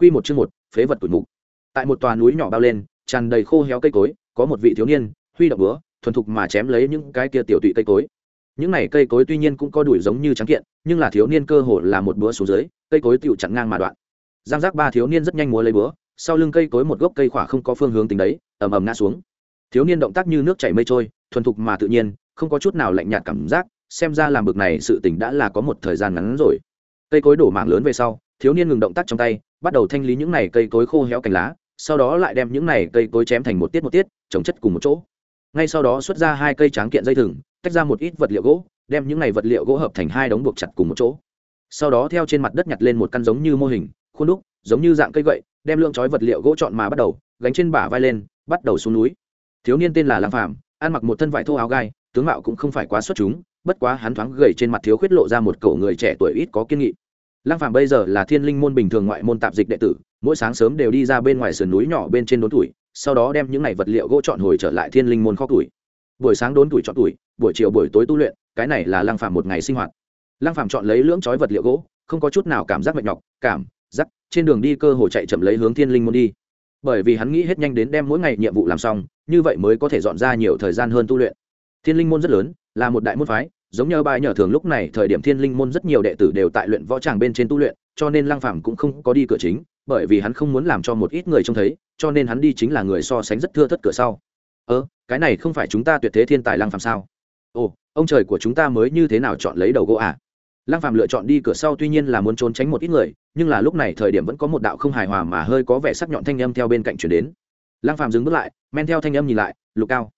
Quy một chương một, phế vật tuổi mục. Tại một tòa núi nhỏ bao lên, tràn đầy khô héo cây cối, có một vị thiếu niên, huy động búa, thuần thục mà chém lấy những cái kia tiểu tụy cây cối. Những này cây cối tuy nhiên cũng có đuổi giống như trắng kiện, nhưng là thiếu niên cơ hồ là một búa xuống dưới, cây cối tiểu chặn ngang mà đoạn. Giang giác ba thiếu niên rất nhanh múa lấy búa, sau lưng cây cối một gốc cây khỏa không có phương hướng tính đấy, ầm ầm ngã xuống. Thiếu niên động tác như nước chảy mây trôi, thuần thục mà tự nhiên, không có chút nào lạnh nhạt cảm giác, xem ra làm bực này sự tình đã là có một thời gian ngắn rồi. Cây cối đổ mảng lớn về sau, thiếu niên ngừng động tác trong tay, bắt đầu thanh lý những này cây cối khô héo cành lá, sau đó lại đem những này cây cối chém thành một tiết một tiết, trồng chất cùng một chỗ. Ngay sau đó xuất ra hai cây tráng kiện dây thừng, tách ra một ít vật liệu gỗ, đem những này vật liệu gỗ hợp thành hai đống buộc chặt cùng một chỗ. Sau đó theo trên mặt đất nhặt lên một căn giống như mô hình, khuôn đúc, giống như dạng cây gậy, đem lượng chói vật liệu gỗ chọn mà bắt đầu, gánh trên bả vai lên, bắt đầu xuống núi. Thiếu niên tên là lăng phạm ăn mặc một thân vải thô áo gai, tướng mạo cũng không phải quá xuất chúng, bất quá hắn thoáng gầy trên mặt thiếu khuyết lộ ra một cậu người trẻ tuổi ít có kiên nghị lăng phạm bây giờ là thiên linh môn bình thường ngoại môn tạp dịch đệ tử, mỗi sáng sớm đều đi ra bên ngoài sườn núi nhỏ bên trên đốn tuổi, sau đó đem những ngày vật liệu gỗ chọn hồi trở lại thiên linh môn kho tuổi. Buổi sáng đốn tuổi chọn tuổi, buổi chiều buổi tối tu luyện, cái này là lăng phạm một ngày sinh hoạt. Lăng phạm chọn lấy lưỡng chói vật liệu gỗ, không có chút nào cảm giác mệt nhọc, cảm giác trên đường đi cơ hồ chạy chậm lấy hướng thiên linh môn đi. Bởi vì hắn nghĩ hết nhanh đến đem mỗi ngày nhiệm vụ làm xong, như vậy mới có thể dọn ra nhiều thời gian hơn tu luyện. Thiên linh môn rất lớn, là một đại môn phái giống như bài nhờ thường lúc này, thời điểm thiên linh môn rất nhiều đệ tử đều tại luyện võ tràng bên trên tu luyện, cho nên lăng phàm cũng không có đi cửa chính, bởi vì hắn không muốn làm cho một ít người trông thấy, cho nên hắn đi chính là người so sánh rất thưa thất cửa sau. Ơ, cái này không phải chúng ta tuyệt thế thiên tài lăng phàm sao? Ồ, ông trời của chúng ta mới như thế nào chọn lấy đầu gỗ à? Lăng phàm lựa chọn đi cửa sau tuy nhiên là muốn trốn tránh một ít người, nhưng là lúc này thời điểm vẫn có một đạo không hài hòa mà hơi có vẻ sắc nhọn thanh âm theo bên cạnh chuyển đến. Lăng phàm dừng bước lại, men theo thanh âm nhìn lại, lục cao.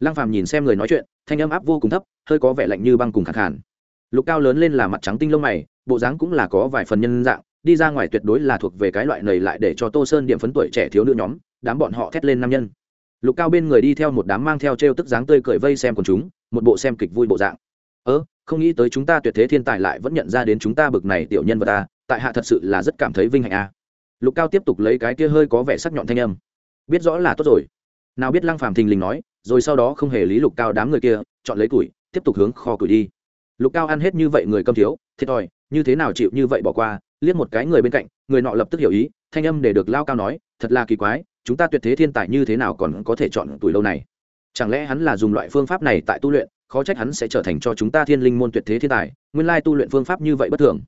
Lăng phàm nhìn xem người nói chuyện thanh âm áp vô cùng thấp, hơi có vẻ lạnh như băng cùng khẳng hẳn lục cao lớn lên là mặt trắng tinh lông mày, bộ dáng cũng là có vài phần nhân dạng, đi ra ngoài tuyệt đối là thuộc về cái loại này lại để cho tô sơn điểm phấn tuổi trẻ thiếu nữ nhóm, đám bọn họ thét lên nam nhân. Lục cao bên người đi theo một đám mang theo t r e o tức dáng tươi cười vây xem quần chúng, một bộ xem kịch vui bộ dạng. Ơ, không nghĩ tới chúng ta tuyệt thế thiên tài lại vẫn nhận ra đến chúng ta bực này tiểu nhân vật ta tại hạ thật sự là rất cảm thấy vinh hạnh a lục cao tiếp tục lấy cái kia hơi có vẻ sắc nhọn thanh âm. Biết rõ là tốt rồi. Nào biết lăng phàm thình lình nói rồi sau đó không hề lý lục cao đám người kia, chọn lấy củi, tiếp tục hướng kho củi đi. Lục cao ăn hết như vậy người cầm thiếu, thiệt thòi, như thế nào chịu như vậy bỏ qua, liếc một cái người bên cạnh, người nọ lập tức hiểu ý, thanh âm để được lao cao nói, thật là kỳ quái, chúng ta tuyệt thế thiên tài như thế nào còn có thể chọn tuổi lâu này? Chẳng lẽ hắn là dùng loại phương pháp này tại tu luyện, khó trách hắn sẽ trở thành cho chúng ta thiên linh môn tuyệt thế thiên tài, nguyên lai tu luyện phương pháp như vậy bất thường.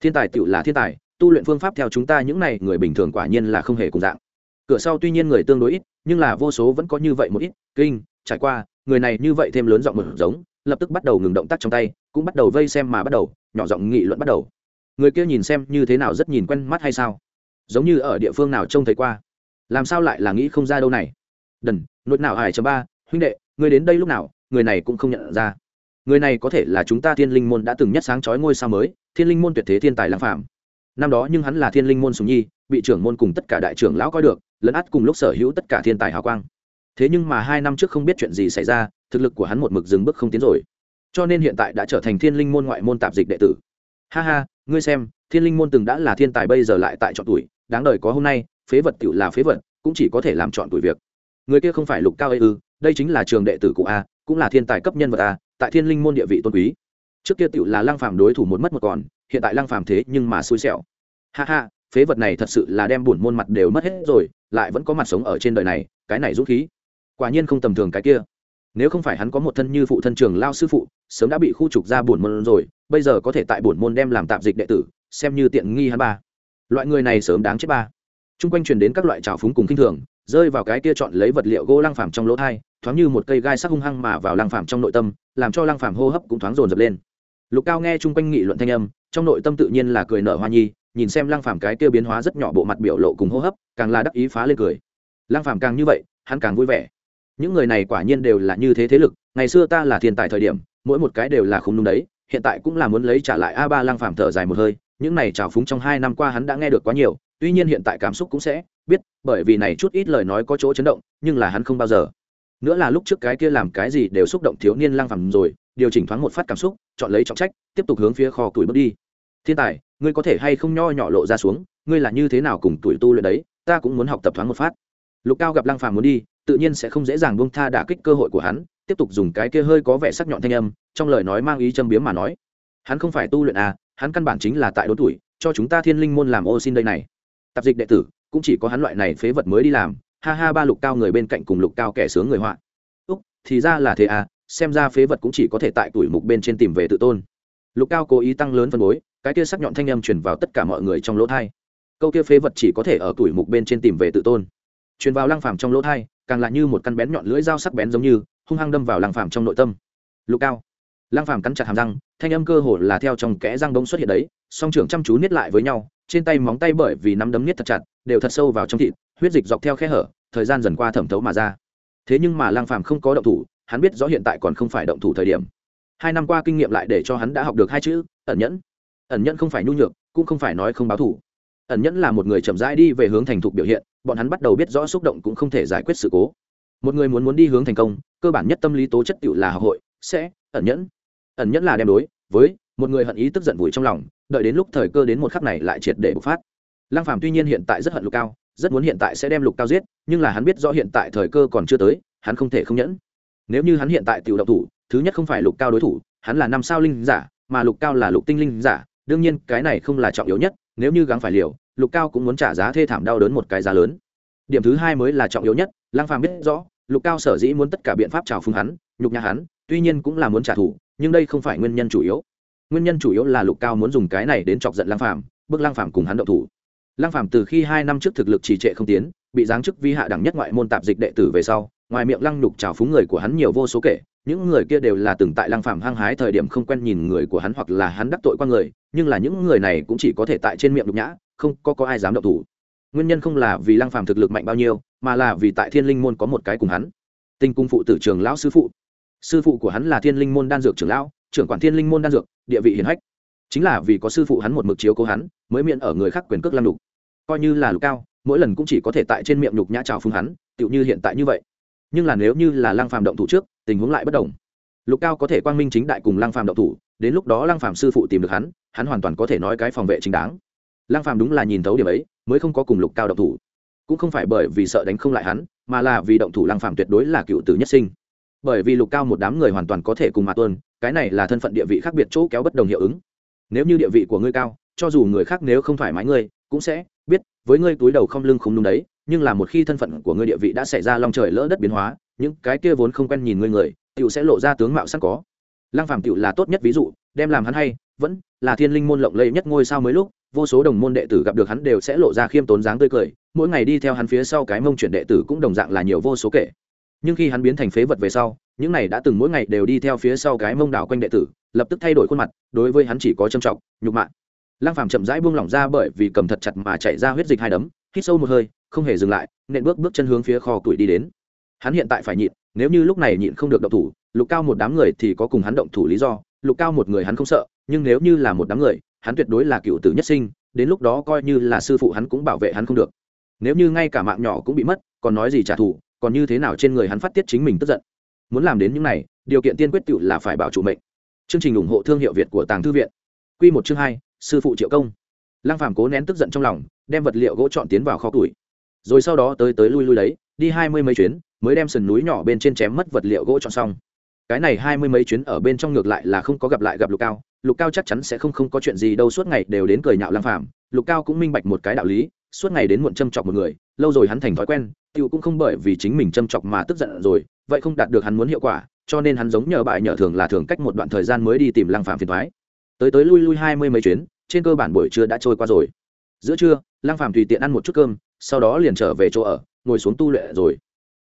Thiên tài tựu là thiên tài, tu luyện phương pháp theo chúng ta những này người bình thường quả nhiên là không hề cùng dạng. Cửa sau tuy nhiên người tương đối ít nhưng là vô số vẫn có như vậy một ít, kinh, trải qua, người này như vậy thêm lớn giọng một giống, lập tức bắt đầu ngừng động tác trong tay, cũng bắt đầu vây xem mà bắt đầu, nhỏ giọng nghị luận bắt đầu. Người kia nhìn xem như thế nào rất nhìn quen mắt hay sao? Giống như ở địa phương nào trông thấy qua. Làm sao lại là nghĩ không ra đâu này? Đần nội nào hải chấm ba, huynh đệ, người đến đây lúc nào, người này cũng không nhận ra. Người này có thể là chúng ta thiên linh môn đã từng nhất sáng chói ngôi sao mới, thiên linh môn tuyệt thế thiên tài lãng phạm năm đó nhưng hắn là thiên linh môn sùng nhi, bị trưởng môn cùng tất cả đại trưởng lão coi được lấn át cùng lúc sở hữu tất cả thiên tài hào quang. Thế nhưng mà hai năm trước không biết chuyện gì xảy ra, thực lực của hắn một mực dừng bước không tiến rồi. Cho nên hiện tại đã trở thành thiên linh môn ngoại môn tạp dịch đệ tử. Ha ha, ngươi xem, thiên linh môn từng đã là thiên tài bây giờ lại tại chọn tuổi, đáng đời có hôm nay, phế vật tự là phế vật, cũng chỉ có thể làm chọn tuổi việc. Người kia không phải lục cao ấy ư, đây chính là trường đệ tử cụ a, cũng là thiên tài cấp nhân vật a, tại thiên linh môn địa vị tôn quý. Trước kia tự là lăng phàm đối thủ một mất một còn, hiện tại lăng phàm thế nhưng mà xui xẻo. Ha ha, phế vật này thật sự là đem buồn môn mặt đều mất hết rồi lại vẫn có mặt sống ở trên đời này, cái này rút khí. Quả nhiên không tầm thường cái kia. Nếu không phải hắn có một thân như phụ thân trường lao sư phụ, sớm đã bị khu trục ra buồn môn rồi, bây giờ có thể tại buồn môn đem làm tạm dịch đệ tử, xem như tiện nghi hắn ba. Loại người này sớm đáng chết ba. T r u n g quanh truyền đến các loại trào phúng cùng kinh thường, rơi vào cái kia chọn lấy vật liệu gỗ lăng phàm trong lỗ thai, thoáng như một cây gai sắc hung hăng mà vào lăng phàm trong nội tâm, làm cho lăng phàm hô hấp cũng thoáng rồn rập lên. Lục cao nghe chung quanh nghị luận thanh âm, trong nội tâm tự nhiên là cười nở hoa nhi nhìn xem lăng phàm cái kia biến hóa rất nhỏ bộ mặt biểu lộ cùng hô hấp, càng là đắc ý phá lên cười. Lăng phàm càng như vậy, hắn càng vui vẻ. Những người này quả nhiên đều là như thế thế lực, ngày xưa ta là thiên tài thời điểm, mỗi một cái đều là không đúng đấy, hiện tại cũng là muốn lấy trả lại a ba lăng phàm thở dài một hơi, những này trào phúng trong hai năm qua hắn đã nghe được quá nhiều, tuy nhiên hiện tại cảm xúc cũng sẽ biết, bởi vì này chút ít lời nói có chỗ chấn động, nhưng là hắn không bao giờ. Nữa là lúc trước cái kia làm cái gì đều xúc động thiếu niên lăng phàm rồi, điều chỉnh thoáng một phát cảm xúc, chọn lấy trọng trách, tiếp tục hướng phía kho tuổi bước đi. Thiên tài ngươi có thể hay không nho nhỏ lộ ra xuống, ngươi là như thế nào cùng tuổi tu luyện đấy, ta cũng muốn học tập thoáng một phát. Lục cao gặp lăng phàm muốn đi, tự nhiên sẽ không dễ dàng buông tha đả kích cơ hội của hắn, tiếp tục dùng cái kia hơi có vẻ sắc nhọn thanh âm, trong lời nói mang ý châm biếm mà nói. Hắn không phải tu luyện à hắn căn bản chính là tại đốn tuổi, cho chúng ta thiên linh môn làm ô xin đây này. Tạp dịch đệ tử, cũng chỉ có hắn loại này phế vật mới đi làm, ha ha ba lục cao người bên cạnh cùng lục cao kẻ sướng người họa. Úc, thì ra là thế à xem ra phế vật cũng chỉ có thể tại tuổi mục bên trên tìm về tự tôn. Lục cao cố ý tăng lớn phân bối cái kia sắc nhọn thanh âm truyền vào tất cả mọi người trong lỗ thai. Câu kia phế vật chỉ có thể ở tuổi mục bên trên tìm về tự tôn. Truyền vào lăng phàm trong lỗ thai, càng là như một căn bén nhọn lưỡi dao sắc bén giống như, hung hăng đâm vào lăng phàm trong nội tâm. Lục cao. Lăng phàm cắn chặt hàm răng, thanh âm cơ hồ là theo trong kẽ răng bông xuất hiện đấy, song trưởng chăm chú niết lại với nhau, trên tay móng tay bởi vì nắm đấm niết thật chặt, đều thật sâu vào trong thịt, huyết dịch dọc theo khe hở, thời gian dần qua thẩm thấu mà ra. Thế nhưng mà lăng phàm không có động thủ, hắn biết rõ hiện tại còn không phải động thủ thời điểm. Hai năm qua kinh nghiệm lại để cho hắn đã học được hai chữ, ẩn nhẫn ẩn nhẫn không phải nhu nhược, cũng không phải nói không báo thủ ẩn nhẫn là một người chậm rãi đi về hướng thành thục biểu hiện, bọn hắn bắt đầu biết rõ xúc động cũng không thể giải quyết sự cố. Một người muốn muốn đi hướng thành công, cơ bản nhất tâm lý tố chất tựu là học hội, sẽ, ẩn nhẫn. Ẩn nhẫn là đem đối với một người hận ý tức giận vùi trong lòng, đợi đến lúc thời cơ đến một khắc này lại triệt để bộc phát. Lăng phàm tuy nhiên hiện tại rất hận lục cao, rất muốn hiện tại sẽ đem lục cao giết, nhưng là hắn biết rõ hiện tại thời cơ còn chưa tới, hắn không thể không nhẫn. Nếu như hắn hiện tại tiểu động thủ, thứ nhất không phải lục cao đối thủ, hắn là năm sao linh giả, mà lục cao là lục tinh linh giả đương nhiên, cái này không là trọng yếu nhất, nếu như gắng phải liều, lục cao cũng muốn trả giá thê thảm đau đớn một cái giá lớn. Điểm thứ hai mới là trọng yếu nhất, lăng phàm biết rõ, lục cao sở dĩ muốn tất cả biện pháp trào phúng hắn, nhục nhã hắn, tuy nhiên cũng là muốn trả thù, nhưng đây không phải nguyên nhân chủ yếu. Nguyên nhân chủ yếu là lục cao muốn dùng cái này đến chọc giận lăng phàm, bức lăng phàm cùng hắn động thủ. Lăng phàm từ khi hai năm trước thực lực trì trệ không tiến, bị giáng chức vi hạ đẳng nhất ngoại môn tạp dịch đệ tử về sau, ngoài miệng lăng nhục trào phúng người của hắn nhiều vô số kể những người kia đều là từng tại lăng phàm hăng hái thời điểm không quen nhìn người của hắn hoặc là hắn đắc tội qua người, nhưng là những người này cũng chỉ có thể tại trên miệng nhục nhã, không có có ai dám động thủ. Nguyên nhân không là vì lăng phàm thực lực mạnh bao nhiêu, mà là vì tại thiên linh môn có một cái cùng hắn. Tinh cung phụ tử trường lão sư phụ. Sư phụ của hắn là thiên linh môn đan dược trưởng lão, trưởng quản thiên linh môn đan dược, địa vị hiển hách. Chính là vì có sư phụ hắn một mực chiếu cố hắn, mới miệng ở người khác quyền cước lăng đục coi như là lục cao, mỗi lần cũng chỉ có thể tại trên miệng nhục nhã trào phúng hắn, tựu như hiện tại như vậy nhưng là nếu như là lăng phàm động thủ trước, tình huống lại bất đồng. Lục cao có thể quang minh chính đại cùng lăng phàm động thủ, đến lúc đó lăng phàm sư phụ tìm được hắn hắn hoàn toàn có thể nói cái phòng vệ chính đáng. Lăng phàm đúng là nhìn thấu điểm ấy, mới không có cùng lục cao động thủ. Cũng không phải bởi vì sợ đánh không lại hắn, mà là vì động thủ lăng phàm tuyệt đối là cựu tử nhất sinh. Bởi vì lục cao một đám người hoàn toàn có thể cùng mà tuân, cái này là thân phận địa vị khác biệt chỗ kéo bất đồng hiệu ứng. Nếu như địa vị của ngươi cao, cho dù người khác nếu không thoải mái ngươi, cũng sẽ biết, với ngươi túi đầu không lưng không đúng đấy nhưng là một khi thân phận của ngươi địa vị đã xảy ra long trời lỡ đất biến hóa, những cái kia vốn không quen nhìn ngươi người tựu sẽ lộ ra tướng mạo sẵn có. Lăng phàm tựu là tốt nhất ví dụ, đem làm hắn hay, vẫn là thiên linh môn lộng lẫy nhất ngôi sao mới lúc, vô số đồng môn đệ tử gặp được hắn đều sẽ lộ ra khiêm tốn dáng tươi cười, mỗi ngày đi theo hắn phía sau cái mông chuyển đệ tử cũng đồng dạng là nhiều vô số kể. Nhưng khi hắn biến thành phế vật về sau, những này đã từng mỗi ngày đều đi theo phía sau cái mông đảo quanh đệ tử, lập tức thay đổi khuôn mặt, đối với hắn chỉ có trầm trọng, nhục mạ. Lăng phàm chậm rãi buông lỏng ra bởi vì cầm thật chặt mà chạy ra huyết dịch hai đấm, hít sâu một hơi không hề dừng lại, nện bước bước chân hướng phía kho tuổi đi đến. Hắn hiện tại phải nhịn, nếu như lúc này nhịn không được động thủ, lục cao một đám người thì có cùng hắn động thủ lý do. Lục cao một người hắn không sợ, nhưng nếu như là một đám người, hắn tuyệt đối là cựu tử nhất sinh, đến lúc đó coi như là sư phụ hắn cũng bảo vệ hắn không được. Nếu như ngay cả mạng nhỏ cũng bị mất, còn nói gì trả thù, còn như thế nào trên người hắn phát tiết chính mình tức giận. Muốn làm đến những này, điều kiện tiên quyết tự là phải bảo chủ mệnh. Chương trình ủng hộ thương hiệu việt của tàng thư viện. Q một chương hai, sư phụ triệu công. Lăng phàm cố nén tức giận trong lòng, đem vật liệu gỗ chọn tiến vào kho tuổi rồi sau đó tới tới lui lui lấy đi hai mươi mấy chuyến, mới đem sườn núi nhỏ bên trên chém mất vật liệu gỗ chọn xong. Cái này hai mươi mấy chuyến ở bên trong ngược lại là không có gặp lại gặp lục cao lục cao chắc chắn sẽ không không có chuyện gì đâu, suốt ngày đều đến cười nhạo lang phàm, lục cao cũng minh bạch một cái đạo lý, suốt ngày đến muộn châm chọc một người, lâu rồi hắn thành thói quen tựu cũng không bởi vì chính mình châm chọc mà tức giận rồi, vậy không đạt được hắn muốn hiệu quả, cho nên hắn giống nhờ bại nhờ thường là thường cách một đoạn thời gian mới đi tìm lăng phàm phiền thoái tới tới lui lui hai mươi mấy chuyến, trên cơ bản buổi trưa đã trôi qua rồi. Giữa trưa, lăng phàm tùy tiện ăn một chút cơm sau đó liền trở về chỗ ở, ngồi xuống tu luyện rồi.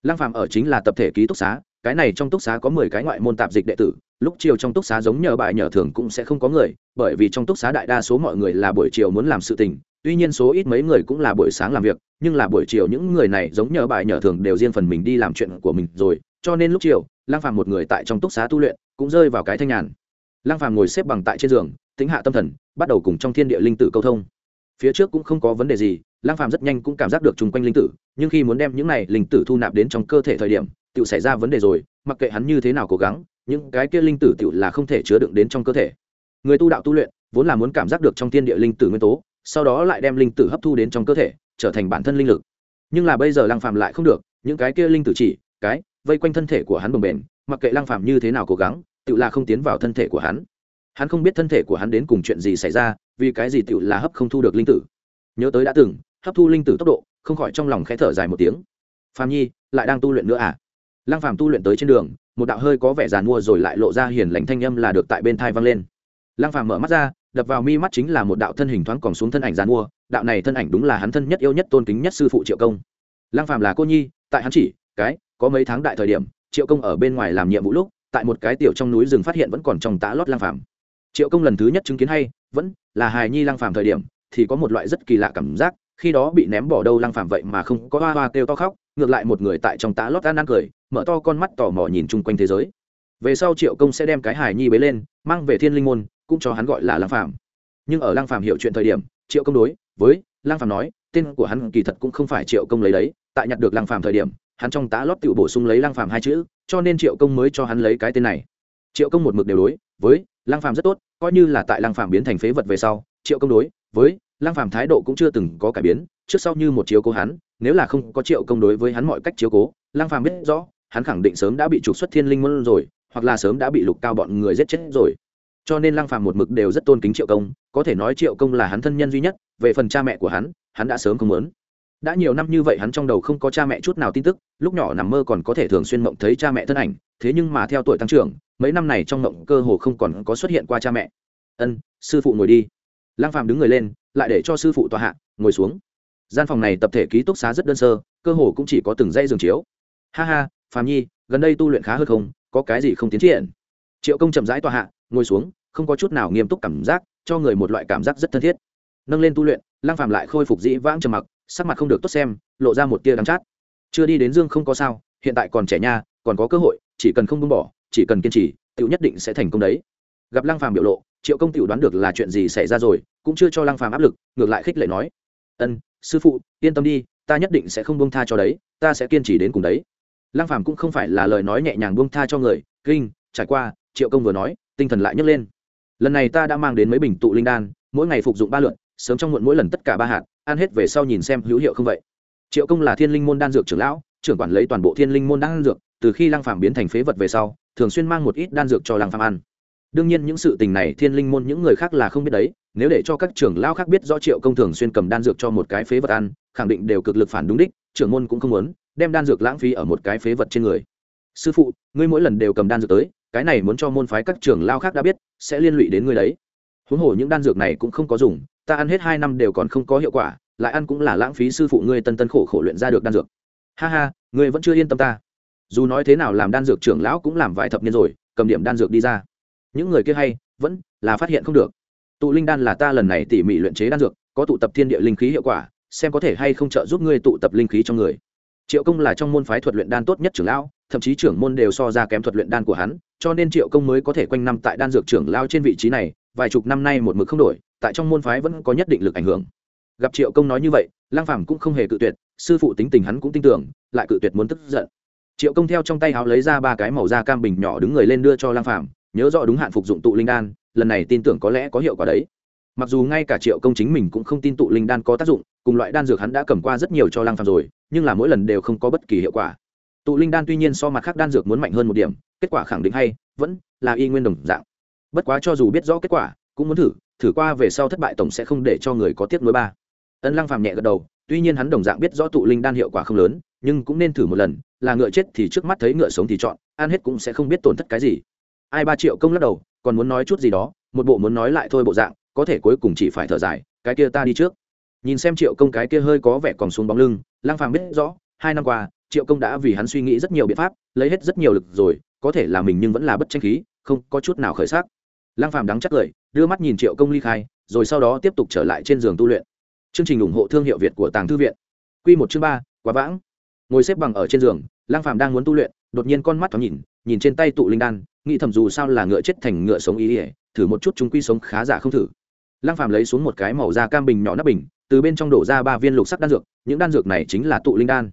Lăng phàm ở chính là tập thể ký túc xá, cái này trong túc xá có mười cái ngoại môn tạp dịch đệ tử, lúc chiều trong túc xá giống nhờ bài nhờ thường cũng sẽ không có người, bởi vì trong túc xá đại đa số mọi người là buổi chiều muốn làm sự tình, tuy nhiên số ít mấy người cũng là buổi sáng làm việc, nhưng là buổi chiều những người này giống nhờ bài nhờ thường đều riêng phần mình đi làm chuyện của mình rồi, cho nên lúc chiều lang phàm một người tại trong túc xá tu luyện, cũng rơi vào cái thanh nhàn. Lang phàm ngồi xếp bằng tại trên giường tính hạ tâm thần, bắt đầu cùng trong thiên địa linh tử câu thông. Phía trước cũng không có vấn đề gì lang phàm rất nhanh cũng cảm giác được chung quanh linh tử, nhưng khi muốn đem những này linh tử thu nạp đến trong cơ thể thời điểm tự xảy ra vấn đề rồi, mặc kệ hắn như thế nào cố gắng, những cái kia linh tử tự là không thể chứa đựng đến trong cơ thể. Người tu đạo tu luyện, vốn là muốn cảm giác được trong thiên địa linh tử nguyên tố, sau đó lại đem linh tử hấp thu đến trong cơ thể, trở thành bản thân linh lực. Nhưng là bây giờ Lang phàm lại không được, những cái kia linh tử chỉ, cái, vây quanh thân thể của hắn bồng bềnh, mặc kệ Lang phàm như thế nào cố gắng tự là không tiến vào thân thể của hắn. Hắn không biết thân thể của hắn đến cùng chuyện gì xảy ra, vì cái gì tự là hấp không thu được linh tử. Nhớ tới đã từng hấp thu linh tử tốc độ, không khỏi trong lòng khẽ thở dài một tiếng. Phàm nhi, lại đang tu luyện nữa à? Lăng phàm tu luyện tới trên đường, một đạo hơi có vẻ giàn mua rồi lại lộ ra hiền lành thanh âm là được tại bên thai vang lên. Lăng phàm mở mắt ra, đập vào mi mắt chính là một đạo thân hình thoáng còn xuống thân ảnh giàn mua, đạo này thân ảnh đúng là hắn thân nhất yêu nhất tôn kính nhất sư phụ triệu công. Lăng phàm là cô nhi, tại hắn chỉ, cái, có mấy tháng đại thời điểm, triệu công ở bên ngoài làm nhiệm vụ lúc, tại một cái tiểu trong núi rừng phát hiện vẫn còn trong tã lót lăng phàm. Triệu công lần thứ nhất chứng kiến hay, vẫn là hài nhi lăng phàm thời điểm, thì có một loại rất kỳ lạ cảm giác khi đó bị ném bỏ đâu lăng phàm vậy mà không có hoa hoa kêu to khóc, ngược lại một người tại trong tá lót ăn ăn cười, mở to con mắt tò mò nhìn chung quanh thế giới. Về sau triệu công sẽ đem cái hài nhi bế lên, mang về thiên linh môn, cũng cho hắn gọi là lăng phàm. Nhưng ở lăng phàm hiểu chuyện thời điểm, triệu công đối với lăng phàm nói, tên của hắn kỳ thật cũng không phải triệu công lấy đấy, tại nhặt được lăng phàm thời điểm, hắn trong tá lót tự bổ sung lấy lăng phàm hai chữ, cho nên triệu công mới cho hắn lấy cái tên này. Triệu công một mực đều đối với lăng phàm rất tốt, coi như là tại lăng phàm biến thành phế vật về sau, triệu công đối với Lang phàm thái độ cũng chưa từng có cải biến, trước sau như một chiếu cố hắn, nếu là không có triệu công đối với hắn mọi cách chiếu cố Lang phàm biết rõ, hắn khẳng định sớm đã bị trục xuất thiên linh môn rồi, hoặc là sớm đã bị lục cao bọn người giết chết rồi. Cho nên Lang phàm một mực đều rất tôn kính triệu công, có thể nói triệu công là hắn thân nhân duy nhất, về phần cha mẹ của hắn hắn đã sớm không muốn. Đã nhiều năm như vậy hắn trong đầu không có cha mẹ chút nào tin tức, lúc nhỏ nằm mơ còn có thể thường xuyên mộng thấy cha mẹ thân ảnh, thế nhưng mà theo tuổi tăng trưởng, mấy năm này trong mộng cơ hồ không còn có xuất hiện qua cha mẹ. Ân, sư phụ ngồi đi. Lang phàm đứng người lên lại để cho sư phụ tọa hạ, ngồi xuống. Gian phòng này tập thể ký túc xá rất đơn sơ, cơ hồ cũng chỉ có từng dây giường chiếu. Ha ha phàm nhi, gần đây tu luyện khá hơn không? Có cái gì không tiến triển? Triệu công chậm rãi tọa hạ, ngồi xuống, không có chút nào nghiêm túc cảm giác, cho người một loại cảm giác rất thân thiết. Nâng lên tu luyện, lăng phàm lại khôi phục dĩ vãng trầm mặc, sắc mặt không được tốt xem, lộ ra một tia đắng chát. Chưa đi đến dương không có sao, hiện tại còn trẻ nha, còn có cơ hội, chỉ cần không buông bỏ, chỉ cần kiên trì, tiểu nhất định sẽ thành công đấy gặp lăng phàm biểu lộ, triệu công tiểu đoán được là chuyện gì xảy ra rồi, cũng chưa cho lăng phàm áp lực, ngược lại khích lệ nói, ân, sư phụ, yên tâm đi, ta nhất định sẽ không buông tha cho đấy, ta sẽ kiên trì đến cùng đấy. Lăng phàm cũng không phải là lời nói nhẹ nhàng buông tha cho người, kinh, trải qua, triệu công vừa nói, tinh thần lại nhấc lên. Lần này ta đã mang đến mấy bình tụ linh đan, mỗi ngày phục dụng ba lượt, sớm trong muộn mỗi lần tất cả ba hạt, ăn hết về sau nhìn xem hữu hiệu không vậy. Triệu công là thiên linh môn đan dược trưởng lão, trưởng quản lấy toàn bộ thiên linh môn đan dược, từ khi lăng phàm biến thành phế vật về sau, thường xuyên mang một ít đan dược cho lăng phàm ăn đương nhiên những sự tình này thiên linh môn những người khác là không biết đấy, nếu để cho các trưởng lao khác biết rõ triệu công thường xuyên cầm đan dược cho một cái phế vật ăn, khẳng định đều cực lực phản đúng đích, trưởng môn cũng không muốn, đem đan dược lãng phí ở một cái phế vật trên người. Sư phụ, ngươi mỗi lần đều cầm đan dược tới, cái này muốn cho môn phái các trưởng lao khác đã biết, sẽ liên lụy đến ngươi đấy. Huống hồ những đan dược này cũng không có dùng, ta ăn hết hai năm đều còn không có hiệu quả, lại ăn cũng là lãng phí sư phụ ngươi tân tân khổ khổ luyện ra được đan dược. Ha ha, ngươi vẫn chưa yên tâm ta. Dù nói thế nào làm đan dược trưởng lão cũng làm vài thập niên rồi, cầm điểm đan dược đi ra những người kia hay, vẫn là phát hiện không được. Tụ linh đan là ta lần này tỉ mỉ luyện chế đan dược, có tụ tập thiên địa linh khí hiệu quả, xem có thể hay không trợ giúp ngươi tụ tập linh khí trong người. Triệu công là trong môn phái thuật luyện đan tốt nhất trưởng lão, thậm chí trưởng môn đều so ra kém thuật luyện đan của hắn, cho nên triệu công mới có thể quanh năm tại đan dược trưởng lao trên vị trí này, vài chục năm nay một mực không đổi, tại trong môn phái vẫn có nhất định lực ảnh hưởng. Gặp triệu công nói như vậy lang phàm cũng không hề cự tuyệt, sư phụ tính tình hắn cũng tin tưởng, lại cự tuyệt muốn tức giận. Triệu công theo trong tay áo lấy ra ba cái màu da cam bình nhỏ đứng người lên đưa cho lang phàm nhớ rõ đúng hạn phục dụng tụ linh đan, lần này tin tưởng có lẽ có hiệu quả đấy. Mặc dù ngay cả triệu công chính mình cũng không tin tụ linh đan có tác dụng, cùng loại đan dược hắn đã cầm qua rất nhiều cho lang phàm rồi, nhưng là mỗi lần đều không có bất kỳ hiệu quả. Tụ linh đan tuy nhiên so mặt khác đan dược muốn mạnh hơn một điểm, kết quả khẳng định hay, vẫn là y nguyên đồng dạng. Bất quá cho dù biết rõ kết quả, cũng muốn thử thử qua về sau thất bại tổng sẽ không để cho người có tiếc nuối ba. Ân lăng phàm nhẹ gật đầu, tuy nhiên hắn đồng dạng biết rõ tụ linh đan hiệu quả không lớn, nhưng cũng nên thử một lần, là ngựa chết thì trước mắt thấy ngựa sống thì chọn, ăn hết cũng sẽ không biết tổn thất cái gì ai ba triệu công lắc đầu, còn muốn nói chút gì đó, một bộ muốn nói lại thôi bộ dạng, có thể cuối cùng chỉ phải thở dài, cái kia ta đi trước. Nhìn xem triệu công cái kia hơi có vẻ còn xuống bóng lưng Lang phàm biết rõ, hai năm qua, triệu công đã vì hắn suy nghĩ rất nhiều biện pháp, lấy hết rất nhiều lực rồi, có thể là mình nhưng vẫn là bất tranh khí, không có chút nào khởi sắc. Lang phàm đắng chắc cười đưa mắt nhìn triệu công ly khai, rồi sau đó tiếp tục trở lại trên giường tu luyện. Chương trình ủng hộ thương hiệu việt của tàng thư viện. Quy một chương ba, quá vãng. Ngồi xếp bằng ở trên giường Lang phàm đang muốn tu luyện, đột nhiên con mắt thoáng nhìn nhìn trên tay tụ linh đan nghĩ thầm dù sao là ngựa chết thành ngựa sống ý ỉa, thử một chút chúng quy sống khá giả không thử. Lăng phàm lấy xuống một cái màu da cam bình nhỏ nắp bình, từ bên trong đổ ra ba viên lục sắc đan dược, những đan dược này chính là tụ linh đan.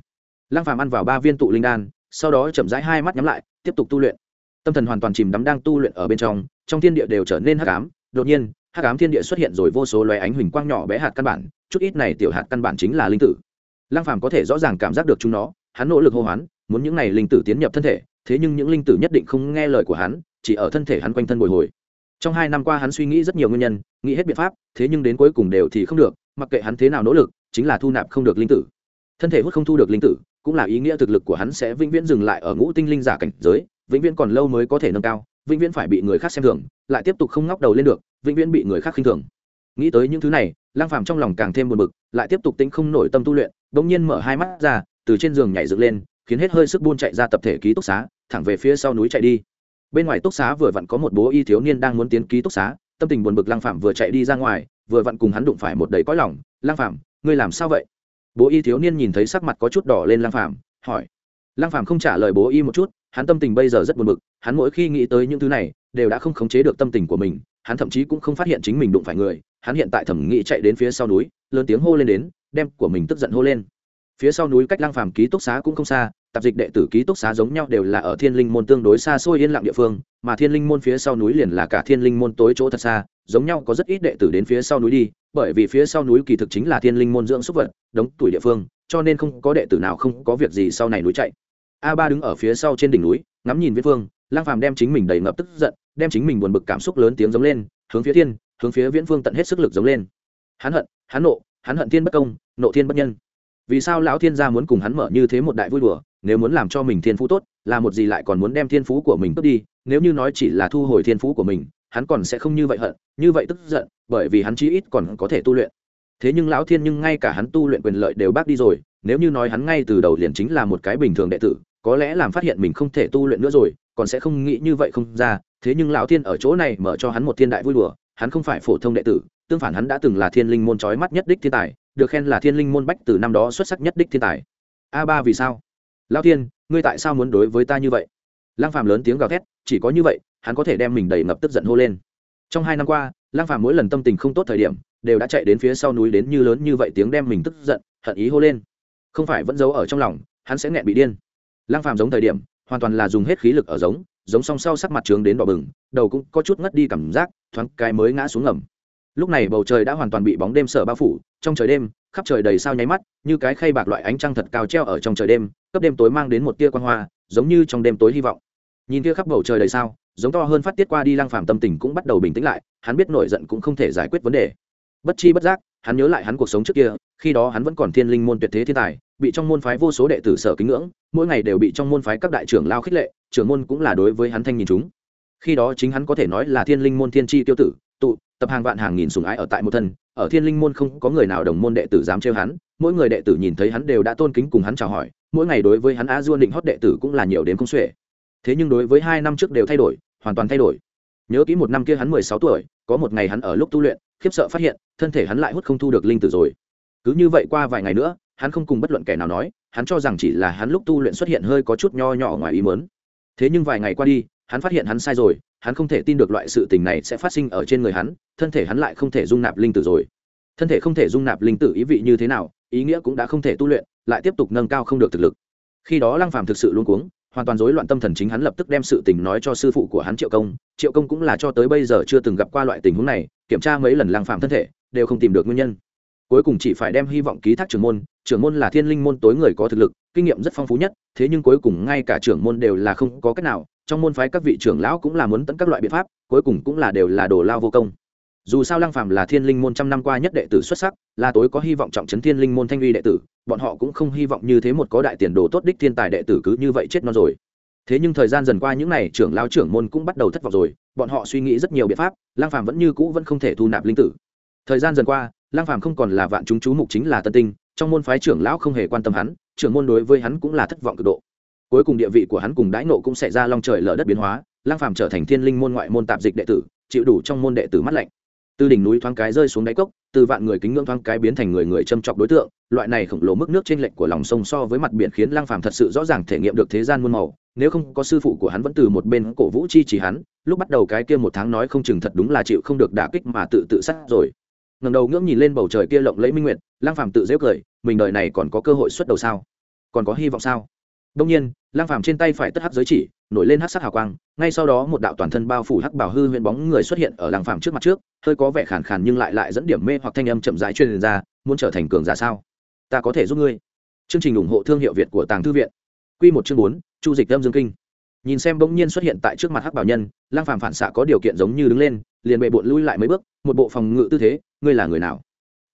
Lăng phàm ăn vào ba viên tụ linh đan, sau đó chậm rãi hai mắt nhắm lại, tiếp tục tu luyện. Tâm thần hoàn toàn chìm đắm đang tu luyện ở bên trong trong thiên địa đều trở nên hắc ám. Đột nhiên, hắc ám thiên địa xuất hiện rồi vô số loé ánh huỳnh quang nhỏ bé hạt căn bản, chút ít này tiểu hạt căn bản chính là linh tử. Lăng phàm có thể rõ ràng cảm giác được chúng nó, hắn nỗ lực hô hoán, muốn những này linh tử tiến nhập thân thể thế nhưng những linh tử nhất định không nghe lời của hắn, chỉ ở thân thể hắn quanh thân bồi hồi. Trong hai năm qua hắn suy nghĩ rất nhiều nguyên nhân, nghĩ hết biện pháp, thế nhưng đến cuối cùng đều thì không được, mặc kệ hắn thế nào nỗ lực, chính là thu nạp không được linh tử. Thân thể hút không thu được linh tử, cũng là ý nghĩa thực lực của hắn sẽ vĩnh viễn dừng lại ở ngũ tinh linh giả cảnh giới, vĩnh viễn còn lâu mới có thể nâng cao, vĩnh viễn phải bị người khác xem thường, lại tiếp tục không ngóc đầu lên được, vĩnh viễn bị người khác khinh thường. Nghĩ tới những thứ này lang phàm trong lòng càng thêm buồn bực, lại tiếp tục tính không nổi tâm tu luyện đ nhiên mở hai mắt ra, từ trên giường nhảy dựng lên, khiến hết hơi sức buôn chạy ra tập thể ký túc xá thẳng về phía sau núi chạy đi. Bên ngoài túc xá vừa vặn có một bố y thiếu niên đang muốn tiến ký túc xá, tâm tình buồn bực lang phạm vừa chạy đi ra ngoài, vừa vặn cùng hắn đụng phải một đầy cõi lỏng lang phạm ngươi làm sao vậy? Bố y thiếu niên nhìn thấy sắc mặt có chút đỏ lên lang phạm hỏi. Lang phạm không trả lời bố y một chút, hắn tâm tình bây giờ rất buồn bực, hắn mỗi khi nghĩ tới những thứ này, đều đã không khống chế được tâm tình của mình, hắn thậm chí cũng không phát hiện chính mình đụng phải người, hắn hiện tại thẩm nghĩ chạy đến phía sau núi, lớn tiếng hô lên đến, đem của mình tức giận hô lên. Phía sau núi cách lang phàm ký túc xá cũng không xa tạp dịch đệ tử ký túc xá giống nhau đều là ở thiên linh môn tương đối xa xôi yên lặng địa phương, mà thiên linh môn phía sau núi liền là cả thiên linh môn tối chỗ thật xa, giống nhau có rất ít đệ tử đến phía sau núi đi, bởi vì phía sau núi kỳ thực chính là thiên linh môn dưỡng súc vật, đống tuổi địa phương, cho nên không có đệ tử nào không có việc gì sau này núi chạy. A ba đứng ở phía sau trên đỉnh núi, ngắm nhìn viễn phương lang phàm đem chính mình đầy ngập tức giận, đem chính mình buồn bực cảm xúc lớn tiếng giống lên, hướng phía thiên, hướng phía viễn phương tận hết sức lực giống lên. Hắn hận, hắn nộ, hắn hận thiên bất công, nộ thiên bất nhân vì sao lão thiên gia muốn cùng hắn mở như thế một đại vui đùa, nếu muốn làm cho mình thiên phú tốt, là một gì lại còn muốn đem thiên phú của mình cướp đi, nếu như nói chỉ là thu hồi thiên phú của mình, hắn còn sẽ không như vậy hận, như vậy tức giận, bởi vì hắn chí ít còn có thể tu luyện. Thế nhưng lão thiên nhưng ngay cả hắn tu luyện quyền lợi đều bác đi rồi, nếu như nói hắn ngay từ đầu liền chính là một cái bình thường đệ tử, có lẽ làm phát hiện mình không thể tu luyện nữa rồi, còn sẽ không nghĩ như vậy không ra, thế nhưng lão thiên ở chỗ này mở cho hắn một thiên đại vui đùa, hắn không phải phổ thông đệ tử, tương phản hắn đã từng là thiên linh môn trói mắt nhất đích thiên tài được khen là thiên linh môn bách từ năm đó xuất sắc nhất đích thiên tài. A ba vì sao? Lao thiên, ngươi tại sao muốn đối với ta như vậy? Lang phàm lớn tiếng gào thét, chỉ có như vậy, hắn có thể đem mình đầy ngập tức giận hô lên. Trong hai năm qua lang phàm mỗi lần tâm tình không tốt thời điểm, đều đã chạy đến phía sau núi đến như lớn như vậy tiếng đem mình tức giận, hận ý hô lên. Không phải vẫn giấu ở trong lòng, hắn sẽ nghẹn bị điên. Lang phàm giống thời điểm, hoàn toàn là dùng hết khí lực ở giống giống song sau sắc mặt trướng đến đỏ bừng, đầu cũng có chút ngất đi cảm giác, thoáng cái mới ngã xuống ngầm lúc này bầu trời đã hoàn toàn bị bóng đêm sở bao phủ, trong trời đêm, khắp trời đầy sao nháy mắt, như cái khay bạc loại ánh trăng thật cao treo ở trong trời đêm, cấp đêm tối mang đến một tia quan hoa, giống như trong đêm tối hy vọng. Nhìn kia khắp bầu trời đầy sao, giống to hơn phát tiết qua đi lăng phàm tâm tình cũng bắt đầu bình tĩnh lại, hắn biết nổi giận cũng không thể giải quyết vấn đề. Bất chi bất giác, hắn nhớ lại hắn cuộc sống trước kia, khi đó hắn vẫn còn thiên linh môn tuyệt thế thiên tài, bị trong môn phái vô số đệ tử sở kính ngưỡng, mỗi ngày đều bị trong môn phái các đại trưởng lao khích lệ, trưởng môn cũng là đối với hắn thanh nhìn chúng. Khi đó chính hắn có thể nói là thiên linh môn thiên tri tiêu tử tụ, tập hàng vạn hàng nghìn sùng ái ở tại một thân, ở thiên linh môn không có người nào đồng môn đệ tử dám trêu hắn, mỗi người đệ tử nhìn thấy hắn đều đã tôn kính cùng hắn chào hỏi, mỗi ngày đối với hắn a duôn định hót đệ tử cũng là nhiều đến không xuể. Thế nhưng đối với hai năm trước đều thay đổi, hoàn toàn thay đổi. Nhớ kỹ một năm kia hắn mười sáu tuổi, có một ngày hắn ở lúc tu luyện, khiếp sợ phát hiện, thân thể hắn lại hút không thu được linh tử rồi. Cứ như vậy qua vài ngày nữa, hắn không cùng bất luận kẻ nào nói, hắn cho rằng chỉ là hắn lúc tu luyện xuất hiện hơi có chút nho nhỏ ngoài ý mớn thế nhưng vài ngày qua đi, hắn phát hiện hắn sai rồi hắn không thể tin được loại sự tình này sẽ phát sinh ở trên người hắn, thân thể hắn lại không thể dung nạp linh tử rồi. Thân thể không thể dung nạp linh tử ý vị như thế nào, ý nghĩa cũng đã không thể tu luyện, lại tiếp tục nâng cao không được thực lực. Khi đó lăng phàm thực sự luôn cuống, hoàn toàn rối loạn tâm thần chính hắn lập tức đem sự tình nói cho sư phụ của hắn triệu công. Triệu công cũng là cho tới bây giờ chưa từng gặp qua loại tình huống này, kiểm tra mấy lần lăng phàm thân thể, đều không tìm được nguyên nhân. Cuối cùng chỉ phải đem hy vọng ký thác trưởng môn trưởng môn là thiên linh môn tối người có thực lực, kinh nghiệm rất phong phú nhất, thế nhưng cuối cùng ngay cả trưởng môn đều là không có cách nào trong môn phái các vị trưởng lão cũng là muốn tận các loại biện pháp, cuối cùng cũng là đều là đồ lao vô công. Dù sao lăng phàm là thiên linh môn trăm năm qua nhất đệ tử xuất sắc, là tối có hy vọng trọng trấn thiên linh môn thanh uy đệ tử, bọn họ cũng không hy vọng như thế một có đại tiền đồ tốt đích thiên tài đệ tử cứ như vậy chết non rồi. Thế nhưng thời gian dần qua những này trưởng lao trưởng môn cũng bắt đầu thất vọng rồi, bọn họ suy nghĩ rất nhiều biện pháp lang phàm vẫn như cũ vẫn không thể thu nạp linh tử. Thời gian dần qua lang phàm không còn là vạn chúng chú mục chính là tân tinh, trong môn phái trưởng lão không hề quan tâm hắn, trưởng môn đối với hắn cũng là thất vọng cực độ cuối cùng địa vị của hắn cùng đãi nộ cũng sẽ ra long trời lở đất biến hóa, lang phàm trở thành thiên linh môn ngoại môn tạp dịch đệ tử, chịu đủ trong môn đệ tử mắt lạnh. Từ đỉnh núi thoáng cái rơi xuống đáy cốc, từ vạn người kính ngưỡng thoáng cái biến thành người người châm chọc đối tượng, loại này khổng lồ mức nước trên lệnh của lòng sông so với mặt biển khiến lang phàm thật sự rõ ràng thể nghiệm được thế gian muôn màu, nếu không có sư phụ của hắn vẫn từ một bên cổ vũ chi chỉ hắn, lúc bắt đầu cái kia một tháng nói không chừng thật đúng là chịu không được đả kích mà tự tự sát rồi. Ngẩng đầu ngưỡng nhìn lên bầu trời kia lộng lẫy minh nguyệt, lang phàm tự dễ cười, mình đời này còn có cơ hội xuất đầu sao? Còn có hy vọng sao? Đông nhiên lang phàm trên tay phải tất hắc giới chỉ, nổi lên hắc sắc hào quang, ngay sau đó một đạo toàn thân bao phủ hắc bảo hư huyền bóng người xuất hiện ở lang phàm trước mặt trước, hơi có vẻ khàn khàn nhưng lại lại dẫn điểm mê hoặc thanh âm chậm rãi truyền ra, muốn trở thành cường giả sao? Ta có thể giúp ngươi. Chương trình ủng hộ thương hiệu việt của tàng thư viện. Quy một chương bốn, chu dịch âm dương kinh. Nhìn xem bỗng nhiên xuất hiện tại trước mặt hắc bảo nhân lang phàm phản xạ có điều kiện giống như đứng lên, liền bệ bộn lui lại mấy bước, một bộ phòng ngự tư thế, ngươi là người nào?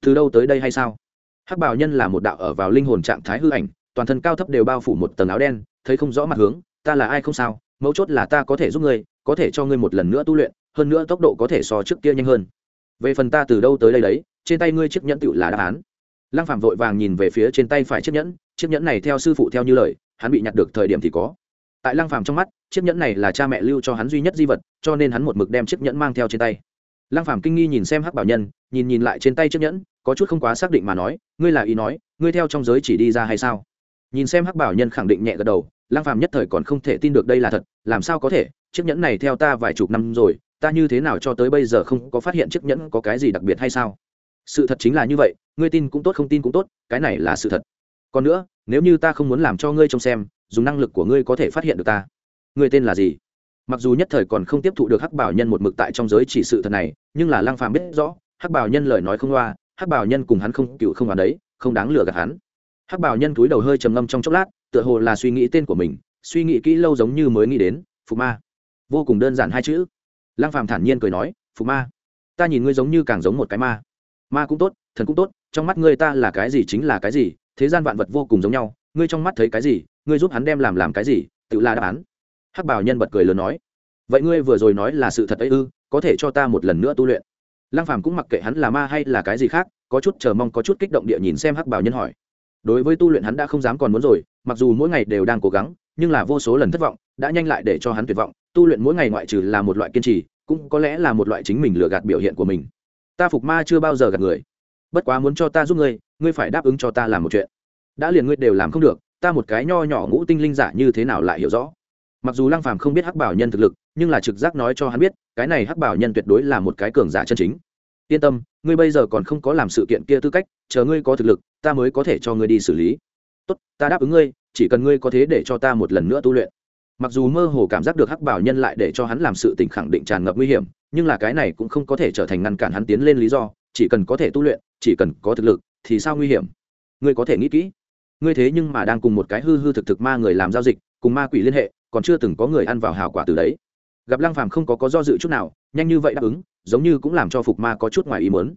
Từ đâu tới đây hay sao? Hắc bảo nhân là một đạo ở vào linh hồn trạng thái hư ảnh toàn thân cao thấp đều bao phủ một tầng áo đen, thấy không rõ mặt hướng, ta là ai không sao, mấu chốt là ta có thể giúp ngươi, có thể cho ngươi một lần nữa tu luyện, hơn nữa tốc độ có thể so trước kia nhanh hơn. Về phần ta từ đâu tới đây đấy, trên tay ngươi chiếc nhẫn tựu là đáp án. Lăng phạm vội vàng nhìn về phía trên tay phải chiếc nhẫn chiếc nhẫn này theo sư phụ theo như lời, hắn bị nhặt được thời điểm thì có. Tại lăng phàm trong mắt, chiếc nhẫn này là cha mẹ lưu cho hắn duy nhất di vật, cho nên hắn một mực đem chiếc nhẫn mang theo trên tay. Lăng phàm kinh nghi nhìn xem hắc bảo nhân, nhìn nhìn lại trên tay chiếc nhẫn, có chút không quá xác định mà nói, ngươi là ý nói, ngươi theo trong giới chỉ đi ra hay sao? Nhìn xem hắc bảo nhân khẳng định nhẹ gật đầu, lăng phàm nhất thời còn không thể tin được đây là thật, làm sao có thể? Chiếc nhẫn này theo ta vài chục năm rồi, ta như thế nào cho tới bây giờ không có phát hiện chiếc nhẫn có cái gì đặc biệt hay sao? Sự thật chính là như vậy, ngươi tin cũng tốt, không tin cũng tốt, cái này là sự thật. Còn nữa, nếu như ta không muốn làm cho ngươi trông xem, dùng năng lực của ngươi có thể phát hiện được ta. Ngươi tên là gì? Mặc dù nhất thời còn không tiếp thụ được hắc bảo nhân một mực tại trong giới chỉ sự thật này, nhưng là lăng phàm biết rõ, hắc bảo nhân lời nói không loa, hắc bảo nhân cùng hắn không cựu không đoán đấy, không đáng lừa gạt hắn hắc bảo nhân túi đầu hơi trầm ngâm trong chốc lát, tựa hồ là suy nghĩ tên của mình, suy nghĩ kỹ lâu giống như mới nghĩ đến, phục ma. Vô cùng đơn giản hai chữ. Lăng phàm thản nhiên cười nói, phục ma, ta nhìn ngươi giống như càng giống một cái ma. Ma cũng tốt, thần cũng tốt, trong mắt ngươi ta là cái gì chính là cái gì, thế gian vạn vật vô cùng giống nhau, ngươi trong mắt thấy cái gì, ngươi giúp hắn đem làm làm cái gì, tự là đáp án. Hắc bảo nhân bật cười lớn nói, vậy ngươi vừa rồi nói là sự thật ấy ư, có thể cho ta một lần nữa tu luyện. Lăng phàm cũng mặc kệ hắn là ma hay là cái gì khác, có chút chờ mong, có chút kích động địa nhìn xem hắc bảo nhân hỏi đối với tu luyện hắn đã không dám còn muốn rồi, mặc dù mỗi ngày đều đang cố gắng, nhưng là vô số lần thất vọng, đã nhanh lại để cho hắn tuyệt vọng. Tu luyện mỗi ngày ngoại trừ là một loại kiên trì, cũng có lẽ là một loại chính mình lừa gạt biểu hiện của mình. Ta phục ma chưa bao giờ gạt người. Bất quá muốn cho ta giúp ngươi ngươi phải đáp ứng cho ta làm một chuyện. Đã liền ngươi đều làm không được, ta một cái nho nhỏ ngũ tinh linh giả như thế nào lại hiểu rõ? Mặc dù lăng phàm không biết hắc bảo nhân thực lực, nhưng là trực giác nói cho hắn biết, cái này hắc bảo nhân tuyệt đối là một cái cường giả chân chính. Yên tâm, ngươi bây giờ còn không có làm sự kiện kia tư cách chờ ngươi có thực lực, ta mới có thể cho ngươi đi xử lý. Tốt, ta đáp ứng ngươi, chỉ cần ngươi có thế để cho ta một lần nữa tu luyện. Mặc dù mơ hồ cảm giác được hắc bảo nhân lại để cho hắn làm sự tình khẳng định tràn ngập nguy hiểm, nhưng là cái này cũng không có thể trở thành ngăn cản hắn tiến lên lý do, chỉ cần có thể tu luyện, chỉ cần có thực lực, thì sao nguy hiểm? Ngươi có thể nghĩ kỹ. Ngươi thế nhưng mà đang cùng một cái hư hư thực thực ma người làm giao dịch, cùng ma quỷ liên hệ, còn chưa từng có người ăn vào hào quả từ đấy. Gặp lăng phàm không có có do dự chút nào, nhanh như vậy đáp ứng, giống như cũng làm cho phục ma có chút ngoài ý muốn.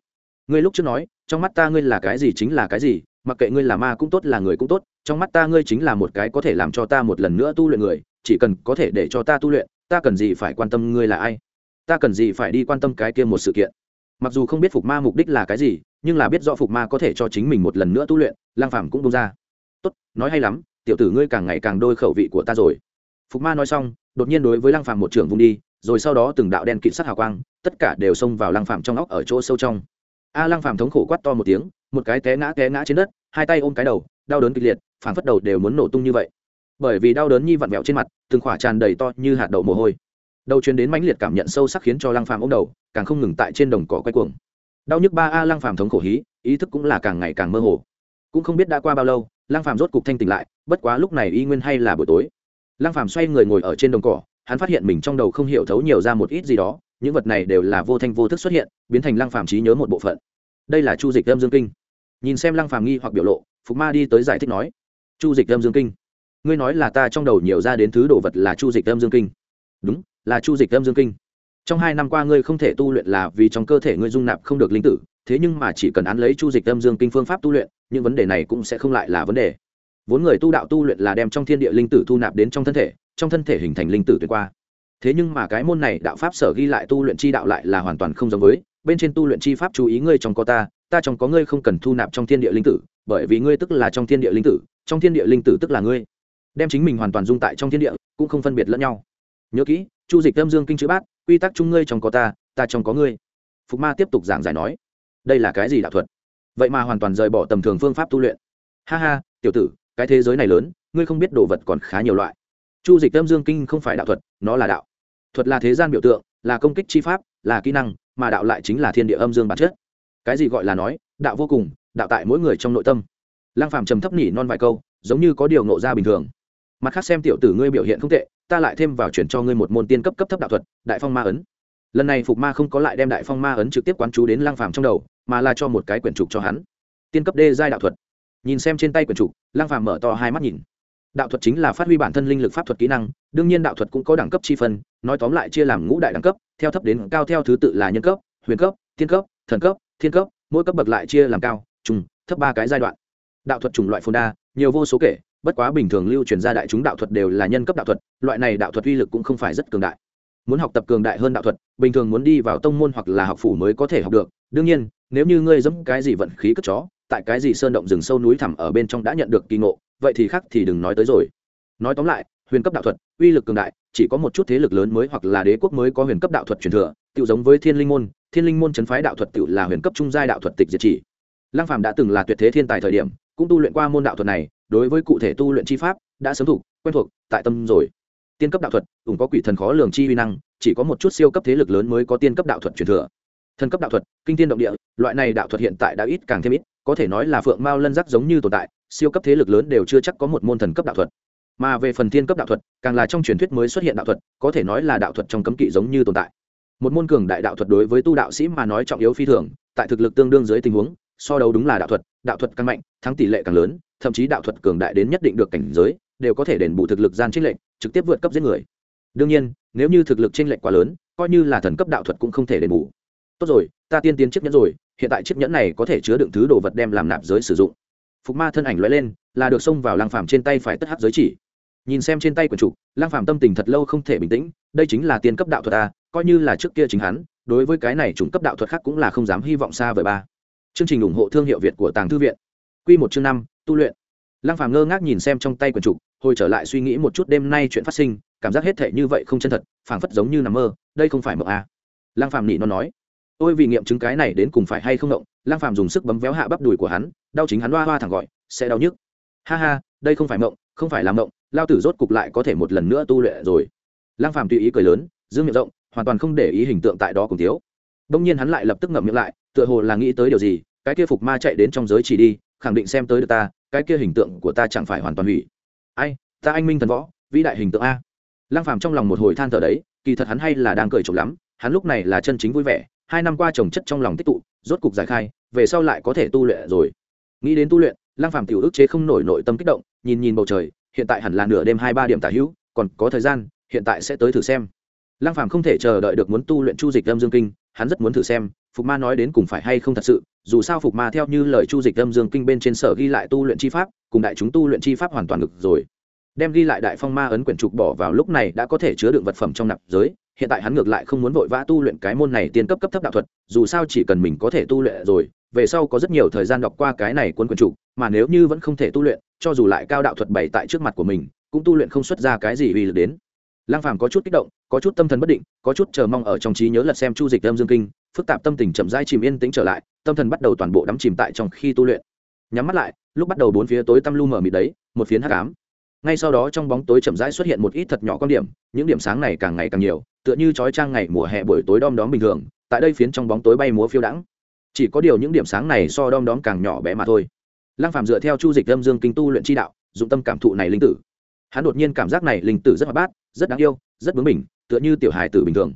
Ngươi lúc trước nói trong mắt ta ngươi là cái gì chính là cái gì, mặc kệ ngươi là ma cũng tốt, là người cũng tốt, trong mắt ta ngươi chính là một cái có thể làm cho ta một lần nữa tu luyện người, chỉ cần có thể để cho ta tu luyện, ta cần gì phải quan tâm ngươi là ai? Ta cần gì phải đi quan tâm cái kia một sự kiện? Mặc dù không biết phục ma mục đích là cái gì, nhưng là biết rõ phục ma có thể cho chính mình một lần nữa tu luyện, lang phàm cũng bông ra. Tốt, nói hay lắm, tiểu tử ngươi càng ngày càng đôi khẩu vị của ta rồi. Phục ma nói xong, đột nhiên đối với lang phàm một trưởng vung đi, rồi sau đó từng đạo đen kịt sắc hào quang, tất cả đều xông vào lang phàm trong óc ở chỗ sâu trong a lang phàm thống khổ quát to một tiếng, một cái té ngã té ngã trên đất, hai tay ôm cái đầu, đau đớn kịch liệt phản phất đầu đều muốn nổ tung như vậy. Bởi vì đau đớn nhi vặn vẹo trên mặt, từng khỏa tràn đầy to như hạt đậu mồ hôi. Đầu truyền đến mãnh liệt cảm nhận sâu sắc khiến cho lăng phàm ôm đầu, càng không ngừng tại trên đồng cỏ quay cuồng. Đau nhức ba a lăng phàm thống khổ hí, ý thức cũng là càng ngày càng mơ hồ. Cũng không biết đã qua bao lâu, lăng phàm rốt cục thanh tỉnh lại, bất quá lúc này y nguyên hay là buổi tối. Lăng phàm xoay người ngồi ở trên đồng cỏ, hắn phát hiện mình trong đầu không hiểu thấu nhiều ra một ít gì đó những vật này đều là vô thanh vô thức xuất hiện, biến thành lăng phàm trí nhớ một bộ phận. Đây là chu dịch âm dương kinh. Nhìn xem lăng phàm nghi hoặc biểu lộ, phục ma đi tới giải thích nói, chu dịch âm dương kinh, ngươi nói là ta trong đầu nhiều ra đến thứ đồ vật là chu dịch âm dương kinh. Đúng, là chu dịch âm dương kinh. Trong hai năm qua ngươi không thể tu luyện là vì trong cơ thể ngươi dung nạp không được linh tử, thế nhưng mà chỉ cần án lấy chu dịch âm dương kinh phương pháp tu luyện, những vấn đề này cũng sẽ không lại là vấn đề. Vốn người tu đạo tu luyện là đem trong thiên địa linh tử thu nạp đến trong thân thể, trong thân thể hình thành linh tử tuyệt qua thế nhưng mà cái môn này đạo pháp sở ghi lại tu luyện chi đạo lại là hoàn toàn không giống với, bên trên tu luyện chi pháp chú ý ngươi trong có ta ta trong có ngươi không cần thu nạp trong thiên địa linh tử, bởi vì ngươi tức là trong thiên địa linh tử, trong thiên địa linh tử tức là ngươi. Đem chính mình hoàn toàn dung tại trong thiên địa, cũng không phân biệt lẫn nhau. Nhớ kỹ, chu dịch âm dương kinh chữ bát, quy tắc chung ngươi trong có ta ta trong có ngươi. Phục ma tiếp tục giảng giải nói, đây là cái gì đạo thuật? Vậy mà hoàn toàn rời bỏ tầm thường phương pháp tu luyện. Ha ha, tiểu tử, cái thế giới này lớn, ngươi không biết đồ vật còn khá nhiều loại chu dịch âm dương kinh không phải đạo thuật, nó là đạo. Thuật là thế gian biểu tượng, là công kích chi pháp, là kỹ năng, mà đạo lại chính là thiên địa âm dương bản chất. Cái gì gọi là nói, đạo vô cùng, đạo tại mỗi người trong nội tâm. Lăng phàm trầm thấp nỉ non vài câu, giống như có điều nộ ra bình thường. Mặt khác xem tiểu tử ngươi biểu hiện không tệ, ta lại thêm vào chuyển cho ngươi một môn tiên cấp cấp thấp đạo thuật, đại phong ma ấn. Lần này phục ma không có lại đem đại phong ma ấn trực tiếp quán chú đến lang phàm trong đầu, mà là cho một cái quyển trục cho hắn. Tiên cấp đê giai đạo thuật. Nhìn xem trên tay quyển trục lang phàm mở to hai mắt nhìn đạo thuật chính là phát huy bản thân linh lực pháp thuật kỹ năng, đương nhiên đạo thuật cũng có đẳng cấp chi phân, nói tóm lại chia làm ngũ đại đẳng cấp, theo thấp đến cao theo thứ tự là nhân cấp, huyền cấp, thiên cấp, thần cấp, thiên cấp, mỗi cấp bậc lại chia làm cao trung thấp ba cái giai đoạn. Đạo thuật chủng loại phồn đa, nhiều vô số kể, bất quá bình thường lưu truyền ra đại chúng đạo thuật đều là nhân cấp đạo thuật, loại này đạo thuật uy lực cũng không phải rất cường đại. Muốn học tập cường đại hơn đạo thuật, bình thường muốn đi vào tông môn hoặc là học phủ mới có thể học được, đương nhiên, nếu như ngươi dẫm cái gì vận khí cất chó, tại cái gì sơn động rừng sâu núi thẳm ở bên trong đã nhận được kỳ ngộ vậy thì khác thì đừng nói tới rồi. Nói tóm lại, huyền cấp đạo thuật, uy lực cường đại, chỉ có một chút thế lực lớn mới hoặc là đế quốc mới có huyền cấp đạo thuật truyền thừa tự giống với thiên linh môn. Thiên linh môn chấn phái đạo thuật tự là huyền cấp trung giai đạo thuật tịch diệt chỉ. Lăng phàm đã từng là tuyệt thế thiên tài thời điểm, cũng tu luyện qua môn đạo thuật này, đối với cụ thể tu luyện chi pháp, đã sớm thuộc, quen thuộc, tại tâm rồi. Tiên cấp đạo thuật cũng có quỷ thần khó lường chi uy năng, chỉ có một chút siêu cấp thế lực lớn mới có tiên cấp đạo thuật truyền thừa. Thần cấp đạo thuật, kinh tiên động địa, loại này đạo thuật hiện tại đã ít càng thêm ít, có thể nói là phượng mao lân giác giống như tồn tại siêu cấp thế lực lớn đều chưa chắc có một môn thần cấp đạo thuật. Mà về phần thiên cấp đạo thuật, càng là trong truyền thuyết mới xuất hiện đạo thuật, có thể nói là đạo thuật trong cấm kỵ giống như tồn tại. Một môn cường đại đạo thuật đối với tu đạo sĩ mà nói trọng yếu phi thường, tại thực lực tương đương dưới tình huống, so đấu đúng là đạo thuật đạo thuật càng mạnh, thắng tỷ lệ càng lớn, thậm chí đạo thuật cường đại đến nhất định được cảnh giới, đều có thể đền bù thực lực gian trích lệnh trực tiếp vượt cấp giết người. Đương nhiên, nếu như thực lực t r ê n lệch quá lớn, coi như là thần cấp đạo thuật cũng không thể đền bù. Tốt rồi, ta tiên tiến chiếc nhẫn rồi, hiện tại chiếc nhẫn này có thể chứa đựng thứ đồ vật đem làm nạp giới sử dụng phục ma thân ảnh lóe lên, là được xông vào lang phàm trên tay phải tất hắc giới chỉ. Nhìn xem trên tay quyển trục lang phàm tâm tình thật lâu không thể bình tĩnh, đây chính là tiên cấp đạo thuật ta coi như là trước kia chính hắn, đối với cái này chủng cấp đạo thuật khác cũng là không dám hy vọng xa vời ba. Chương trình ủng hộ thương hiệu việt của tàng thư viện. Quy một chương năm, tu luyện. Lăng phàm ngơ ngác nhìn xem trong tay quyển trục hồi trở lại suy nghĩ một chút đêm nay chuyện phát sinh, cảm giác hết thể như vậy không chân thật, phảng phất giống như nằm mơ, đây không phải mộng à. lăng phàm nỉ nó nói, ôi vì nghiệm chứng cái này đến cùng phải hay không động Lang phàm dùng sức bấm véo hạ bắp đùi của hắn, đau chính hắn hoa hoa thẳng gọi, sẽ đau nhức. Ha ha, đây không phải mộng, không phải là mộng, lao tử rốt cục lại có thể một lần nữa tu luyện rồi. Lang phàm tùy ý cười lớn, dương miệng rộng, hoàn toàn không để ý hình tượng tại đó cùng thiếu. Đông nhiên hắn lại lập tức ngậm miệng lại, tựa hồ là nghĩ tới điều gì, cái kia phục ma chạy đến trong giới chỉ đi, khẳng định xem tới được ta, cái kia hình tượng của ta chẳng phải hoàn toàn hủy. Ai, ta anh minh thần võ, vĩ đại hình tượng a. Lang phàm trong lòng một hồi than thở đấy, kỳ thật hắn hay là đang cười trộm lắm, hắn lúc này là chân chính vui vẻ, hai năm qua trồng chất trong lòng tích tụ, rốt cục giải khai về sau lại có thể tu luyện rồi. Nghĩ đến tu luyện, lăng phàm tiểu ức chế không nổi nội tâm kích động, nhìn nhìn bầu trời, hiện tại hẳn là nửa đêm hai ba điểm tả hữu, còn có thời gian, hiện tại sẽ tới thử xem. Lăng phàm không thể chờ đợi được muốn tu luyện chu dịch âm dương kinh, hắn rất muốn thử xem, phục ma nói đến cùng phải hay không thật sự, dù sao phục ma theo như lời chu dịch âm dương kinh bên trên sở ghi lại tu luyện chi pháp, cùng đại chúng tu luyện chi pháp hoàn toàn ngực rồi. Đem ghi lại đại phong ma ấn quyển trục bỏ vào lúc này đã có thể chứa đựng vật phẩm trong nạp giới hiện tại hắn ngược lại không muốn vội vã tu luyện cái môn này tiên cấp cấp thấp đạo thuật dù sao chỉ cần mình có thể tu luyện rồi về sau có rất nhiều thời gian đọc qua cái này cuốn quyển chủ mà nếu như vẫn không thể tu luyện cho dù lại cao đạo thuật bày tại trước mặt của mình cũng tu luyện không xuất ra cái gì uy lực đến Lăng Phàm có chút kích động, có chút tâm thần bất định, có chút chờ mong ở trong trí nhớ lật xem chu dịch âm dương kinh, phức tạp tâm tình chậm rãi chìm yên tĩnh trở lại, tâm thần bắt đầu toàn bộ đắm chìm tại trong khi tu luyện. Nhắm mắt lại, lúc bắt đầu bốn phía tối tăm lu mờ mịt đấy, một phiến hắc ám. Ngay sau đó trong bóng tối chậm rãi xuất hiện một ít thật nhỏ con điểm, những điểm sáng này càng ngày càng nhiều, tựa như trói trang ngày mùa hè buổi tối đom đóm bình thường, tại đây phiến trong bóng tối bay múa phiêu đãng. Chỉ có điều những điểm sáng này so đom đóm càng nhỏ bé mà thôi. Lăng Phàm dựa theo chu dịch âm dương kinh tu luyện chi đạo, dụng tâm cảm thụ này linh tử. Hắn đột nhiên cảm giác này linh tử rất hoạt bát, rất đáng yêu rất bướng bỉnh tựa như tiểu hài tử bình thường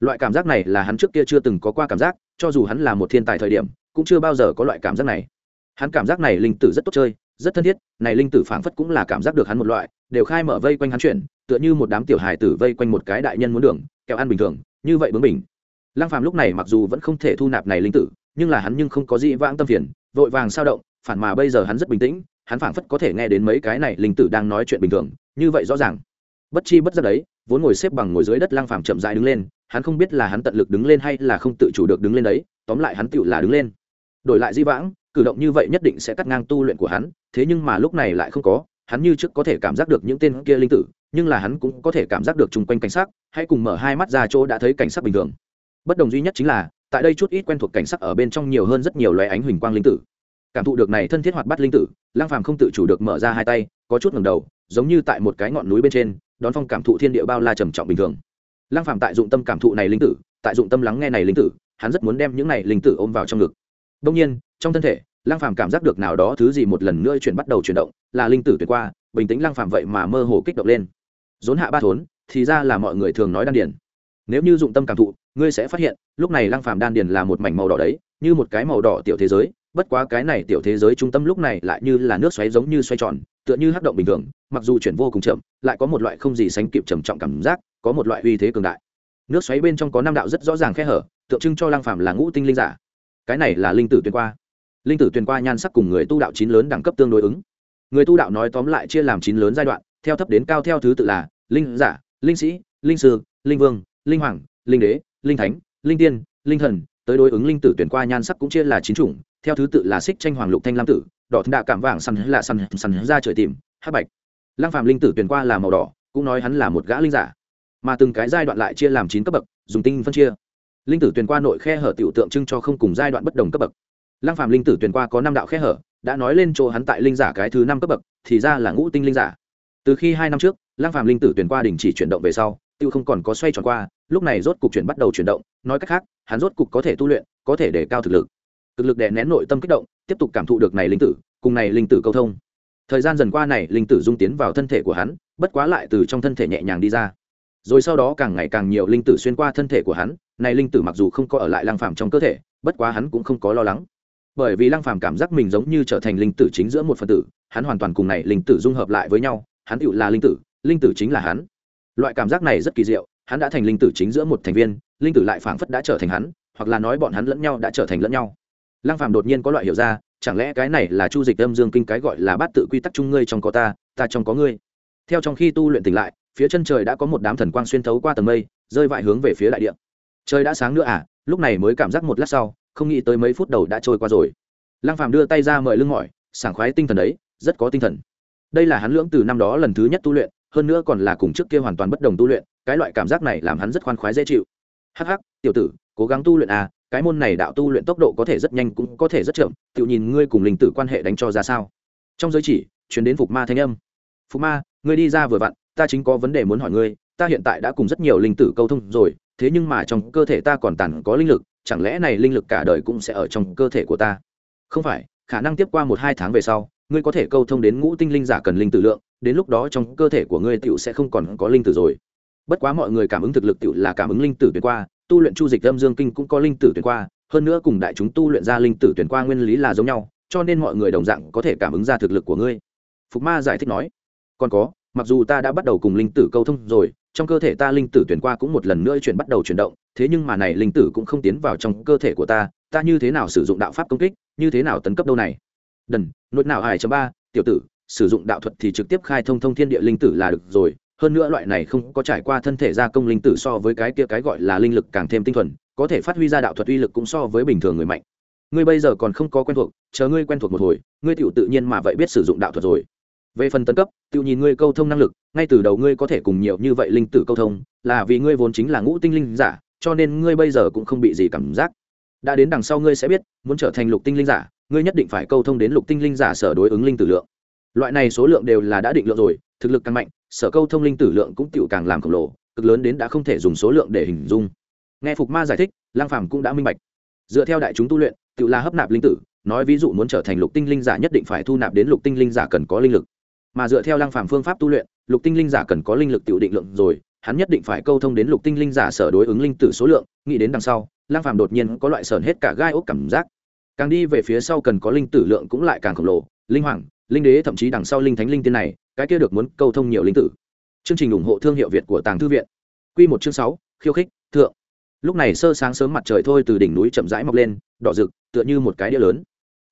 loại cảm giác này là hắn trước kia chưa từng có qua cảm giác cho dù hắn là một thiên tài thời điểm cũng chưa bao giờ có loại cảm giác này hắn cảm giác này linh tử rất tốt chơi rất thân thiết, này linh tử phảng phất cũng là cảm giác được hắn một loại, đều khai mở vây quanh hắn chuyển, tựa như một đám tiểu hài tử vây quanh một cái đại nhân muốn đường, kẹo ăn bình thường, như vậy bướng bỉnh. Lăng phàm lúc này mặc dù vẫn không thể thu nạp này linh tử, nhưng là hắn nhưng không có gì vãng tâm phiền, vội vàng sao động, phản mà bây giờ hắn rất bình tĩnh, hắn phảng phất có thể nghe đến mấy cái này linh tử đang nói chuyện bình thường, như vậy rõ ràng. Bất chi bất giác đấy, vốn ngồi xếp bằng ngồi dưới đất lang phàm chậm rãi đứng lên, hắn không biết là hắn tận lực đứng lên hay là không tự chủ được đứng lên đấy, tóm lại hắn tựu là đứng lên. Đổi lại di vãng cử động như vậy nhất định sẽ cắt ngang tu luyện của hắn, thế nhưng mà lúc này lại không có, hắn như trước có thể cảm giác được những tên kia linh tử, nhưng là hắn cũng có thể cảm giác được chung quanh cảnh sắc, hãy cùng mở hai mắt ra chỗ đã thấy cảnh sắc bình thường. Bất đồng duy nhất chính là, tại đây chút ít quen thuộc cảnh sắc ở bên trong nhiều hơn rất nhiều loé ánh huỳnh quang linh tử. Cảm thụ được này thân thiết hoạt bắt linh tử lang phàm không tự chủ được mở ra hai tay, có chút ngẩng đầu, giống như tại một cái ngọn núi bên trên, đón phong cảm thụ thiên địa bao la trầm trọng bình thường. Lang phàm tại dụng tâm cảm thụ này linh tử, tại dụng tâm lắng nghe này linh tử, hắn rất muốn đem những này linh tử ôm vào trong ngực. Đông nhiên, trong thân thể lăng Phàm cảm giác được nào đó thứ gì một lần nữa chuyển bắt đầu chuyển động, là linh tử tuyệt qua, bình tĩnh lăng Phàm vậy mà mơ hồ kích động lên. Dốn hạ ba thốn, thì ra là mọi người thường nói đan điền. Nếu như dụng tâm cảm thụ, ngươi sẽ phát hiện, lúc này lăng phàm đan điền là một mảnh màu đỏ đấy, như một cái màu đỏ tiểu thế giới, bất quá cái này tiểu thế giới trung tâm lúc này lại như là nước xoáy giống như xoay tròn, tựa như hấp động bình thường, mặc dù chuyển vô cùng chậm, lại có một loại không gì sánh kịp trầm trọng cảm giác, có một loại uy thế cường đại. Nước xoáy bên trong có năm đạo rất rõ ràng khe hở, tượng trưng cho lăng phàm là ngũ tinh linh giả. Cái này là linh tử tuyên qua linh tử tuyền qua nhan sắc cùng người tu đạo chín lớn đẳng cấp tương đối ứng. Người tu đạo nói tóm lại chia làm chín lớn giai đoạn, theo thấp đến cao theo thứ tự là linh giả, linh sĩ, linh sư, linh vương, linh hoàng, linh đế, linh thánh, linh tiên, linh thần. Tới đối ứng linh tử tuyển qua nhan sắc cũng chia là chín chủng, theo thứ tự là xích tranh hoàng lục thanh lam tử, đỏ đạ cảm vàng săn là săn săn ra trời tìm, hắc bạch. Lăng phạm linh tử tuyển qua là màu đỏ, cũng nói hắn là một gã linh giả. Mà từng cái giai đoạn lại chia làm chín cấp bậc, dùng tinh phân chia. Linh tử tuyển qua nội khe hở tiểu tượng trưng cho không cùng giai đoạn bất đồng cấp bậc lăng phạm linh tử tuyển qua có năm đạo khe hở, đã nói lên chỗ hắn tại linh giả cái thứ năm cấp bậc, thì ra là ngũ tinh linh giả. Từ khi hai năm trước, lăng phạm linh tử tuyển qua đình chỉ chuyển động về sau, tiêu không còn có xoay tròn qua, lúc này rốt cục chuyển bắt đầu chuyển động, nói cách khác, hắn rốt cục có thể tu luyện, có thể để cao thực lực. Thực lực đè nén nội tâm kích động, tiếp tục cảm thụ được này linh tử, cùng này linh tử câu thông. Thời gian dần qua này linh tử dung tiến vào thân thể của hắn, bất quá lại từ trong thân thể nhẹ nhàng đi ra. Rồi sau đó càng ngày càng nhiều linh tử xuyên qua thân thể của hắn, này linh tử mặc dù không có ở lại lang phàm trong cơ thể, bất quá hắn cũng không có lo lắng bởi vì lang phàm cảm giác mình giống như trở thành linh tử chính giữa một phần tử, hắn hoàn toàn cùng này linh tử dung hợp lại với nhau, hắn tựu là linh tử linh tử chính là hắn. Loại cảm giác này rất kỳ diệu, hắn đã thành linh tử chính giữa một thành viên, linh tử lại phảng phất đã trở thành hắn, hoặc là nói bọn hắn lẫn nhau đã trở thành lẫn nhau. Lăng phàm đột nhiên có loại hiểu ra, chẳng lẽ cái này là chu dịch âm dương kinh cái gọi là bát tự quy tắc chung ngươi trong có ta ta trong có ngươi. Theo trong khi tu luyện tỉnh lại, phía chân trời đã có một đám thần quang xuyên thấu qua tầng mây, rơi vại hướng về phía đại địa. Trời đã sáng nữa à lúc này mới cảm giác một lát sau không nghĩ tới mấy phút đầu đã trôi qua rồi. Lăng phàm đưa tay ra mời lưng mỏi, sảng khoái tinh thần đấy, rất có tinh thần. Đây là hắn lưỡng từ năm đó lần thứ nhất tu luyện, hơn nữa còn là cùng trước kia hoàn toàn bất đồng tu luyện, cái loại cảm giác này làm hắn rất khoan khoái dễ chịu. Hắc hắc, tiểu tử, cố gắng tu luyện à cái môn này đạo tu luyện tốc độ có thể rất nhanh cũng có thể rất chậm, tự nhìn ngươi cùng linh tử quan hệ đánh cho ra sao. Trong giới chỉ, chuyển đến phục ma thanh âm. Phục ma, ngươi đi ra vừa vặn, ta chính có vấn đề muốn hỏi ngươi, ta hiện tại đã cùng rất nhiều linh tử câu thông rồi, thế nhưng mà trong cơ thể ta còn tàn có linh lực chẳng lẽ này linh lực cả đời cũng sẽ ở trong cơ thể của ta? Không phải, khả năng tiếp qua một hai tháng về sau, ngươi có thể câu thông đến ngũ tinh linh giả cần linh tử lượng, đến lúc đó trong cơ thể của ngươi tựu sẽ không còn có linh tử rồi. Bất quá mọi người cảm ứng thực lực tựu là cảm ứng linh tử tuyệt qua, tu luyện chu dịch âm dương kinh cũng có linh tử tuyệt qua, hơn nữa cùng đại chúng tu luyện ra linh tử tuyệt qua nguyên lý là giống nhau, cho nên mọi người đồng dạng có thể cảm ứng ra thực lực của ngươi. Phục ma giải thích nói, còn có, mặc dù ta đã bắt đầu cùng linh tử câu thông rồi trong cơ thể ta linh tử tuyển qua cũng một lần nữa chuyển bắt đầu chuyển động, thế nhưng mà này linh tử cũng không tiến vào trong cơ thể của ta ta như thế nào sử dụng đạo pháp công kích, như thế nào tấn cấp đâu này? Đần nội nào hải chấm ba, tiểu tử, sử dụng đạo thuật thì trực tiếp khai thông thông thiên địa linh tử là được rồi, hơn nữa loại này không có trải qua thân thể gia công linh tử so với cái kia cái gọi là linh lực càng thêm tinh thuần, có thể phát huy ra đạo thuật uy lực cũng so với bình thường người mạnh. Ngươi bây giờ còn không có quen thuộc, chờ ngươi quen thuộc một hồi, ngươi tiểu tự nhiên mà vậy biết sử dụng đạo thuật rồi về phần tấn cấp, tự nhìn ngươi câu thông năng lực, ngay từ đầu ngươi có thể cùng nhiều như vậy linh tử câu thông, là vì ngươi vốn chính là ngũ tinh linh giả, cho nên ngươi bây giờ cũng không bị gì cảm giác. Đã đến đằng sau ngươi sẽ biết, muốn trở thành lục tinh linh giả, ngươi nhất định phải câu thông đến lục tinh linh giả sở đối ứng linh tử lượng. Loại này số lượng đều là đã định lượng rồi, thực lực càng mạnh, sở câu thông linh tử lượng cũng tựu càng làm khổng lồ, cực lớn đến đã không thể dùng số lượng để hình dung. Nghe phục ma giải thích lang phàm cũng đã minh bạch. Dựa theo đại chúng tu luyện tự là hấp nạp linh tử, nói ví dụ muốn trở thành lục tinh linh giả nhất định phải thu nạp đến lục tinh linh giả cần có linh lực mà dựa theo lang phàm phương pháp tu luyện, lục tinh linh giả cần có linh lực tiểu định lượng rồi, hắn nhất định phải câu thông đến lục tinh linh giả sở đối ứng linh tử số lượng, nghĩ đến đằng sau lang phàm đột nhiên có loại sờn hết cả gai ốc cảm giác. Càng đi về phía sau cần có linh tử lượng cũng lại càng khổng lồ, linh hoàng, linh đế thậm chí đằng sau linh thánh linh tiên này, cái kia được muốn câu thông nhiều linh tử. Chương trình ủng hộ thương hiệu việt của tàng thư viện. Quy một chương sáu, khiêu khích, thượng. Lúc này sơ sáng sớm mặt trời thôi từ đỉnh núi chậm rãi mọc lên, đỏ rực, tựa như một cái đĩa lớn.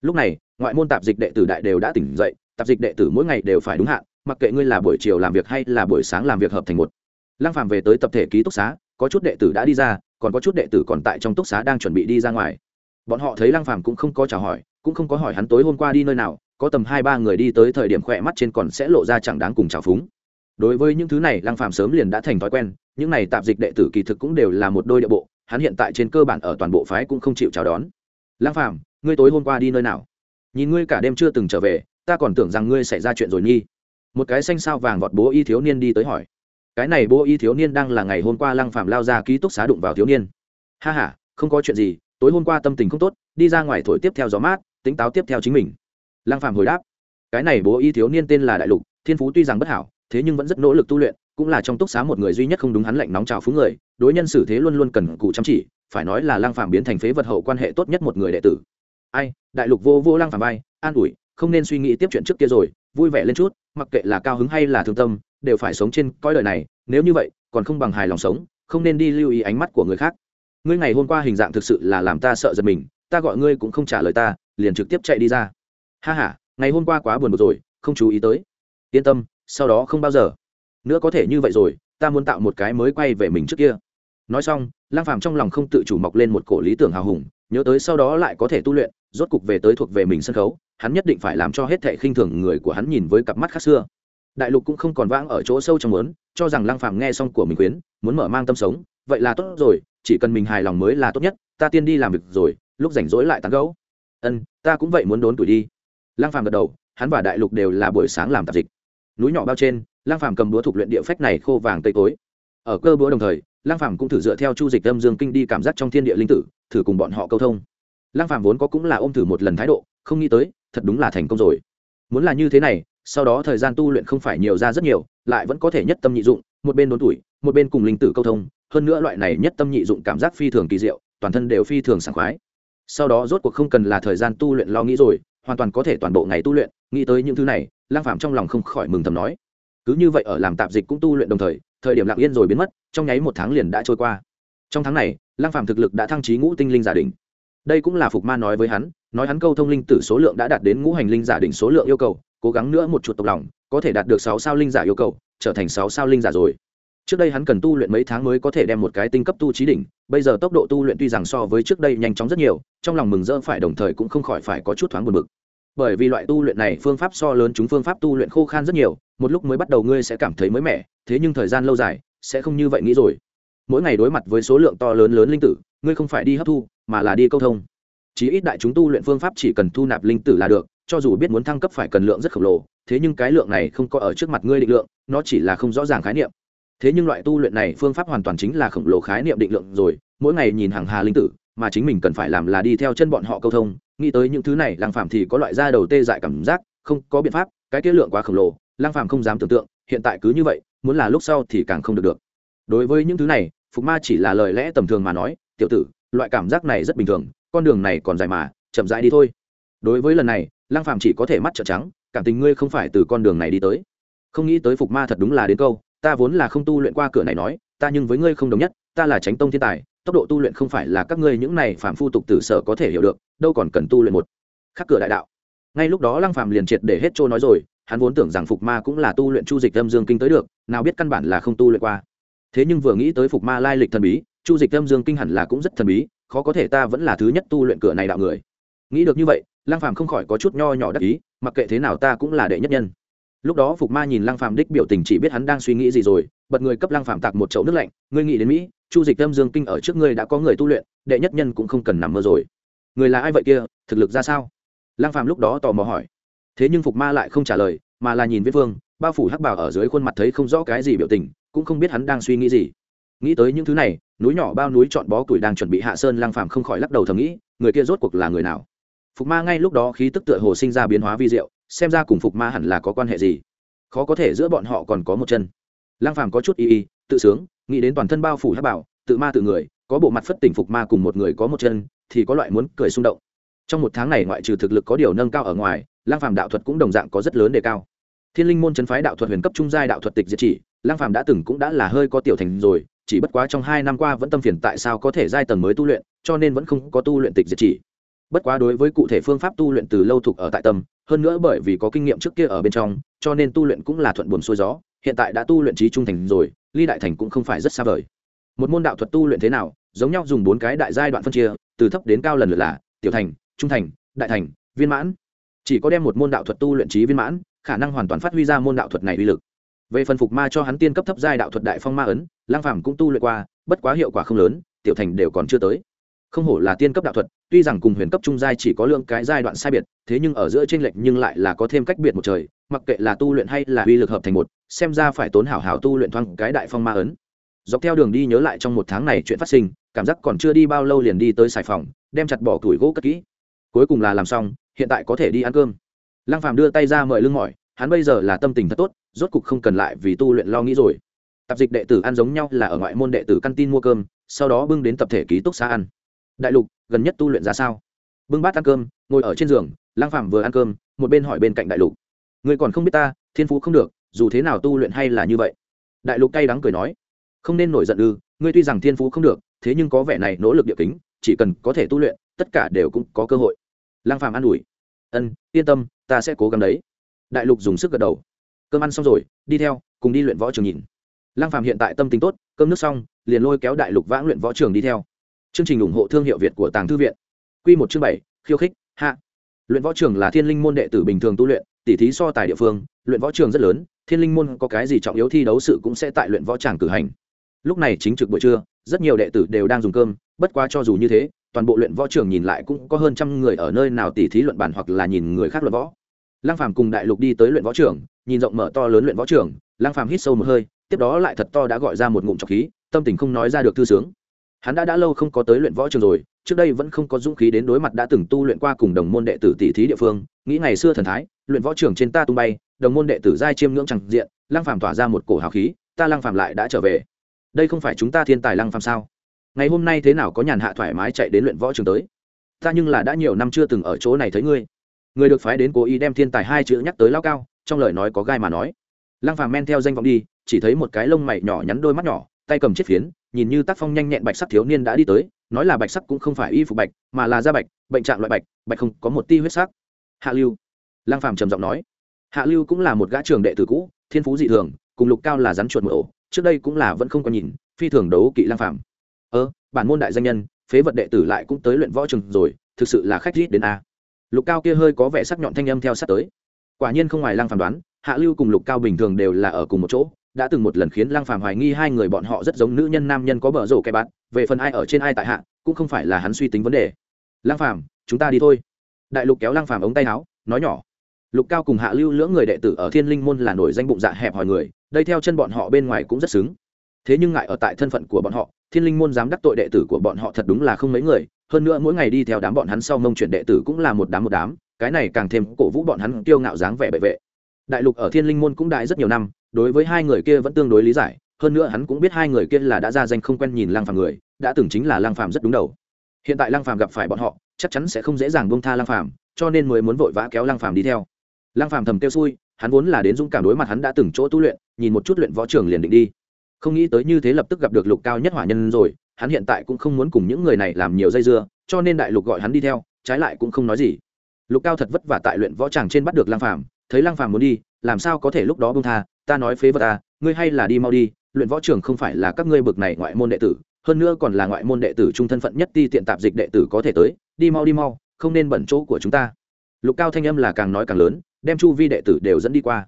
Lúc này, ngoại môn tạp dịch đệ tử đại đều đã tỉnh dậy tạp dịch đệ tử mỗi ngày đều phải đúng hạn, mặc kệ ngươi là buổi chiều làm việc hay là buổi sáng làm việc hợp thành một. Lăng phàm về tới tập thể ký túc xá, có chút đệ tử đã đi ra, còn có chút đệ tử còn tại trong túc xá đang chuẩn bị đi ra ngoài. Bọn họ thấy lăng phàm cũng không có chào hỏi, cũng không có hỏi hắn tối hôm qua đi nơi nào, có tầm hai ba người đi tới thời điểm khỏe mắt trên còn sẽ lộ ra chẳng đáng cùng chào phúng. Đối với những thứ này, lăng phàm sớm liền đã thành thói quen, những này tạp dịch đệ tử kỳ thực cũng đều là một đôi địa bộ, hắn hiện tại trên cơ bản ở toàn bộ phái cũng không chịu chào đón. Lăng phàm, ngươi tối hôm qua đi nơi nào? Nhìn ngươi cả đêm chưa từng trở về ta còn tưởng rằng ngươi xảy ra chuyện rồi nhi. Một cái xanh sao vàng vọt bố y thiếu niên đi tới hỏi. Cái này bố y thiếu niên đang là ngày hôm qua lăng phạm lao ra ký túc xá đụng vào thiếu niên. Ha ha, không có chuyện gì, tối hôm qua tâm tình không tốt, đi ra ngoài thổi tiếp theo gió mát tính táo tiếp theo chính mình. Lăng phạm hồi đáp. Cái này bố y thiếu niên tên là đại lục, thiên phú tuy rằng bất hảo, thế nhưng vẫn rất nỗ lực tu luyện, cũng là trong túc xá một người duy nhất không đúng hắn lạnh nóng trào phúng người, đối nhân xử thế luôn luôn cần cù chăm chỉ, phải nói là lăng phàm biến thành phế vật hậu quan hệ tốt nhất một người đệ tử. Ai, đại lục vô vô lăng phàm bay an ủi không nên suy nghĩ tiếp chuyện trước kia rồi, vui vẻ lên chút, mặc kệ là cao hứng hay là thương tâm, đều phải sống trên cõi đời này, nếu như vậy, còn không bằng hài lòng sống, không nên đi lưu ý ánh mắt của người khác. Ngươi ngày hôm qua hình dạng thực sự là làm ta sợ giật mình, ta gọi ngươi cũng không trả lời ta, liền trực tiếp chạy đi ra. Ha h a ngày hôm qua quá buồn bực rồi, không chú ý tới. Yên tâm, sau đó không bao giờ. Nữa có thể như vậy rồi, ta muốn tạo một cái mới quay về mình trước kia. Nói xong lang phàm trong lòng không tự chủ mọc lên một cổ lý tưởng hào hùng, nhớ tới sau đó lại có thể tu luyện, rốt cục về tới thuộc về mình sân khấu hắn nhất định phải làm cho hết thệ khinh thường người của hắn nhìn với cặp mắt khác xưa. Đại lục cũng không còn vãng ở chỗ sâu trong muốn, cho rằng lang phàm nghe xong của mình khuyến, muốn mở mang tâm sống, vậy là tốt rồi, chỉ cần mình hài lòng mới là tốt nhất, ta tiên đi làm việc rồi, lúc rảnh rỗi lại tán gẫu. ân, ta cũng vậy muốn đốn tuổi đi. Lang phàm gật đầu, hắn và đại lục đều là buổi sáng làm tạp dịch. Núi nhỏ bao trên lang phàm cầm búa thuộc luyện địa phách này khô vàng tây tối. Ở cơ búa đồng thời lang phàm cũng thử dựa theo chu dịch âm dương kinh đi cảm giác trong thiên địa linh tử, thử cùng bọn họ câu thông. Lang phàm vốn có cũng là ôm thử một lần thái độ, không nghĩ tới thật đúng là thành công rồi. Muốn là như thế này, sau đó thời gian tu luyện không phải nhiều ra rất nhiều, lại vẫn có thể nhất tâm nhị dụng, một bên đốn tuổi, một bên cùng linh tử câu thông, hơn nữa loại này nhất tâm nhị dụng cảm giác phi thường kỳ diệu, toàn thân đều phi thường sảng khoái. Sau đó rốt cuộc không cần là thời gian tu luyện lo nghĩ rồi, hoàn toàn có thể toàn bộ ngày tu luyện, nghĩ tới những thứ này lang phạm trong lòng không khỏi mừng thầm nói. Cứ như vậy ở làm tạp dịch cũng tu luyện đồng thời thời điểm lặng yên rồi biến mất, trong nháy một tháng liền đã trôi qua. Trong tháng này lang phạm thực lực đã thăng trí ngũ tinh linh giả đỉnh. Đây cũng là phục ma nói với hắn nói hắn câu thông linh tử số lượng đã đạt đến ngũ hành linh giả đỉnh số lượng yêu cầu, cố gắng nữa một chút tộc lòng, có thể đạt được sáu sao linh giả yêu cầu, trở thành sáu sao linh giả rồi. Trước đây hắn cần tu luyện mấy tháng mới có thể đem một cái tinh cấp tu trí đỉnh, bây giờ tốc độ tu luyện tuy rằng so với trước đây nhanh chóng rất nhiều, trong lòng mừng rỡ phải đồng thời cũng không khỏi phải có chút thoáng buồn bực. Bởi vì loại tu luyện này phương pháp so lớn chúng phương pháp tu luyện khô khan rất nhiều, một lúc mới bắt đầu ngươi sẽ cảm thấy mới mẻ, thế nhưng thời gian lâu dài, sẽ không như vậy nghĩ rồi. Mỗi ngày đối mặt với số lượng to lớn lớn linh tử, ngươi không phải đi hấp thu, mà là đi câu thông chí ít đại chúng tu luyện phương pháp chỉ cần thu nạp linh tử là được, cho dù biết muốn thăng cấp phải cần lượng rất khổng lồ, thế nhưng cái lượng này không có ở trước mặt ngươi định lượng, nó chỉ là không rõ ràng khái niệm. Thế nhưng loại tu luyện này phương pháp hoàn toàn chính là khổng lồ khái niệm định lượng rồi, mỗi ngày nhìn hàng hà linh tử, mà chính mình cần phải làm là đi theo chân bọn họ câu thông, nghĩ tới những thứ này, lăng phạm thì có loại da đầu tê dại cảm giác, không có biện pháp, cái tiết lượng quá khổng lồ, lăng phạm không dám tưởng tượng, hiện tại cứ như vậy, muốn là lúc sau thì càng không được được. Đối với những thứ này, phục ma chỉ là lời lẽ tầm thường mà nói, tiểu tử, loại cảm giác này rất bình thường con đường này còn dài mà, chậm rãi đi thôi. Đối với lần này lang phạm chỉ có thể mắt trợn trắng, cảm tình ngươi không phải từ con đường này đi tới. Không nghĩ tới phục ma thật đúng là đến câu, ta vốn là không tu luyện qua cửa này nói, ta nhưng với ngươi không đồng nhất, ta là tránh tông thiên tài, tốc độ tu luyện không phải là các ngươi những này phạm phu tục tử sở có thể hiểu được, đâu còn cần tu luyện một khắc cửa đại đạo. Ngay lúc đó lăng phàm liền triệt để hết trôi nói rồi, hắn vốn tưởng rằng phục ma cũng là tu luyện chu dịch âm dương kinh tới được, nào biết căn bản là không tu luyện qua. Thế nhưng vừa nghĩ tới phục ma lai lịch thần bí, chu dịch âm dương kinh hẳn là cũng rất thần bí khó có thể ta vẫn là thứ nhất tu luyện cửa này đạo người. Nghĩ được như vậy, lăng phàm không khỏi có chút nho nhỏ đắc ý, mặc kệ thế nào ta cũng là đệ nhất nhân. Lúc đó phục ma nhìn lăng phàm đích biểu tình chỉ biết hắn đang suy nghĩ gì rồi, bật người cấp lăng phàm tạc một chậu nước lạnh, ngươi nghĩ đến mỹ, chu dịch âm dương kinh ở trước ngươi đã có người tu luyện, đệ nhất nhân cũng không cần nằm mơ rồi. Người là ai vậy kia, thực lực ra sao? Lăng phàm lúc đó tò mò hỏi. Thế nhưng phục ma lại không trả lời, mà là nhìn viết vương, bao phủ hắc bảo ở dưới khuôn mặt thấy không rõ cái gì biểu tình, cũng không biết hắn đang suy nghĩ gì nghĩ tới những thứ này, núi nhỏ bao núi chọn bó củi đang chuẩn bị hạ sơn lang phàm không khỏi lắc đầu thầm nghĩ, người kia rốt cuộc là người nào? Phục ma ngay lúc đó khí tức tựa hồ sinh ra biến hóa vi diệu, xem ra cùng phục ma hẳn là có quan hệ gì. Khó có thể giữa bọn họ còn có một chân. Lang phàm có chút y y, tự sướng, nghĩ đến toàn thân bao phủ hát bảo, tự ma tự người, có bộ mặt phất tỉnh phục ma cùng một người có một chân, thì có loại muốn cười xung động. Trong một tháng này ngoại trừ thực lực có điều nâng cao ở ngoài lang phàm đạo thuật cũng đồng dạng có rất lớn đề cao. Thiên linh môn chấn phái đạo thuật huyền cấp trung giai đạo thuật tịch diệt chỉ lang phàm đã từng cũng đã là hơi có tiểu thành rồi chỉ bất quá trong hai năm qua vẫn tâm phiền tại sao có thể giai tầng mới tu luyện, cho nên vẫn không có tu luyện tịch diệt chỉ. Bất quá đối với cụ thể phương pháp tu luyện từ lâu thuộc ở tại tâm, hơn nữa bởi vì có kinh nghiệm trước kia ở bên trong, cho nên tu luyện cũng là thuận buồn xuôi gió, hiện tại đã tu luyện trí trung thành rồi, ly đại thành cũng không phải rất xa vời. Một môn đạo thuật tu luyện thế nào, giống nhau dùng bốn cái đại giai đoạn phân chia, từ thấp đến cao lần lượt là tiểu thành, trung thành, đại thành, viên mãn. Chỉ có đem một môn đạo thuật tu luyện trí viên mãn, khả năng hoàn toàn phát huy ra môn đạo thuật này uy lực về phần phục ma cho hắn tiên cấp thấp giai đạo thuật đại phong ma ấn lang phàm cũng tu luyện qua, bất quá hiệu quả không lớn, tiểu thành đều còn chưa tới. Không hổ là tiên cấp đạo thuật, tuy rằng cùng huyền cấp trung giai chỉ có lượng cái giai đoạn sai biệt, thế nhưng ở giữa trên lệch nhưng lại là có thêm cách biệt một trời, mặc kệ là tu luyện hay là uy lực hợp thành một, xem ra phải tốn hảo hảo tu luyện thoáng cái đại phong ma ấn. Dọc theo đường đi nhớ lại trong một tháng này chuyện phát sinh, cảm giác còn chưa đi bao lâu liền đi tới sài phòng, đem chặt bỏ tuổi gỗ cất kỹ. Cuối cùng là làm xong, hiện tại có thể đi ăn cơm. Lăng phàm đưa tay ra mời lưng mỏi hắn bây giờ là tâm tình thật tốt, rốt cục không cần lại vì tu luyện lo nghĩ rồi. Tập dịch đệ tử ăn giống nhau là ở ngoại môn đệ tử căn tin mua cơm, sau đó bưng đến tập thể ký túc xá ăn. Đại lục, gần nhất tu luyện ra sao? Bưng bát ăn cơm, ngồi ở trên giường lang phạm vừa ăn cơm, một bên hỏi bên cạnh đại lục. Người còn không biết ta, thiên phú không được, dù thế nào tu luyện hay là như vậy? Đại lục cay đắng cười nói. Không nên nổi giận ư, ngươi tuy rằng thiên phú không được, thế nhưng có vẻ này nỗ lực địa kính, chỉ cần có thể tu luyện, tất cả đều cũng có cơ hội. Lang phàm an ủi. Ân, yên tâm, ta sẽ cố gắng đấy đại lục dùng sức gật đầu. Cơm ăn xong rồi, đi theo, cùng đi luyện võ trường nhìn. Lang phàm hiện tại tâm tính tốt, cơm nước xong, liền lôi kéo đại lục vãng luyện võ trường đi theo. Chương trình ủng hộ thương hiệu việt của tàng thư viện. Q một chương bảy, khiêu khích, hạ. Luyện võ trường là thiên linh môn đệ tử bình thường tu luyện, tỉ thí so tài địa phương, luyện võ trường rất lớn, thiên linh môn có cái gì trọng yếu thi đấu sự cũng sẽ tại luyện võ tràng cử hành. Lúc này chính trực buổi trưa, rất nhiều đệ tử đều đang dùng cơm, bất quá cho dù như thế, toàn bộ luyện võ trường nhìn lại cũng có hơn trăm người ở nơi nào tỉ thí luận bàn hoặc là nhìn người khác luận võ lăng phàm cùng đại lục đi tới luyện võ trường, nhìn rộng mở to lớn luyện võ trường, lăng phàm hít sâu một hơi, tiếp đó lại thật to đã gọi ra một ngụm trọc khí, tâm tình không nói ra được thư sướng. Hắn đã đã lâu không có tới luyện võ trường rồi, trước đây vẫn không có dũng khí đến đối mặt đã từng tu luyện qua cùng đồng môn đệ tử tỷ thí địa phương, nghĩ ngày xưa thần thái, luyện võ trường trên ta tung bay, đồng môn đệ tử giai chiêm ngưỡng chẳng diện, lăng phàm tỏa ra một cổ hào khí, ta lăng phàm lại đã trở về. Đây không phải chúng ta thiên tài lăng phàm sao? Ngày hôm nay thế nào có nhàn hạ thoải mái chạy đến luyện võ trường tới? Ta nhưng là đã nhiều năm chưa từng ở chỗ này thấy ngươi người được phái đến cố ý đem thiên tài hai chữ nhắc tới lao cao, trong lời nói có gai mà nói. Lăng phàm men theo danh vọng đi, chỉ thấy một cái lông mày nhỏ nhắn đôi mắt nhỏ, tay cầm chiếc phiến, nhìn như tác phong nhanh nhẹn bạch sắc thiếu niên đã đi tới, nói là bạch sắc cũng không phải y phục bạch, mà là da bạch, bệnh trạng loại bạch bạch không có một ti huyết sắc. Hạ lưu. Lăng phàm trầm giọng nói. Hạ lưu cũng là một gã trường đệ tử cũ, thiên phú dị thường, cùng lục cao là rắn chuột một ổ trước đây cũng là vẫn không có nhìn, phi thường đấu kỵ lăng phàm. Ơ, bản môn đại danh nhân, phế vật đệ tử lại cũng tới luyện võ trường rồi, thực sự là khách rít đến a lục cao kia hơi có vẻ sắc nhọn thanh âm theo sát tới. Quả nhiên không ngoài lăng phàm đoán, hạ lưu cùng lục cao bình thường đều là ở cùng một chỗ, đã từng một lần khiến lăng phàm hoài nghi hai người bọn họ rất giống nữ nhân nam nhân có bờ rổ cái bạn, về phần ai ở trên ai tại hạ, cũng không phải là hắn suy tính vấn đề. Lăng phàm, chúng ta đi thôi. Đại lục kéo lăng phàm ống tay áo, nói nhỏ. Lục cao cùng hạ lưu lưỡng người đệ tử ở thiên linh môn là nổi danh bụng dạ hẹp hòi người, đây theo chân bọn họ bên ngoài cũng rất xứng. Thế nhưng ngại ở tại thân phận của bọn họ, thiên linh môn dám đắc tội đệ tử của bọn họ thật đúng là không mấy người hơn nữa mỗi ngày đi theo đám bọn hắn sau mông chuyển đệ tử cũng là một đám một đám, cái này càng thêm cổ vũ bọn hắn kiêu ngạo dáng vẻ bệ vệ. Đại lục ở thiên linh môn cũng đại rất nhiều năm, đối với hai người kia vẫn tương đối lý giải, hơn nữa hắn cũng biết hai người kia là đã ra danh không quen nhìn lang phàm người, đã từng chính là lang phàm rất đúng đầu. Hiện tại lang phàm gặp phải bọn họ, chắc chắn sẽ không dễ dàng buông tha lang phàm, cho nên mới muốn vội vã kéo lang phàm đi theo. Lang phàm thầm tiêu xui, hắn vốn là đến dũng cảm đối mặt hắn đã từng chỗ tu luyện, nhìn một chút luyện võ trường liền định đi. Không nghĩ tới như thế lập tức gặp được lục cao nhất hỏa nhân rồi hắn hiện tại cũng không muốn cùng những người này làm nhiều dây dưa cho nên đại lục gọi hắn đi theo trái lại cũng không nói gì. Lục cao thật vất vả tại luyện võ tràng trên bắt được lang phàm thấy lang phàm muốn đi làm sao có thể lúc đó bông tha ta nói phế vật ta à, ngươi hay là đi mau đi luyện võ trường không phải là các ngươi bực này ngoại môn đệ tử hơn nữa còn là ngoại môn đệ tử trung thân phận nhất ti tiện tạp dịch đệ tử có thể tới đi mau đi mau không nên bẩn chỗ của chúng ta. Lục cao thanh âm là càng nói càng lớn đem chu vi đệ tử đều dẫn đi qua.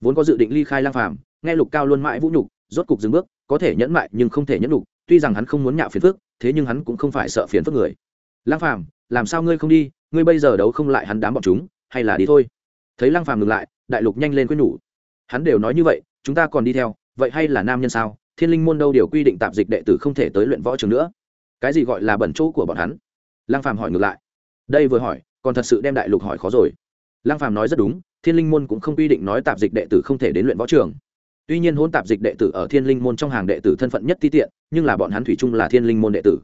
Vốn có dự định ly khai lang phàm nghe lục cao luôn mãi vũ nhục rốt cục dừng bước có thể nhẫn mại nhưng không thể nhẫn nhục tuy rằng hắn không muốn nhạo phiền phức, thế nhưng hắn cũng không phải sợ phiền phức người. Lang phàm, làm sao ngươi không đi? Ngươi bây giờ đấu không lại hắn đám bọn chúng, hay là đi thôi? Thấy lang phàm ngừng lại, đại lục nhanh lên quyết nhủ. Hắn đều nói như vậy, chúng ta còn đi theo, vậy hay là nam nhân sao? Thiên linh môn đâu điều quy định tạp dịch đệ tử không thể tới luyện võ trường nữa? Cái gì gọi là bẩn chỗ của bọn hắn? Lang phàm hỏi ngược lại. Đây vừa hỏi, còn thật sự đem đại lục hỏi khó rồi. Lang phàm nói rất đúng, thiên linh môn cũng không quy định nói tạp dịch đệ tử không thể đến luyện võ trường tuy nhiên hôn tạp dịch đệ tử ở thiên linh môn trong hàng đệ tử thân phận nhất ti tiện, nhưng là bọn hắn thủy chung là thiên linh môn đệ tử.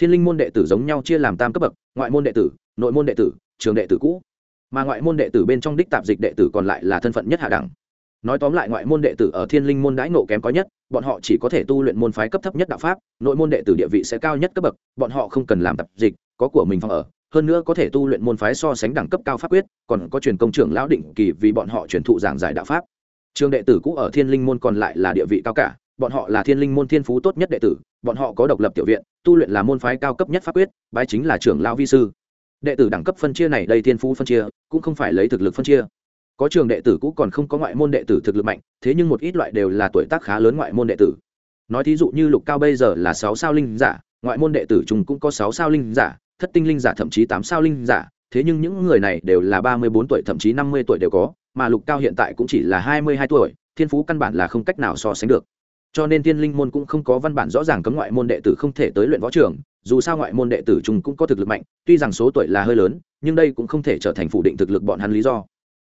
Thiên linh môn đệ tử giống nhau chia làm tam cấp bậc, ngoại môn đệ tử, nội môn đệ tử, trường đệ tử cũ. Mà ngoại môn đệ tử bên trong đích tạp dịch đệ tử còn lại là thân phận nhất hạ đẳng. Nói tóm lại ngoại môn đệ tử ở thiên linh môn đãi nộ kém có nhất, bọn họ chỉ có thể tu luyện môn phái cấp thấp nhất đạo pháp, nội môn đệ tử địa vị sẽ cao nhất cấp bậc, bọn họ không cần làm tạp dịch, có của mình phòng ở, hơn nữa có thể tu luyện môn phái so sánh đẳng cấp cao pháp quyết, còn có truyền công trưởng lão định kỳ vì bọn họ truyền thụ giảng giải đạo pháp trường đệ tử cũ ở thiên linh môn còn lại là địa vị cao cả, bọn họ là thiên linh môn thiên phú tốt nhất đệ tử, bọn họ có độc lập tiểu viện, tu luyện là môn phái cao cấp nhất pháp quyết, bái chính là trưởng lão vi sư. Đệ tử đẳng cấp phân chia này đây thiên phú phân chia, cũng không phải lấy thực lực phân chia. Có trường đệ tử cũ còn không có ngoại môn đệ tử thực lực mạnh, thế nhưng một ít loại đều là tuổi tác khá lớn ngoại môn đệ tử. Nói thí dụ như lục cao bây giờ là sáu sao linh giả, ngoại môn đệ tử chúng cũng có sáu sao linh giả, thất tinh linh giả thậm chí tám sao linh giả thế nhưng những người này đều là ba mươi bốn tuổi, thậm chí năm mươi tuổi đều có, mà lục cao hiện tại cũng chỉ là hai mươi hai tuổi, thiên phú căn bản là không cách nào so sánh được. Cho nên thiên linh môn cũng không có văn bản rõ ràng cấm ngoại môn đệ tử không thể tới luyện võ trường, dù sao ngoại môn đệ tử chúng cũng có thực lực mạnh, tuy rằng số tuổi là hơi lớn, nhưng đây cũng không thể trở thành phủ định thực lực bọn hắn lý do.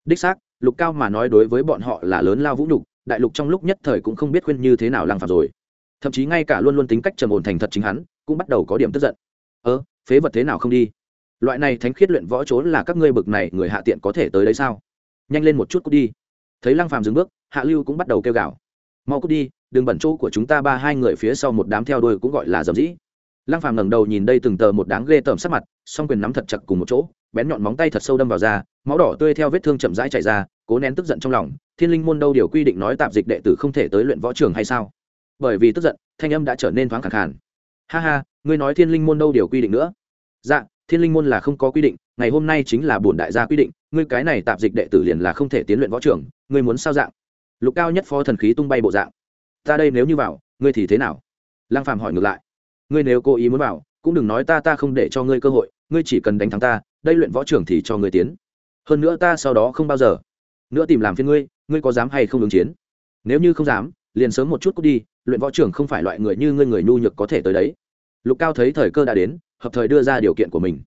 Đích xác, lục cao mà nói đối với bọn họ là lớn lao vũ nhục, đại lục trong lúc nhất thời cũng không biết khuyên như thế nào lăng phạt rồi. Thậm chí ngay cả luôn luôn tính cách trầm ổn thành thật chính hắn, cũng bắt đầu có điểm tức giận. Ơ, phế vật thế nào không đi? Loại này thánh khiết luyện võ trốn là các ngươi bực này người hạ tiện có thể tới đấy sao? Nhanh lên một chút cút đi. Thấy lăng phàm dừng bước, hạ lưu cũng bắt đầu kêu gào. Mau cút đi, đừng bẩn chỗ của chúng ta ba hai người phía sau một đám theo đuôi cũng gọi là dầm dĩ. Lăng phàm ngẩng đầu nhìn đây từng tờ một đáng ghê tởm sắc mặt, song quyền nắm thật chặt cùng một chỗ, bén nhọn móng tay thật sâu đâm vào da, máu đỏ tươi theo vết thương chậm rãi chảy ra, cố nén tức giận trong lòng. Thiên linh môn đâu điều quy định nói tạp dịch đệ tử không thể tới luyện võ trường hay sao? Bởi vì tức giận, thanh âm đã trở nên thoáng khẳng khàn. Ha ha, ngươi nói thiên linh môn đâu điều quy định nữa? Dạ thiên linh môn là không có quy định ngày hôm nay chính là bổn đại gia quy định ngươi cái này tạp dịch đệ tử liền là không thể tiến luyện võ trưởng, ngươi muốn sao dạng? Lục cao nhất phó thần khí tung bay bộ dạng. Ta đây nếu như vào ngươi thì thế nào? Lang phàm hỏi ngược lại. Ngươi nếu cố ý muốn vào cũng đừng nói ta ta không để cho ngươi cơ hội ngươi chỉ cần đánh thắng ta đây luyện võ trưởng thì cho ngươi tiến. Hơn nữa ta sau đó không bao giờ nữa tìm làm phiên ngươi ngươi có dám hay không ứng chiến? Nếu như không dám liền sớm một chút cút đi luyện võ trưởng không phải loại người như ngươi người nhu nhược có thể tới đấy. Lục cao thấy thời cơ đã đến hợp thời đưa ra điều kiện của mình.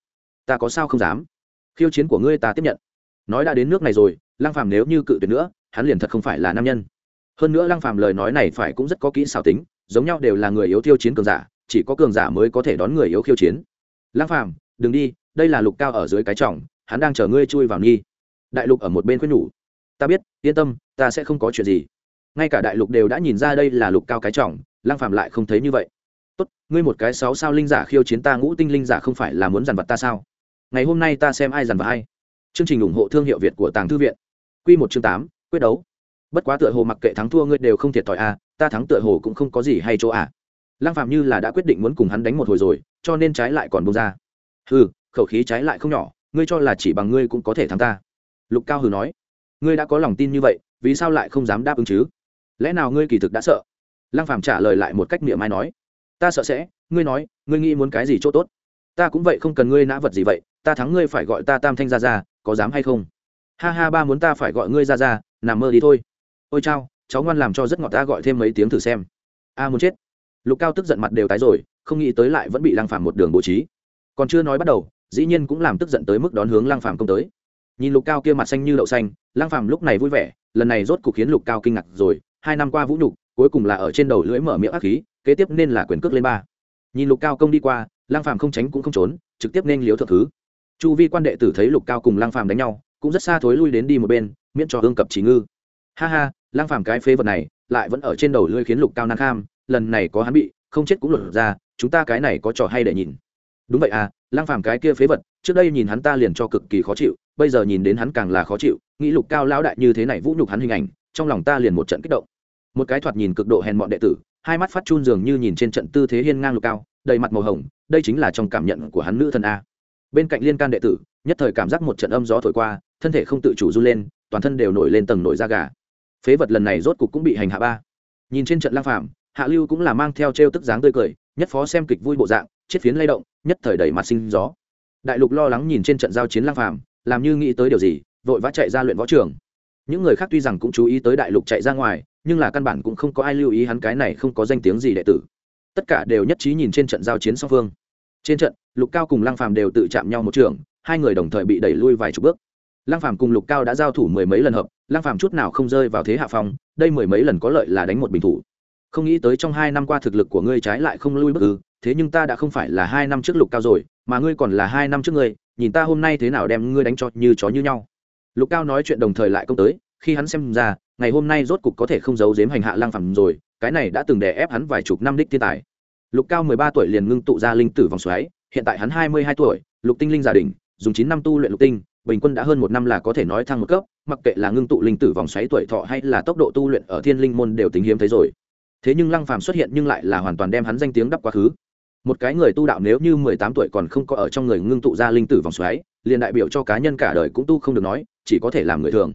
Ta có sao không dám? Khiêu chiến của ngươi ta tiếp nhận. Nói đã đến nước này rồi, lăng phàm nếu như cự tuyệt nữa, hắn liền thật không phải là nam nhân. Hơn nữa lăng phàm lời nói này phải cũng rất có kỹ xảo tính, giống nhau đều là người yếu thiêu chiến cường giả, chỉ có cường giả mới có thể đón người yếu khiêu chiến. Lăng phàm, đừng đi, đây là lục cao ở dưới cái trọng, hắn đang chờ ngươi chui vào nghi. Đại lục ở một bên khuyên nhủ. Ta biết, yên tâm, ta sẽ không có chuyện gì. Ngay cả đại lục đều đã nhìn ra đây là lục cao cái trọng, lăng phàm lại không thấy như vậy tốt, ngươi một cái sáu sao linh giả khiêu chiến ta ngũ tinh linh giả không phải là muốn dằn vặt ta sao? Ngày hôm nay ta xem ai dằn vặt ai. Chương trình ủng hộ thương hiệu việt của tàng thư viện. Quy một chương tám, quyết đấu. Bất quá tựa hồ mặc kệ thắng thua ngươi đều không thiệt thòi à ta thắng tựa hồ cũng không có gì hay chỗ à. Lăng phạm như là đã quyết định muốn cùng hắn đánh một hồi rồi, cho nên trái lại còn bông ra. Hừ, khẩu khí trái lại không nhỏ, ngươi cho là chỉ bằng ngươi cũng có thể thắng ta. Lục cao hừ nói. Ngươi đã có lòng tin như vậy, vì sao lại không dám đáp ứng chứ? Lẽ nào ngươi kỳ thực đã sợ? Lăng phạm trả lời lại một cách miệng mai nói ta sợ sẽ, ngươi nói, ngươi nghĩ muốn cái gì chỗ tốt? Ta cũng vậy không cần ngươi nã vật gì vậy, ta thắng ngươi phải gọi ta tam thanh ra ra có dám hay không? Ha ha, ba muốn ta phải gọi ngươi ra ra nằm mơ đi thôi. Ôi chao, cháu ngoan làm cho rất ngọt ta gọi thêm mấy tiếng thử xem. A muốn chết. Lục cao tức giận mặt đều tái rồi, không nghĩ tới lại vẫn bị lăng phàm một đường bố trí. Còn chưa nói bắt đầu, dĩ nhiên cũng làm tức giận tới mức đón hướng lăng phàm công tới. Nhìn lục cao kia mặt xanh như đậu xanh, lăng phàm lúc này vui vẻ, lần này rốt cục khiến lục cao kinh ngạc rồi, hai năm qua vũ nhục cuối cùng là ở trên đầu lưỡi mở miệng ác khí, kế tiếp nên là quyền cước lên ba. Nhìn lục cao công đi qua, lăng phàm không tránh cũng không trốn, trực tiếp nên liếu thượng thứ. Chu vi quan đệ tử thấy lục cao cùng lăng phàm đánh nhau, cũng rất xa thối lui đến đi một bên, miễn cho hương cập chỉ ngư. Ha ha, lăng phàm cái phế vật này, lại vẫn ở trên đầu lưỡi khiến lục cao nan kham, lần này có hắn bị, không chết cũng lột ra, chúng ta cái này có trò hay để nhìn. Đúng vậy à lăng phàm cái kia phế vật, trước đây nhìn hắn ta liền cho cực kỳ khó chịu, bây giờ nhìn đến hắn càng là khó chịu, nghĩ lục cao lão đại như thế này vũ nhục hắn hình ảnh, trong lòng ta liền một trận kích động một cái thoạt nhìn cực độ hèn mọn đệ tử, hai mắt phát chun dường như nhìn trên trận tư thế hiên ngang lục cao, đầy mặt màu hồng, đây chính là trong cảm nhận của hắn nữ thần a. Bên cạnh liên can đệ tử, nhất thời cảm giác một trận âm gió thổi qua, thân thể không tự chủ run lên, toàn thân đều nổi lên tầng nổi da gà. Phế vật lần này rốt cục cũng bị hành hạ ba. Nhìn trên trận lang phạm hạ lưu cũng là mang theo trêu tức dáng tươi cười, nhất phó xem kịch vui bộ dạng, chiết phiến lay động, nhất thời đầy mặt sinh gió. Đại lục lo lắng nhìn trên trận giao chiến lang phạm làm như nghĩ tới điều gì, vội vã chạy ra luyện võ trường những người khác tuy rằng cũng chú ý tới đại lục chạy ra ngoài, nhưng là căn bản cũng không có ai lưu ý hắn cái này không có danh tiếng gì đệ tử. Tất cả đều nhất trí nhìn trên trận giao chiến song phương. Trên trận, lục cao cùng lăng phàm đều tự chạm nhau một trường, hai người đồng thời bị đẩy lui vài chục bước. Lăng phàm cùng lục cao đã giao thủ mười mấy lần hợp, lăng phàm chút nào không rơi vào thế hạ phong, đây mười mấy lần có lợi là đánh một bình thủ. Không nghĩ tới trong hai năm qua thực lực của ngươi trái lại không lui bất cứ. thế nhưng ta đã không phải là hai năm trước lục cao rồi, mà ngươi còn là hai năm trước ngươi, nhìn ta hôm nay thế nào đem ngươi đánh cho như chó như nhau lục cao nói chuyện đồng thời lại công tới, khi hắn xem ra, ngày hôm nay rốt cục có thể không giấu giếm hành hạ lang phẳng rồi, cái này đã từng đè ép hắn vài chục năm đích thiên tài. Lục cao mười ba tuổi liền ngưng tụ ra linh tử vòng xoáy, hiện tại hắn hai mươi hai tuổi, lục tinh linh gia đình dùng chín năm tu luyện lục tinh, bình quân đã hơn một năm là có thể nói thăng một cấp, mặc kệ là ngưng tụ linh tử vòng xoáy tuổi thọ hay là tốc độ tu luyện ở thiên linh môn đều tính hiếm thấy rồi. Thế nhưng lăng phàm xuất hiện nhưng lại là hoàn toàn đem hắn danh tiếng đắp quá khứ. Một cái người tu đạo nếu như mười tám tuổi còn không có ở trong người ngưng tụ ra linh tử vòng xoáy, liền đại biểu cho cá nhân cả đời cũng tu không được nói chỉ có thể làm người thường.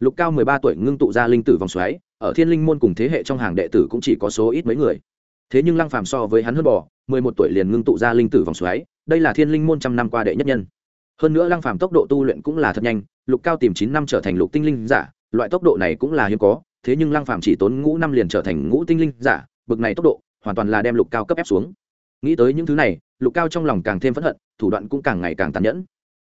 Lục cao mười ba tuổi ngưng tụ ra linh tử vòng xoáy, ở thiên linh môn cùng thế hệ trong hàng đệ tử cũng chỉ có số ít mấy người. Thế nhưng lăng phàm so với hắn hơn bò, mười một tuổi liền ngưng tụ ra linh tử vòng xoáy, đây là thiên linh môn trăm năm qua đệ nhất nhân. Hơn nữa lăng phàm tốc độ tu luyện cũng là thật nhanh, lục cao tìm chín năm trở thành lục tinh linh giả, loại tốc độ này cũng là hiếm có, thế nhưng lăng phàm chỉ tốn ngũ năm liền trở thành ngũ tinh linh giả, bực này tốc độ, hoàn toàn là đem lục cao cấp ép xuống. Nghĩ tới những thứ này, lục cao trong lòng càng thêm phẫn hận, thủ đoạn cũng càng ngày càng tàn nhẫn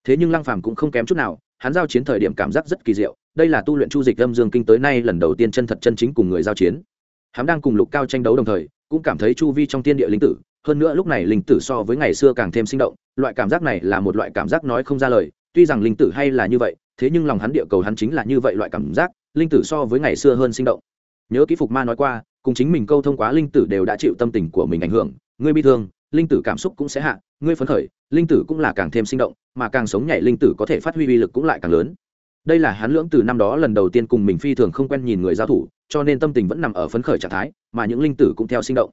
thế nhưng lăng phàm cũng không kém chút nào, hắn giao chiến thời điểm cảm giác rất kỳ diệu, đây là tu luyện chu dịch âm dương kinh tới nay lần đầu tiên chân thật chân chính cùng người giao chiến. Hắn đang cùng lục cao tranh đấu đồng thời, cũng cảm thấy chu vi trong tiên địa linh tử, hơn nữa lúc này linh tử so với ngày xưa càng thêm sinh động, loại cảm giác này là một loại cảm giác nói không ra lời, tuy rằng linh tử hay là như vậy, thế nhưng lòng hắn địa cầu hắn chính là như vậy loại cảm giác, linh tử so với ngày xưa hơn sinh động. Nhớ kỹ phục ma nói qua, cùng chính mình câu thông quá linh tử đều đã chịu tâm tình của mình ảnh hưởng, ngươi bi thương, linh tử cảm xúc cũng sẽ hạ ngươi phấn khởi, linh tử cũng là càng thêm sinh động, mà càng sống nhảy linh tử có thể phát huy uy lực cũng lại càng lớn. Đây là hắn lưỡng từ năm đó lần đầu tiên cùng mình phi thường không quen nhìn người giao thủ, cho nên tâm tình vẫn nằm ở phấn khởi trạng thái, mà những linh tử cũng theo sinh động.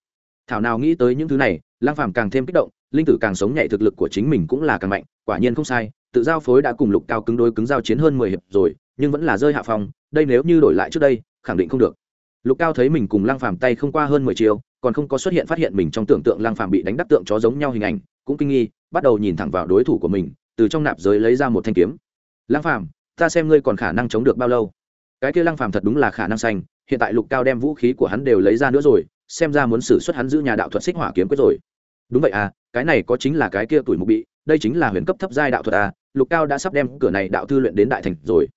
Thảo nào nghĩ tới những thứ này lang phàm càng thêm kích động, linh tử càng sống nhạy thực lực của chính mình cũng là càng mạnh, quả nhiên không sai, tự giao phối đã cùng lục cao cứng đôi cứng giao chiến hơn mười hiệp rồi, nhưng vẫn là rơi hạ phòng đây nếu như đổi lại trước đây, khẳng định không được. Lục cao thấy mình cùng lang phàm tay không qua hơn mười chiều còn không có xuất hiện phát hiện mình trong tưởng tượng lang phàm bị đánh đắc tượng chó giống nhau hình ảnh cũng kinh nghi, bắt đầu nhìn thẳng vào đối thủ của mình, từ trong nạp giới lấy ra một thanh kiếm. Lang phàm, ta xem ngươi còn khả năng chống được bao lâu? Cái kia lang phàm thật đúng là khả năng xanh, hiện tại lục cao đem vũ khí của hắn đều lấy ra nữa rồi, xem ra muốn xử xuất hắn giữ nhà đạo thuật xích hỏa kiếm quyết rồi. Đúng vậy à cái này có chính là cái kia tuổi mục bị, đây chính là huyền cấp thấp giai đạo thuật à lục cao đã sắp đem cửa này đạo thư luyện đến đại thành rồi.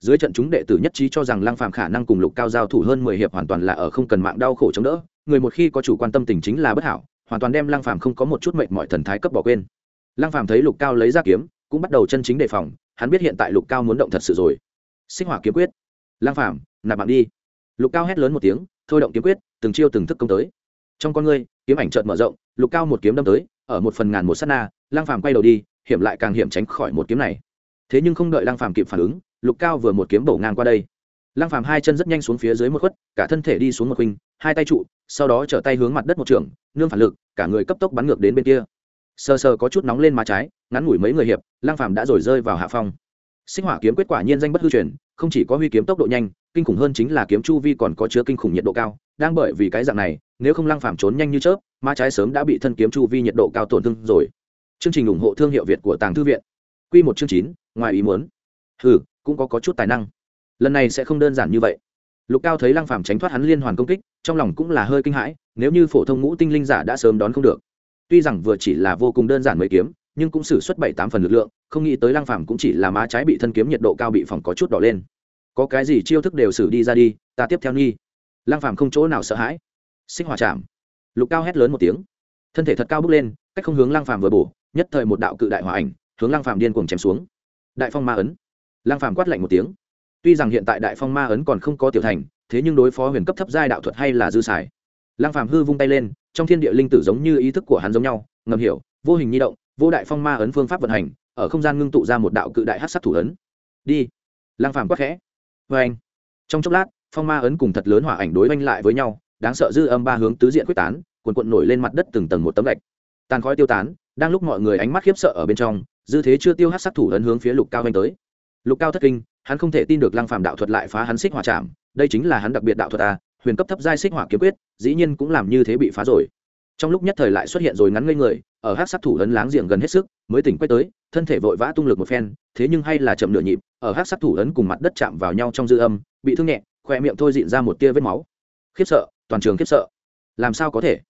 Dưới trận chúng đệ tử nhất trí cho rằng lăng phàm khả năng cùng lục cao giao thủ hơn mười hiệp hoàn toàn là ở không cần mạng đau khổ chống đỡ, người một khi có chủ quan tâm tình chính là bất hảo hoàn toàn đem lăng phàm không có một chút mệnh mọi thần thái cấp bỏ quên. Lăng phàm thấy lục cao lấy ra kiếm, cũng bắt đầu chân chính đề phòng, hắn biết hiện tại lục cao muốn động thật sự rồi. Sinh hỏa kiếm quyết. Lăng phàm, nạp mạng đi. Lục cao hét lớn một tiếng, thôi động kiếm quyết, từng chiêu từng thức công tới. Trong con ngươi, kiếm ảnh chợt mở rộng, lục cao một kiếm đâm tới, ở một phần ngàn một sát na lang phàm quay đầu đi, hiểm lại càng hiểm tránh khỏi một kiếm này. Thế nhưng không đợi lang phàm kịp phản ứng, lục cao vừa một kiếm bổ ngang qua đây lang phàm hai chân rất nhanh xuống phía dưới một khuất cả thân thể đi xuống một khuynh hai tay trụ sau đó trở tay hướng mặt đất một trường nương phản lực cả người cấp tốc bắn ngược đến bên kia. Sờ sờ có chút nóng lên má trái ngắn ngủi mấy người hiệp lang phàm đã rồi rơi vào hạ phong. Sinh hỏa kiếm kết quả nhiên danh bất hư truyền không chỉ có huy kiếm tốc độ nhanh kinh khủng hơn chính là kiếm chu vi còn có chứa kinh khủng nhiệt độ cao đang bởi vì cái dạng này nếu không lăng phàm trốn nhanh như chớp ma trái sớm đã bị thân kiếm chu vi nhiệt độ cao tổn thương rồi. Chương trình ủng hộ thương hiệu việt của tàng thư viện. Quy một chương chín ngoài ý muốn. Hừ cũng có, có chút tài năng lần này sẽ không đơn giản như vậy. Lục cao thấy lăng phàm tránh thoát hắn liên hoàn công kích, trong lòng cũng là hơi kinh hãi, nếu như phổ thông ngũ tinh linh giả đã sớm đón không được. Tuy rằng vừa chỉ là vô cùng đơn giản mấy kiếm, nhưng cũng sử xuất bảy tám phần lực lượng, không nghĩ tới lăng phàm cũng chỉ là má trái bị thân kiếm nhiệt độ cao bị phòng có chút đỏ lên. Có cái gì chiêu thức đều xử đi ra đi, ta tiếp theo nghi. Lăng phàm không chỗ nào sợ hãi. Sinh hỏa chạm lục cao hét lớn một tiếng. Thân thể thật cao bước lên, cách không hướng lăng phàm vừa bổ, nhất thời một đạo cự đại hỏa ảnh, hướng lăng phàm điên cuồng chém xuống. Đại phong ma ấn. Lăng phàm quát lạnh một tiếng tuy rằng hiện tại đại phong ma ấn còn không có tiểu thành, thế nhưng đối phó huyền cấp thấp giai đạo thuật hay là dư xài. Lăng phàm hư vung tay lên, trong thiên địa linh tử giống như ý thức của hắn giống nhau, ngầm hiểu, vô hình nhi động, vô đại phong ma ấn phương pháp vận hành, ở không gian ngưng tụ ra một đạo cự đại hắc sát thủ ấn. Đi. Lăng phàm quát khẽ. Với anh. Trong chốc lát, phong ma ấn cùng thật lớn hỏa ảnh đối oanh lại với nhau, đáng sợ dư âm ba hướng tứ diện quyết tán, cuồn cuộn nổi lên mặt đất từng tầng một tấm gạch. Tàn khói tiêu tán, đang lúc mọi người ánh mắt khiếp sợ ở bên trong, dư thế chưa tiêu hắc sát thủ ấn hướng phía lục cao oanh tới. Lục cao thất kinh hắn không thể tin được lăng phàm đạo thuật lại phá hắn xích hỏa chạm đây chính là hắn đặc biệt đạo thuật a huyền cấp thấp giai xích hỏa kiếm quyết, dĩ nhiên cũng làm như thế bị phá rồi. Trong lúc nhất thời lại xuất hiện rồi ngắn ngây người, ở hát sát thủ ấn láng giềng gần hết sức, mới tỉnh quay tới, thân thể vội vã tung lực một phen, thế nhưng hay là chậm nửa nhịp, ở hát sát thủ ấn cùng mặt đất chạm vào nhau trong dư âm, bị thương nhẹ, khoe miệng thôi dịn ra một tia vết máu. Khiếp sợ, toàn trường khiếp sợ. Làm sao có thể?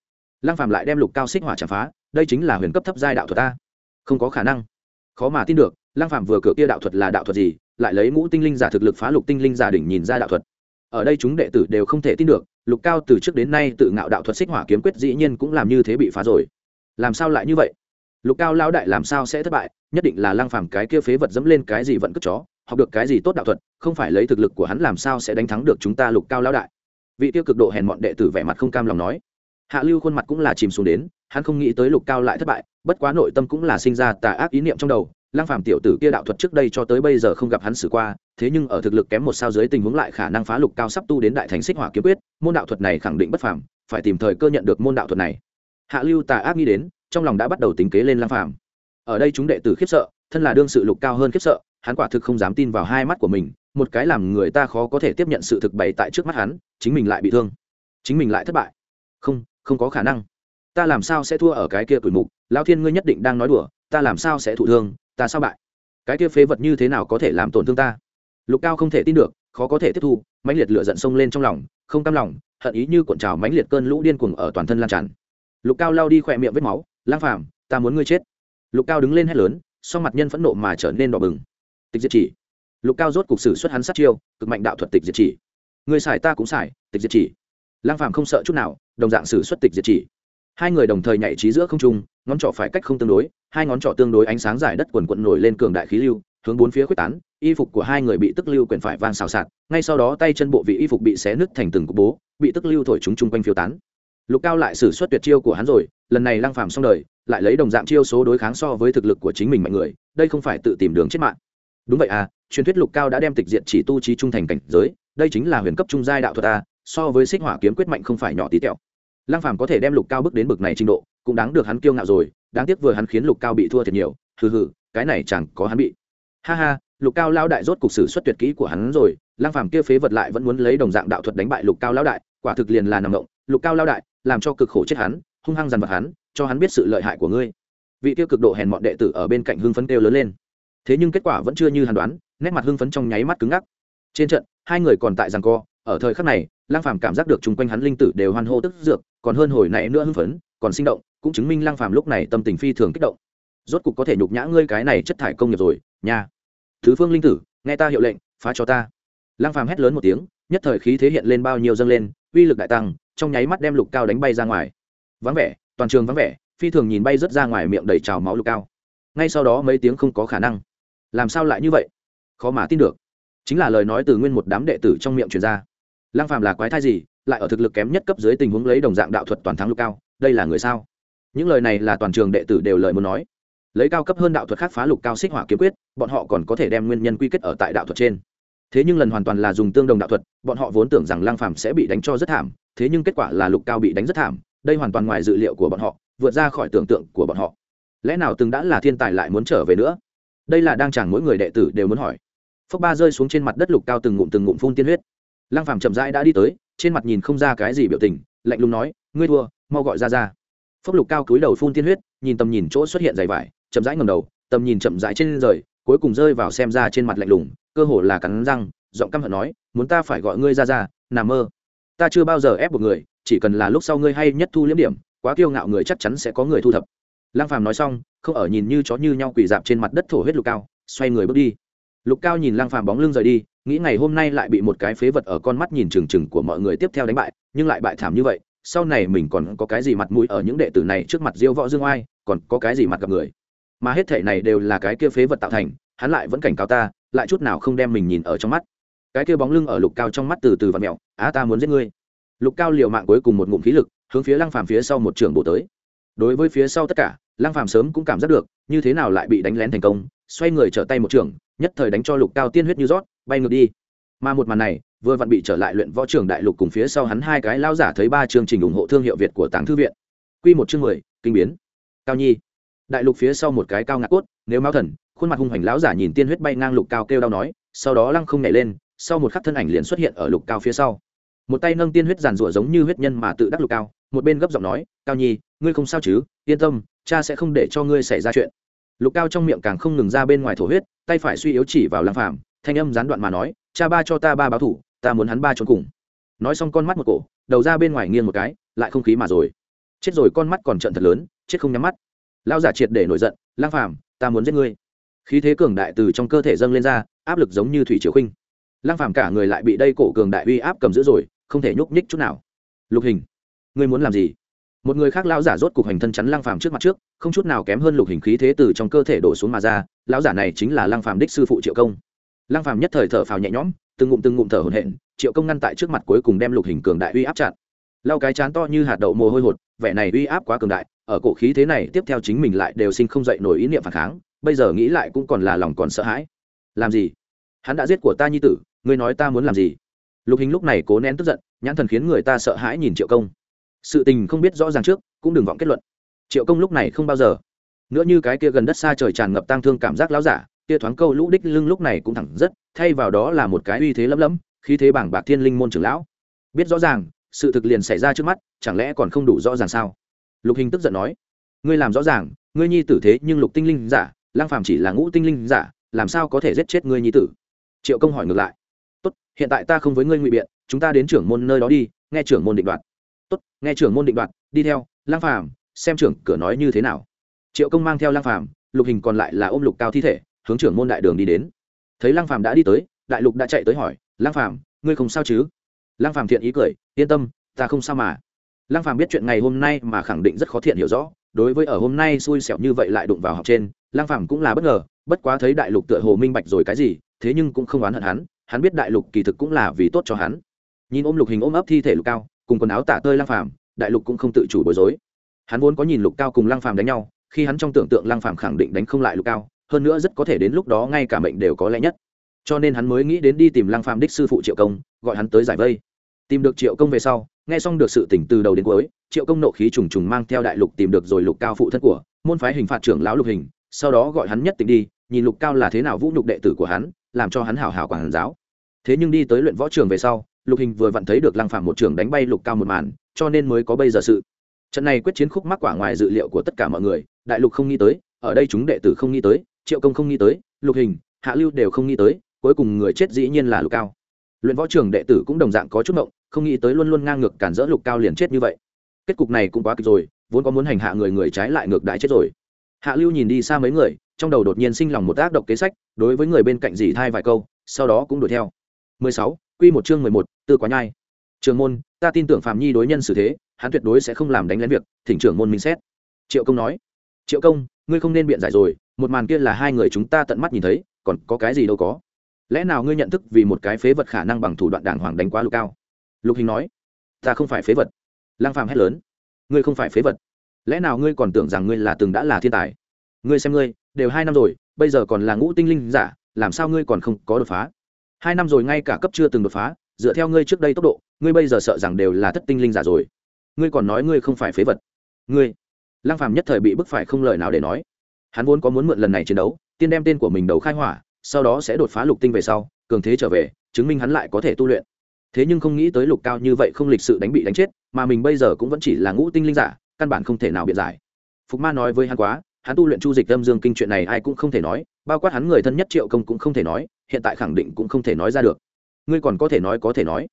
Lăng phàm lại đem lục cao xích hỏa chạm phá, đây chính là huyền cấp thấp giai đạo thuật ta. Không có khả năng. Khó mà tin được Lang phàm vừa cửa kia đạo thuật là đạo thuật gì, lại lấy ngũ tinh linh giả thực lực phá lục tinh linh giả đỉnh nhìn ra đạo thuật. Ở đây chúng đệ tử đều không thể tin được, lục cao từ trước đến nay tự ngạo đạo thuật xích hỏa kiếm quyết dĩ nhiên cũng làm như thế bị phá rồi. Làm sao lại như vậy? Lục cao lao đại làm sao sẽ thất bại? Nhất định là Lang phàm cái kia phế vật dẫm lên cái gì vẫn cất chó, học được cái gì tốt đạo thuật, không phải lấy thực lực của hắn làm sao sẽ đánh thắng được chúng ta lục cao lao đại? Vị tiêu cực độ hèn mọn đệ tử vẻ mặt không cam lòng nói. Hạ lưu khuôn mặt cũng là chìm xuống đến, hắn không nghĩ tới lục cao lại thất bại, bất quá nội tâm cũng là sinh ra tà ác ý niệm trong đầu lăng phàm tiểu tử kia đạo thuật trước đây cho tới bây giờ không gặp hắn xử qua, thế nhưng ở thực lực kém một sao dưới tình huống lại khả năng phá lục cao sắp tu đến đại thành xích hỏa kiếm quyết, môn đạo thuật này khẳng định bất phàm, phải tìm thời cơ nhận được môn đạo thuật này. Hạ lưu tà ác nghĩ đến, trong lòng đã bắt đầu tính kế lên lăng phàm. Ở đây chúng đệ tử khiếp sợ, thân là đương sự lục cao hơn khiếp sợ, hắn quả thực không dám tin vào hai mắt của mình, một cái làm người ta khó có thể tiếp nhận sự thực bày tại trước mắt hắn, chính mình lại bị thương, chính mình lại thất bại. Không không có khả năng. Ta làm sao sẽ thua ở cái kia tuổi mục? Lao thiên ngươi nhất định đang nói đùa, ta làm sao sẽ thụ thương? Ta sao bại? Cái kia phế vật như thế nào có thể làm tổn thương ta? Lục cao không thể tin được, khó có thể tiếp thu, mãnh liệt lửa giận sông lên trong lòng, không cam lòng, hận ý như cuộn trào mãnh liệt cơn lũ điên cuồng ở toàn thân lan tràn. Lục cao lao đi khỏe miệng vết máu, lang phàm, ta muốn ngươi chết. Lục cao đứng lên hét lớn sau mặt nhân phẫn nộ mà trở nên đỏ bừng. Tịch diệt chỉ. Lục cao rốt cục sử xuất hắn sát chiêu, cực mạnh đạo thuật tịch diệt chỉ. Người xài ta cũng xài, tịch diệt chỉ. Lang phàm không sợ chút nào, đồng dạng sử xuất tịch diệt chỉ. Hai người đồng thời nhảy trí giữa không trung, ngón trỏ phải cách không tương đối hai ngón trỏ tương đối ánh sáng dài đất quần quận nổi lên cường đại khí lưu, hướng bốn phía quyết tán, y phục của hai người bị tức lưu quyển phải vang xào xạc, ngay sau đó tay chân bộ vị y phục bị xé nứt thành từng cục bố, bị tức lưu thổi chúng chung quanh phiêu tán. Lục cao lại xử suất tuyệt chiêu của hắn rồi, lần này lăng phàm xong đời, lại lấy đồng dạng chiêu số đối kháng so với thực lực của chính mình mạnh người, đây không phải tự tìm đường chết mạng. Đúng vậy à truyền thuyết lục cao đã đem tịch diện chỉ tu trí trung thành cảnh giới, đây chính là huyền cấp trung giai đạo thuật a so với xích hỏa kiếm quyết mạnh không phải nhỏ tí tẹo. Lăng phàm có thể đem lục cao bước đến bực này trình độ, cũng đáng được hắn kiêu ngạo rồi đáng tiếc vừa hắn khiến lục cao bị thua thiệt nhiều, hừ hừ, cái này chẳng có hắn bị. Ha ha, lục cao lao đại rốt cục sử xuất tuyệt kỹ của hắn rồi lang phàm kia phế vật lại vẫn muốn lấy đồng dạng đạo thuật đánh bại lục cao lao đại, quả thực liền là nằm động, lục cao lao đại, làm cho cực khổ chết hắn, hung hăng dằn vặt hắn, cho hắn biết sự lợi hại của ngươi. Vị tiêu cực độ hèn mọn đệ tử ở bên cạnh hưng phấn kêu lớn lên. Thế nhưng kết quả vẫn chưa như hắn đoán, nét mặt hưng phấn trong nháy mắt cứng ngắc. Trên trận, hai người còn tại giằng co, ở thời khắc này lang phàm cảm giác được chung quanh hắn linh tử đều hoan hô tức dược, còn hơn hồi nãy nữa hưng phấn còn sinh động, cũng chứng minh lang phàm lúc này tâm tình phi thường kích động. Rốt cục có thể nhục nhã ngươi cái này chất thải công nghiệp rồi, nha. Thứ phương linh tử, nghe ta hiệu lệnh, phá cho ta. Lang phàm hét lớn một tiếng, nhất thời khí thế hiện lên bao nhiêu dâng lên, uy lực đại tăng, trong nháy mắt đem lục cao đánh bay ra ngoài. Vắng vẻ, toàn trường vắng vẻ, phi thường nhìn bay rớt ra ngoài miệng đầy trào máu lục cao. Ngay sau đó mấy tiếng không có khả năng. Làm sao lại như vậy? Khó mà tin được. Chính là lời nói từ nguyên một đám đệ tử trong miệng truyền ra. Lang phàm là quái thai gì, lại ở thực lực kém nhất cấp dưới tình huống lấy đồng dạng đạo thuật toàn thắng lục cao đây là người sao? Những lời này là toàn trường đệ tử đều lời muốn nói. Lấy cao cấp hơn đạo thuật khác phá lục cao xích hỏa kiếm quyết, bọn họ còn có thể đem nguyên nhân quy kết ở tại đạo thuật trên. Thế nhưng lần hoàn toàn là dùng tương đồng đạo thuật, bọn họ vốn tưởng rằng lang phàm sẽ bị đánh cho rất thảm, thế nhưng kết quả là lục cao bị đánh rất thảm, đây hoàn toàn ngoài dự liệu của bọn họ, vượt ra khỏi tưởng tượng của bọn họ. Lẽ nào từng đã là thiên tài lại muốn trở về nữa? Đây là đang chẳng mỗi người đệ tử đều muốn hỏi. Phốc ba rơi xuống trên mặt đất lục cao từng ngụm từng ngụm phun tiên huyết. Lang phàm chậm rãi đã đi tới, trên mặt nhìn không ra cái gì biểu tình, lạnh lùng nói, ngươi thua mau gọi ra ra. Phốc lục cao cúi đầu phun tiên huyết, nhìn tầm nhìn chỗ xuất hiện dày vải, chậm rãi ngầm đầu, tầm nhìn chậm rãi trên rời, cuối cùng rơi vào xem ra trên mặt lạnh lùng, cơ hồ là cắn răng, giọng căm hận nói, muốn ta phải gọi ngươi ra ra nằm mơ. Ta chưa bao giờ ép một người, chỉ cần là lúc sau ngươi hay nhất thu liếm điểm, quá kiêu ngạo người chắc chắn sẽ có người thu thập. Lăng phàm nói xong, không ở nhìn như chó như nhau quỳ dạp trên mặt đất thổ huyết lục cao, xoay người bước đi. Lục cao nhìn lăng phàm bóng lưng rời đi, nghĩ ngày hôm nay lại bị một cái phế vật ở con mắt nhìn trừng trừng của mọi người tiếp theo đánh bại, nhưng lại bại thảm như vậy sau này mình còn có cái gì mặt mũi ở những đệ tử này trước mặt diêu võ dương oai, còn có cái gì mặt gặp người? Mà hết thể này đều là cái kia phế vật tạo thành, hắn lại vẫn cảnh cáo ta, lại chút nào không đem mình nhìn ở trong mắt. Cái kia bóng lưng ở lục cao trong mắt từ từ và mẹo, á, ta muốn giết ngươi. Lục cao liều mạng cuối cùng một ngụm khí lực, hướng phía lăng phàm phía sau một trường bộ tới. Đối với phía sau tất cả, lăng phàm sớm cũng cảm giác được, như thế nào lại bị đánh lén thành công, xoay người trở tay một trường, nhất thời đánh cho lục cao tiên huyết như rót, bay ngược đi. Mà một màn này vừa vặn bị trở lại luyện võ trường đại lục cùng phía sau hắn hai cái lao giả thấy ba chương trình ủng hộ thương hiệu việt của tàng thư viện. Quy một chương mười, kinh biến. Cao nhi. Đại lục phía sau một cái cao ngạc cốt, nếu mao thần, khuôn mặt hung hoành lão giả nhìn tiên huyết bay ngang lục cao kêu đau nói, sau đó lăng không nhảy lên, sau một khắc thân ảnh liền xuất hiện ở lục cao phía sau. Một tay nâng tiên huyết giàn rủa giống như huyết nhân mà tự đắc lục cao, một bên gấp giọng nói, cao nhi, ngươi không sao chứ? Yên tâm, cha sẽ không để cho ngươi xảy ra chuyện. Lục cao trong miệng càng không ngừng ra bên ngoài thổ huyết, tay phải suy yếu chỉ vào lăng phàm, thanh âm gián đoạn mà nói, cha ba cho ta ba báo thủ ta muốn hắn ba trốn cùng. Nói xong con mắt một cổ, đầu ra bên ngoài nghiêng một cái, lại không khí mà rồi. Chết rồi con mắt còn trận thật lớn, chết không nhắm mắt. Lao giả triệt để nổi giận, lang phàm, ta muốn giết ngươi. Khí thế cường đại từ trong cơ thể dâng lên ra, áp lực giống như thủy triều khinh. Lang phàm cả người lại bị đây cổ cường đại uy áp cầm giữ rồi, không thể nhúc nhích chút nào. Lục hình, ngươi muốn làm gì? Một người khác lão giả rốt cục hành thân chắn lang phàm trước mặt trước, không chút nào kém hơn lục hình khí thế từ trong cơ thể đổ xuống mà ra. Lão giả này chính là lang phàm đích sư phụ triệu công lang phàm nhất thời thở phào nhẹ nhõm, từng ngụm từng ngụm thở hổn hển, triệu công ngăn tại trước mặt cuối cùng đem lục hình cường đại uy áp chặn. Lau cái chán to như hạt đậu mồ hôi hột, vẻ này uy áp quá cường đại, ở cổ khí thế này, tiếp theo chính mình lại đều sinh không dậy nổi ý niệm phản kháng, bây giờ nghĩ lại cũng còn là lòng còn sợ hãi. Làm gì? Hắn đã giết của ta nhi tử, ngươi nói ta muốn làm gì? Lục hình lúc này cố nén tức giận, nhãn thần khiến người ta sợ hãi nhìn triệu công. Sự tình không biết rõ ràng trước, cũng đừng vọng kết luận. Triệu công lúc này không bao giờ. Nữa như cái kia gần đất xa trời tràn ngập tang thương cảm giác láo giả kia thoáng câu lũ đích lưng lúc này cũng thẳng rất, thay vào đó là một cái uy thế lấm lấm khi thế bảng bạc thiên linh môn trưởng lão. Biết rõ ràng, sự thực liền xảy ra trước mắt, chẳng lẽ còn không đủ rõ ràng sao? Lục hình tức giận nói. Ngươi làm rõ ràng, ngươi nhi tử thế nhưng lục tinh linh giả lang phàm chỉ là ngũ tinh linh giả, làm sao có thể giết chết ngươi nhi tử? Triệu công hỏi ngược lại. Tốt, hiện tại ta không với ngươi ngụy biện, chúng ta đến trưởng môn nơi đó đi, nghe trưởng môn định đoạt. Tốt, nghe trưởng môn định đoạt, đi theo lang phàm, xem trưởng cửa nói như thế nào. Triệu công mang theo lang phàm, lục hình còn lại là ôm lục cao thi thể hướng trưởng môn đại đường đi đến. Thấy lang phàm đã đi tới, đại lục đã chạy tới hỏi lang phàm, ngươi không sao chứ? Lang phàm thiện ý cười, yên tâm, ta không sao mà. Lang phàm biết chuyện ngày hôm nay mà khẳng định rất khó thiện hiểu rõ, đối với ở hôm nay xui xẻo như vậy lại đụng vào học trên lang phàm cũng là bất ngờ, bất quá thấy đại lục tựa hồ minh bạch rồi cái gì, thế nhưng cũng không oán hận hắn hắn biết đại lục kỳ thực cũng là vì tốt cho hắn. Nhìn ôm lục hình ôm ấp thi thể lục cao, cùng quần áo tả tơi lang phàm, đại lục cũng không tự chủ bối rối. Hắn vốn có nhìn lục cao cùng lăng phàm đánh nhau, khi hắn trong tưởng tượng lăng phàm khẳng định đánh không lại lục cao hơn nữa rất có thể đến lúc đó ngay cả mệnh đều có lẽ nhất. Cho nên hắn mới nghĩ đến đi tìm lăng phàm đích sư phụ triệu công, gọi hắn tới giải vây. Tìm được triệu công về sau, nghe xong được sự tỉnh từ đầu đến cuối, triệu công nộ khí trùng trùng mang theo đại lục tìm được rồi lục cao phụ thân của, môn phái hình phạt trưởng lão lục hình, sau đó gọi hắn nhất tỉnh đi, nhìn lục cao là thế nào vũ nhục đệ tử của hắn, làm cho hắn hảo hảo quản giáo. Thế nhưng đi tới luyện võ trường về sau, lục hình vừa vặn thấy được lăng phàm một trường đánh bay lục cao một màn, cho nên mới có bây giờ sự. Trận này quyết chiến khúc mắc quả ngoài dự liệu của tất cả mọi người, đại lục không nghĩ tới, ở đây chúng đệ tử không nghĩ tới triệu công không nghĩ tới lục hình hạ lưu đều không nghĩ tới cuối cùng người chết dĩ nhiên là lục cao. Luyện võ trường đệ tử cũng đồng dạng có chút mộng không nghĩ tới luôn luôn ngang ngược cản rỡ lục cao liền chết như vậy. Kết cục này cũng quá kịch rồi vốn có muốn hành hạ người người trái lại ngược đãi chết rồi. Hạ lưu nhìn đi xa mấy người trong đầu đột nhiên sinh lòng một tác động kế sách đối với người bên cạnh dì thai vài câu sau đó cũng đuổi theo. 16, quy một chương 11, tư quá nhai. Trường môn ta tin tưởng phạm nhi đối nhân xử thế hắn tuyệt đối sẽ không làm đánh lén việc thỉnh trưởng môn minh xét. Triệu công nói. Triệu công ngươi không nên biện giải rồi một màn kia là hai người chúng ta tận mắt nhìn thấy, còn có cái gì đâu có. Lẽ nào ngươi nhận thức vì một cái phế vật khả năng bằng thủ đoạn đàng hoàng đánh quá lục cao? Lục hình nói, ta không phải phế vật. Lang phàm hét lớn, ngươi không phải phế vật. Lẽ nào ngươi còn tưởng rằng ngươi là từng đã là thiên tài? Ngươi xem ngươi, đều hai năm rồi, bây giờ còn là ngũ tinh linh giả, làm sao ngươi còn không có đột phá? Hai năm rồi ngay cả cấp chưa từng đột phá, dựa theo ngươi trước đây tốc độ, ngươi bây giờ sợ rằng đều là thất tinh linh giả rồi. Ngươi còn nói ngươi không phải phế vật. Ngươi. Lang phàm nhất thời bị bức phải không lời nào để nói hắn vốn có muốn mượn lần này chiến đấu, tiên đem tên của mình đầu khai hỏa, sau đó sẽ đột phá lục tinh về sau, cường thế trở về, chứng minh hắn lại có thể tu luyện. Thế nhưng không nghĩ tới lục cao như vậy không lịch sự đánh bị đánh chết, mà mình bây giờ cũng vẫn chỉ là ngũ tinh linh giả, căn bản không thể nào biện giải. Phục ma nói với hắn quá, hắn tu luyện chu dịch âm dương kinh chuyện này ai cũng không thể nói, bao quát hắn người thân nhất triệu công cũng không thể nói, hiện tại khẳng định cũng không thể nói ra được. Ngươi còn có thể nói có thể nói.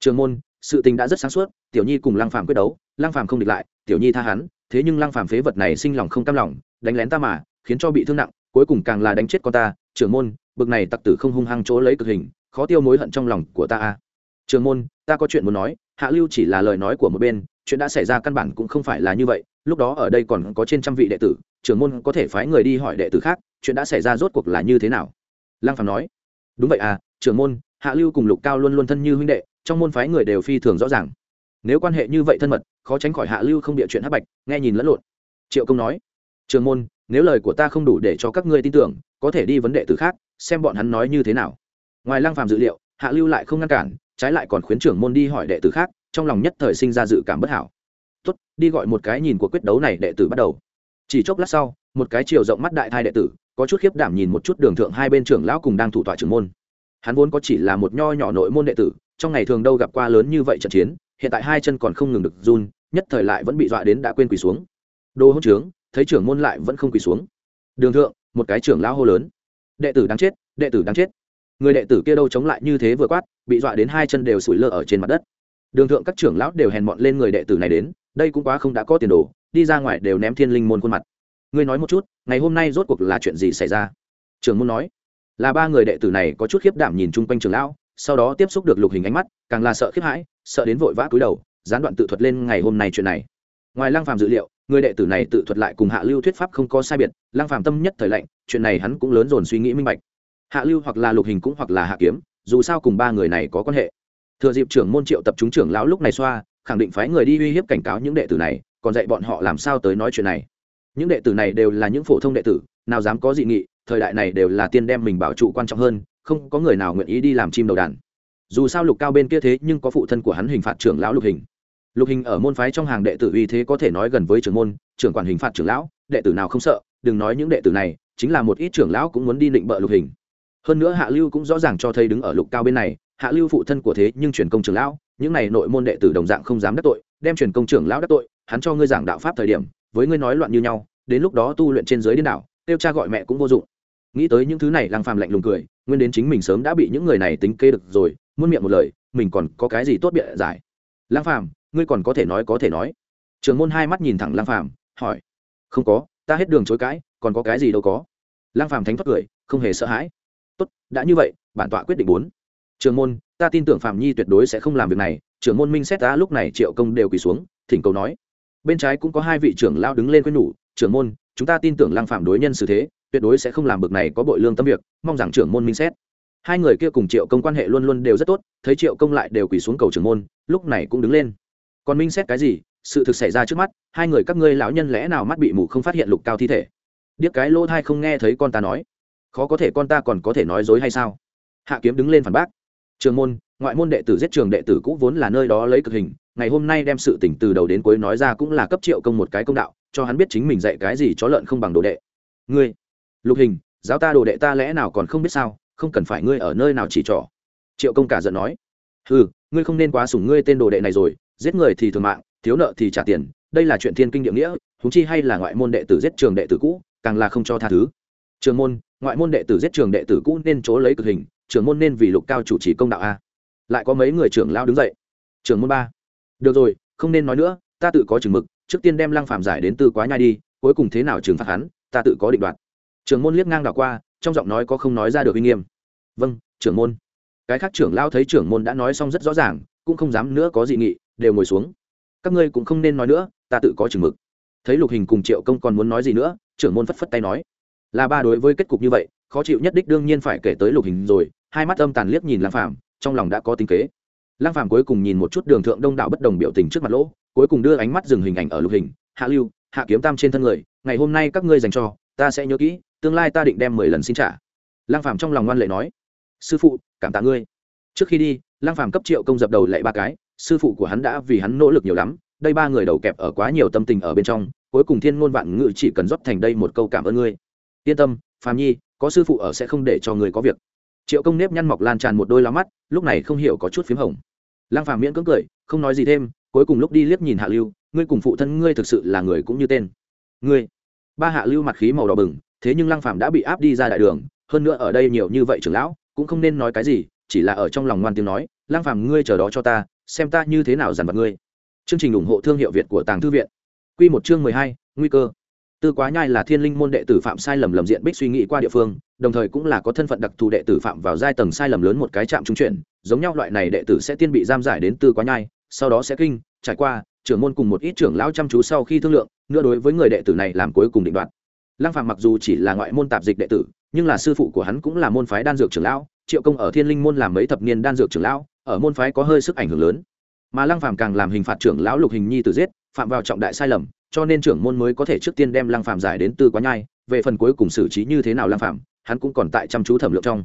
Trường môn, sự tình đã rất sáng suốt, tiểu nhi cùng lăng phàm quyết đấu, lăng phàm không địch lại, tiểu nhi tha hắn, thế nhưng lăng phàm phế vật này sinh lòng không cam lòng, đánh lén ta mà khiến cho bị thương nặng, cuối cùng càng là đánh chết con ta. Trưởng môn, bực này tặc tử không hung hăng chỗ lấy cực hình, khó tiêu mối hận trong lòng của ta a. Trường môn, ta có chuyện muốn nói, hạ lưu chỉ là lời nói của một bên, chuyện đã xảy ra căn bản cũng không phải là như vậy, lúc đó ở đây còn có trên trăm vị đệ tử, trưởng môn có thể phái người đi hỏi đệ tử khác, chuyện đã xảy ra rốt cuộc là như thế nào? Lăng phàm nói. Đúng vậy à trưởng môn, hạ lưu cùng lục cao luôn luôn thân như huynh đệ, trong môn phái người đều phi thường rõ ràng. Nếu quan hệ như vậy thân mật, khó tránh khỏi hạ lưu không địa chuyện hắc bạch, nghe nhìn lẫn lộn. Triệu công nói. Trường môn nếu lời của ta không đủ để cho các ngươi tin tưởng, có thể đi vấn đề từ khác, xem bọn hắn nói như thế nào. Ngoài lăng phàm dự liệu, hạ lưu lại không ngăn cản, trái lại còn khuyến trưởng môn đi hỏi đệ tử khác, trong lòng nhất thời sinh ra dự cảm bất hảo. Tốt, đi gọi một cái nhìn của quyết đấu này đệ tử bắt đầu. Chỉ chốc lát sau, một cái chiều rộng mắt đại thai đệ tử, có chút khiếp đảm nhìn một chút đường thượng hai bên trưởng lão cùng đang thủ tọa trưởng môn. Hắn vốn có chỉ là một nho nhỏ nội môn đệ tử, trong ngày thường đâu gặp qua lớn như vậy trận chiến, hiện tại hai chân còn không ngừng được run, nhất thời lại vẫn bị dọa đến đã quên quỳ xuống. Đồ hỗn trướng thấy trưởng môn lại vẫn không quỳ xuống. Đường thượng, một cái trưởng lão hô lớn. Đệ tử đáng chết, đệ tử đáng chết. Người đệ tử kia đâu chống lại như thế vừa quát, bị dọa đến hai chân đều sủi lơ ở trên mặt đất. Đường thượng các trưởng lão đều hèn mọn lên người đệ tử này đến, đây cũng quá không đã có tiền đồ, đi ra ngoài đều ném thiên linh môn khuôn mặt. Ngươi nói một chút, ngày hôm nay rốt cuộc là chuyện gì xảy ra? Trưởng môn nói. Là ba người đệ tử này có chút khiếp đảm nhìn chung quanh trưởng lão, sau đó tiếp xúc được lục hình ánh mắt, càng là sợ khiếp hãi, sợ đến vội vã cúi đầu, gián đoạn tự thuật lên ngày hôm nay chuyện này. Ngoài lăng phàm dự liệu người đệ tử này tự thuật lại cùng hạ lưu thuyết pháp không có sai biệt, lăng phàm tâm nhất thời lạnh, chuyện này hắn cũng lớn dồn suy nghĩ minh bạch. Hạ lưu hoặc là lục hình cũng hoặc là hạ kiếm, dù sao cùng ba người này có quan hệ. Thừa dịp trưởng môn triệu tập chúng trưởng lão lúc này xoa, khẳng định phái người đi uy hiếp cảnh cáo những đệ tử này, còn dạy bọn họ làm sao tới nói chuyện này. Những đệ tử này đều là những phổ thông đệ tử, nào dám có dị nghị, thời đại này đều là tiên đem mình bảo trụ quan trọng hơn, không có người nào nguyện ý đi làm chim đầu đàn. Dù sao lục cao bên kia thế nhưng có phụ thân của hắn hình phạt trưởng lão lục hình lục hình ở môn phái trong hàng đệ tử uy thế có thể nói gần với trưởng môn, trưởng quản hình phạt trưởng lão, đệ tử nào không sợ, đừng nói những đệ tử này, chính là một ít trưởng lão cũng muốn đi định bợ lục hình. Hơn nữa hạ lưu cũng rõ ràng cho thấy đứng ở lục cao bên này, hạ lưu phụ thân của thế nhưng truyền công trưởng lão, những này nội môn đệ tử đồng dạng không dám đắc tội, đem truyền công trưởng lão đắc tội, hắn cho ngươi giảng đạo pháp thời điểm, với ngươi nói loạn như nhau, đến lúc đó tu luyện trên giới điên đảo, tiêu cha gọi mẹ cũng vô dụng. Nghĩ tới những thứ này, lăng phàm lạnh lùng cười, nguyên đến chính mình sớm đã bị những người này tính kê được rồi muôn miệng một lời, mình còn có cái gì tốt biện giải? Lăng phàm ngươi còn có thể nói có thể nói. Trường môn hai mắt nhìn thẳng lang phàm, hỏi, không có, ta hết đường chối cãi, còn có cái gì đâu có. Lang phàm thánh thoát cười, không hề sợ hãi. Tốt, đã như vậy, bản tọa quyết định bốn. Trường môn, ta tin tưởng phạm nhi tuyệt đối sẽ không làm việc này. Trưởng môn minh xét ta lúc này triệu công đều quỳ xuống, thỉnh cầu nói. Bên trái cũng có hai vị trưởng lao đứng lên quên nhủ trưởng môn, chúng ta tin tưởng lăng phạm đối nhân xử thế, tuyệt đối sẽ không làm bực này có bội lương tâm việc, mong rằng trưởng môn minh xét. Hai người kia cùng triệu công quan hệ luôn luôn đều rất tốt, thấy triệu công lại đều quỳ xuống cầu trưởng môn, lúc này cũng đứng lên còn minh xét cái gì? Sự thực xảy ra trước mắt, hai người các ngươi lão nhân lẽ nào mắt bị mù không phát hiện lục cao thi thể? Điếc cái lỗ thai không nghe thấy con ta nói. Khó có thể con ta còn có thể nói dối hay sao? Hạ kiếm đứng lên phản bác. Trường môn, ngoại môn đệ tử giết trường đệ tử cũ vốn là nơi đó lấy cực hình, ngày hôm nay đem sự tỉnh từ đầu đến cuối nói ra cũng là cấp triệu công một cái công đạo, cho hắn biết chính mình dạy cái gì chó lợn không bằng đồ đệ. Ngươi, lục hình, giáo ta đồ đệ ta lẽ nào còn không biết sao, không cần phải ngươi ở nơi nào chỉ trỏ. Triệu công cả giận nói. Ừ ngươi không nên quá sủng ngươi tên đồ đệ này rồi giết người thì thường mạng, thiếu nợ thì trả tiền, đây là chuyện thiên kinh địa nghĩa húng chi hay là ngoại môn đệ tử giết trường đệ tử cũ, càng là không cho tha thứ. Trường môn, ngoại môn đệ tử giết trường đệ tử cũ nên chỗ lấy cực hình, trường môn nên vì lục cao chủ trì công đạo a. Lại có mấy người trưởng lao đứng dậy. Trường môn ba. Được rồi, không nên nói nữa, ta tự có chừng mực, trước tiên đem lăng phạm giải đến tư quá nhai đi, cuối cùng thế nào trừng phạt hắn, ta tự có định đoạt. Trường môn liếc ngang đảo qua, trong giọng nói có không nói ra được uy nghiêm. Vâng trưởng môn. Cái khác trưởng lao thấy trưởng môn đã nói xong rất rõ ràng, cũng không dám nữa có dị nghị đều ngồi xuống. Các ngươi cũng không nên nói nữa, ta tự có chừng mực. Thấy lục hình cùng triệu công còn muốn nói gì nữa, trưởng môn phất phất tay nói. Là ba đối với kết cục như vậy, khó chịu nhất đích đương nhiên phải kể tới lục hình rồi, hai mắt âm tàn liếc nhìn lang phàm, trong lòng đã có tính kế. Lang phàm cuối cùng nhìn một chút đường thượng đông đảo bất đồng biểu tình trước mặt lỗ, cuối cùng đưa ánh mắt dừng hình ảnh ở lục hình, hạ lưu, hạ kiếm tam trên thân người, ngày hôm nay các ngươi dành cho, ta sẽ nhớ kỹ, tương lai ta định đem mười lần xin trả. Lang phàm trong lòng ngoan lệ nói, sư phụ, cảm tạ ngươi. Trước khi đi lang phàm cấp triệu công dập đầu lạy ba cái sư phụ của hắn đã vì hắn nỗ lực nhiều lắm, đây ba người đầu kẹp ở quá nhiều tâm tình ở bên trong, cuối cùng thiên ngôn vạn Ngự chỉ cần rót thành đây một câu cảm ơn ngươi. Yên tâm phàm nhi, có sư phụ ở sẽ không để cho người có việc. Triệu công nếp nhăn mọc lan tràn một đôi lá mắt, lúc này không hiểu có chút p h í m hồng. Lăng phàm miễn cưỡng cười, không nói gì thêm, cuối cùng lúc đi liếc nhìn hạ lưu, ngươi cùng phụ thân ngươi thực sự là người cũng như tên. Ngươi. Ba hạ lưu mặt khí màu đỏ bừng, thế nhưng lăng phàm đã bị áp đi ra đại đường, hơn nữa ở đây nhiều như vậy trưởng lão, cũng không nên nói cái gì, chỉ là ở trong lòng ngoan tiếng nói, lăng phàm, ngươi chờ đó cho ta xem ta như thế nào dằn vặt ngươi. Chương trình ủng hộ thương hiệu việt của tàng thư viện. Quy một chương mười hai, nguy cơ. Tư quá nhai là thiên linh môn đệ tử phạm sai lầm lầm diện bích suy nghĩ qua địa phương, đồng thời cũng là có thân phận đặc thù đệ tử phạm vào giai tầng sai lầm lớn một cái chạm trung chuyển, giống nhau loại này đệ tử sẽ tiên bị giam giải đến tư quá nhai, sau đó sẽ kinh, trải qua, trưởng môn cùng một ít trưởng lão chăm chú sau khi thương lượng, nữa đối với người đệ tử này làm cuối cùng định đoạt. Lăng phạm mặc dù chỉ là ngoại môn tạp dịch đệ tử, nhưng là sư phụ của hắn cũng là môn phái đan dược trưởng lão triệu công ở thiên linh môn làm mấy thập niên đan dược trưởng lão, ở môn phái có hơi sức ảnh hưởng lớn. Mà lăng phạm càng làm hình phạt trưởng lão lục hình nhi tử giết, phạm vào trọng đại sai lầm, cho nên trưởng môn mới có thể trước tiên đem lăng phạm giải đến tư quá nhai, về phần cuối cùng xử trí như thế nào lăng phạm hắn cũng còn tại chăm chú thẩm lượng trong.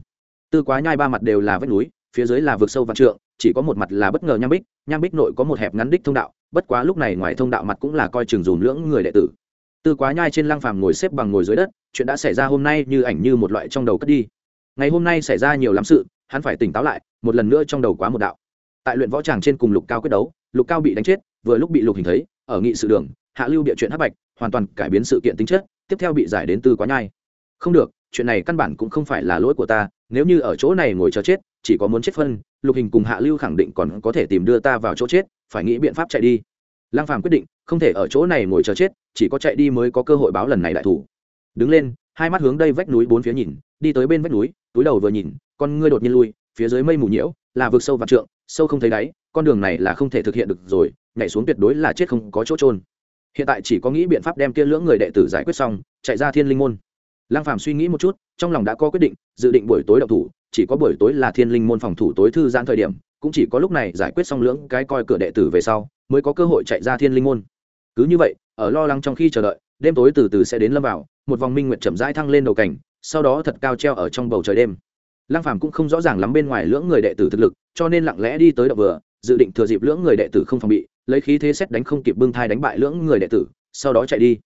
Tư quá nhai ba mặt đều là vách núi, phía dưới là vực sâu vạn trượng, chỉ có một mặt là bất ngờ nham bích nham bích nội có một hẹp ngắn đích thông đạo, bất quá lúc này ngoài thông đạo mặt cũng là coi chừng dùm lưỡng người đệ tử. Tư quá nhai trên lăng phàm ngồi xếp bằng ngồi dưới đất, chuyện đã xảy ra hôm nay như ảnh như một loại trong đầu cất đi ngày hôm nay xảy ra nhiều lắm sự, hắn phải tỉnh táo lại, một lần nữa trong đầu quá một đạo. Tại luyện võ tràng trên cùng lục cao quyết đấu, lục cao bị đánh chết, vừa lúc bị lục hình thấy, ở nghị sự đường, hạ lưu địa chuyện hắc bạch, hoàn toàn cải biến sự kiện tính chất, tiếp theo bị giải đến tư quá nhai. Không được, chuyện này căn bản cũng không phải là lỗi của ta, nếu như ở chỗ này ngồi chờ chết, chỉ có muốn chết phân, lục hình cùng hạ lưu khẳng định còn có thể tìm đưa ta vào chỗ chết, phải nghĩ biện pháp chạy đi. Lang phàm quyết định, không thể ở chỗ này ngồi chờ chết, chỉ có chạy đi mới có cơ hội báo lần này đại thủ. Đứng lên, hai mắt hướng đây vách núi bốn phía nhìn, đi tới bên vách núi túi đầu vừa nhìn, con ngươi đột nhiên lui, phía dưới mây mù nhiễu, là vực sâu và trượng, sâu không thấy đáy, con đường này là không thể thực hiện được rồi, nhảy xuống tuyệt đối là chết không có chỗ trôn hiện tại chỉ có nghĩ biện pháp đem kia lưỡng người đệ tử giải quyết xong, chạy ra thiên linh môn. Lăng phàm suy nghĩ một chút, trong lòng đã có quyết định, dự định buổi tối đậu thủ, chỉ có buổi tối là thiên linh môn phòng thủ tối thư giãn thời điểm, cũng chỉ có lúc này giải quyết xong lưỡng cái coi cửa đệ tử về sau, mới có cơ hội chạy ra thiên linh môn. Cứ như vậy, ở lo lắng trong khi chờ đợi, đêm tối từ từ sẽ đến lâm vào, một vòng minh nguyệt chậm rãi thăng lên đầu cảnh sau đó thật cao treo ở trong bầu trời đêm. Lăng phàm cũng không rõ ràng lắm bên ngoài lưỡng người đệ tử thực lực, cho nên lặng lẽ đi tới đậu vừa, dự định thừa dịp lưỡng người đệ tử không phòng bị, lấy khí thế xét đánh không kịp bưng thai đánh bại lưỡng người đệ tử, sau đó chạy đi.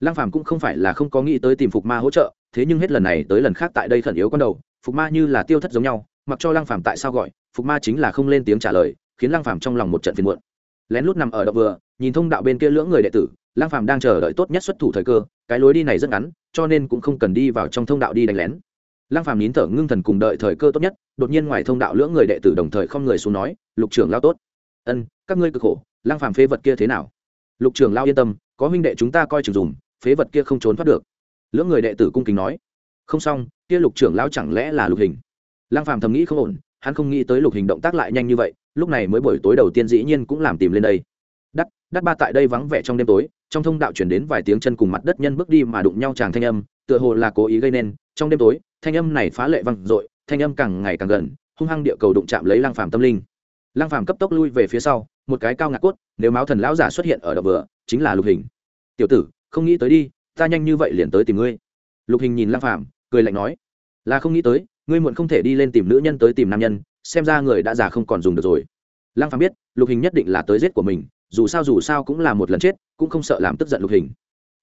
Lăng phàm cũng không phải là không có nghĩ tới tìm phục ma hỗ trợ, thế nhưng hết lần này tới lần khác tại đây khẩn yếu con đầu, phục ma như là tiêu thất giống nhau, mặc cho lăng phàm tại sao gọi, phục ma chính là không lên tiếng trả lời, khiến lăng phàm trong lòng một trận phiền muộn. Lén lút nằm ở đậu vừa, nhìn thông đạo bên kia lưỡng người đệ tử Lang phàm đang chờ đợi tốt nhất xuất thủ thời cơ, cái lối đi này rất ngắn, cho nên cũng không cần đi vào trong thông đạo đi đánh lén. Lang phàm nín thở ngưng thần cùng đợi thời cơ tốt nhất, đột nhiên ngoài thông đạo lưỡng người đệ tử đồng thời không người xuống nói, lục trưởng lao tốt. Ân, các ngươi cực khổ, Lang phàm phế vật kia thế nào? Lục trưởng lao yên tâm, có huynh đệ chúng ta coi chừng dùng, phế vật kia không trốn thoát được. Lưỡng người đệ tử cung kính nói. Không xong, kia lục trưởng lao chẳng lẽ là lục hình? Lang phàm thầm nghĩ không ổn, hắn không nghĩ tới lục hình động tác lại nhanh như vậy, lúc này mới buổi tối đầu tiên dĩ nhiên cũng làm tìm lên đây đắt ba tại đây vắng vẻ trong đêm tối, trong thông đạo chuyển đến vài tiếng chân cùng mặt đất nhân bước đi mà đụng nhau chàng thanh âm, tựa hồ là cố ý gây nên. Trong đêm tối, thanh âm này phá lệ vang dội, thanh âm càng ngày càng gần, hung hăng địa cầu đụng chạm lấy lang phàm tâm linh. Lang phàm cấp tốc lui về phía sau, một cái cao ngạc cốt, nếu máu thần lão giả xuất hiện ở đập vừa, chính là lục hình. Tiểu tử, không nghĩ tới đi, ta nhanh như vậy liền tới tìm ngươi. Lục hình nhìn lang phàm, cười lạnh nói, là không nghĩ tới, ngươi muộn không thể đi lên tìm nữ nhân tới tìm nam nhân, xem ra người đã già không còn dùng được rồi. Lăng phàm biết, lục hình nhất định là tới giết của mình dù sao dù sao cũng là một lần chết, cũng không sợ làm tức giận lục hình.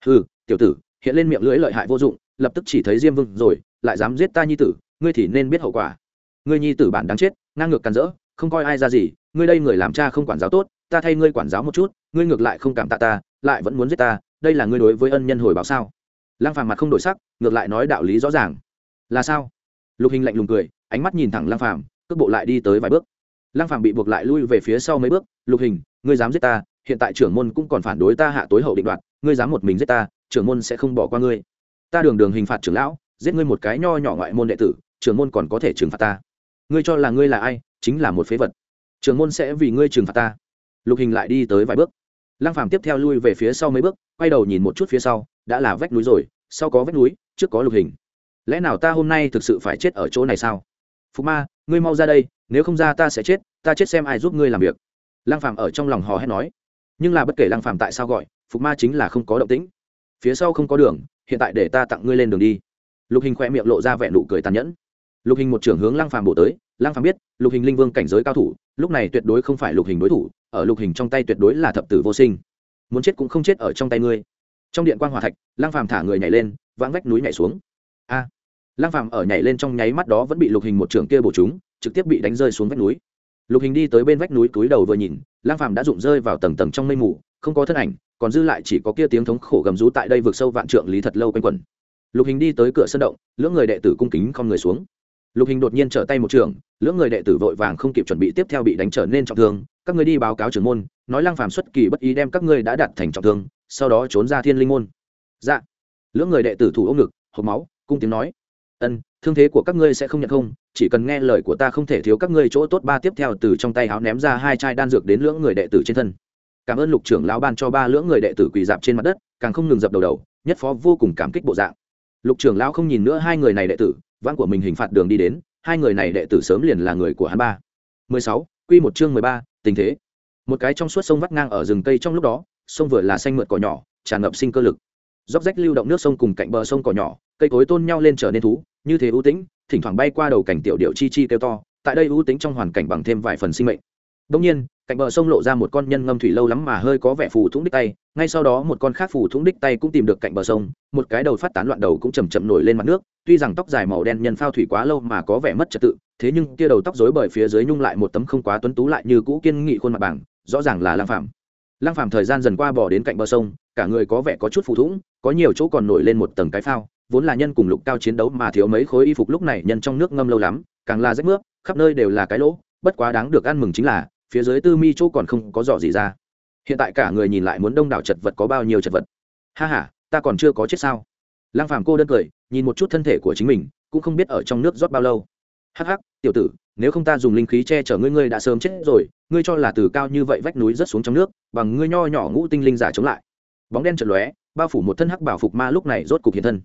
Ừ tiểu tử, hiện lên miệng lưỡi lợi hại vô dụng, lập tức chỉ thấy diêm vương rồi, lại dám giết ta nhi tử, ngươi thì nên biết hậu quả. Ngươi nhi tử bản đáng chết, ngang ngược càn rỡ, không coi ai ra gì, ngươi đây người làm cha không quản giáo tốt, ta thay ngươi quản giáo một chút, ngươi ngược lại không cảm tạ ta, lại vẫn muốn giết ta, đây là ngươi đối với ân nhân hồi báo sao? Lăng phàm mặt không đổi sắc, ngược lại nói đạo lý rõ ràng. Là sao? Lục hình lạnh lùng cười, ánh mắt nhìn thẳng lăng phàm, cước bộ lại đi tới vài bước lăng phàm bị buộc lại lui về phía sau mấy bước, lục hình, ngươi dám giết ta, hiện tại trưởng môn cũng còn phản đối ta hạ tối hậu định đoạt, ngươi dám một mình giết ta, trưởng môn sẽ không bỏ qua ngươi. Ta đường đường hình phạt trưởng lão, giết ngươi một cái nho nhỏ ngoại môn đệ tử, trưởng môn còn có thể trừng phạt ta. Ngươi cho là ngươi là ai, chính là một phế vật. Trưởng môn sẽ vì ngươi trừng phạt ta. Lục hình lại đi tới vài bước. Lăng phàm tiếp theo lui về phía sau mấy bước, quay đầu nhìn một chút phía sau, đã là vách núi rồi, sau có vách núi, trước có lục hình. Lẽ nào ta hôm nay thực sự phải chết ở chỗ này sao? Phục ma ngươi mau ra đây nếu không ra ta sẽ chết ta chết xem ai giúp ngươi làm việc. Lăng phàm ở trong lòng hò hét nói. Nhưng là bất kể lăng phàm tại sao gọi phục ma chính là không có động tĩnh. Phía sau không có đường hiện tại để ta tặng ngươi lên đường đi. Lục hình khoe miệng lộ ra vẻ nụ cười tàn nhẫn. Lục hình một trưởng hướng lăng phàm bổ tới lăng phàm biết lục hình linh vương cảnh giới cao thủ lúc này tuyệt đối không phải lục hình đối thủ ở lục hình trong tay tuyệt đối là thập tử vô sinh. Muốn chết cũng không chết ở trong tay ngươi. Trong điện quan hòa thạch lăng phàm thả người nhảy lên vãng vách núi nhảy xuống. A! à, lăng phàm ở nhảy lên trong nháy mắt đó vẫn bị lục hình một trường kia bổ chúng trực tiếp bị đánh rơi xuống vách núi. Lục hình đi tới bên vách núi túi đầu vừa nhìn, lăng phàm đã rụng rơi vào tầng tầng trong mây mù, không có thân ảnh, còn dư lại chỉ có kia tiếng thống khổ gầm rú tại đây vượt sâu vạn trượng lý thật lâu quanh quẩn. Lục hình đi tới cửa sân động, lưỡng người đệ tử cung kính không người xuống. Lục hình đột nhiên trở tay một trường, lưỡng người đệ tử vội vàng không kịp chuẩn bị tiếp theo bị đánh trở nên trọng thương, các ngươi đi báo cáo trưởng môn, nói lăng phàm xuất kỳ bất ý đem các ngươi đã đặt thành trọng thương, sau đó trốn ra thiên linh môn. Dạ. Lưỡng người đệ tử thủ ôm ngực hộp máu, cung tiếng nói ân thương thế của các ngươi sẽ không nhận không chỉ cần nghe lời của ta không thể thiếu các ngươi chỗ tốt. Ba tiếp theo từ trong tay háo ném ra hai chai đan dược đến lưỡng người đệ tử trên thân. Cảm ơn lục trưởng lão ban cho ba lưỡng người đệ tử quỳ dạp trên mặt đất càng không ngừng dập đầu đầu nhất phó vô cùng cảm kích bộ dạng. Lục trưởng lão không nhìn nữa hai người này đệ tử vãn của mình hình phạt đường đi đến hai người này đệ tử sớm liền là người của hắn ba. 16, quy một chương 13, tình thế. Một cái trong suốt sông vắt ngang ở rừng cây trong lúc đó sông vừa là xanh mượt cỏ nhỏ tràn ngập sinh cơ lực. Róc rách lưu động nước sông cùng cạnh bờ sông cỏ nhỏ cây cối tôn nhau lên trở nên thú như thế ưu tĩnh, thỉnh thoảng bay qua đầu cảnh tiểu điệu chi chi kêu to, tại đây ưu tĩnh trong hoàn cảnh bằng thêm vài phần sinh mệnh. Đông nhiên, cạnh bờ sông lộ ra một con nhân ngâm thủy lâu lắm mà hơi có vẻ phù thủng đích tay, ngay sau đó một con khác phù thủng đích tay cũng tìm được cạnh bờ sông, một cái đầu phát tán loạn đầu cũng chầm chậm nổi lên mặt nước, tuy rằng tóc dài màu đen nhân phao thủy quá lâu mà có vẻ mất trật tự, thế nhưng kia đầu tóc rối bởi phía dưới nhung lại một tấm không quá tuấn tú lại như cũ kiên nghị khuôn mặt bảng, rõ ràng là lang phạm lang phạm thời gian dần qua bỏ đến cạnh bờ sông, cả người có vẻ có chút phù thủng, có nhiều chỗ còn nổi lên một tầng cái phao vốn là nhân cùng lục cao chiến đấu mà thiếu mấy khối y phục lúc này nhân trong nước ngâm lâu lắm, càng là rách nước, khắp nơi đều là cái lỗ, bất quá đáng được ăn mừng chính là, phía dưới tư mi chỗ còn không có dò gì ra. Hiện tại cả người nhìn lại muốn đông đảo chật vật có bao nhiêu chật vật. Ha h a ta còn chưa có chết sao? Lăng phàm cô đơn cười, nhìn một chút thân thể của chính mình, cũng không biết ở trong nước rót bao lâu. Hắc hắc, tiểu tử, nếu không ta dùng linh khí che chở ngươi ngươi đã sớm chết rồi, ngươi cho là từ cao như vậy vách núi rất xuống trong nước, bằng ngươi nho nhỏ ngũ tinh linh giả chống lại. Bóng đen chật lóe, bao phủ một thân hắc bảo phục ma lúc này rốt cục hiện thân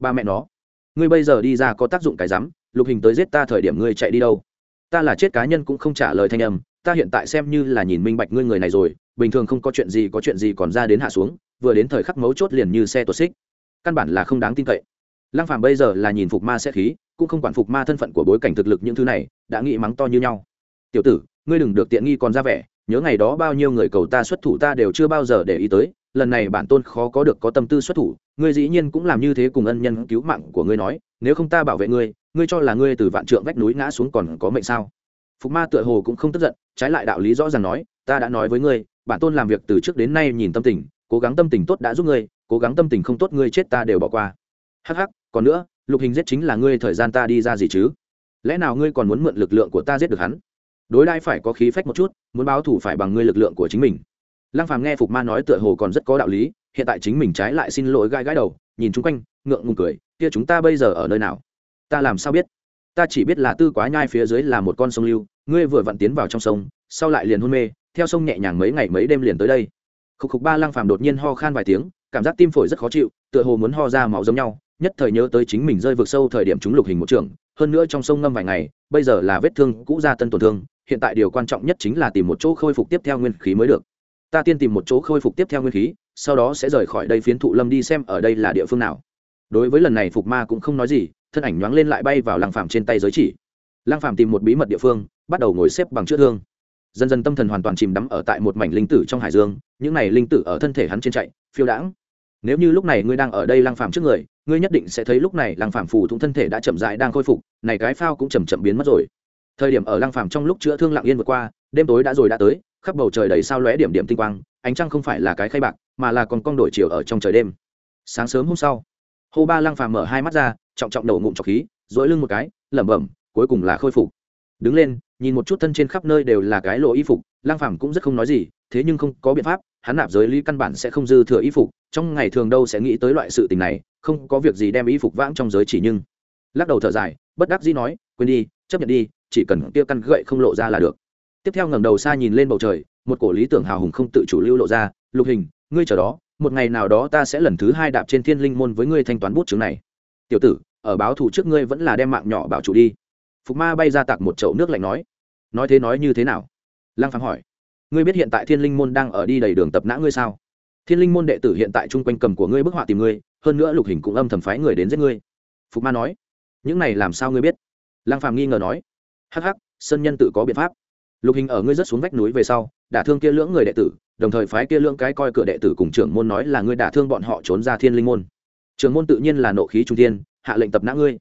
ba mẹ nó. Ngươi bây giờ đi ra có tác dụng cái rắm, lục hình tới giết ta thời điểm ngươi chạy đi đâu? Ta là chết cá nhân cũng không trả lời thanh âm, ta hiện tại xem như là nhìn minh bạch ngươi người này rồi, bình thường không có chuyện gì có chuyện gì còn ra đến hạ xuống, vừa đến thời khắc mấu chốt liền như xe tuột xích. Căn bản là không đáng tin cậy. Lăng phàm bây giờ là nhìn phục ma sẽ khí, cũng không quản phục ma thân phận của bối cảnh thực lực những thứ này, đã nghĩ mắng to như nhau. Tiểu tử, ngươi đừng được tiện nghi còn ra vẻ, nhớ ngày đó bao nhiêu người cầu ta xuất thủ ta đều chưa bao giờ để ý tới, lần này bản tôn khó có được có tâm tư xuất thủ ngươi dĩ nhiên cũng làm như thế cùng ân nhân cứu mạng của ngươi nói, nếu không ta bảo vệ ngươi ngươi cho là ngươi từ vạn trượng vách núi ngã xuống còn có mệnh sao? Phục ma tựa hồ cũng không tức giận, trái lại đạo lý rõ ràng nói, ta đã nói với ngươi, bản tôn làm việc từ trước đến nay nhìn tâm tình, cố gắng tâm tình tốt đã giúp ngươi, cố gắng tâm tình không tốt ngươi chết ta đều bỏ qua. Hắc hắc, còn nữa, lục hình giết chính là ngươi thời gian ta đi ra gì chứ? Lẽ nào ngươi còn muốn mượn lực lượng của ta giết được hắn? Đối đãi phải có khí phách một chút, muốn báo thủ phải bằng ngươi lực lượng của chính mình lăng phàm nghe phục ma nói tựa hồ còn rất có đạo lý, hiện tại chính mình trái lại xin lỗi gai gãi đầu, nhìn chung quanh, ngượng ngùng cười, kia chúng ta bây giờ ở nơi nào? Ta làm sao biết? Ta chỉ biết là tư quá nhai phía dưới là một con sông lưu, ngươi vừa vặn tiến vào trong sông, sau lại liền hôn mê, theo sông nhẹ nhàng mấy ngày mấy đêm liền tới đây. Khúc khúc ba lăng phàm đột nhiên ho khan vài tiếng, cảm giác tim phổi rất khó chịu, tựa hồ muốn ho ra máu giống nhau, nhất thời nhớ tới chính mình rơi vực sâu thời điểm chúng lục hình một trường, hơn nữa trong sông ngâm vài ngày, bây giờ là vết thương cũ ra tân tổn thương, hiện tại điều quan trọng nhất chính là tìm một chỗ khôi phục tiếp theo nguyên khí mới được ta tiên tìm một chỗ khôi phục tiếp theo nguyên khí, sau đó sẽ rời khỏi đây phiến thụ lâm đi xem ở đây là địa phương nào. Đối với lần này phục ma cũng không nói gì, thân ảnh nhoáng lên lại bay vào lăng phàm trên tay giới chỉ. Lăng phàm tìm một bí mật địa phương, bắt đầu ngồi xếp bằng chữa thương. Dần dần tâm thần hoàn toàn chìm đắm ở tại một mảnh linh tử trong hải dương, những này linh tử ở thân thể hắn trên chạy, phiêu đãng. Nếu như lúc này ngươi đang ở đây lăng phàm trước người, ngươi nhất định sẽ thấy lúc này lăng phàm phù thủng thân thể đã chậm rãi đang khôi phục, này cái phao cũng chậm chậm biến mất rồi. Thời điểm ở lăng phàm trong lúc chữa thương lặng yên vượt qua, đêm tối đã rồi đã tới khắp bầu trời đầy sao lóe điểm điểm tinh quang, ánh trăng không phải là cái khay bạc, mà là còn con đổi chiều ở trong trời đêm. Sáng sớm hôm sau, hô ba lăng phàm mở hai mắt ra, trọng trọng đầu ngụm trọc khí dỗi lưng một cái, lẩm bẩm, cuối cùng là khôi phục. Đứng lên, nhìn một chút thân trên khắp nơi đều là cái lộ y phục, lăng phàm cũng rất không nói gì, thế nhưng không có biện pháp, hắn nạp giới lý căn bản sẽ không dư thừa y phục, trong ngày thường đâu sẽ nghĩ tới loại sự tình này, không có việc gì đem y phục vãng trong giới chỉ nhưng. Lắc đầu thở dài, bất đắc dĩ nói, quên đi, chấp nhận đi, chỉ cần kia căn gậy không lộ ra là được tiếp theo ngẩng đầu xa nhìn lên bầu trời, một cổ lý tưởng hào hùng không tự chủ lưu lộ ra, lục hình, ngươi chờ đó, một ngày nào đó ta sẽ lần thứ hai đạp trên thiên linh môn với ngươi thanh toán bút chứng này. Tiểu tử, ở báo thủ trước ngươi vẫn là đem mạng nhỏ bảo chủ đi. Phục ma bay ra tạc một chậu nước lạnh nói nói thế nói như thế nào? Lăng phàm hỏi, ngươi biết hiện tại thiên linh môn đang ở đi đầy đường tập nã ngươi sao? Thiên linh môn đệ tử hiện tại chung quanh cầm của ngươi bức họa tìm ngươi, hơn nữa lục hình cũng âm thầm phái người đến giết ngươi. Phục ma nói, những này làm sao ngươi biết? Lăng phàm nghi ngờ nói, hắc hắc, sơn nhân tự có biện pháp lục hình ở ngươi rất xuống vách núi về sau, đả thương kia lưỡng người đệ tử, đồng thời phái kia lưỡng cái coi cửa đệ tử cùng trưởng môn nói là ngươi đả thương bọn họ trốn ra thiên linh môn. Trưởng môn tự nhiên là nộ khí trung thiên, hạ lệnh tập nã ngươi.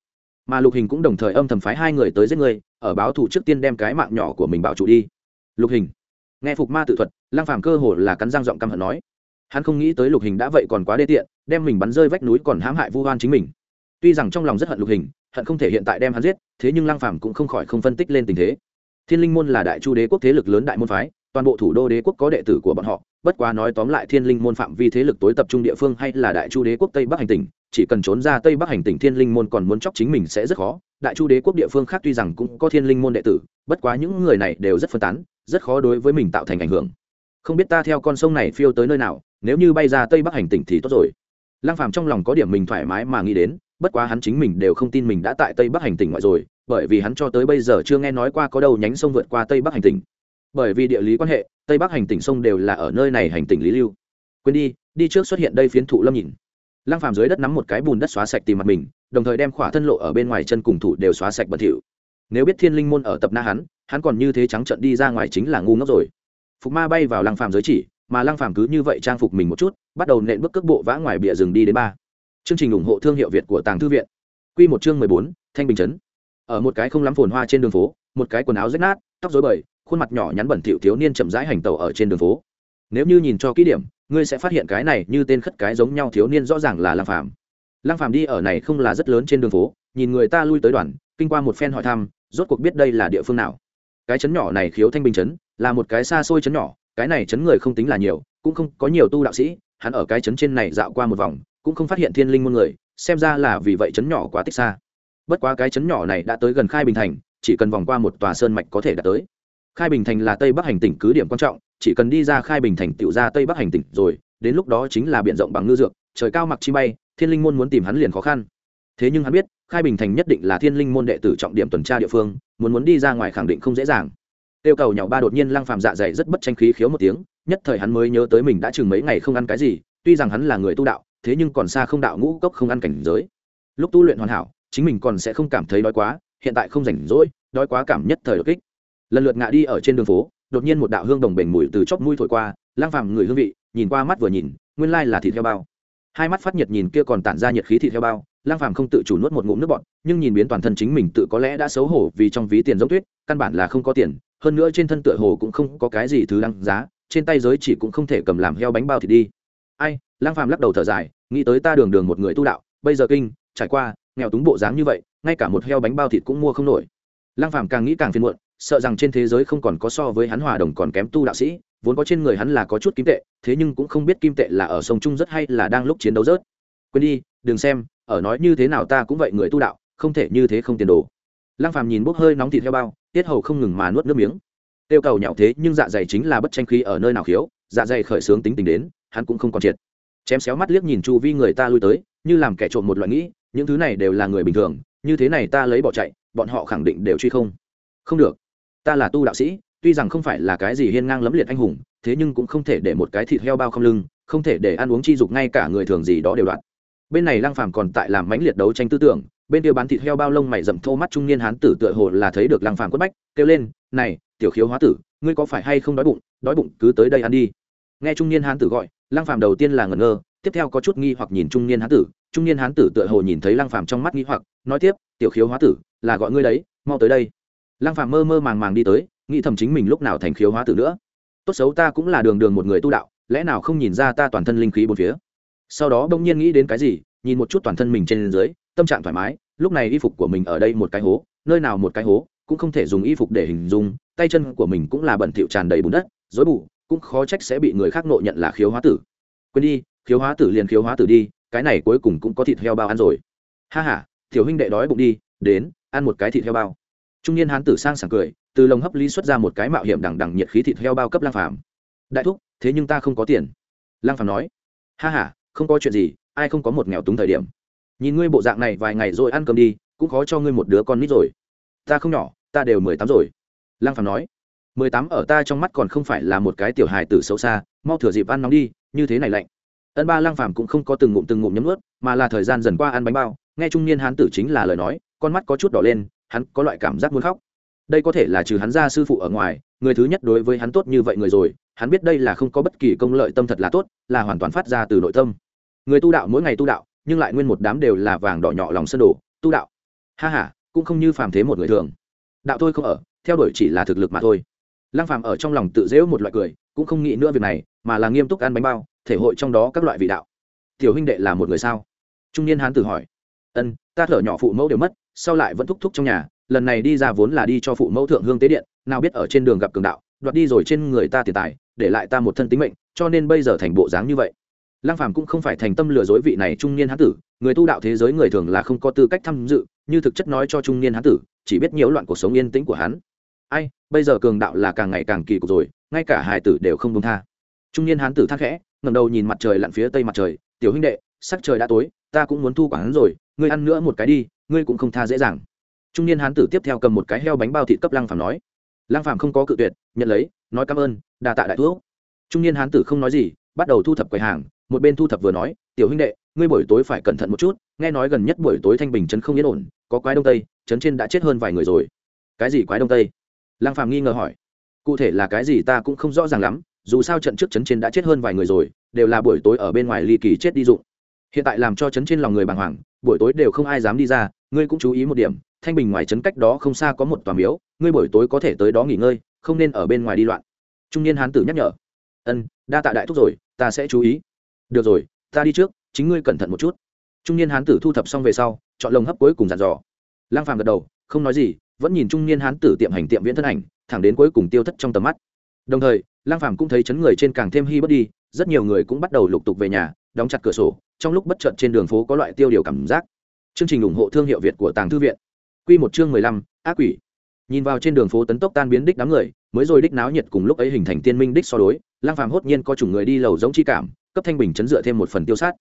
Mà lục hình cũng đồng thời âm thầm phái hai người tới giết ngươi, ở báo thủ trước tiên đem cái mạng nhỏ của mình bảo trụ đi. Lục hình, nghe phục ma tự thuật Lang phàm cơ hồ là cắn răng giọng căm hận nói. Hắn không nghĩ tới lục hình đã vậy còn quá đê tiện, đem mình bắn rơi vách núi còn hãm hại vu oan chính mình. Tuy rằng trong lòng rất hận lục hình, hận không thể hiện tại đem hắn giết, thế nhưng Lang phàm cũng không khỏi không phân tích lên tình thế thiên linh môn là đại chu đế quốc thế lực lớn đại môn phái, toàn bộ thủ đô đế quốc có đệ tử của bọn họ, bất quá nói tóm lại thiên linh môn phạm vi thế lực tối tập trung địa phương hay là đại chu đế quốc tây bắc hành tỉnh, chỉ cần trốn ra tây bắc hành tỉnh thiên linh môn còn muốn chóc chính mình sẽ rất khó. Đại chu đế quốc địa phương khác tuy rằng cũng có thiên linh môn đệ tử, bất quá những người này đều rất phân tán, rất khó đối với mình tạo thành ảnh hưởng. Không biết ta theo con sông này phiêu tới nơi nào, nếu như bay ra tây bắc hành tỉnh thì tốt rồi. Lăng phàm trong lòng có điểm mình thoải mái mà nghĩ đến bất quá hắn chính mình đều không tin mình đã tại tây bắc hành tỉnh ngoại rồi, bởi vì hắn cho tới bây giờ chưa nghe nói qua có đâu nhánh sông vượt qua tây bắc hành tỉnh. Bởi vì địa lý quan hệ, tây bắc hành tỉnh sông đều là ở nơi này hành tỉnh lý lưu. Quên đi đi trước xuất hiện đây phiến thụ lâm nhìn. Lăng phàm dưới đất nắm một cái bùn đất xóa sạch tìm mặt mình, đồng thời đem khỏa thân lộ ở bên ngoài chân cùng thủ đều xóa sạch bẩn thỉu. Nếu biết thiên linh môn ở tập na hắn hắn còn như thế trắng trợn đi ra ngoài chính là ngu ngốc rồi. Phục ma bay vào lăng phàm giới chỉ, mà lăng phàm cứ như vậy trang phục mình một chút, bắt đầu nện bước cước bộ vã ngoài bìa rừng đi đến ba chương trình ủng hộ thương hiệu việt của tàng thư viện. Quy một chương mười bốn, thanh bình Trấn. Ở một cái không lắm phồn hoa trên đường phố, một cái quần áo rách nát, tóc rối bời, khuôn mặt nhỏ nhắn bẩn thỉu thiếu niên chậm rãi hành tẩu ở trên đường phố. Nếu như nhìn cho kỹ điểm, ngươi sẽ phát hiện cái này như tên khất cái giống nhau thiếu niên rõ ràng là lăng phàm. Lăng phàm đi ở này không là rất lớn trên đường phố, nhìn người ta lui tới đoàn, kinh qua một phen hỏi thăm, rốt cuộc biết đây là địa phương nào. Cái trấn nhỏ này khiếu thanh bình Trấn, là một cái xa xôi trấn nhỏ, cái này trấn người không tính là nhiều, cũng không có nhiều tu đạo sĩ, hắn ở cái trấn trên này dạo qua một vòng cũng không phát hiện thiên linh môn người, xem ra là vì vậy chấn nhỏ quá tích xa. Bất quá cái chấn nhỏ này đã tới gần khai bình thành, chỉ cần vòng qua một tòa sơn mạch có thể đạt tới. Khai bình thành là tây bắc hành tỉnh cứ điểm quan trọng, chỉ cần đi ra khai bình thành tựu ra tây bắc hành tỉnh rồi, đến lúc đó chính là b i ể n rộng bằng ngư dược, trời cao mặc chi bay, thiên linh môn muốn tìm hắn liền khó khăn. Thế nhưng hắn biết, khai bình thành nhất định là thiên linh môn đệ tử trọng điểm tuần tra địa phương, muốn muốn đi ra ngoài khẳng định không dễ dàng. Tiêu cầu nhỏ ba đột nhiên lăng phàm dạ dày rất bất tranh khí khiếu một tiếng, nhất thời hắn mới nhớ tới mình đã chừng mấy ngày không ăn cái gì, tuy rằng hắn là người tu đạo thế nhưng còn xa không đạo ngũ cốc không ăn cảnh giới. Lúc tu luyện hoàn hảo, chính mình còn sẽ không cảm thấy đói quá, hiện tại không rảnh rỗi, đói quá cảm nhất thời đột kích. Lần lượt ngã đi ở trên đường phố, đột nhiên một đạo hương đồng bềnh mùi từ chóp mũi thổi qua, lang phàm người hương vị, nhìn qua mắt vừa nhìn, nguyên lai là thịt heo bao. Hai mắt phát nhiệt nhìn kia còn tản ra nhiệt khí thịt heo bao, lang phàm không tự chủ nuốt một ngụm nước bọt, nhưng nhìn biến toàn thân chính mình tự có lẽ đã xấu hổ vì trong ví tiền giống tuyết, căn bản là không có tiền, hơn nữa trên thân tựa hồ cũng không có cái gì thứ đăng giá, trên tay giới chỉ cũng không thể cầm làm heo bánh bao thịt đi ai, lang phàm lắc đầu thở dài, nghĩ tới ta đường đường một người tu đạo, bây giờ kinh, trải qua, nghèo túng bộ dáng như vậy, ngay cả một heo bánh bao thịt cũng mua không nổi. Lang phàm càng nghĩ càng phiền muộn, sợ rằng trên thế giới không còn có so với hắn hòa đồng còn kém tu đạo sĩ, vốn có trên người hắn là có chút kim tệ, thế nhưng cũng không biết kim tệ là ở sông trung rất hay là đang lúc chiến đấu rớt. Quên đi, đừng xem, ở nói như thế nào ta cũng vậy người tu đạo, không thể như thế không tiền đồ. Lang phàm nhìn bốc hơi nóng thịt heo bao, tiết hầu không ngừng mà nuốt nước miếng. Tiêu cầu nhạo thế nhưng dạ dày chính là bất tranh khí ở nơi nào khiếu dạ dày khởi sướng tính tình đến hắn cũng không còn triệt. Chém xéo mắt liếc nhìn chu vi người ta lui tới, như làm kẻ trộm một loại nghĩ, những thứ này đều là người bình thường, như thế này ta lấy bỏ chạy, bọn họ khẳng định đều truy không. Không được. Ta là tu đạo sĩ, tuy rằng không phải là cái gì hiên ngang lẫm liệt anh hùng, thế nhưng cũng không thể để một cái thịt heo bao không lưng, không thể để ăn uống chi dục ngay cả người thường gì đó đều đoạn bên này lăng phàm còn tại làm mãnh liệt đấu tranh tư tưởng, bên kia bán thịt heo bao lông mày rậm thô mắt trung niên hán tử tựa hồ là thấy được lăng phàm quất bách, kêu lên, này, tiểu khiếu hóa tử, ngươi có phải hay không đói bụng? Đói bụng cứ tới đây ăn đi nghe trung niên hán tử gọi, lăng phàm đầu tiên là ngẩn ngơ, tiếp theo có chút nghi hoặc nhìn trung niên hán tử. Trung niên hán tử tựa hồ nhìn thấy lăng phàm trong mắt nghi hoặc, nói tiếp, tiểu khiếu hóa tử, là gọi ngươi đấy, mau tới đây. Lăng phàm mơ mơ màng màng đi tới, nghĩ thầm chính mình lúc nào thành khiếu hóa tử nữa. Tốt xấu ta cũng là đường đường một người tu đạo, lẽ nào không nhìn ra ta toàn thân linh khí bốn phía? Sau đó đông nhiên nghĩ đến cái gì, nhìn một chút toàn thân mình trên dưới, tâm trạng thoải mái, lúc này y phục của mình ở đây một cái hố, nơi nào một cái hố, cũng không thể dùng y phục để hình dung, tay chân của mình cũng là bẩn thỉu tràn đầy bùn đất, rối bù cũng khó trách sẽ bị người khác nộ nhận là khiếu hóa tử. Quên đi, khiếu hóa tử liền khiếu hóa tử đi, cái này cuối cùng cũng có thịt heo bao ăn rồi. Ha h a thiểu huynh đệ đói bụng đi, đến, ăn một cái thịt heo bao. Trung niên hán tử sang sảng cười, từ lồng hấp lý xuất ra một cái mạo hiểm đằng đằng nhiệt khí thịt heo bao cấp lang phàm. Đại thúc, thế nhưng ta không có tiền. Lang phàm nói, ha h a không có chuyện gì, ai không có một nghèo túng thời điểm. Nhìn ngươi bộ dạng này vài ngày rồi ăn cơm đi, cũng khó cho ngươi một đứa con nít rồi. Ta không nhỏ, ta đều mười tám rồi. Lang phàm nói mười tám ở ta trong mắt còn không phải là một cái tiểu hài tử xấu xa, mau thửa dịp ăn nóng đi, như thế này lạnh. Ân ba lang phàm cũng không có từng ngụm từng ngụm nhấm ướt mà là thời gian dần qua ăn bánh bao, nghe trung niên hán tử chính là lời nói, con mắt có chút đỏ lên, hắn có loại cảm giác muốn khóc. Đây có thể là trừ hắn ra sư phụ ở ngoài, người thứ nhất đối với hắn tốt như vậy người rồi, hắn biết đây là không có bất kỳ công lợi tâm thật là tốt, là hoàn toàn phát ra từ nội tâm. Người tu đạo mỗi ngày tu đạo, nhưng lại nguyên một đám đều là vàng đỏ nhỏ lòng sân đổ tu đạo. Ha h a cũng không như phàm thế một người thường. Đạo thôi không ở, theo đuổi chỉ là thực lực mà thôi lăng phàm ở trong lòng tự dễu một loại cười, cũng không nghĩ nữa việc này, mà là nghiêm túc ăn bánh bao, thể hội trong đó các loại vị đạo. Tiểu huynh đệ là một người sao? Trung niên hán tử hỏi. Ân, ta thở nhỏ phụ mẫu đều mất, sau lại vẫn thúc thúc trong nhà, lần này đi ra vốn là đi cho phụ mẫu thượng hương tế điện, nào biết ở trên đường gặp cường đạo, đoạt đi rồi trên người ta tiền tài, để lại ta một thân tính mệnh, cho nên bây giờ thành bộ dáng như vậy. Lăng phàm cũng không phải thành tâm lừa dối vị này trung niên hán tử, người tu đạo thế giới người thường là không có tư cách tham dự, như thực chất nói cho trung niên hán tử, chỉ biết nhiễu loạn cuộc sống yên tĩnh của hắn. Ai bây giờ cường đạo là càng ngày càng kỳ cục rồi, ngay cả hải tử đều không công tha. Trung niên hán tử thác khẽ ngầm đầu nhìn mặt trời lặn phía tây mặt trời, tiểu huynh đệ, sắc trời đã tối, ta cũng muốn thu quán rồi, ngươi ăn nữa một cái đi, ngươi cũng không tha dễ dàng. Trung niên hán tử tiếp theo cầm một cái heo bánh bao thịt cấp lăng phàm nói. Lăng phàm không có cự tuyệt, nhận lấy, nói cảm ơn, đa tạ đại thuốc. Trung niên hán tử không nói gì, bắt đầu thu thập quầy hàng, một bên thu thập vừa nói, tiểu huynh đệ, ngươi buổi tối phải cẩn thận một chút, nghe nói gần nhất buổi tối thanh bình trấn không yên ổn, có quái đông tây, trấn trên đã chết hơn vài người rồi. Cái gì quái đông tây? Lăng phàm nghi ngờ hỏi, cụ thể là cái gì ta cũng không rõ ràng lắm, dù sao trận trước chấn trên đã chết hơn vài người rồi, đều là buổi tối ở bên ngoài ly kỳ chết đi dụng. Hiện tại làm cho chấn trên lòng người bàng hoàng, buổi tối đều không ai dám đi ra, ngươi cũng chú ý một điểm, thanh bình ngoài trấn cách đó không xa có một tòa miếu, ngươi buổi tối có thể tới đó nghỉ ngơi, không nên ở bên ngoài đi loạn. Trung niên hán tử nhắc nhở, ân, đa tạ đại thúc rồi, ta sẽ chú ý. Được rồi, ta đi trước, chính ngươi cẩn thận một chút. Trung niên hán tử thu thập xong về sau, chọn lồng hấp cuối cùng dàn dò. Lang phàm gật đầu không nói gì, vẫn nhìn trung niên hán tử tiệm hành tiệm viễn thân ảnh, thẳng đến cuối cùng tiêu thất trong tầm mắt. Đồng thời, lang phàm cũng thấy chấn người trên càng thêm hy bất đi, rất nhiều người cũng bắt đầu lục tục về nhà, đóng chặt cửa sổ, trong lúc bất chợt trên đường phố có loại tiêu điều cảm giác. Chương trình ủng hộ thương hiệu việt của tàng thư viện. Quy một chương mười lăm, ác quỷ. Nhìn vào trên đường phố tấn tốc tan biến đích đám người, mới rồi đích náo nhiệt cùng lúc ấy hình thành tiên minh đích so đối, lang phàm hốt nhiên có chủng người đi lầu giống chi cảm, cấp thanh bình chấn dựa thêm một phần tiêu sát.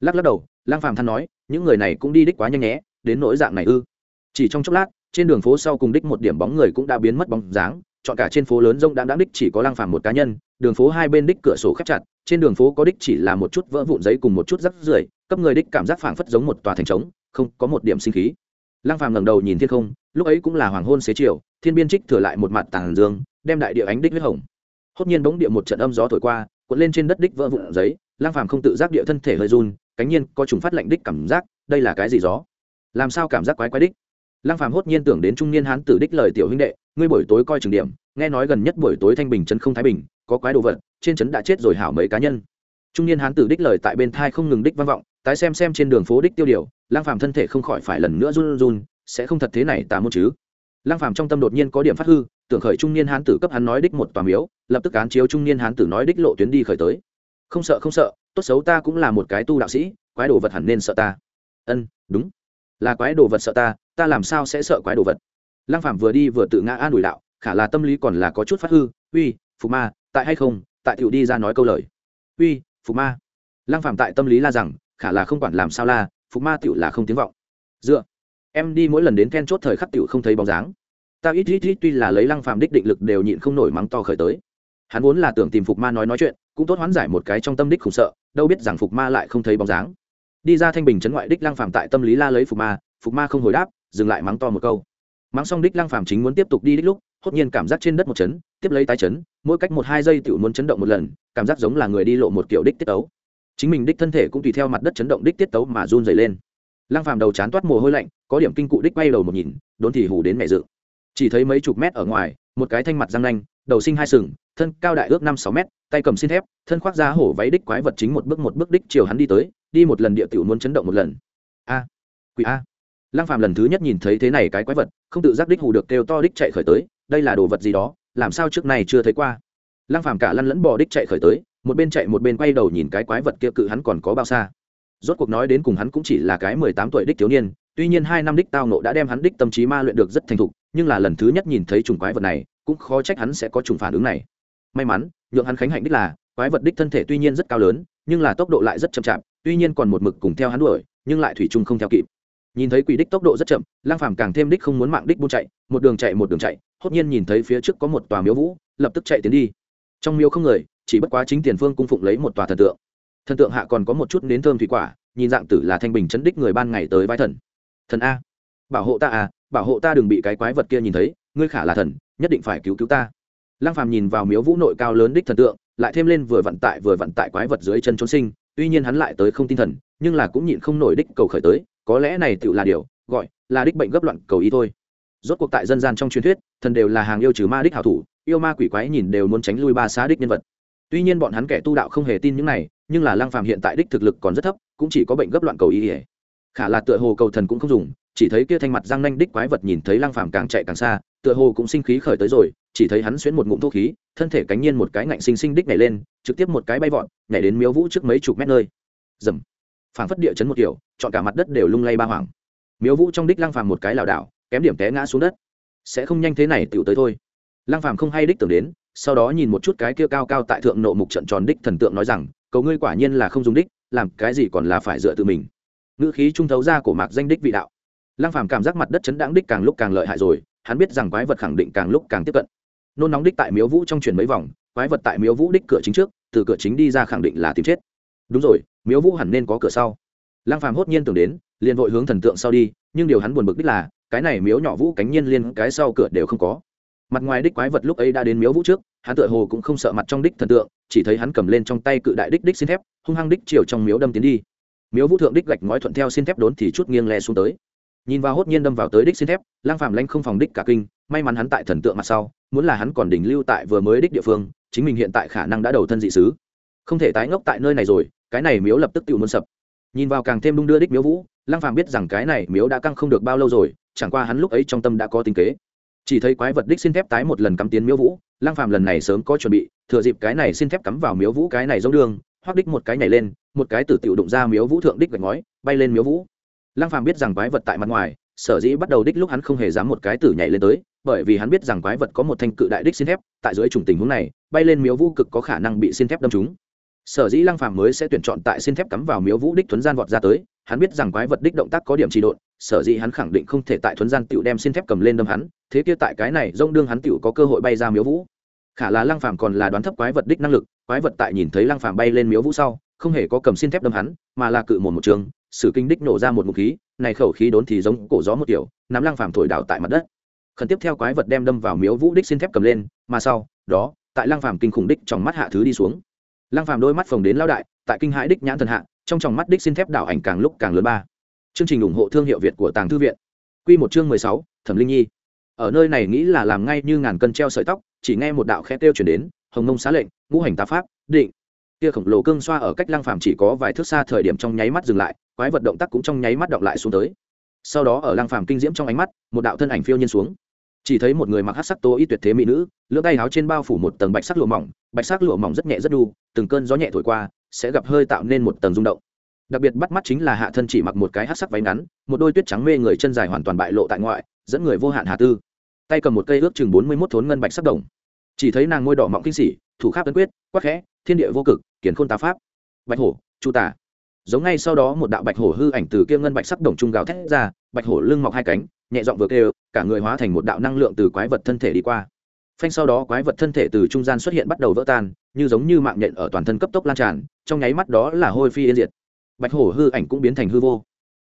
Lắc lắc đầu, lang phàm than nói, những người này cũng đi đích quá nhanh nhé đến nỗi dạng này ư? Chỉ trong chốc lát, trên đường phố sau cùng đích một điểm bóng người cũng đã biến mất bóng dáng, chọn cả trên phố lớn rông đang đáng đích chỉ có lang phàm một cá nhân, đường phố hai bên đích cửa sổ khép chặt, trên đường phố có đích chỉ là một chút vỡ vụn giấy cùng một chút rắc rưởi, cấp người đích cảm giác phảng phất giống một tòa thành trống, không có một điểm sinh khí. Lang phàm ngẩng đầu nhìn thiên không, lúc ấy cũng là hoàng hôn xế chiều, thiên biên trích thừa lại một mặt tàng dương, đem đại địa ánh đích huyết hồng. Hốt nhiên bỗng địa một trận âm gió thổi qua, cuộn lên trên đất đích vỡ vụn giấy lang phàm không tự giác địa thân thể hơi run, cánh nhiên có trùng phát lạnh đích cảm giác, đây là cái gì gió? Làm sao cảm giác quái quái đích? Lang phàm hốt nhiên tưởng đến trung niên hán tử đích lời tiểu huynh đệ, ngươi buổi tối coi trường điểm, nghe nói gần nhất buổi tối thanh bình trấn không thái bình, có quái đồ vật, trên trấn đã chết rồi hảo mấy cá nhân. Trung niên hán tử đích lời tại bên thai không ngừng đích vang vọng, tái xem xem trên đường phố đích tiêu điều lang phàm thân thể không khỏi phải lần nữa run run sẽ không thật thế này tà môn chứ? Lang phàm trong tâm đột nhiên có điểm phát hư, tưởng khởi trung niên hán tử cấp hắn nói đích một tòa miếu, lập tức án chiếu trung niên hán tử nói đích lộ tuyến đi khởi tới. Không sợ không sợ, tốt xấu ta cũng là một cái tu đạo sĩ, quái đồ vật hẳn nên sợ ta. Ân, đúng, là quái đồ vật sợ ta ta làm sao sẽ sợ quái đồ vật? Lăng phạm vừa đi vừa tự ngã an ủi đạo, khả là tâm lý còn là có chút phát hư. Uy, phục ma, tại hay không? Tại tiểu đi ra nói câu lời. Uy, phục ma. Lăng phạm tại tâm lý la rằng, khả là không quản làm sao la, phục ma tiểu là không tiếng vọng. Dựa. Em đi mỗi lần đến then chốt thời khắc tiểu không thấy bóng dáng. Ta ít ít ít tuy là lấy lăng Phạm đích định lực đều nhịn không nổi mắng to khởi tới. Hắn vốn là tưởng tìm phục ma nói nói chuyện, cũng tốt hoán giải một cái trong tâm đích khủng sợ, đâu biết rằng phục ma lại không thấy bóng dáng. Đi ra thanh bình chấn ngoại đích lăng Phạm tại tâm lý la lấy phục ma phục ma không hồi đáp dừng lại mắng to một câu. Mắng xong đích lăng phàm chính muốn tiếp tục đi đích lúc, hốt nhiên cảm giác trên đất một chấn, tiếp lấy tái chấn, mỗi cách một hai giây tiểu muốn chấn động một lần, cảm giác giống là người đi lộ một kiểu đích tiết tấu. Chính mình đích thân thể cũng tùy theo mặt đất chấn động đích tiết tấu mà run dày lên. Lăng phàm đầu chán toát mồ hôi lạnh, có điểm kinh cụ đích bay đầu một nhìn, đốn thì hù đến mẹ dự. Chỉ thấy mấy chục mét ở ngoài, một cái thanh mặt răng nanh, đầu sinh hai sừng, thân cao đại ước năm sáu mét, tay cầm xin thép, thân khoác ra hổ váy đích quái vật chính một bước một bước đích chiều hắn đi tới, đi một lần địa tiểu muốn chấn động một lần. A, quỷ a lăng phàm lần thứ nhất nhìn thấy thế này cái quái vật, không tự giác đích hù được kêu to đích chạy khởi tới, đây là đồ vật gì đó, làm sao trước này chưa thấy qua. Lăng phàm cả lăn lẫn bò đích chạy khởi tới, một bên chạy một bên quay đầu nhìn cái quái vật kia cự hắn còn có bao xa. Rốt cuộc nói đến cùng hắn cũng chỉ là cái mười tám tuổi đích thiếu niên, tuy nhiên hai năm đích tao nộ đã đem hắn đích tâm trí ma luyện được rất thành thục, nhưng là lần thứ nhất nhìn thấy trùng quái vật này, cũng khó trách hắn sẽ có trùng phản ứng này. May mắn, nhượng hắn khánh hạnh đích là, quái vật đích thân thể tuy nhiên rất cao lớn, nhưng là tốc độ lại rất chậm chạp, tuy nhiên còn một mực cùng theo hắn đuổi, nhưng lại thủy chung không theo kịp nhìn thấy quỷ đích tốc độ rất chậm, lang phàm càng thêm đích không muốn mạng đích buôn chạy, một đường chạy một đường chạy, hốt nhiên nhìn thấy phía trước có một tòa miếu vũ, lập tức chạy tiến đi. Trong miếu không người, chỉ bất quá chính tiền phương cung phụng lấy một tòa thần tượng. Thần tượng hạ còn có một chút nến thơm thủy quả, nhìn dạng tử là thanh bình chấn đích người ban ngày tới vai thần. Thần a. Bảo hộ ta à bảo hộ ta đừng bị cái quái vật kia nhìn thấy, ngươi khả là thần, nhất định phải cứu cứu ta. Lang phàm nhìn vào miếu vũ nội cao lớn đích thần tượng, lại thêm lên vừa vận tại vừa vận tại quái vật dưới chân trốn sinh, tuy nhiên hắn lại tới không tin thần, nhưng là cũng nhịn không nổi đích cầu khởi tới có lẽ này tự là điều, gọi là đích bệnh gấp loạn cầu ý thôi. Rốt cuộc tại dân gian trong truyền thuyết, thần đều là hàng yêu trừ ma đích hảo thủ, yêu ma quỷ quái nhìn đều muốn tránh lui ba xá đích nhân vật. Tuy nhiên bọn hắn kẻ tu đạo không hề tin những này, nhưng là lăng phàm hiện tại đích thực lực còn rất thấp, cũng chỉ có bệnh gấp loạn cầu ý ỉa khả là tựa hồ cầu thần cũng không dùng, chỉ thấy kia thanh mặt răng nanh đích quái vật nhìn thấy lăng phàm càng chạy càng xa, tựa hồ cũng sinh khí khởi tới rồi, chỉ thấy hắn xuyến một ngụm thuốc khí, thân thể cánh nhiên một cái ngạnh sinh sinh đích nhảy lên, trực tiếp một cái bay vọt, nhảy đến miếu vũ trước mấy chục mét nơi. Dầm phảng phất địa chấn một kiểu, chọn cả mặt đất đều lung lay ba hoàng miếu vũ trong đích lăng phàm một cái lảo đảo, kém điểm té ngã xuống đất. Sẽ không nhanh thế này tựu tới thôi. Lăng phàm không hay đích tưởng đến, sau đó nhìn một chút cái kia cao cao tại thượng nộ mục trận tròn đích thần tượng nói rằng, cầu ngươi quả nhiên là không dùng đích, làm cái gì còn là phải dựa tự mình. Ngữ khí trung thấu ra của mạc danh đích vị đạo. Lăng phàm cảm giác mặt đất chấn đáng đích càng lúc càng lợi hại rồi, hắn biết rằng quái vật khẳng định càng lúc càng tiếp cận. Nôn nóng đích tại miếu vũ trong chuyển mấy vòng, quái vật tại miếu vũ đích cửa chính trước, từ cửa chính đi ra khẳng định là tìm chết. Đúng rồi miếu vũ hẳn nên có cửa sau. Lăng phàm hốt nhiên tưởng đến, liền vội hướng thần tượng sau đi, nhưng điều hắn buồn bực đích là, cái này miếu nhỏ vũ cánh nhiên liên cái sau cửa đều không có. Mặt ngoài đích quái vật lúc ấy đã đến miếu vũ trước, hắn tựa hồ cũng không sợ mặt trong đích thần tượng, chỉ thấy hắn cầm lên trong tay cự đại đích đích xin thép, hung hăng đích chiều trong miếu đâm tiến đi. Miếu vũ thượng đích gạch ngói thuận theo xin thép đốn thì chút nghiêng lè xuống tới. Nhìn vào hốt nhiên đâm vào tới đích xin thép lang phàm lanh không phòng đích cả kinh, may mắn hắn tại thần tượng mặt sau, muốn là hắn còn đỉnh lưu tại vừa mới đích địa phương, chính mình hiện tại khả năng đã đầu thân dị sứ không thể tái ngốc tại nơi này rồi, cái này miếu lập tức tự muốn sập. Nhìn vào càng thêm đung đưa đích miếu vũ lang phàm biết rằng cái này miếu đã căng không được bao lâu rồi, chẳng qua hắn lúc ấy trong tâm đã có tính kế. Chỉ thấy quái vật đích xin thép tái một lần cắm tiến miếu vũ lang phàm lần này sớm có chuẩn bị, thừa dịp cái này xin thép cắm vào miếu vũ cái này giống đường, hoắc đích một cái nhảy lên, một cái tử tiểu đụng ra miếu vũ thượng đích gạch ngói, bay lên miếu vũ. Lăng phàm biết rằng quái vật tại mặt ngoài, sở dĩ bắt đầu đích lúc hắn không hề dám một cái tử nhảy lên tới, bởi vì hắn biết rằng quái vật có một thanh cự đại đích xin thép, tại dưới chủng tình huống này, bay lên miếu vũ cực có khả năng bị xin thép đâm trúng sở dĩ lăng phàm mới sẽ tuyển chọn tại xin thép cắm vào miếu vũ đích thuấn gian vọt ra tới, hắn biết rằng quái vật đích động tác có điểm trì độn, sở dĩ hắn khẳng định không thể tại thuấn gian tiểu đem xin thép cầm lên đâm hắn, thế kia tại cái này rông đương hắn tiểu có cơ hội bay ra miếu vũ. Khả là lăng phàm còn là đoán thấp quái vật đích năng lực, quái vật tại nhìn thấy lăng phàm bay lên miếu vũ sau, không hề có cầm xin thép đâm hắn, mà là cự một một trường, sử kinh đích nổ ra một ngụm khí, này khẩu khí đốn thì giống cổ gió một kiểu, nắm lăng phàm thổi đảo tại mặt đất. Khẩn tiếp theo quái vật đem đâm vào miếu vũ đích xin thép cầm lên, mà sau, đó, tại lăng phàm kinh khủng đích trong mắt hạ thứ đi xuống lăng phàm đôi mắt phồng đến lao đại, tại kinh hãi đích nhãn thần hạ, trong tròng mắt đích xin thép đảo ảnh càng lúc càng lớn ba. Chương trình ủng hộ thương hiệu việt của tàng thư viện. Quy một chương mười sáu, thẩm linh nhi. Ở nơi này nghĩ là làm ngay như ngàn cân treo sợi tóc, chỉ nghe một đạo khẽ tiêu chuyển đến, hồng mông xá lệnh, ngũ hành tá pháp, định. Kia khổng lồ cương xoa ở cách lăng phàm chỉ có vài thước xa thời điểm trong nháy mắt dừng lại, quái vật động tác cũng trong nháy mắt động lại xuống tới. Sau đó ở lăng phàm kinh diễm trong ánh mắt, một đạo thân ảnh phiêu nhiên xuống chỉ thấy một người mặc hắc sắc tố y tuyệt thế mỹ nữ lưỡi tay áo trên bao phủ một tầng bạch sắc lụa mỏng, bạch sắc lụa mỏng rất nhẹ rất đu, từng cơn gió nhẹ thổi qua, sẽ gặp hơi tạo nên một tầng rung động. Đặc biệt bắt mắt chính là hạ thân chỉ mặc một cái hắc sắc váy ngắn, một đôi tuyết trắng mê người chân dài hoàn toàn bại lộ tại ngoại, dẫn người vô hạn hà tư. Tay cầm một cây ước chừng bốn mươi mốt thốn ngân bạch sắc đồng. Chỉ thấy nàng môi đỏ mọng kinh sĩ thủ kháp tấn quyết, quắc khẽ, thiên địa vô cực kiến khôn tá pháp. Bạch hổ, chu tả. Giống ngay sau đó một đạo bạch hổ hư ảnh từ kia ngân bạch sắc đồng trung gào thét ra bạch hổ lưng mọc hai cánh, nhẹ dọn vừa kêu, cả người hóa thành một đạo năng lượng từ quái vật thân thể đi qua. Phanh sau đó quái vật thân thể từ trung gian xuất hiện bắt đầu vỡ tan, như giống như mạng nhện ở toàn thân cấp tốc lan tràn, trong nháy mắt đó là hôi phi yên diệt. Bạch hổ hư ảnh cũng biến thành hư vô.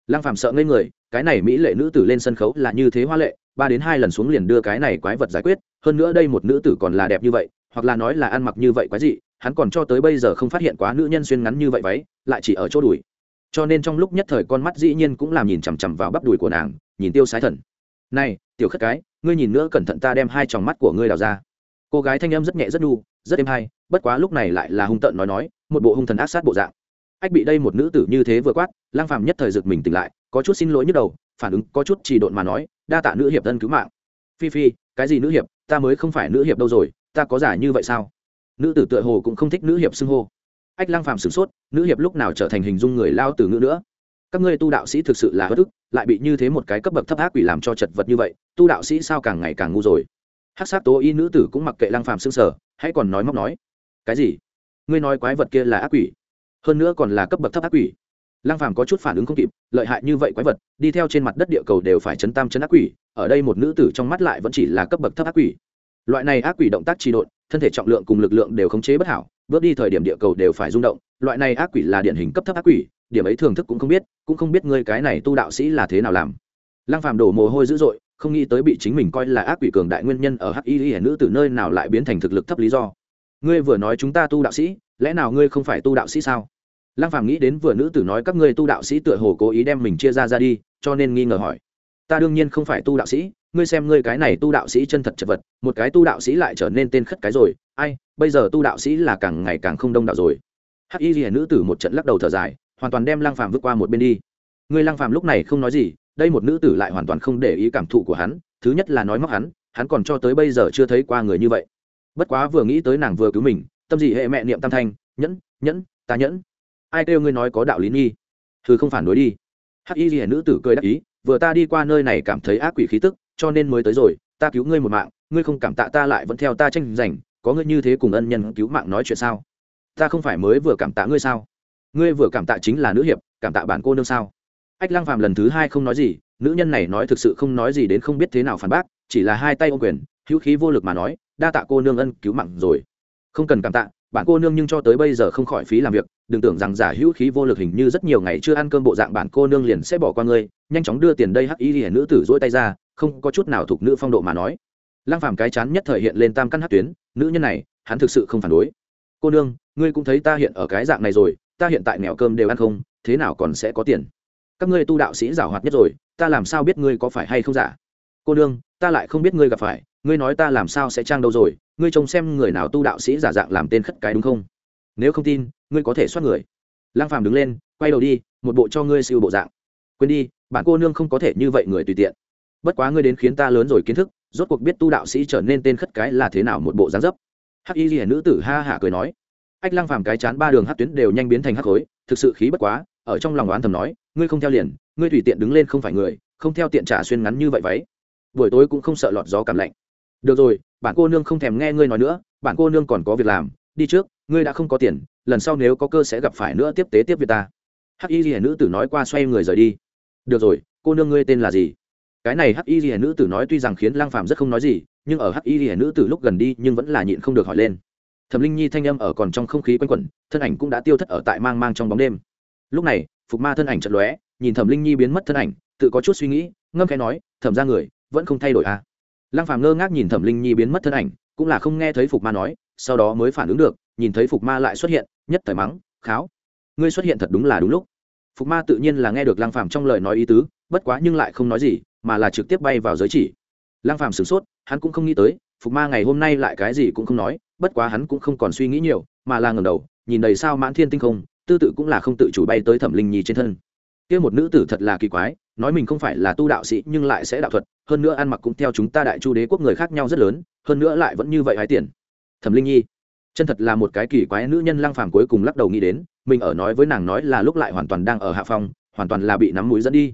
Lăng phàm sợ ngây người, cái này mỹ lệ nữ tử lên sân khấu là như thế hoa lệ, ba đến hai lần xuống liền đưa cái này quái vật giải quyết, hơn nữa đây một nữ tử còn là đẹp như vậy, hoặc là nói là ăn mặc như vậy quái dị, hắn còn cho tới bây giờ không phát hiện quá nữ nhân xuyên ngắn như vậy váy, lại chỉ ở chỗ đùi cho nên trong lúc nhất thời con mắt dĩ nhiên cũng làm nhìn chằm chằm vào bắp đùi của nàng, nhìn tiêu sái thần. Này, tiểu khất cái, ngươi nhìn nữa cẩn thận ta đem hai tròng mắt của ngươi đào ra. Cô gái thanh âm rất nhẹ rất đu rất êm hay, bất quá lúc này lại là hung tợn nói nói, một bộ hung thần ác sát bộ dạng. Ách bị đây một nữ tử như thế vừa quát, lang phàm nhất thời giật mình tỉnh lại, có chút xin lỗi nhức đầu, phản ứng có chút chỉ độn mà nói, đa tạ nữ hiệp thân cứu mạng. Phi phi, cái gì nữ hiệp? Ta mới không phải nữ hiệp đâu rồi, ta có giả như vậy sao? Nữ tử tựa hồ cũng không thích nữ hiệp xưng hô ách lang phàm sửng sốt, nữ hiệp lúc nào trở thành hình dung người lao từ ngữ nữa? Các ngươi tu đạo sĩ thực sự là bất ức, lại bị như thế một cái cấp bậc thấp ác quỷ làm cho chật vật như vậy, tu đạo sĩ sao càng ngày càng ngu rồi? Hát sát tố y nữ tử cũng mặc kệ lang phàm xương sở hãy còn nói móc nói. Cái gì? Ngươi nói quái vật kia là ác quỷ? Hơn nữa còn là cấp bậc thấp ác quỷ. Lang phàm có chút phản ứng không kịp, lợi hại như vậy quái vật, đi theo trên mặt đất địa cầu đều phải chấn tam chấn ác quỷ, ở đây một nữ tử trong mắt lại vẫn chỉ là cấp bậc thấp ác quỷ loại này ác quỷ động tác trì độn, thân thể trọng lượng cùng lực lượng đều khống chế bất hảo, bước đi thời điểm địa cầu đều phải rung động. Loại này ác quỷ là điển hình cấp thấp ác quỷ, điểm ấy thưởng thức cũng không biết, cũng không biết ngươi cái này tu đạo sĩ là thế nào làm. Lăng phàm đổ mồ hôi dữ dội, không nghĩ tới bị chính mình coi là ác quỷ cường đại nguyên nhân ở hắc y y nữ từ nơi nào lại biến thành thực lực thấp lý do. Ngươi vừa nói chúng ta tu đạo sĩ, lẽ nào ngươi không phải tu đạo sĩ sao? Lăng phàm nghĩ đến vừa nữ tử nói các ngươi tu đạo sĩ tựa hồ cố ý đem mình chia ra ra đi, cho nên nghi ngờ hỏi. Ta đương nhiên không phải tu đạo sĩ ngươi xem ngươi cái này tu đạo sĩ chân thật chật vật, một cái tu đạo sĩ lại trở nên tên khất cái rồi. Ai, bây giờ tu đạo sĩ là càng ngày càng không đông đạo rồi. Hắc y ghi nữ tử một trận lắc đầu thở dài, hoàn toàn đem lăng phàm vượt qua một bên đi. Ngươi lăng phàm lúc này không nói gì, đây một nữ tử lại hoàn toàn không để ý cảm thụ của hắn, thứ nhất là nói móc hắn hắn còn cho tới bây giờ chưa thấy qua người như vậy. Bất quá vừa nghĩ tới nàng vừa cứu mình, tâm gì hệ mẹ niệm tam thanh, nhẫn nhẫn, ta nhẫn. Ai kêu ngươi nói có đạo lý nghi? Thứ không phản đối đi. Hắc y ghi nữ tử cười đắc ý, vừa ta đi qua nơi này cảm thấy ác quỷ khí tức cho nên mới tới rồi, ta cứu ngươi một mạng, ngươi không cảm tạ ta lại vẫn theo ta tranh giành, có ngươi như thế cùng ân nhân cứu mạng nói chuyện sao? Ta không phải mới vừa cảm tạ ngươi sao? Ngươi vừa cảm tạ chính là nữ hiệp, cảm tạ bản cô nương sao? Ách lăng phàm lần thứ hai không nói gì, nữ nhân này nói thực sự không nói gì đến không biết thế nào phản bác, chỉ là hai tay ô quyền, hữu khí vô lực mà nói, đa tạ cô nương ân cứu mạng rồi. Không cần cảm tạ bản cô nương nhưng cho tới bây giờ không khỏi phí làm việc, đừng tưởng rằng giả hữu khí vô lực hình như rất nhiều ngày chưa ăn cơm bộ dạng bản cô nương liền sẽ bỏ qua ngươi, nhanh chóng đưa tiền đây hắc y hiển nữ tử dỗi tay ra không có chút nào thuộc nữ phong độ mà nói. Lăng phàm cái chán nhất thời hiện lên tam căn hắc tuyến, nữ nhân này, hắn thực sự không phản đối. Cô nương, ngươi cũng thấy ta hiện ở cái dạng này rồi, ta hiện tại nghèo cơm đều ăn không, thế nào còn sẽ có tiền? Các ngươi tu đạo sĩ giảo hoạt nhất rồi, ta làm sao biết ngươi có phải hay không giả? Cô nương, ta lại không biết ngươi gặp phải, ngươi nói ta làm sao sẽ trang đâu rồi, ngươi trông xem người nào tu đạo sĩ giả dạng làm tên khất cái đúng không? Nếu không tin, ngươi có thể soát người. Lang phàm đứng lên, quay đầu đi, một bộ cho ngươi siêu bộ dạng. Quên đi bạn cô nương không có thể như vậy người tùy tiện bất quá ngươi đến khiến ta lớn rồi kiến thức, rốt cuộc biết tu đạo sĩ trở nên tên khất cái là thế nào một bộ dáng dấp. Hắc y ghi nữ tử ha hả cười nói. Ách lăng phàm cái chán ba đường hát tuyến đều nhanh biến thành hắc khối, thực sự khí bất quá, ở trong lòng oán thầm nói, ngươi không theo liền, ngươi tùy tiện đứng lên không phải người, không theo tiện trả xuyên ngắn như vậy váy. Buổi tối cũng không sợ lọt gió cảm lạnh. Được rồi bản cô nương không thèm nghe ngươi nói nữa bản cô nương còn có việc làm, đi trước, ngươi đã không có tiền, lần sau nếu có cơ sẽ gặp phải nữa tiếp tế tiếp việc ta. Hắc y ghi nữ tử nói qua xoay người rời đi. Được rồi, cô nương ngươi tên là gì? Cái này hắc y ghi nữ tử nói tuy rằng khiến lang phàm rất không nói gì, nhưng ở hắc y ghi nữ tử lúc gần đi nhưng vẫn là nhịn không được hỏi lên. Thẩm linh nhi thanh âm ở còn trong không khí quanh quẩn, thân ảnh cũng đã tiêu thất ở tại mang mang trong bóng đêm. Lúc này, phục ma thân ảnh chật lóe, nhìn thẩm linh nhi biến mất thân ảnh, tự có chút suy nghĩ, ngâm khẽ nói, thẩm ra người, vẫn không thay đổi à. lang phàm ngơ ngác nhìn thẩm linh nhi biến mất thân ảnh, cũng là không nghe thấy phục ma nói, sau đó mới phản ứng được, nhìn thấy phục ma lại xuất hiện, nhất thời mắng, kháo, ngươi xuất hiện thật đúng là đúng lúc. Phục ma tự nhiên là nghe được lang phàm trong lời nói ý tứ, bất quá nhưng lại không nói gì mà là trực tiếp bay vào giới chỉ. Lăng phàm sửng sốt, hắn cũng không nghĩ tới, phục ma ngày hôm nay lại cái gì cũng không nói, bất quá hắn cũng không còn suy nghĩ nhiều, mà là ngẩng đầu, nhìn đầy sao mãn thiên tinh không, tư tự cũng là không tự chủ bay tới thẩm linh nhi trên thân. Kia một nữ tử thật là kỳ quái, nói mình không phải là tu đạo sĩ nhưng lại sẽ đạo thuật, hơn nữa ăn mặc cũng theo chúng ta đại chu đế quốc người khác nhau rất lớn, hơn nữa lại vẫn như vậy hái tiền. Thẩm linh nhi, chân thật là một cái kỳ quái nữ nhân lăng phàm cuối cùng lắc đầu nghĩ đến, mình ở nói với nàng nói là lúc lại hoàn toàn đang ở hạ phong, hoàn toàn là bị nắm mũi dẫn đi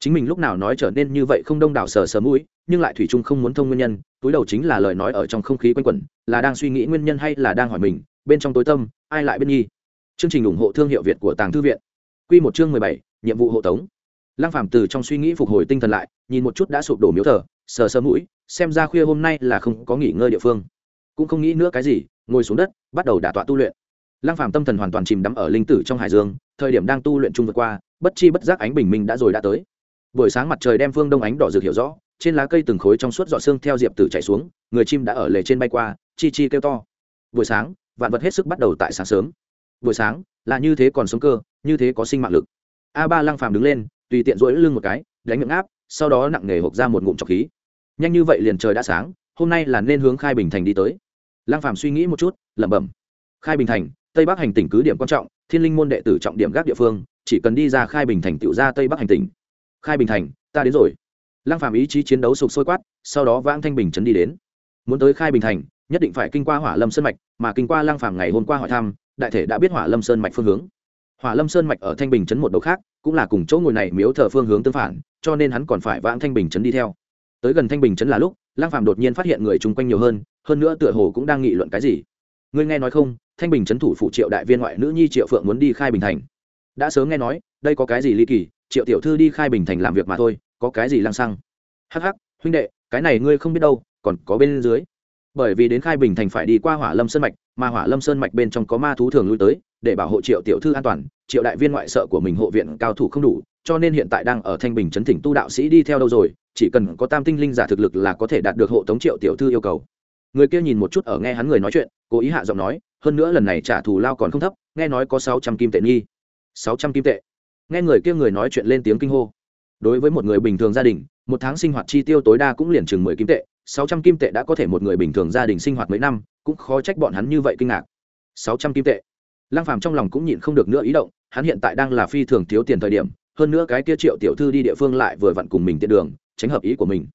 chính mình lúc nào nói trở nên như vậy không đông đảo sờ sờ mũi, nhưng lại thủy trung không muốn thông nguyên nhân, túi đầu chính là lời nói ở trong không khí quanh quẩn, là đang suy nghĩ nguyên nhân hay là đang hỏi mình, bên trong tối tâm, ai lại bên nhi chương trình ủng hộ thương hiệu việt của tàng thư viện. Q một chương mười bảy, nhiệm vụ hộ tống. Lăng phàm từ trong suy nghĩ phục hồi tinh thần lại, nhìn một chút đã sụp đổ miếu thờ, sờ sờ mũi, xem ra khuya hôm nay là không có nghỉ ngơi địa phương. Cũng không nghĩ nữa cái gì, ngồi xuống đất, bắt đầu đả tọa tu luyện. Lăng phàm tâm thần hoàn toàn chìm đắm ở linh tử trong hải dương, thời điểm đang tu luyện chung vượt qua, bất chi bất giác ánh bình minh đã rồi đã tới buổi sáng mặt trời đem phương đông ánh đỏ rực hiểu rõ, trên lá cây từng khối trong suốt dọ xương theo diệp tử chạy xuống, người chim đã ở lề trên bay qua, chi chi kêu to. Buổi sáng, vạn vật hết sức bắt đầu tại sáng sớm. Buổi sáng, là như thế còn sống cơ, như thế có sinh mạng lực. A ba lăng phàm đứng lên, tùy tiện rỗi lưng một cái, đánh miệng áp sau đó nặng nề hộp ra một ngụm trọc khí. Nhanh như vậy liền trời đã sáng, hôm nay là nên hướng khai bình thành đi tới. Lăng phàm suy nghĩ một chút, lẩm bẩm. Khai bình thành, tây bắc hành tỉnh cứ điểm quan trọng, thiên linh môn đệ tử trọng điểm gác địa phương, chỉ cần đi ra khai bình thành tựu ra tây bắc hành tỉnh khai bình thành, ta đến rồi. Lăng phàm ý chí chiến đấu sục sôi quát, sau đó vãng thanh bình trấn đi đến. Muốn tới khai bình thành, nhất định phải kinh qua hỏa lâm sơn mạch, mà kinh qua lăng phàm ngày hôm qua hỏi thăm, đại thể đã biết hỏa lâm sơn mạch phương hướng. Hỏa lâm sơn mạch ở thanh bình trấn một đầu khác, cũng là cùng chỗ ngồi này miếu thờ phương hướng tương phản, cho nên hắn còn phải vãng thanh bình trấn đi theo. Tới gần thanh bình trấn là lúc, lăng phàm đột nhiên phát hiện người chung quanh nhiều hơn hơn nữa tựa hồ cũng đang nghị luận cái gì. Ngươi nghe nói không, thanh bình trấn thủ phụ triệu đại viên ngoại nữ nhi triệu phượng muốn đi khai bình thành. Đã sớm nghe nói, đây có cái gì ly kỳ triệu tiểu thư đi khai bình thành làm việc mà thôi, có cái gì lăng xăng? Hắc hắc, huynh đệ, cái này ngươi không biết đâu, còn có bên dưới. Bởi vì đến khai bình thành phải đi qua hỏa lâm sơn mạch, mà hỏa lâm sơn mạch bên trong có ma thú thường lui tới, để bảo hộ triệu tiểu thư an toàn, triệu đại viên ngoại sợ của mình hộ viện cao thủ không đủ, cho nên hiện tại đang ở thanh bình chấn thỉnh tu đạo sĩ đi theo đâu rồi, chỉ cần có tam tinh linh giả thực lực là có thể đạt được hộ tống triệu tiểu thư yêu cầu. Người kia nhìn một chút ở nghe hắn người nói chuyện, cố ý hạ giọng nói, hơn nữa lần này trả thù lao còn không thấp, nghe nói có sáu trăm kim tệ nghi. Sáu trăm kim tệ nghe người kia người nói chuyện lên tiếng kinh hô. Đối với một người bình thường gia đình, một tháng sinh hoạt chi tiêu tối đa cũng liền chừng mười kim tệ, sáu trăm kim tệ đã có thể một người bình thường gia đình sinh hoạt mấy năm, cũng khó trách bọn hắn như vậy kinh ngạc. Sáu trăm kim tệ. Lăng phàm trong lòng cũng nhịn không được nữa ý động, hắn hiện tại đang là phi thường thiếu tiền thời điểm, hơn nữa cái kia triệu tiểu thư đi địa phương lại vừa vặn cùng mình tiện đường, tránh hợp ý của mình.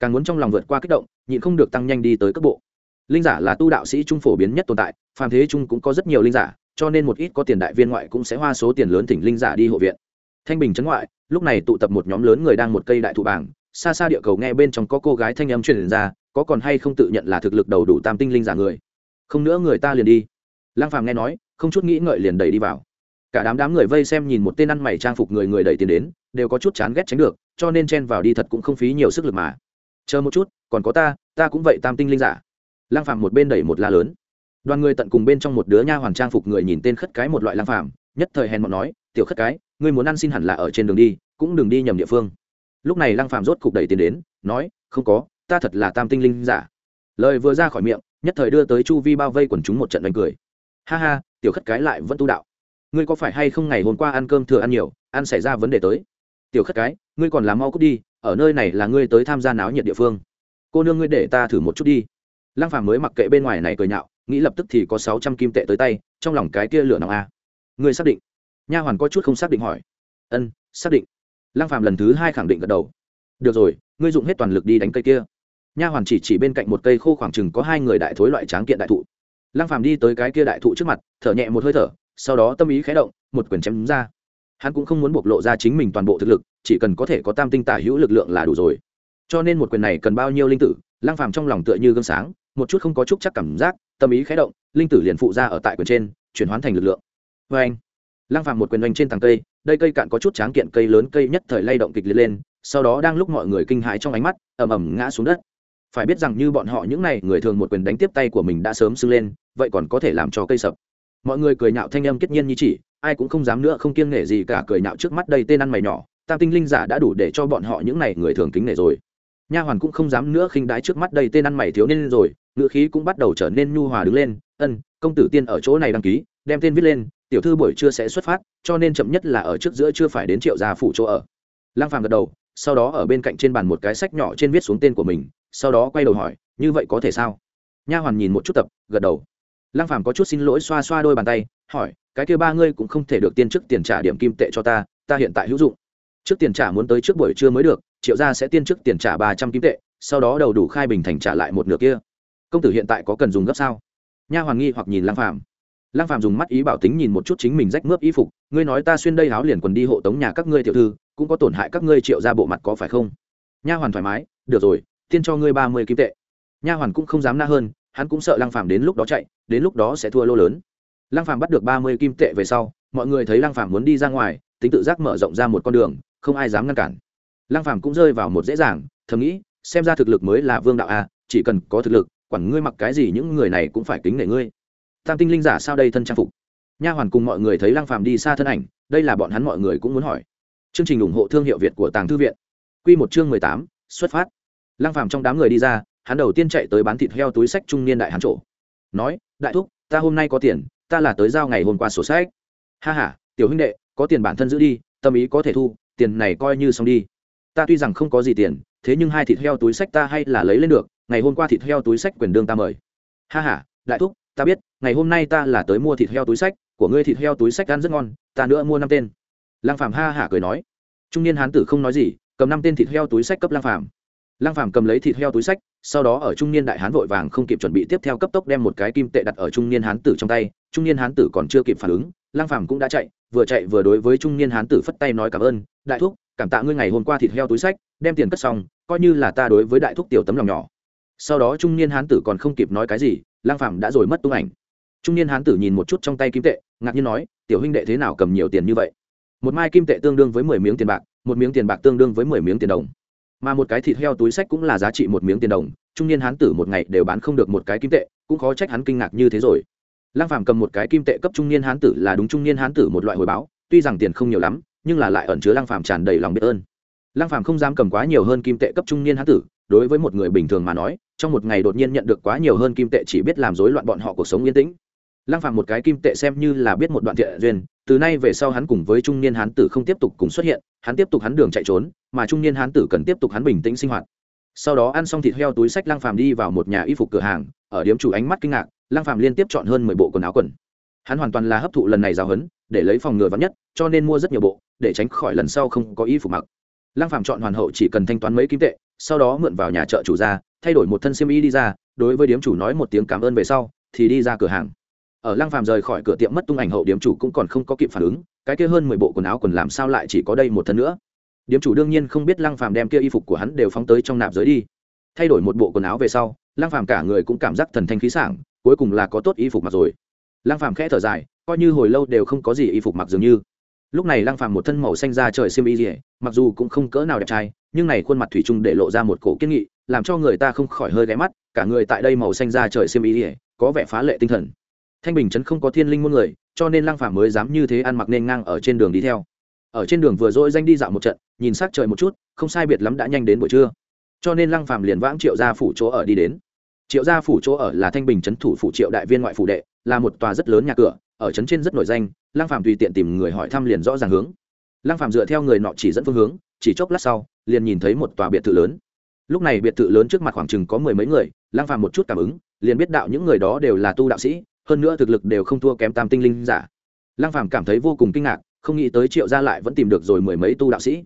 Càng muốn trong lòng vượt qua kích động, nhịn không được tăng nhanh đi tới cấp bộ. Linh giả là tu đạo sĩ trung phổ biến nhất tồn tại, phàm thế trung cũng có rất nhiều linh giả cho nên một ít có tiền đại viên ngoại cũng sẽ hoa số tiền lớn thỉnh linh giả đi hộ viện. Thanh bình trấn ngoại, lúc này tụ tập một nhóm lớn người đang một cây đại thụ bảng, xa xa địa cầu nghe bên trong có cô gái thanh âm truyền ra, có còn hay không tự nhận là thực lực đầu đủ tam tinh linh giả người. Không nữa người ta liền đi. Lăng phàm nghe nói, không chút nghĩ ngợi liền đẩy đi vào. Cả đám đám người vây xem nhìn một tên ăn mày trang phục người người đẩy tiền đến, đều có chút chán ghét tránh được, cho nên chen vào đi thật cũng không phí nhiều sức lực mà. Chờ một chút, còn có ta ta cũng vậy tam tinh linh giả. Lăng phàm một bên đẩy một la lớn đoàn người tận cùng bên trong một đứa nha hoàn trang phục người nhìn tên khất cái một loại lang phàm, nhất thời hèn mọn nói, tiểu khất cái, ngươi muốn ăn xin hẳn là ở trên đường đi, cũng đừng đi nhầm địa phương. Lúc này lang phàm rốt cục đẩy tiền đến, nói, không có, ta thật là tam tinh linh giả. Lời vừa ra khỏi miệng, nhất thời đưa tới chu vi bao vây quần chúng một trận đánh cười. Ha ha, tiểu khất cái lại vẫn tu đạo. Ngươi có phải hay không ngày hôm qua ăn cơm thừa ăn nhiều, ăn xảy ra vấn đề tới? Tiểu khất cái, ngươi còn làm mau cút đi, ở nơi này là ngươi tới tham gia náo nhiệt địa phương. Cô nương ngươi để ta thử một chút đi. Lăng phàm mới mặc kệ bên ngoài này cười nhạo nghĩ lập tức thì có sáu trăm kim tệ tới tay, trong lòng cái kia lửa nóng a. Người xác định? Nha hoàn có chút không xác định hỏi. Ân, xác định. Lăng phàm lần thứ hai khẳng định gật đầu. Được rồi, ngươi dùng hết toàn lực đi đánh cây kia. Nha hoàn chỉ chỉ bên cạnh một cây khô khoảng chừng có hai người đại thối loại tráng kiện đại thụ. Lăng phàm đi tới cái kia đại thụ trước mặt, thở nhẹ một hơi thở, sau đó tâm ý khẽ động, một quyền chém ra. Hắn cũng không muốn bộc lộ ra chính mình toàn bộ thực lực, chỉ cần có thể có tam tinh tả hữu lực lượng là đủ rồi. Cho nên một quyền này cần bao nhiêu linh tử, lăng phàm trong lòng tựa như gương sáng, một chút không có chút chắc cảm giác tâm ý khé động, linh tử liền phụ ra ở tại quyền trên, chuyển hóa thành lực lượng. Vê anh, lăng phàm một quyền oanh trên tàng cây, đây cây cạn có chút tráng kiện, cây lớn, cây nhất thời lay động kịch liệt lên, sau đó đang lúc mọi người kinh hãi trong ánh mắt, ầm ầm ngã xuống đất. Phải biết rằng như bọn họ những này, người thường một quyền đánh tiếp tay của mình đã sớm sưng lên, vậy còn có thể làm cho cây sập. Mọi người cười nhạo thanh âm kết nhiên như chỉ, ai cũng không dám nữa, không kiêng nể gì cả, cười nhạo trước mắt đây tên ăn mày nhỏ, tam tinh linh giả đã đủ để cho bọn họ những này người thường kính nể rồi nha hoàn cũng không dám nữa khinh đái trước mắt đây tên ăn mày thiếu niên rồi, ngữ khí cũng bắt đầu trở nên nhu hòa đứng lên, ân, công tử tiên ở chỗ này đăng ký, đem tên viết lên, tiểu thư buổi trưa sẽ xuất phát, cho nên chậm nhất là ở trước giữa chưa phải đến triệu gia phủ chỗ ở. Lăng phàm gật đầu, sau đó ở bên cạnh trên bàn một cái sách nhỏ trên viết xuống tên của mình, sau đó quay đầu hỏi, như vậy có thể sao? Nha hoàn nhìn một chút tập, gật đầu. Lăng phàm có chút xin lỗi xoa xoa đôi bàn tay, hỏi, cái kia ba ngươi cũng không thể được tiên trước tiền trả điểm kim tệ cho ta ta hiện tại hữu dụng. Trước tiền trả muốn tới trước buổi trưa mới được triệu gia sẽ tiên trước tiền trả ba trăm kim tệ, sau đó đầu đủ khai bình thành trả lại một nửa kia. Công tử hiện tại có cần dùng gấp sao? Nha hoàn nghi hoặc nhìn lăng phàm. Lăng phàm dùng mắt ý bảo tính nhìn một chút chính mình rách mướp y phục, ngươi nói ta xuyên đây háo liền quần đi hộ tống nhà các ngươi tiểu thư, cũng có tổn hại các ngươi triệu ra bộ mặt có phải không? Nha hoàn thoải mái, được rồi, tiên cho ngươi ba mươi kim tệ. Nha hoàn cũng không dám na hơn, hắn cũng sợ lăng phàm đến lúc đó chạy, đến lúc đó sẽ thua lô lớn. Lăng phàm bắt được ba mươi kim tệ về sau, mọi người thấy lăng phàm muốn đi ra ngoài, tính tự giác mở rộng ra một con đường, không ai dám ngăn cản lăng phàm cũng rơi vào một dễ dàng thầm nghĩ xem ra thực lực mới là vương đạo a chỉ cần có thực lực quản ngươi mặc cái gì những người này cũng phải kính nể ngươi. Tam tinh linh giả sao đây thân trang phục? Nha hoàn cùng mọi người thấy lăng phàm đi xa thân ảnh đây là bọn hắn mọi người cũng muốn hỏi. Chương trình ủng hộ thương hiệu việt của tàng thư viện. Quy một chương mười tám, xuất phát. Lăng phàm trong đám người đi ra hắn đầu tiên chạy tới bán thịt heo túi sách trung niên đại hắn trổ nói đại thúc ta hôm nay có tiền ta là tới giao ngày hôm qua sổ sách. Ha ha tiểu huynh đệ có tiền bản thân giữ đi tâm ý có thể thu tiền này coi như xong đi ta tuy rằng không có gì tiền, thế nhưng hai thịt heo túi sách ta hay là lấy lên được, ngày hôm qua thịt heo túi sách quyền đương ta mời. Ha ha, đại thúc, ta biết, ngày hôm nay ta là tới mua thịt heo túi sách, của ngươi thịt heo túi sách ăn rất ngon, ta nữa mua năm tên. Lang phàm ha hả cười nói. Trung niên hán tử không nói gì, cầm năm tên thịt heo túi sách cấp lang phàm. Lang phàm cầm lấy thịt heo túi sách, sau đó ở trung niên đại hán vội vàng không kịp chuẩn bị tiếp theo cấp tốc đem một cái kim tệ đặt ở trung niên hán tử trong tay, trung niên hán tử còn chưa kịp phản ứng lang phàm cũng đã chạy, vừa chạy vừa đối với trung niên hán tử phất tay nói cảm ơn, đại thúc cảm tạ ngươi ngày hôm qua thịt heo túi sách, đem tiền cất xong, coi như là ta đối với đại thúc tiểu tấm lòng nhỏ. Sau đó trung niên hán tử còn không kịp nói cái gì, lang phàm đã rồi mất tung ảnh. Trung niên hán tử nhìn một chút trong tay kim tệ, ngạc nhiên nói, tiểu huynh đệ thế nào cầm nhiều tiền như vậy? Một mai kim tệ tương đương với mười miếng tiền bạc, một miếng tiền bạc tương đương với mười miếng tiền đồng. Mà một cái thịt heo túi sách cũng là giá trị một miếng tiền đồng, trung niên hán tử một ngày đều bán không được một cái kim tệ, cũng khó trách hắn kinh ngạc như thế rồi. Lang phàm cầm một cái kim tệ cấp trung niên hán tử là đúng trung niên hán tử một loại hồi báo, tuy rằng tiền không nhiều lắm nhưng là lại ẩn chứa lăng phàm tràn đầy lòng biết ơn. Lăng phàm không dám cầm quá nhiều hơn kim tệ cấp trung niên hán tử, đối với một người bình thường mà nói, trong một ngày đột nhiên nhận được quá nhiều hơn kim tệ chỉ biết làm rối loạn bọn họ cuộc sống yên tĩnh. Lăng phàm một cái kim tệ xem như là biết một đoạn thiện duyên, từ nay về sau hắn cùng với trung niên hán tử không tiếp tục cùng xuất hiện, hắn tiếp tục hắn đường chạy trốn, mà trung niên hán tử cần tiếp tục hắn bình tĩnh sinh hoạt. Sau đó ăn xong thịt heo túi sách lăng phàm đi vào một nhà y phục cửa hàng, ở điếm chủ ánh mắt kinh ngạc, lăng phàm liên tiếp chọn hơn mười bộ quần áo quần. Hắn hoàn toàn là hấp thụ lần này giáo huấn, để lấy phòng ngừa vắn nhất, cho nên mua rất nhiều bộ để tránh khỏi lần sau không có y phục mặc. Lăng phàm chọn hoàn hậu chỉ cần thanh toán mấy kim tệ, sau đó mượn vào nhà chợ chủ ra thay đổi một thân xiêm y đi ra, đối với điếm chủ nói một tiếng cảm ơn về sau, thì đi ra cửa hàng. Ở lăng phàm rời khỏi cửa tiệm mất tung ảnh hậu điếm chủ cũng còn không có kịp phản ứng, cái kia hơn mười bộ quần áo quần làm sao lại chỉ có đây một thân nữa. Điếm chủ đương nhiên không biết lăng phàm đem kia y phục của hắn đều phóng tới trong nạp giới đi. Thay đổi một bộ quần áo về sau, lăng phàm cả người cũng cảm giác thần thanh khí sảng, cuối cùng là có tốt y phục mặc rồi. Lăng phàm khẽ thở dài, coi như hồi lâu đều không có gì y phục mặc dường như lúc này lăng phàm một thân màu xanh da trời xiêm y rỉa mặc dù cũng không cỡ nào đẹp trai, nhưng này khuôn mặt thủy chung để lộ ra một cổ kiên nghị, làm cho người ta không khỏi hơi ghé mắt, cả người tại đây màu xanh da trời xiêm y rỉa có vẻ phá lệ tinh thần. Thanh bình trấn không có thiên linh muôn người, cho nên lăng phàm mới dám như thế ăn mặc nên ngang ở trên đường đi theo. Ở trên đường vừa dỗi danh đi dạo một trận, nhìn sắc trời một chút, không sai biệt lắm đã nhanh đến buổi trưa. Cho nên lăng phàm liền vãng triệu gia phủ chỗ ở đi đến. Triệu gia phủ chỗ ở là thanh bình trấn thủ phủ triệu đại viên ngoại phủ đệ, là một tòa rất lớn nhà cửa ở trấn trên rất nổi danh, lăng phàm tùy tiện tìm người hỏi thăm liền rõ ràng hướng. Lăng phàm dựa theo người nọ chỉ dẫn phương hướng, chỉ chốc lát sau, liền nhìn thấy một tòa biệt thự lớn. Lúc này biệt thự lớn trước mặt khoảng chừng có mười mấy người, lăng phàm một chút cảm ứng, liền biết đạo những người đó đều là tu đạo sĩ, hơn nữa thực lực đều không thua kém tam tinh linh giả. Lăng phàm cảm thấy vô cùng kinh ngạc, không nghĩ tới triệu gia lại vẫn tìm được rồi mười mấy tu đạo sĩ.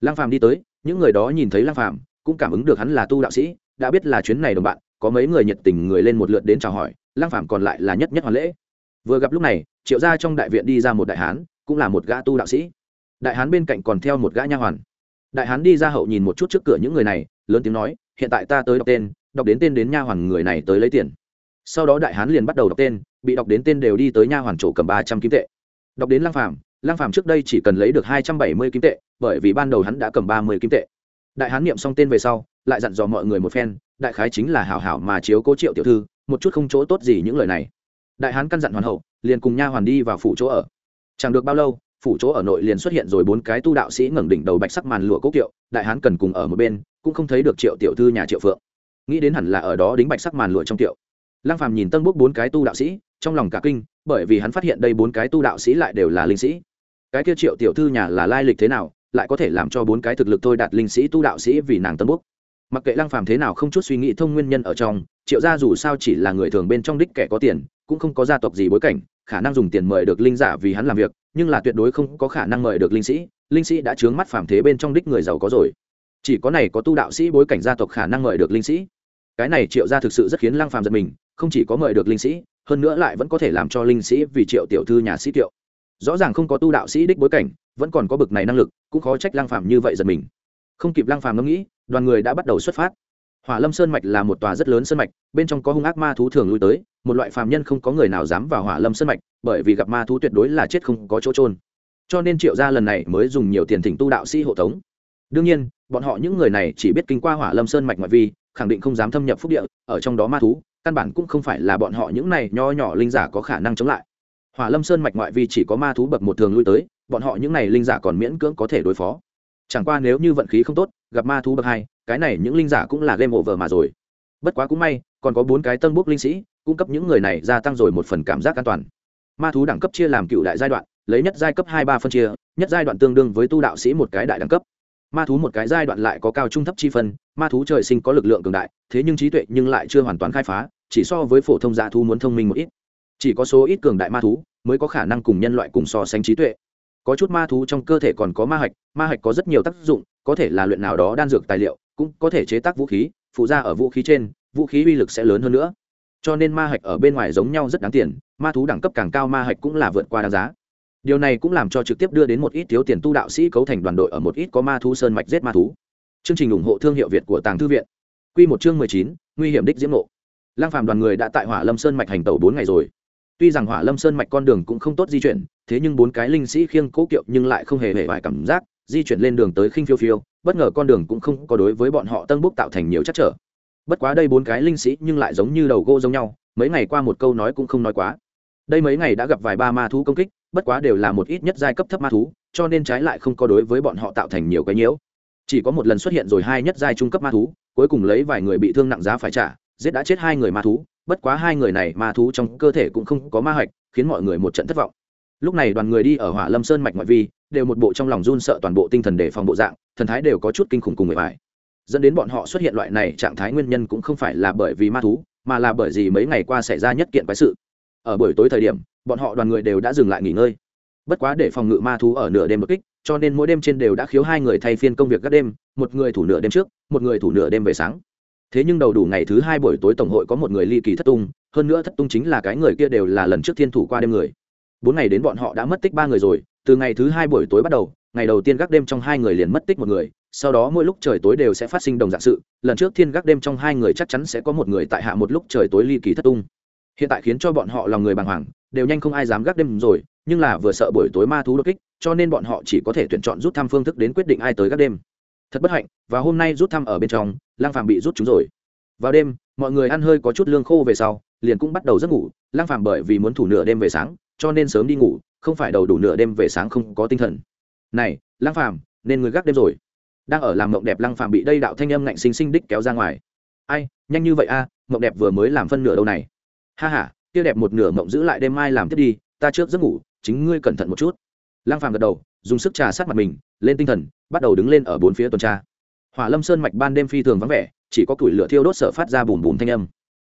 Lăng phàm đi tới, những người đó nhìn thấy lăng phàm, cũng cảm ứng được hắn là tu đạo sĩ, đã biết là chuyến này đồng bạn, có mấy người nhiệt tình người lên một lượt đến chào hỏi, lăng phàm còn lại là nhất nhất hoàn lễ vừa gặp lúc này, triệu gia trong đại viện đi ra một đại hán, cũng là một gã tu đạo sĩ. Đại hán bên cạnh còn theo một gã nha hoàn. Đại hán đi ra hậu nhìn một chút trước cửa những người này, lớn tiếng nói, hiện tại ta tới đọc tên, đọc đến tên đến nha hoàn người này tới lấy tiền. Sau đó đại hán liền bắt đầu đọc tên, bị đọc đến tên đều đi tới nha hoàn chỗ cầm ba trăm kim tệ. Đọc đến lang phàm lang phàm trước đây chỉ cần lấy được hai trăm bảy mươi kim tệ, bởi vì ban đầu hắn đã cầm ba mươi kim tệ. Đại hán niệm xong tên về sau, lại dặn dò mọi người một phen, đại khái chính là hảo hảo mà chiếu cố triệu tiểu thư, một chút không chỗ tốt gì những lời này đại hán căn dặn hoàn hậu, liền cùng nha hoàn đi vào phủ chỗ ở. Chẳng được bao lâu, phủ chỗ ở nội liền xuất hiện rồi bốn cái tu đạo sĩ ngẩng đỉnh đầu bạch sắc màn lụa cố kiệu, đại hán cần cùng ở một bên, cũng không thấy được triệu tiểu thư nhà triệu phượng. Nghĩ đến hẳn là ở đó đính bạch sắc màn lụa trong tiệu lăng phàm nhìn tân bốc bốn cái tu đạo sĩ, trong lòng cả kinh, bởi vì hắn phát hiện đây bốn cái tu đạo sĩ lại đều là linh sĩ. Cái kia triệu tiểu thư nhà là lai lịch thế nào, lại có thể làm cho bốn cái thực lực thôi đạt linh sĩ tu đạo sĩ vì nàng tân bốc mặc kệ lăng phàm thế nào không chút suy nghĩ thông nguyên nhân ở trong, triệu gia dù sao chỉ là người thường bên trong đích kẻ có tiền, cũng không có gia tộc gì bối cảnh, khả năng dùng tiền mời được linh giả vì hắn làm việc, nhưng là tuyệt đối không có khả năng mời được linh sĩ linh sĩ đã chướng mắt phàm thế bên trong đích người giàu có rồi. Chỉ có này có tu đạo sĩ bối cảnh gia tộc khả năng mời được linh sĩ. Cái này triệu gia thực sự rất khiến lăng phàm giật mình, không chỉ có mời được linh sĩ, hơn nữa lại vẫn có thể làm cho linh sĩ vì triệu tiểu thư nhà sĩ tiệu rõ ràng không có tu đạo sĩ đích bối cảnh, vẫn còn có bực này năng lực, cũng khó trách lăng phàm như vậy giật mình không kịp lăng phàm ngẫm nghĩ, đoàn người đã bắt đầu xuất phát. Hỏa lâm sơn mạch là một tòa rất lớn sơn mạch, bên trong có hung ác ma thú thường lui tới, một loại phàm nhân không có người nào dám vào hỏa lâm sơn mạch, bởi vì gặp ma thú tuyệt đối là chết không có chỗ trôn cho nên triệu gia lần này mới dùng nhiều tiền thỉnh tu đạo sĩ hộ tống. Đương nhiên, bọn họ những người này chỉ biết kinh qua hỏa lâm sơn mạch ngoại vi, khẳng định không dám thâm nhập phúc địa, ở trong đó ma thú, căn bản cũng không phải là bọn họ những này nho nhỏ linh giả có khả năng chống lại. Hỏa lâm sơn mạch ngoại vi chỉ có ma thú bậc một thường lui tới, bọn họ những này linh giả còn miễn cưỡng có thể đối phó chẳng qua nếu như vận khí không tốt, gặp ma thú bậc hai, cái này những linh giả cũng là game over mà rồi. Bất quá cũng may, còn có bốn cái tân bốc linh sĩ, cung cấp những người này gia tăng rồi một phần cảm giác an toàn. Ma thú đẳng cấp chia làm cựu đại giai đoạn, lấy nhất giai cấp hai ba phân chia, nhất giai đoạn tương đương với tu đạo sĩ một cái đại đẳng cấp. Ma thú một cái giai đoạn lại có cao trung thấp chi phân, ma thú trời sinh có lực lượng cường đại, thế nhưng trí tuệ nhưng lại chưa hoàn toàn khai phá, chỉ so với phổ thông dạ thú muốn thông minh một ít. Chỉ có số ít cường đại ma thú mới có khả năng cùng nhân loại cùng so sánh trí tuệ có chút ma thú trong cơ thể còn có ma hạch ma hạch có rất nhiều tác dụng, có thể là luyện nào đó đan dược tài liệu, cũng có thể chế tác vũ khí, phụ ra ở vũ khí trên, vũ khí uy lực sẽ lớn hơn nữa. Cho nên ma hạch ở bên ngoài giống nhau rất đáng tiền, ma thú đẳng cấp càng cao ma hạch cũng là vượt qua đáng giá. Điều này cũng làm cho trực tiếp đưa đến một ít thiếu tiền tu đạo sĩ cấu thành đoàn đội ở một ít có ma thú sơn mạch giết ma thú. Chương trình ủng hộ thương hiệu việt của tàng thư viện. Q một chương mười chín, nguy hiểm đích diễm nộ lang phàm đoàn người đã tại hỏa lâm sơn mạch hành tàu bốn ngày rồi. Tuy rằng hỏa lâm sơn mạch con đường cũng không tốt di chuyển thế nhưng bốn cái linh sĩ khiêng cố kiệu nhưng lại không hề hề vài cảm giác, di chuyển lên đường tới khinh phiêu phiêu, bất ngờ con đường cũng không có đối với bọn họ tân búc tạo thành nhiều chắc trở. Bất quá đây bốn cái linh sĩ nhưng lại giống như đầu gỗ giống nhau, mấy ngày qua một câu nói cũng không nói quá. Đây mấy ngày đã gặp vài ba ma thú công kích, bất quá đều là một ít nhất giai cấp thấp ma thú, cho nên trái lại không có đối với bọn họ tạo thành nhiều cái nhiễu. Chỉ có một lần xuất hiện rồi hai nhất giai trung cấp ma thú, cuối cùng lấy vài người bị thương nặng giá phải trả, giết đã chết hai người ma thú, bất quá hai người này ma thú trong cơ thể cũng không có ma hạch khiến mọi người một trận thất vọng lúc này đoàn người đi ở hỏa lâm sơn mạch ngoại vi, đều một bộ trong lòng run sợ toàn bộ tinh thần để phòng bộ dạng, thần thái đều có chút kinh khủng cùng người phải dẫn đến bọn họ xuất hiện loại này trạng thái nguyên nhân cũng không phải là bởi vì ma thú, mà là bởi vì mấy ngày qua xảy ra nhất kiện quái sự. Ở buổi tối thời điểm, bọn họ đoàn người đều đã dừng lại nghỉ ngơi. Bất quá để phòng ngự ma thú ở nửa đêm đột kích, cho nên mỗi đêm trên đều đã khiếu hai người thay phiên công việc các đêm, một người thủ nửa đêm trước, một người thủ nửa đêm về sáng. Thế nhưng đầu đủ ngày thứ hai buổi tối tổng hội có một người ly kỳ thất tung, hơn nữa thất tung chính là cái người kia đều là lần trước thiên thủ qua đêm người bốn ngày đến bọn họ đã mất tích ba người rồi, từ ngày thứ hai buổi tối bắt đầu, ngày đầu tiên gác đêm trong hai người liền mất tích một người, sau đó mỗi lúc trời tối đều sẽ phát sinh đồng dạng sự, lần trước thiên gác đêm trong hai người chắc chắn sẽ có một người tại hạ một lúc trời tối ly kỳ thất tung. Hiện tại khiến cho bọn họ lòng người bàng hoàng, đều nhanh không ai dám gác đêm rồi, nhưng là vừa sợ buổi tối ma thú đột kích, cho nên bọn họ chỉ có thể tuyển chọn rút thăm phương thức đến quyết định ai tới gác đêm. Thật bất hạnh, và hôm nay rút thăm ở bên trong, lang phàm bị rút chúng rồi. Vào đêm, mọi người ăn hơi có chút lương khô về sau, liền cũng bắt đầu giấc ngủ, lang phàm bởi vì muốn thủ nửa đêm về sáng cho nên sớm đi ngủ, không phải đầu đủ nửa đêm về sáng không có tinh thần. Này lang phàm, nên người gác đêm rồi. Đang ở làm mộng đẹp, lăng phàm bị đây đạo thanh âm ngạnh sinh sinh đích kéo ra ngoài. Ai, nhanh như vậy a, mộng đẹp vừa mới làm phân nửa đâu này. Ha ha, kia đẹp một nửa mộng giữ lại đêm mai làm tiếp đi, ta trước giấc ngủ, chính ngươi cẩn thận một chút. Lăng phàm gật đầu, dùng sức trà sát mặt mình, lên tinh thần, bắt đầu đứng lên ở bốn phía tuần tra. Hỏa lâm sơn mạch ban đêm phi thường vắng vẻ, chỉ có củi lửa thiêu đốt sợ phát ra bùm bùm thanh âm.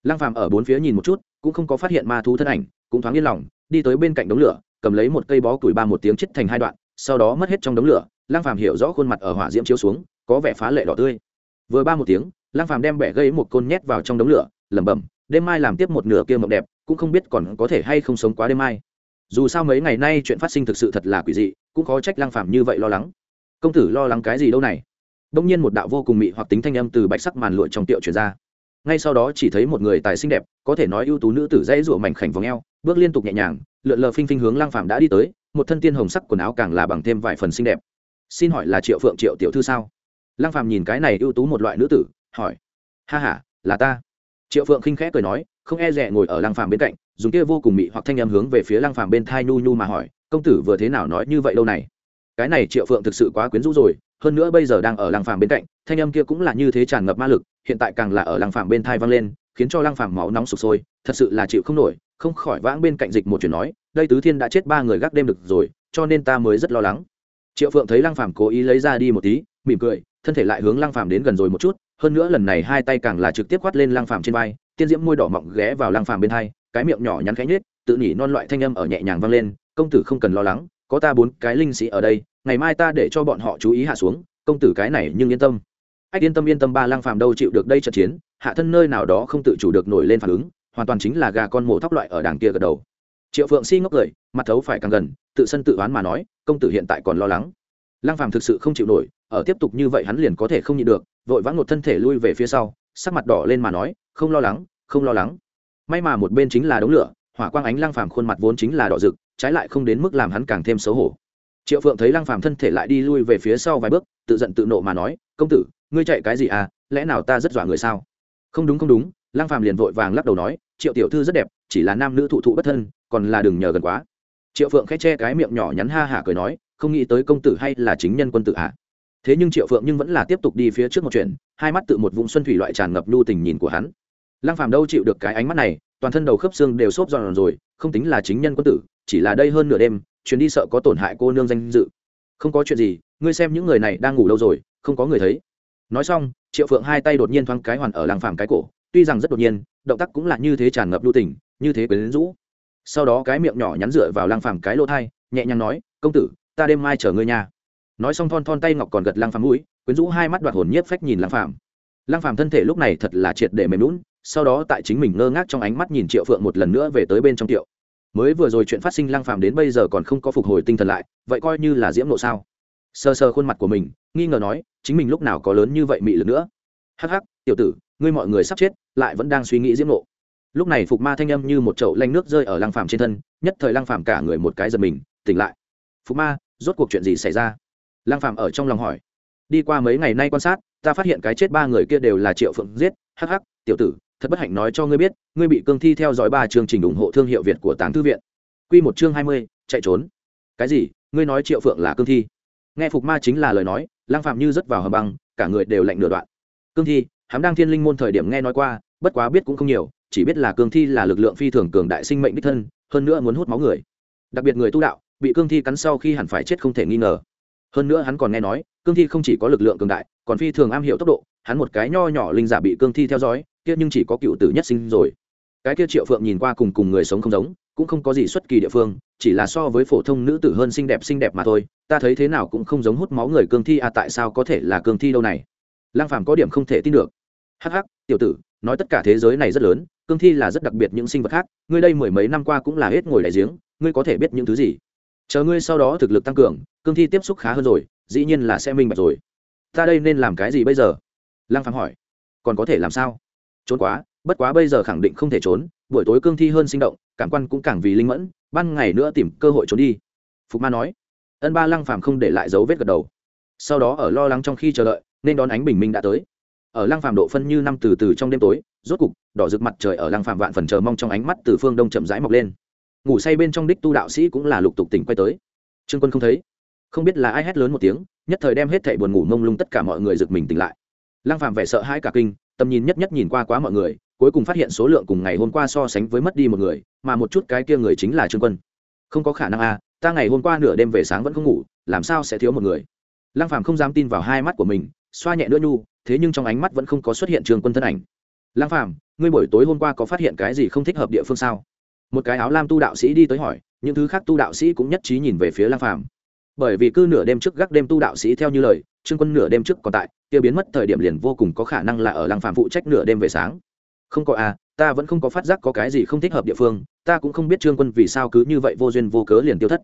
Lăng phàm ở bốn phía nhìn một chút, cũng không có phát hiện ma thú thân ảnh, cũng thoáng yên lòng đi tới bên cạnh đống lửa, cầm lấy một cây bó củi ba một tiếng chết thành hai đoạn, sau đó mất hết trong đống lửa lang phàm hiểu rõ khuôn mặt ở hỏa diễm chiếu xuống, có vẻ phá lệ đỏ tươi. Vừa ba một tiếng lang phàm đem bẻ gây một côn nhét vào trong đống lửa, lẩm bẩm, đêm mai làm tiếp một nửa kia mộng đẹp, cũng không biết còn có thể hay không sống quá đêm mai. Dù sao mấy ngày nay chuyện phát sinh thực sự thật là quỷ dị, cũng khó trách lang phàm như vậy lo lắng. Công tử lo lắng cái gì đâu này? Đông nhiên một đạo vô cùng mị hoặc tính thanh âm từ bạch sắc màn lụa trong tiệu truyền ra. Ngay sau đó chỉ thấy một người tài xinh đẹp, có thể nói ưu tú nữ tử dãy rủa mảnh khảnh vòng eo bước liên tục nhẹ nhàng, lượn lờ phinh phinh hướng lang phàm đã đi tới, một thân tiên hồng sắc quần áo càng là bằng thêm vài phần xinh đẹp. Xin hỏi là triệu phượng, triệu tiểu thư sao? Lang phàm nhìn cái này ưu tú một loại nữ tử, hỏi. Ha ha, là ta. Triệu phượng khinh khẽ cười nói, không e dè ngồi ở Lang phàm bên cạnh, dùng kia vô cùng mị hoặc thanh em hướng về phía Lang phàm bên thai nhu nhu mà hỏi, công tử vừa thế nào nói như vậy lâu này? Cái này triệu phượng thực sự quá quyến rũ rồi, hơn nữa bây giờ đang ở Lang phàm bên cạnh, thanh âm kia cũng là như thế tràn ngập ma lực, hiện tại càng là ở Lang phàm bên thai vang lên, khiến cho Lang phàm máu nóng sục sôi, thật sự là chịu không nổi không khỏi vãng bên cạnh dịch một chuyện nói, đây tứ thiên đã chết ba người gác đêm được rồi, cho nên ta mới rất lo lắng. Triệu phượng thấy lăng phàm cố ý lấy ra đi một tí, mỉm cười, thân thể lại hướng lăng phàm đến gần rồi một chút, hơn nữa lần này hai tay càng là trực tiếp quát lên lăng phàm trên vai, tiên diễm môi đỏ mọng ghé vào lăng phàm bên hai, cái miệng nhỏ nhắn khẽ nhếch, tự nhỉ non loại thanh âm ở nhẹ nhàng vang lên, công tử không cần lo lắng, có ta bốn cái linh sĩ ở đây, ngày mai ta để cho bọn họ chú ý hạ xuống, công tử cái này nhưng yên tâm. Ách, yên tâm yên tâm, ba lăng phàm đâu chịu được đây trận chiến, hạ thân nơi nào đó không tự chủ được nổi lên phản ứng hoàn toàn chính là gà con mổ thóc loại ở đàng kia gật đầu. Triệu phượng si ngốc cười, mặt thấu phải càng gần, tự sân tự oán mà nói, công tử hiện tại còn lo lắng. Lăng phàm thực sự không chịu nổi, ở tiếp tục như vậy hắn liền có thể không nhịn được, vội vã ngột thân thể lui về phía sau, sắc mặt đỏ lên mà nói, không lo lắng, không lo lắng. May mà một bên chính là đống lửa, hỏa quang ánh lăng phàm khuôn mặt vốn chính là đỏ rực, trái lại không đến mức làm hắn càng thêm xấu hổ. Triệu phượng thấy lăng phàm thân thể lại đi lui về phía sau vài bước, tự giận tự nộ mà nói, công tử, ngươi chạy cái gì à? Lẽ nào ta rất dọa người sao? Không đúng không đúng. Lăng phàm liền vội vàng lắc đầu nói triệu tiểu thư rất đẹp, chỉ là nam nữ thụ thụ bất thân, còn là đừng nhờ gần quá. Triệu phượng khẽ che cái miệng nhỏ nhắn ha hả cười nói, không nghĩ tới công tử hay là chính nhân quân tử hạ thế nhưng triệu phượng nhưng vẫn là tiếp tục đi phía trước một chuyện, hai mắt tự một vùng xuân thủy loại tràn ngập nhu tình nhìn của hắn. Lăng phàm đâu chịu được cái ánh mắt này, toàn thân đầu khớp xương đều xốp giòn rồi, không tính là chính nhân quân tử, chỉ là đây hơn nửa đêm, chuyến đi sợ có tổn hại cô nương danh dự. Không có chuyện gì, ngươi xem những người này đang ngủ lâu rồi, không có người thấy. Nói xong, triệu phượng hai tay đột nhiên thoáng cái hoàn ở lăng phàm cái cổ, tuy rằng rất đột nhiên động tác cũng là như thế tràn ngập lưu tình, như thế quyến rũ. Sau đó cái miệng nhỏ nhắn dựa vào Lang phàm cái lỗ thai, nhẹ nhàng nói, công tử, ta đêm mai chở ngươi nhà nói xong thon thon tay ngọc còn gật Lang phàm mũi, quyến rũ hai mắt đoạt hồn nhiếp phách nhìn Lang phàm. Lang phàm thân thể lúc này thật là triệt để mềm lún sau đó tại chính mình ngơ ngác trong ánh mắt nhìn triệu phượng một lần nữa về tới bên trong tiệu. Mới vừa rồi chuyện phát sinh Lang phàm đến bây giờ còn không có phục hồi tinh thần lại, vậy coi như là diễm nộ sao? Sờ sờ khuôn mặt của mình, nghi ngờ nói, chính mình lúc nào có lớn như vậy mị lực nữa? Hắc hắc, tiểu tử ngươi mọi người sắp chết lại vẫn đang suy nghĩ diễm nộ lúc này phục ma thanh âm như một chậu lanh nước rơi ở lăng phàm trên thân nhất thời lăng phàm cả người một cái giật mình tỉnh lại. Phục ma rốt cuộc chuyện gì xảy ra? Lăng phàm ở trong lòng hỏi. Đi qua mấy ngày nay quan sát ta phát hiện cái chết ba người kia đều là triệu phượng giết. Hắc hắc tiểu tử thật bất hạnh nói cho ngươi biết ngươi bị cương thi theo dõi ba chương trình ủng hộ thương hiệu việt của tàng thư viện. Quy một chương hai mươi, chạy trốn. Cái gì? Ngươi nói triệu phượng là cương thi? Nghe phục ma chính là lời nói lăng phàm như rất vào hầm băng cả người đều lạnh nửa đoạn. Cương thi hắn đang thiên linh môn thời điểm nghe nói qua, bất quá biết cũng không nhiều, chỉ biết là cương thi là lực lượng phi thường cường đại sinh mệnh đích thân, hơn nữa muốn hút máu người. Đặc biệt người tu đạo, bị cương thi cắn sau khi hẳn phải chết không thể nghi ngờ. Hơn nữa hắn còn nghe nói, cương thi không chỉ có lực lượng cường đại, còn phi thường am hiểu tốc độ, hắn một cái nho nhỏ linh giả bị cương thi theo dõi, kia nhưng chỉ có cựu tử nhất sinh rồi. Cái kia triệu phượng nhìn qua cùng cùng người sống không giống, cũng không có gì xuất kỳ địa phương, chỉ là so với phổ thông nữ tử hơn xinh đẹp xinh đẹp mà thôi, ta thấy thế nào cũng không giống hút máu người cương thi à tại sao có thể là cương thi đâu này? Lang phàm có điểm không thể tin được. Hắc hắc, tiểu tử, nói tất cả thế giới này rất lớn, cương thi là rất đặc biệt những sinh vật khác, ngươi đây mười mấy năm qua cũng là hết ngồi đại giếng, ngươi có thể biết những thứ gì? Chờ ngươi sau đó thực lực tăng cường, cương thi tiếp xúc khá hơn rồi, dĩ nhiên là sẽ minh bạch rồi. Ta đây nên làm cái gì bây giờ? Lăng phàm hỏi. Còn có thể làm sao? Trốn quá, bất quá bây giờ khẳng định không thể trốn, buổi tối cương thi hơn sinh động, cảm quan cũng càng vì linh mẫn, ban ngày nữa tìm cơ hội trốn đi. Phục ma nói. Ân ba lăng phàm không để lại dấu vết gật đầu. Sau đó ở lo lắng trong khi chờ đợi nên đón ánh bình minh đã tới. Ở lăng phàm độ phân như năm từ từ trong đêm tối rốt cục đỏ rực mặt trời ở lăng phàm vạn phần chờ mong trong ánh mắt từ phương đông chậm rãi mọc lên. Ngủ say bên trong đích tu đạo sĩ cũng là lục tục tỉnh quay tới. Trương quân không thấy. Không biết là ai hét lớn một tiếng nhất thời đem hết thảy buồn ngủ mông lung tất cả mọi người giật mình tỉnh lại. Lăng phàm vẻ sợ hãi cả kinh tầm nhìn nhất nhất nhìn qua quá mọi người cuối cùng phát hiện số lượng cùng ngày hôm qua so sánh với mất đi một người mà một chút cái kia người chính là trương quân. Không có khả năng a à, ta ngày hôm qua nửa đêm về sáng vẫn không ngủ làm sao sẽ thiếu một người? Lăng phàm không dám tin vào hai mắt của mình xoa nhẹ nữa nhu, thế nhưng trong ánh mắt vẫn không có xuất hiện trương quân thân ảnh. Lang phàm, ngươi buổi tối hôm qua có phát hiện cái gì không thích hợp địa phương sao? Một cái áo lam tu đạo sĩ đi tới hỏi, những thứ khác tu đạo sĩ cũng nhất trí nhìn về phía lang phàm. Bởi vì cứ nửa đêm trước gác đêm tu đạo sĩ theo như lời, trương quân nửa đêm trước còn tại, kia biến mất thời điểm liền vô cùng có khả năng là ở lang phàm phụ trách nửa đêm về sáng. Không có à ta vẫn không có phát giác có cái gì không thích hợp địa phương, ta cũng không biết trương quân vì sao cứ như vậy vô duyên vô cớ liền tiêu thất.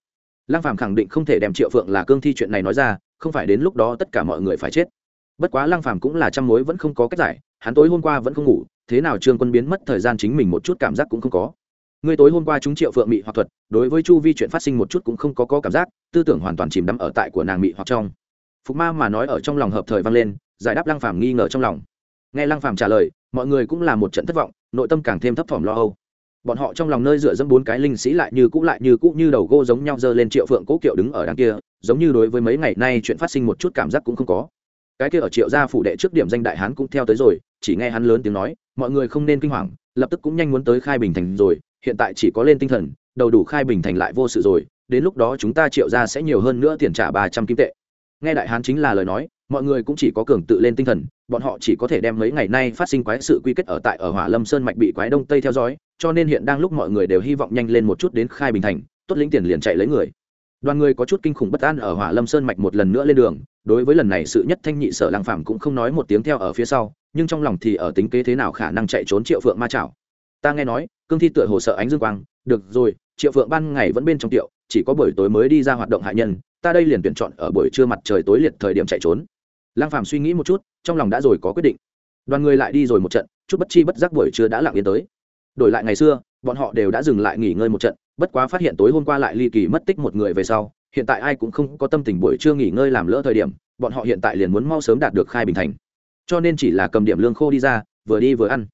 Lang phàm khẳng định không thể đem triệu phượng là cương thi chuyện này nói ra, không phải đến lúc đó tất cả mọi người phải chết bất quá lăng phàm cũng là trăm mối vẫn không có cách giải hắn tối hôm qua vẫn không ngủ thế nào trương quân biến mất thời gian chính mình một chút cảm giác cũng không có. Người tối hôm qua chúng triệu phượng mị hoặc thuật đối với chu vi chuyện phát sinh một chút cũng không có, có cảm giác tư tưởng hoàn toàn chìm đắm ở tại của nàng mị hoặc trong. Phục ma mà nói ở trong lòng hợp thời vang lên giải đáp lăng phàm nghi ngờ trong lòng. Nghe lăng phàm trả lời mọi người cũng là một trận thất vọng nội tâm càng thêm thấp thỏm lo âu. Bọn họ trong lòng nơi dựa dẫm bốn cái linh sĩ lại như cũ lại như cũ như đầu gô giống nhau dơ lên triệu phượng cố kiệu đứng ở đằng kia giống như đối với mấy ngày nay chuyện phát sinh một chút cảm giác cũng không có cái kia ở triệu gia phủ đệ trước điểm danh đại hán cũng theo tới rồi, chỉ nghe hắn lớn tiếng nói, mọi người không nên kinh hoàng, lập tức cũng nhanh muốn tới khai bình thành rồi, hiện tại chỉ có lên tinh thần, đầu đủ khai bình thành lại vô sự rồi, đến lúc đó chúng ta triệu gia sẽ nhiều hơn nữa tiền trả ba trăm kim tệ. Nghe đại hán chính là lời nói, mọi người cũng chỉ có cường tự lên tinh thần, bọn họ chỉ có thể đem mấy ngày nay phát sinh quái sự quy kết ở tại ở hỏa lâm sơn mạch bị quái đông tây theo dõi, cho nên hiện đang lúc mọi người đều hy vọng nhanh lên một chút đến khai bình thành, tốt lĩnh tiền liền chạy lấy người. Đoàn người có chút kinh khủng bất an ở hỏa lâm sơn mạch một lần nữa lên đường đối với lần này sự nhất thanh nhị sở lang phàm cũng không nói một tiếng theo ở phía sau, nhưng trong lòng thì ở tính kế thế nào khả năng chạy trốn triệu phượng ma chảo ta nghe nói, cương thi tựa hồ sợ ánh dương quang. Được rồi, triệu phượng ban ngày vẫn bên trong tiệu, chỉ có buổi tối mới đi ra hoạt động hại nhân. Ta đây liền tuyển chọn ở buổi trưa mặt trời tối liệt thời điểm chạy trốn. Lang phàm suy nghĩ một chút, trong lòng đã rồi có quyết định. Đoàn người lại đi rồi một trận, chút bất chi bất giác buổi trưa đã lặng yên tới. Đổi lại ngày xưa, bọn họ đều đã dừng lại nghỉ ngơi một trận, bất quá phát hiện tối hôm qua lại ly kỳ mất tích một người về sau hiện tại ai cũng không có tâm tình buổi trưa nghỉ ngơi làm lỡ thời điểm, bọn họ hiện tại liền muốn mau sớm đạt được khai bình thành. Cho nên chỉ là cầm điểm lương khô đi ra, vừa đi vừa ăn.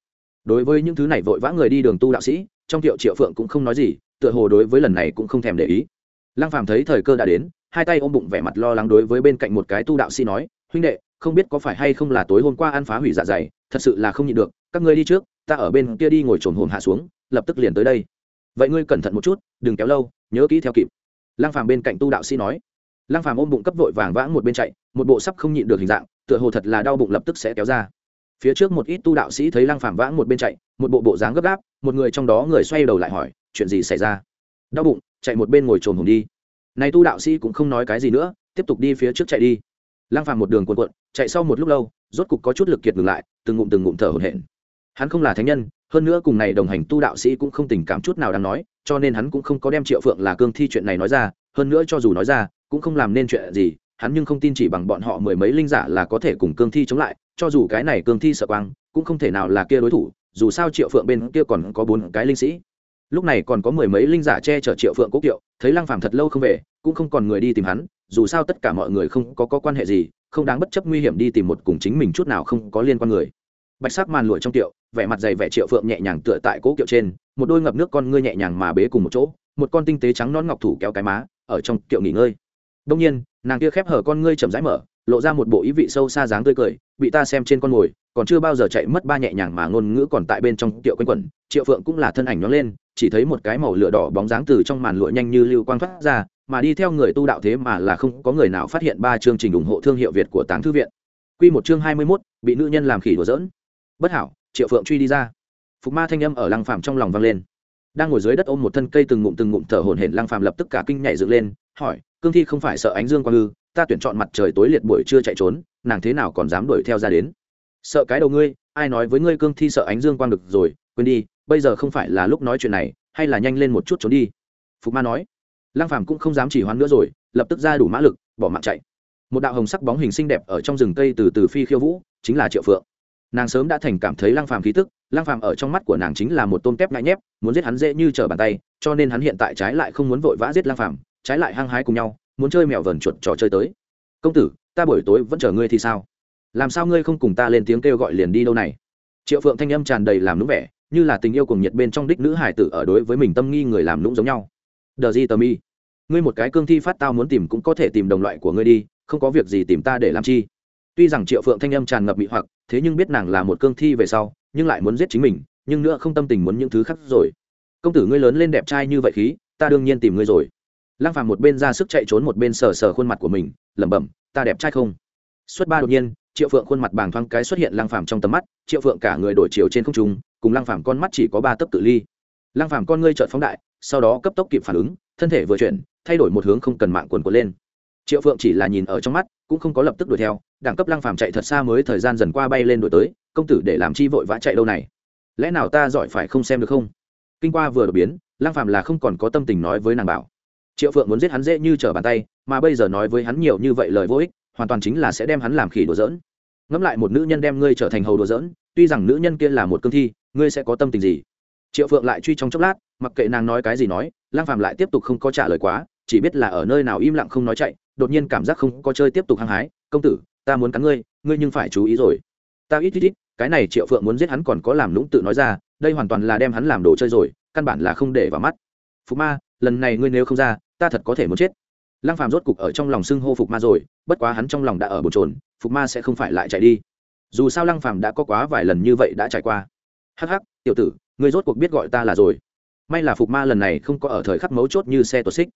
Đối với những thứ này vội vã người đi đường tu đạo sĩ, trong thiệu triệu phượng cũng không nói gì, tựa hồ đối với lần này cũng không thèm để ý. Lăng phàm thấy thời cơ đã đến, hai tay ôm bụng vẻ mặt lo lắng đối với bên cạnh một cái tu đạo sĩ nói, huynh đệ, không biết có phải hay không là tối hôm qua ăn phá hủy dạ dày, thật sự là không nhịn được, các ngươi đi trước, ta ở bên kia đi ngồi trồn hồn hạ xuống, lập tức liền tới đây. Vậy ngươi cẩn thận một chút, đừng kéo lâu, nhớ kỹ theo kịp lăng phàm bên cạnh tu đạo sĩ nói. Lăng phàm ôm bụng cấp vội vàng vãng một bên chạy, một bộ sắp không nhịn được hình dạng, tựa hồ thật là đau bụng lập tức sẽ kéo ra. Phía trước một ít tu đạo sĩ thấy lăng phàm vãng một bên chạy, một bộ bộ dáng gấp gáp, một người trong đó người xoay đầu lại hỏi, chuyện gì xảy ra? Đau bụng, chạy một bên ngồi trồn hồn đi. Này tu đạo sĩ cũng không nói cái gì nữa, tiếp tục đi phía trước chạy đi. Lăng phàm một đường cuộn cuộn, chạy sau một lúc lâu, rốt cục có chút lực kiệt ngừng lại, từng ngụm từng ngụm thở hổn hển. Hắn không là thánh nhân hơn nữa cùng này đồng hành tu đạo sĩ cũng không tình cảm chút nào đáng nói cho nên hắn cũng không có đem triệu phượng là cương thi chuyện này nói ra hơn nữa cho dù nói ra cũng không làm nên chuyện gì hắn nhưng không tin chỉ bằng bọn họ mười mấy linh giả là có thể cùng cương thi chống lại cho dù cái này cương thi sợ quang cũng không thể nào là kia đối thủ dù sao triệu phượng bên kia còn có bốn cái linh sĩ. Lúc này còn có mười mấy linh giả che chở triệu phượng quốc kiệu thấy lăng phàm thật lâu không về cũng không còn người đi tìm hắn dù sao tất cả mọi người không có, có quan hệ gì không đáng bất chấp nguy hiểm đi tìm một cùng chính mình chút nào không có liên quan người bạch sắc màn lụa trong tiệu vẻ mặt dày vẻ triệu phượng nhẹ nhàng tựa tại cố kiệu trên một đôi ngập nước con ngươi nhẹ nhàng mà bế cùng một chỗ một con tinh tế trắng non ngọc thủ kéo cái má ở trong kiệu nghỉ ngơi. Đông nhiên nàng kia khép hở con ngươi chậm rãi mở lộ ra một bộ ý vị sâu xa dáng tươi cười bị ta xem trên con mồi còn chưa bao giờ chạy mất ba nhẹ nhàng mà ngôn ngữ còn tại bên trong tiệu quanh quẩn triệu phượng cũng là thân ảnh nhón lên chỉ thấy một cái màu lửa đỏ bóng dáng từ trong màn lụa nhanh như lưu quang thoát ra mà đi theo người tu đạo thế mà là không có người nào phát hiện ba chương trình ủng hộ thương hiệu việt của táng thư viện. Quy một chương hai mươi 21, bị nữ nhân làm khỉ đùa giỡn bất hảo, triệu phượng truy đi ra. Phục ma thanh âm ở lăng phàm trong lòng vang lên. Đang ngồi dưới đất ôm một thân cây từng ngụm từng ngụm thở hổn hển, lăng phàm lập tức cả kinh nhảy dựng lên, hỏi, cương thi không phải sợ ánh dương quang ư? Ta tuyển chọn mặt trời tối liệt buổi trưa chạy trốn, nàng thế nào còn dám đuổi theo ra đến? Sợ cái đầu ngươi, ai nói với ngươi cương thi sợ ánh dương quang được rồi, quên đi, bây giờ không phải là lúc nói chuyện này, hay là nhanh lên một chút trốn đi. Phục ma nói. Lăng phàm cũng không dám chỉ hoãn nữa rồi, lập tức ra đủ mã lực, bỏ mạng chạy. Một đạo hồng sắc bóng hình xinh đẹp ở trong rừng cây từ từ phi khiêu vũ, chính là triệu phượng nàng sớm đã thành cảm thấy lăng phàm khí tức, lăng phàm ở trong mắt của nàng chính là một tôm tép ngại nhép, muốn giết hắn dễ như trở bàn tay, cho nên hắn hiện tại trái lại không muốn vội vã giết lăng phàm, trái lại hăng hái cùng nhau, muốn chơi mèo vờn chuột trò chơi tới. Công tử, ta buổi tối vẫn chờ ngươi thì sao? Làm sao ngươi không cùng ta lên tiếng kêu gọi liền đi đâu này? Triệu phượng thanh âm tràn đầy làm nũng vẻ, như là tình yêu cùng nhiệt bên trong đích nữ hải tử ở đối với mình tâm nghi người làm nũng giống nhau. Đờ gì tờ mi, ngươi một cái cương thi phát tao muốn tìm cũng có thể tìm đồng loại của ngươi đi, không có việc gì tìm ta để làm chi? Tuy rằng triệu phượng thanh âm tràn ngập mị hoặc, thế nhưng biết nàng là một cương thi về sau, nhưng lại muốn giết chính mình, nhưng nữa không tâm tình muốn những thứ khác rồi. Công tử ngươi lớn lên đẹp trai như vậy khí, ta đương nhiên tìm ngươi rồi. Lăng phàm một bên ra sức chạy trốn một bên sờ sờ khuôn mặt của mình, lẩm bẩm, ta đẹp trai không? Xuất ba đột nhiên, triệu phượng khuôn mặt bàng thoáng cái xuất hiện lăng phàm trong tầm mắt, triệu phượng cả người đổi chiều trên không trung, cùng lăng phàm con mắt chỉ có ba tấc tự ly. Lăng phàm con ngươi trợn phóng đại, sau đó cấp tốc kịp phản ứng, thân thể vừa chuyển, thay đổi một hướng không cần mạng quần quần lên. Triệu phượng chỉ là nhìn ở trong mắt, cũng không có lập tức đuổi theo đẳng cấp lăng phàm chạy thật xa mới thời gian dần qua bay lên đuổi tới, công tử để làm chi vội vã chạy đâu này? Lẽ nào ta giỏi phải không xem được không? Kinh qua vừa đột biến, lăng phàm là không còn có tâm tình nói với nàng bảo. Triệu phượng muốn giết hắn dễ như trở bàn tay, mà bây giờ nói với hắn nhiều như vậy lời vô ích, hoàn toàn chính là sẽ đem hắn làm khỉ đùa giỡn. Ngẫm lại một nữ nhân đem ngươi trở thành hầu đùa giỡn, tuy rằng nữ nhân kia là một cương thi, ngươi sẽ có tâm tình gì? Triệu phượng lại truy trong chốc lát, mặc kệ nàng nói cái gì nói lang phàm lại tiếp tục không có trả lời quá, chỉ biết là ở nơi nào im lặng không nói chạy, đột nhiên cảm giác không có chơi tiếp tục hăng hái, công tử ta muốn cắn ngươi ngươi nhưng phải chú ý rồi. Ta ít ít ít, cái này triệu phượng muốn giết hắn còn có làm lũng tự nói ra, đây hoàn toàn là đem hắn làm đồ chơi rồi, căn bản là không để vào mắt. Phục ma, lần này ngươi nếu không ra, ta thật có thể muốn chết. Lăng phàm rốt cục ở trong lòng xưng hô phục ma rồi, bất quá hắn trong lòng đã ở bồn trồn phục ma sẽ không phải lại chạy đi. Dù sao lăng phàm đã có quá vài lần như vậy đã trải qua. Hắc hắc, tiểu tử, ngươi rốt cuộc biết gọi ta là rồi. May là phục ma lần này không có ở thời khắc mấu chốt như xe tuột xích.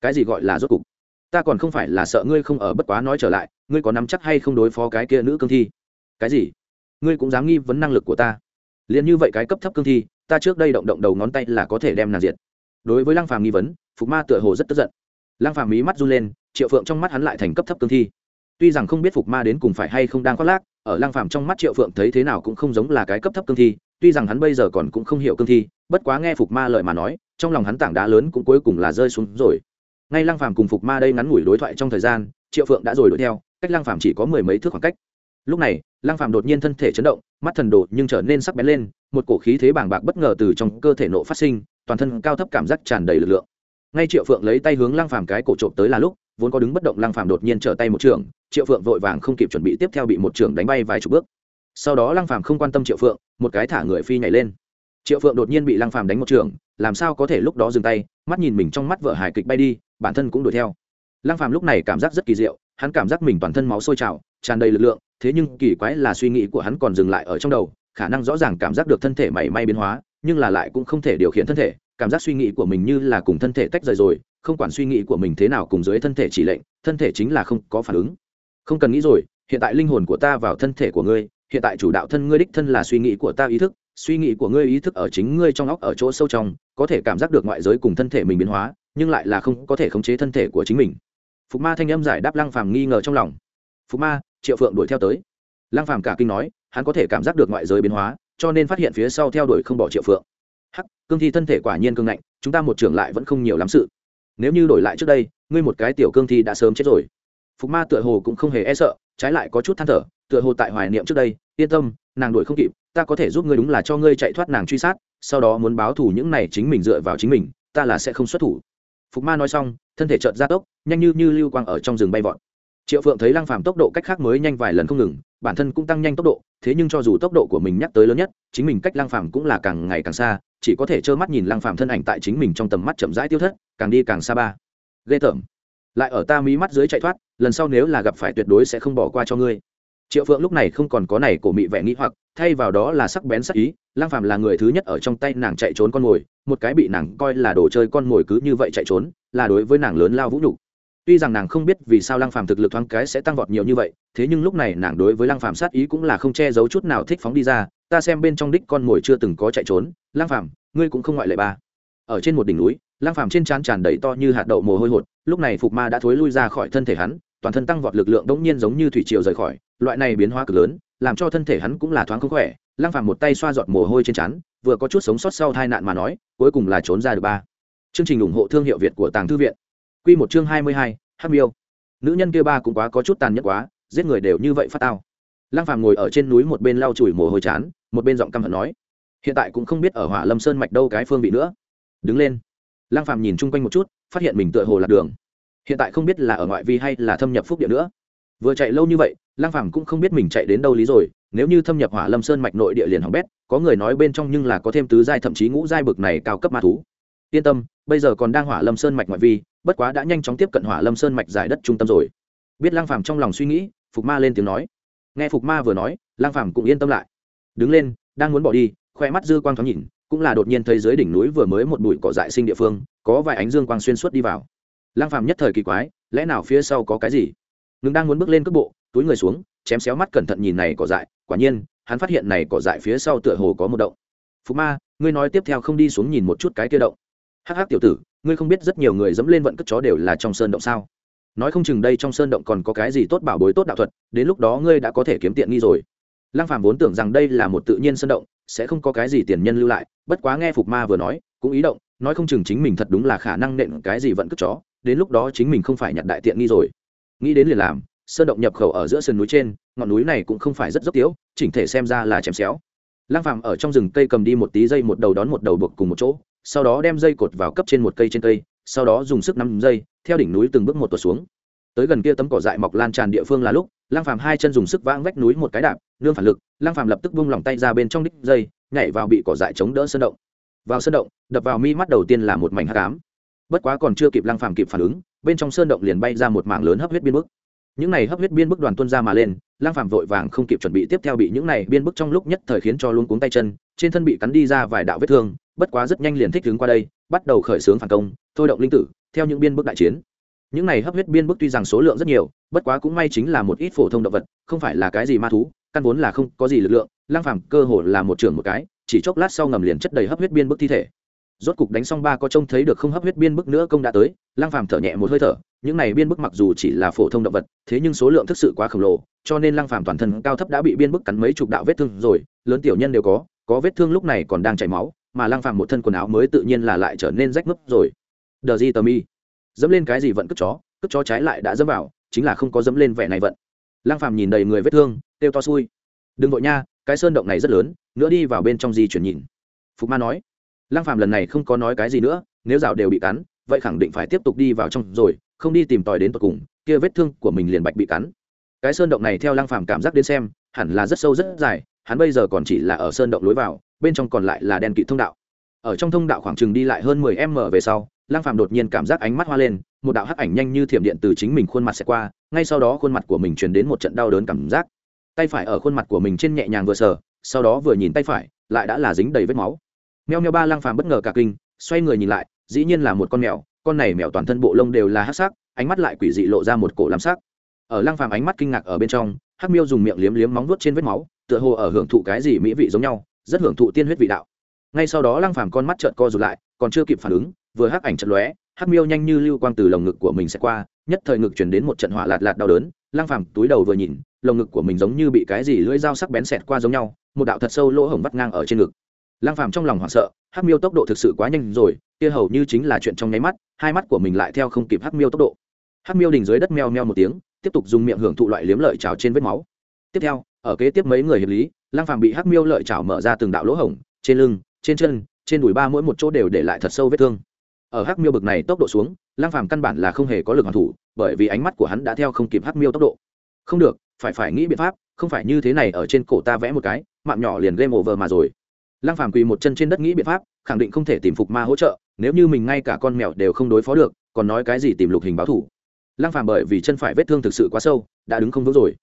Cái gì gọi là rốt cục? Ta còn không phải là sợ ngươi không ở bất quá nói trở lại, ngươi có nắm chắc hay không đối phó cái kia nữ cương thi? Cái gì? Ngươi cũng dám nghi vấn năng lực của ta. Liền như vậy cái cấp thấp cương thi, ta trước đây động động đầu ngón tay là có thể đem nàng diệt. Đối với lăng phàm nghi vấn, phục ma tựa hồ rất tức giận. Lăng phàm mí mắt run lên, triệu phượng trong mắt hắn lại thành cấp thấp cương thi. Tuy rằng không biết phục ma đến cùng phải hay không đang khoác lác, ở lăng phàm trong mắt triệu phượng thấy thế nào cũng không giống là cái cấp thấp cương thi, tuy rằng hắn bây giờ còn cũng không hiểu cương thi, bất quá nghe phục ma lời mà nói, trong lòng hắn tảng đá lớn cũng cuối cùng là rơi xuống rồi ngay lăng phàm cùng phục ma đây ngắn ngủi đối thoại trong thời gian, triệu phượng đã rồi đuổi theo, cách lăng phàm chỉ có mười mấy thước khoảng cách. Lúc này, lăng phàm đột nhiên thân thể chấn động, mắt thần đột nhưng trở nên sắc bén lên, một cổ khí thế bàng bạc bất ngờ từ trong cơ thể nộ phát sinh, toàn thân cao thấp cảm giác tràn đầy lực lượng. Ngay triệu phượng lấy tay hướng lăng phàm cái cổ trộm tới là lúc, vốn có đứng bất động lăng phàm đột nhiên trở tay một trường, triệu phượng vội vàng không kịp chuẩn bị tiếp theo bị một trường đánh bay vài chục bước. Sau đó lăng phàm không quan tâm triệu phượng, một cái thả người phi nhảy lên triệu phượng đột nhiên bị lăng phàm đánh một trường, làm sao có thể lúc đó dừng tay, mắt nhìn mình trong mắt vợ hài kịch bay đi, bản thân cũng đuổi theo. Lăng phàm lúc này cảm giác rất kỳ diệu, hắn cảm giác mình toàn thân máu sôi trào, tràn đầy lực lượng, thế nhưng kỳ quái là suy nghĩ của hắn còn dừng lại ở trong đầu, khả năng rõ ràng cảm giác được thân thể mảy may biến hóa, nhưng là lại cũng không thể điều khiển thân thể, cảm giác suy nghĩ của mình như là cùng thân thể tách rời rồi, không quản suy nghĩ của mình thế nào cùng dưới thân thể chỉ lệnh, thân thể chính là không có phản ứng. Không cần nghĩ rồi, hiện tại linh hồn của ta vào thân thể của ngươi, hiện tại chủ đạo thân ngươi đích thân là suy nghĩ của ta ý thức suy nghĩ của ngươi ý thức ở chính ngươi trong óc ở chỗ sâu trong, có thể cảm giác được ngoại giới cùng thân thể mình biến hóa, nhưng lại là không có thể khống chế thân thể của chính mình. Phục ma thanh âm giải đáp lăng phàm nghi ngờ trong lòng. Phục ma, triệu phượng đuổi theo tới. Lăng phàm cả kinh nói, hắn có thể cảm giác được ngoại giới biến hóa, cho nên phát hiện phía sau theo đuổi không bỏ triệu phượng. Hắc, cương thi thân thể quả nhiên cương ngạnh, chúng ta một trưởng lại vẫn không nhiều lắm sự. Nếu như đổi lại trước đây, ngươi một cái tiểu cương thi đã sớm chết rồi. Phục ma tựa hồ cũng không hề e sợ, trái lại có chút than thở, tựa hồ tại hoài niệm trước đây, yên tâm, nàng đuổi không kịp ta có thể giúp ngươi đúng là cho ngươi chạy thoát nàng truy sát, sau đó muốn báo thù những này chính mình dựa vào chính mình, ta là sẽ không xuất thủ. Phục ma nói xong, thân thể chợt ra tốc, nhanh như như lưu quang ở trong rừng bay vọt. Triệu phượng thấy lăng phàm tốc độ cách khác mới nhanh vài lần không ngừng, bản thân cũng tăng nhanh tốc độ, thế nhưng cho dù tốc độ của mình nhắc tới lớn nhất, chính mình cách lăng phàm cũng là càng ngày càng xa, chỉ có thể trơ mắt nhìn lăng phàm thân ảnh tại chính mình trong tầm mắt chậm rãi tiêu thất, càng đi càng xa ba. Ghê tởm. Lại ở ta mí mắt dưới chạy thoát, lần sau nếu là gặp phải tuyệt đối sẽ không bỏ qua cho ngươi triệu phượng lúc này không còn có này cổ mị vẻ nghĩ hoặc, thay vào đó là sắc bén sắc ý lang phàm là người thứ nhất ở trong tay nàng chạy trốn con mồi, một cái bị nàng coi là đồ chơi con mồi cứ như vậy chạy trốn, là đối với nàng lớn lao vũ nhục. Tuy rằng nàng không biết vì sao lang phàm thực lực thoáng cái sẽ tăng vọt nhiều như vậy, thế nhưng lúc này nàng đối với lang phàm sát ý cũng là không che giấu chút nào thích phóng đi ra, ta xem bên trong đích con mồi chưa từng có chạy trốn lang phàm, ngươi cũng không ngoại lệ ba. Ở trên một đỉnh núi lang phàm trên trán tràn đầy to như hạt đậu mồ hôi hột, lúc này phục ma đã thối lui ra khỏi thân thể hắn toàn thân tăng vọt lực lượng đống nhiên giống như thủy triều rời khỏi, loại này biến hóa cực lớn, làm cho thân thể hắn cũng là thoáng không khỏe lang phàm một tay xoa giọt mồ hôi trên trán, vừa có chút sống sót sau tai nạn mà nói, cuối cùng là trốn ra được ba. Chương trình ủng hộ thương hiệu việt của tàng thư viện. Quy một chương hai mươi hai, hắc miêu. Nữ nhân kia ba cũng quá có chút tàn nhẫn quá, giết người đều như vậy phát tao. Lang phàm ngồi ở trên núi một bên lau chùi mồ hôi chán, một bên giọng căm hận nói, hiện tại cũng không biết ở hỏa lâm sơn mạch đâu cái phương vị nữa. Đứng lên. Lang phàm nhìn chung quanh một chút, phát hiện mình tựa hồ lạc đường hiện tại không biết là ở ngoại vi hay là thâm nhập phúc địa nữa. Vừa chạy lâu như vậy lang phàm cũng không biết mình chạy đến đâu lý rồi, nếu như thâm nhập hỏa lâm sơn mạch nội địa liền hỏng bét, có người nói bên trong nhưng là có thêm tứ giai thậm chí ngũ giai bực này cao cấp ma thú. Yên tâm, bây giờ còn đang hỏa lâm sơn mạch ngoại vi, bất quá đã nhanh chóng tiếp cận hỏa lâm sơn mạch giải đất trung tâm rồi. Biết lang phàm trong lòng suy nghĩ, phục ma lên tiếng nói. Nghe phục ma vừa nói lang phàm cũng yên tâm lại. Đứng lên, đang muốn bỏ đi, khoe mắt dư quang thoáng nhìn, cũng là đột nhiên thấy dưới đỉnh núi vừa mới một bụi cỏ dại sinh địa phương, có vài ánh dương quang xuyên suốt đi vào lang phàm nhất thời kỳ quái, lẽ nào phía sau có cái gì? Ngừng đang muốn bước lên cước bộ, túi người xuống, chém xéo mắt cẩn thận nhìn này cỏ dại, quả nhiên, hắn phát hiện này cỏ dại phía sau tựa hồ có một động. Phú ma, ngươi nói tiếp theo không đi xuống nhìn một chút cái kia động. Hắc hắc tiểu tử, ngươi không biết rất nhiều người dẫm lên vận cất chó đều là trong sơn động sao? Nói không chừng đây trong sơn động còn có cái gì tốt bảo bối tốt đạo thuật, đến lúc đó ngươi đã có thể kiếm tiện nghi rồi. Lăng phàm vốn tưởng rằng đây là một tự nhiên sơn động, sẽ không có cái gì tiền nhân lưu lại, bất quá nghe phục ma vừa nói, cũng ý động, nói không chừng chính mình thật đúng là khả năng nện cái gì vận cất chó đến lúc đó chính mình không phải nhặt đại tiện nghi rồi. Nghĩ đến liền làm, sơn động nhập khẩu ở giữa sườn núi trên, ngọn núi này cũng không phải rất dốc tiếu, chỉnh thể xem ra là chém xéo. Lang phàm ở trong rừng cây cầm đi một tí dây một đầu đón một đầu buộc cùng một chỗ, sau đó đem dây cột vào cấp trên một cây trên cây, sau đó dùng sức nắm dây, theo đỉnh núi từng bước một tuột xuống. Tới gần kia tấm cỏ dại mọc lan tràn địa phương là lúc lang phàm hai chân dùng sức vãng vách núi một cái đạp, nương phản lực lang phàm lập tức buông lỏng tay ra bên trong đích dây, nhảy vào bị cỏ dại chống đỡ sơn động. Vào sơn động, đập vào mi mắt đầu tiên là một mảnh hắc ám bất quá còn chưa kịp lang phàm kịp phản ứng, bên trong sơn động liền bay ra một mảng lớn hấp huyết biên bức. Những này hấp huyết biên bức đoàn tuân ra mà lên lang phàm vội vàng không kịp chuẩn bị tiếp theo bị những này biên bức trong lúc nhất thời khiến cho luôn cuống tay chân, trên thân bị cắn đi ra vài đạo vết thương, bất quá rất nhanh liền thích đứng qua đây, bắt đầu khởi xướng phản công, thôi động linh tử, theo những biên bức đại chiến. Những này hấp huyết biên bức tuy rằng số lượng rất nhiều, bất quá cũng may chính là một ít phổ thông động vật, không phải là cái gì ma thú, căn vốn là không có gì lực lượng lang phàm cơ hồ là một trưởng một cái, chỉ chốc lát sau ngầm liền chất đầy hấp huyết biên bức thi thể rốt cục đánh xong ba có trông thấy được không hấp huyết biên bức nữa công đã tới lang phàm thở nhẹ một hơi thở, những này biên bức mặc dù chỉ là phổ thông động vật, thế nhưng số lượng thực sự quá khổng lồ, cho nên lang phàm toàn thân cao thấp đã bị biên bức cắn mấy chục đạo vết thương rồi, lớn tiểu nhân đều có có vết thương lúc này còn đang chảy máu, mà lang phàm một thân quần áo mới tự nhiên là lại trở nên rách nứt rồi. Đờ di tờ mi, dẫm lên cái gì vận cướp chó cướp chó trái lại đã dẫm vào, chính là không có dẫm lên vẻ này vận. Lang phàm nhìn đầy người vết thương tiêu to xui. Đừng vội nha, cái sơn động này rất lớn, nữa đi vào bên trong di chuyển nhìn. Phục ma nói lang phàm lần này không có nói cái gì nữa, nếu rào đều bị cắn, vậy khẳng định phải tiếp tục đi vào trong rồi, không đi tìm tòi đến tận cùng, kia vết thương của mình liền bạch bị cắn. Cái sơn động này theo lăng phàm cảm giác đến xem, hẳn là rất sâu rất dài, hắn bây giờ còn chỉ là ở sơn động lối vào, bên trong còn lại là đen kỵ thông đạo. Ở trong thông đạo khoảng chừng đi lại hơn 10 m về sau, lăng phàm đột nhiên cảm giác ánh mắt hoa lên, một đạo hắc ảnh nhanh như thiểm điện từ chính mình khuôn mặt sẽ qua, ngay sau đó khuôn mặt của mình truyền đến một trận đau đớn cảm giác. Tay phải ở khuôn mặt của mình trên nhẹ nhàng vừa sờ, sau đó vừa nhìn tay phải, lại đã là dính đầy vết máu meo meo ba lăng phàm bất ngờ cả kinh, xoay người nhìn lại, dĩ nhiên là một con mèo, con này mèo toàn thân bộ lông đều là hắc sắc, ánh mắt lại quỷ dị lộ ra một cổ lam sắc. Ở lăng phàm ánh mắt kinh ngạc ở bên trong, hắc miêu dùng miệng liếm liếm móng vuốt trên vết máu, tựa hồ ở hưởng thụ cái gì mỹ vị giống nhau, rất hưởng thụ tiên huyết vị đạo. Ngay sau đó lăng phàm con mắt trợn co rụt lại, còn chưa kịp phản ứng, vừa hắc ảnh chợt lóe, hắc miêu nhanh như lưu quang từ lồng ngực của mình sẽ qua, nhất thời ngực chuyển đến một trận hỏa lạt lạt đau đớn, lăng phàm túi đầu vừa nhìn, lồng ngực của mình giống như bị cái gì lưỡi dao sắc bén xẹt qua giống nhau, một đạo thật sâu lỗ hổng vắt ngang ở trên ngực lăng phàm trong lòng hoảng sợ, hắc miêu tốc độ thực sự quá nhanh rồi, kia hầu như chính là chuyện trong nháy mắt, hai mắt của mình lại theo không kịp hắc miêu tốc độ. Hắc miêu đỉnh dưới đất meo meo một tiếng, tiếp tục dùng miệng hưởng thụ loại liếm lợi trào trên vết máu. Tiếp theo, ở kế tiếp mấy người hiệp lý, lăng phàm bị hắc miêu lợi trào mở ra từng đạo lỗ hổng, trên lưng, trên chân, trên đùi ba mỗi một chỗ đều để lại thật sâu vết thương. Ở hắc miêu bực này tốc độ xuống, lăng phàm căn bản là không hề có lực hoàn thủ, bởi vì ánh mắt của hắn đã theo không kịp hắc miêu tốc độ. Không được, phải phải nghĩ biện pháp, không phải như thế này ở trên cổ ta vẽ một cái, mạng nhỏ liền game over mà rồi lăng phàm quỳ một chân trên đất nghĩ biện pháp, khẳng định không thể tìm phục ma hỗ trợ, nếu như mình ngay cả con mèo đều không đối phó được, còn nói cái gì tìm lục hình báo thủ. Lăng phàm bởi vì chân phải vết thương thực sự quá sâu, đã đứng không vững rồi.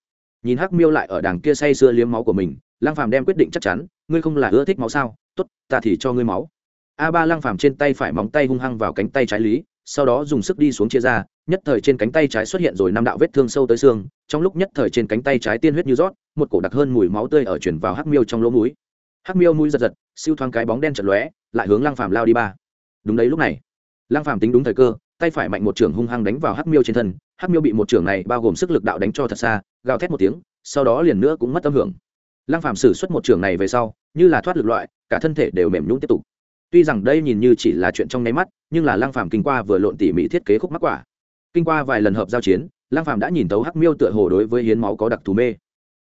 Nhìn hắc miêu lại ở đằng kia say sưa liếm máu của mình, lăng phàm đem quyết định chắc chắn, ngươi không là ưa thích máu sao? Tốt, ta thì cho ngươi máu. A ba lăng phàm trên tay phải móng tay hung hăng vào cánh tay trái lý, sau đó dùng sức đi xuống chia ra, nhất thời trên cánh tay trái xuất hiện rồi năm đạo vết thương sâu tới xương, trong lúc nhất thời trên cánh tay trái tiên huyết như rót, một cổ đặc hơn mùi máu tươi ở chuyển vào hắc miêu trong lỗ mũi hắc miêu mũi giật giật, siêu thoáng cái bóng đen chật lóe, lại hướng lăng phàm lao đi ba. Đúng đấy, lúc này, lăng phàm tính đúng thời cơ, tay phải mạnh một trường hung hăng đánh vào hắc miêu trên thân. Hắc miêu bị một trường này bao gồm sức lực đạo đánh cho thật xa, gào thét một tiếng, sau đó liền nữa cũng mất tâm hưởng. Lăng phàm sử xuất một trường này về sau, như là thoát lực loại, cả thân thể đều mềm nhũn tiếp tục. Tuy rằng đây nhìn như chỉ là chuyện trong nháy mắt, nhưng là lăng phàm kinh qua vừa lộn tỉ mỉ thiết kế khúc mắc quả. Kinh qua vài lần hợp giao chiến, lăng phàm đã nhìn tấu hắc miêu tựa hồ đối với hiến máu có đặc thù mê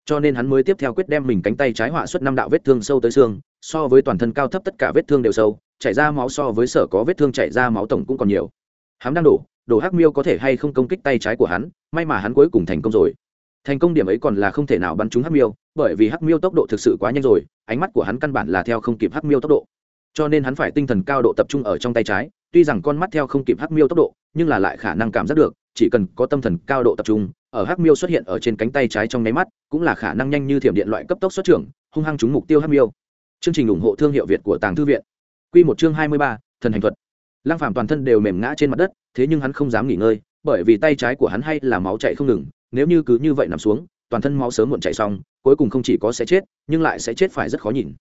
cho nên hắn mới tiếp theo quyết đem mình cánh tay trái họa xuất năm đạo vết thương sâu tới xương, so với toàn thân cao thấp tất cả vết thương đều sâu, chảy ra máu so với sở có vết thương chảy ra máu tổng cũng còn nhiều. Hắn đang đổ đổ hắc miêu có thể hay không công kích tay trái của hắn, may mà hắn cuối cùng thành công rồi. Thành công điểm ấy còn là không thể nào bắn trúng hắc miêu, bởi vì hắc miêu tốc độ thực sự quá nhanh rồi, ánh mắt của hắn căn bản là theo không kịp hắc miêu tốc độ. Cho nên hắn phải tinh thần cao độ tập trung ở trong tay trái, tuy rằng con mắt theo không kịp hắc miêu tốc độ, nhưng là lại khả năng cảm giác được, chỉ cần có tâm thần cao độ tập trung ở hắc miêu xuất hiện ở trên cánh tay trái trong nháy mắt, cũng là khả năng nhanh như thiểm điện loại cấp tốc xuất trưởng, hung hăng trúng mục tiêu hắc miêu. Chương trình ủng hộ thương hiệu việt của tàng thư viện. Q một chương hai mươi ba, thần hành thuật. Lăng phạm toàn thân đều mềm ngã trên mặt đất, thế nhưng hắn không dám nghỉ ngơi, bởi vì tay trái của hắn hay là máu chạy không ngừng, nếu như cứ như vậy nằm xuống, toàn thân máu sớm muộn chạy xong, cuối cùng không chỉ có sẽ chết, nhưng lại sẽ chết phải rất khó nhìn.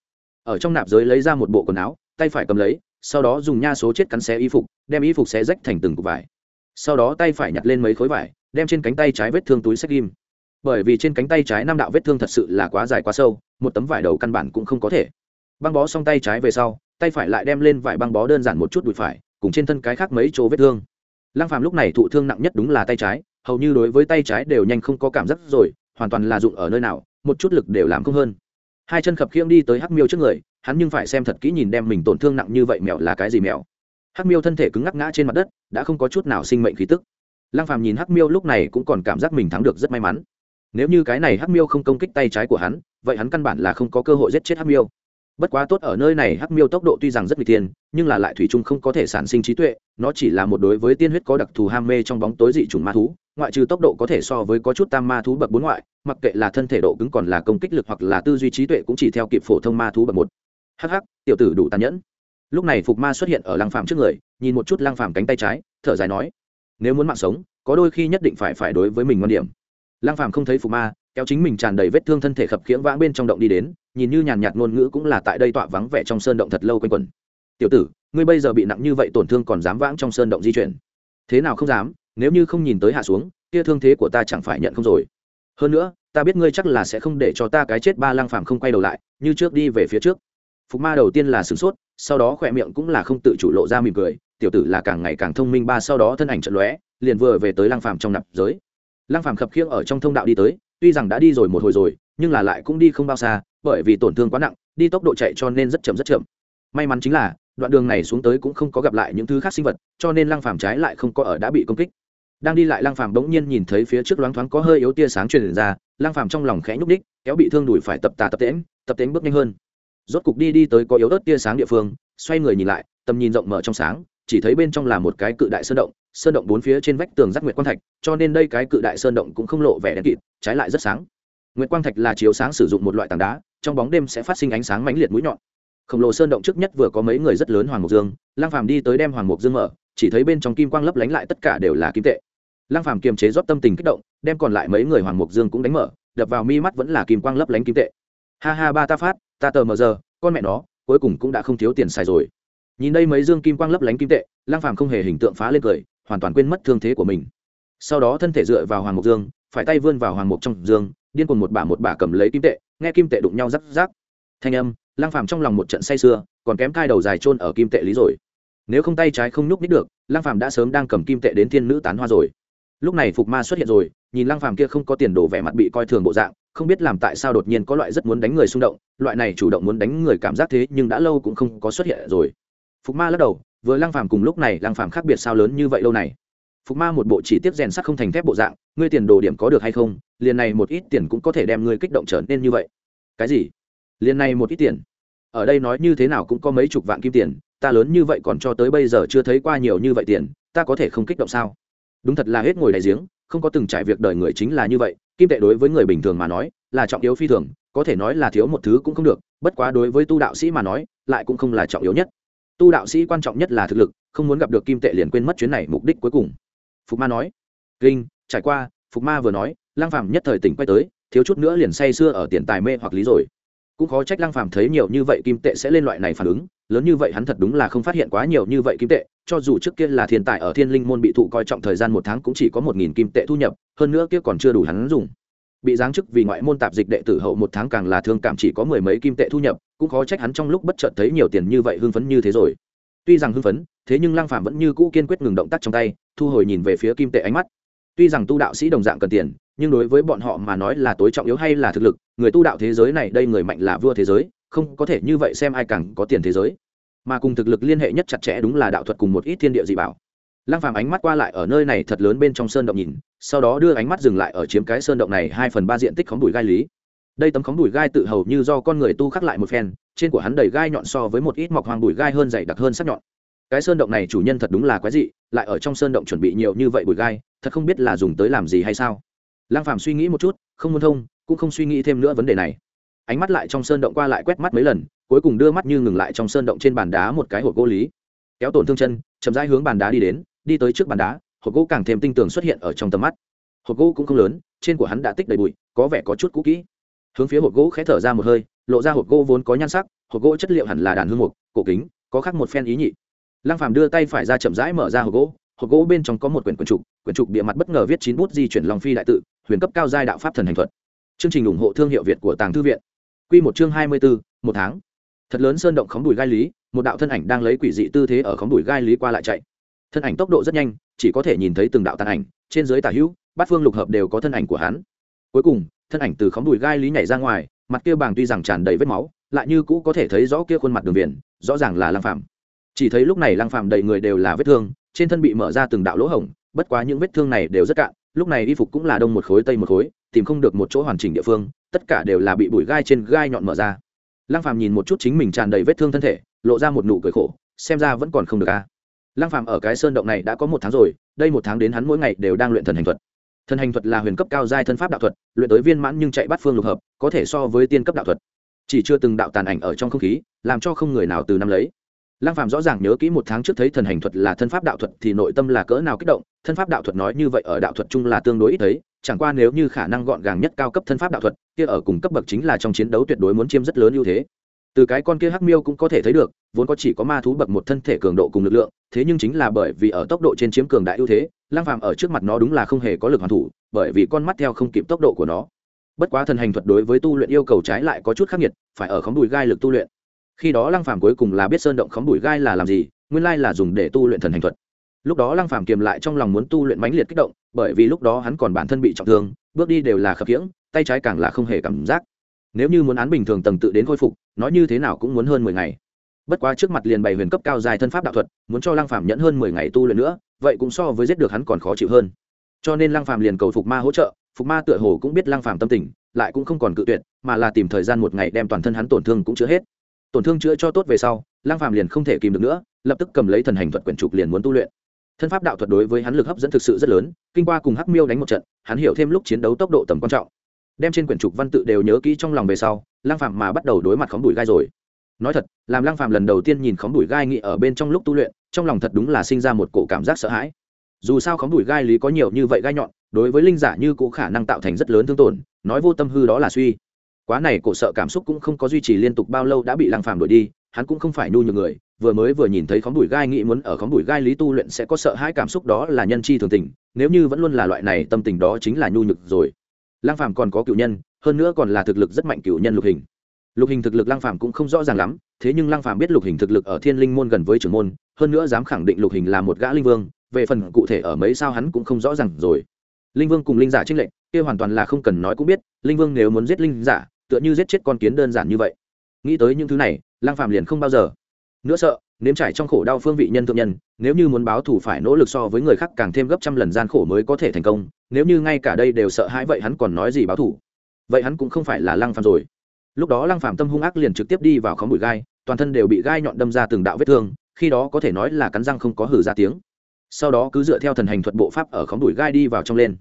Ở trong nạp giới lấy ra một bộ quần áo, tay phải cầm lấy, sau đó dùng nha số chết cắn xé y phục, đem y phục xé rách thành từng cục vải sau đó tay phải nhặt lên mấy khối vải, đem trên cánh tay trái vết thương túi sách ghim bởi vì trên cánh tay trái năm đạo vết thương thật sự là quá dài quá sâu, một tấm vải đầu căn bản cũng không có thể. Băng bó xong tay trái về sau, tay phải lại đem lên vải băng bó đơn giản một chút đùi phải, cùng trên thân cái khác mấy chỗ vết thương. Lăng phàm lúc này thụ thương nặng nhất đúng là tay trái, hầu như đối với tay trái đều nhanh không có cảm giác rồi, hoàn toàn là dụng ở nơi nào, một chút lực đều làm không hơn. Hai chân khập khiễng đi tới hắc miêu trước người, hắn nhưng phải xem thật kỹ nhìn đem mình tổn thương nặng như vậy mèo là cái gì mèo hắc miêu thân thể cứng ngắc ngã trên mặt đất đã không có chút nào sinh mệnh khí tức. Lăng phàm nhìn hắc miêu lúc này cũng còn cảm giác mình thắng được rất may mắn. Nếu như cái này hắc miêu không công kích tay trái của hắn vậy hắn căn bản là không có cơ hội giết chết hắc miêu. Bất quá tốt ở nơi này hắc miêu tốc độ tuy rằng rất n g tiền nhưng là lại thủy chung không có thể sản sinh trí tuệ nó chỉ là một đối với tiên huyết có đặc thù ham mê trong bóng tối dị chủng ma thú ngoại trừ tốc độ có thể so với có chút tam ma thú bậc bốn ngoại mặc kệ là thân thể độ cứng còn là công kích lực hoặc là tư duy trí tuệ cũng chỉ theo kịp phổ thông ma thú bậc một. Hắc, tiểu tử đủ tàn nhẫn lúc này phục ma xuất hiện ở lăng phàm trước người, nhìn một chút lăng phàm cánh tay trái, thở dài nói, nếu muốn mạng sống, có đôi khi nhất định phải phải đối với mình ngon điểm. Lăng phàm không thấy phục ma, kéo chính mình tràn đầy vết thương thân thể khập khiễng vãng bên trong động đi đến, nhìn như nhàn nhạt ngôn ngữ cũng là tại đây tọa vắng vẻ trong sơn động thật lâu quanh quẩn. Tiểu tử, ngươi bây giờ bị nặng như vậy tổn thương còn dám vãng trong sơn động di chuyển? Thế nào không dám, nếu như không nhìn tới hạ xuống, kia thương thế của ta chẳng phải nhận không rồi. Hơn nữa, ta biết ngươi chắc là sẽ không để cho ta cái chết. Ba lang phàm không quay đầu lại, như trước đi về phía trước phục ma đầu tiên là sửng sốt, sau đó khỏe miệng cũng là không tự chủ lộ ra mỉm cười, tiểu tử là càng ngày càng thông minh ba sau đó thân ảnh trận lóe, liền vừa về tới lang phàm trong nạp giới. Lang phàm khập khiễng ở trong thông đạo đi tới, tuy rằng đã đi rồi một hồi rồi, nhưng là lại cũng đi không bao xa, bởi vì tổn thương quá nặng, đi tốc độ chạy cho nên rất chậm rất chậm. May mắn chính là, đoạn đường này xuống tới cũng không có gặp lại những thứ khác sinh vật, cho nên Lang phàm trái lại không có ở đã bị công kích. Đang đi lại Lang phàm bỗng nhiên nhìn thấy phía trước loáng thoáng có hơi yếu tia sáng truyền ra Lang phàm trong lòng khẽ nhúc đích kéo bị thương đùi phải tập tà tập tễnh tập tễnh bước nhanh hơn rốt cục đi đi tới có yếu ớt tia sáng địa phương, xoay người nhìn lại, tầm nhìn rộng mở trong sáng, chỉ thấy bên trong là một cái cự đại sơn động sơn động bốn phía trên vách tường giác nguyệt quang thạch, cho nên đây cái cự đại sơn động cũng không lộ vẻ đen kịt, trái lại rất sáng. Nguyệt quang thạch là chiếu sáng sử dụng một loại tảng đá, trong bóng đêm sẽ phát sinh ánh sáng mãnh liệt mũi nhọn. Khổng lồ sơn động trước nhất vừa có mấy người rất lớn hoàng mục dương lang phàm đi tới đem hoàng mục dương mở, chỉ thấy bên trong kim quang lấp lánh lại tất cả đều là kim tệ. Lang phàm kiềm chế rót tâm tình kích động, đem còn lại mấy người hoàng mục dương cũng đánh mở, đập vào mi mắt vẫn là kim quang lấp lánh kim tệ ha ha ba ta phát, ta tờ mờ giờ, con mẹ nó, cuối cùng cũng đã không thiếu tiền xài rồi. Nhìn đây mấy dương kim quang lấp lánh kim tệ lang phàm không hề hình tượng phá lên cười, hoàn toàn quên mất thương thế của mình. Sau đó thân thể dựa vào hoàng mục dương, phải tay vươn vào hoàng mục trong dương, điên cuồng một bả một bả cầm lấy kim tệ, nghe kim tệ đụng nhau rắc rắc. Thanh âm lang phàm trong lòng một trận say sưa, còn kém cai đầu dài trôn ở kim tệ lý rồi. Nếu không tay trái không nhúc nít được lang phàm đã sớm đang cầm kim tệ đến thiên nữ tán hoa rồi. Lúc này phục ma xuất hiện rồi, nhìn lang phàm kia không có tiền đồ vẻ mặt bị coi thường bộ dạng không biết làm tại sao đột nhiên có loại rất muốn đánh người xung động, loại này chủ động muốn đánh người cảm giác thế nhưng đã lâu cũng không có xuất hiện rồi. Phục ma lắc đầu, vừa lăng phàm cùng lúc này, lăng phàm khác biệt sao lớn như vậy lâu này? Phục ma một bộ chỉ tiếp rèn sắt không thành thép bộ dạng, ngươi tiền đồ điểm có được hay không? Liền này một ít tiền cũng có thể đem ngươi kích động trở nên như vậy. Cái gì? Liền này một ít tiền? Ở đây nói như thế nào cũng có mấy chục vạn kim tiền, ta lớn như vậy còn cho tới bây giờ chưa thấy qua nhiều như vậy tiền, ta có thể không kích động sao? Đúng thật là hết ngồi đại giếng, không có từng trải việc đời người chính là như vậy kim tệ đối với người bình thường mà nói, là trọng yếu phi thường, có thể nói là thiếu một thứ cũng không được, bất quá đối với tu đạo sĩ mà nói, lại cũng không là trọng yếu nhất. Tu đạo sĩ quan trọng nhất là thực lực, không muốn gặp được kim tệ liền quên mất chuyến này mục đích cuối cùng. Phục ma nói, kinh, trải qua, phục ma vừa nói lang phàm nhất thời tỉnh quay tới, thiếu chút nữa liền say sưa ở tiền tài mê hoặc lý rồi. Cũng khó trách lang phàm thấy nhiều như vậy kim tệ sẽ lên loại này phản ứng lớn như vậy hắn thật đúng là không phát hiện quá nhiều như vậy kim tệ, cho dù trước kia là thiên tài ở thiên linh môn bị thụ coi trọng thời gian một tháng cũng chỉ có một nghìn kim tệ thu nhập, hơn nữa kia còn chưa đủ hắn dùng. Bị giáng chức vì ngoại môn tạp dịch đệ tử hậu một tháng càng là thương cảm chỉ có mười mấy kim tệ thu nhập, cũng khó trách hắn trong lúc bất chợt thấy nhiều tiền như vậy hưng phấn như thế rồi. Tuy rằng hưng phấn, thế nhưng lăng phạm vẫn như cũ kiên quyết ngừng động tác trong tay, thu hồi nhìn về phía kim tệ ánh mắt. Tuy rằng tu đạo sĩ đồng dạng cần tiền, nhưng đối với bọn họ mà nói là tối trọng yếu hay là thực lực, người tu đạo thế giới này đây người mạnh là vua thế giới không có thể như vậy xem ai càng có tiền thế giới. Mà cùng thực lực liên hệ nhất chặt chẽ đúng là đạo thuật cùng một ít thiên địa dị bảo. Lăng phàm ánh mắt qua lại ở nơi này thật lớn bên trong sơn động nhìn, sau đó đưa ánh mắt dừng lại ở chiếm cái sơn động này hai phần ba diện tích khóm đùi gai lý. Đây tấm khóm đùi gai tự hầu như do con người tu khắc lại một phen, trên của hắn đầy gai nhọn so với một ít mọc hoàng đùi gai hơn dày đặc hơn sắc nhọn. Cái sơn động này chủ nhân thật đúng là quái dị, lại ở trong sơn động chuẩn bị nhiều như vậy bụi gai, thật không biết là dùng tới làm gì hay sao. Lăng phàm suy nghĩ một chút, không muốn thông, cũng không suy nghĩ thêm nữa vấn đề này ánh mắt lại trong sơn động qua lại quét mắt mấy lần, cuối cùng đưa mắt như ngừng lại trong sơn động trên bàn đá một cái hộp gỗ lý. Kéo tổn thương chân, chậm rãi hướng bàn đá đi đến, đi tới trước bàn đá, hộp gỗ càng thêm tinh tường xuất hiện ở trong tầm mắt. Hộp gỗ cũng không lớn, trên của hắn đã tích đầy bụi, có vẻ có chút cũ kỹ. Hướng phía hộp gỗ khẽ thở ra một hơi, lộ ra hộp gỗ vốn có nhan sắc, hộp gỗ chất liệu hẳn là đàn hương mục, cổ kính, có khác một phen ý nhị. Lăng phàm đưa tay phải ra chậm rãi mở ra hộp gỗ hộp gỗ bên trong có một quyển quyển trục quyển trục bìa mặt bất ngờ viết chín bút di chuyển lòng phi đại tự, huyền cấp cao giai đạo pháp thần hành thuật. Chương trình ủng hộ thương hiệu việt của tàng thư viện quy một chương hai mươi bốn một tháng. Thật lớn sơn động khóm đùi gai lý, một đạo thân ảnh đang lấy quỷ dị tư thế ở khóm đùi gai lý qua lại chạy. Thân ảnh tốc độ rất nhanh, chỉ có thể nhìn thấy từng đạo tàn ảnh, trên dưới tả hữu, bát phương lục hợp đều có thân ảnh của hắn. Cuối cùng, thân ảnh từ khóm đùi gai lý nhảy ra ngoài, mặt kia bàng tuy rằng tràn đầy vết máu, lại như cũ có thể thấy rõ kia khuôn mặt đường viền, rõ ràng là lăng phàm. Chỉ thấy lúc này lăng phàm đầy người đều là vết thương, trên thân bị mở ra từng đạo lỗ hổng, bất quá những vết thương này đều rất cạn, lúc này y phục cũng là đông một khối tây một khối, tìm không được một chỗ hoàn chỉnh địa phương tất cả đều là bị bụi gai trên gai nhọn mở ra. Lăng phàm nhìn một chút chính mình tràn đầy vết thương thân thể, lộ ra một nụ cười khổ, xem ra vẫn còn không được a. À. lăng phàm ở cái sơn động này đã có một tháng rồi, đây một tháng đến hắn mỗi ngày đều đang luyện thần hành thuật. Thần hành thuật là huyền cấp cao giai thân pháp đạo thuật, luyện tới viên mãn nhưng chạy bắt phương lục hợp, có thể so với tiên cấp đạo thuật. Chỉ chưa từng đạo tàn ảnh ở trong không khí, làm cho không người nào từ năm lấy lăng phàm rõ ràng nhớ kỹ một tháng trước thấy thần hành thuật là thân pháp đạo thuật thì nội tâm là cỡ nào kích động, thân pháp đạo thuật nói như vậy ở đạo thuật chung là tương đối ít thấy, chẳng qua nếu như khả năng gọn gàng nhất cao cấp thân pháp đạo thuật, kia ở cùng cấp bậc chính là trong chiến đấu tuyệt đối muốn chiếm rất lớn ưu thế. Từ cái con kia hắc miêu cũng có thể thấy được, vốn có chỉ có ma thú bậc một thân thể cường độ cùng lực lượng, thế nhưng chính là bởi vì ở tốc độ trên chiếm cường đại ưu thế lang phàm ở trước mặt nó đúng là không hề có lực hoàn thủ, bởi vì con mắt theo không kịp tốc độ của nó. Bất quá thần hành thuật đối với tu luyện yêu cầu trái lại có chút khắc nghiệt phải ở khống đùi gai lực tu luyện khi đó lăng phàm cuối cùng là biết sơn động khóm bụi gai là làm gì, nguyên lai là dùng để tu luyện thần hành thuật. Lúc đó lăng phàm kiềm lại trong lòng muốn tu luyện mãnh liệt kích động, bởi vì lúc đó hắn còn bản thân bị trọng thương, bước đi đều là khập khiễng, tay trái càng là không hề cảm giác. Nếu như muốn án bình thường tầng tự đến khôi phục, nói như thế nào cũng muốn hơn mười ngày. Bất quá trước mặt liền bày huyền cấp cao dài thân pháp đạo thuật, muốn cho lăng phàm nhẫn hơn mười ngày tu luyện nữa, vậy cũng so với giết được hắn còn khó chịu hơn. Cho nên lăng phàm liền cầu phục ma hỗ trợ, phục ma tựa hồ cũng biết lăng phàm tâm tình, lại cũng không còn cự tuyệt, mà là tìm thời gian một ngày đem toàn thân hắn tổn thương cũng chữa hết tổn thương chữa cho tốt về sau, Lang phàm liền không thể kìm được nữa, lập tức cầm lấy thần hành thuật quyển trục liền muốn tu luyện. Thân pháp đạo thuật đối với hắn lực hấp dẫn thực sự rất lớn, kinh qua cùng hắc miêu đánh một trận, hắn hiểu thêm lúc chiến đấu tốc độ tầm quan trọng. Đem trên quyển trục văn tự đều nhớ kỹ trong lòng về sau, Lang phàm mà bắt đầu đối mặt khóm đùi gai rồi. Nói thật, làm Lang phàm lần đầu tiên nhìn khóm đùi gai nghị ở bên trong lúc tu luyện, trong lòng thật đúng là sinh ra một cổ cảm giác sợ hãi. Dù sao khóm đùi gai lý có nhiều như vậy gai nhọn, đối với linh giả như cũ khả năng tạo thành rất lớn thương tổn, nói vô tâm hư đó là suy quá này cổ sợ cảm xúc cũng không có duy trì liên tục bao lâu đã bị lăng phàm đuổi đi, hắn cũng không phải nhu nhược người, vừa mới vừa nhìn thấy khóm đùi gai nghĩ muốn ở khóm đùi gai lý tu luyện sẽ có sợ hãi cảm xúc đó là nhân chi thường tình, nếu như vẫn luôn là loại này tâm tình đó chính là nhu nhược rồi. Lăng phàm còn có cựu nhân, hơn nữa còn là thực lực rất mạnh cựu nhân lục hình. Lục hình thực lực lăng phàm cũng không rõ ràng lắm, thế nhưng lăng phàm biết lục hình thực lực ở thiên linh môn gần với trưởng môn, hơn nữa dám khẳng định lục hình là một gã linh vương, về phần cụ thể ở mấy sao hắn cũng không rõ ràng rồi. Linh vương cùng linh giả trinh lệnh kia hoàn toàn là không cần nói cũng biết, linh vương nếu muốn giết linh giả tựa như giết chết con kiến đơn giản như vậy. Nghĩ tới những thứ này, lang phàm liền không bao giờ. Nữa sợ, nếm trải trong khổ đau phương vị nhân thượng nhân, nếu như muốn báo thù phải nỗ lực so với người khác càng thêm gấp trăm lần gian khổ mới có thể thành công, nếu như ngay cả đây đều sợ hãi vậy hắn còn nói gì báo thù? Vậy hắn cũng không phải là lăng phàm rồi. Lúc đó lăng phàm tâm hung ác liền trực tiếp đi vào khóm bụi gai, toàn thân đều bị gai nhọn đâm ra từng đạo vết thương, khi đó có thể nói là cắn răng không có hử ra tiếng. Sau đó cứ dựa theo thần hành thuật bộ pháp ở khóm bụi gai đi vào trong lên.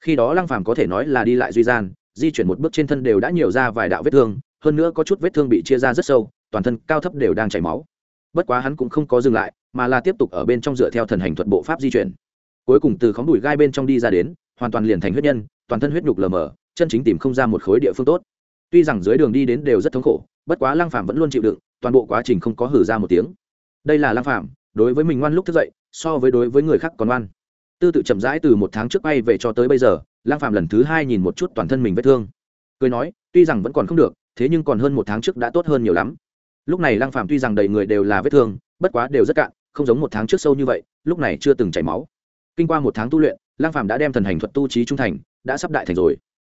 Khi đó lăng phàm có thể nói là đi lại duy gian di chuyển một bước trên thân đều đã nhiều ra vài đạo vết thương, hơn nữa có chút vết thương bị chia ra rất sâu, toàn thân cao thấp đều đang chảy máu. Bất quá hắn cũng không có dừng lại, mà là tiếp tục ở bên trong dựa theo thần hành thuật bộ pháp di chuyển. Cuối cùng từ khóm đùi gai bên trong đi ra đến, hoàn toàn liền thành huyết nhân, toàn thân huyết nhục lờ mờ, chân chính tìm không ra một khối địa phương tốt. Tuy rằng dưới đường đi đến đều rất thống khổ, bất quá lang phạm vẫn luôn chịu đựng, toàn bộ quá trình không có hử ra một tiếng. Đây là lang phạm đối với mình ngoan lúc thức dậy, so với đối với người khác còn ngoan. Tư tự chậm rãi từ một tháng trước bay về cho tới bây giờ Lang phạm lần thứ hai nhìn một chút toàn thân mình vết thương. Cười nói, tuy rằng vẫn còn không được, thế nhưng còn hơn một tháng trước đã tốt hơn nhiều lắm. Lúc này Lang phạm tuy rằng đầy người đều là vết thương, bất quá đều rất cạn, không giống một tháng trước sâu như vậy, lúc này chưa từng chảy máu. Kinh qua một tháng tu luyện, Lang phạm đã đem thần hành thuật tu trí trung thành, đã sắp đại thành rồi.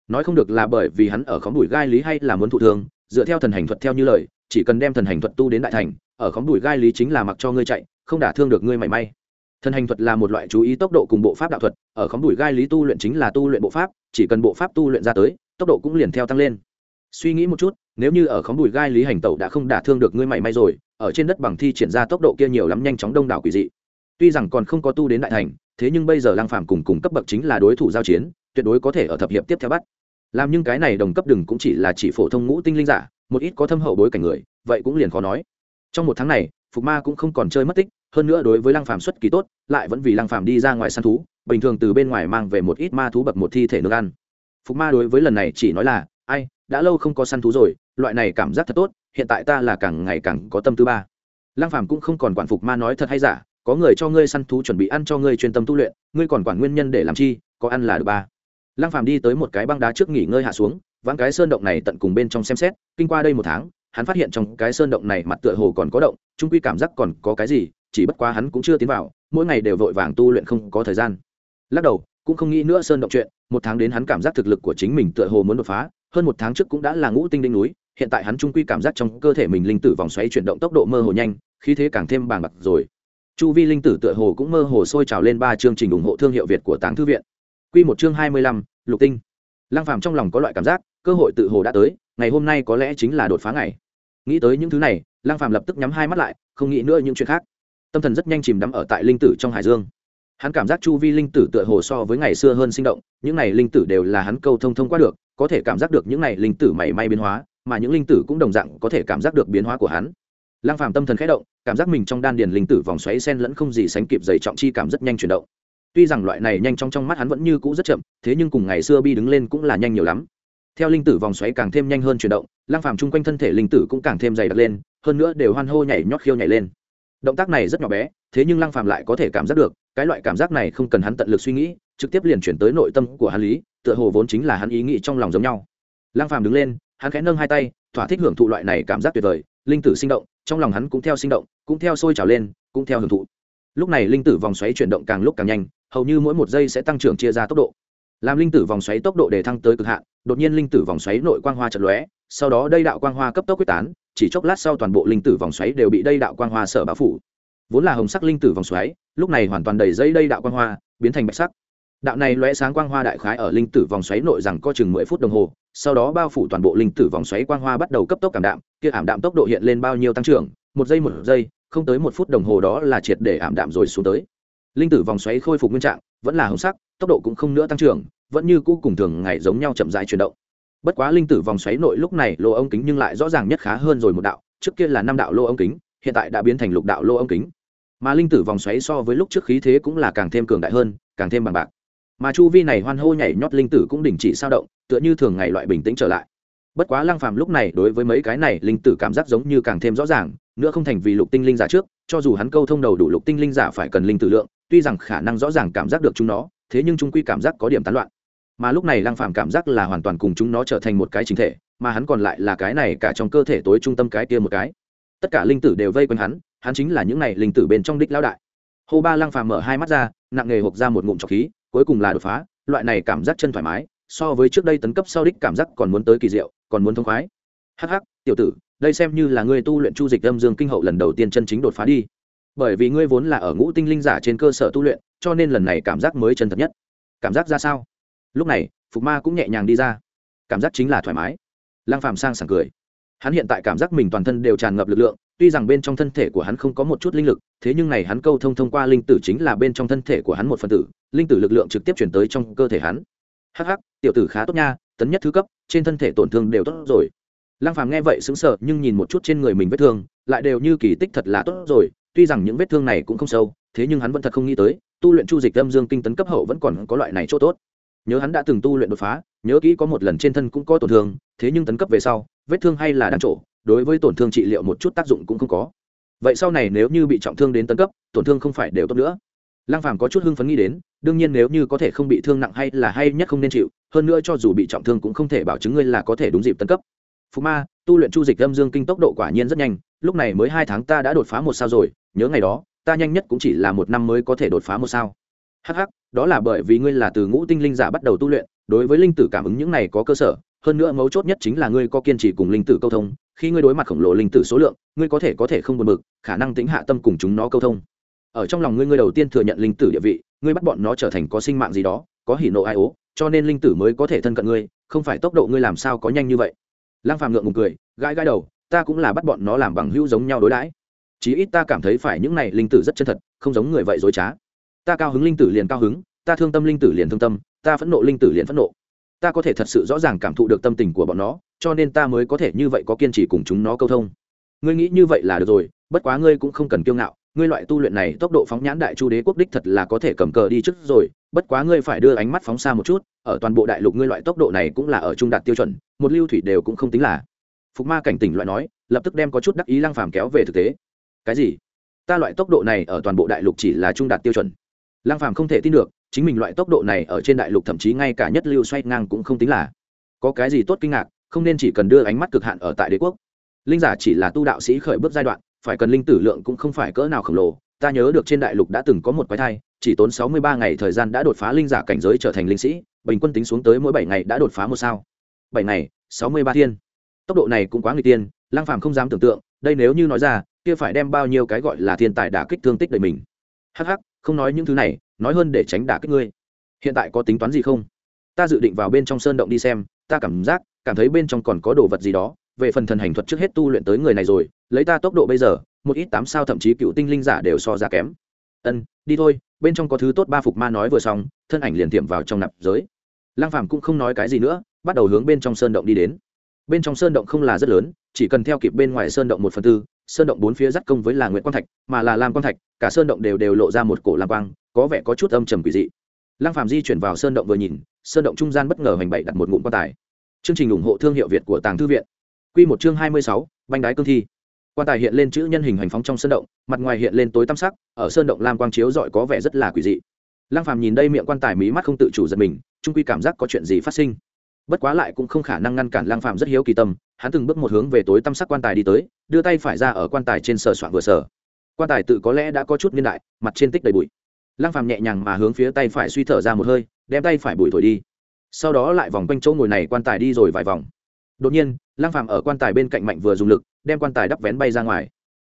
Nói không được là bởi vì hắn ở khóm đùi gai lý hay là muốn thụ thương, dựa theo thần hành thuật theo như lời, chỉ cần đem thần hành thuật tu đến đại thành, ở khóm đùi gai lý chính là mặc cho ngươi chạy, không đả thương được ngươi mảy may thần hành thuật là một loại chú ý tốc độ cùng bộ pháp đạo thuật, ở khóm đùi gai lý tu luyện chính là tu luyện bộ pháp, chỉ cần bộ pháp tu luyện ra tới, tốc độ cũng liền theo tăng lên. Suy nghĩ một chút, nếu như ở khóm đùi gai lý hành tẩu đã không đả thương được ngươi mảy may rồi, ở trên đất bằng thi triển ra tốc độ kia nhiều lắm nhanh chóng đông đảo quỷ dị. Tuy rằng còn không có tu đến đại thành, thế nhưng bây giờ lang phàm cùng cùng cấp bậc chính là đối thủ giao chiến, tuyệt đối có thể ở thập hiệp tiếp theo bắt. Làm nhưng cái này đồng cấp đừng cũng chỉ là chỉ phổ thông ngũ tinh linh giả, một ít có thâm hậu bối cảnh người, vậy cũng liền khó nói. Trong một tháng này, phục ma cũng không còn chơi mất tích hơn nữa đối với lăng phàm xuất kỳ tốt, lại vẫn vì lăng phàm đi ra ngoài săn thú, bình thường từ bên ngoài mang về một ít ma thú bậc một thi thể nước ăn. Phục ma đối với lần này chỉ nói là, ai, đã lâu không có săn thú rồi, loại này cảm giác thật tốt, hiện tại ta là càng ngày càng có tâm thứ ba. Lăng phàm cũng không còn quản phục ma nói thật hay giả, có người cho ngươi săn thú chuẩn bị ăn cho ngươi chuyên tâm tu luyện, ngươi còn quản nguyên nhân để làm chi, có ăn là được ba. Lăng phàm đi tới một cái băng đá trước nghỉ ngơi hạ xuống, vãng cái sơn động này tận cùng bên trong xem xét, kinh qua đây một tháng, hắn phát hiện trong cái sơn động này mặt tựa hồ còn có động trung quy cảm giác còn có cái gì chỉ bất quá hắn cũng chưa tiến vào, mỗi ngày đều vội vàng tu luyện không có thời gian. Lắc đầu, cũng không nghĩ nữa sơn động chuyện, một tháng đến hắn cảm giác thực lực của chính mình tựa hồ muốn đột phá, hơn một tháng trước cũng đã là ngũ tinh đỉnh núi, hiện tại hắn trung quy cảm giác trong cơ thể mình linh tử vòng xoáy chuyển động tốc độ mơ hồ nhanh, khí thế càng thêm bàng bạc rồi. Chu vi linh tử tựa hồ cũng mơ hồ sôi trào lên ba chương trình ủng hộ thương hiệu việt của táng thư viện. Quy một chương hai mươi lăm, lục tinh. Lăng phàm trong lòng có loại cảm giác, cơ hội tự hồ đã tới, ngày hôm nay có lẽ chính là đột phá ngày. Nghĩ tới những thứ này, lăng phàm lập tức nhắm hai mắt lại, không nghĩ nữa những chuyện khác tâm thần rất nhanh chìm đắm ở tại linh tử trong hải dương. Hắn cảm giác chu vi linh tử tựa hồ so với ngày xưa hơn sinh động, những này linh tử đều là hắn câu thông thông qua được, có thể cảm giác được những này linh tử mảy may biến hóa, mà những linh tử cũng đồng dạng có thể cảm giác được biến hóa của hắn. Lang phàm tâm thần khẽ động, cảm giác mình trong đan điền linh tử vòng xoáy sen lẫn không gì sánh kịp dày trọng chi cảm rất nhanh chuyển động. Tuy rằng loại này nhanh trong trong mắt hắn vẫn như cũ rất chậm, thế nhưng cùng ngày xưa bi đứng lên cũng là nhanh nhiều lắm. Theo linh tử vòng xoáy càng thêm nhanh hơn chuyển động lang phàm chung quanh thân thể linh tử cũng càng thêm dày đặc lên, hơn nữa đều hoan hô nhảy nhót khiêu nhảy lên động tác này rất nhỏ bé, thế nhưng lăng phàm lại có thể cảm giác được, cái loại cảm giác này không cần hắn tận lực suy nghĩ, trực tiếp liền chuyển tới nội tâm của hắn lý, tựa hồ vốn chính là hắn ý nghĩ trong lòng giống nhau. Lăng phàm đứng lên, hắn khẽ nâng hai tay, thỏa thích hưởng thụ loại này cảm giác tuyệt vời, linh tử sinh động, trong lòng hắn cũng theo sinh động, cũng theo sôi trào lên, cũng theo hưởng thụ. Lúc này linh tử vòng xoáy chuyển động càng lúc càng nhanh, hầu như mỗi một giây sẽ tăng trưởng chia ra tốc độ. Làm linh tử vòng xoáy tốc độ để thăng tới cực hạn, đột nhiên linh tử vòng xoáy nội quang hoa chật lóe, sau đó đây đạo quang hoa cấp tốc quyết tán chỉ chốc lát sau toàn bộ linh tử vòng xoáy đều bị đây đạo quang hoa sở bá phủ. Vốn là hồng sắc linh tử vòng xoáy, lúc này hoàn toàn đầy dây đây đạo quang hoa, biến thành bạch sắc. Đạo này lóe sáng quang hoa đại khái ở linh tử vòng xoáy nội rằng có chừng mười phút đồng hồ, sau đó bao phủ toàn bộ linh tử vòng xoáy quang hoa bắt đầu cấp tốc cảm đạm, kia ảm đạm tốc độ hiện lên bao nhiêu tăng trưởng, một giây một giây, không tới một phút đồng hồ đó là triệt để ảm đạm rồi xuống tới. Linh tử vòng xoáy khôi phục nguyên trạng, vẫn là hồng sắc, tốc độ cũng không nữa tăng trưởng, vẫn như cũ cùng thường ngày giống nhau chậm rãi chuyển động bất quá linh tử vòng xoáy nội lúc này lô ống kính nhưng lại rõ ràng nhất khá hơn rồi một đạo, trước kia là năm đạo lô ống kính, hiện tại đã biến thành lục đạo lô ống kính. Mà linh tử vòng xoáy so với lúc trước khí thế cũng là càng thêm cường đại hơn, càng thêm bằng bạc. Mà chu vi này hoan hô nhảy nhót linh tử cũng đình chỉ sao động, tựa như thường ngày loại bình tĩnh trở lại. Bất quá lăng phàm lúc này đối với mấy cái này linh tử cảm giác giống như càng thêm rõ ràng, nữa không thành vì lục tinh linh giả trước, cho dù hắn câu thông đầu đủ lục tinh linh giả phải cần linh tử lượng, tuy rằng khả năng rõ ràng cảm giác được chúng nó, thế nhưng chúng quy cảm giác có điểm tán loạn mà lúc này lăng phàm cảm giác là hoàn toàn cùng chúng nó trở thành một cái chính thể, mà hắn còn lại là cái này cả trong cơ thể tối trung tâm cái kia một cái. Tất cả linh tử đều vây quanh hắn hắn chính là những này linh tử bên trong đích lão đại. Hô ba lăng phàm mở hai mắt ra, nặng nghề hộp ra một ngụm trọc khí, cuối cùng là đột phá, loại này cảm giác chân thoải mái, so với trước đây tấn cấp sau đích cảm giác còn muốn tới kỳ diệu, còn muốn thông khoái. Hắc hắc, tiểu tử, đây xem như là ngươi tu luyện chu dịch âm dương kinh hậu lần đầu tiên chân chính đột phá đi. Bởi vì ngươi vốn là ở ngũ tinh linh giả trên cơ sở tu luyện, cho nên lần này cảm giác mới chân thật nhất. Cảm giác ra sao? Lúc này phục ma cũng nhẹ nhàng đi ra. Cảm giác chính là thoải mái. Lang phàm sang sảng cười. Hắn hiện tại cảm giác mình toàn thân đều tràn ngập lực lượng tuy rằng bên trong thân thể của hắn không có một chút linh lực thế nhưng này hắn câu thông thông qua linh tử chính là bên trong thân thể của hắn một phần tử linh tử lực lượng trực tiếp chuyển tới trong cơ thể hắn. Hắc hắc, tiểu tử khá tốt nha tấn nhất thứ cấp trên thân thể tổn thương đều tốt rồi. Lăng phàm nghe vậy sững sờ nhưng nhìn một chút trên người mình vết thương lại đều như kỳ tích thật là tốt rồi tuy rằng những vết thương này cũng không sâu thế nhưng hắn vẫn thật không nghĩ tới tu luyện chu dịch âm dương kinh tấn cấp hậu vẫn còn có loại này chỗ tốt nhớ hắn đã từng tu luyện đột phá, nhớ kỹ có một lần trên thân cũng có tổn thương, thế nhưng tấn cấp về sau, vết thương hay là đáng trổ, đối với tổn thương trị liệu một chút tác dụng cũng không có. Vậy sau này nếu như bị trọng thương đến tấn cấp, tổn thương không phải đều tốt nữa. Lăng phàm có chút hưng phấn nghĩ đến, đương nhiên nếu như có thể không bị thương nặng hay là hay nhất không nên chịu, hơn nữa cho dù bị trọng thương cũng không thể bảo chứng ngươi là có thể đúng dịp tấn cấp. Phú ma, tu luyện chu dịch âm dương kinh tốc độ quả nhiên rất nhanh, lúc này mới hai tháng ta đã đột phá một sao rồi, nhớ ngày đó, ta nhanh nhất cũng chỉ là một năm mới có thể đột phá một sao hh đó là bởi vì ngươi là từ ngũ tinh linh giả bắt đầu tu luyện, đối với linh tử cảm ứng những này có cơ sở, hơn nữa mấu chốt nhất chính là ngươi có kiên trì cùng linh tử câu thông, khi ngươi đối mặt khổng lồ linh tử số lượng, ngươi có thể có thể không buồn bực, khả năng tính hạ tâm cùng chúng nó câu thông. Ở trong lòng ngươi ngươi đầu tiên thừa nhận linh tử địa vị, ngươi bắt bọn nó trở thành có sinh mạng gì đó, có hỉ nộ ai ố, cho nên linh tử mới có thể thân cận ngươi, không phải tốc độ ngươi làm sao có nhanh như vậy. Lăng phàm ngượng ngùng cười, gãi gãi đầu, ta cũng là bắt bọn nó làm bằng hữu giống nhau đối đãi. Chí ít ta cảm thấy phải những này linh tử rất chân thật, không giống người vậy dối trá ta cao hứng linh tử liền cao hứng, ta thương tâm linh tử liền thương tâm, ta phẫn nộ linh tử liền phẫn nộ. Ta có thể thật sự rõ ràng cảm thụ được tâm tình của bọn nó, cho nên ta mới có thể như vậy có kiên trì cùng chúng nó câu thông. Ngươi nghĩ như vậy là được rồi, bất quá ngươi cũng không cần kiêu ngạo, ngươi loại tu luyện này tốc độ phóng nhãn đại chu đế quốc đích thật là có thể cầm cờ đi trước rồi, bất quá ngươi phải đưa ánh mắt phóng xa một chút, ở toàn bộ đại lục ngươi loại tốc độ này cũng là ở trung đạt tiêu chuẩn, một lưu thủy đều cũng không tính là. Phục ma cảnh tỉnh loại nói, lập tức đem có chút đắc ý lăng phàm kéo về thực tế. Cái gì? Ta loại tốc độ này ở toàn bộ đại lục chỉ là trung đạt tiêu chuẩn lăng phàm không thể tin được, chính mình loại tốc độ này ở trên đại lục thậm chí ngay cả nhất lưu xoay ngang cũng không tính là. Có cái gì tốt kinh ngạc, không nên chỉ cần đưa ánh mắt cực hạn ở tại đế quốc. Linh giả chỉ là tu đạo sĩ khởi bước giai đoạn, phải cần linh tử lượng cũng không phải cỡ nào khổng lồ. Ta nhớ được trên đại lục đã từng có một quái thai, chỉ tốn sáu mươi ba ngày thời gian đã đột phá linh giả cảnh giới trở thành linh sĩ, bình quân tính xuống tới mỗi bảy ngày đã đột phá một sao. Bảy ngày, sáu mươi ba thiên. Tốc độ này cũng quá người tiên lang phàm không dám tưởng tượng, đây nếu như nói ra, kia phải đem bao nhiêu cái gọi là thiên tài đả kích thương tích đời mình. Hh không nói những thứ này, nói hơn để tránh đả kích ngươi. Hiện tại có tính toán gì không? Ta dự định vào bên trong sơn động đi xem, ta cảm giác, cảm thấy bên trong còn có đồ vật gì đó. Về phần thần hành thuật trước hết tu luyện tới người này rồi, lấy ta tốc độ bây giờ, một ít tám sao thậm chí cựu tinh linh giả đều so ra kém. Ân, đi thôi, bên trong có thứ tốt ba phục ma nói vừa xong, thân ảnh liền tiệm vào trong nạp giới. Lang phàm cũng không nói cái gì nữa, bắt đầu hướng bên trong sơn động đi đến. Bên trong sơn động không là rất lớn, chỉ cần theo kịp bên ngoài sơn động một phần tư sơn động bốn phía dắt công với là nguyễn quang thạch mà là lam quang thạch cả sơn động đều đều lộ ra một cổ lam quang có vẻ có chút âm trầm quỷ dị. Lăng phàm di chuyển vào sơn động vừa nhìn sơn động trung gian bất ngờ hành bậy đặt một ngụm quan tài. Chương trình ủng hộ thương hiệu việt của tàng thư viện. Quy một chương hai mươi sáu, banh đái cương thi. Quan tài hiện lên chữ nhân hình hành phóng trong sơn động mặt ngoài hiện lên tối tăm sắc ở sơn động lam quang chiếu rọi có vẻ rất là quỷ dị. Lăng phàm nhìn đây miệng quan tài mí mắt không tự chủ giật mình trung quy cảm giác có chuyện gì phát sinh bất quá lại cũng không khả năng ngăn cản Lang phàm rất hiếu kỳ tâm, hắn từng bước một hướng về tối tăm sắc quan tài đi tới, đưa tay phải ra ở quan tài trên sờ soạn vừa sờ. Quan tài tự có lẽ đã có chút niên đại, mặt trên tích đầy bụi. Lang phàm nhẹ nhàng mà hướng phía tay phải suy thở ra một hơi, đem tay phải bụi thổi đi. Sau đó lại vòng quanh chỗ ngồi này quan tài đi rồi vài vòng. Đột nhiên Lang phàm ở quan tài bên cạnh mạnh vừa dùng lực, đem quan tài đắp vén bay ra ngoài.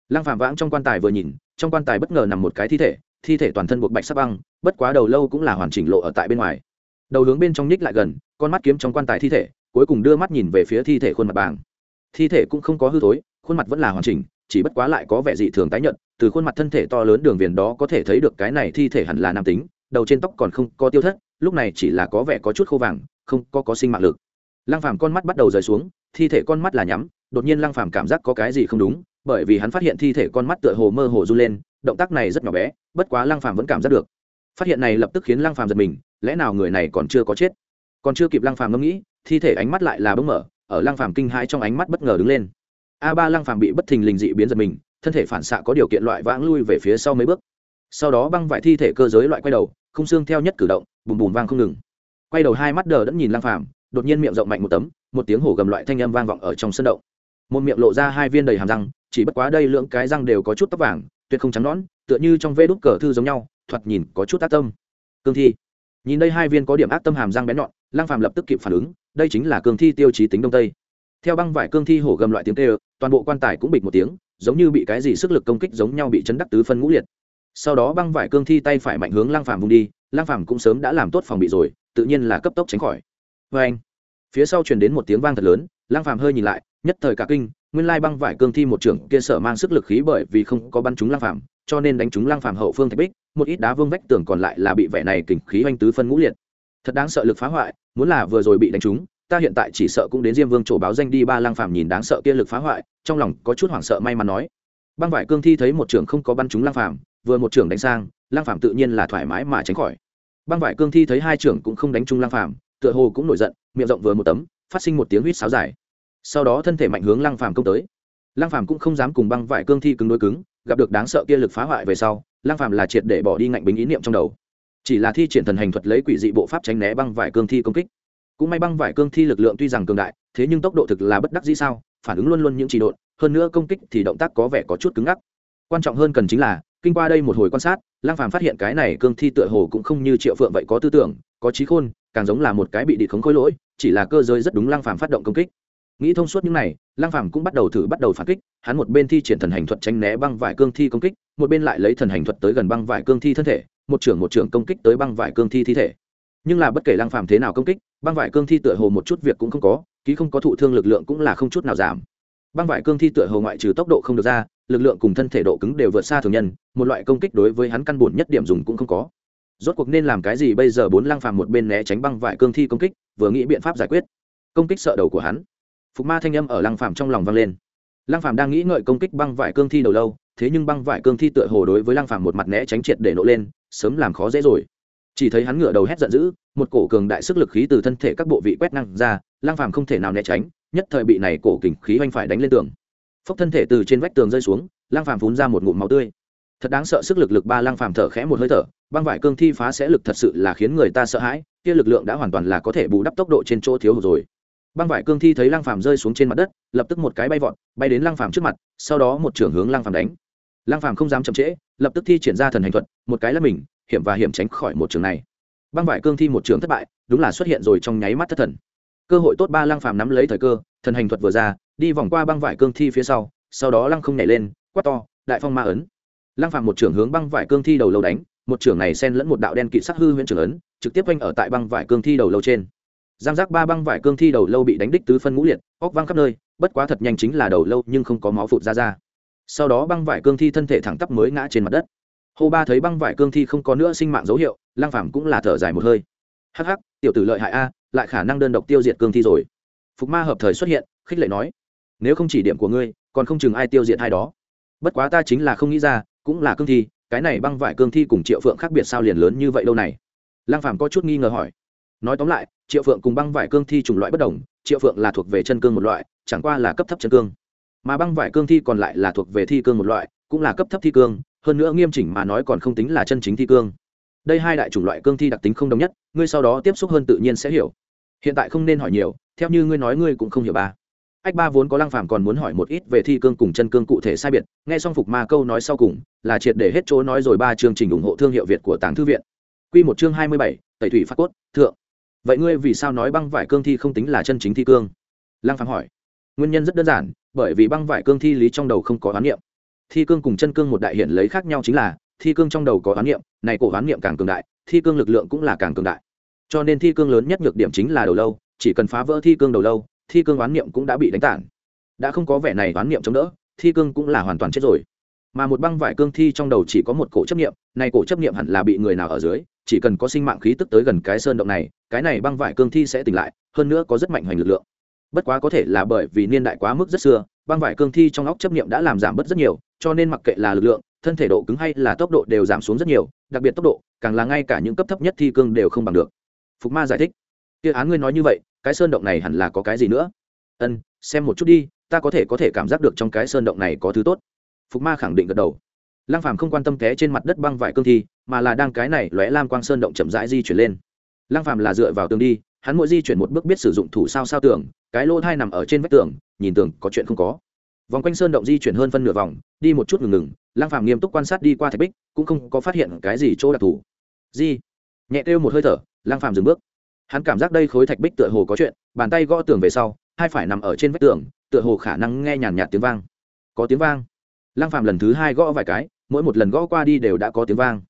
Lang phàm vãng trong quan tài vừa nhìn, trong quan tài bất ngờ nằm một cái thi thể thi thể toàn thân buộc bạch sắc băng, bất quá đầu lâu cũng là hoàn chỉnh lộ ở tại bên ngoài đầu hướng bên trong nhích lại gần, con mắt kiếm trong quan tài thi thể, cuối cùng đưa mắt nhìn về phía thi thể khuôn mặt bảng thi thể cũng không có hư thối, khuôn mặt vẫn là hoàn chỉnh, chỉ bất quá lại có vẻ dị thường tái nhợt, từ khuôn mặt thân thể to lớn đường viền đó có thể thấy được cái này thi thể hẳn là nam tính, đầu trên tóc còn không có tiêu thất, lúc này chỉ là có vẻ có chút khô vàng, không có có sinh mạng lực. Lăng phàm con mắt bắt đầu rời xuống, thi thể con mắt là nhắm, đột nhiên lăng phàm cảm giác có cái gì không đúng, bởi vì hắn phát hiện thi thể con mắt tựa hồ mơ hồ run lên, động tác này rất nhỏ bé, bất quá lăng phàm vẫn cảm giác được. Phát hiện này lập tức khiến lăng phàm giật mình lẽ nào người này còn chưa có chết? Còn chưa kịp lăng phàm ngẫm nghĩ, thi thể ánh mắt lại là bỗng mở, ở lăng phàm kinh hãi trong ánh mắt bất ngờ đứng lên. A ba lăng phàm bị bất thình lình dị biến giật mình, thân thể phản xạ có điều kiện loại vãng lui về phía sau mấy bước. Sau đó băng vải thi thể cơ giới loại quay đầu không xương theo nhất cử động, bùm bùm vang không ngừng. Quay đầu hai mắt đờ đẫn nhìn lăng phàm, đột nhiên miệng rộng mạnh một tấm, một tiếng hổ gầm loại thanh âm vang vọng ở trong sân động. Một miệng lộ ra hai viên đầy hàm răng, chỉ bất quá đây lưỡng cái răng đều có chút tóc vàng, tuyệt không trắng nõn, tựa như trong vê đút cờ thư giống nhau, thoạt nhìn có chút tác tâm. Cương thi nhìn đây hai viên có điểm ác tâm hàm răng bén nhọn, lăng phàm lập tức kịp phản ứng, đây chính là cương thi tiêu chí tính đông tây. Theo băng vải cương thi hổ gầm loại tiếng kêu, toàn bộ quan tài cũng bịch một tiếng, giống như bị cái gì sức lực công kích giống nhau bị chấn đắc tứ phân ngũ liệt. Sau đó băng vải cương thi tay phải mạnh hướng lăng phàm vùng đi, lăng phàm cũng sớm đã làm tốt phòng bị rồi, tự nhiên là cấp tốc tránh khỏi. Vê anh, phía sau truyền đến một tiếng vang thật lớn, lăng phàm hơi nhìn lại, nhất thời cả kinh, nguyên lai băng vải cương thi một trưởng kia sở mang sức lực khí bởi vì không có bắn trúng lăng phàm, cho nên đánh trúng lăng phàm hậu phương thạch bích một ít đá vương vách tường còn lại là bị vẻ này kình khí oanh tứ phân ngũ liệt. Thật đáng sợ lực phá hoại, muốn là vừa rồi bị đánh trúng, ta hiện tại chỉ sợ cũng đến diêm vương chỗ báo danh đi ba lang phàm nhìn đáng sợ kia lực phá hoại, trong lòng có chút hoảng sợ may mắn nói. Băng vải cương thi thấy một trưởng không có bắn trúng lang phàm, vừa một trưởng đánh sang, lang phàm tự nhiên là thoải mái mà tránh khỏi. Băng vải cương thi thấy hai trưởng cũng không đánh trúng lang phàm, tựa hồ cũng nổi giận, miệng rộng vừa một tấm, phát sinh một tiếng huýt sáo dài. Sau đó thân thể mạnh hướng lang phàm công tới. Lang phàm cũng không dám cùng băng vải cương thi cứng đối cứng gặp được đáng sợ kia lực phá hoại về sau, lang phàm là triệt để bỏ đi ngạnh bính ý niệm trong đầu. Chỉ là thi triển thần hành thuật lấy quỷ dị bộ pháp tránh né băng vải cương thi công kích. Cũng may băng vải cương thi lực lượng tuy rằng cường đại, thế nhưng tốc độ thực là bất đắc dĩ sao, phản ứng luôn luôn những trì độn, hơn nữa công kích thì động tác có vẻ có chút cứng ngắc. Quan trọng hơn cần chính là, kinh qua đây một hồi quan sát, lang phàm phát hiện cái này cương thi tựa hồ cũng không như triệu phượng vậy có tư tưởng, có trí khôn, càng giống là một cái bị địch khống khối lỗi, chỉ là cơ giới rất đúng lang phàm phát động công kích. Nghĩ thông suốt những này lang phàm cũng bắt đầu thử bắt đầu phản kích, hắn một bên thi triển thần hành thuật tránh né băng vải cương thi công kích, một bên lại lấy thần hành thuật tới gần băng vải cương thi thân thể, một trưởng một trưởng công kích tới băng vải cương thi thi thể. Nhưng là bất kể lang phàm thế nào công kích, băng vải cương thi tựa hồ một chút việc cũng không có, ký không có thụ thương lực lượng cũng là không chút nào giảm. Băng vải cương thi tựa hồ ngoại trừ tốc độ không được ra, lực lượng cùng thân thể độ cứng đều vượt xa thường nhân, một loại công kích đối với hắn căn bản nhất điểm dùng cũng không có. Rốt cuộc nên làm cái gì bây giờ bốn lang phàm một bên né tránh băng vải cương thi công kích, vừa nghĩ biện pháp giải quyết. Công kích sợ đầu của hắn phục ma thanh âm ở lăng phàm trong lòng vang lên. Lăng phàm đang nghĩ ngợi công kích băng vải cương thi đầu lâu, thế nhưng băng vải cương thi tựa hồ đối với lăng phàm một mặt né tránh triệt để nộ lên, sớm làm khó dễ rồi. Chỉ thấy hắn ngửa đầu hét giận dữ, một cổ cường đại sức lực khí từ thân thể các bộ vị quét năng ra, lăng phàm không thể nào né tránh, nhất thời bị này cổ kình khí oanh phải đánh lên tường. Phốc thân thể từ trên vách tường rơi xuống, Lăng phàm phun ra một ngụm máu tươi. Thật đáng sợ sức lực lực ba lăng phàm thở khẽ một hơi thở, băng vải cương thi phá sẽ lực thật sự là khiến người ta sợ hãi, kia lực lượng đã hoàn toàn là có thể bù đắp tốc độ trên chỗ thiếu hụt rồi băng vải cương thi thấy lang phàm rơi xuống trên mặt đất, lập tức một cái bay vọt, bay đến lang phàm trước mặt, sau đó một trưởng hướng lang phàm đánh. Lang phàm không dám chậm trễ, lập tức thi triển ra thần hành thuật, một cái là mình, hiểm và hiểm tránh khỏi một trường này. Băng vải cương thi một trường thất bại, đúng là xuất hiện rồi trong nháy mắt thất thần. Cơ hội tốt ba lăng phàm nắm lấy thời cơ, thần hành thuật vừa ra, đi vòng qua băng vải cương thi phía sau sau đó lăng không nhảy lên, quát to, đại phong ma ấn. Lăng phàm một trường hướng băng vải cương thi đầu lâu đánh, một trường này xen lẫn một đạo đen kỵ sắc hư huyễn trường ấn, trực tiếp quanh ở tại băng vải cương thi đầu lâu trên giang giác ba băng vải cương thi đầu lâu bị đánh đích tứ phân ngũ liệt óc văng khắp nơi bất quá thật nhanh chính là đầu lâu nhưng không có máu phụt ra ra sau đó băng vải cương thi thân thể thẳng tắp mới ngã trên mặt đất Hồ Ba thấy băng vải cương thi không có nữa sinh mạng dấu hiệu, lang Phàm cũng là thở dài một hơi. Hắc hắc, tiểu tử lợi hại a, lại khả năng đơn độc tiêu diệt cương thi rồi. Phục Ma hợp thời xuất hiện, khích lệ nói: "Nếu không chỉ điểm của ngươi, còn không chừng ai tiêu diệt hai đó. Bất quá ta chính là không nghĩ ra, cũng là cương thi, cái này băng vải cương thi cùng Triệu Phượng khác biệt sao liền lớn như vậy đâu này?" lang Phàm có chút nghi ngờ hỏi. Nói tóm lại, Triệu Phượng cùng băng vải cương thi chủng loại bất đồng, Triệu Phượng là thuộc về chân cương một loại, chẳng qua là cấp thấp chân cương. Mà băng vải cương thi còn lại là thuộc về thi cương một loại, cũng là cấp thấp thi cương, hơn nữa nghiêm chỉnh mà nói còn không tính là chân chính thi cương. Đây hai đại chủng loại cương thi đặc tính không đồng nhất ngươi sau đó tiếp xúc hơn tự nhiên sẽ hiểu. Hiện tại không nên hỏi nhiều theo như ngươi nói ngươi cũng không hiểu ba. Ách ba vốn có lăng phàm còn muốn hỏi một ít về thi cương cùng chân cương cụ thể sai biệt nghe xong phục ma câu nói sau cùng là triệt để hết chỗ nói rồi ba chương trình ủng hộ thương hiệu việt của tàng thư viện. Quy một chương hai mươi bảy, tẩy thủy phát cốt thượng vậy ngươi vì sao nói băng vải cương thi không tính là chân chính thi cương? Lăng phàm hỏi. Nguyên nhân rất đơn giản, bởi vì băng vải cương thi lý trong đầu không có oán niệm. Thi cương cùng chân cương một đại hiện lấy khác nhau chính là, thi cương trong đầu có oán niệm, này cổ oán niệm càng cường đại, thi cương lực lượng cũng là càng cường đại. Cho nên thi cương lớn nhất nhược điểm chính là đầu lâu, chỉ cần phá vỡ thi cương đầu lâu, thi cương oán niệm cũng đã bị đánh tản. Đã không có vẻ này oán niệm chống đỡ, thi cương cũng là hoàn toàn chết rồi. Mà một băng vải cương thi trong đầu chỉ có một cổ chấp niệm, này cổ chấp niệm hẳn là bị người nào ở dưới, chỉ cần có sinh mạng khí tức tới gần cái sơn động này cái này băng vải cương thi sẽ tỉnh lại, hơn nữa có rất mạnh hoành lực lượng. Bất quá có thể là bởi vì niên đại quá mức rất xưa, băng vải cương thi trong óc chấp niệm đã làm giảm bớt rất nhiều, cho nên mặc kệ là lực lượng, thân thể độ cứng hay là tốc độ đều giảm xuống rất nhiều, đặc biệt tốc độ, càng là ngay cả những cấp thấp nhất thi cương đều không bằng được. Phục ma giải thích, kia án ngươi nói như vậy, cái sơn động này hẳn là có cái gì nữa? Ân, xem một chút đi, ta có thể có thể cảm giác được trong cái sơn động này có thứ tốt. Phục ma khẳng định gật đầu. Lăng phàm không quan tâm té trên mặt đất băng vải cương thi, mà là đang cái này lóe lam quang sơn động chậm rãi di chuyển lên lăng phàm là dựa vào tường đi, hắn mỗi di chuyển một bước biết sử dụng thủ sao sao tường, cái lỗ thai nằm ở trên vách tường, nhìn tường có chuyện không có. Vòng quanh sơn động di chuyển hơn phân nửa vòng, đi một chút ngừng ngừng, lăng phàm nghiêm túc quan sát đi qua thạch bích, cũng không có phát hiện cái gì chỗ đặc thù. Di, nhẹ kêu một hơi thở, lăng phàm dừng bước. Hắn cảm giác đây khối thạch bích tựa hồ có chuyện, bàn tay gõ tường về sau, hai phải nằm ở trên vách tường, tựa hồ khả năng nghe nhàn nhạt tiếng vang. Có tiếng vang. Lăng phàm lần thứ hai gõ vài cái, mỗi một lần gõ qua đi đều đã có tiếng vang.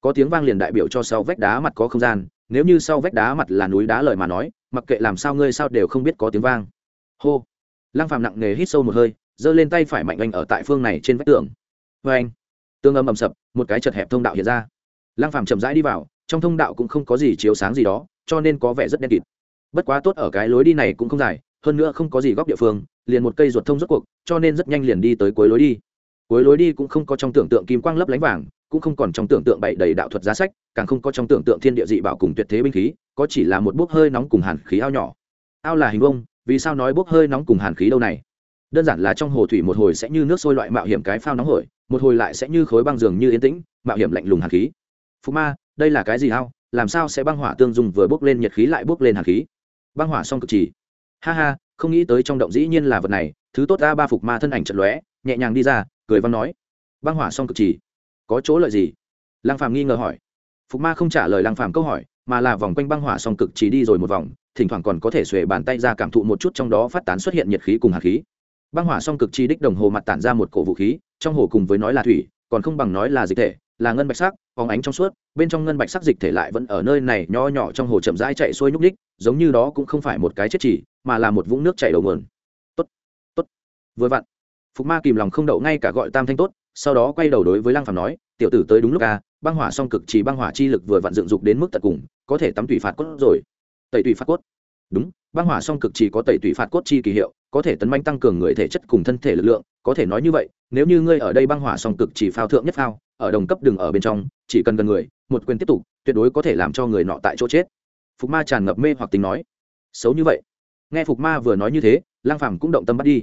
Có tiếng vang liền đại biểu cho sau vách đá mặt có không gian nếu như sau vách đá mặt là núi đá lời mà nói, mặc kệ làm sao ngươi sao đều không biết có tiếng vang. Hô. Lăng phàm nặng nề hít sâu một hơi, giơ lên tay phải mạnh anh ở tại phương này trên vách tường. Vê anh tương âm ầm sập, một cái chật hẹp thông đạo hiện ra. Lăng phàm chậm rãi đi vào, trong thông đạo cũng không có gì chiếu sáng gì đó, cho nên có vẻ rất đen kịt. Bất quá tốt ở cái lối đi này cũng không dài, hơn nữa không có gì góc địa phương, liền một cây ruột thông rốt cuộc, cho nên rất nhanh liền đi tới cuối lối đi. Cuối lối đi cũng không có trong tưởng tượng kim quang lấp lánh vàng cũng không còn trong tưởng tượng bậy đầy đạo thuật giá sách, càng không có trong tưởng tượng thiên địa dị bảo cùng tuyệt thế binh khí, có chỉ là một bốc hơi nóng cùng hàn khí ao nhỏ. Ao là hình vông vì sao nói bốc hơi nóng cùng hàn khí đâu này? Đơn giản là trong hồ thủy một hồi sẽ như nước sôi loại mạo hiểm cái phao nóng hổi, một hồi lại sẽ như khối băng dường như yên tĩnh, mạo hiểm lạnh lùng hàn khí. Phú ma, đây là cái gì ao? Làm sao sẽ băng hỏa tương dung vừa bốc lên nhiệt khí lại bốc lên hàn khí? Băng hỏa xong cực trì. Ha ha, không nghĩ tới trong động dĩ nhiên là vật này, thứ tốt ra ba phục ma thân ảnh trận lóe, nhẹ nhàng đi ra, cười văn nói. Băng hỏa xong cực trì có chỗ lợi gì? Lăng phàm nghi ngờ hỏi. Phục ma không trả lời lăng phàm câu hỏi mà là vòng quanh băng hỏa song cực chỉ đi rồi một vòng thỉnh thoảng còn có thể xuề bàn tay ra cảm thụ một chút trong đó phát tán xuất hiện nhiệt khí cùng hạt khí. Băng hỏa song cực chi đích đồng hồ mặt tản ra một cổ vũ khí trong hồ cùng với nói là thủy còn không bằng nói là dịch thể là ngân bạch sắc phóng ánh trong suốt bên trong ngân bạch sắc dịch thể lại vẫn ở nơi này nho nhỏ trong hồ chậm rãi chạy xuôi nhúc đích, giống như đó cũng không phải một cái chết chỉ mà là một vũng nước chảy đầu nguồn. Tốt tốt vừa vặn. Phục ma kìm lòng không đậu ngay cả gọi tam thanh tốt sau đó quay đầu đối với lăng phàm nói, tiểu tử tới đúng lúc a băng hỏa song cực chỉ băng hỏa chi lực vừa vặn dựng dục đến mức tận cùng, có thể tắm tùy phạt cốt rồi. Tẩy tùy phạt cốt? Đúng, băng hỏa song cực chỉ có tẩy tùy phạt cốt chi kỳ hiệu, có thể tấn manh tăng cường người thể chất cùng thân thể lực lượng, có thể nói như vậy, nếu như ngươi ở đây băng hỏa song cực chỉ phao thượng nhất phao, ở đồng cấp đường ở bên trong, chỉ cần gần người, một quyền tiếp tục, tuyệt đối có thể làm cho người nọ tại chỗ chết. Phục ma tràn ngập mê hoặc tính nói. Xấu như vậy. Nghe phục ma vừa nói như thế lang phàm cũng động tâm bắt đi.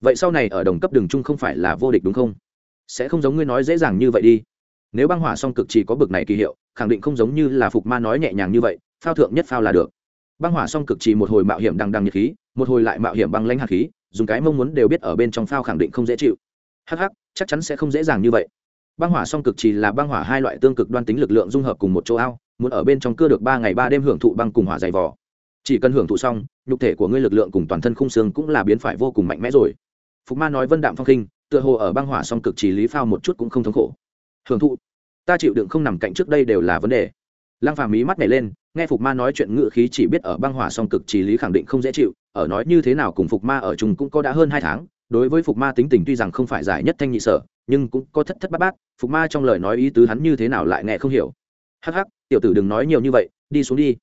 Vậy sau này ở đồng cấp đường chung không phải là vô địch đúng không? Sẽ không giống ngươi nói dễ dàng như vậy đi. Nếu băng hỏa song cực chỉ có bực này kỳ hiệu, khẳng định không giống như là phục ma nói nhẹ nhàng như vậy, phao thượng nhất phao là được. Băng hỏa song cực chỉ một hồi mạo hiểm đằng đằng nhiệt khí, một hồi lại mạo hiểm băng lãnh hạt khí, dùng cái mong muốn đều biết ở bên trong phao khẳng định không dễ chịu. Hắc hắc, chắc chắn sẽ không dễ dàng như vậy. Băng hỏa song cực chỉ là băng hỏa hai loại tương cực đoan tính lực lượng dung hợp cùng một chỗ ao, muốn ở bên trong cưa được ba ngày ba đêm hưởng thụ băng cùng hỏa dày vỏ chỉ cần hưởng thụ xong, nhục thể của ngươi lực lượng cùng toàn thân khung xương cũng là biến phải vô cùng mạnh mẽ rồi. Phục ma nói vân đạm phong khinh tựa hồ ở băng hỏa song cực chỉ lý phao một chút cũng không thống khổ. Hưởng thụ. Ta chịu đựng không nằm cạnh trước đây đều là vấn đề. Lăng phàm mí mắt nhảy lên, nghe phục ma nói chuyện ngựa khí chỉ biết ở băng hỏa song cực chỉ lý khẳng định không dễ chịu, ở nói như thế nào cùng phục ma ở chung cũng có đã hơn hai tháng, đối với phục ma tính tình tuy rằng không phải giải nhất thanh nhị sở, nhưng cũng có thất thất bát bát, phục ma trong lời nói ý tứ hắn như thế nào lại nghe không hiểu. Hắc hắc, tiểu tử đừng nói nhiều như vậy, đi xuống đi.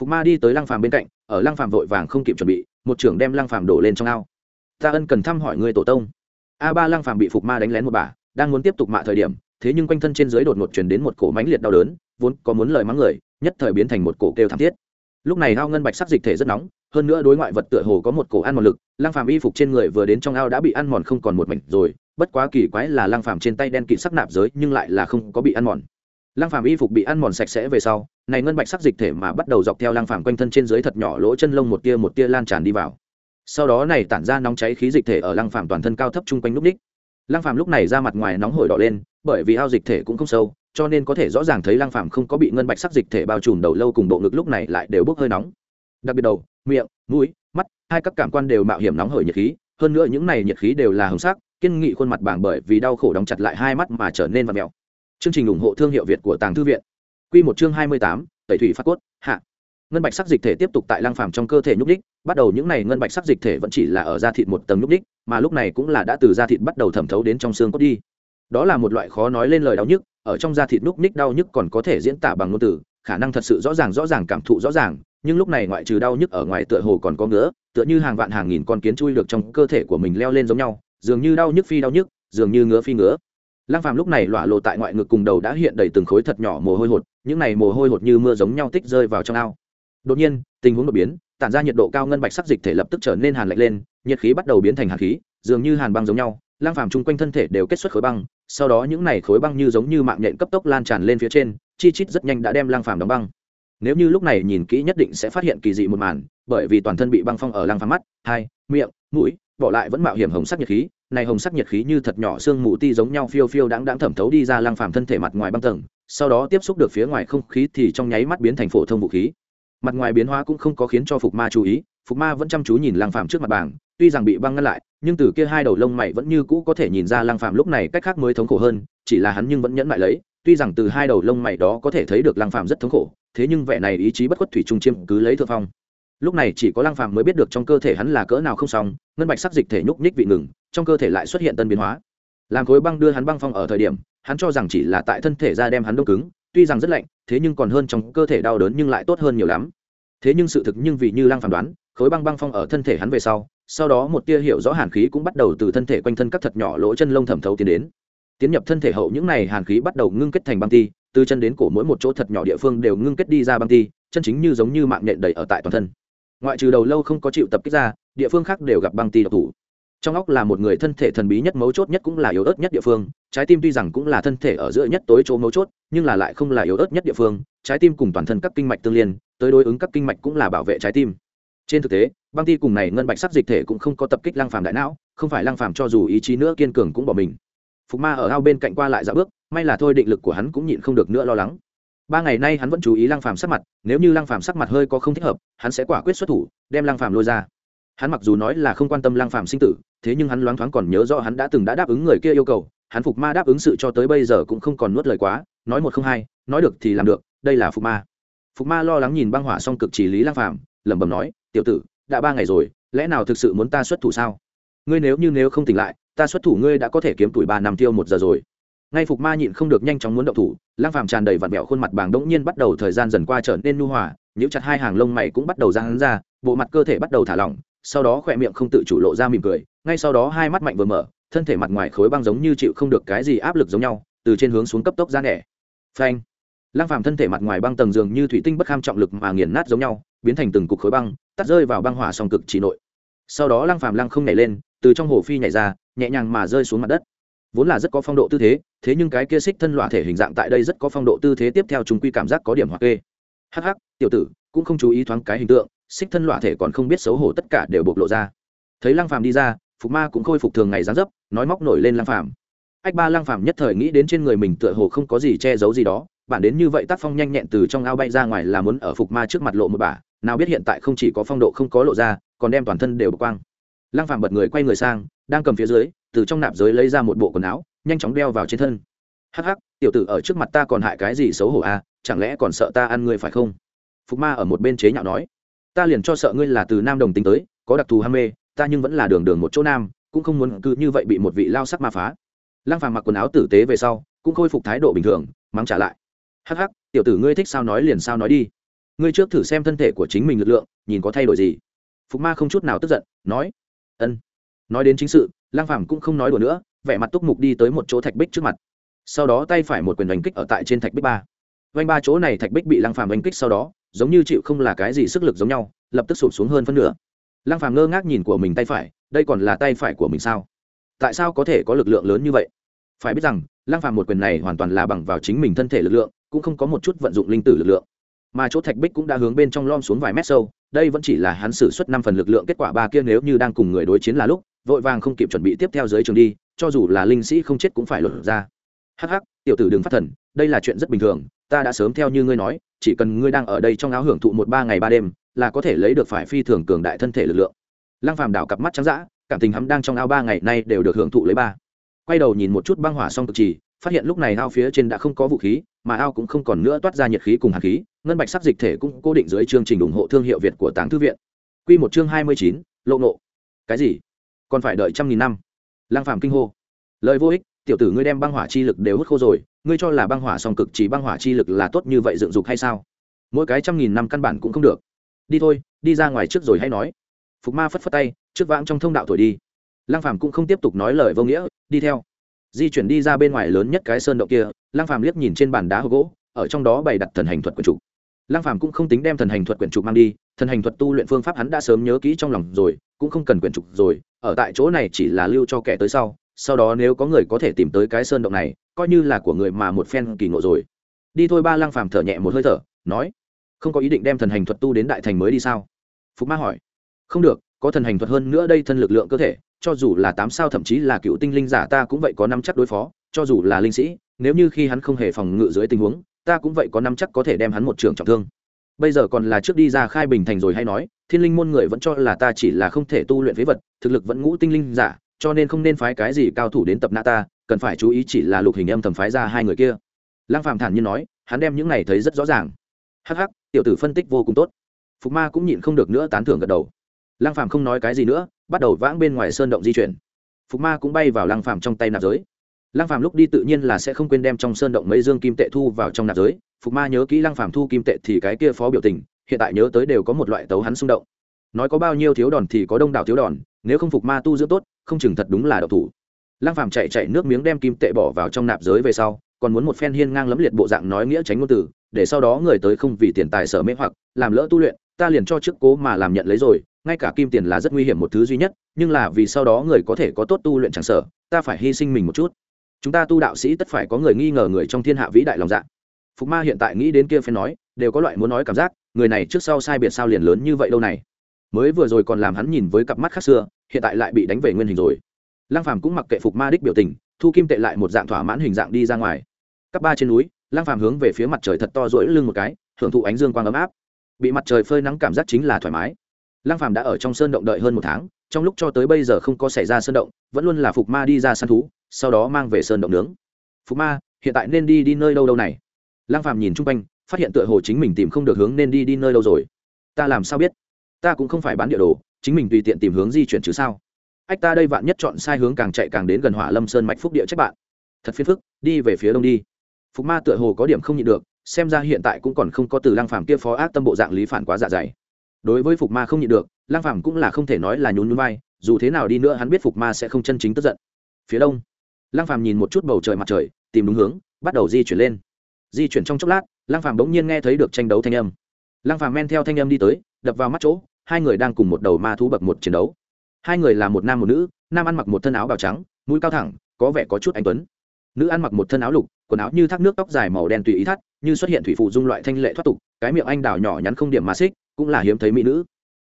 Phục ma đi tới lăng phàm bên cạnh, ở lăng phàm vội vàng không kịp chuẩn bị, một trưởng đem lăng phàm đổ lên trong ao. Ta ân cần thăm hỏi người tổ tông a ba lăng phàm bị phục ma đánh lén một bà, đang muốn tiếp tục mạ thời điểm, thế nhưng quanh thân trên dưới đột ngột truyền đến một cổ mãnh liệt đau đớn, vốn có muốn lời mắng người, nhất thời biến thành một cổ kêu thảm thiết. Lúc này ao ngân bạch sắc dịch thể rất nóng, hơn nữa đối ngoại vật tựa hồ có một cổ ăn mòn lực, Lăng phàm y phục trên người vừa đến trong ao đã bị ăn mòn không còn một mảnh rồi, bất quá kỳ quái là Lăng phàm trên tay đen kịt sắc nạp giới nhưng lại là không có bị ăn mòn. Lăng phàm y phục bị ăn mòn sạch sẽ về sau, này ngân bạch sắc dịch thể mà bắt đầu dọc theo Lăng phàm quanh thân trên dưới thật nhỏ lỗ chân lông một tia một tia lan tràn đi vào sau đó này tản ra nóng cháy khí dịch thể ở lăng phàm toàn thân cao thấp chung quanh lúc ních lăng phàm lúc này ra mặt ngoài nóng hổi đỏ lên, bởi vì ao dịch thể cũng không sâu, cho nên có thể rõ ràng thấy lăng phàm không có bị ngân bạch sắc dịch thể bao trùm đầu lâu cùng bộ ngực lúc này lại đều bốc hơi nóng. Đặc biệt đầu, miệng, mũi, mắt, hai các cảm quan đều mạo hiểm nóng hởi nhiệt khí, hơn nữa những này nhiệt khí đều là hồng sắc, kiên nghị khuôn mặt bảng bởi vì đau khổ đóng chặt lại hai mắt mà trở nên vặn mèo. Chương trình ủng hộ thương hiệu việt của tàng thư viện. Quy một chương hai mươi tám, tẩy thủy phát cốt, hạ ngân bạch sắc dịch thể tiếp tục tại lăng phàm trong cơ thể nhúc đích bắt đầu những này ngân bạch sắc dịch thể vẫn chỉ là ở da thịt một tầng nhúc đích mà lúc này cũng là đã từ da thịt bắt đầu thẩm thấu đến trong xương cốt đi. Đó là một loại khó nói lên lời đau nhức, ở trong da thịt nhúc ních đau nhức còn có thể diễn tả bằng ngôn từ, khả năng thật sự rõ ràng rõ ràng cảm thụ rõ ràng, nhưng lúc này ngoại trừ đau nhức ở ngoài tựa hồ còn có ngứa, tựa như hàng vạn hàng nghìn con kiến chui được trong cơ thể của mình leo lên giống nhau, dường như đau nhức phi đau nhức, dường như ngứa phi ngứa. Lăng phàm lúc này lỏa lộ tại ngoại ngực cùng đầu đã hiện đầy từng khối thật nhỏ mồ hôi hột, những này mồ hôi hột như mưa giống nhau tích rơi vào trong ao đột nhiên, tình huống đột biến, tản ra nhiệt độ cao ngân bạch sắc dịch thể lập tức trở nên hàn lạnh lên, nhiệt khí bắt đầu biến thành hàn khí, dường như hàn băng giống nhau, lang phàm chung quanh thân thể đều kết xuất khối băng, sau đó những này khối băng như giống như mạng nhện cấp tốc lan tràn lên phía trên, chi chít rất nhanh đã đem lang phàm đóng băng. Nếu như lúc này nhìn kỹ nhất định sẽ phát hiện kỳ dị một màn, bởi vì toàn thân bị băng phong ở lang phàm mắt, hai, miệng, mũi, bỏ lại vẫn mạo hiểm hồng sắc nhiệt khí, này hồng sắc nhiệt khí như thật nhỏ xương mù ti giống nhau phiêu phiêu đáng đáng thẩm thấu đi ra lang phàm thân thể mặt ngoài băng tầng, sau đó tiếp xúc được phía ngoài không khí thì trong nháy mắt biến thành phổ thông vũ khí mặt ngoài biến hóa cũng không có khiến cho phục ma chú ý, phục ma vẫn chăm chú nhìn lang phàm trước mặt bảng, tuy rằng bị băng ngăn lại, nhưng từ kia hai đầu lông mày vẫn như cũ có thể nhìn ra lang phàm lúc này cách khác mới thống khổ hơn, chỉ là hắn nhưng vẫn nhẫn lại lấy, tuy rằng từ hai đầu lông mày đó có thể thấy được lang phàm rất thống khổ, thế nhưng vẻ này ý chí bất khuất thủy trung chiêm cứ lấy thượng phong. Lúc này chỉ có lang phàm mới biết được trong cơ thể hắn là cỡ nào không xong, ngân bạch sắc dịch thể nhúc nhích vị ngừng, trong cơ thể lại xuất hiện tân biến hóa. Làm khối băng đưa hắn băng phong ở thời điểm, hắn cho rằng chỉ là tại thân thể ra đem hắn đông cứng tuy rằng rất lạnh, thế nhưng còn hơn trong cơ thể đau đớn nhưng lại tốt hơn nhiều lắm. Thế nhưng sự thực nhưng vì như lang phán đoán, khối băng băng phong ở thân thể hắn về sau sau đó một tia hiểu rõ hàn khí cũng bắt đầu từ thân thể quanh thân các thật nhỏ lỗ chân lông thẩm thấu tiến đến. Tiến nhập thân thể hậu những này hàn khí bắt đầu ngưng kết thành băng ti, từ chân đến cổ mỗi một chỗ thật nhỏ địa phương đều ngưng kết đi ra băng ti, chân chính như giống như mạng nhện đầy ở tại toàn thân. Ngoại trừ đầu lâu không có chịu tập kích ra, địa phương khác đều gặp băng ti độc thủ trong óc là một người thân thể thần bí nhất, mấu chốt nhất cũng là yếu ớt nhất địa phương. Trái tim tuy rằng cũng là thân thể ở giữa nhất tối chỗ mấu chốt, nhưng là lại không là yếu ớt nhất địa phương. Trái tim cùng toàn thân các kinh mạch tương liên, tới đối ứng các kinh mạch cũng là bảo vệ trái tim. Trên thực tế, băng ti cùng này ngân bạch sắc dịch thể cũng không có tập kích lăng phàm đại não, không phải lăng phàm cho dù ý chí nữa kiên cường cũng bỏ mình. Phục ma ở ao bên cạnh qua lại dạo bước, may là thôi định lực của hắn cũng nhịn không được nữa lo lắng. Ba ngày nay hắn vẫn chú ý lăng phàm sắc mặt, nếu như lăng phàm sắc mặt hơi có không thích hợp, hắn sẽ quả quyết xuất thủ, đem lăng phàm lôi ra. Hắn mặc dù nói là không quan tâm lăng phàm sinh tử thế nhưng hắn loáng thoáng còn nhớ rõ hắn đã từng đã đáp ứng người kia yêu cầu, hắn phục ma đáp ứng sự cho tới bây giờ cũng không còn nuốt lời quá, nói một không hai, nói được thì làm được, đây là phục ma. Phục ma lo lắng nhìn băng hỏa song cực chỉ lý lang phàm, lẩm bẩm nói, tiểu tử, đã ba ngày rồi, lẽ nào thực sự muốn ta xuất thủ sao? Ngươi nếu như nếu không tỉnh lại, ta xuất thủ ngươi đã có thể kiếm tuổi ba năm tiêu một giờ rồi. Ngay phục ma nhịn không được nhanh chóng muốn động thủ, lang phàm tràn đầy vặn vẹo khuôn mặt bàng đống nhiên bắt đầu thời gian dần qua trở nên nu hòa, nhíu chặt hai hàng lông mày cũng bắt đầu ra hắn ra, bộ mặt cơ thể bắt đầu thả lỏng, sau đó khỏe miệng không tự chủ lộ ra mỉm cười ngay sau đó hai mắt mạnh vừa mở, thân thể mặt ngoài khối băng giống như chịu không được cái gì áp lực giống nhau, từ trên hướng xuống cấp tốc ra nẻ. Phanh. Lang phàm thân thể mặt ngoài băng tầng dường như thủy tinh bất kham trọng lực mà nghiền nát giống nhau, biến thành từng cục khối băng, tắt rơi vào băng hỏa song cực chỉ nội. Sau đó lăng phàm lăng không nhảy lên, từ trong hồ phi nhảy ra, nhẹ nhàng mà rơi xuống mặt đất. Vốn là rất có phong độ tư thế thế nhưng cái kia xích thân loại thể hình dạng tại đây rất có phong độ tư thế tiếp theo chúng quy cảm giác có điểm hoặc kê. Hắc hắc, tiểu tử, cũng không chú ý thoáng cái hình tượng, xích thân loại thể còn không biết xấu hổ tất cả đều bộc lộ ra. Thấy lăng phàm đi ra phục ma cũng khôi phục thường ngày dáng dấp, nói móc nổi lên lăng phàm. Ách ba lăng phàm nhất thời nghĩ đến trên người mình tựa hồ không có gì che giấu gì đó bản đến như vậy tác phong nhanh nhẹn từ trong ao bay ra ngoài là muốn ở phục ma trước mặt lộ một bả nào biết hiện tại không chỉ có phong độ không có lộ ra, còn đem toàn thân đều bực quang. Lăng phàm bật người quay người sang, đang cầm phía dưới, từ trong nạp giới lấy ra một bộ quần áo, nhanh chóng đeo vào trên thân. Hắc hắc, tiểu tử ở trước mặt ta còn hại cái gì xấu hổ à chẳng lẽ còn sợ ta ăn ngươi phải không? Phục ma ở một bên chế nhạo nói, ta liền cho sợ ngươi là từ nam đồng tính tới, có đặc thù ham mê ta nhưng vẫn là đường đường một chỗ nam, cũng không muốn cứ như vậy bị một vị lao sắc ma phá. Lăng phàm mặc quần áo tử tế về sau, cũng khôi phục thái độ bình thường, mắng trả lại. Hắc hắc, tiểu tử ngươi thích sao nói liền sao nói đi. Ngươi trước thử xem thân thể của chính mình lực lượng, nhìn có thay đổi gì. Phục ma không chút nào tức giận, nói. Ân. Nói đến chính sự lang phàm cũng không nói đùa nữa, vẻ mặt túc mục đi tới một chỗ thạch bích trước mặt. Sau đó tay phải một quyền đánh kích ở tại trên thạch bích ba. Vanh ba chỗ này thạch bích bị lang phàm đánh kích sau đó, giống như chịu không là cái gì sức lực giống nhau, lập tức sụp xuống hơn phân nửa lang phàm ngơ ngác nhìn của mình tay phải, đây còn là tay phải của mình sao? Tại sao có thể có lực lượng lớn như vậy? Phải biết rằng lang phàm một quyền này hoàn toàn là bằng vào chính mình thân thể lực lượng, cũng không có một chút vận dụng linh tử lực lượng. Mà chỗ thạch bích cũng đã hướng bên trong lom xuống vài mét sâu, đây vẫn chỉ là hắn sử xuất năm phần lực lượng, kết quả ba kia nếu như đang cùng người đối chiến là lúc, vội vàng không kịp chuẩn bị tiếp theo dưới trường đi, cho dù là linh sĩ không chết cũng phải lột ra. Hắc hắc, tiểu tử đừng phát thần, đây là chuyện rất bình thường ta đã sớm theo như ngươi nói, chỉ cần ngươi đang ở đây trong áo hưởng thụ một ba ngày ba đêm, là có thể lấy được phải phi thường cường đại thân thể lực lượng. Lăng phàm đảo cặp mắt trắng dã, cảm tình hắn đang trong ao ba ngày nay đều được hưởng thụ lấy ba. Quay đầu nhìn một chút băng hỏa xong cực trì, phát hiện lúc này ao phía trên đã không có vũ khí, mà ao cũng không còn nữa toát ra nhiệt khí cùng hạt khí, ngân bạch sắc dịch thể cũng cố định dưới chương trình ủng hộ thương hiệu việt của tàng thư viện. Quy một chương hai mươi chín, lộ nộ. Cái gì? Còn phải đợi trăm nghìn năm. Lang phàm kinh hô. Lời vô ích tiểu tử ngươi đem băng hỏa chi lực đều hút khô rồi, ngươi cho là băng hỏa song cực chỉ băng hỏa chi lực là tốt như vậy dựng dục hay sao? Mỗi cái trăm nghìn năm căn bản cũng không được. Đi thôi, đi ra ngoài trước rồi hay nói. Phục ma phất phất tay, trước vãng trong thông đạo thổi đi. Lang phàm cũng không tiếp tục nói lời vô nghĩa, đi theo. Di chuyển đi ra bên ngoài lớn nhất cái sơn động kia lang phàm liếc nhìn trên bàn đá hộp gỗ, ở trong đó bày đặt thần hành thuật quyển trục. Lang phàm cũng không tính đem thần hành thuật quyển trục mang đi, thần hành thuật tu luyện phương pháp hắn đã sớm nhớ kỹ trong lòng rồi, cũng không cần quyển trục rồi, ở tại chỗ này chỉ là lưu cho kẻ tới sau sau đó nếu có người có thể tìm tới cái sơn động này, coi như là của người mà một phen kỳ ngộ rồi. Đi thôi ba lang phàm thở nhẹ một hơi thở, nói, không có ý định đem thần hành thuật tu đến đại thành mới đi sao? Phục ma hỏi, không được, có thần hành thuật hơn nữa đây thân lực lượng cơ thể, cho dù là tám sao thậm chí là cựu tinh linh giả ta cũng vậy có năm chắc đối phó, cho dù là linh sĩ, nếu như khi hắn không hề phòng ngự dưới tình huống, ta cũng vậy có năm chắc có thể đem hắn một trường trọng thương. Bây giờ còn là trước đi ra khai bình thành rồi hay nói, thiên linh môn người vẫn cho là ta chỉ là không thể tu luyện phế vật, thực lực vẫn ngũ tinh linh giả cho nên không nên phái cái gì cao thủ đến tập nã ta, cần phải chú ý chỉ là lục hình âm thầm phái ra hai người kia. Lăng phạm thản nhiên nói, hắn đem những này thấy rất rõ ràng. Hắc hắc, tiểu tử phân tích vô cùng tốt. Phục ma cũng nhịn không được nữa tán thưởng gật đầu. Lăng phạm không nói cái gì nữa, bắt đầu vãng bên ngoài sơn động di chuyển. Phục ma cũng bay vào lăng phạm trong tay nạp giới. Lăng phạm lúc đi tự nhiên là sẽ không quên đem trong sơn động mấy dương kim tệ thu vào trong nạp giới. Phục ma nhớ kỹ lăng phạm thu kim tệ thì cái kia phó biểu tình, hiện tại nhớ tới đều có một loại tấu hắn xung động. Nói có bao nhiêu thiếu đòn thì có đông đảo thiếu đòn, nếu không phục ma tu dưỡng tốt không chừng thật đúng là độc thủ. Lăng phàm chạy chạy nước miếng đem kim tệ bỏ vào trong nạp giới về sau, còn muốn một phen hiên ngang lấm liệt bộ dạng nói nghĩa tránh ngôn từ, để sau đó người tới không vì tiền tài sở mê hoặc, làm lỡ tu luyện, ta liền cho trước cố mà làm nhận lấy rồi, ngay cả kim tiền là rất nguy hiểm một thứ duy nhất, nhưng là vì sau đó người có thể có tốt tu luyện chẳng sở ta phải hy sinh mình một chút. Chúng ta tu đạo sĩ tất phải có người nghi ngờ người trong thiên hạ vĩ đại lòng dạ. Phục ma hiện tại nghĩ đến kia phen nói, đều có loại muốn nói cảm giác, người này trước sau sai biệt sao liền lớn như vậy đâu này. Mới vừa rồi còn làm hắn nhìn với cặp mắt khác xưa hiện tại lại bị đánh về nguyên hình rồi. Lăng phàm cũng mặc kệ phục ma đích biểu tình, thu kim tệ lại một dạng thỏa mãn hình dạng đi ra ngoài. Cấp ba trên núi, lăng phàm hướng về phía mặt trời thật to rỗi lưng một cái hưởng thụ ánh dương quang ấm áp. Bị mặt trời phơi nắng cảm giác chính là thoải mái. Lăng phàm đã ở trong sơn động đợi hơn một tháng, trong lúc cho tới bây giờ không có xảy ra sơn động, vẫn luôn là phục ma đi ra săn thú, sau đó mang về sơn động nướng. Phục ma, hiện tại nên đi đi nơi đâu đâu này? Lăng phàm nhìn chung quanh, phát hiện tựa hồ chính mình tìm không được hướng nên đi đi nơi đâu rồi. Ta làm sao biết? Ta cũng không phải bán địa đồ chính mình tùy tiện tìm hướng di chuyển chứ sao? Ách, ta đây vạn nhất chọn sai hướng càng chạy càng đến gần hỏa lâm sơn mạch phúc địa trách bạn. Thật phiền phức, đi về phía đông đi. Phục ma tựa hồ có điểm không nhịn được, xem ra hiện tại cũng còn không có từ lang phàm kia phó ác tâm bộ dạng lý phản quá dạ dày. Đối với phục ma không nhịn được lang phàm cũng là không thể nói là nhún nhún vai, dù thế nào đi nữa hắn biết phục ma sẽ không chân chính tức giận. Phía đông lang phàm nhìn một chút bầu trời mặt trời, tìm đúng hướng, bắt đầu di chuyển lên. Di chuyển trong chốc lát lang phàm bỗng nhiên nghe thấy được tranh đấu thanh âm. Lang phàm men theo thanh âm đi tới, đập vào mắt chỗ hai người đang cùng một đầu ma thú bậc một chiến đấu. Hai người là một nam một nữ, nam ăn mặc một thân áo bào trắng, mũi cao thẳng, có vẻ có chút anh tuấn. Nữ ăn mặc một thân áo lục, quần áo như thác nước tóc dài màu đen tùy ý thắt, như xuất hiện thủy phụ dung loại thanh lệ thoát tục, cái miệng anh đào nhỏ nhắn không điểm mà xích, cũng là hiếm thấy mỹ nữ.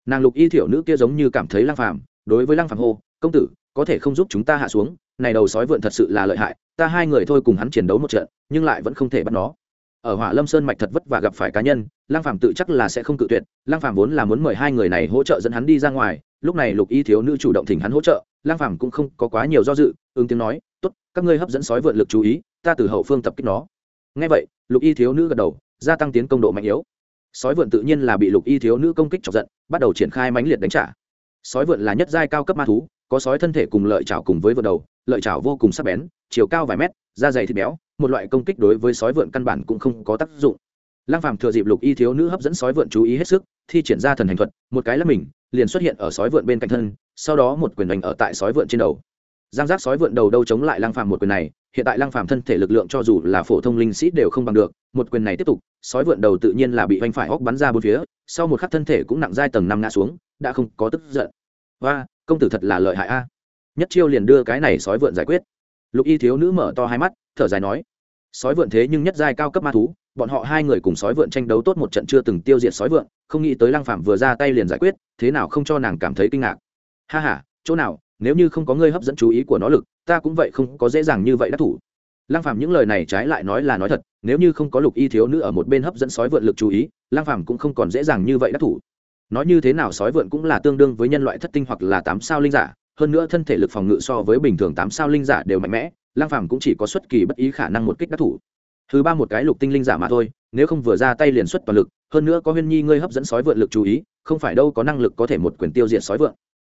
Nàng lục y thiểu nữ kia giống như cảm thấy lang phàm, đối với lang phàm hô, công tử, có thể không giúp chúng ta hạ xuống, này đầu sói vượn thật sự là lợi hại, ta hai người thôi cùng hắn chiến đấu một trận, nhưng lại vẫn không thể bắt nó ở hỏa lâm sơn mạch thật vất và gặp phải cá nhân lang phàm tự chắc là sẽ không cự tuyệt lang phàm vốn là muốn mời hai người này hỗ trợ dẫn hắn đi ra ngoài lúc này lục y thiếu nữ chủ động thỉnh hắn hỗ trợ lang phàm cũng không có quá nhiều do dự ứng tiếng nói tốt các ngươi hấp dẫn sói vượt lực chú ý ta từ hậu phương tập kích nó ngay vậy lục y thiếu nữ gật đầu gia tăng tiến công độ mạnh yếu sói vượn tự nhiên là bị lục y thiếu nữ công kích chọc giận bắt đầu triển khai mãnh liệt đánh trả sói vượn là nhất giai cao cấp ma thú có sói thân thể cùng lợi chảo cùng với vượn đầu lợi chảo vô cùng sắc bén chiều cao vài mét da dày thịt béo một loại công kích đối với sói vượn căn bản cũng không có tác dụng. Lăng phàm thừa dịp lục y thiếu nữ hấp dẫn sói vượn chú ý hết sức, thi triển ra thần hành thuật, một cái là mình, liền xuất hiện ở sói vượn bên cạnh thân, sau đó một quyền đánh ở tại sói vượn trên đầu. Giang giác sói vượn đầu đâu chống lại lăng phàm một quyền này, hiện tại lăng phàm thân thể lực lượng cho dù là phổ thông linh sĩ đều không bằng được, một quyền này tiếp tục, sói vượn đầu tự nhiên là bị vanh phải hóc bắn ra bốn phía, sau một khắc thân thể cũng nặng dai tầng năm ngã xuống, đã không có tức giận. Và công tử thật là lợi hại a. Nhất chiêu liền đưa cái này sói vượn giải quyết. Lục y thiếu nữ mở to hai mắt thở dài nói, sói vượn thế nhưng nhất giai cao cấp ma thú, bọn họ hai người cùng sói vượn tranh đấu tốt một trận chưa từng tiêu diệt sói vượn, không nghĩ tới lăng phạm vừa ra tay liền giải quyết, thế nào không cho nàng cảm thấy kinh ngạc. Ha h a chỗ nào, nếu như không có ngươi hấp dẫn chú ý của nó lực, ta cũng vậy không có dễ dàng như vậy đắc thủ. Lăng phạm những lời này trái lại nói là nói thật, nếu như không có lục y thiếu nữ ở một bên hấp dẫn sói vượn lực chú ý, lăng phạm cũng không còn dễ dàng như vậy đắc thủ. Nói như thế nào sói vượn cũng là tương đương với nhân loại thất tinh hoặc là tám sao linh giả, hơn nữa thân thể lực phòng ngự so với bình thường tám sao linh giả đều mạnh mẽ lang phàm cũng chỉ có xuất kỳ bất ý khả năng một kích đắc thủ. Thứ ba một cái lục tinh linh giả mà thôi, nếu không vừa ra tay liền xuất toàn lực, hơn nữa có huyên nhi ngươi hấp dẫn sói vượn lực chú ý, không phải đâu có năng lực có thể một quyền tiêu diệt sói vượn.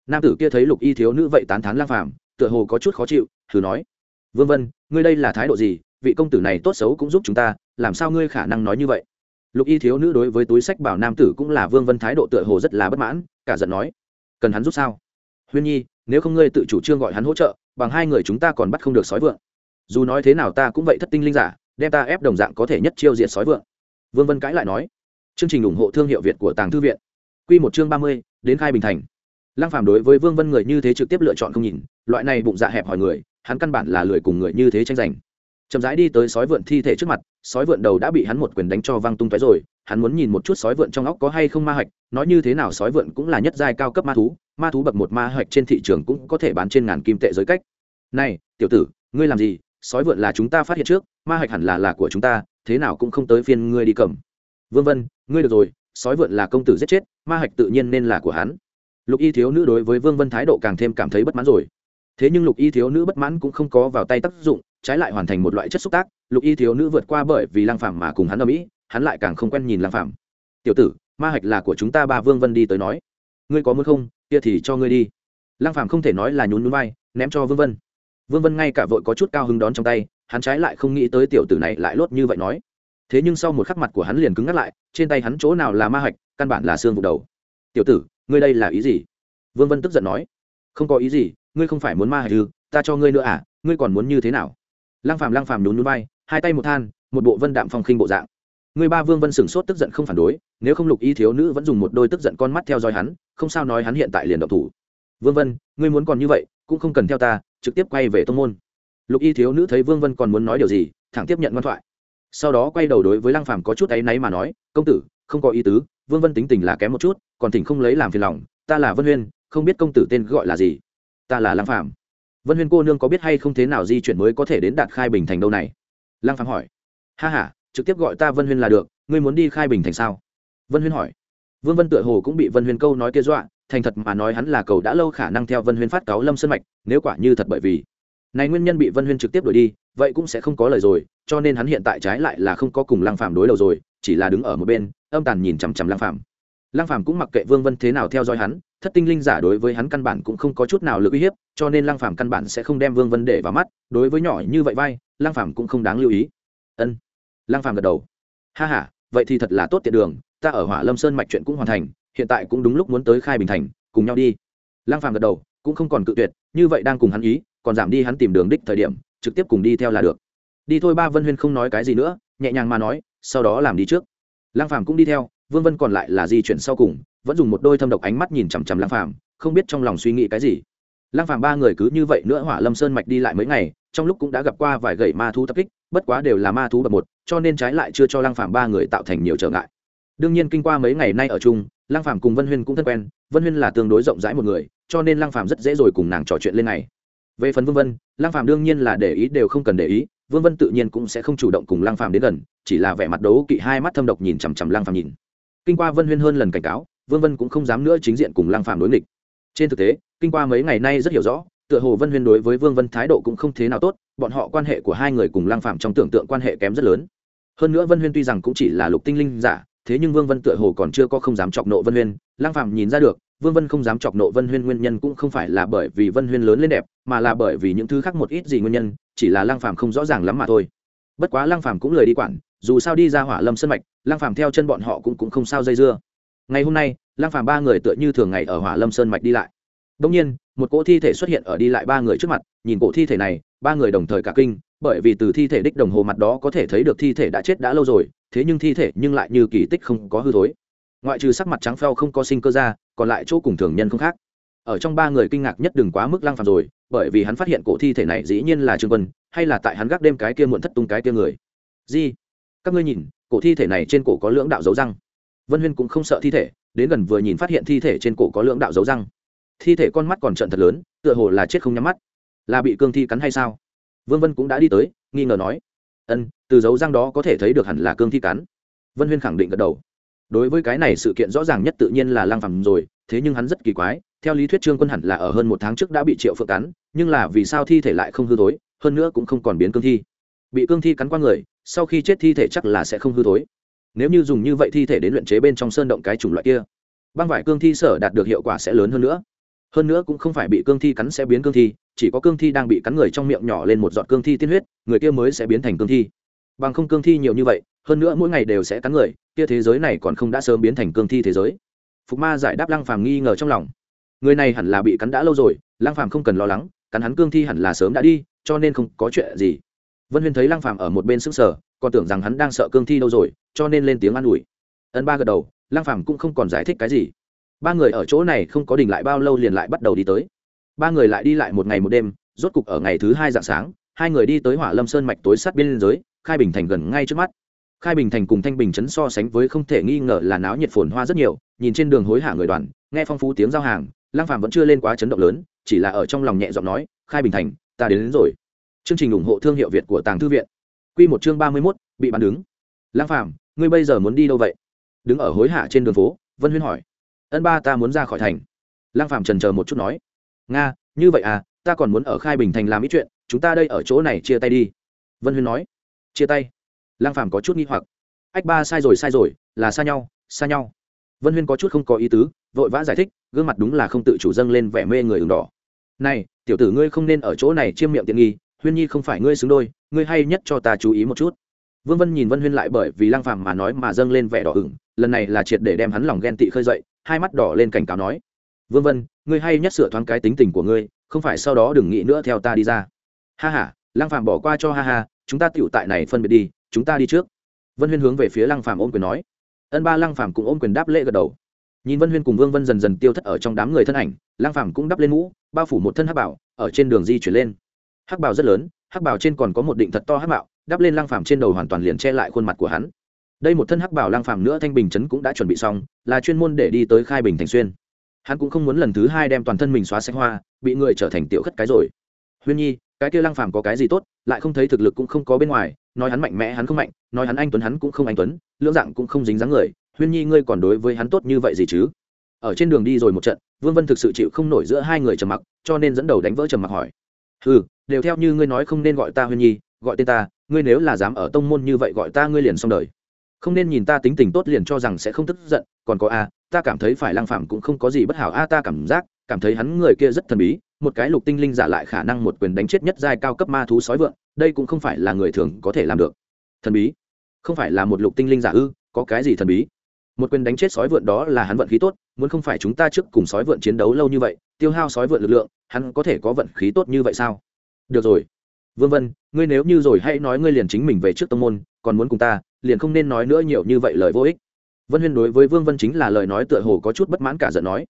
Nam tử kia thấy lục y thiếu nữ vậy tán thán lang phàm, tựa hồ có chút khó chịu, thử nói, vương vân, ngươi đây là thái độ gì? Vị công tử này tốt xấu cũng giúp chúng ta, làm sao ngươi khả năng nói như vậy? Lục y thiếu nữ đối với túi sách bảo nam tử cũng là vương vân thái độ tựa hồ rất là bất mãn, cả giận nói, cần hắn giúp sao? Huyên nhi nếu không ngươi tự chủ trương gọi hắn hỗ trợ, bằng hai người chúng ta còn bắt không được sói vượn dù nói thế nào ta cũng vậy thất tinh linh giả, đem ta ép đồng dạng có thể nhất chiêu diệt sói vượn vương vân cãi lại nói. Chương trình ủng hộ thương hiệu việt của tàng thư viện. Q một chương ba mươi, đến khai bình thành. Lăng phàm đối với vương vân người như thế trực tiếp lựa chọn không nhìn, loại này bụng dạ hẹp hỏi người, hắn căn bản là lười cùng người như thế tranh giành chậm rãi đi tới sói vượn thi thể trước mặt, sói vượn đầu đã bị hắn một quyền đánh cho văng tung tóe rồi, hắn muốn nhìn một chút sói vượn trong óc có hay không ma hạch, nói như thế nào sói vượn cũng là nhất giai cao cấp ma thú ma thú bậc một ma hạch trên thị trường cũng có thể bán trên ngàn kim tệ giới cách. Này, tiểu tử, ngươi làm gì? Sói vượn là chúng ta phát hiện trước, ma hạch hẳn là là của chúng ta, thế nào cũng không tới phiên ngươi đi cầm. Vương vân, ngươi được rồi, sói vượn là công tử giết chết, ma hạch tự nhiên nên là của hắn. Lục y thiếu nữ đối với vương vân thái độ càng thêm cảm thấy bất mãn rồi thế nhưng lục y thiếu nữ bất mãn cũng không có vào tay tác dụng, trái lại hoàn thành một loại chất xúc tác, lục y thiếu nữ vượt qua bởi vì lang phàm mà cùng hắn ở mỹ hắn lại càng không quen nhìn lang phàm. Tiểu tử, ma hạch là của chúng ta ba vương vân đi tới nói. Ngươi có muốn không? Kia thì cho ngươi đi. Lang phàm không thể nói là nhún nhún vai, ném cho vương vân. Vương vân ngay cả vội có chút cao hứng đón trong tay, hắn trái lại không nghĩ tới tiểu tử này lại lốt như vậy nói. Thế nhưng sau một khắc mặt của hắn liền cứng ngắt lại, trên tay hắn chỗ nào là ma hạch, căn bản là xương vụ đầu. Tiểu tử, ngươi đây là ý gì? Vương vân tức giận nói. Không có ý gì ngươi không phải muốn ma hải ư, ta cho ngươi nữa à ngươi còn muốn như thế nào? Lăng phàm lăng phàm nhún nhún vai, hai tay một than, một bộ vân đạm phong khinh bộ dạng. Người ba vương vân sửng sốt tức giận không phản đối, nếu không lục y thiếu nữ vẫn dùng một đôi tức giận con mắt theo dõi hắn, không sao nói hắn hiện tại liền động thủ. Vương vân, ngươi muốn còn như vậy, cũng không cần theo ta, trực tiếp quay về tông môn. Lục y thiếu nữ thấy vương vân còn muốn nói điều gì, thẳng tiếp nhận ngoan thoại. Sau đó quay đầu đối với lăng phàm có chút áy náy mà nói, công tử, không có ý tứ, vương vân tính tình là kém một chút, còn thỉnh không lấy làm phiền lòng, ta là vân huyên, không biết công tử tên gọi là gì ta là lăng phàm. Vân huyên cô nương có biết hay không thế nào di chuyển mới có thể đến đạt khai bình thành đâu này? Lăng phàm hỏi. Ha h a trực tiếp gọi ta vân huyên là được, ngươi muốn đi khai bình thành sao? Vân huyên hỏi. Vương vân tựa hồ cũng bị vân huyên câu nói kia dọa, thành thật mà nói hắn là cầu đã lâu khả năng theo vân huyên phát cáo lâm sơn mạch, nếu quả như thật bởi vì này nguyên nhân bị vân huyên trực tiếp đuổi đi, vậy cũng sẽ không có lời rồi, cho nên hắn hiện tại trái lại là không có cùng lăng phàm đối đầu rồi, chỉ là đứng ở một bên, âm tàn nhìn chằm chằm lăng phàm. Lăng phàm cũng mặc kệ vương vân thế nào theo dõi hắn thất tinh linh giả đối với hắn căn bản cũng không có chút nào lực uy hiếp, cho nên lăng phàm căn bản sẽ không đem vương vân để vào mắt, đối với nhỏ như vậy vai, lăng phàm cũng không đáng lưu ý. Ân. Lăng phàm gật đầu. Ha ha, vậy thì thật là tốt tiện đường, ta ở hỏa lâm sơn mạch chuyện cũng hoàn thành, hiện tại cũng đúng lúc muốn tới khai bình thành, cùng nhau đi. Lăng phàm gật đầu, cũng không còn cự tuyệt, như vậy đang cùng hắn ý, còn giảm đi hắn tìm đường đích thời điểm, trực tiếp cùng đi theo là được. Đi thôi ba vân huyên không nói cái gì nữa, nhẹ nhàng mà nói, sau đó làm đi trước. Lăng phàm cũng đi theo vương vân còn lại là di chuyển sau cùng, vẫn dùng một đôi thâm độc ánh mắt nhìn chằm chằm Lang phàm, không biết trong lòng suy nghĩ cái gì. Lang phàm ba người cứ như vậy nữa hỏa lâm sơn mạch đi lại mấy ngày, trong lúc cũng đã gặp qua vài gậy ma thú tập kích, bất quá đều là ma thú bậc một, cho nên trái lại chưa cho Lang phàm ba người tạo thành nhiều trở ngại. Đương nhiên kinh qua mấy ngày nay ở chung Lang phàm cùng vân huyên cũng thân quen, vân huyên là tương đối rộng rãi một người, cho nên Lang phàm rất dễ rồi cùng nàng trò chuyện lên này về phần vương vân Lang phàm đương nhiên là để ý đều không cần để ý, vương vân tự nhiên cũng sẽ không chủ động cùng Lang phàm đến gần, chỉ là vẻ mặt đấu kỵ hai mắt thâm độc nhìn chằm chằm Lang phàm nhìn kinh qua vân huyên hơn lần cảnh cáo, vương vân cũng không dám nữa chính diện cùng lăng phàm đối nghịch. Trên thực tế, kinh qua mấy ngày nay rất hiểu rõ, tựa hồ vân huyên đối với vương vân thái độ cũng không thế nào tốt, bọn họ quan hệ của hai người cùng lăng phàm trong tưởng tượng quan hệ kém rất lớn. Hơn nữa vân huyên tuy rằng cũng chỉ là lục tinh linh giả, thế nhưng vương vân tựa hồ còn chưa có không dám chọc nộ vân huyên. Lăng phàm nhìn ra được, vương vân không dám chọc nộ vân huyên nguyên nhân cũng không phải là bởi vì vân huyên lớn lên đẹp, mà là bởi vì những thứ khác một ít gì nguyên nhân, chỉ là lăng phàm không rõ ràng lắm mà thôi. Bất quá lăng phàm cũng lời đi quản dù sao đi ra hỏa lâm sân mạch lang phàm theo chân bọn họ cũng cũng không sao dây dưa. Ngày hôm nay lang phàm ba người tựa như thường ngày ở hỏa lâm sơn mạch đi lại. Đông nhiên, một cỗ thi thể xuất hiện ở đi lại ba người trước mặt, nhìn cỗ thi thể này, ba người đồng thời cả kinh, bởi vì từ thi thể đích đồng hồ mặt đó có thể thấy được thi thể đã chết đã lâu rồi, thế nhưng thi thể nhưng lại như kỳ tích không có hư thối. Ngoại trừ sắc mặt trắng pheo không có sinh cơ ra, còn lại chỗ cùng thường nhân không khác. Ở trong ba người kinh ngạc nhất đừng quá mức lang phàm rồi, bởi vì hắn phát hiện cổ thi thể này dĩ nhiên là trương quân, hay là tại hắn gác đêm cái kia muộn thất tung cái kia người. Gì các ngươi nhìn cổ thi thể này trên cổ có lưỡng đạo dấu răng. Vân huyên cũng không sợ thi thể đến gần vừa nhìn phát hiện thi thể trên cổ có lưỡng đạo dấu răng. Thi thể con mắt còn trận thật lớn tựa hồ là chết không nhắm mắt. Là bị cương thi cắn hay sao? Vương vân cũng đã đi tới nghi ngờ nói ân từ dấu răng đó có thể thấy được hẳn là cương thi cắn. Vân huyên khẳng định gật đầu. Đối với cái này sự kiện rõ ràng nhất tự nhiên là lang phẳng rồi thế nhưng hắn rất kỳ quái theo lý thuyết trương quân hẳn là ở hơn một tháng trước đã bị triệu phượng cắn nhưng là vì sao thi thể lại không hư tối, hơn nữa cũng không còn biến cương thi. Bị cương thi cắn qua người sau khi chết thi thể chắc là sẽ không hư thối. Nếu như dùng như vậy thi thể đến luyện chế bên trong sơn động cái chủng loại kia, băng vải cương thi sở đạt được hiệu quả sẽ lớn hơn nữa. Hơn nữa cũng không phải bị cương thi cắn sẽ biến cương thi, chỉ có cương thi đang bị cắn người trong miệng nhỏ lên một giọt cương thi tiên huyết, người kia mới sẽ biến thành cương thi. Bằng không cương thi nhiều như vậy, hơn nữa mỗi ngày đều sẽ cắn người, kia thế giới này còn không đã sớm biến thành cương thi thế giới. Phục ma giải đáp lăng phàm nghi ngờ trong lòng. Người này hẳn là bị cắn đã lâu rồi, lăng phàm không cần lo lắng, cắn hắn cương thi hẳn là sớm đã đi, cho nên không có chuyện gì vân huyên thấy lăng phàm ở một bên sững sờ, còn tưởng rằng hắn đang sợ cương thi đâu rồi cho nên lên tiếng an ủi. Ân ba gật đầu lăng phàm cũng không còn giải thích cái gì. Ba người ở chỗ này không có đình lại bao lâu liền lại bắt đầu đi tới. Ba người lại đi lại một ngày một đêm rốt cục ở ngày thứ hai dạng sáng hai người đi tới hỏa lâm sơn mạch tối sát biên giới khai bình thành gần ngay trước mắt. Khai bình thành cùng thanh bình chấn so sánh với không thể nghi ngờ là náo nhiệt phồn hoa rất nhiều nhìn trên đường hối hả người đoàn nghe phong phú tiếng giao hàng lang phàm vẫn chưa lên quá chấn động lớn chỉ là ở trong lòng nhẹ giọng nói khai bình thành ta đến, đến rồi chương trình ủng hộ thương hiệu việt của tàng thư viện. Quy một chương ba mươi mốt, bị bán đứng. Lang phàm, ngươi bây giờ muốn đi đâu vậy? Đứng ở hối hạ trên đường phố, vân huyên hỏi. Ân ba ta muốn ra khỏi thành. Lang phàm chần chờ một chút nói. Nga, như vậy à ta còn muốn ở khai bình thành làm ít chuyện, chúng ta đây ở chỗ này chia tay đi. Vân huyên nói. Chia tay? Lang phàm có chút nghi hoặc. Ách ba, sai rồi sai rồi, là xa nhau xa nhau. Vân huyên có chút không có ý tứ, vội vã giải thích, gương mặt đúng là không tự chủ dâng lên vẻ mê người ửng đỏ. Này, tiểu tử ngươi không nên ở chỗ này chiêm miệng tiện nghi huyên nhi không phải ngươi xứng đôi ngươi hay nhất cho ta chú ý một chút. Vương vân nhìn vân huyên lại bởi vì lang phàm mà nói mà dâng lên vẻ đỏ ửng lần này là triệt để đem hắn lòng ghen tị khơi dậy hai mắt đỏ lên cảnh cáo nói vương vân ngươi hay nhất sửa thoáng cái tính tình của ngươi không phải sau đó đừng nghĩ nữa theo ta đi ra. Ha ha, Lang lăng phàm bỏ qua cho ha ha chúng ta tiểu tại này phân biệt đi chúng ta đi trước. Vân huyên hướng về phía lăng phàm ôm quyền nói. Ân ba lăng phàm cũng ôm quyền đáp lễ gật đầu. Nhìn vân huyên cùng vương vân dần dần tiêu thất ở trong đám người thân ảnh lăng phàm cũng đắp lên mũ bao phủ một thân hắc bảo ở trên đường di chuyển lên hắc bào rất lớn, hắc bào trên còn có một định thật to hắc bảo đắp lên lăng phàm trên đầu hoàn toàn liền che lại khuôn mặt của hắn. Đây một thân hắc bảo lăng phàm nữa thanh bình chấn cũng đã chuẩn bị xong, là chuyên môn để đi tới khai bình thành xuyên. Hắn cũng không muốn lần thứ hai đem toàn thân mình xóa xanh hoa, bị người trở thành tiểu khất cái rồi. Huyên nhi, cái kia lăng phàm có cái gì tốt, lại không thấy thực lực cũng không có bên ngoài, nói hắn mạnh mẽ hắn không mạnh, nói hắn anh tuấn hắn cũng không anh tuấn, lưỡng dạng cũng không dính dáng người. Huyên nhi, ngươi còn đối với hắn tốt như vậy gì chứ? Ở trên đường đi rồi một trận, vương vân thực sự chịu không nổi giữa hai người trầm mặc, cho nên dẫn đầu đánh vỡ trầm mặc hỏi ừ đều theo như ngươi nói không nên gọi ta huyên nhi, gọi tên ta, ngươi nếu là dám ở tông môn như vậy gọi ta ngươi liền xong đời. Không nên nhìn ta tính tình tốt liền cho rằng sẽ không tức giận, còn có a, ta cảm thấy phải lang phạm cũng không có gì bất hảo a, ta cảm giác, cảm thấy hắn người kia rất thần bí, một cái lục tinh linh giả lại khả năng một quyền đánh chết nhất giai cao cấp ma thú sói vượn đây cũng không phải là người thường có thể làm được. Thần bí? Không phải là một lục tinh linh giả ư, có cái gì thần bí? Một quyền đánh chết sói vượn đó là hắn vận khí tốt, muốn không phải chúng ta trước cùng sói vượn chiến đấu lâu như vậy, tiêu hao sói vượn lực lượng, hắn có thể có vận khí tốt như vậy sao? Được rồi. Vương vân, ngươi nếu như rồi hãy nói ngươi liền chính mình về trước tông môn, còn muốn cùng ta, liền không nên nói nữa nhiều như vậy lời vô ích. Vân huyên đối với vương vân chính là lời nói tựa hồ có chút bất mãn cả giận nói.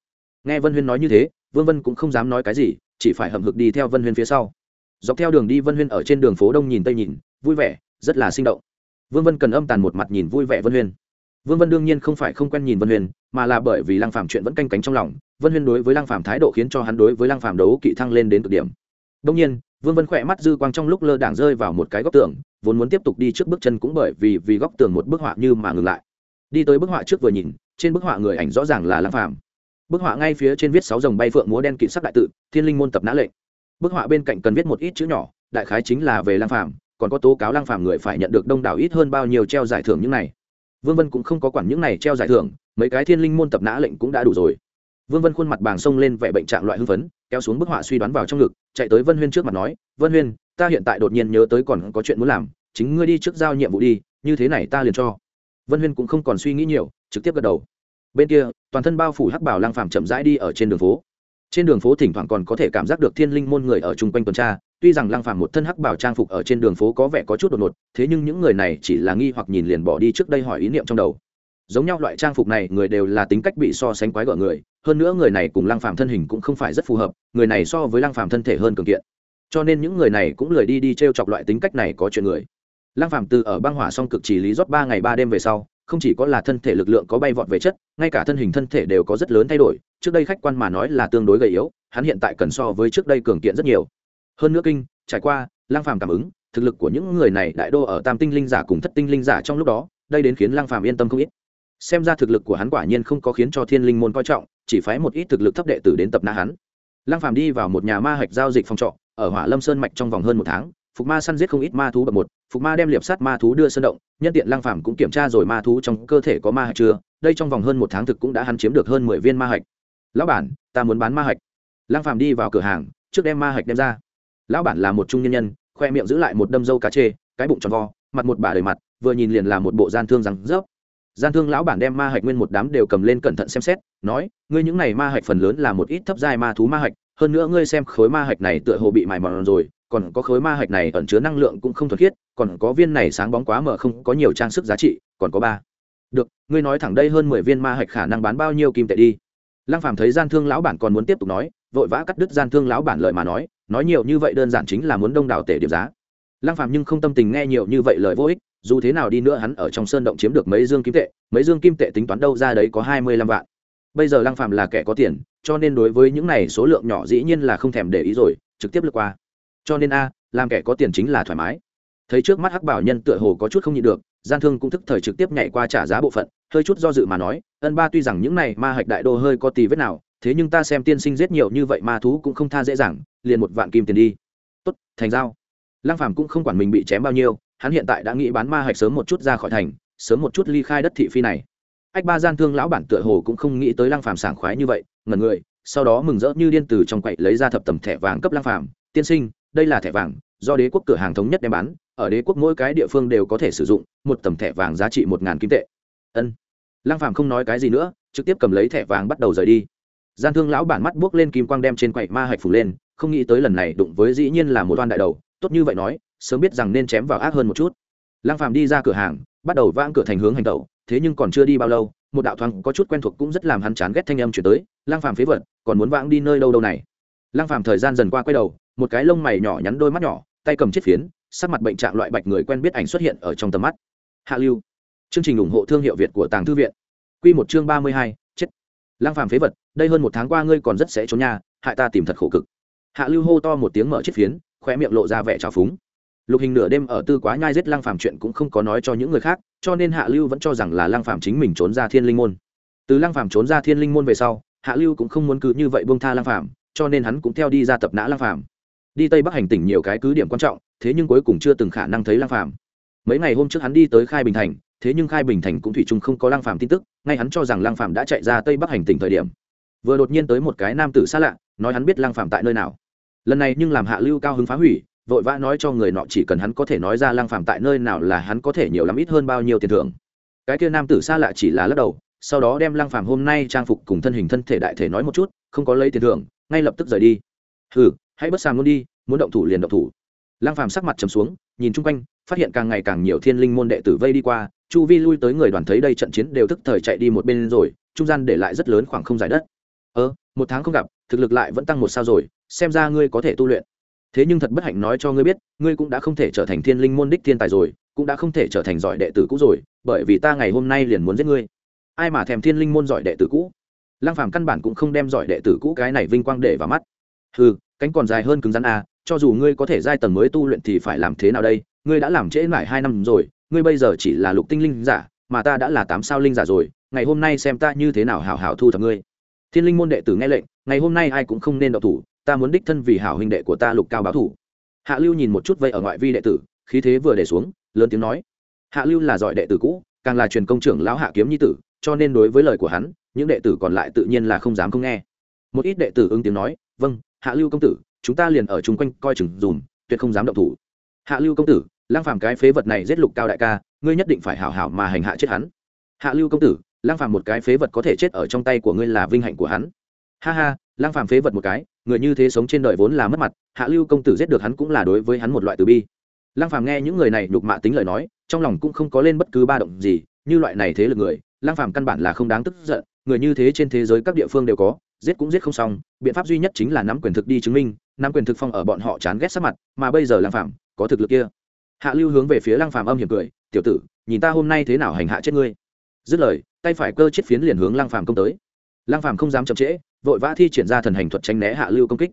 Nghe vân huyên nói như thế, vương vân cũng không dám nói cái gì, chỉ phải hậm hực đi theo vân huyên phía sau. Dọc theo đường đi vân huyên ở trên đường phố đông nhìn tây nhìn, vui vẻ, rất là sinh động. Vương vân cần âm tàn một mặt nhìn vui vẻ vân huyên vương vân đương nhiên không phải không quen nhìn vân Huyền, mà là bởi vì lăng phàm chuyện vẫn canh cánh trong lòng vân Huyền đối với lăng phàm thái độ khiến cho hắn đối với lăng phàm đấu kỵ thăng lên đến cực điểm. Đông nhiên vương vân khỏe mắt dư quang trong lúc lơ đảng rơi vào một cái góc tường vốn muốn tiếp tục đi trước bước chân cũng bởi vì vì góc tường một bức họa như mà ngừng lại. Đi tới bức họa trước vừa nhìn trên bức họa người ảnh rõ ràng là lăng phàm. Bức họa ngay phía trên viết sáu dòng bay phượng múa đen kịt sắc đại tự thiên linh môn tập nã lệnh. Bức họa bên cạnh cần viết một ít chữ nhỏ đại khái chính là về lăng phàm còn có tố cáo lăng phàm người phải nhận được đông đảo ít hơn bao nhiêu treo giải thưởng những này vương vân cũng không có quản những này treo giải thưởng, mấy cái thiên linh môn tập nã lệnh cũng đã đủ rồi. Vương vân khuôn mặt bàng sông lên vẻ bệnh trạng loại hưng phấn, kéo xuống bức họa suy đoán vào trong ngực, chạy tới vân huyên trước mặt nói, vân huyên, ta hiện tại đột nhiên nhớ tới còn có chuyện muốn làm, chính ngươi đi trước giao nhiệm vụ đi, như thế này ta liền cho. Vân huyên cũng không còn suy nghĩ nhiều, trực tiếp gật đầu. Bên kia, toàn thân bao phủ hắc bảo lang phàm chậm rãi đi ở trên đường phố. Trên đường phố thỉnh thoảng còn có thể cảm giác được thiên linh môn người ở chung quanh tuần tra tuy rằng lang phàm một thân hắc bảo trang phục ở trên đường phố có vẻ có chút đột ngột, thế nhưng những người này chỉ là nghi hoặc nhìn liền bỏ đi trước đây hỏi ý niệm trong đầu. Giống nhau loại trang phục này, người đều là tính cách bị so sánh quái gở người, hơn nữa người này cùng lang phàm thân hình cũng không phải rất phù hợp, người này so với lang phàm thân thể hơn cường kiện. Cho nên những người này cũng lười đi đi trêu chọc loại tính cách này có chuyện người. Lang phàm từ ở băng hỏa xong cực chỉ lý rót ba ngày ba đêm về sau, không chỉ có là thân thể lực lượng có bay vọt về chất, ngay cả thân hình thân thể đều có rất lớn thay đổi, trước đây khách quan mà nói là tương đối gầy yếu, hắn hiện tại cần so với trước đây cường kiện rất nhiều hơn nữa kinh, trải qua, lang phàm cảm ứng, thực lực của những người này đại đô ở tam tinh linh giả cùng thất tinh linh giả trong lúc đó, đây đến khiến lang phàm yên tâm không ít. Xem ra thực lực của hắn quả nhiên không có khiến cho thiên linh môn coi trọng, chỉ phái một ít thực lực thấp đệ tử đến tập na hắn. Lang phàm đi vào một nhà ma hạch giao dịch phòng trọ, ở hỏa lâm sơn mạch trong vòng hơn một tháng, phục ma săn giết không ít ma thú bậc một, phục ma đem liệp sát ma thú đưa sơn động, nhân tiện lang phàm cũng kiểm tra rồi ma thú trong cơ thể có ma hạch chưa, đây trong vòng hơn một tháng thực cũng đã hắn chiếm được hơn mười viên ma hạch. Lão bản, ta muốn bán ma hạch. Lang phàm đi vào cửa hàng, trước đem ma hạch đem ra lão bản là một trung nhân nhân, khoe miệng giữ lại một đâm dâu cá chê, cái bụng tròn vo, mặt một bà đầy mặt, vừa nhìn liền là một bộ gian thương rằng rớp. Gian thương lão bản đem ma hạch nguyên một đám đều cầm lên cẩn thận xem xét, nói, ngươi những này ma hạch phần lớn là một ít thấp giai ma thú ma hạch, hơn nữa ngươi xem khối ma hạch này tựa hồ bị mài mòn rồi, còn có khối ma hạch này ẩn chứa năng lượng cũng không thuần khiết, còn có viên này sáng bóng quá mở không có nhiều trang sức giá trị, còn có ba. Được, ngươi nói thẳng đây hơn mười viên ma hạch khả năng bán bao nhiêu kim tệ đi? Lăng phàm thấy gian thương lão bản còn muốn tiếp tục nói, vội vã cắt đứt gian thương lão bản lời mà nói nói nhiều như vậy đơn giản chính là muốn đông đảo tể điểm giá. Lăng Phạm nhưng không tâm tình nghe nhiều như vậy lời vô ích, dù thế nào đi nữa hắn ở trong sơn động chiếm được mấy dương kim tệ, mấy dương kim tệ tính toán đâu ra đấy có hai mươi lăm vạn. Bây giờ lăng Phạm là kẻ có tiền, cho nên đối với những này số lượng nhỏ dĩ nhiên là không thèm để ý rồi, trực tiếp lướt qua. Cho nên a, làm kẻ có tiền chính là thoải mái. Thấy trước mắt hắc bảo nhân tựa hồ có chút không nhịn được, gian thương cũng thức thời trực tiếp nhảy qua trả giá bộ phận, hơi chút do dự mà nói, ân ba, tuy rằng những này ma hạch đại đô hơi có tì vết nào thế nhưng ta xem tiên sinh giết nhiều như vậy ma thú cũng không tha dễ dàng, liền một vạn kim tiền đi. Tốt, thành giao. Lăng phàm cũng không quản mình bị chém bao nhiêu, hắn hiện tại đã nghĩ bán ma hạch sớm một chút ra khỏi thành, sớm một chút ly khai đất thị phi này. Ách ba gian thương lão bản tựa hồ cũng không nghĩ tới lăng phàm sảng khoái như vậy, ngẩn người, sau đó mừng rỡ như điên từ trong quậy lấy ra thập tầm thẻ vàng cấp lăng phàm. Tiên sinh, đây là thẻ vàng, do đế quốc cửa hàng thống nhất đem bán, ở đế quốc mỗi cái địa phương đều có thể sử dụng, một tầm thẻ vàng giá trị một ngàn kim tệ. Ân. Lăng phàm không nói cái gì nữa, trực tiếp cầm lấy thẻ vàng bắt đầu rời đi gian thương lão bản mắt buốc lên kim quang đem trên quậy ma hạch phủ lên không nghĩ tới lần này đụng với dĩ nhiên là một oan đại đầu tốt như vậy nói sớm biết rằng nên chém vào ác hơn một chút. Lăng phàm đi ra cửa hàng bắt đầu vãng cửa thành hướng hành tẩu thế nhưng còn chưa đi bao lâu một đạo thoáng có chút quen thuộc cũng rất làm hắn chán ghét thanh âm chuyển tới lăng phàm phế vật còn muốn vãng đi nơi đâu đâu này? Lăng phàm thời gian dần qua quay đầu một cái lông mày nhỏ nhắn đôi mắt nhỏ tay cầm chiếc phiến sắc mặt bệnh trạng loại bạch người quen biết ảnh xuất hiện ở trong tầm mắt. Hạ lưu. Chương trình ủng hộ thương hiệu việt của tàng thư viện. Quy một chương ba mươi hai, Lang phàm phế vật, đây hơn một tháng qua ngươi còn rất sẽ trốn nhà hại ta tìm thật khổ cực. Hạ lưu hô to một tiếng mở chiếc phiến khoe miệng lộ ra vẻ trào phúng. Lục hình nửa đêm ở tư quá nhai giết Lang phàm chuyện cũng không có nói cho những người khác, cho nên hạ lưu vẫn cho rằng là Lang phàm chính mình trốn ra thiên linh môn. Từ Lang phàm trốn ra thiên linh môn về sau, hạ lưu cũng không muốn cứ như vậy buông tha Lang phàm, cho nên hắn cũng theo đi ra tập nã Lang phàm. Đi tây bắc hành tỉnh nhiều cái cứ điểm quan trọng, thế nhưng cuối cùng chưa từng khả năng thấy Lang phàm. Mấy ngày hôm trước hắn đi tới khai bình thành thế nhưng khai bình thành cũng thủy chung không có lăng phàm tin tức, ngay hắn cho rằng lăng phàm đã chạy ra tây bắc hành tỉnh thời điểm. Vừa đột nhiên tới một cái nam tử xa lạ, nói hắn biết lăng phàm tại nơi nào. Lần này nhưng làm hạ lưu cao hứng phá hủy, vội vã nói cho người nọ chỉ cần hắn có thể nói ra lăng phàm tại nơi nào là hắn có thể nhiều lắm ít hơn bao nhiêu tiền thưởng. Cái kia nam tử xa lạ chỉ là lắc đầu, sau đó đem lăng phàm hôm nay trang phục cùng thân hình thân thể đại thể nói một chút, không có lấy tiền thưởng, ngay lập tức rời đi. Hừ, hãy bất sàm luôn đi, muốn động thủ liền động thủ. Lăng phàm sắc mặt trầm xuống nhìn chung quanh, phát hiện càng ngày càng nhiều thiên linh môn đệ tử vây đi qua, chu vi lui tới người đoàn thấy đây trận chiến đều tức thời chạy đi một bên rồi, trung gian để lại rất lớn khoảng không giải đất. Ơ, một tháng không gặp, thực lực lại vẫn tăng một sao rồi, xem ra ngươi có thể tu luyện. Thế nhưng thật bất hạnh nói cho ngươi biết, ngươi cũng đã không thể trở thành thiên linh môn đích thiên tài rồi, cũng đã không thể trở thành giỏi đệ tử cũ rồi, bởi vì ta ngày hôm nay liền muốn giết ngươi. Ai mà thèm thiên linh môn giỏi đệ tử cũ? Lăng phàm căn bản cũng không đem giỏi đệ tử cũ cái này vinh quang để vào mắt. Hừ, cánh còn dài hơn cứng rắn à cho dù ngươi có thể giai tầng mới tu luyện thì phải làm thế nào đây? Ngươi đã làm trễ mãi hai năm rồi, ngươi bây giờ chỉ là lục tinh linh giả, mà ta đã là tám sao linh giả rồi, ngày hôm nay xem ta như thế nào hảo hảo thu thập ngươi. Thiên linh môn đệ tử nghe lệnh, ngày hôm nay ai cũng không nên đậu thủ, ta muốn đích thân vì hảo huynh đệ của ta lục cao báo thủ. Hạ lưu nhìn một chút vây ở ngoại vi đệ tử, khí thế vừa để xuống, lớn tiếng nói, hạ lưu là giỏi đệ tử cũ, càng là truyền công trưởng lão hạ kiếm nhi tử, cho nên đối với lời của hắn, những đệ tử còn lại tự nhiên là không dám không nghe. Một ít đệ tử ứng tiếng nói vâng hạ lưu công tử chúng ta liền ở chung quanh coi chừng dùm, tuyệt không dám động thủ. Hạ lưu công tử lang phàm cái phế vật này giết lục cao đại ca, ngươi nhất định phải hảo hảo mà hành hạ chết hắn. Hạ lưu công tử lang phàm một cái phế vật có thể chết ở trong tay của ngươi là vinh hạnh của hắn. Ha ha lang phàm phế vật một cái, người như thế sống trên đời vốn là mất mặt, hạ lưu công tử giết được hắn cũng là đối với hắn một loại từ bi. Lang phàm nghe những người này nhục mạ tính lời nói, trong lòng cũng không có lên bất cứ ba động gì, như loại này thế lực người lang phàm căn bản là không đáng tức giận, người như thế trên thế giới các địa phương đều có, giết cũng giết không xong, biện pháp duy nhất chính là nắm quyền thực đi chứng minh nam quyền thực phong ở bọn họ chán ghét sắc mặt, mà bây giờ lang phàm có thực lực kia. Hạ lưu hướng về phía lang phàm âm hiểm cười, tiểu tử, nhìn ta hôm nay thế nào hành hạ chết ngươi. Dứt lời, tay phải cơ chết phiến liền hướng lang phàm công tới. Lang phàm không dám chậm trễ, vội vã thi triển ra thần hành thuật tránh né hạ lưu công kích.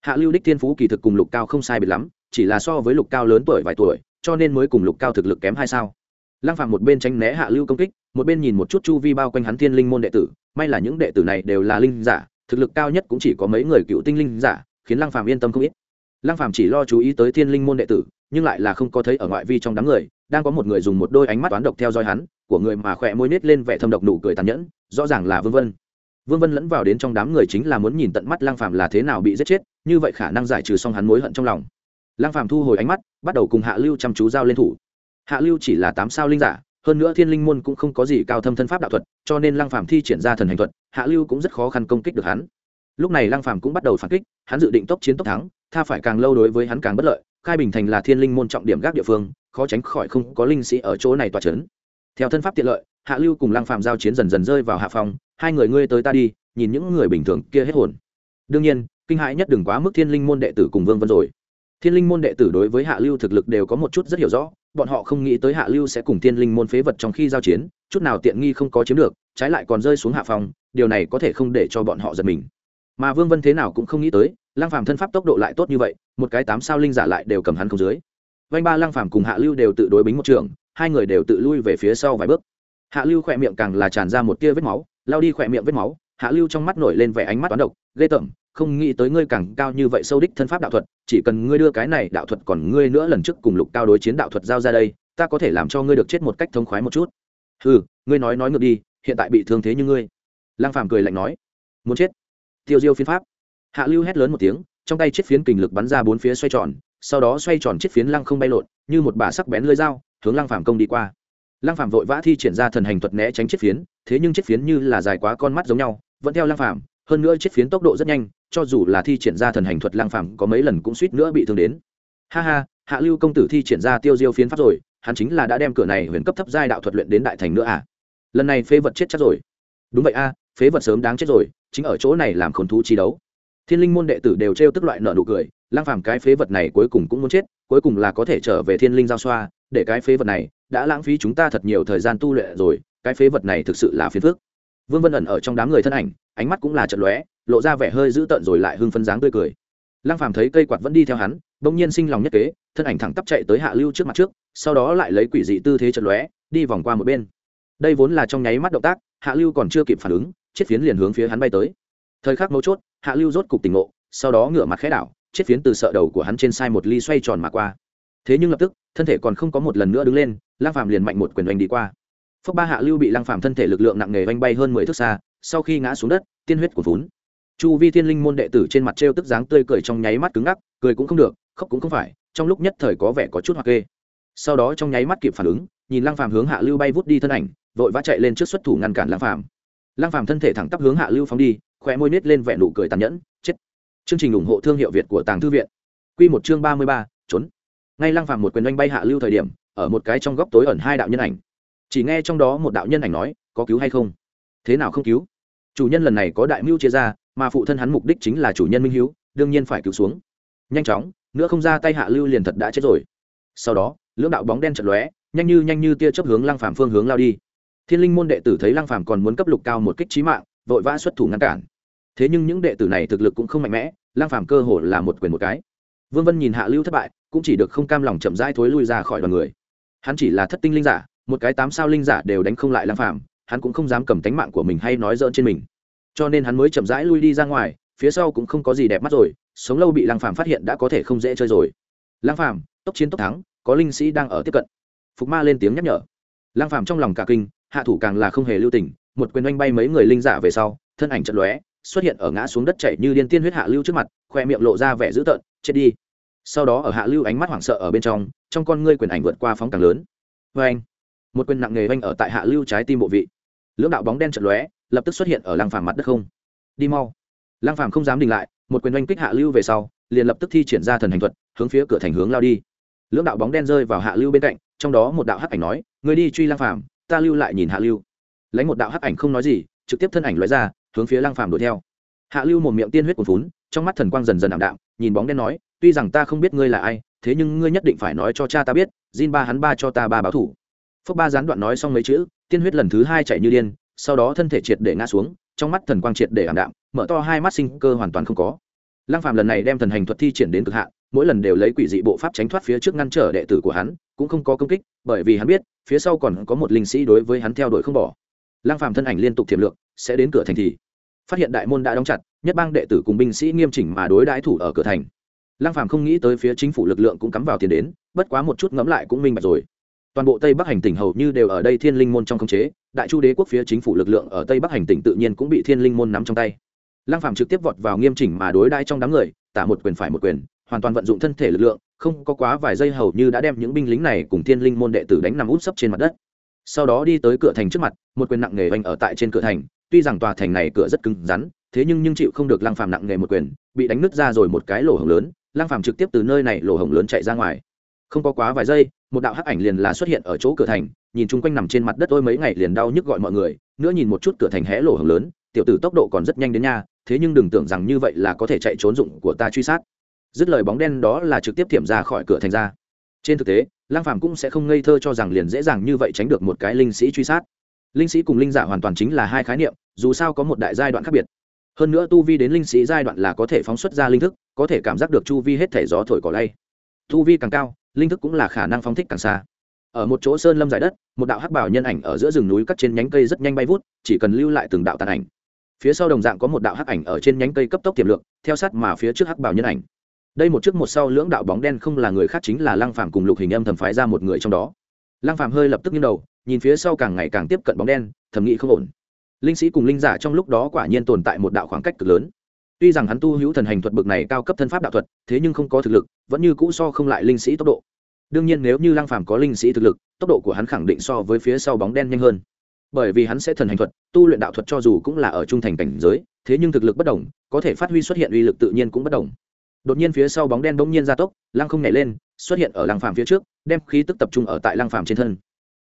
Hạ lưu đích thiên phú kỳ thực cùng lục cao không sai biệt lắm, chỉ là so với lục cao lớn tuổi vài tuổi, cho nên mới cùng lục cao thực lực kém hai sao. Lăng phạm một bên tránh né hạ lưu công kích, một bên nhìn một chút chu vi bao quanh hắn thiên linh môn đệ tử, may là những đệ tử này đều là linh giả, thực lực cao nhất cũng chỉ có mấy người cựu tinh linh giả khiến lăng Phàm yên tâm không ít. Lăng Phàm chỉ lo chú ý tới thiên linh môn đệ tử, nhưng lại là không có thấy ở ngoại vi trong đám người, đang có một người dùng một đôi ánh mắt toán độc theo dõi hắn, của người mà khỏe môi nết lên vẻ thâm độc nụ cười tàn nhẫn, rõ ràng là vương vân. Vương vân lẫn vào đến trong đám người chính là muốn nhìn tận mắt lăng Phàm là thế nào bị giết chết, như vậy khả năng giải trừ xong hắn mối hận trong lòng. Lăng Phàm thu hồi ánh mắt, bắt đầu cùng hạ lưu chăm chú giao lên thủ. Hạ lưu chỉ là tám sao linh giả, hơn nữa thiên linh môn cũng không có gì cao thâm thân pháp đạo thuật, cho nên lăng Phàm thi triển ra thần hành thuật, hạ lưu cũng rất khó khăn công kích được hắn lúc này lăng phạm cũng bắt đầu phản kích, hắn dự định tốc chiến tốc thắng, tha phải càng lâu đối với hắn càng bất lợi, khai bình thành là thiên linh môn trọng điểm gác địa phương, khó tránh khỏi không có linh sĩ ở chỗ này tỏa chấn. Theo thân pháp tiện lợi, hạ lưu cùng lăng phạm giao chiến dần dần rơi vào hạ phòng hai người ngươi tới ta đi, nhìn những người bình thường kia hết hồn. Đương nhiên, kinh hãi nhất đừng quá mức thiên linh môn đệ tử cùng vương vân rồi. Thiên linh môn đệ tử đối với hạ lưu thực lực đều có một chút rất hiểu rõ, bọn họ không nghĩ tới hạ lưu sẽ cùng thiên linh môn phế vật trong khi giao chiến, chút nào tiện nghi không có chiếm được, trái lại còn rơi xuống hạ phòng điều này có thể không để cho bọn họ giật mình mà vương vân thế nào cũng không nghĩ tới, lăng phàm thân pháp tốc độ lại tốt như vậy, một cái tám sao linh giả lại đều cầm hắn không dưới. Vanh ba lăng phàm cùng hạ lưu đều tự đối bính một trường, hai người đều tự lui về phía sau vài bước. Hạ lưu khỏe miệng càng là tràn ra một tia vết máu, lao đi khỏe miệng vết máu, hạ lưu trong mắt nổi lên vẻ ánh mắt toán độc, ghê tởm, không nghĩ tới ngươi càng cao như vậy sâu đích thân pháp đạo thuật, chỉ cần ngươi đưa cái này đạo thuật còn ngươi nữa lần trước cùng lục cao đối chiến đạo thuật giao ra đây, ta có thể làm cho ngươi được chết một cách thông khoái một chút. Ừ ngươi nói nói ngược đi, hiện tại bị thương thế như ngươi. Lang phàm cười lạnh nói. Muốn chết tiêu diêu phiến pháp. Hạ lưu hét lớn một tiếng, trong tay chiếc phiến kình lực bắn ra bốn phía xoay tròn, sau đó xoay tròn chiếc phiến lăng không bay lộn, như một bà sắc bén lưỡi dao, hướng lăng phàm công đi qua. Lăng phàm vội vã thi triển ra thần hành thuật né tránh chiếc phiến, thế nhưng chiếc phiến như là dài quá con mắt giống nhau, vẫn theo lăng phàm, hơn nữa chiếc phiến tốc độ rất nhanh, cho dù là thi triển ra thần hành thuật lăng phàm có mấy lần cũng suýt nữa bị thương đến. Ha ha, hạ lưu công tử thi triển ra tiêu diêu phiến pháp rồi, hắn chính là đã đem cửa này huyền cấp thấp giai đạo thuật luyện đến đại thành nữa à? Lần này phế vật chết chắc rồi. Đúng vậy a, phế vật sớm đáng chết rồi chính ở chỗ này làm khốn thú chi đấu. Thiên linh môn đệ tử đều trêu tức loại nợ nụ cười lang phàm cái phế vật này cuối cùng cũng muốn chết, cuối cùng là có thể trở về thiên linh giao xoa, để cái phế vật này đã lãng phí chúng ta thật nhiều thời gian tu luyện rồi, cái phế vật này thực sự là phiền phức. Vương vân ẩn ở trong đám người thân ảnh, ánh mắt cũng là trận lóe, lộ ra vẻ hơi dữ tợn rồi lại hưng phấn dáng tươi cười. Lang phàm thấy cây quạt vẫn đi theo hắn, bỗng nhiên sinh lòng nhất kế, thân ảnh thẳng tắp chạy tới hạ lưu trước mặt trước, sau đó lại lấy quỷ dị tư thế trận lóe, đi vòng qua một bên. Đây vốn là trong nháy mắt động tác, hạ lưu còn chưa kịp phản ứng chiếc phiến liền hướng phía hắn bay tới. Thời khắc mấu chốt, hạ lưu rốt cục tỉnh ngộ, sau đó ngửa mặt khẽ đảo, chiếc phiến từ sợ đầu của hắn trên sai một ly xoay tròn mà qua. Thế nhưng lập tức, thân thể còn không có một lần nữa đứng lên lang phàm liền mạnh một quyền oanh đi qua. Phước ba hạ lưu bị lang phàm thân thể lực lượng nặng nề oanh bay hơn mười thước xa, sau khi ngã xuống đất, tiên huyết của vốn chu vi thiên linh môn đệ tử trên mặt trêu tức dáng tươi cười trong nháy mắt cứng ngắc, cười cũng không được, khóc cũng không phải, trong lúc nhất thời có vẻ có chút hoặc kê. Sau đó trong nháy mắt kịp phản ứng, nhìn lang phàm hướng hạ lưu bay vút đi thân ảnh, vội vã chạy lên trước xuất thủ ngăn cản lang phàm lang phàm thân thể thẳng tắp hướng hạ lưu phóng đi, khóe môi nết lên vẻ nụ cười tàn nhẫn, chết. Chương trình ủng hộ thương hiệu việt của tàng thư viện. Quy một chương ba mươi ba, trốn. Ngay lang phàm một quyền đánh bay hạ lưu thời điểm, ở một cái trong góc tối ẩn hai đạo nhân ảnh. Chỉ nghe trong đó một đạo nhân ảnh nói, có cứu hay không? Thế nào không cứu? Chủ nhân lần này có đại mưu chia ra, mà phụ thân hắn mục đích chính là chủ nhân minh hiếu, đương nhiên phải cứu xuống. Nhanh chóng, nữa không ra tay hạ lưu liền thật đã chết rồi. Sau đó, lưỡng đạo bóng đen chật lóe, nhanh như nhanh như tia chớp hướng lăng phàm phương hướng lao đi thiên linh môn đệ tử thấy lăng phàm còn muốn cấp lục cao một kích trí mạng, vội vã xuất thủ ngăn cản. Thế nhưng những đệ tử này thực lực cũng không mạnh mẽ, lăng phàm cơ hồ là một quyền một cái. Vương vân nhìn hạ lưu thất bại, cũng chỉ được không cam lòng chậm rãi thối lui ra khỏi đoàn người. Hắn chỉ là thất tinh linh giả, một cái tám sao linh giả đều đánh không lại lăng phàm, hắn cũng không dám cầm tánh mạng của mình hay nói dỡn trên mình. Cho nên hắn mới chậm rãi lui đi ra ngoài, phía sau cũng không có gì đẹp mắt rồi, sống lâu bị lăng phàm phát hiện đã có thể không dễ chơi rồi. Lăng phàm, tốc chiến tốc thắng, có linh sĩ đang ở tiếp cận. Phục ma lên tiếng nhắc nhở. Lăng phàm trong lòng cả kinh hạ thủ càng là không hề lưu tình, một quyền oanh bay mấy người linh giả về sau, thân ảnh trận lóe, xuất hiện ở ngã xuống đất chảy như điên tiên huyết hạ lưu trước mặt, khoe miệng lộ ra vẻ dữ tợn, chết đi. Sau đó ở hạ lưu ánh mắt hoảng sợ ở bên trong trong con ngươi quyền ảnh vượt qua phóng càng lớn. Vê anh một quyền nặng nề oanh ở tại hạ lưu trái tim bộ vị. Lưỡng đạo bóng đen trận lóe, lập tức xuất hiện ở lăng phàm mặt đất không. Đi mau! Lăng phàm không dám đình lại, một quyền oanh kích hạ lưu về sau, liền lập tức thi triển ra thần hành thuật, hướng phía cửa thành hướng lao đi. Lưỡng đạo bóng đen rơi vào hạ lưu bên cạnh, trong đó một đạo hắc ảnh nói người đi truy lăng phàm ta lưu lại nhìn hạ lưu. Lấy một đạo hắc ảnh không nói gì, trực tiếp thân ảnh loại ra, hướng phía Lang phàm đuổi theo. Hạ lưu một miệng tiên huyết cuồn phún trong mắt thần quang dần dần ảm đạm, nhìn bóng đen nói, tuy rằng ta không biết ngươi là ai, thế nhưng ngươi nhất định phải nói cho cha ta biết, Jin ba hắn ba cho ta ba báo thủ. Phước ba gián đoạn nói xong mấy chữ, tiên huyết lần thứ hai chạy như điên, sau đó thân thể triệt để ngã xuống, trong mắt thần quang triệt để ảm đạm, mở to hai mắt sinh cơ hoàn toàn không có. Lăng phàm lần này đem thần hành thuật thi triển đến cực hạn, mỗi lần đều lấy quỷ dị bộ pháp tránh thoát phía trước ngăn trở đệ tử của hắn, cũng không có công kích, bởi vì hắn biết phía sau còn có một linh sĩ đối với hắn theo đuổi không bỏ. Lăng phàm thân ảnh liên tục thiểm lượng sẽ đến cửa thành thì phát hiện đại môn đã đóng chặt, nhất bang đệ tử cùng binh sĩ nghiêm chỉnh mà đối đãi thủ ở cửa thành. Lăng phàm không nghĩ tới phía chính phủ lực lượng cũng cắm vào tiền đến, bất quá một chút ngẫm lại cũng minh bạch rồi. Toàn bộ tây bắc hành tỉnh hầu như đều ở đây thiên linh môn trong khống chế, đại chu đế quốc phía chính phủ lực lượng ở tây bắc hành tỉnh tự nhiên cũng bị thiên linh môn nắm trong tay. Lăng phàm trực tiếp vọt vào nghiêm chỉnh mà đối đãi trong đám người, tả một quyền phải một quyền, hoàn toàn vận dụng thân thể lực lượng không có quá vài giây hầu như đã đem những binh lính này cùng thiên linh môn đệ tử đánh nằm út sấp trên mặt đất. Sau đó đi tới cửa thành trước mặt, một quyền nặng nề oanh ở tại trên cửa thành. Tuy rằng tòa thành này cửa rất cứng rắn, thế nhưng nhưng chịu không được lăng phàm nặng nề một quyền, bị đánh nứt ra rồi một cái lỗ hổng lớn. Lăng phàm trực tiếp từ nơi này lỗ hổng lớn chạy ra ngoài. Không có quá vài giây, một đạo hắc ảnh liền là xuất hiện ở chỗ cửa thành, nhìn chung quanh nằm trên mặt đất tôi mấy ngày liền đau nhức gọi mọi người, nữa nhìn một chút cửa thành hé lỗ hổng lớn, tiểu tử tốc độ còn rất nhanh đến nha, thế nhưng đừng tưởng rằng như vậy là có thể chạy trốn dụng của ta truy sát dứt lời bóng đen đó là trực tiếp tiệm ra khỏi cửa thành ra. Trên thực tế lang phàm cũng sẽ không ngây thơ cho rằng liền dễ dàng như vậy tránh được một cái linh sĩ truy sát. Linh sĩ cùng linh giả hoàn toàn chính là hai khái niệm, dù sao có một đại giai đoạn khác biệt. Hơn nữa tu vi đến linh sĩ giai đoạn là có thể phóng xuất ra linh thức, có thể cảm giác được chu vi hết thể gió thổi cỏ lay. Tu vi càng cao, linh thức cũng là khả năng phóng thích càng xa. Ở một chỗ sơn lâm giải đất, một đạo hắc bảo nhân ảnh ở giữa rừng núi cắt trên nhánh cây rất nhanh bay vút, chỉ cần lưu lại từng đạo tàn ảnh. Phía sau đồng dạng có một đạo hắc ảnh ở trên nhánh cây cấp tốc tiềm lượng theo sát mà phía trước hắc bảo nhân ảnh đây một trước một sau lưỡng đạo bóng đen không là người khác chính là lăng phàm cùng lục hình âm thầm phái ra một người trong đó. Lăng phàm hơi lập tức nghiêng đầu, nhìn phía sau càng ngày càng tiếp cận bóng đen, thầm nghĩ không ổn. Linh sĩ cùng linh giả trong lúc đó quả nhiên tồn tại một đạo khoảng cách cực lớn. Tuy rằng hắn tu hữu thần hành thuật bực này cao cấp thân pháp đạo thuật, thế nhưng không có thực lực, vẫn như cũ so không lại linh sĩ tốc độ. Đương nhiên nếu như lăng phàm có linh sĩ thực lực, tốc độ của hắn khẳng định so với phía sau bóng đen nhanh hơn. Bởi vì hắn sẽ thần hành thuật, tu luyện đạo thuật cho dù cũng là ở trung thành cảnh giới, thế nhưng thực lực bất đồng, có thể phát huy xuất hiện uy lực tự nhiên cũng bất đồng đột nhiên phía sau bóng đen bỗng nhiên gia tốc, lăng không nhảy lên, xuất hiện ở lăng phàm phía trước, đem khí tức tập trung ở tại lăng phàm trên thân.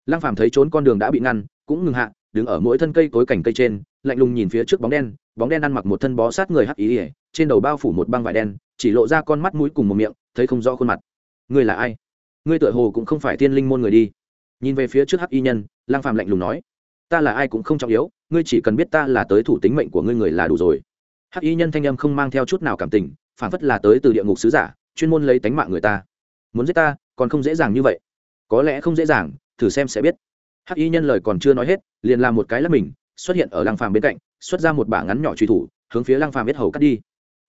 Lăng phàm thấy trốn con đường đã bị ngăn, cũng ngừng hạ, đứng ở mỗi thân cây cối cảnh cây trên, lạnh lùng nhìn phía trước bóng đen bóng đen ăn mặc một thân bó sát người hắc ý ỉa trên đầu bao phủ một băng vải đen, chỉ lộ ra con mắt mũi cùng một miệng, thấy không rõ khuôn mặt. Ngươi là ai? Ngươi tựa hồ cũng không phải tiên linh môn người đi. Nhìn về phía trước hắc y nhân, lăng phàm lạnh lùng nói, ta là ai cũng không trọng yếu, ngươi chỉ cần biết ta là tới thủ tính mệnh của ngươi người là đủ rồi. Hắc y nhân thanh âm không mang theo chút nào cảm tình phản phất là tới từ địa ngục sứ giả, chuyên môn lấy tánh mạng người ta. Muốn giết ta, còn không dễ dàng như vậy. Có lẽ không dễ dàng, thử xem sẽ biết. Hắc y nhân lời còn chưa nói hết, liền làm một cái lắp mình, xuất hiện ở lăng phàm bên cạnh, xuất ra một bả ngắn nhỏ truy thủ, hướng phía lăng phàm biết hầu cắt đi.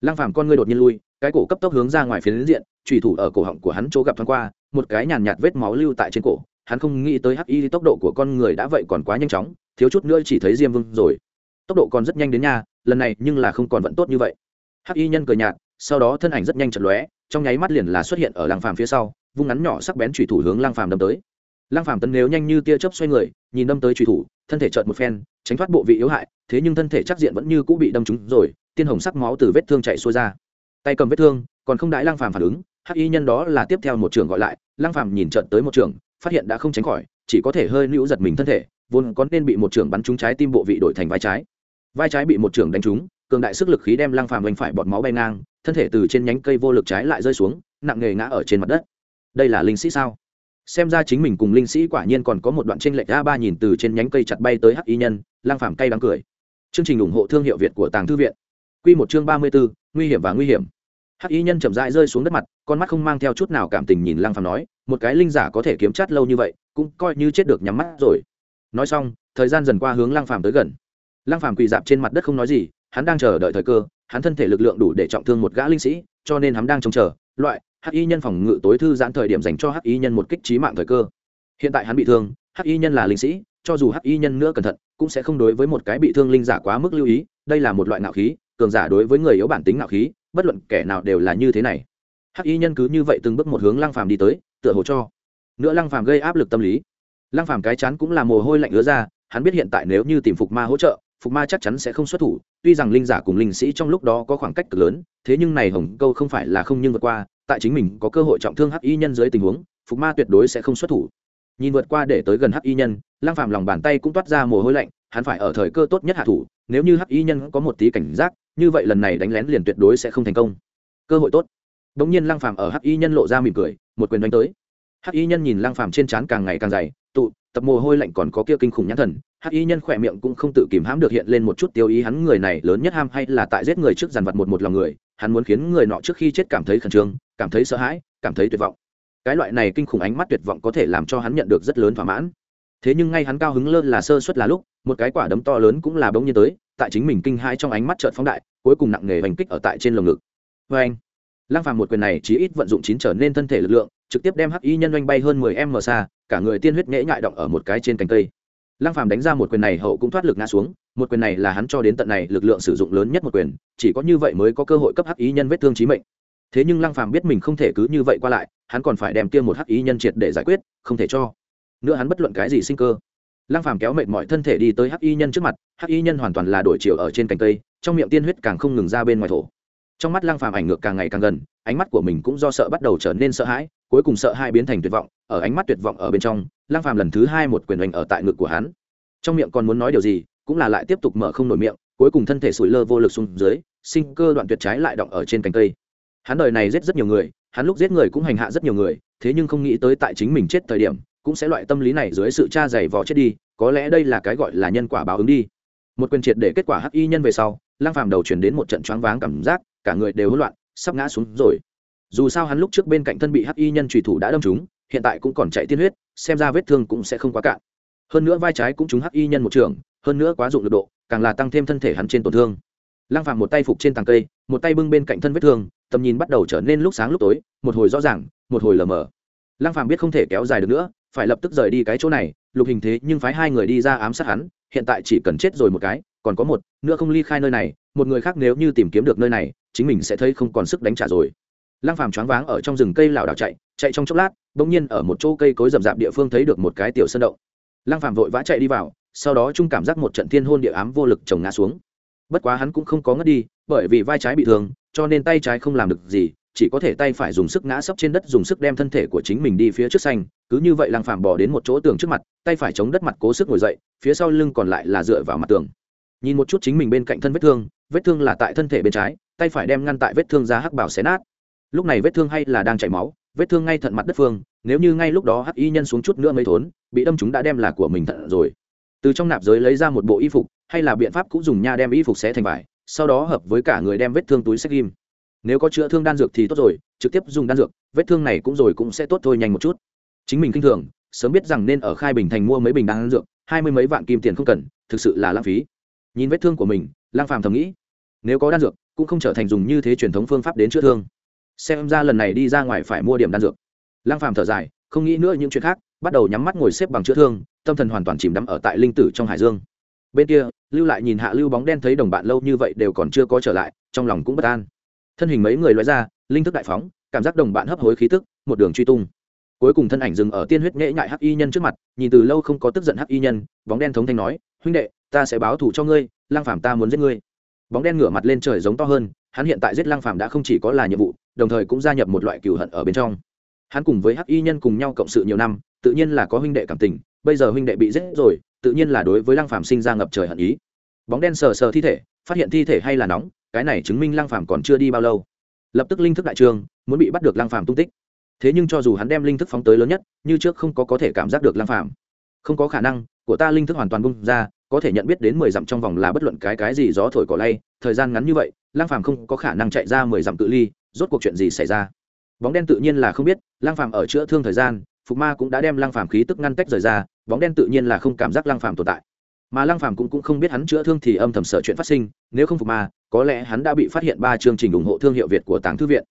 Lăng phàm con ngươi đột nhiên lui, cái cổ cấp tốc hướng ra ngoài phía đến diện, truy thủ ở cổ họng của hắn chỗ gặp thoáng qua, một cái nhàn nhạt vết máu lưu tại trên cổ. Hắn không nghĩ tới hắc y tốc độ của con người đã vậy còn quá nhanh chóng, thiếu chút nữa chỉ thấy diêm vương rồi. Tốc độ còn rất nhanh đến nha, lần này nhưng là không còn vẫn tốt như vậy. Hắc y nhân cười nhạt sau đó thân ảnh rất nhanh chật lóe, trong nháy mắt liền là xuất hiện ở lăng phàm phía sau, vung ngắn nhỏ sắc bén chủy thủ hướng lăng phàm đâm tới. Lăng phàm tấn nếu nhanh như tia chớp xoay người, nhìn đâm tới chủy thủ, thân thể chợt một phen, tránh thoát bộ vị yếu hại, thế nhưng thân thể chắc diện vẫn như cũ bị đâm trúng rồi, tiên hồng sắc máu từ vết thương chảy xuôi ra. Tay cầm vết thương, còn không đãi lăng phàm phản ứng, hắc y nhân đó là tiếp theo một trường gọi lại, lăng phàm nhìn trận tới một trường, phát hiện đã không tránh khỏi, chỉ có thể hơi liễu giật mình thân thể, vốn có nên bị một trường bắn trúng trái tim bộ vị đổi thành vai trái. Vai trái bị một trường đánh trúng cường đại sức lực khí đem lăng phàm oanh phải bọt máu bay ngang thân thể từ trên nhánh cây vô lực trái lại rơi xuống nặng nề ngã ở trên mặt đất. Đây là linh sĩ sao? Xem ra chính mình cùng linh sĩ quả nhiên còn có một đoạn trên lệch a ba nhìn từ trên nhánh cây chặt bay tới hắc y nhân lang phàm cay đắng cười. Chương trình ủng hộ thương hiệu việt của tàng thư viện. Quy một chương ba mươi 34, nguy hiểm và nguy hiểm. Hắc y nhân chậm rãi rơi xuống đất mặt con mắt không mang theo chút nào cảm tình nhìn lang phàm nói một cái linh giả có thể kiếm chát lâu như vậy cũng coi như chết được nhắm mắt rồi. Nói xong thời gian dần qua hướng lang phàm tới gần. Lang phàm quỳ dạp trên mặt đất không nói gì hắn đang chờ đợi thời cơ, hắn thân thể lực lượng đủ để trọng thương một gã linh sĩ, cho nên hắn đang trông chờ, loại hắc y nhân phòng ngự tối thư giãn thời điểm dành cho hắc y nhân một kích trí mạng thời cơ. Hiện tại hắn bị thương, hắc y nhân là linh sĩ, cho dù hắc y nhân nữa cẩn thận, cũng sẽ không đối với một cái bị thương linh giả quá mức lưu ý, đây là một loại nạo khí, cường giả đối với người yếu bản tính nạo khí, bất luận kẻ nào đều là như thế này. Hắc y nhân cứ như vậy từng bước một hướng lăng phàm đi tới, tựa hồ cho nữa lăng phàm gây áp lực tâm lý. Lăng phàm cái chán cũng là mồ hôi lạnh ứa ra, hắn biết hiện tại nếu như tìm phục ma hỗ trợ phục ma chắc chắn sẽ không xuất thủ, tuy rằng linh giả cùng linh sĩ trong lúc đó có khoảng cách cực lớn, thế nhưng này hồng câu không phải là không nhưng vượt qua, tại chính mình có cơ hội trọng thương hắc y nhân dưới tình huống, phục ma tuyệt đối sẽ không xuất thủ. Nhìn vượt qua để tới gần hắc y nhân lang phàm lòng bàn tay cũng toát ra mồ hôi lạnh, hắn phải ở thời cơ tốt nhất hạ thủ, nếu như hắc y nhân có một tí cảnh giác, như vậy lần này đánh lén liền tuyệt đối sẽ không thành công. Cơ hội tốt. Đống nhiên lang phàm ở hắc y nhân lộ ra mỉm cười, một quyền đánh tới. Hắc y nhân nhìn lang phàm trên trán càng ngày càng dày, tụ, tập mồ hôi lạnh còn có kia kinh khủng nhãn thần hắc y nhân khỏe miệng cũng không tự kìm hãm được hiện lên một chút tiêu ý hắn người này lớn nhất ham hay là tại giết người trước dàn vật một một lòng người, hắn muốn khiến người nọ trước khi chết cảm thấy khẩn trương, cảm thấy sợ hãi, cảm thấy tuyệt vọng. Cái loại này kinh khủng ánh mắt tuyệt vọng có thể làm cho hắn nhận được rất lớn thỏa mãn. Thế nhưng ngay hắn cao hứng lơ là sơ suất là lúc, một cái quả đấm to lớn cũng là bỗng nhiên tới, tại chính mình kinh hãi trong ánh mắt trợn phóng đại, cuối cùng nặng nề hành kích ở tại trên lồng ngực. Vê anh, lăng phàm một quyền này chỉ ít vận dụng chín trở nên thân thể lực lượng, trực tiếp đem hắc y nhân oanh bay hơn mười m xa, cả người tiên huyết nhễ nhại động ở một cái trên cành cây lăng phàm đánh ra một quyền này hậu cũng thoát lực ngã xuống, một quyền này là hắn cho đến tận này lực lượng sử dụng lớn nhất một quyền, chỉ có như vậy mới có cơ hội cấp hắc ý nhân vết thương chí mệnh. Thế nhưng lăng phàm biết mình không thể cứ như vậy qua lại, hắn còn phải đem kia một hắc ý nhân triệt để giải quyết, không thể cho. Nữa hắn bất luận cái gì sinh cơ. Lăng phàm kéo mệt mọi thân thể đi tới hắc y nhân trước mặt, hắc y nhân hoàn toàn là đổi chiều ở trên cành cây, trong miệng tiên huyết càng không ngừng ra bên ngoài thổ. Trong mắt lăng phàm ảnh ngược càng ngày càng gần, ánh mắt của mình cũng do sợ bắt đầu trở nên sợ hãi, cuối cùng sợ hai biến thành tuyệt vọng, ở ánh mắt tuyệt vọng ở bên trong Lang phàm lần thứ hai một quyền oanh ở tại ngực của hắn. Trong miệng còn muốn nói điều gì, cũng là lại tiếp tục mở không nổi miệng, cuối cùng thân thể sủi lơ vô lực xuống dưới, sinh cơ đoạn tuyệt trái lại động ở trên cành cây. Hắn đời này giết rất nhiều người, hắn lúc giết người cũng hành hạ rất nhiều người, thế nhưng không nghĩ tới tại chính mình chết thời điểm, cũng sẽ loại tâm lý này dưới sự tra dày vò chết đi, có lẽ đây là cái gọi là nhân quả báo ứng đi. Một quyền triệt để kết quả hắc y nhân về sau lang phàm đầu chuyển đến một trận choáng váng cảm giác, cả người đều hỗn loạn, sắp ngã xuống rồi. Dù sao hắn lúc trước bên cạnh thân bị hắc y nhân trùy thủ đã đâm trúng, hiện tại cũng còn chạy tiên huyết xem ra vết thương cũng sẽ không quá cạn. Hơn nữa vai trái cũng trúng hắc y nhân một trường, hơn nữa quá dụng lực độ, càng là tăng thêm thân thể hắn trên tổn thương. Lăng phạm một tay phục trên tàng cây, một tay bưng bên cạnh thân vết thương, tầm nhìn bắt đầu trở nên lúc sáng lúc tối, một hồi rõ ràng, một hồi lờ mờ. Lăng phạm biết không thể kéo dài được nữa, phải lập tức rời đi cái chỗ này, lục hình thế nhưng phái hai người đi ra ám sát hắn, hiện tại chỉ cần chết rồi một cái, còn có một, nữa không ly khai nơi này, một người khác nếu như tìm kiếm được nơi này, chính mình sẽ thấy không còn sức đánh trả rồi. Lăng phàm choáng váng ở trong rừng cây lảo đảo chạy chạy trong chốc lát bỗng nhiên ở một chỗ cây cối rậm rạp địa phương thấy được một cái tiểu sơn động. Lăng phàm vội vã chạy đi vào, sau đó trung cảm giác một trận thiên hôn địa ám vô lực chồng ngã xuống. Bất quá hắn cũng không có ngất đi, bởi vì vai trái bị thương, cho nên tay trái không làm được gì, chỉ có thể tay phải dùng sức ngã sấp trên đất dùng sức đem thân thể của chính mình đi phía trước xanh. Cứ như vậy lăng phàm bỏ đến một chỗ tường trước mặt, tay phải chống đất mặt cố sức ngồi dậy, phía sau lưng còn lại là dựa vào mặt tường. Nhìn một chút chính mình bên cạnh thân vết thương vết thương là tại thân thể bên trái, tay phải đem ngăn tại vết thương ra hắc bảo xé nát. Lúc này vết thương hay là đang chảy máu vết thương ngay thận mặt đất phương, nếu như ngay lúc đó hắc y nhân xuống chút nữa mấy thốn, bị đâm chúng đã đem là của mình thận rồi. Từ trong nạp giới lấy ra một bộ y phục, hay là biện pháp cũng dùng nha đem y phục xé thành vải, sau đó hợp với cả người đem vết thương túi sách ghim nếu có chữa thương đan dược thì tốt rồi, trực tiếp dùng đan dược, vết thương này cũng rồi cũng sẽ tốt thôi nhanh một chút. Chính mình kinh thường, sớm biết rằng nên ở khai bình thành mua mấy bình đan dược, hai mươi mấy vạn kim tiền không cần, thực sự là lãng phí. Nhìn vết thương của mình lang phàm thầm nghĩ, nếu có đan dược, cũng không trở thành dùng như thế truyền thống phương pháp đến chữa thương xem ra lần này đi ra ngoài phải mua điểm đan dược. Lang phàm thở dài, không nghĩ nữa những chuyện khác, bắt đầu nhắm mắt ngồi xếp bằng chữa thương, tâm thần hoàn toàn chìm đắm ở tại linh tử trong hải dương. Bên kia, lưu lại nhìn hạ lưu bóng đen thấy đồng bạn lâu như vậy đều còn chưa có trở lại, trong lòng cũng bất an. Thân hình mấy người loại ra, linh thức đại phóng, cảm giác đồng bạn hấp hối khí tức, một đường truy tung. Cuối cùng thân ảnh dừng ở tiên huyết nhễ nhại hắc y nhân trước mặt, nhìn từ lâu không có tức giận hắc y nhân, bóng đen thống thanh nói, huynh đệ, ta sẽ báo thù cho ngươi lang phàm ta muốn giết ngươi. Bóng đen ngửa mặt lên trời giống to hơn, hắn hiện tại giết lang phàm đã không chỉ có là nhiệm vụ đồng thời cũng gia nhập một loại cừu hận ở bên trong. Hắn cùng với hắc y nhân cùng nhau cộng sự nhiều năm, tự nhiên là có huynh đệ cảm tình, bây giờ huynh đệ bị giết rồi, tự nhiên là đối với lang phàm sinh ra ngập trời hận ý. Bóng đen sờ sờ thi thể, phát hiện thi thể hay là nóng, cái này chứng minh lang phàm còn chưa đi bao lâu. Lập tức linh thức đại trường, muốn bị bắt được lang phàm tung tích. Thế nhưng cho dù hắn đem linh thức phóng tới lớn nhất, như trước không có có thể cảm giác được lang phàm. Không có khả năng, của ta linh thức hoàn toàn bung ra, có thể nhận biết đến mười dặm trong vòng là bất luận cái cái gì gió thổi cỏ lay, thời gian ngắn như vậy lang phàm không có khả năng chạy ra mười dặm tự ly rốt cuộc chuyện gì xảy ra? Bóng đen tự nhiên là không biết lang phàm ở chữa thương thời gian phục ma cũng đã đem lang phàm khí tức ngăn cách rời ra bóng đen tự nhiên là không cảm giác lang phàm tồn tại. Mà lang phàm cũng, cũng không biết hắn chữa thương thì âm thầm sợ chuyện phát sinh nếu không phục ma có lẽ hắn đã bị phát hiện ba chương trình ủng hộ thương hiệu việt của tàng thư viện.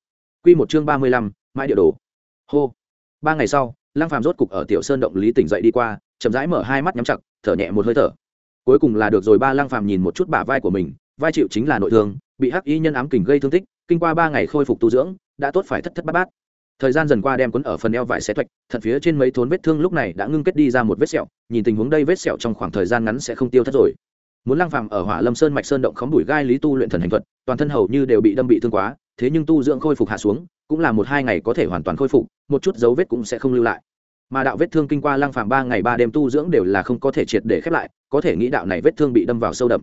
Quy một chương ba mươi lăm mãi địa đồ. Hô. Ba ngày sau lang phàm rốt cục ở tiểu sơn động lý tỉnh dậy đi qua chậm rãi mở hai mắt nhắm chặt thở nhẹ một hơi thở. Cuối cùng là được rồi ba lang phàm nhìn một chút bả vai của mình vai chịu chính là nội thương bị hắc y nhân ám kình gây thương tích kinh qua ba ngày khôi phục tu dưỡng, đã tốt phải thất thất bát bát. Thời gian dần qua đem quấn ở phần eo vải xé toạch thận phía trên mấy thốn vết thương lúc này đã ngưng kết đi ra một vết sẹo, nhìn tình huống đây vết sẹo trong khoảng thời gian ngắn sẽ không tiêu thất rồi. Muốn lang phàm ở hỏa lâm sơn mạch sơn động khống đuổi gai lý tu luyện thần hành thuật, toàn thân hầu như đều bị đâm bị thương quá, thế nhưng tu dưỡng khôi phục hạ xuống, cũng là một hai ngày có thể hoàn toàn khôi phục, một chút dấu vết cũng sẽ không lưu lại. Mà đạo vết thương kinh qua lang phàm ba ngày ba đêm tu dưỡng đều là không có thể triệt để khép lại, có thể nghĩ đạo này vết thương bị đâm vào sâu đậm.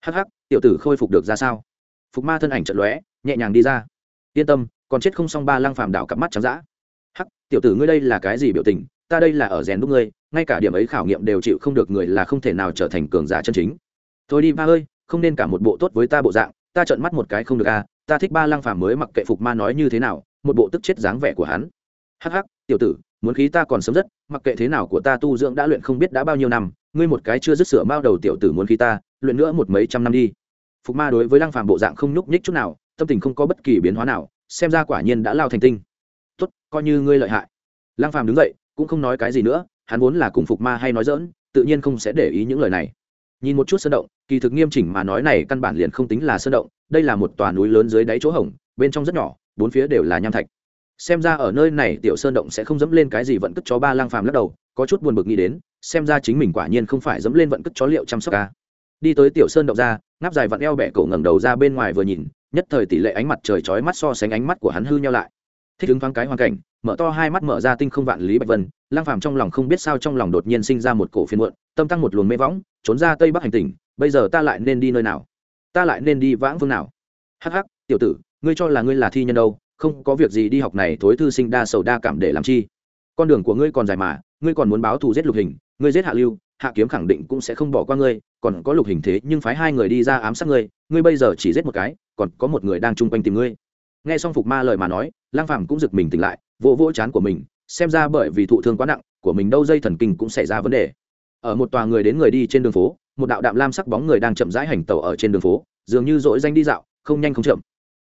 Hắc hắc, tiểu tử khôi phục được ra sao? Phục ma thân ảnh trận lóe nhẹ nhàng đi ra. Yên tâm, còn chết không xong ba lăng phàm đảo cặp mắt trắng dã. Hắc, tiểu tử ngươi đây là cái gì biểu tình? Ta đây là ở rèn đúc ngươi, ngay cả điểm ấy khảo nghiệm đều chịu không được người là không thể nào trở thành cường giả chân chính. Thôi đi, ba ơi, không nên cả một bộ tốt với ta bộ dạng, ta trợn mắt một cái không được a ta thích ba lăng phàm mới mặc kệ phục ma nói như thế nào, một bộ tức chết dáng vẻ của hắn. Hắc hắc, tiểu tử, muốn khí ta còn sớm rất, mặc kệ thế nào của ta tu dưỡng đã luyện không biết đã bao nhiêu năm, ngươi một cái chưa dứt sửa mao đầu tiểu tử muốn khí ta, luyện nữa một mấy trăm năm đi. Phục ma đối với lăng phàm bộ dạng không nhúc nhích chút nào tâm tình không có bất kỳ biến hóa nào, xem ra quả nhiên đã lao thành tinh. Tốt, coi như ngươi lợi hại. Lăng phàm đứng dậy, cũng không nói cái gì nữa, hắn vốn là cùng phục ma hay nói dỡn tự nhiên không sẽ để ý những lời này. Nhìn một chút sơn động, kỳ thực nghiêm chỉnh mà nói này căn bản liền không tính là sơn động, đây là một tòa núi lớn dưới đáy chỗ hổng, bên trong rất nhỏ, bốn phía đều là nham thạch. Xem ra ở nơi này tiểu sơn động sẽ không dẫm lên cái gì vận cất chó ba lang phàm lắc đầu, có chút buồn bực nghĩ đến, xem ra chính mình quả nhiên không phải dẫm lên vận cất chó liệu chăm sóc ca. Đi tới tiểu sơn động ra, ngáp dài vặn eo bẻ cổ ngẩng đầu ra bên ngoài vừa nhìn nhất thời tỷ lệ ánh mặt trời chói mắt so sánh ánh mắt của hắn hư nhau lại. Thích ứng thoáng cái hoàn cảnh, mở to hai mắt mở ra tinh không vạn lý bạch vân lang phàm trong lòng không biết sao trong lòng đột nhiên sinh ra một cổ phiên muộn, tâm tăng một luồng mê võng, trốn ra tây bắc hành tỉnh, bây giờ ta lại nên đi nơi nào? Ta lại nên đi vãng phương nào? Hắc hắc, tiểu tử, ngươi cho là ngươi là thi nhân đâu, không có việc gì đi học này thối thư sinh đa sầu đa cảm để làm chi? Con đường của ngươi còn dài mà, ngươi còn muốn báo thù giết lục hình, ngươi giết hạ lưu, hạ kiếm khẳng định cũng sẽ không bỏ qua ngươi, còn có lục hình thế nhưng phái hai người đi ra ám sát ngươi ngươi bây giờ chỉ giết một cái còn có một người đang chung quanh tìm ngươi. Nghe xong phục ma lời mà nói lang phàm cũng giật mình tỉnh lại, vỗ vỗ chán của mình, xem ra bởi vì thụ thương quá nặng, của mình đâu dây thần kinh cũng xảy ra vấn đề. Ở một tòa người đến người đi trên đường phố, một đạo đạm lam sắc bóng người đang chậm rãi hành tẩu ở trên đường phố, dường như dỗi danh đi dạo, không nhanh không chậm.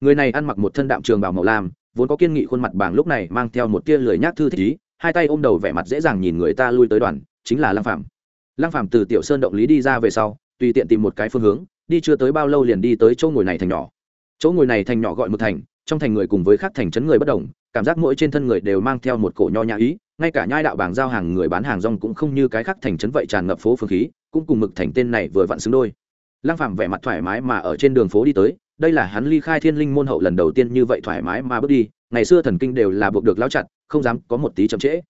Người này ăn mặc một thân đạm trường bào màu lam, vốn có kiên nghị khuôn mặt bảng lúc này mang theo một tia lười nhác thư thích ý, hai tay ôm đầu vẻ mặt dễ dàng nhìn người ta lui tới đoàn, chính là lăng phạm lăng phạm từ tiểu sơn động lý đi ra về sau, tùy tiện tìm một cái phương hướng, đi chưa tới bao lâu liền đi tới chỗ ngồi này thành nhỏ chỗ ngồi này thành nhỏ gọi một thành, trong thành người cùng với khác thành trấn người bất đồng, cảm giác mỗi trên thân người đều mang theo một cổ nho nhã ý, ngay cả nhai đạo bảng giao hàng người bán hàng rong cũng không như cái khác thành trấn vậy tràn ngập phố phương khí, cũng cùng mực thành tên này vừa vặn xứng đôi. Lăng phạm vẻ mặt thoải mái mà ở trên đường phố đi tới, đây là hắn ly khai thiên linh môn hậu lần đầu tiên như vậy thoải mái mà bước đi, ngày xưa thần kinh đều là buộc được lao chặt, không dám có một tí chậm trễ.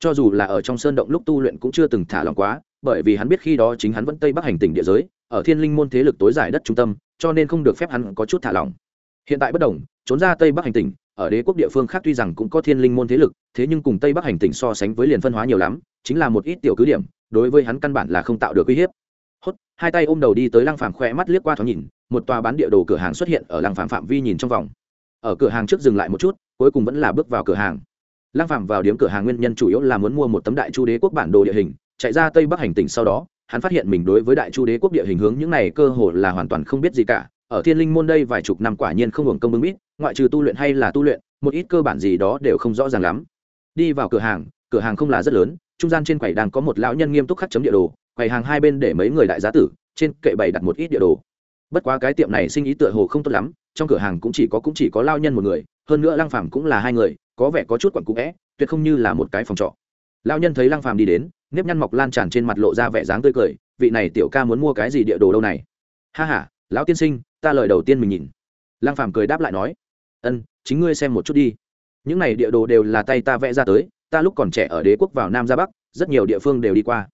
Cho dù là ở trong sơn động lúc tu luyện cũng chưa từng thả lòng quá, bởi vì hắn biết khi đó chính hắn vẫn tây bắc hành tỉnh địa giới ở thiên linh môn thế lực tối giải đất trung tâm, cho nên không được phép hắn có chút thả lỏng. hiện tại bất đồng, trốn ra tây bắc hành tỉnh, ở đế quốc địa phương khác tuy rằng cũng có thiên linh môn thế lực, thế nhưng cùng tây bắc hành tỉnh so sánh với liền phân hóa nhiều lắm, chính là một ít tiểu cứ điểm, đối với hắn căn bản là không tạo được uy hiếp. Hốt, hai tay ôm đầu đi tới lăng phàm khoe mắt liếc qua thoáng nhìn, một tòa bán địa đồ cửa hàng xuất hiện ở lăng phàm phạm vi nhìn trong vòng. Ở cửa hàng trước dừng lại một chút, cuối cùng vẫn là bước vào cửa hàng. Lăng phàm vào điếm cửa hàng nguyên nhân chủ yếu là muốn mua một tấm đại chu đế quốc bản đồ địa hình, chạy ra tây bắc hành tỉnh sau đó hắn phát hiện mình đối với đại chu đế quốc địa hình hướng những này cơ hồ là hoàn toàn không biết gì cả. Ở thiên linh môn đây vài chục năm quả nhiên không hưởng công bưng biết ngoại trừ tu luyện hay là tu luyện, một ít cơ bản gì đó đều không rõ ràng lắm. Đi vào cửa hàng cửa hàng không là rất lớn, trung gian trên quầy đang có một lão nhân nghiêm túc khắc chấm địa đồ, quầy hàng hai bên để mấy người đại giá tử, trên kệ bày đặt một ít địa đồ. Bất quá cái tiệm này sinh ý tựa hồ không tốt lắm, trong cửa hàng cũng chỉ có cũng chỉ có lao nhân một người, hơn nữa lăng phàm cũng là hai người, có vẻ có chút quẩn cũ vẽ tuyệt không như là một cái phòng trọ. Lao nhân thấy lăng phàm đi đến nếp nhăn mọc lan tràn trên mặt lộ ra vẻ dáng tươi cười, vị này tiểu ca muốn mua cái gì địa đồ đâu này? Ha ha, lão tiên sinh, ta lời đầu tiên mình nhìn. Lang phàm cười đáp lại nói, ân, chính ngươi xem một chút đi. Những này địa đồ đều là tay ta vẽ ra tới, ta lúc còn trẻ ở đế quốc vào nam ra bắc, rất nhiều địa phương đều đi qua.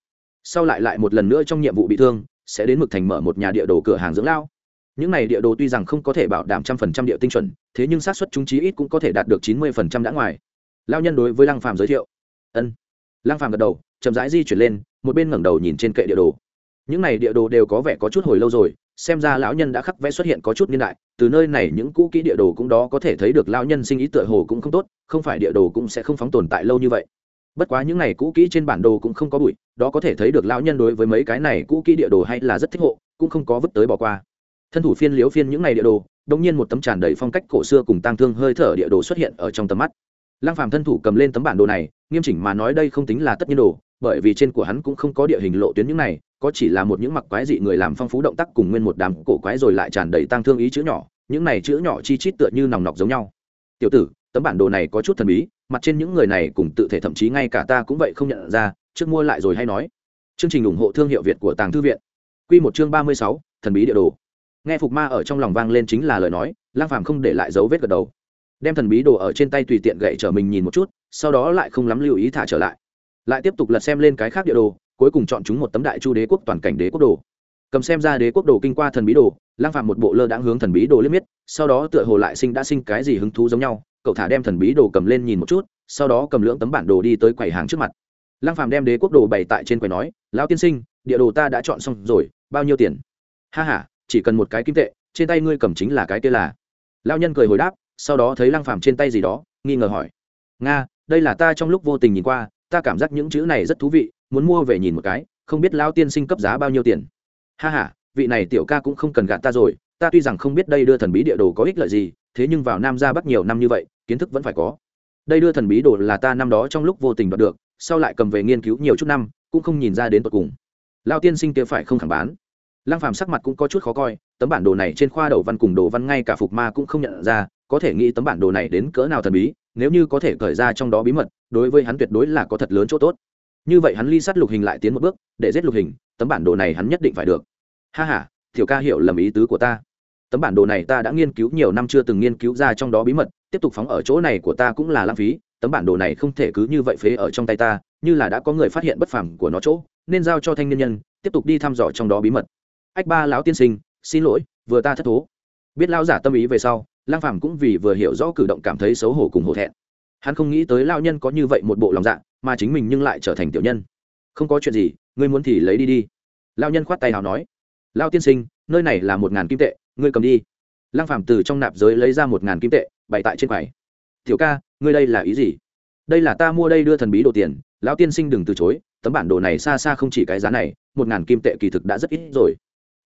Sau lại lại một lần nữa trong nhiệm vụ bị thương, sẽ đến mực thành mở một nhà địa đồ cửa hàng dưỡng lao. Những này địa đồ tuy rằng không có thể bảo đảm trăm phần trăm địa tinh chuẩn, thế nhưng xác suất chúng chí ít cũng có thể đạt được chín mươi phần trăm đã ngoài. Lao nhân đối với lăng phàm giới thiệu, ân. Lăng phàm gật đầu chậm rãi di chuyển lên, một bên ngẩng đầu nhìn trên kệ địa đồ. Những này địa đồ đều có vẻ có chút hồi lâu rồi, xem ra lão nhân đã khắc vẽ xuất hiện có chút niên đại, từ nơi này những cũ kỹ địa đồ cũng đó có thể thấy được lão nhân sinh ý tựa hồ cũng không tốt, không phải địa đồ cũng sẽ không phóng tồn tại lâu như vậy. Bất quá những này cũ kỹ trên bản đồ cũng không có bụi, đó có thể thấy được lão nhân đối với mấy cái này cũ kỹ địa đồ hay là rất thích hộ, cũng không có vứt tới bỏ qua. Thân thủ phiên liếu phiên những này địa đồ đ nhiên một tấm tràn đầy phong cách cổ xưa cùng tang thương hơi thở địa đồ xuất hiện ở trong tầm mắt. Lăng phàm thân thủ cầm lên tấm bản đồ này, nghiêm chỉnh mà nói đây không tính là tất nhiên đồ bởi vì trên của hắn cũng không có địa hình lộ tuyến những này, có chỉ là một những mặc quái dị người làm phong phú động tác cùng nguyên một đám cổ quái rồi lại tràn đầy tang thương ý chữ nhỏ, những này chữ nhỏ chi chít tựa như nòng nọc giống nhau. Tiểu tử, tấm bản đồ này có chút thần bí, mặt trên những người này cùng tự thể thậm chí ngay cả ta cũng vậy không nhận ra, trước mua lại rồi hay nói. Chương trình ủng hộ thương hiệu việt của tàng thư viện. Quy một chương ba mươi sáu, thần bí địa đồ. Nghe phục ma ở trong lòng vang lên chính là lời nói, lang phàm không để lại dấu vết gật đầu. Đem thần bí đồ ở trên tay tùy tiện gậy trở mình nhìn một chút, sau đó lại không lắm lưu ý thả trở lại lại tiếp tục lật xem lên cái khác địa đồ, cuối cùng chọn chúng một tấm đại chu đế quốc toàn cảnh đế quốc đồ. Cầm xem ra đế quốc đồ kinh qua thần bí đồ, lang phạm một bộ lơ đãng hướng thần bí đồ liếc miết, sau đó tựa hồ lại sinh đã sinh cái gì hứng thú giống nhau, cậu thả đem thần bí đồ cầm lên nhìn một chút, sau đó cầm lưỡng tấm bản đồ đi tới quầy hàng trước mặt. Lang phạm đem đế quốc đồ bày tại trên quầy nói, lão tiên sinh, địa đồ ta đã chọn xong rồi, bao nhiêu tiền? Ha ha, chỉ cần một cái kim tệ, trên tay ngươi cầm chính là cái kia là. Lao nhân cười hồi đáp, sau đó thấy lang phàm trên tay gì đó, nghi ngờ hỏi, nga, đây là ta trong lúc vô tình nhìn qua ta cảm giác những chữ này rất thú vị, muốn mua về nhìn một cái, không biết lão tiên sinh cấp giá bao nhiêu tiền. Ha h a vị này tiểu ca cũng không cần gạt ta rồi, ta tuy rằng không biết đây đưa thần bí địa đồ có ích lợi gì, thế nhưng vào nam ra bắc nhiều năm như vậy, kiến thức vẫn phải có. Đây đưa thần bí đồ là ta năm đó trong lúc vô tình đoạt được, sau lại cầm về nghiên cứu nhiều chút năm, cũng không nhìn ra đến tột cùng. Lao tiên sinh kia phải không thẳng bán. Lăng phàm sắc mặt cũng có chút khó coi, tấm bản đồ này trên khoa đầu văn cùng đồ văn ngay cả phục ma cũng không nhận ra, có thể nghĩ tấm bản đồ này đến cỡ nào thần bí nếu như có thể cởi ra trong đó bí mật, đối với hắn tuyệt đối là có thật lớn chỗ tốt. Như vậy hắn ly sát lục hình lại tiến một bước, để giết lục hình, tấm bản đồ này hắn nhất định phải được. Ha ha, tiểu ca hiểu lầm ý tứ của ta. Tấm bản đồ này ta đã nghiên cứu nhiều năm chưa từng nghiên cứu ra trong đó bí mật, tiếp tục phóng ở chỗ này của ta cũng là lãng phí, tấm bản đồ này không thể cứ như vậy phế ở trong tay ta, như là đã có người phát hiện bất phẳng của nó chỗ, nên giao cho thanh niên nhân, tiếp tục đi thăm dò trong đó bí mật. Ách ba lão tiên sinh, xin lỗi, vừa ta thất thố biết lao giả tâm ý về sau lang phàm cũng vì vừa hiểu rõ cử động cảm thấy xấu hổ cùng hổ thẹn. Hắn không nghĩ tới lao nhân có như vậy một bộ lòng dạ mà chính mình nhưng lại trở thành tiểu nhân. Không có chuyện gì, ngươi muốn thì lấy đi đi. Lao nhân khoát tay nào nói lao tiên sinh, nơi này là một ngàn kim tệ, ngươi cầm đi. Lang phàm từ trong nạp giới lấy ra một ngàn kim tệ, bày tại trên quầy. Tiểu ca, ngươi đây là ý gì? Đây là ta mua đây đưa thần bí đồ tiền, lão tiên sinh đừng từ chối, tấm bản đồ này xa xa không chỉ cái giá này, một ngàn kim tệ kỳ thực đã rất ít rồi.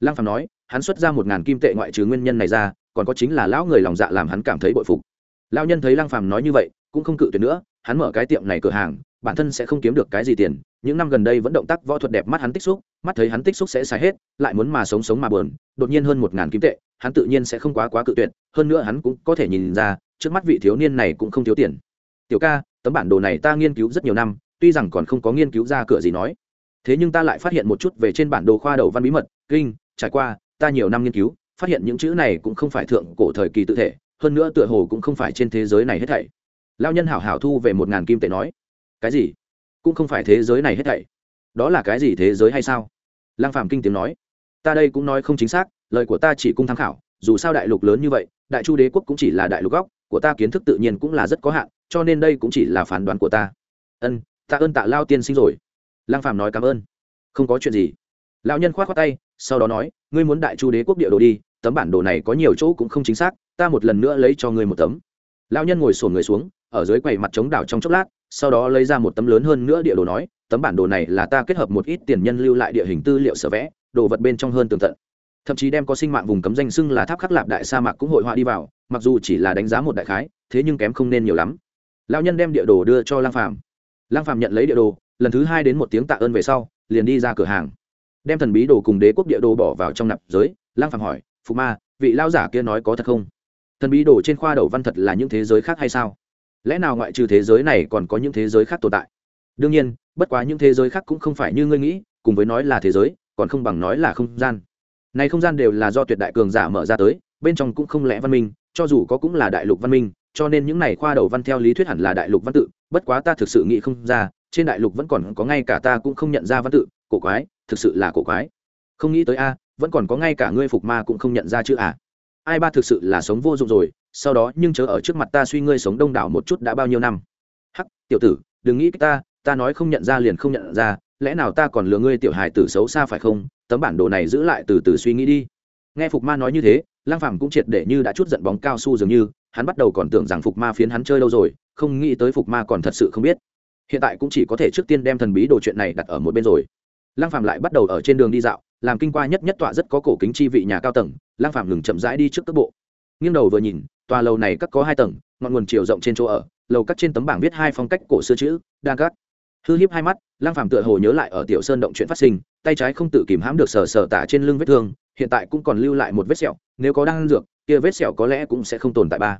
Lăng phàm nói hắn xuất ra một ngàn kim tệ ngoại trừ nguyên nhân này ra, còn có chính là lão người lòng dạ làm hắn cảm thấy bội phục. Lão nhân thấy lăng phàm nói như vậy, cũng không cự tuyệt nữa, hắn mở cái tiệm này cửa hàng, bản thân sẽ không kiếm được cái gì tiền, những năm gần đây vẫn động tác võ thuật đẹp mắt hắn tích xúc, mắt thấy hắn tích xúc sẽ xài hết, lại muốn mà sống sống mà buồn, đột nhiên hơn một ngàn kim tệ, hắn tự nhiên sẽ không quá quá cự tuyệt, hơn nữa hắn cũng có thể nhìn ra, trước mắt vị thiếu niên này cũng không thiếu tiền. Tiểu ca, tấm bản đồ này ta nghiên cứu rất nhiều năm, tuy rằng còn không có nghiên cứu ra cửa gì nói, thế nhưng ta lại phát hiện một chút về trên bản đồ khoa đầu văn bí mật, kinh, trải qua ta nhiều năm nghiên cứu, phát hiện những chữ này cũng không phải thượng cổ thời kỳ tự thể, hơn nữa tựa hồ cũng không phải trên thế giới này hết thảy. Lao nhân hảo hảo thu về một ngàn kim tệ nói. Cái gì? Cũng không phải thế giới này hết thảy. Đó là cái gì thế giới hay sao? Lang phàm kinh tiếng nói. Ta đây cũng nói không chính xác, lời của ta chỉ cung tham khảo, dù sao đại lục lớn như vậy, đại chu đế quốc cũng chỉ là đại lục góc, của ta kiến thức tự nhiên cũng là rất có hạn, cho nên đây cũng chỉ là phán đoán của ta. Ân, tạ ơn tạ lao tiên sinh rồi. Lang phàm nói cảm ơn. Không có chuyện gì. Lão nhân khoát khoát tay sau đó nói, ngươi muốn đại chu đế quốc địa đồ đi, tấm bản đồ này có nhiều chỗ cũng không chính xác, ta một lần nữa lấy cho ngươi một tấm. Lão nhân ngồi sổn người xuống, ở dưới quầy mặt chống đảo trong chốc lát, sau đó lấy ra một tấm lớn hơn nữa địa đồ nói, tấm bản đồ này là ta kết hợp một ít tiền nhân lưu lại địa hình tư liệu sở vẽ, đồ vật bên trong hơn tường tận. Thậm chí đem có sinh mạng vùng cấm danh xưng là tháp khắc lạp đại sa mạc cũng hội họa đi vào, mặc dù chỉ là đánh giá một đại khái, thế nhưng kém không nên nhiều lắm. Lão nhân đem địa đồ đưa cho lang phàm. Lang phàm nhận lấy địa đồ, lần thứ hai đến một tiếng tạ ơn về sau, liền đi ra cửa hàng đem thần bí đồ cùng đế quốc địa đồ bỏ vào trong nạp giới, lang phàm hỏi phụ ma, vị lao giả kia nói có thật không? Thần bí đồ trên khoa đầu văn thật là những thế giới khác hay sao? Lẽ nào ngoại trừ thế giới này còn có những thế giới khác tồn tại? Đương nhiên, bất quá những thế giới khác cũng không phải như ngươi nghĩ, cùng với nói là thế giới, còn không bằng nói là không gian. Này không gian đều là do tuyệt đại cường giả mở ra tới, bên trong cũng không lẽ văn minh, cho dù có cũng là đại lục văn minh, cho nên những này khoa đầu văn theo lý thuyết hẳn là đại lục văn tự, bất quá ta thực sự nghĩ không ra trên đại lục vẫn còn có ngay cả ta cũng không nhận ra văn tự, cổ quái, thực sự là cổ quái. Không nghĩ tới a, vẫn còn có ngay cả ngươi phục ma cũng không nhận ra chứ à. Ai ba thực sự là sống vô dụng rồi, sau đó nhưng chớ ở trước mặt ta suy ngươi sống đông đảo một chút đã bao nhiêu năm. Hắc, tiểu tử, đừng nghĩ ta ta nói không nhận ra liền không nhận ra, lẽ nào ta còn lừa ngươi tiểu hài tử xấu xa phải không? Tấm bản đồ này giữ lại từ từ suy nghĩ đi. Nghe phục ma nói như thế lang phàm cũng triệt để như đã chút giận bóng cao su dường như, hắn bắt đầu còn tưởng rằng phục ma phiến hắn chơi lâu rồi, không nghĩ tới phục ma còn thật sự không biết hiện tại cũng chỉ có thể trước tiên đem thần bí đồ chuyện này đặt ở một bên rồi. Lang phàm lại bắt đầu ở trên đường đi dạo làm kinh qua nhất nhất tọa rất có cổ kính chi vị nhà cao tầng lang phàm ngừng chậm rãi đi trước cước bộ. Nghiêng đầu vừa nhìn tòa lầu này các có hai tầng ngọn nguồn chiều rộng trên chỗ ở lầu cắt trên tấm bảng viết hai phong cách cổ xưa chữ đan cát, hư hiếp hai mắt lang phàm tựa hồ nhớ lại ở tiểu sơn động chuyện phát sinh tay trái không tự kìm hãm được sờ sờ tả trên lưng vết thương hiện tại cũng còn lưu lại một vết sẹo nếu có đang dược kia vết sẹo có lẽ cũng sẽ không tồn tại ba.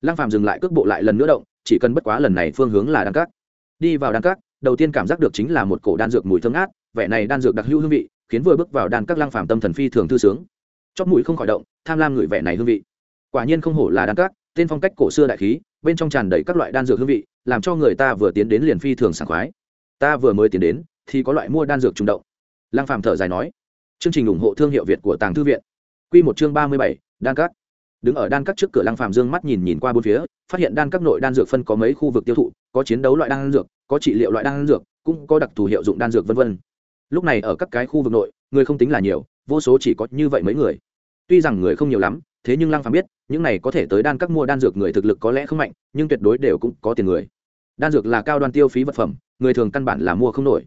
Lang phàm dừng lại cước bộ lại lần nữa động chỉ cần bất quá lần này phương hướng là đan cát đi vào đan các, đầu tiên cảm giác được chính là một cổ đan dược mùi thơm ngát, vẻ này đan dược đặc hữu hương vị, khiến vừa bước vào đan các lang phàm tâm thần phi thường thư sướng. Chóp mũi không khỏi động, tham lam ngửi vẻ này hương vị. Quả nhiên không hổ là đan các, tên phong cách cổ xưa đại khí, bên trong tràn đầy các loại đan dược hương vị, làm cho người ta vừa tiến đến liền phi thường sảng khoái. Ta vừa mới tiến đến, thì có loại mua đan dược trùng động. Lang phàm thở dài nói. Chương trình ủng hộ thương hiệu việt của tàng thư viện. Quy một chương ba mươi bảy, đan các đứng ở đan các trước cửa lang phàm dương mắt nhìn nhìn qua bốn phía, phát hiện đan các nội đan dược phân có mấy khu vực tiêu thụ, có chiến đấu loại đan dược, có trị liệu loại đan dược, cũng có đặc thù hiệu dụng đan dược vân vân. lúc này ở các cái khu vực nội, người không tính là nhiều, vô số chỉ có như vậy mấy người. Tuy rằng người không nhiều lắm, thế nhưng lăng phàm biết, những này có thể tới đan các mua đan dược người thực lực có lẽ không mạnh, nhưng tuyệt đối đều cũng có tiền người. Đan dược là cao đoan tiêu phí vật phẩm, người thường căn bản là mua không nổi.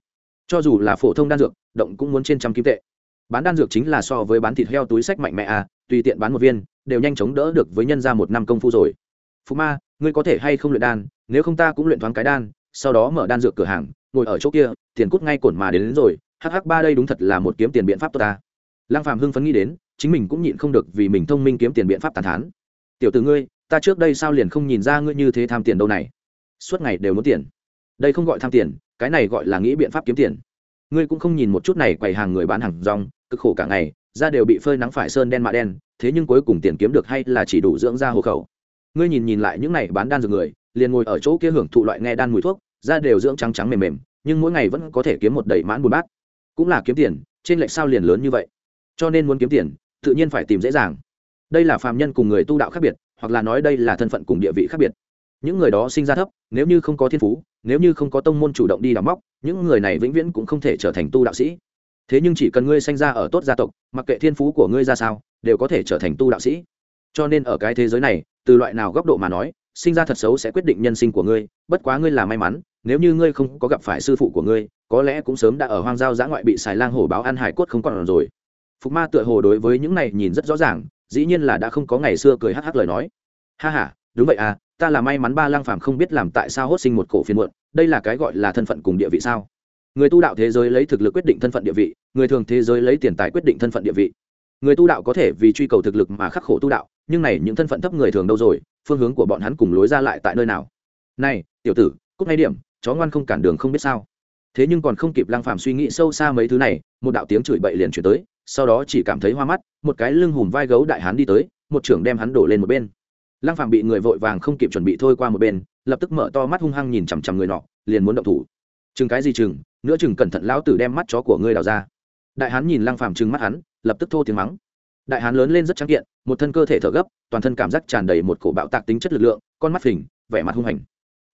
Cho dù là phổ thông đan dược, động cũng muốn trên trăm kim tệ. Bán đan dược chính là so với bán thịt heo túi sách mạnh mẽ à tùy tiện bán một viên đều nhanh chóng đỡ được với nhân ra một năm công phu rồi. Phú ma ngươi có thể hay không luyện đan? Nếu không ta cũng luyện thoáng cái đan sau đó mở đan dược cửa hàng ngồi ở chỗ kia tiền cút ngay cổn mà đến, đến rồi. Hh ba đây đúng thật là một kiếm tiền biện pháp tốt ta. Lăng phàm hưng phấn nghĩ đến chính mình cũng nhịn không được vì mình thông minh kiếm tiền biện pháp tàn thán. Tiểu tử ngươi ta trước đây sao liền không nhìn ra ngươi như thế tham tiền đâu này? Suốt ngày đều muốn tiền. Đây không gọi tham tiền cái này gọi là nghĩ biện pháp kiếm tiền. Ngươi cũng không nhìn một chút này quầy hàng người bán hàng rong cực khổ cả ngày da đều bị phơi nắng phải sơn đen mạ đen, thế nhưng cuối cùng tiền kiếm được hay là chỉ đủ dưỡng da hộ khẩu. Ngươi nhìn nhìn lại những này bán đan dược người, liền ngồi ở chỗ kia hưởng thụ loại nghe đan mùi thuốc, da đều dưỡng trắng trắng mềm mềm, nhưng mỗi ngày vẫn có thể kiếm một đầy mãn bùn bát. Cũng là kiếm tiền, trên lệch sao liền lớn như vậy. Cho nên muốn kiếm tiền, tự nhiên phải tìm dễ dàng. Đây là phàm nhân cùng người tu đạo khác biệt, hoặc là nói đây là thân phận cùng địa vị khác biệt. Những người đó sinh ra thấp, nếu như không có thiên phú, nếu như không có tông môn chủ động đi đào móc, những người này vĩnh viễn cũng không thể trở thành tu đạo sĩ thế nhưng chỉ cần ngươi sinh ra ở tốt gia tộc, mặc kệ thiên phú của ngươi ra sao, đều có thể trở thành tu đạo sĩ. Cho nên ở cái thế giới này, từ loại nào góc độ mà nói, sinh ra thật xấu sẽ quyết định nhân sinh của ngươi, bất quá ngươi là may mắn, nếu như ngươi không có gặp phải sư phụ của ngươi, có lẽ cũng sớm đã ở hoang giao giã ngoại bị xài lang hổ báo ăn hải cốt không còn rồi. Phục ma tựa hồ đối với những này nhìn rất rõ ràng, dĩ nhiên là đã không có ngày xưa cười hắc hắc lời nói. Ha ha, đúng vậy à ta là may mắn ba lang phàm không biết làm tại sao hốt sinh một cổ phiên muộn, đây là cái gọi là thân phận cùng địa vị sao? Người tu đạo thế giới lấy thực lực quyết định thân phận địa vị, người thường thế giới lấy tiền tài quyết định thân phận địa vị. Người tu đạo có thể vì truy cầu thực lực mà khắc khổ tu đạo, nhưng này những thân phận thấp người thường đâu rồi, phương hướng của bọn hắn cùng lối ra lại tại nơi nào? Này, tiểu tử cúc ngay điểm, chó ngoan không cản đường không biết sao. Thế nhưng còn không kịp lang phàm suy nghĩ sâu xa mấy thứ này, một đạo tiếng chửi bậy liền chuyển tới, sau đó chỉ cảm thấy hoa mắt, một cái lưng hùm vai gấu đại hán đi tới, một trưởng đem hắn đổ lên một bên. Lang phạm bị người vội vàng không kịp chuẩn bị thôi qua một bên, lập tức mở to mắt hung hăng nhìn chằm chằm người nọ, liền muốn động thủ. Chừng cái gì chừng nữa chừng cẩn thận lão tử đem mắt chó của ngươi đào ra. Đại hán nhìn lăng phạm chừng mắt hắn, lập tức thô tiếng mắng. Đại hán lớn lên rất trắng kiện, một thân cơ thể thở gấp, toàn thân cảm giác tràn đầy một cổ bạo tạc tính chất lực lượng, con mắt phình, vẻ mặt hung hành.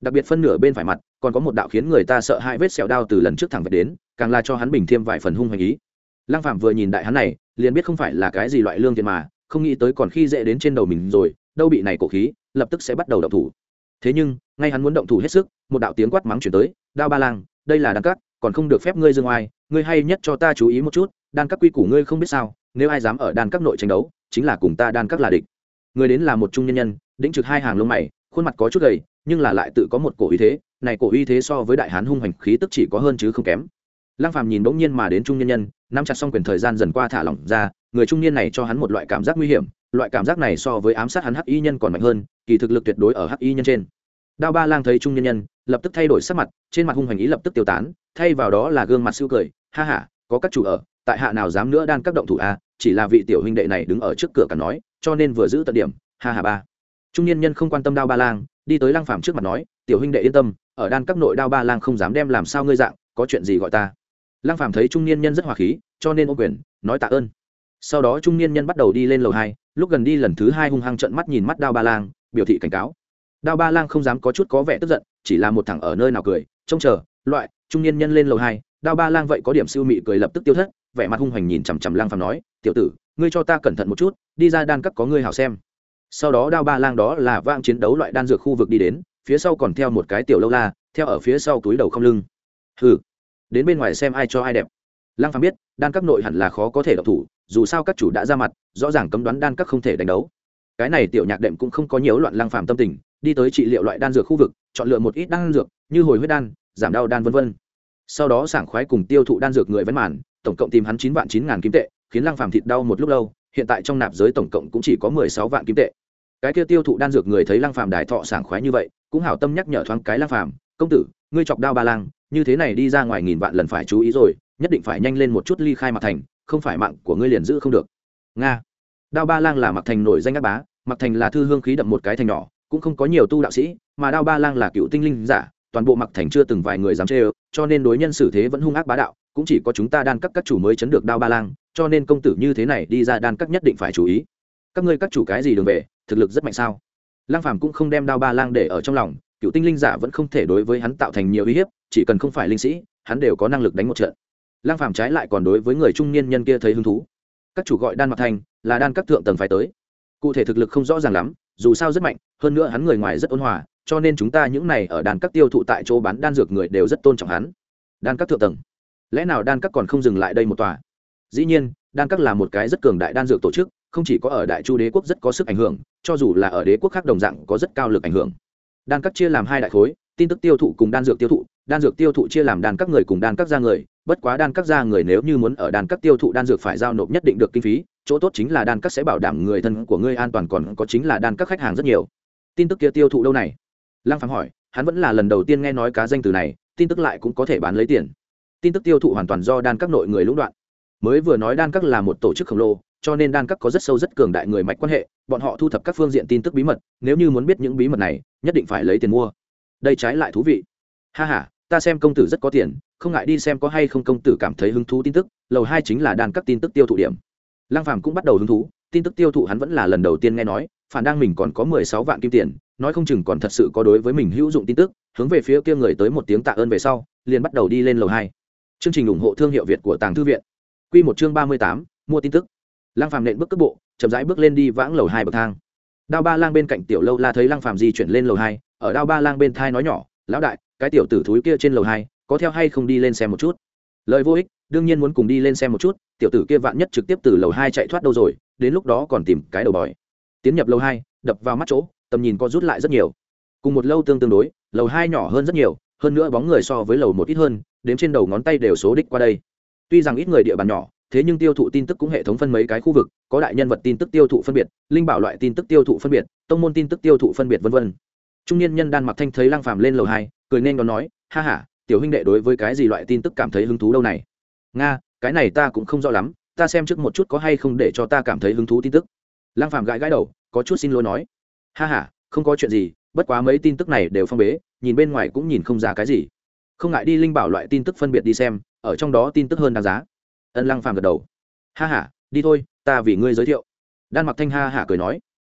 Đặc biệt phân nửa bên phải mặt, còn có một đạo khiến người ta sợ hãi vết sẹo đao từ lần trước thẳng về đến, càng là cho hắn bình thêm vài phần hung hành ý. Lăng phạm vừa nhìn đại hán này, liền biết không phải là cái gì loại lương thiện mà, không nghĩ tới còn khi dễ đến trên đầu mình rồi, đâu bị này cổ khí, lập tức sẽ bắt đầu động thủ. Thế nhưng, ngay hắn muốn động thủ hết sức, một đạo tiếng quát mắng chuyển tới, đao ba lang, đây là đan cắt còn không được phép ngươi dương oai, ngươi hay nhất cho ta chú ý một chút, đan các quy củ ngươi không biết sao, nếu ai dám ở đan các nội tranh đấu, chính là cùng ta đan các là địch. Người đến là một trung nhân nhân, đĩnh trực hai hàng lông mày, khuôn mặt có chút gầy, nhưng là lại tự có một cổ uy thế, này cổ uy thế so với đại hán hung hành khí tức chỉ có hơn chứ không kém. Lăng phàm nhìn bỗng nhiên mà đến trung nhân nhân, nắm chặt xong quyền thời gian dần qua thả lỏng ra, người trung niên này cho hắn một loại cảm giác nguy hiểm, loại cảm giác này so với ám sát hắn hắc y nhân còn mạnh hơn, kỳ thực lực tuyệt đối ở hắc y nhân trên. Đao ba lang thấy trung nhân nhân lập tức thay đổi sắc mặt, trên mặt hung hành ý lập tức tiêu tán, thay vào đó là gương mặt siêu cười, ha ha, có các chủ ở, tại hạ nào dám nữa đan các động thủ a chỉ là vị tiểu huynh đệ này đứng ở trước cửa cả nói, cho nên vừa giữ tận điểm, ha ha ba. Trung niên nhân không quan tâm đao ba lang, đi tới lang phàm trước mặt nói, tiểu huynh đệ yên tâm, ở đan các nội đao ba lang không dám đem làm sao ngươi dạng, có chuyện gì gọi ta. Lang phàm thấy trung niên nhân rất hòa khí, cho nên ô quyền, nói tạ ơn. Sau đó trung niên nhân bắt đầu đi lên lầu hai, lúc gần đi lần thứ hai hung hăng trợn mắt nhìn mắt đao ba lang, biểu thị cảnh cáo đao ba lang không dám có chút có vẻ tức giận, chỉ là một thằng ở nơi nào cười, trông chờ, loại, trung niên nhân lên lầu hai, đao ba lang vậy có điểm siêu mị cười lập tức tiêu thất, vẻ mặt hung hoành nhìn chằm chằm lang phàm nói, tiểu tử, ngươi cho ta cẩn thận một chút, đi ra đan cấp có ngươi hảo xem. Sau đó đao ba lang đó là vang chiến đấu loại đan dược khu vực đi đến, phía sau còn theo một cái tiểu lâu la, theo ở phía sau túi đầu không lưng. Hừ, đến bên ngoài xem ai cho ai đẹp. Lang phàm biết, đan cấp nội hẳn là khó có thể độc thủ, dù sao các chủ đã ra mặt, rõ ràng cấm đoán đan các không thể đánh đấu. Cái này tiểu nhạc đệm cũng không có nhiều loạn lang phàm tâm tình đi tới trị liệu loại đan dược khu vực, chọn lựa một ít đan dược như hồi huyết đan, giảm đau đan vân vân. Sau đó sảng khoái cùng tiêu thụ đan dược người vẫn màn, tổng cộng tìm hắn chín vạn chín ngàn kim tệ, khiến lăng phàm thịt đau một lúc lâu, hiện tại trong nạp giới tổng cộng cũng chỉ có mười sáu vạn kim tệ. Cái kia tiêu thụ đan dược người thấy lăng phàm đài thọ sảng khoái như vậy, cũng hảo tâm nhắc nhở thoáng cái lăng phàm, công tử, ngươi chọc đao ba lang, như thế này đi ra ngoài nghìn vạn lần phải chú ý rồi, nhất định phải nhanh lên một chút ly khai mặt thành, không phải mạng của ngươi liền giữ không được. Nga. Đao ba lang là mặt thành nổi danh ác bá mặt thành là thư hương khí đậm một cái thành nhỏ cũng không có nhiều tu đạo sĩ, mà đao ba lang là cựu tinh linh giả, toàn bộ mặc thành chưa từng vài người dám chê ơ, cho nên đối nhân xử thế vẫn hung ác bá đạo, cũng chỉ có chúng ta đan các các chủ mới chấn được đao ba lang, cho nên công tử như thế này đi ra đan các nhất định phải chú ý. Các ngươi các chủ cái gì đường về, thực lực rất mạnh sao? Lang phàm cũng không đem đao ba lang để ở trong lòng, cựu tinh linh giả vẫn không thể đối với hắn tạo thành nhiều uy hiếp, chỉ cần không phải linh sĩ, hắn đều có năng lực đánh một trận. Lang phàm trái lại còn đối với người trung niên nhân kia thấy hứng thú. Các chủ gọi đan mặc thành, là đan các thượng tầng phải tới. Cụ thể thực lực không rõ ràng lắm dù sao rất mạnh, hơn nữa hắn người ngoài rất ôn hòa, cho nên chúng ta những này ở đan các tiêu thụ tại chỗ bán đan dược người đều rất tôn trọng hắn. Đan các thượng tầng. Lẽ nào đan các còn không dừng lại đây một tòa? Dĩ nhiên, đan các là một cái rất cường đại đan dược tổ chức, không chỉ có ở đại chu đế quốc rất có sức ảnh hưởng, cho dù là ở đế quốc khác đồng dạng có rất cao lực ảnh hưởng. Đan các chia làm hai đại khối, tin tức tiêu thụ cùng đan dược tiêu thụ đan dược tiêu thụ chia làm đan các người cùng đan các gia người, bất quá đan các gia người nếu như muốn ở đan các tiêu thụ đan dược phải giao nộp nhất định được kinh phí, chỗ tốt chính là đan các sẽ bảo đảm người thân của ngươi an toàn còn có chính là đan các khách hàng rất nhiều. Tin tức kia tiêu thụ đâu này? Lăng phạm hỏi, hắn vẫn là lần đầu tiên nghe nói cá danh từ này, tin tức lại cũng có thể bán lấy tiền. Tin tức tiêu thụ hoàn toàn do đan các nội người lũng đoạn. Mới vừa nói đan các là một tổ chức khổng lồ, cho nên đan các có rất sâu rất cường đại người mạch quan hệ, bọn họ thu thập các phương diện tin tức bí mật, nếu như muốn biết những bí mật này, nhất định phải lấy tiền mua. Đây trái lại thú vị. Ha h a ta xem công tử rất có tiền, không ngại đi xem có hay không công tử cảm thấy hứng thú tin tức, lầu hai chính là đàn các tin tức tiêu thụ điểm. Lăng phàm cũng bắt đầu hứng thú, tin tức tiêu thụ hắn vẫn là lần đầu tiên nghe nói, phản đang mình còn có mười sáu vạn kim tiền, nói không chừng còn thật sự có đối với mình hữu dụng tin tức, hướng về phía kia người tới một tiếng tạ ơn về sau, liền bắt đầu đi lên lầu hai. Chương trình ủng hộ thương hiệu việt của tàng thư viện. Quy một chương ba mươi tám, mua tin tức. Lăng phàm nện bước cước bộ, chậm rãi bước lên đi vãng lầu hai bậc thang. Đao ba lang bên cạnh tiểu lâu la thấy lăng phàm di chuyển lên lầu hai, ở đao ba lang bên thai nói nhỏ, lão đại cái tiểu tử thúi kia trên lầu hai, có theo hay không đi lên xem một chút? Lời vô ích, đương nhiên muốn cùng đi lên xem một chút, tiểu tử kia vạn nhất trực tiếp từ lầu hai chạy thoát đâu rồi, đến lúc đó còn tìm cái đầu bòi. Tiến nhập lầu hai, đập vào mắt chỗ, tầm nhìn có rút lại rất nhiều. Cùng một lâu tương tương đối, lầu hai nhỏ hơn rất nhiều, hơn nữa bóng người so với lầu một ít hơn, đếm trên đầu ngón tay đều số đích qua đây. Tuy rằng ít người địa bàn nhỏ, thế nhưng tiêu thụ tin tức cũng hệ thống phân mấy cái khu vực, có đại nhân vật tin tức tiêu thụ phân biệt, linh bảo loại tin tức tiêu thụ phân biệt, tông môn tin tức tiêu thụ phân biệt v v trung niên nhân đan mặc thanh thấy lăng phàm lên lầu hai cười nên đón nói, ha ha, tiểu huynh đệ đối với cái gì loại tin tức cảm thấy hứng thú đâu này? Nga, cái này ta cũng không rõ lắm, ta xem trước một chút có hay không để cho ta cảm thấy hứng thú tin tức. Lăng phàm gãi gãi đầu, có chút xin lỗi nói, ha ha, không có chuyện gì, bất quá mấy tin tức này đều phong bế, nhìn bên ngoài cũng nhìn không ra cái gì. Không ngại đi linh bảo loại tin tức phân biệt đi xem, ở trong đó tin tức hơn đáng giá. Ân lăng phàm gật đầu, ha ha, đi thôi, ta vì ngươi giới thiệu. Đan mặc thanh ha hả cười nói,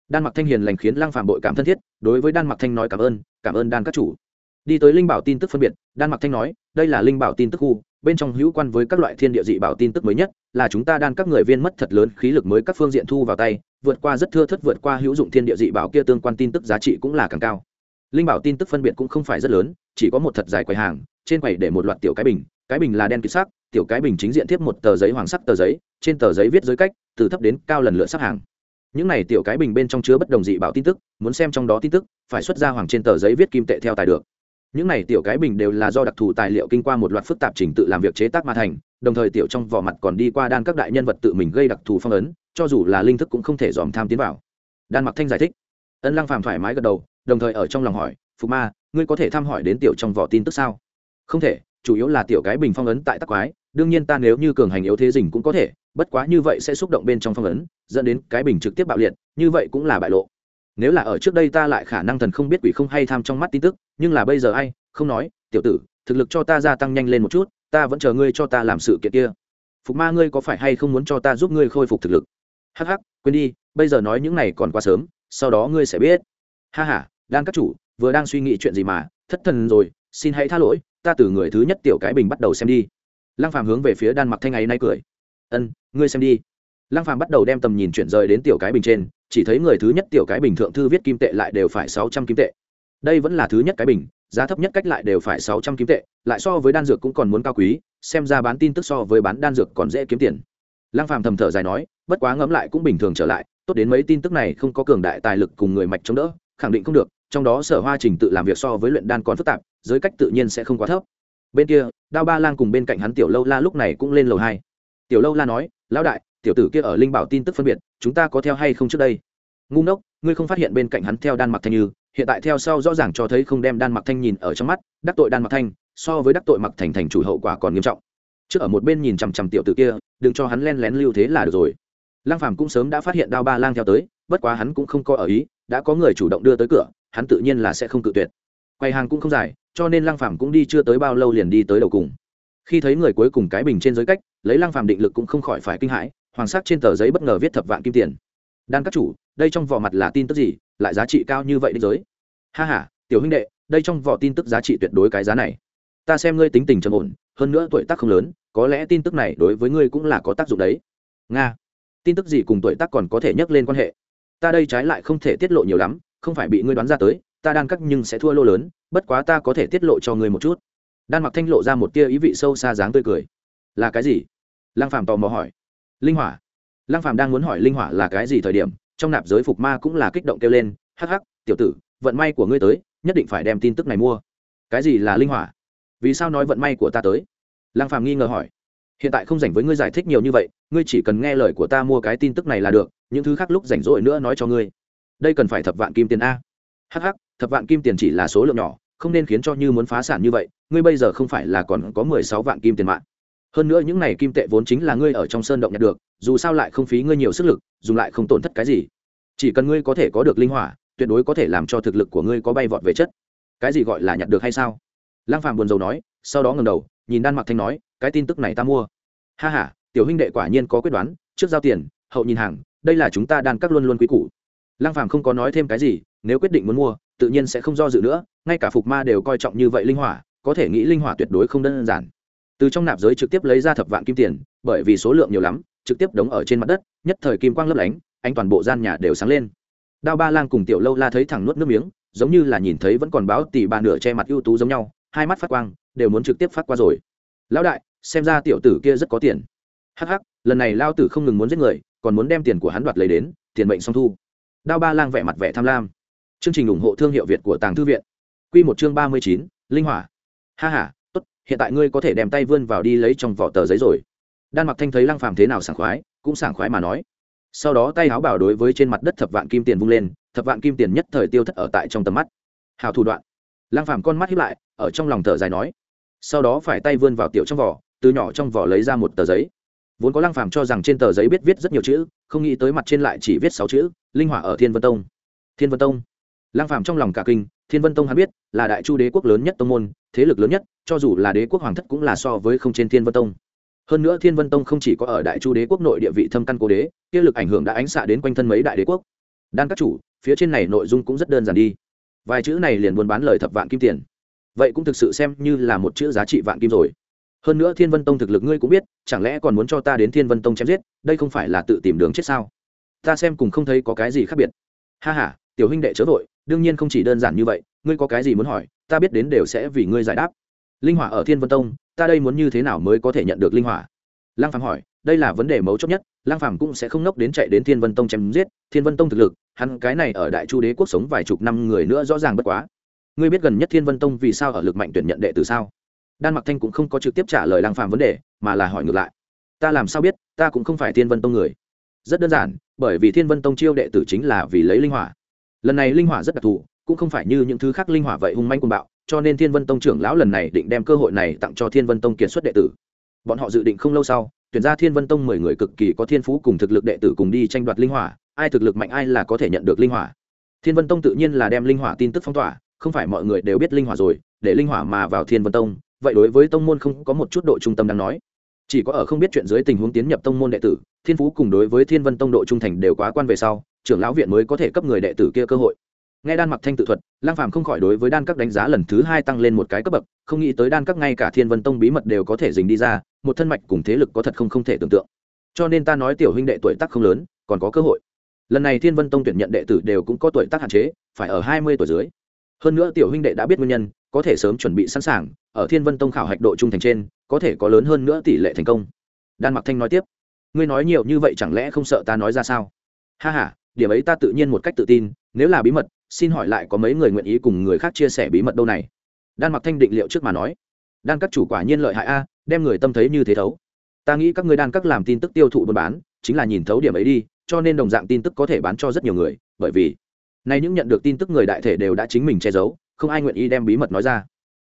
đan mặc thanh hiền lành khiến lăng phàm bội cảm thân thiết, đối với đan mặc thanh nói cảm ơn cảm ơn đan các chủ đi tới linh bảo tin tức phân biệt, đan mặc thanh nói, đây là linh bảo tin tức khu, bên trong hữu quan với các loại thiên địa dị bảo tin tức mới nhất, là chúng ta đan các người viên mất thật lớn khí lực mới các phương diện thu vào tay, vượt qua rất thưa thất vượt qua hữu dụng thiên địa dị bảo kia tương quan tin tức giá trị cũng là càng cao. Linh bảo tin tức phân biệt cũng không phải rất lớn, chỉ có một thật dài quầy hàng, trên quầy để một loạt tiểu cái bình cái bình là đen kịp sắc, tiểu cái bình chính diện tiếp một tờ giấy hoàng sắc tờ giấy, trên tờ giấy viết giới cách, từ thấp đến cao lần lượt sắp hàng. Những này tiểu cái bình bên trong chứa bất đồng dị bảo tin tức, muốn xem trong đó tin tức, phải xuất ra hoàng trên tờ giấy viết kim tệ theo tài được những này tiểu cái bình đều là do đặc thù tài liệu kinh qua một loạt phức tạp trình tự làm việc chế tác mà thành, đồng thời tiểu trong vỏ mặt còn đi qua đan các đại nhân vật tự mình gây đặc thù phong ấn, cho dù là linh thức cũng không thể dòm tham tiến vào. Đan mặc thanh giải thích. Ân lăng phàm thoải mái gật đầu, đồng thời ở trong lòng hỏi, phục ma, ngươi có thể thăm hỏi đến tiểu trong vỏ tin tức sao? Không thể, chủ yếu là tiểu cái bình phong ấn tại tắc quái, đương nhiên ta nếu như cường hành yếu thế dình cũng có thể, bất quá như vậy sẽ xúc động bên trong phong ấn, dẫn đến cái bình trực tiếp bạo liệt, như vậy cũng là bại lộ nếu là ở trước đây ta lại khả năng thần không biết quỷ không hay tham trong mắt tin tức, nhưng là bây giờ ai, không nói, tiểu tử, thực lực cho ta gia tăng nhanh lên một chút, ta vẫn chờ ngươi cho ta làm sự kiện kia. Phục ma ngươi có phải hay không muốn cho ta giúp ngươi khôi phục thực lực? Hắc hắc, quên đi, bây giờ nói những này còn quá sớm, sau đó ngươi sẽ biết. Ha ha, đan đang các chủ, vừa đang suy nghĩ chuyện gì mà, thất thần rồi, xin hãy tha lỗi, ta từ người thứ nhất tiểu cái bình bắt đầu xem đi. Lăng phàm hướng về phía đan mặc thanh ấy nay cười. Ân, ngươi xem đi. Lăng phàm bắt đầu đem tầm nhìn chuyển rời đến tiểu cái bình trên chỉ thấy người thứ nhất tiểu cái bình thượng thư viết kim tệ lại đều phải sáu trăm kim tệ. Đây vẫn là thứ nhất cái bình, giá thấp nhất cách lại đều phải sáu trăm kim tệ, lại so với đan dược cũng còn muốn cao quý, xem ra bán tin tức so với bán đan dược còn dễ kiếm tiền. Lăng phàm thầm thở dài nói, bất quá ngẫm lại cũng bình thường trở lại, tốt đến mấy tin tức này không có cường đại tài lực cùng người mạch chống đỡ, khẳng định không được, trong đó sở hoa trình tự làm việc so với luyện đan còn phức tạp, giới cách tự nhiên sẽ không quá thấp. Bên kia, đao ba lang cùng bên cạnh hắn tiểu lâu la lúc này cũng lên lầu hai. Tiểu lâu la nói lão đại, tiểu tử kia ở linh bảo tin tức phân biệt, chúng ta có theo hay không trước đây? Ngu ngốc, ngươi không phát hiện bên cạnh hắn theo đan mặc thanh như hiện tại theo sau rõ ràng cho thấy không đem đan mặc thanh nhìn ở trong mắt, đắc tội đan mặc thanh, so với đắc tội mặc thành thành chủ hậu quả còn nghiêm trọng. Trước ở một bên nhìn chằm chằm tiểu tử kia, đừng cho hắn len lén lưu thế là được rồi. Lang phàm cũng sớm đã phát hiện đao ba lang theo tới, bất quá hắn cũng không có ở ý, đã có người chủ động đưa tới cửa, hắn tự nhiên là sẽ không cự tuyệt. Quầy hàng cũng không dài, cho nên Lang phàm cũng đi chưa tới bao lâu liền đi tới đầu cùng khi thấy người cuối cùng cái bình trên giới cách, lấy lăng phàm định lực cũng không khỏi phải kinh hãi, hoàng sắc trên tờ giấy bất ngờ viết thập vạn kim tiền. Đan các chủ, đây trong vỏ mặt là tin tức gì, lại giá trị cao như vậy đích giới? Ha ha, tiểu huynh đệ, đây trong vỏ tin tức giá trị tuyệt đối cái giá này. Ta xem ngươi tính tình trầm ổn, hơn nữa tuổi tác không lớn, có lẽ tin tức này đối với ngươi cũng là có tác dụng đấy. Nga, tin tức gì cùng tuổi tác còn có thể nhắc lên quan hệ? Ta đây trái lại không thể tiết lộ nhiều lắm, không phải bị ngươi đoán ra tới, ta đan cắt nhưng sẽ thua lô lớn, bất quá ta có thể tiết lộ cho ngươi một chút đan mặc thanh lộ ra một tia ý vị sâu xa dáng tươi cười. Là cái gì? Lăng phàm tò mò hỏi. Linh hỏa. Lăng phàm đang muốn hỏi linh hỏa là cái gì thời điểm, trong nạp giới phục ma cũng là kích động kêu lên, hắc hắc, tiểu tử, vận may của ngươi tới, nhất định phải đem tin tức này mua. Cái gì là linh hỏa? Vì sao nói vận may của ta tới? Lăng phàm nghi ngờ hỏi. Hiện tại không rảnh với ngươi giải thích nhiều như vậy, ngươi chỉ cần nghe lời của ta mua cái tin tức này là được, những thứ khác lúc rảnh rỗi nữa nói cho ngươi. Đây cần phải thập vạn kim tiền a. Hh thập vạn kim tiền chỉ là số lượng nhỏ, không nên khiến cho như muốn phá sản như vậy ngươi bây giờ không phải là còn có mười sáu vạn kim tiền mạng. Hơn nữa những này kim tệ vốn chính là ngươi ở trong sơn động nhặt được, dù sao lại không phí ngươi nhiều sức lực, dùng lại không tổn thất cái gì. Chỉ cần ngươi có thể có được linh hỏa, tuyệt đối có thể làm cho thực lực của ngươi có bay vọt về chất. Cái gì gọi là nhặt được hay sao? Lăng phàm buồn rầu nói, sau đó ngẩng đầu, nhìn đan mặc thanh nói, cái tin tức này ta mua. Ha ha, tiểu huynh đệ quả nhiên có quyết đoán, trước giao tiền, hậu nhìn hàng, đây là chúng ta đan các luôn luôn quý củ. Lăng phàm không có nói thêm cái gì, nếu quyết định muốn mua, tự nhiên sẽ không do dự nữa, ngay cả phục ma đều coi trọng như vậy linh hỏa có thể nghĩ linh hỏa tuyệt đối không đơn giản. Từ trong nạp giới trực tiếp lấy ra thập vạn kim tiền, bởi vì số lượng nhiều lắm, trực tiếp đóng ở trên mặt đất, nhất thời kim quang lấp lánh anh toàn bộ gian nhà đều sáng lên. Đao ba lang cùng tiểu lâu la thấy thẳng nuốt nước miếng, giống như là nhìn thấy vẫn còn báo tỷ bà nửa che mặt ưu tú giống nhau, hai mắt phát quang, đều muốn trực tiếp phát qua rồi. Lão đại, xem ra tiểu tử kia rất có tiền. Hắc hắc, lần này lao tử không ngừng muốn giết người, còn muốn đem tiền của hắn đoạt lấy đến, tiền mệnh song thu. Đao ba lang vẻ mặt vẻ tham lam. Chương trình ủng hộ thương hiệu việt của tàng thư viện. Q một chương ba mươi chín, linh hỏa ha ha, tốt hiện tại ngươi có thể đem tay vươn vào đi lấy trong vỏ tờ giấy rồi. Đan mặc thanh thấy lăng phàm thế nào sảng khoái cũng sảng khoái mà nói. Sau đó tay áo bảo đối với trên mặt đất thập vạn kim tiền vung lên thập vạn kim tiền nhất thời tiêu thất ở tại trong tầm mắt. Hào thủ đoạn. Lăng phàm con mắt hiếp lại ở trong lòng thở dài nói. Sau đó phải tay vươn vào tiểu trong vỏ từ nhỏ trong vỏ lấy ra một tờ giấy. Vốn có lăng phàm cho rằng trên tờ giấy biết viết rất nhiều chữ không nghĩ tới mặt trên lại chỉ viết sáu chữ linh hỏa ở thiên vân tông. Thiên vân tông lăng phàm trong lòng cả kinh, thiên vân tông hắn biết là đại chu đế quốc lớn nhất tông môn, thế lực lớn nhất, cho dù là đế quốc hoàng thất cũng là so với không trên thiên vân tông. Hơn nữa thiên vân tông không chỉ có ở đại chu đế quốc nội địa vị thâm căn cố đế, kia lực ảnh hưởng đã ánh xạ đến quanh thân mấy đại đế quốc. Đan các chủ, phía trên này nội dung cũng rất đơn giản đi. Vài chữ này liền buôn bán lời thập vạn kim tiền. Vậy cũng thực sự xem như là một chữ giá trị vạn kim rồi. Hơn nữa thiên vân tông thực lực ngươi cũng biết, chẳng lẽ còn muốn cho ta đến thiên vân tông chém giết, đây không phải là tự tìm đường chết sao? Ta xem cùng không thấy có cái gì khác biệt. Ha h a tiểu huynh đệ chớ vội, đương nhiên không chỉ đơn giản như vậy, ngươi có cái gì muốn hỏi, ta biết đến đều sẽ vì ngươi giải đáp. Linh hỏa ở thiên vân tông, ta đây muốn như thế nào mới có thể nhận được linh hỏa? Lăng phàm hỏi, đây là vấn đề mấu chốt nhất, lăng phàm cũng sẽ không nốc đến chạy đến thiên vân tông chém giết, thiên vân tông thực lực, hắn cái này ở đại chu đế quốc sống vài chục năm người nữa rõ ràng bất quá. Ngươi biết gần nhất thiên vân tông vì sao ở lực mạnh tuyển nhận đệ từ sao? Đan mặc thanh cũng không có trực tiếp trả lời lăng phàm vấn đề, mà là hỏi ngược lại. Ta làm sao biết, ta cũng không phải thiên vân tông người. Rất đơn giản, bởi vì thiên vân tông chiêu đệ tử chính là vì lấy linh hỏa lần này linh hỏa rất đặc thù, cũng không phải như những thứ khác linh hỏa vậy hung manh cuồng bạo, cho nên thiên vân tông trưởng lão lần này định đem cơ hội này tặng cho thiên vân tông kiệt xuất đệ tử. Bọn họ dự định không lâu sau, tuyển ra thiên vân tông mười người cực kỳ có thiên phú cùng thực lực đệ tử cùng đi tranh đoạt linh hỏa, ai thực lực mạnh ai là có thể nhận được linh hỏa. Thiên vân tông tự nhiên là đem linh hỏa tin tức phong tỏa, không phải mọi người đều biết linh hỏa rồi, để linh hỏa mà vào thiên vân tông, vậy đối với tông môn không có một chút độ trung tâm đang nói. Chỉ có ở không biết chuyện dưới tình huống tiến nhập tông môn đệ tử, thiên phú cùng đối với thiên vân tông độ trung thành đều quá quan về sau trưởng lão viện mới có thể cấp người đệ tử kia cơ hội. Nghe đan mặc thanh tự thuật, lang phàm không khỏi đối với đan các đánh giá lần thứ hai tăng lên một cái cấp bậc, không nghĩ tới đan các ngay cả thiên vân tông bí mật đều có thể dình đi ra, một thân mạch cùng thế lực có thật không không thể tưởng tượng. Cho nên ta nói tiểu huynh đệ tuổi tác không lớn, còn có cơ hội. Lần này thiên vân tông tuyển nhận đệ tử đều cũng có tuổi tác hạn chế, phải ở hai mươi tuổi dưới. Hơn nữa tiểu huynh đệ đã biết nguyên nhân, có thể sớm chuẩn bị sẵn sàng, ở thiên vân tông khảo hạch độ trung thành trên, có thể có lớn hơn nữa tỷ lệ thành công. Đan mặc thanh nói tiếp. Ngươi nói nhiều như vậy chẳng lẽ không sợ ta nói ra sao? Ha h a điểm ấy ta tự nhiên một cách tự tin, nếu là bí mật, xin hỏi lại có mấy người nguyện ý cùng người khác chia sẻ bí mật đâu này? Đan mặc thanh định liệu trước mà nói. Đan các chủ quả nhiên lợi hại a, đem người tâm thấy như thế thấu. Ta nghĩ các người đan các làm tin tức tiêu thụ buôn bán, chính là nhìn thấu điểm ấy đi, cho nên đồng dạng tin tức có thể bán cho rất nhiều người, bởi vì nay những nhận được tin tức người đại thể đều đã chính mình che giấu, không ai nguyện ý đem bí mật nói ra.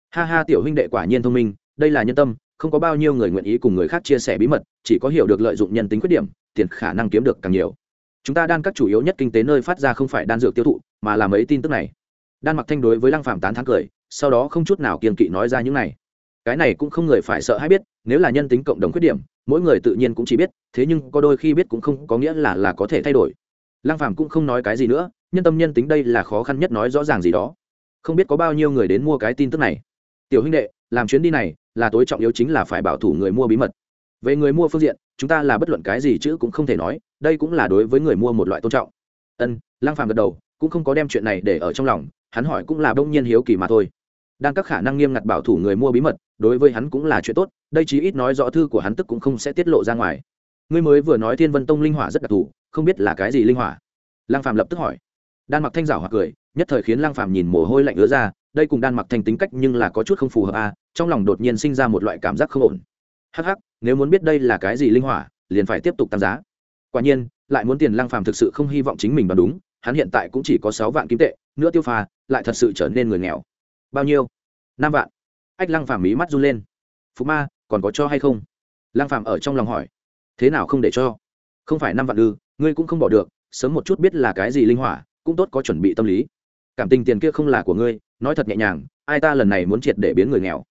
Ha ha, tiểu huynh đệ quả nhiên thông minh, đây là nhân tâm, không có bao nhiêu người nguyện ý cùng người khác chia sẻ bí mật, chỉ có hiểu được lợi dụng nhân tính khuyết điểm, tiền khả năng kiếm được càng nhiều chúng ta đan các chủ yếu nhất kinh tế nơi phát ra không phải đan dược tiêu thụ, mà là mấy tin tức này. Đan mặc thanh đối với lăng phạm tán thắng cười, sau đó không chút nào kiên kỵ nói ra những này. Cái này cũng không người phải sợ hay biết, nếu là nhân tính cộng đồng khuyết điểm, mỗi người tự nhiên cũng chỉ biết, thế nhưng có đôi khi biết cũng không có nghĩa là là có thể thay đổi. Lăng phạm cũng không nói cái gì nữa, nhân tâm nhân tính đây là khó khăn nhất nói rõ ràng gì đó. Không biết có bao nhiêu người đến mua cái tin tức này. Tiểu huynh đệ, làm chuyến đi này, là tối trọng yếu chính là phải bảo thủ người mua bí mật. Về người mua phương diện, chúng ta là bất luận cái gì chứ cũng không thể nói đây cũng là đối với người mua một loại tôn trọng. Ân lang phàm gật đầu cũng không có đem chuyện này để ở trong lòng hắn hỏi cũng là đông nhiên hiếu kỳ mà thôi. Đang các khả năng nghiêm ngặt bảo thủ người mua bí mật đối với hắn cũng là chuyện tốt đây chí ít nói rõ thư của hắn tức cũng không sẽ tiết lộ ra ngoài. Ngươi mới vừa nói thiên vân tông linh hỏa rất đặc thù không biết là cái gì linh hỏa? Lang phàm lập tức hỏi. Đan mặc thanh giảo hoặc cười nhất thời khiến lang phàm nhìn mồ hôi lạnh ứa ra đây cùng đan mặc thanh tính cách nhưng là có chút không phù hợp a à, trong lòng đột nhiên sinh ra một loại cảm giác không ổn. Hắc hắc nếu muốn biết đây là cái gì linh hỏa liền phải tiếp tục tăng giá quả nhiên, lại muốn tiền lang phàm thực sự không hy vọng chính mình đoán đúng, hắn hiện tại cũng chỉ có sáu vạn kim tệ, nữa tiêu pha, lại thật sự trở nên người nghèo. Bao nhiêu? Năm vạn. Ách, lăng phàm mí mắt run lên. Phú ma, còn có cho hay không? Lăng phàm ở trong lòng hỏi. Thế nào không để cho? Không phải năm vạn ư, ngươi cũng không bỏ được, sớm một chút biết là cái gì linh hỏa, cũng tốt có chuẩn bị tâm lý. Cảm tình tiền kia không là của ngươi, nói thật nhẹ nhàng, ai ta lần này muốn triệt để biến người nghèo?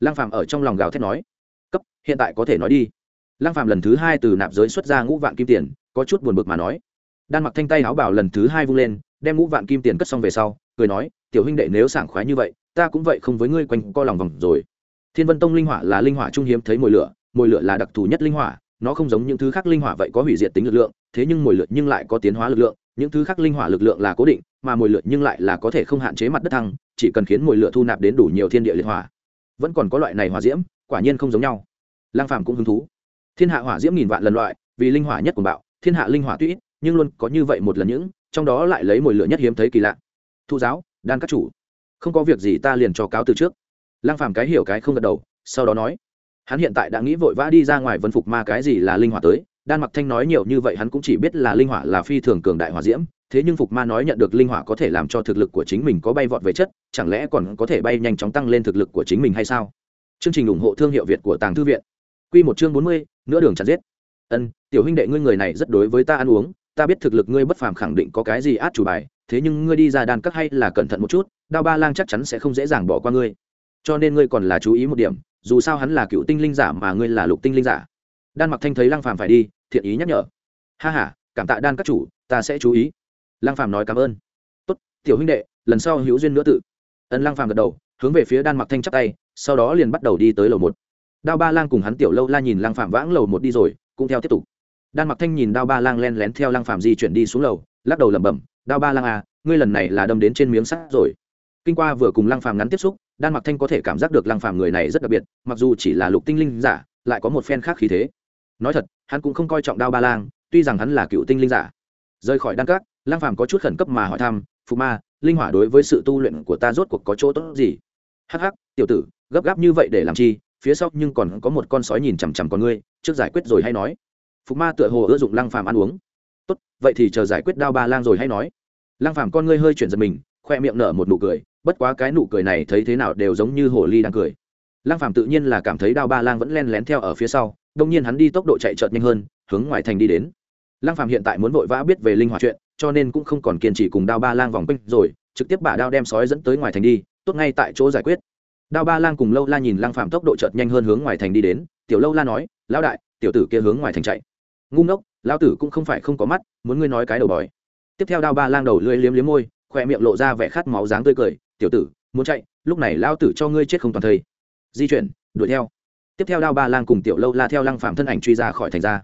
Lăng phàm ở trong lòng gào thét nói. Cấp, hiện tại có thể nói đi lăng Phạm lần thứ hai từ nạp giới xuất ra ngũ vạn kim tiền, có chút buồn bực mà nói. Đan mặc thanh tay áo bảo lần thứ hai vung lên, đem ngũ vạn kim tiền cất xong về sau, cười nói, tiểu huynh đệ nếu sảng khoái như vậy, ta cũng vậy không với ngươi quanh co lòng vòng rồi. Thiên vân tông linh hỏa là linh hỏa trung hiếm thấy mồi lửa mồi lửa là đặc thù nhất linh hỏa, nó không giống những thứ khác linh hỏa vậy có hủy diệt tính lực lượng, thế nhưng mồi lửa nhưng lại có tiến hóa lực lượng, những thứ khác linh hỏa lực lượng là cố định, mà mồi lửa nhưng lại là có thể không hạn chế mặt đất thăng, chỉ cần khiến mồi lửa thu nạp đến đủ nhiều thiên địa liệt hỏa. Vẫn còn có loại này hỏa diễm, quả nhiên không giống nhau. Lang phàm cũng hứng thú thiên hạ hỏa diễm nghìn vạn lần loại, vì linh hỏa nhất của bạo, thiên hạ linh hỏa tuy ít, nhưng luôn có như vậy một lần những, trong đó lại lấy mồi lửa nhất hiếm thấy kỳ lạ. Thu giáo, đan các chủ. Không có việc gì ta liền cho cáo từ trước. Lang phàm cái hiểu cái không gật đầu, sau đó nói. Hắn hiện tại đã nghĩ vội vã đi ra ngoài vân phục ma cái gì là linh hỏa tới. Đan mặc thanh nói nhiều như vậy hắn cũng chỉ biết là linh hỏa là phi thường cường đại hỏa diễm, thế nhưng phục ma nói nhận được linh hỏa có thể làm cho thực lực của chính mình có bay vọt về chất, chẳng lẽ còn có thể bay nhanh chóng tăng lên thực lực của chính mình hay sao? Chương trình ủng hộ thương hiệu việt của tàng thư viện. Q một chương bốn mươi nửa đường chặt giết. Ân, tiểu huynh đệ ngươi người này rất đối với ta ăn uống, ta biết thực lực ngươi bất phàm khẳng định có cái gì át chủ bài, thế nhưng ngươi đi ra đàn các hay là cẩn thận một chút, đao ba lang chắc chắn sẽ không dễ dàng bỏ qua ngươi. Cho nên ngươi còn là chú ý một điểm, dù sao hắn là cựu tinh linh giả mà ngươi là lục tinh linh giả. Đan mặc thanh thấy lăng phàm phải đi, thiện ý nhắc nhở. Ha ha, cảm tạ đan các chủ, ta sẽ chú ý. Lăng phàm nói cảm ơn. Tốt, tiểu huynh đệ, lần sau hữu duyên nữa tự. Ân lăng phàm gật đầu, hướng về phía đan mặc thanh chắp tay, sau đó liền bắt đầu đi tới lầu một đao ba lang cùng hắn tiểu lâu la nhìn lăng Phạm vãng lầu một đi rồi, cũng theo tiếp tục. Đan mặc thanh nhìn đao ba lang len lén theo lăng Phạm di chuyển đi xuống lầu, lắc đầu lẩm bẩm, đao ba lang à ngươi lần này là đâm đến trên miếng sắt rồi. Kinh qua vừa cùng lăng Phạm ngắn tiếp xúc, đan mặc thanh có thể cảm giác được lăng Phạm người này rất đặc biệt, mặc dù chỉ là lục tinh linh giả, lại có một phen khác khí thế. Nói thật, hắn cũng không coi trọng đao ba lang, tuy rằng hắn là cựu tinh linh giả. Rời khỏi đan cát lăng Phạm có chút khẩn cấp mà hỏi thăm, phù ma, linh hỏa đối với sự tu luyện của ta rốt cuộc có chỗ tốt gì? Hắc hắc, tiểu tử, gấp gáp như vậy để làm chi? Phía sau nhưng còn có một con sói nhìn chằm chằm con ngươi, trước giải quyết rồi hay nói. Phục ma tựa hồ ưa dụng lăng phàm ăn uống. Tốt, vậy thì chờ giải quyết đao ba lang rồi hay nói. Lăng phàm con ngươi hơi chuyển giật mình, khoe miệng nở một nụ cười, bất quá cái nụ cười này thấy thế nào đều giống như hồ ly đang cười. Lăng phàm tự nhiên là cảm thấy đao ba lang vẫn len lén theo ở phía sau, đông nhiên hắn đi tốc độ chạy chợt nhanh hơn, hướng ngoài thành đi đến. Lăng phàm hiện tại muốn vội vã biết về linh hoạt chuyện, cho nên cũng không còn kiên trì cùng đao ba lang vòng quanh rồi, trực tiếp bả đao đem sói dẫn tới ngoài thành đi, tốt ngay tại chỗ giải quyết đao ba lang cùng lâu la nhìn lăng phàm tốc độ chợt nhanh hơn hướng ngoài thành đi đến, tiểu lâu la nói, lão đại, tiểu tử kia hướng ngoài thành chạy. Ngu ngốc, lão tử cũng không phải không có mắt, muốn ngươi nói cái đầu bòi. Tiếp theo đao ba lang đầu lưỡi liếm liếm môi khoe miệng lộ ra vẻ khát máu dáng tươi cười, tiểu tử, muốn chạy, lúc này lão tử cho ngươi chết không toàn thây. Di chuyển, đuổi theo. Tiếp theo đao ba lang cùng tiểu lâu la theo lăng phạm thân ảnh truy ra khỏi thành ra.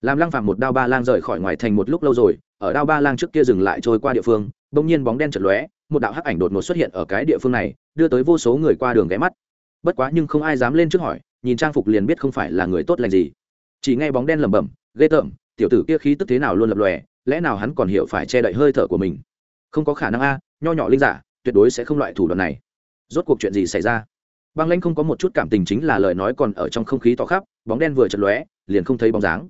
Làm lăng phạm một đao ba lang rời khỏi ngoài thành một lúc lâu rồi, ở đao ba lang trước kia dừng lại trôi qua địa phương, bỗng nhiên bóng đen chật lóe một đạo hắc ảnh đột ngột xuất hiện ở cái địa phương này, đưa tới vô số người qua đường ghé mắt. Bất quá nhưng không ai dám lên trước hỏi, nhìn trang phục liền biết không phải là người tốt lành gì. Chỉ nghe bóng đen lẩm bẩm, ghê tởm, tiểu tử kia khí tức thế nào luôn lập lòe, lẽ nào hắn còn hiểu phải che đậy hơi thở của mình? Không có khả năng a, nho nhỏ linh giả, tuyệt đối sẽ không loại thủ đoạn này. Rốt cuộc chuyện gì xảy ra? Băng lãnh không có một chút cảm tình chính là lời nói còn ở trong không khí tỏ khắp, bóng đen vừa chật lóe, liền không thấy bóng dáng.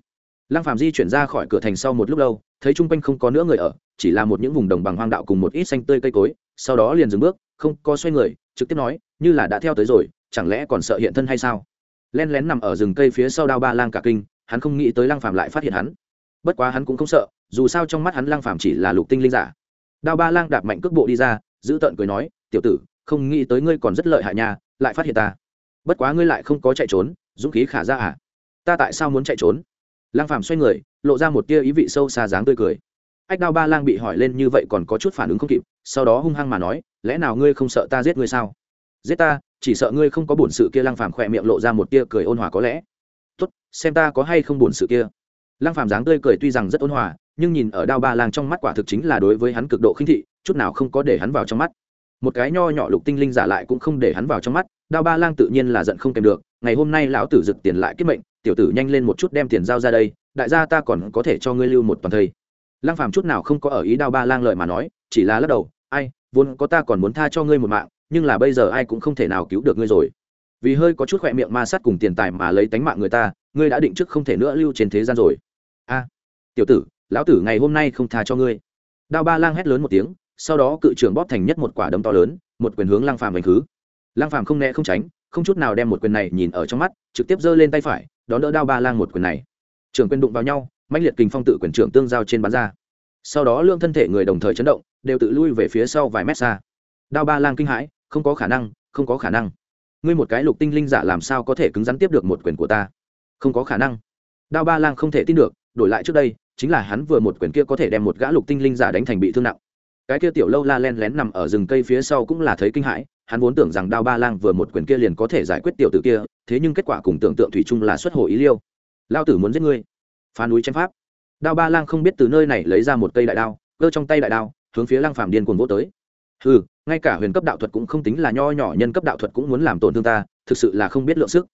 Lăng phàm di chuyển ra khỏi cửa thành sau một lúc lâu, thấy chung quanh không có nữa người ở chỉ là một những vùng đồng bằng hoang đạo cùng một ít xanh tươi cây cối, sau đó liền dừng bước, không có xoay người, trực tiếp nói, như là đã theo tới rồi, chẳng lẽ còn sợ hiện thân hay sao? Len lén nằm ở rừng cây phía sau đao ba lang cả kinh, hắn không nghĩ tới Lang phàm lại phát hiện hắn. Bất quá hắn cũng không sợ, dù sao trong mắt hắn Lang phàm chỉ là lục tinh linh giả. Đao ba lang đạp mạnh cước bộ đi ra, giữ tợn cười nói, tiểu tử, không nghĩ tới ngươi còn rất lợi hại nhà lại phát hiện ta. Bất quá ngươi lại không có chạy trốn, dũng khí khả ra à? Ta tại sao muốn chạy trốn? Lang phàm xoay người, lộ ra một tia ý vị sâu xa dáng tươi cười ách đao ba lang bị hỏi lên như vậy còn có chút phản ứng không kịp, sau đó hung hăng mà nói, lẽ nào ngươi không sợ ta giết ngươi sao? Giết ta, chỉ sợ ngươi không có bổn sự kia. Lang phàm khỏe miệng lộ ra một tia cười ôn hòa có lẽ. Tốt, xem ta có hay không bổn sự kia. Lang phàm dáng tươi cười tuy rằng rất ôn hòa, nhưng nhìn ở đao ba lang trong mắt quả thực chính là đối với hắn cực độ khinh thị, chút nào không có để hắn vào trong mắt. Một cái nho nhỏ lục tinh linh giả lại cũng không để hắn vào trong mắt, đao ba lang tự nhiên là giận không kèm được, ngày hôm nay lão tử rực tiền lại kết mệnh, tiểu tử nhanh lên một chút đem tiền giao ra đây, đại gia ta còn có thể cho ngươi lưu một toàn thây lang phàm chút nào không có ở ý đao ba lang lợi mà nói, chỉ là lắc đầu, ai, vốn có ta còn muốn tha cho ngươi một mạng, nhưng là bây giờ ai cũng không thể nào cứu được ngươi rồi. Vì hơi có chút khỏe miệng ma sát cùng tiền tài mà lấy tánh mạng người ta, ngươi đã định trước không thể nữa lưu trên thế gian rồi. A, tiểu tử, lão tử ngày hôm nay không tha cho ngươi. Đao ba lang hét lớn một tiếng, sau đó cự trưởng bóp thành nhất một quả đấm to lớn, một quyền hướng lang phàm đánh khứ. Lang phàm không né không tránh, không chút nào đem một quyền này nhìn ở trong mắt, trực tiếp giơ lên tay phải, đón đỡ đao ba lang một quyền này. Trường quyền đụng vào nhau mạnh liệt kình phong tự quyền trưởng tương giao trên bán ra. Sau đó lương thân thể người đồng thời chấn động, đều tự lui về phía sau vài mét xa. Đao ba lang kinh hãi, không có khả năng, không có khả năng. Ngươi một cái lục tinh linh giả làm sao có thể cứng rắn tiếp được một quyền của ta? Không có khả năng. Đao ba lang không thể tin được, đổi lại trước đây, chính là hắn vừa một quyền kia có thể đem một gã lục tinh linh giả đánh thành bị thương nặng. Cái kia tiểu lâu la len lén nằm ở rừng cây phía sau cũng là thấy kinh hãi, hắn vốn tưởng rằng đao ba lang vừa một quyền kia liền có thể giải quyết tiểu tử kia, thế nhưng kết quả cùng tưởng tượng thủy chung là xuất hồ ý liêu. Lao tử muốn giết ngươi phá núi chém pháp. Đao ba lang không biết từ nơi này lấy ra một cây đại đao, cơ trong tay đại đao, hướng phía Lang phàm điên cuồng vỗ tới. Ừ ngay cả huyền cấp đạo thuật cũng không tính là nho nhỏ, nhân cấp đạo thuật cũng muốn làm tổn thương ta, thực sự là không biết lượng sức.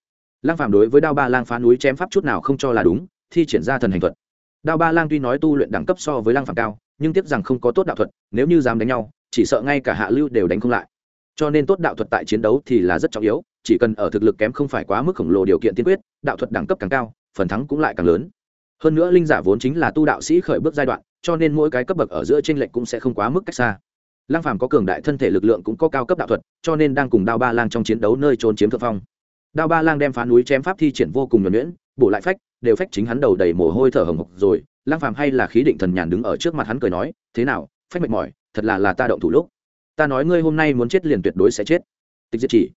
Lang phàm đối với đao ba lang phá núi chém pháp chút nào không cho là đúng, thi triển ra thần hành thuật. Đao ba lang tuy nói tu luyện đẳng cấp so với Lang phàm cao, nhưng tiếc rằng không có tốt đạo thuật, nếu như dám đánh nhau, chỉ sợ ngay cả hạ lưu đều đánh không lại. Cho nên tốt đạo thuật tại chiến đấu thì là rất trọng yếu, chỉ cần ở thực lực kém không phải quá mức khổng lồ điều kiện tiên quyết, đạo thuật đẳng cấp càng cao, phần thắng cũng lại càng lớn hơn nữa linh giả vốn chính là tu đạo sĩ khởi bước giai đoạn, cho nên mỗi cái cấp bậc ở giữa t r ê n lệch cũng sẽ không quá mức cách xa. Lang phàm có cường đại thân thể lực lượng cũng có cao cấp đạo thuật, cho nên đang cùng đao ba lang trong chiến đấu nơi trốn chiếm thượng phong. Đao ba lang đem phá núi chém pháp thi triển vô cùng nhuẩn nhuyễn, bổ lại phách, đều phách chính hắn đầu đầy mồ hôi thở hồng hộc rồi. Lang phàm hay là khí định thần nhàn đứng ở trước mặt hắn cười nói, thế nào, phách mệt mỏi, thật là là ta động thủ lúc. Ta nói ngươi hôm nay muốn chết liền tuyệt đối sẽ chết. Tịch diệt chỉ.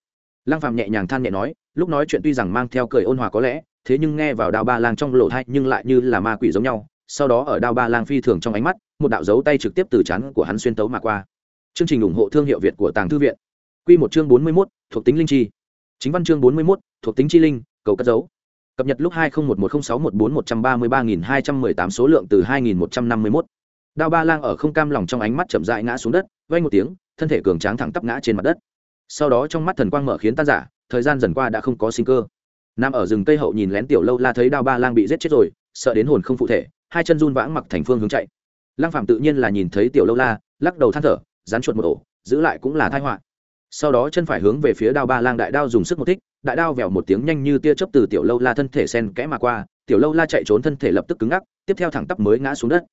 Lang phàm nhẹ nhàng than nhẹ nói, lúc nói chuyện tuy rằng mang theo cười ôn hòa có lẽ thế nhưng nghe vào đao ba lang trong lộ thai nhưng lại như là ma quỷ giống nhau, sau đó ở đao ba lang phi thường trong ánh mắt, một đạo dấu tay trực tiếp từ chắn của hắn xuyên tấu mà qua. Chương trình ủng hộ thương hiệu việt của tàng thư viện. Q một chương bốn mươi mốt, thuộc tính linh chi. Chính văn chương bốn mươi mốt, thuộc tính chi linh, cầu cất dấu cập nhật lúc hai nghìn một một trăm sáu một bốn một trăm ba mươi ba nghìn hai trăm mười tám số lượng từ hai nghìn một trăm năm mươi mốt. Đao ba lang ở không cam lòng trong ánh mắt chậm dại ngã xuống đất vay một tiếng, thân thể cường tráng thẳng tắp ngã trên mặt đất. Sau đó trong mắt thần quang mở khiến tan giả, thời gian dần qua đã không có sinh cơ nằm ở rừng cây hậu nhìn lén tiểu lâu la thấy đao ba lang bị giết chết rồi, sợ đến hồn không phụ thể, hai chân run vãng mặc thành phương hướng chạy. Lăng phạm tự nhiên là nhìn thấy tiểu lâu la, lắc đầu than thở, dán chuột một ổ, giữ lại cũng là thai họa. Sau đó chân phải hướng về phía đao ba lang đại đao dùng sức một thích, đại đao vèo một tiếng nhanh như tia chớp từ tiểu lâu la thân thể sen kẽ mà qua, tiểu lâu la chạy trốn thân thể lập tức cứng ngắc, tiếp theo thẳng tắp mới ngã xuống đất.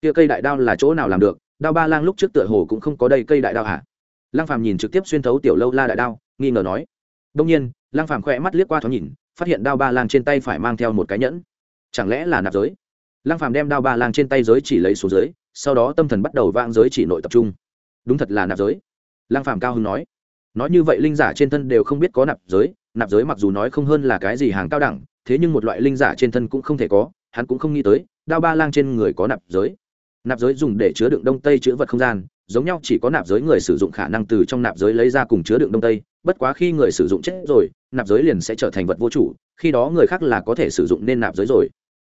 Tia cây đại đao là chỗ nào làm được? Đao ba lang lúc trước tựa hồ cũng không có đây cây đại đao hả? Lăng phàm nhìn trực tiếp xuyên thấu tiểu lâu la đại đao, nghi ngờ nói. Đông nhiên, lăng phàm khỏe mắt liếc qua thoáng nhìn phát hiện đao ba lang trên tay phải mang theo một cái nhẫn. Chẳng lẽ là nạp giới? Lăng phàm đem đao ba lang trên tay giới chỉ lấy xuống giới sau đó tâm thần bắt đầu vang giới chỉ nội tập trung. Đúng thật là nạp giới. Lăng phàm cao hưng nói. Nói như vậy linh giả trên thân đều không biết có nạp giới nạp giới mặc dù nói không hơn là cái gì hàng cao đẳng, thế nhưng một loại linh giả trên thân cũng không thể có, hắn cũng không nghĩ tới, đao ba lang trên người có nạp giới. Nạp giới dùng để chứa đựng đông tây chữ vật không gian giống nhau chỉ có nạp giới người sử dụng khả năng từ trong nạp giới lấy ra cùng chứa đựng đông tây, bất quá khi người sử dụng chết rồi, nạp giới liền sẽ trở thành vật vô chủ, khi đó người khác là có thể sử dụng nên nạp giới rồi.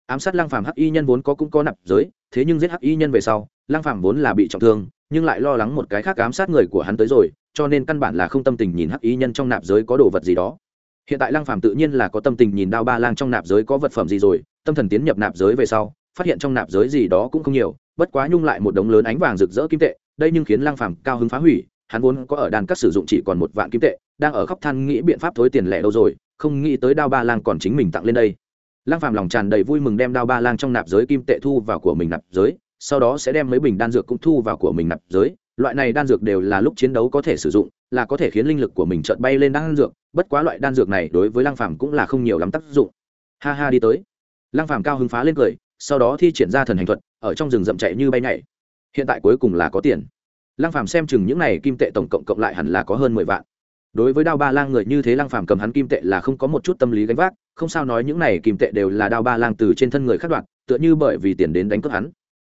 Ám sát lang phàm hắc y nhân vốn có cũng có nạp giới, thế nhưng giết hắc y nhân về sau lang phàm vốn là bị trọng thương, nhưng lại lo lắng một cái khác ám sát người của hắn tới rồi, cho nên căn bản là không tâm tình nhìn hắc y nhân trong nạp giới có đồ vật gì đó. Hiện tại lang phàm tự nhiên là có tâm tình nhìn đao ba lang trong nạp giới có vật phẩm gì rồi, tâm thần tiến nhập nạp giới về sau, phát hiện trong nạp giới gì đó cũng không nhiều, bất quá nhung lại một đống lớn ánh vàng rực rỡ kim tệ đây nhưng khiến lăng phàm cao hứng phá hủy, hắn vốn có ở đàn các sử dụng chỉ còn một vạn kim tệ, đang ở khóc than nghĩ biện pháp thối tiền lẻ đâu rồi, không nghĩ tới đao ba lang còn chính mình tặng lên đây. Lăng phàm lòng tràn đầy vui mừng đem đao ba lang trong nạp giới kim tệ thu vào của mình nạp giới, sau đó sẽ đem mấy bình đan dược cũng thu vào của mình nạp giới. Loại này đan dược đều là lúc chiến đấu có thể sử dụng, là có thể khiến linh lực của mình chợt bay lên đan dược, bất quá loại đan dược này đối với lăng phàm cũng là không nhiều lắm tác dụng. Ha ha, đi tới. Lăng phàm cao hứng phá lên cười, sau đó thi triển ra thần hành thuật, ở trong rừng rậm chạy như bay nhảy hiện tại cuối cùng là có tiền. Lăng phàm xem chừng những này kim tệ tổng cộng cộng lại hẳn là có hơn mười vạn. Đối với đao ba lang người như thế lăng phàm cầm hắn kim tệ là không có một chút tâm lý gánh vác, không sao nói những này kim tệ đều là đao ba lang từ trên thân người khác đoạt, tựa như bởi vì tiền đến đánh cướp hắn.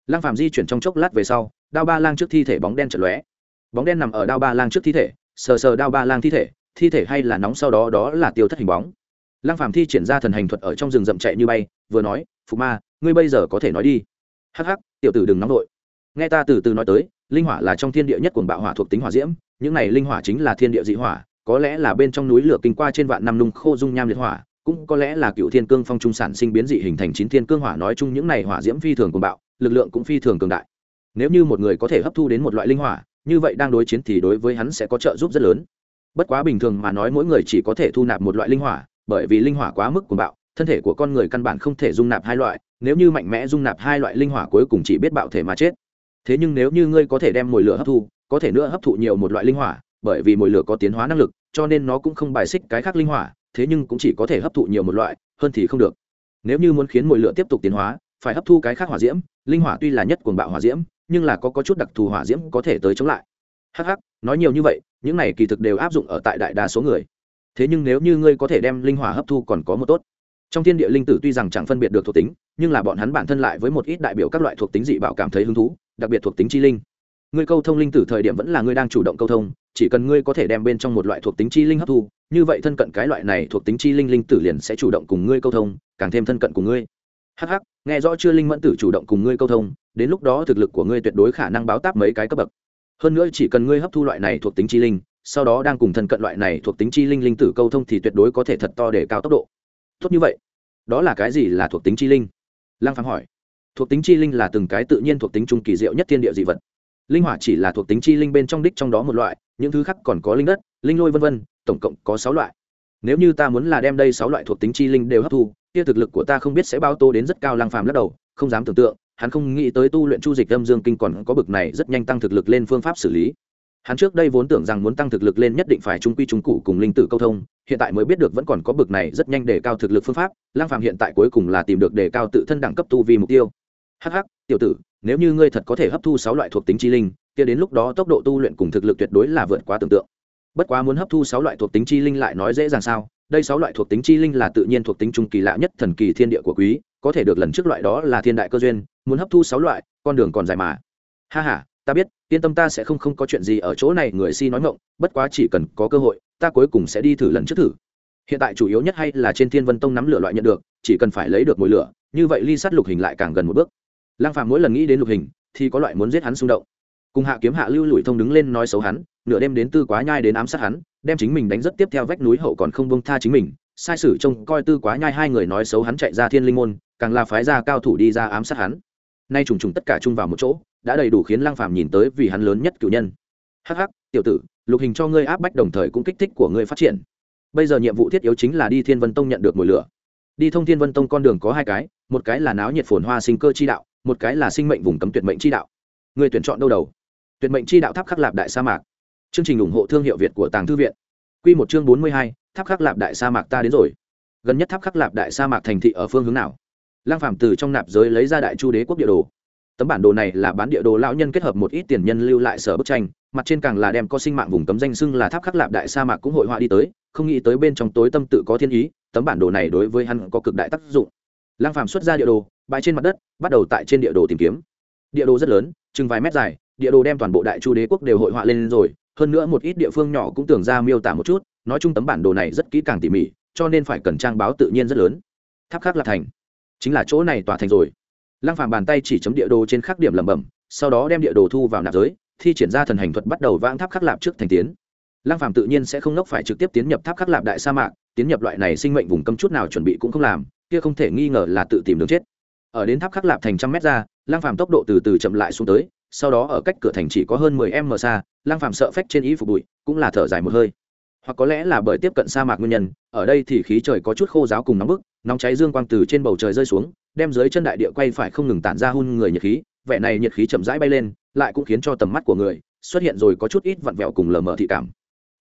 Lăng phàm di chuyển trong chốc lát về sau, đao ba lang trước thi thể bóng đen chợt lóe. Bóng đen nằm ở đao ba lang trước thi thể, sờ sờ đao ba lang thi thể thi thể hay là nóng sau đó đó là tiêu thất hình bóng. Lăng phàm thi triển ra thần hành thuật ở trong rừng rậm chạy như bay, vừa nói phụ ma, ngươi bây giờ có thể nói đi. Hắc hắc, tiểu tử đừng nóng nội nghe ta từ từ nói tới, linh hỏa là trong thiên địa nhất cuồng bạo hỏa thuộc tính hỏa diễm, những này linh hỏa chính là thiên địa dị hỏa, có lẽ là bên trong núi lửa kinh qua trên vạn năm nung khô dung nham liệt hỏa, cũng có lẽ là cựu thiên cương phong trung sản sinh biến dị hình thành chín thiên cương hỏa nói chung những này hỏa diễm phi thường cuồng bạo, lực lượng cũng phi thường cường đại. Nếu như một người có thể hấp thu đến một loại linh hỏa, như vậy đang đối chiến thì đối với hắn sẽ có trợ giúp rất lớn. Bất quá bình thường mà nói mỗi người chỉ có thể thu nạp một loại linh hỏa, bởi vì linh hỏa quá mức cuồng bạo, thân thể của con người căn bản không thể dung nạp hai loại, nếu như mạnh mẽ dung nạp hai loại linh hỏa cuối cùng chỉ biết bạo thể mà chết thế nhưng nếu như ngươi có thể đem mồi lửa hấp thu có thể nữa hấp thụ nhiều một loại linh hỏa bởi vì mồi lửa có tiến hóa năng lực cho nên nó cũng không bài xích cái khác linh hỏa thế nhưng cũng chỉ có thể hấp thụ nhiều một loại hơn thì không được. Nếu như muốn khiến mồi lửa tiếp tục tiến hóa phải hấp thu cái khác hỏa diễm linh hỏa tuy là nhất cuồng bạo hỏa diễm nhưng là có, có chút đặc thù hỏa diễm có thể tới chống lại. Hh nói nhiều như vậy những này kỳ thực đều áp dụng ở tại đại đa số người. Thế nhưng nếu như ngươi có thể đem linh hỏa hấp thu còn có một tốt. Trong thiên địa linh tử tuy rằng chẳng phân biệt được thuộc tính nhưng là bọn hắn bản thân lại với một ít đại biểu các loại thuộc tính dị bảo cảm thấy hứng thú đặc biệt thuộc tính chi linh. Ngươi câu thông linh tử thời điểm vẫn là ngươi đang chủ động câu thông, chỉ cần ngươi có thể đem bên trong một loại thuộc tính chi linh hấp thu, như vậy thân cận cái loại này thuộc tính chi linh linh tử liền sẽ chủ động cùng ngươi câu thông, càng thêm thân cận cùng ngươi. Hh nghe rõ chưa linh mẫn tử chủ động cùng ngươi câu thông, đến lúc đó thực lực của ngươi tuyệt đối khả năng báo táp mấy cái cấp bậc. Hơn nữa chỉ cần ngươi hấp thu loại này thuộc tính chi linh, sau đó đang cùng thân cận loại này thuộc tính chi linh linh tử câu thông thì tuyệt đối có thể thật to để cao tốc độ. Tốt như vậy. Đó là cái gì là thuộc tính chi linh? Lăng phàm hỏi thuộc tính chi linh là từng cái tự nhiên thuộc tính trung kỳ diệu nhất thiên địa dị vật. Linh hỏa chỉ là thuộc tính chi linh bên trong đích trong đó một loại, những thứ khác còn có linh đất, linh lôi vân vân, tổng cộng có sáu loại. Nếu như ta muốn là đem đây sáu loại thuộc tính chi linh đều hấp thu, kia thực lực của ta không biết sẽ bao tô đến rất cao Lang phàm lắc đầu, không dám tưởng tượng, hắn không nghĩ tới tu luyện chu dịch âm dương kinh còn có bực này rất nhanh tăng thực lực lên phương pháp xử lý. Hắn trước đây vốn tưởng rằng muốn tăng thực lực lên nhất định phải trung quy trung cụ cùng linh tử câu thông, hiện tại mới biết được vẫn còn có bực này rất nhanh để cao thực lực phương pháp lang Phàm hiện tại cuối cùng là tìm được đề cao tự thân đẳng cấp tu vì mục tiêu. Hắc Hắc, tiểu tử nếu như ngươi thật có thể hấp thu sáu loại thuộc tính chi linh kia đến lúc đó tốc độ tu luyện cùng thực lực tuyệt đối là vượt quá tưởng tượng. Bất quá muốn hấp thu sáu loại thuộc tính chi linh lại nói dễ dàng sao? Đây sáu loại thuộc tính chi linh là tự nhiên thuộc tính trung kỳ lạ nhất thần kỳ thiên địa của quý có thể được lần trước loại đó là thiên đại cơ duyên muốn hấp thu sáu loại con đường còn dài mà. Ha ha ta biết yên tâm ta sẽ không không có chuyện gì ở chỗ này người si nói ngộng bất quá chỉ cần có cơ hội ta cuối cùng sẽ đi thử lần trước thử. Hiện tại chủ yếu nhất hay là trên thiên vân tông nắm lửa loại nhận được chỉ cần phải lấy được mồi lửa như vậy ly sát lục hình lại càng gần một bước. Lang phạm mỗi lần nghĩ đến lục hình, thì có loại muốn giết hắn xung động. Cùng hạ kiếm hạ lưu lụi thông đứng lên nói xấu hắn, nửa đêm đến tư quá nhai đến ám sát hắn, đem chính mình đánh rất tiếp theo vách núi hậu còn không bông tha chính mình, sai sử trông coi tư quá nhai hai người nói xấu hắn chạy ra thiên linh môn, càng là phái ra cao thủ đi ra ám sát hắn. Nay trùng trùng tất cả chung vào một chỗ, đã đầy đủ khiến Lang phàm nhìn tới vì hắn lớn nhất cử nhân. Hắc hắc, tiểu tử, lục hình cho ngươi áp bách đồng thời cũng kích thích của ngươi phát triển. Bây giờ nhiệm vụ thiết yếu chính là đi thiên vân tông nhận được mùi lửa. Đi thông thiên vân tông con đường có hai cái, một cái là náo nhiệt phồn hoa sinh cơ chi đạo một cái là sinh mệnh vùng cấm tuyệt mệnh chi đạo. Người tuyển chọn đâu đầu? Tuyệt mệnh chi đạo tháp khắc lạp đại sa mạc. Chương trình ủng hộ thương hiệu việt của tàng thư viện. Quy một chương bốn mươi hai, tháp khắc lạp đại sa mạc ta đến rồi. Gần nhất tháp khắc lạp đại sa mạc thành thị ở phương hướng nào? Lăng phạm từ trong nạp giới lấy ra đại chu đế quốc địa đồ. Tấm bản đồ này là bán địa đồ lão nhân kết hợp một ít tiền nhân lưu lại sở bức tranh, mặt trên càng là đem có sinh mạng vùng cấm danh xưng là tháp khắc lạp đại sa mạc cũng hội họa đi tới, không nghĩ tới bên trong tối tâm tự có thiên ý, tấm bản đồ này đối với hắn có cực đại tác dụng. Lang phàm xuất ra địa đồ, bãi trên mặt đất, bắt đầu tại trên địa đồ tìm kiếm. Địa đồ rất lớn, chừng vài mét dài, địa đồ đem toàn bộ đại chu đế quốc đều hội họa lên rồi, hơn nữa một ít địa phương nhỏ cũng tưởng ra miêu tả một chút, nói chung tấm bản đồ này rất kỹ càng tỉ mỉ, cho nên phải cần trang báo tự nhiên rất lớn. Tháp khắc là thành, chính là chỗ này tòa thành rồi. Lăng phàm bàn tay chỉ chấm địa đồ trên khắc điểm lẩm bẩm, sau đó đem địa đồ thu vào nạp giới, thi triển ra thần hành thuật bắt đầu vãng tháp khắc lạp trước thành tiến. Lăng phàm tự nhiên sẽ không nốc phải trực tiếp tiến nhập tháp khắc lạp đại sa mạc, tiến nhập loại này sinh mệnh vùng cấm chút nào chuẩn bị cũng không làm kia không thể nghi ngờ là tự tìm đường chết. Ở đến tháp khắc lạp thành trăm mét ra lăng phàm tốc độ từ từ chậm lại xuống tới, sau đó ở cách cửa thành chỉ có hơn 10 m xa lăng phàm sợ phách trên ý phục bụi, cũng là thở dài một hơi. Hoặc có lẽ là bởi tiếp cận sa mạc nguyên nhân, ở đây thì khí trời có chút khô giáo cùng nóng bức, nóng cháy dương quang từ trên bầu trời rơi xuống, đem dưới chân đại địa quay phải không ngừng tản ra hun người nhiệt khí, vẻ này nhiệt khí chậm rãi bay lên, lại cũng khiến cho tầm mắt của người xuất hiện rồi có chút ít vặn vẹo cùng lờ mờ thị cảm.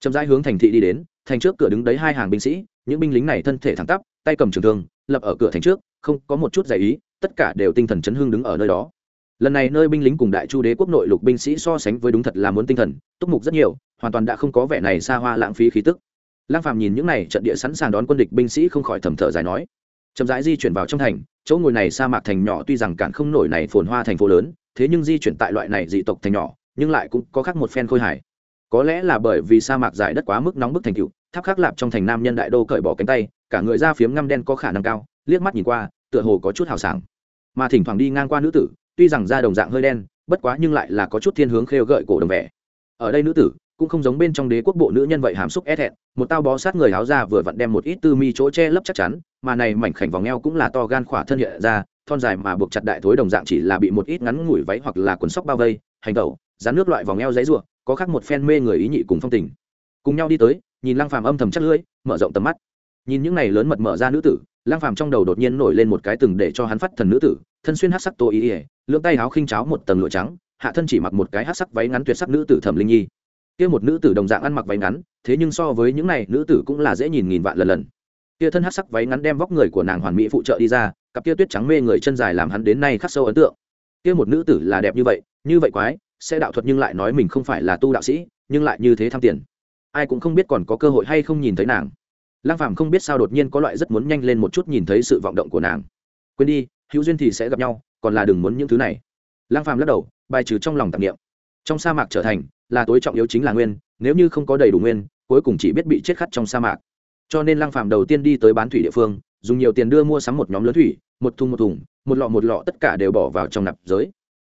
Chậm rãi hướng thành thị đi đến, thành trước cửa đứng đấy hai hàng binh sĩ, những binh lính này thân thể thẳng tắp, tay cầm trường thương lập ở cửa thành trước, không có một chút giải ý, tất cả đều tinh thần chấn hương đứng ở nơi đó. Lần này nơi binh lính cùng đại chu đế quốc nội lục binh sĩ so sánh với đúng thật là muốn tinh thần, túc mục rất nhiều, hoàn toàn đã không có vẻ này xa hoa lãng phí khí tức. Lang phàm nhìn những này trận địa sẵn sàng đón quân địch binh sĩ không khỏi thầm thở dài nói, chậm rãi di chuyển vào trong thành, chỗ ngồi này sa mạc thành nhỏ tuy rằng cản không nổi này phồn hoa thành phố lớn, thế nhưng di chuyển tại loại này dị tộc thành nhỏ, nhưng lại cũng có khác một phen khôi hài. Có lẽ là bởi vì sa mạc dài đất quá mức nóng bức thành cựu tháp khắc lạp trong thành nam nhân đại đô cởi bỏ cánh tay, cả người da phiếm ngăm đen có khả năng cao, liếc mắt nhìn qua, tựa hồ có chút hào sảng. Mà thỉnh thoảng đi ngang qua nữ tử, tuy rằng da đồng dạng hơi đen, bất quá nhưng lại là có chút thiên hướng khêu gợi cổ đồng vẻ. Ở đây nữ tử, cũng không giống bên trong đế quốc bộ nữ nhân vậy hàm xúc e ép hẹn một tao bó sát người áo ra vừa vặn đem một ít tư mi chỗ che lấp chắc chắn, mà này mảnh khảnh vòng eo cũng là to gan khỏa thân hiện ra, thon dài mà buộc chặt đại thối đồng dạng chỉ là bị một ít ngắn ngủi váy hoặc là quần sóc bao vây, hành tẩu, dán nước loại vòng eo giấy ruộng có khác một phen mê người ý nhị cùng phong tình. Cùng nhau đi tới nhìn lăng phàm âm thầm chắc lưỡi, mở rộng tầm mắt. Nhìn những này lớn mật mở ra nữ tử, lăng phàm trong đầu đột nhiên nổi lên một cái từng để cho hắn phát thần nữ tử, thân xuyên hắc sắc tô ý ỉa lưỡng tay áo khinh cháo một tầng lụa trắng, hạ thân chỉ mặc một cái hắc sắc váy ngắn tuyệt sắc nữ tử thẩm linh nhi. Kia một nữ tử đồng dạng ăn mặc váy ngắn, thế nhưng so với những này nữ tử cũng là dễ nhìn nghìn vạn lần lần. Kia thân hắc sắc váy ngắn đem vóc người của nàng hoàn mỹ phụ trợ đi ra, cặp kia tuyết trắng mê người chân dài làm hắn đến nay khắc sâu ấn tượng. Kia một nữ tử là đẹp như vậy như vậy quái, sẽ đạo thuật nhưng lại nói mình không phải là tu đạo sĩ, nhưng lại như thế tham tiền ai cũng không biết còn có cơ hội hay không nhìn thấy nàng. Lăng phàm không biết sao đột nhiên có loại rất muốn nhanh lên một chút nhìn thấy sự vọng động của nàng. Quên đi, hữu duyên thì sẽ gặp nhau, còn là đừng muốn những thứ này. Lăng phàm lắc đầu, bài trừ trong lòng tạp niệm. Trong sa mạc trở thành, là tối trọng yếu chính là nguyên, nếu như không có đầy đủ nguyên, cuối cùng chỉ biết bị chết khát trong sa mạc. Cho nên lăng phàm đầu tiên đi tới bán thủy địa phương, dùng nhiều tiền đưa mua sắm một nhóm lớn thủy, một thùng một thùng, một lọ một lọ tất cả đều bỏ vào trong nạp giới.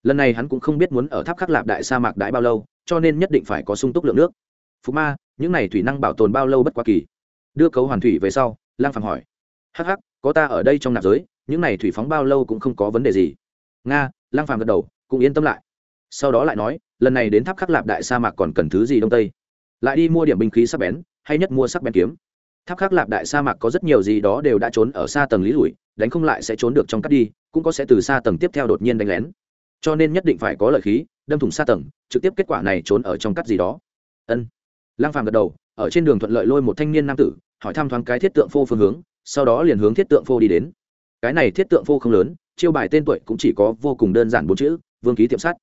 Lần này hắn cũng không biết muốn ở tháp khắc lạp đại sa mạc đãi bao lâu, cho nên nhất định phải có sung túc lượng nước. Phú ma những này thủy năng bảo tồn bao lâu bất quá kỳ. Đưa cấu hoàn thủy về sau, lang phàm hỏi. Hắc hắc, có ta ở đây trong nạp giới, những này thủy phóng bao lâu cũng không có vấn đề gì. Nga, lang phàm gật đầu, cũng yên tâm lại. Sau đó lại nói, lần này đến tháp khắc lạp đại sa mạc còn cần thứ gì đông tây? Lại đi mua điểm binh khí sắc bén, hay nhất mua sắc bén kiếm. Tháp khắc lạp đại sa mạc có rất nhiều gì đó đều đã trốn ở xa tầng lý lụi đánh không lại sẽ trốn được trong cắt đi, cũng có sẽ từ xa tầng tiếp theo đột nhiên đánh lén. Cho nên nhất định phải có lợi khí, đâm thủng xa tầng, trực tiếp kết quả này trốn ở trong cắt gì đó. Ân lăng phàm gật đầu, ở trên đường thuận lợi lôi một thanh niên nam tử, hỏi thăm thoáng cái thiết tượng phô phương hướng, sau đó liền hướng thiết tượng phô đi đến. Cái này thiết tượng phô không lớn, chiêu bài tên tuổi cũng chỉ có vô cùng đơn giản bốn chữ, vương ký tiệm sắt.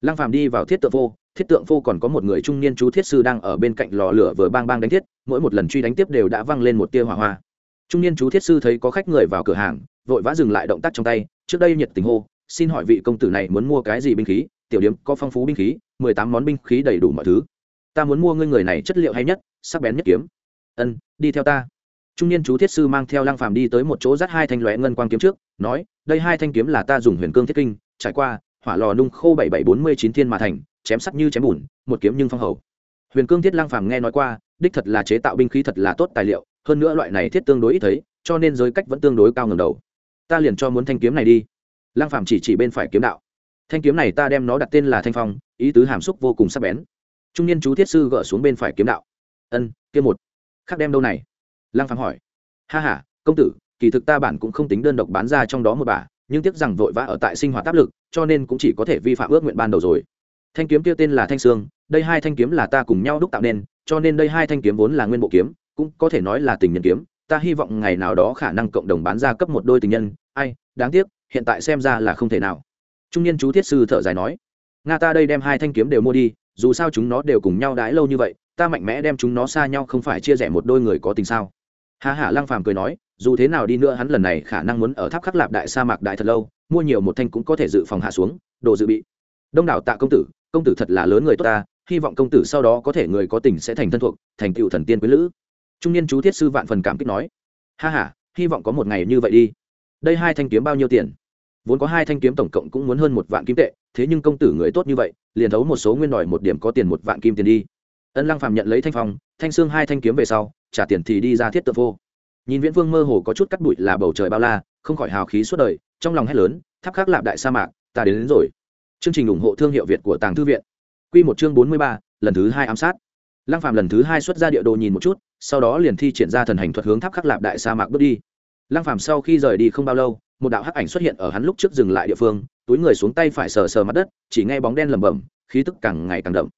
Lăng phàm đi vào thiết tượng phô, thiết tượng phô còn có một người trung niên chú thiết sư đang ở bên cạnh lò lửa vừa bang bang đánh thiết, mỗi một lần truy đánh tiếp đều đã văng lên một tia hỏa hoa. Trung niên chú thiết sư thấy có khách người vào cửa hàng, vội vã dừng lại động tác trong tay, trước đây nhiệt tình hô, xin hỏi vị công tử này muốn mua cái gì binh khí? Tiểu điếm có phong phú binh khí, mười tám món binh khí đầy đủ mọi thứ ta muốn mua ngươi người này chất liệu hay nhất, sắc bén nhất kiếm. Ân, đi theo ta. Trung niên chú thiết sư mang theo lăng phàm đi tới một chỗ dắt hai thanh lóe ngân quang kiếm trước, nói, đây hai thanh kiếm là ta dùng huyền cương thiết kinh, trải qua, hỏa lò nung khô bảy bảy bốn mươi chín thiên mà thành, chém sắc như chém bùn, một kiếm nhưng phong hầu. Huyền cương thiết lăng phàm nghe nói qua, đích thật là chế tạo binh khí thật là tốt tài liệu, hơn nữa loại này thiết tương đối ít thấy, cho nên giới cách vẫn tương đối cao ngầm đầu. Ta liền cho muốn thanh kiếm này đi. Lăng phàm chỉ chỉ bên phải kiếm đạo. Thanh kiếm này ta đem nó đặt tên là thanh phong, ý tứ hàm xúc vô cùng sắc bén trung niên chú thiết sư gỡ xuống bên phải kiếm đạo. Ân, kia một. Khác đem đâu này? Lăng phàm hỏi. Ha ha, công tử, kỳ thực ta bản cũng không tính đơn độc bán ra trong đó một bà, nhưng tiếc rằng vội vã ở tại sinh hoạt áp lực, cho nên cũng chỉ có thể vi phạm ước nguyện ban đầu rồi. Thanh kiếm kia tên là thanh sương, đây hai thanh kiếm là ta cùng nhau đúc tạo nên, cho nên đây hai thanh kiếm vốn là nguyên bộ kiếm, cũng có thể nói là tình nhân kiếm, ta hy vọng ngày nào đó khả năng cộng đồng bán ra cấp một đôi tình nhân, ai, đáng tiếc, hiện tại xem ra là không thể nào. Trung niên chú thiết sư thở dài nói. Nga ta đây đem hai thanh kiếm đều mua đi dù sao chúng nó đều cùng nhau đãi lâu như vậy, ta mạnh mẽ đem chúng nó xa nhau không phải chia rẽ một đôi người có tình sao? Hà hà lăng phàm cười nói, dù thế nào đi nữa hắn lần này khả năng muốn ở tháp khắc lạp đại sa mạc đại thật lâu, mua nhiều một thanh cũng có thể dự phòng hạ xuống, đồ dự bị. Đông đảo tạ công tử công tử thật là lớn người tốt ta, hy vọng công tử sau đó có thể người có tình sẽ thành thân thuộc, thành tựu thần tiên quý lữ. Trung niên chú thiết sư vạn phần cảm kích nói, ha ha, hy vọng có một ngày như vậy đi. Đây hai thanh kiếm bao nhiêu tiền? Vốn có hai thanh kiếm tổng cộng cũng muốn hơn một vạn kim tệ thế nhưng công tử người tốt như vậy liền thấu một số nguyên đòi một điểm có tiền một vạn kim tiền đi. Ân lăng phạm nhận lấy thanh phong thanh xương hai thanh kiếm về sau trả tiền thì đi ra thiết tượng vô nhìn viễn vương mơ hồ có chút cắt bụi là bầu trời bao la không khỏi hào khí suốt đời trong lòng hét lớn tháp khắc lạp đại sa mạc ta đến, đến rồi. Chương trình ủng hộ thương hiệu việt của tàng thư viện. Q một chương bốn mươi ba lần thứ hai ám sát. Lăng phạm lần thứ hai xuất ra địa đồ nhìn một chút sau đó liền thi triển ra thần hành thuật hướng tháp khắc lạp đại sa mạc bước đi. Lăng phạm sau khi rời đi không bao lâu một đạo hắc ảnh xuất hiện ở hắn lúc trước dừng lại địa phương túi người xuống tay phải sờ sờ mặt đất, chỉ nghe bóng đen lẩm bẩm, khí tức càng ngày càng đậm.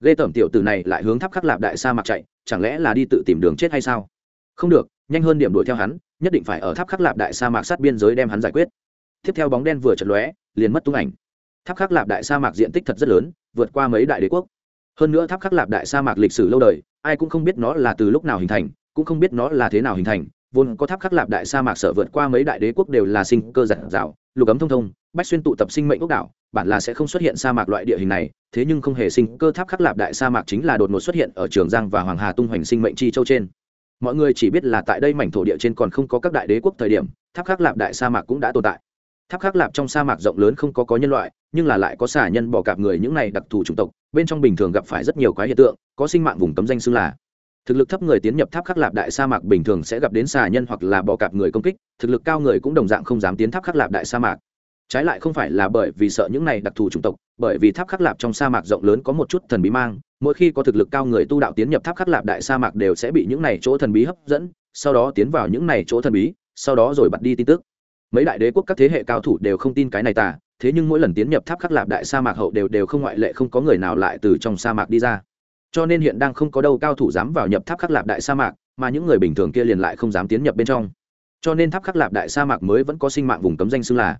Ghê tởm tiểu tử này lại hướng tháp khắc lạp đại sa mạc chạy, chẳng lẽ là đi tự tìm đường chết hay sao? Không được, nhanh hơn điểm đuổi theo hắn, nhất định phải ở tháp khắc lạp đại sa mạc sát biên giới đem hắn giải quyết. Tiếp theo bóng đen vừa chật lóe, liền mất tung ảnh. Tháp khắc lạp đại sa mạc diện tích thật rất lớn, vượt qua mấy đại đế quốc. Hơn nữa tháp khắc lạp đại sa mạc lịch sử lâu đời, ai cũng không biết nó là từ lúc nào hình thành, cũng không biết nó là thế nào hình thành vốn có tháp khắc lạp đại sa mạc sở vượt qua mấy đại đế quốc đều là sinh cơ giản dạo lục ấm thông thông, bách xuyên tụ tập sinh mệnh quốc đảo, bản là sẽ không xuất hiện sa mạc loại địa hình này, thế nhưng không hề sinh cơ tháp khắc lạp đại sa mạc chính là đột ngột xuất hiện ở trường giang và hoàng hà tung hoành sinh mệnh chi châu trên. Mọi người chỉ biết là tại đây mảnh thổ địa trên còn không có các đại đế quốc thời điểm, tháp khắc lạp đại sa mạc cũng đã tồn tại. Tháp khắc lạp trong sa mạc rộng lớn không có có nhân loại, nhưng là lại có xả nhân bỏ cạp người những này đặc thù chủng tộc, bên trong bình thường gặp phải rất nhiều quái hiện tượng, có sinh mạng vùng cấm danh xưng là thực lực thấp người tiến nhập tháp khắc lạp đại sa mạc bình thường sẽ gặp đến xà nhân hoặc là bò cạp người công kích, thực lực cao người cũng đồng dạng không dám tiến tháp khắc lạp đại sa mạc. Trái lại không phải là bởi vì sợ những này đặc thù chủng tộc, bởi vì tháp khắc lạp trong sa mạc rộng lớn có một chút thần bí mang, mỗi khi có thực lực cao người tu đạo tiến nhập tháp khắc lạp đại sa mạc đều sẽ bị những này chỗ thần bí hấp dẫn, sau đó tiến vào những này chỗ thần bí, sau đó rồi bật đi tin tức. Mấy đại đế quốc các thế hệ cao thủ đều không tin cái này tà, thế nhưng mỗi lần tiến nhập tháp khắc lạp đại sa mạc hậu đều đều không ngoại lệ không có người nào lại từ trong sa mạc đi ra cho nên hiện đang không có đâu cao thủ dám vào nhập tháp khắc lạp đại sa mạc, mà những người bình thường kia liền lại không dám tiến nhập bên trong. Cho nên tháp khắc lạp đại sa mạc mới vẫn có sinh mạng vùng cấm danh xưng là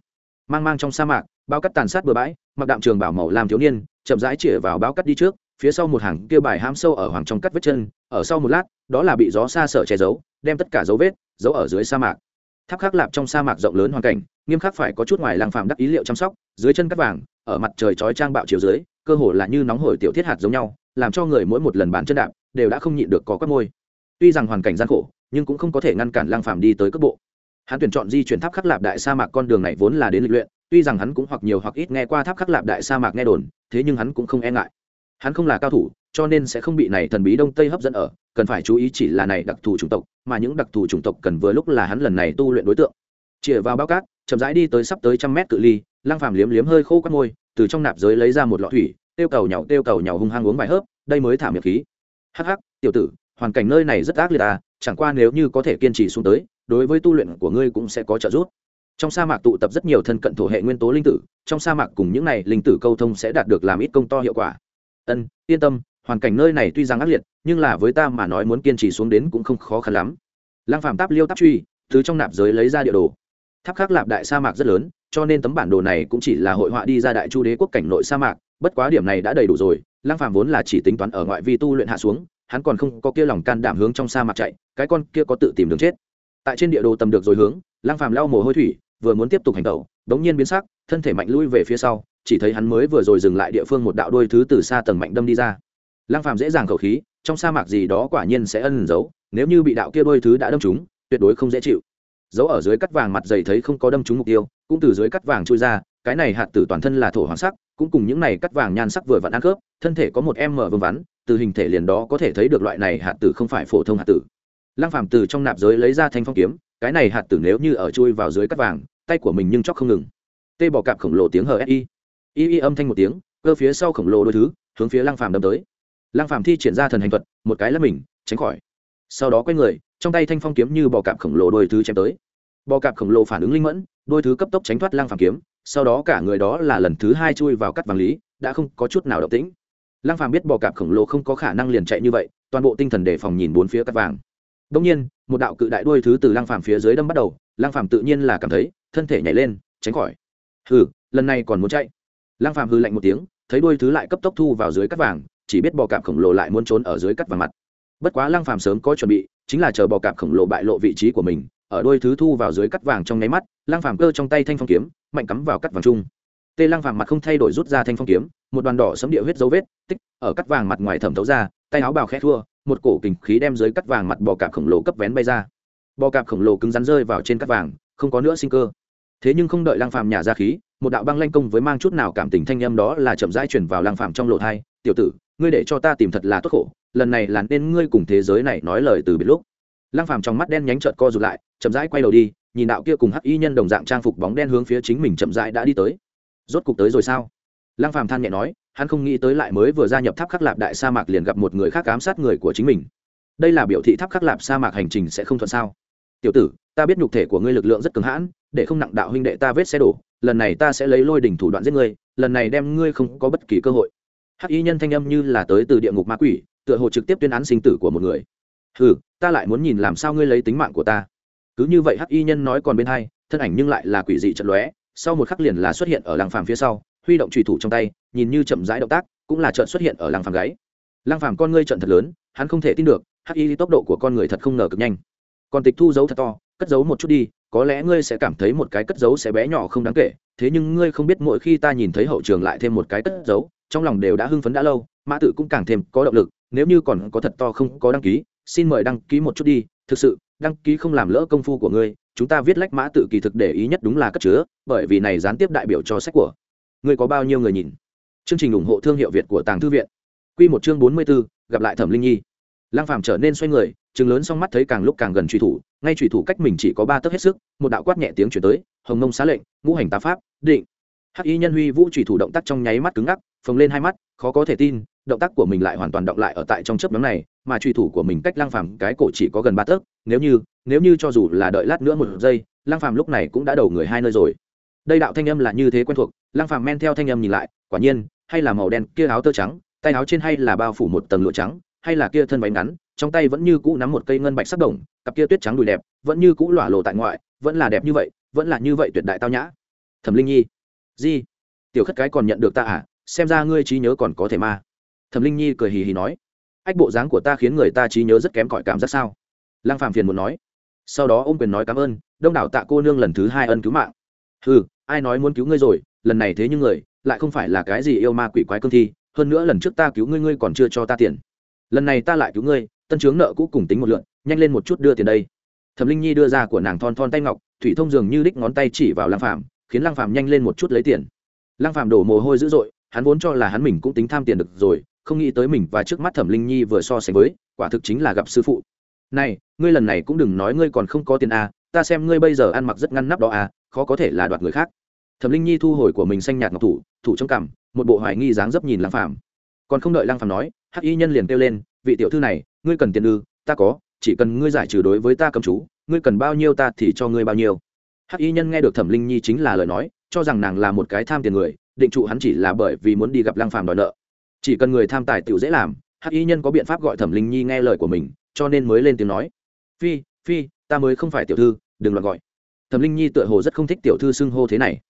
mang mang trong sa mạc, bao cắt tàn sát bừa bãi, mặc đạm trường bảo màu làm thiếu niên, chậm rãi chĩa vào bao cắt đi trước, phía sau một hàng kia bài ham sâu ở hoàng trong cắt vết chân, ở sau một lát, đó là bị gió xa sợ che giấu, đem tất cả dấu vết, giấu ở dưới sa mạc. Tháp khắc lạp trong sa mạc rộng lớn hoàn cảnh, nghiêm khắc phải có chút ngoài làng phàm đắc ý liệu chăm sóc, dưới chân cắt vàng, ở mặt trời chói trang bạo chiều dưới, cơ hồ là như nóng hổi tiểu thiết hạt giống nhau làm cho người mỗi một lần bàn chân đạp đều đã không nhịn được có quát môi. Tuy rằng hoàn cảnh gian khổ, nhưng cũng không có thể ngăn cản lang phàm đi tới cấp bộ. Hắn tuyển chọn di chuyển tháp khắc lạp đại sa mạc con đường này vốn là đến lịch luyện, tuy rằng hắn cũng hoặc nhiều hoặc ít nghe qua tháp khắc lạp đại sa mạc nghe đồn, thế nhưng hắn cũng không e ngại. Hắn không là cao thủ, cho nên sẽ không bị này thần bí đông tây hấp dẫn ở, cần phải chú ý chỉ là này đặc thù chủng tộc, mà những đặc thù chủng tộc cần vừa lúc là hắn lần này tu luyện đối tượng. Chĩa vào bao cát, chậm rãi đi tới sắp tới trăm mét cự ly lang phàm liếm liếm hơi khô quát môi, từ trong nạp giới lấy ra một lọ thủy tiêu cầu nhậu, tiêu cầu nhậu hung hăng uống vài hớp đây mới thả miệng khí. Hắc hắc tiểu tử hoàn cảnh nơi này rất ác liệt à chẳng qua nếu như có thể kiên trì xuống tới đối với tu luyện của ngươi cũng sẽ có trợ giúp. Trong sa mạc tụ tập rất nhiều thân cận thổ hệ nguyên tố linh tử trong sa mạc cùng những này linh tử câu thông sẽ đạt được làm ít công to hiệu quả. Ân yên tâm hoàn cảnh nơi này tuy rằng ác liệt nhưng là với ta mà nói muốn kiên trì xuống đến cũng không khó khăn lắm. Lăng phạm táp liêu táp truy thứ trong nạp giới lấy ra địa đồ. Tháp khắc lạp đại sa mạc rất lớn cho nên tấm bản đồ này cũng chỉ là hội họa đi ra đại chu đế quốc cảnh nội sa mạc bất quá điểm này đã đầy đủ rồi, lăng phạm vốn là chỉ tính toán ở ngoại vi tu luyện hạ xuống, hắn còn không có kia lòng can đảm hướng trong sa mạc chạy, cái con kia có tự tìm đường chết. Tại trên địa đồ tầm được rồi hướng, lăng phạm lau mồ hôi thủy, vừa muốn tiếp tục hành tẩu, đống nhiên biến sắc, thân thể mạnh lui về phía sau, chỉ thấy hắn mới vừa rồi dừng lại địa phương một đạo đôi thứ từ xa tầng mạnh đâm đi ra. Lăng phàm dễ dàng khẩu khí, trong sa mạc gì đó quả nhiên sẽ ân giấu, nếu như bị đạo kia đôi thứ đã đâm trúng, tuyệt đối không dễ chịu. Giấu ở dưới cắt vàng mặt dày thấy không có đâm trúng mục tiêu, cũng từ dưới cắt vàng chui ra, cái này hạt tử toàn thân là thổ hoàng sắc cũng cùng những này cắt vàng nhan sắc vừa vặn ăn khớp, thân thể có một em mở vương vắn, từ hình thể liền đó có thể thấy được loại này hạt tử không phải phổ thông hạt tử. Lăng phàm từ trong nạp giới lấy ra thanh phong kiếm, cái này hạt tử nếu như ở chui vào dưới cắt vàng, tay của mình nhưng chóc không ngừng. Tê bỏ cạp khổng lồ tiếng hờ y y y âm thanh một tiếng, cơ phía sau khổng lồ đôi thứ, hướng phía lăng phàm đâm tới. Lăng phàm thi triển ra thần hành thuật, một cái là mình, tránh khỏi. Sau đó quay người, trong tay thanh phong kiếm như bò cạp khổng lồ đôi thứ chém tới. Bò cạp khổng lồ phản ứng linh mẫn, đôi thứ cấp tốc tránh thoát lăng phàm kiếm sau đó cả người đó là lần thứ hai chui vào cắt vàng lý, đã không có chút nào động tĩnh. Lăng phàm biết bò cạp khổng lồ không có khả năng liền chạy như vậy, toàn bộ tinh thần đề phòng nhìn bốn phía cắt vàng. Đông nhiên, một đạo cự đại đuôi thứ từ lăng phàm phía dưới đâm bắt đầu, lăng phàm tự nhiên là cảm thấy, thân thể nhảy lên, tránh khỏi. Hừ, lần này còn muốn chạy. Lăng phàm hư lạnh một tiếng, thấy đuôi thứ lại cấp tốc thu vào dưới cắt vàng, chỉ biết bò cạp khổng lồ lại muốn trốn ở dưới cắt vàng mặt. Bất quá lăng phàm sớm có chuẩn bị, chính là chờ bò cạp khổng lồ bại lộ vị trí của mình ở đôi thứ thu vào dưới cắt vàng trong nháy mắt Lang phàm cơ trong tay thanh phong kiếm, mạnh cắm vào cắt vàng chung. Tê Lang phàm mặt không thay đổi rút ra thanh phong kiếm, một đoàn đỏ sấm địa huyết dấu vết, tích ở cắt vàng mặt ngoài thẩm thấu ra, tay áo bào khẽ thua, một cổ kình khí đem dưới cắt vàng mặt bò cạp khổng lồ cấp vén bay ra. Bò cạp khổng lồ cứng rắn rơi vào trên cắt vàng, không có nữa sinh cơ. Thế nhưng không đợi Lang phàm nhả ra khí, một đạo băng lanh công với mang chút nào cảm tình thanh âm đó là chậm rãi chuyển vào Lang phàm trong lỗ thai tiểu tử, ngươi để cho ta tìm thật là tốt khổ, lần này là nên ngươi cùng thế giới này nói lời từ biệt lúc lăng phàm trong mắt đen nhánh trợt co rụt lại, chậm rãi quay đầu đi, nhìn đạo kia cùng hắc y nhân đồng dạng trang phục bóng đen hướng phía chính mình chậm rãi đã đi tới. Rốt cục tới rồi sao? Lăng phàm than nhẹ nói, hắn không nghĩ tới lại mới vừa gia nhập tháp khắc lạp đại sa mạc liền gặp một người khác ám sát người của chính mình. Đây là biểu thị tháp khắc lạp sa mạc hành trình sẽ không thuận sao? Tiểu tử, ta biết nhục thể của ngươi lực lượng rất cứng hãn, để không nặng đạo huynh đệ ta vết xe đổ, lần này ta sẽ lấy lôi đỉnh thủ đoạn giết ngươi, lần này đem ngươi không có bất kỳ cơ hội. Hắc y nhân thanh âm như là tới từ địa ngục ma quỷ, tựa hồ trực tiếp tuyên án sinh tử của một người. Hừ ta lại muốn nhìn làm sao ngươi lấy tính mạng của ta. Cứ như vậy hắc y nhân nói còn bên hai, thân ảnh nhưng lại là quỷ dị trận lóe, sau một khắc liền là xuất hiện ở làng phàm phía sau, huy động trùy thủ trong tay, nhìn như chậm rãi động tác, cũng là trận xuất hiện ở làng phàm gáy. Làng phàm con ngươi trận thật lớn, hắn không thể tin được, hắc y tốc độ của con người thật không ngờ cực nhanh. Còn tịch thu giấu thật to, cất giấu một chút đi, có lẽ ngươi sẽ cảm thấy một cái cất giấu sẽ bé nhỏ không đáng kể, thế nhưng ngươi không biết mỗi khi ta nhìn thấy hậu trường lại thêm một cái cất giấu, trong lòng đều đã hưng phấn đã lâu, mã tự cũng càng thêm có động lực, nếu như còn có thật to không có đăng ký xin mời đăng ký một chút đi, thực sự, đăng ký không làm lỡ công phu của ngươi, chúng ta viết lách mã tự kỳ thực để ý nhất đúng là cất chứa, bởi vì này gián tiếp đại biểu cho sách của ngươi có bao nhiêu người nhìn. Chương trình ủng hộ thương hiệu việt của tàng thư viện. Q một chương bốn mươi b ố gặp lại thẩm linh nhi. Lang phàm trở nên xoay người chừng lớn xong mắt thấy càng lúc càng gần truy thủ, ngay truy thủ cách mình chỉ có ba tấc hết sức, một đạo quát nhẹ tiếng chuyển tới, hồng mông xá lệnh, ngũ hành tá pháp, định. Hắc y nhân huy vũ truy thủ động tác trong nháy mắt cứng ngắc, phồng lên hai mắt, khó có thể tin động tác của mình lại hoàn toàn động lại ở tại trong chớp nhóm này, mà truy thủ của mình cách lăng phàm cái cổ chỉ có gần ba tấc, nếu như nếu như cho dù là đợi lát nữa một giây, lăng phàm lúc này cũng đã đầu người hai nơi rồi. Đây đạo thanh âm là như thế quen thuộc, lăng phàm men theo thanh âm nhìn lại, quả nhiên, hay là màu đen kia áo tơ trắng, tay áo trên hay là bao phủ một tầng lụa trắng, hay là kia thân váy ngắn, trong tay vẫn như cũ nắm một cây ngân bạch sắc đồng, cặp kia tuyết trắng đùi đẹp, vẫn như cũ lỏa lộ tại ngoại, vẫn là đẹp như vậy, vẫn là như vậy tuyệt đại tao nhã. Thẩm linh nhi, di, tiểu khất cái còn nhận được ta à? Xem ra ngươi trí nhớ còn có thể ma thẩm linh nhi cười hì hì nói, ách, bộ dáng của ta khiến người ta trí nhớ rất kém cỏi cảm giác sao? Lăng phàm phiền muốn nói. Sau đó ôm quyền nói cảm ơn, đông đảo tạ cô nương lần thứ hai ân cứu mạng. Ừ ai nói muốn cứu ngươi rồi, lần này thế nhưng người, lại không phải là cái gì yêu ma quỷ quái cương thi, hơn nữa lần trước ta cứu ngươi ngươi còn chưa cho ta tiền. Lần này ta lại cứu ngươi, tân chướng nợ cũ cùng tính một lượn, nhanh lên một chút đưa tiền đây. Thẩm linh nhi đưa ra của nàng thon thon tay ngọc, thủy thông dường như đích ngón tay chỉ vào lăng phàm, khiến lăng phàm nhanh lên một chút lấy tiền. Lăng phàm đổ mồ hôi dữ dội, hắn vốn cho là hắn mình cũng tính tham tiền được rồi không nghĩ tới mình và trước mắt thẩm linh nhi vừa so sánh với quả thực chính là gặp sư phụ. Này ngươi lần này cũng đừng nói ngươi còn không có tiền à, ta xem ngươi bây giờ ăn mặc rất ngăn nắp đó à, khó có thể là đoạt người khác. Thẩm linh nhi thu hồi của mình xanh nhạt ngọc thủ thủ trong cằm một bộ hoài nghi dáng dấp nhìn lăng phàm. Còn không đợi lăng phàm nói hắc y nhân liền kêu lên vị tiểu thư này ngươi cần tiền ư? Ta có chỉ cần ngươi giải trừ đối với ta cầm chú ngươi cần bao nhiêu ta thì cho ngươi bao nhiêu. Hắc y nhân nghe được thẩm linh nhi chính là lời nói cho rằng nàng là một cái tham tiền người định trụ hắn chỉ là bởi vì muốn đi gặp lăng phàm đòi nợ chỉ cần người tham tài tiểu dễ làm, hắc y nhân có biện pháp gọi thẩm linh nhi nghe lời của mình, cho nên mới lên tiếng nói. Phi phi, ta mới không phải tiểu thư, đừng loạn gọi. Thẩm linh nhi tựa hồ rất không thích tiểu thư xưng hô thế này.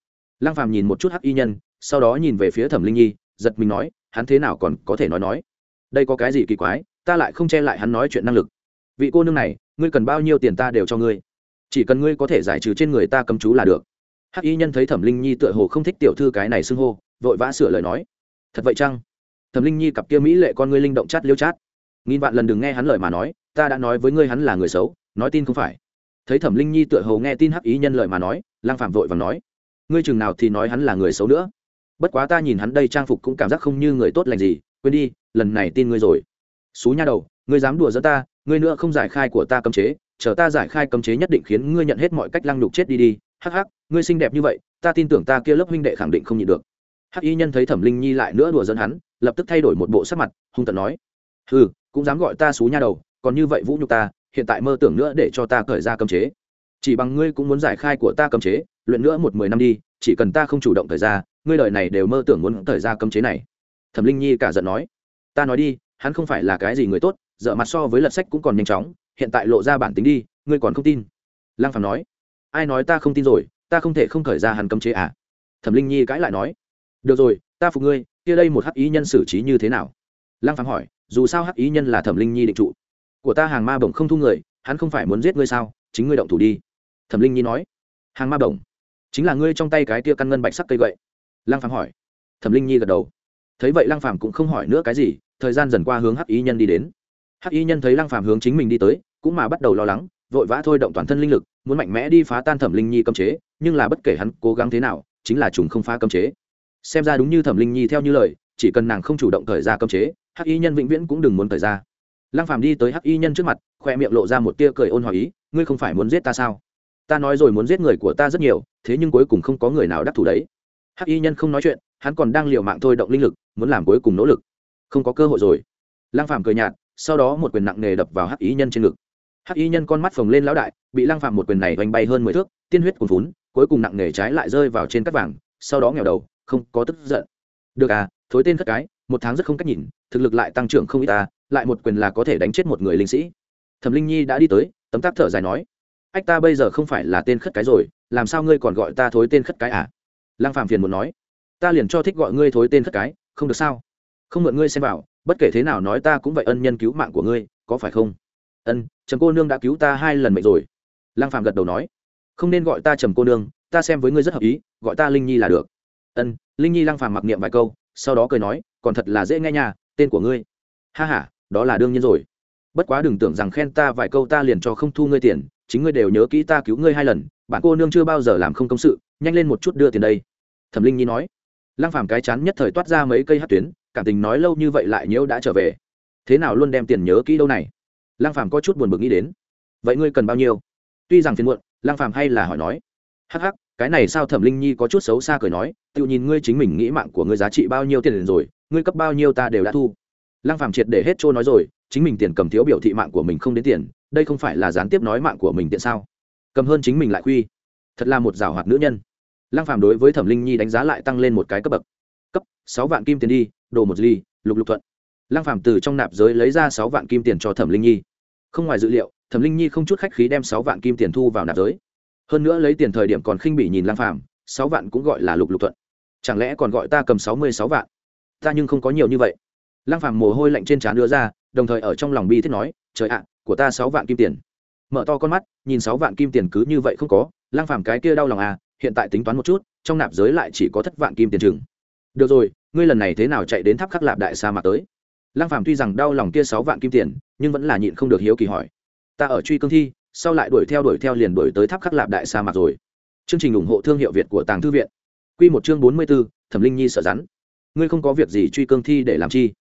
Lăng phàm nhìn một chút hắc y nhân, sau đó nhìn về phía thẩm linh nhi, giật mình nói, hắn thế nào còn có thể nói nói? Đây có cái gì kỳ quái, ta lại không che lại hắn nói chuyện năng lực. Vị cô nương này, ngươi cần bao nhiêu tiền ta đều cho ngươi. Chỉ cần ngươi có thể giải trừ trên người ta cấm chú là được. Hắc y nhân thấy thẩm linh nhi tựa hồ không thích tiểu thư cái này xưng hô, vội vã sửa lời nói. Thật vậy chăng? Thẩm linh nhi cặp kia mỹ lệ con ngươi linh động chát liêu chát. Nghìn vạn lần đừng nghe hắn lời mà nói, ta đã nói với ngươi hắn là người xấu, nói tin không phải. Thấy thẩm linh nhi tựa hồ nghe tin hắc ý nhân lời mà nói, lang phạm vội và nói, ngươi chừng nào thì nói hắn là người xấu nữa. Bất quá ta nhìn hắn đây trang phục cũng cảm giác không như người tốt lành gì, quên đi, lần này tin ngươi rồi. Xú nha đầu, ngươi dám đùa giỡn ta, ngươi nữa không giải khai của ta cấm chế, chờ ta giải khai cấm chế nhất định khiến ngươi nhận hết mọi cách lăng nhục chết đi đi. Hắc hắc, ngươi xinh đẹp như vậy, ta tin tưởng ta kia lớp huynh đệ khẳng định không nhịn được. Hắc y nhân thấy thẩm linh nhi lại nữa đùa dẫn hắn lập tức thay đổi một bộ sắc mặt, hung tận nói ừ cũng dám gọi ta xú nha đầu, còn như vậy vũ nhục ta, hiện tại mơ tưởng nữa để cho ta cởi ra cấm chế. Chỉ bằng ngươi cũng muốn giải khai của ta cấm chế, luyện nữa một mười năm đi, chỉ cần ta không chủ động thời ra, ngươi đời này đều mơ tưởng muốn thời ra cấm chế này. Thẩm linh nhi cả giận nói, ta nói đi, hắn không phải là cái gì người tốt, dở mặt so với lật sách cũng còn nhanh chóng, hiện tại lộ ra bản tính đi, ngươi còn không tin. Lăng phàm nói, ai nói ta không tin rồi, ta không thể không khởi ra hắn cấm chế à? Thẩm linh nhi cãi lại nói, được rồi, ta phục ngươi kia đây một hắc ý nhân xử trí như thế nào? Lăng phàm hỏi, dù sao hắc ý nhân là thẩm linh nhi định trụ. Của ta hàng ma bổng không thu người, hắn không phải muốn giết ngươi sao? Chính ngươi động thủ đi. Thẩm linh nhi nói, hàng ma bổng? Chính là ngươi trong tay cái tia căn ngân bạch sắc cây gậy. Lăng phàm hỏi. Thẩm linh nhi gật đầu. Thấy vậy lăng phàm cũng không hỏi nữa cái gì, thời gian dần qua hướng hắc ý nhân đi đến. Hắc ý nhân thấy lăng phàm hướng chính mình đi tới, cũng mà bắt đầu lo lắng, vội vã thôi động toàn thân linh lực, muốn mạnh mẽ đi phá tan thẩm linh nhi cấm chế, nhưng là bất kể hắn cố gắng thế nào, chính là trùng không phá cấm chế xem ra đúng như thẩm linh nhi theo như lời, chỉ cần nàng không chủ động thời ra cấm chế, hắc y nhân vĩnh viễn cũng đừng muốn thời ra lăng phàm đi tới hắc y nhân trước mặt, khoe miệng lộ ra một tia cười ôn hòa ý, ngươi không phải muốn giết ta sao? Ta nói rồi muốn giết người của ta rất nhiều, thế nhưng cuối cùng không có người nào đắc thủ đấy. Hắc y nhân không nói chuyện, hắn còn đang liều mạng thôi động linh lực, muốn làm cuối cùng nỗ lực. Không có cơ hội rồi. Lăng phàm cười nhạt, sau đó một quyền nặng nề đập vào hắc y nhân trên ngực. Hắc y nhân con mắt phồng lên lão đại, bị lăng phàm một quyền này vành bay hơn mười thước, tiên huyết cuồn vốn cuối cùng nặng nề trái lại rơi vào trên cắt vàng, sau đó nghèo đầu không có tức giận. Được à thối tên khất cái, một tháng rất không cách nhìn, thực lực lại tăng trưởng không ít ta lại một quyền là có thể đánh chết một người linh sĩ. Thẩm linh nhi đã đi tới, tấm tắc thở dài nói, ách ta bây giờ không phải là tên khất cái rồi, làm sao ngươi còn gọi ta thối tên khất cái à? Lăng phạm phiền muốn nói, ta liền cho thích gọi ngươi thối tên khất cái, không được sao? Không mượn ngươi xem vào, bất kể thế nào nói ta cũng vậy ân nhân cứu mạng của ngươi, có phải không? Ân, trầm cô nương đã cứu ta hai lần mệnh rồi. Lăng phạm gật đầu nói, không nên gọi ta trầm cô nương, ta xem với ngươi rất hợp ý, gọi ta linh nhi là được ân linh nhi lăng phàm mặc niệm vài câu sau đó cười nói còn thật là dễ nghe nhà, tên của ngươi. Ha ha, đó là đương nhiên rồi. Bất quá đừng tưởng rằng khen ta vài câu ta liền cho không thu ngươi tiền chính ngươi đều nhớ kỹ ta cứu ngươi hai lần bạn cô nương chưa bao giờ làm không công sự nhanh lên một chút đưa tiền đây. Thẩm linh nhi nói. Lăng phàm cái chán nhất thời toát ra mấy cây hát tuyến cảm tình nói lâu như vậy lại nhiễu đã trở về. Thế nào luôn đem tiền nhớ kỹ đâu này? Lăng phàm có chút buồn bực nghĩ đến. Vậy ngươi cần bao nhiêu? Tuy rằng phiền muộn lăng phàm hay là hỏi nói. Hắc hắc cái này sao thẩm linh nhi có chút xấu xa cười nói, tự nhìn ngươi chính mình nghĩ mạng của ngươi giá trị bao nhiêu tiền rồi, ngươi cấp bao nhiêu ta đều đã thu. Lăng phàm triệt để hết trôi nói rồi, chính mình tiền cầm thiếu biểu thị mạng của mình không đến tiền, đây không phải là gián tiếp nói mạng của mình tiện sao? Cầm hơn chính mình lại khuy. Thật là một rào hoạt nữ nhân. Lăng phàm đối với thẩm linh nhi đánh giá lại tăng lên một cái cấp bậc. Cấp, sáu vạn kim tiền đi, đồ một ly, lục lục thuận. Lăng phàm từ trong nạp giới lấy ra sáu vạn kim tiền cho thẩm linh nhi. Không ngoài dự liệu, thẩm linh nhi không chút khách khí đem sáu vạn kim tiền thu vào nạp giới hơn nữa lấy tiền thời điểm còn khinh bị nhìn lang phàm, sáu vạn cũng gọi là lục lục thuận. Chẳng lẽ còn gọi ta cầm sáu mươi sáu vạn? Ta nhưng không có nhiều như vậy. Lang phàm mồ hôi lạnh trên trán đưa ra, đồng thời ở trong lòng bi thiết nói, trời ạ, của ta sáu vạn kim tiền. Mở to con mắt, nhìn sáu vạn kim tiền cứ như vậy không có, lang phàm cái kia đau lòng à hiện tại tính toán một chút, trong nạp giới lại chỉ có thất vạn kim tiền chừng. Được rồi, ngươi lần này thế nào chạy đến tháp khắc lạp đại sa mạc tới? Lang phàm tuy rằng đau lòng kia sáu vạn kim tiền, nhưng vẫn là nhịn không được hiếu kỳ hỏi. Ta ở truy cương thi sau lại đuổi theo đuổi theo liền đuổi tới tháp khắc lạp đại sa mạc rồi. Chương trình ủng hộ thương hiệu việt của tàng thư viện. Quy một chương bốn mươi 44, thẩm linh nhi sợ rắn. Ngươi không có việc gì truy cương thi để làm chi?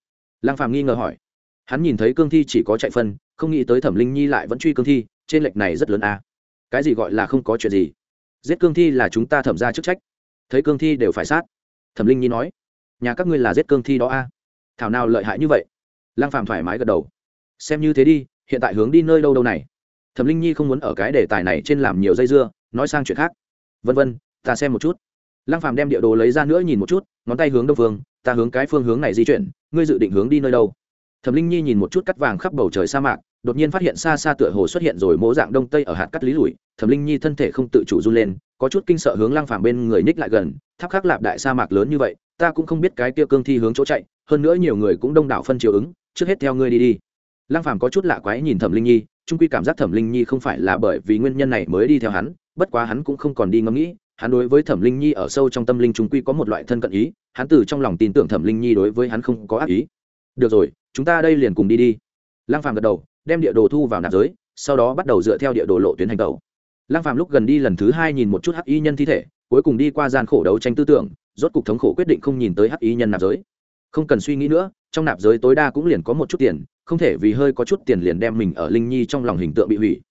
Lăng phàm nghi ngờ hỏi. Hắn nhìn thấy cương thi chỉ có chạy phân không nghĩ tới thẩm linh nhi lại vẫn truy cương thi trên lệch này rất lớn à. cái gì gọi là không có chuyện gì? Giết cương thi là chúng ta thẩm ra chức trách. Thấy cương thi đều phải sát. Thẩm linh nhi nói. Nhà các ngươi là giết cương thi đó a à? thảo nào lợi hại như vậy? Lăng phàm thoải mái gật đầu. Xem như thế đi hiện tại hướng đi nơi đâu đâu này thẩm linh nhi không muốn ở cái đề tài này trên làm nhiều dây dưa, nói sang chuyện khác. Vân vân, ta xem một chút. Lăng phàm đem địa đồ lấy ra nữa nhìn một chút, ngón tay hướng đông phương, ta hướng cái phương hướng này di chuyển, ngươi dự định hướng đi nơi đâu? Thẩm linh nhi nhìn một chút cắt vàng khắp bầu trời sa mạc, đột nhiên phát hiện xa xa tựa hồ xuất hiện rồi mố dạng đông tây ở hạt cắt lý lùi thẩm linh nhi thân thể không tự chủ run lên, có chút kinh sợ hướng lăng phàm bên người ních lại gần, tháp khắc lạp đại sa mạc lớn như vậy, ta cũng không biết cái kia cương thi hướng chỗ chạy, hơn nữa nhiều người cũng đông đảo phân chiều ứng, trước hết theo ngươi đi đi. Lăng phàm có chút lạ quái nhìn thẩm linh nhi trung quy cảm giác thẩm linh nhi không phải là bởi vì nguyên nhân này mới đi theo hắn, bất quá hắn cũng không còn đi ngẫm nghĩ, hắn đối với thẩm linh nhi ở sâu trong tâm linh trung quy có một loại thân cận ý, hắn từ trong lòng tin tưởng thẩm linh nhi đối với hắn không có ác ý. Được rồi, chúng ta đây liền cùng đi đi. Lăng phàm gật đầu, đem địa đồ thu vào nạp giới, sau đó bắt đầu dựa theo địa đồ lộ tuyến hành tẩu. Lăng phàm lúc gần đi lần thứ hai nhìn một chút hắc y nhân thi thể, cuối cùng đi qua gian khổ đấu tranh tư tưởng, rốt cục thống khổ quyết định không nhìn tới hắc y nhân nạp giới. Không cần suy nghĩ nữa, trong nạp giới tối đa cũng liền có một chút tiền không thể vì hơi có chút tiền liền đem mình ở linh nhi trong lòng hình tượng bị hủy.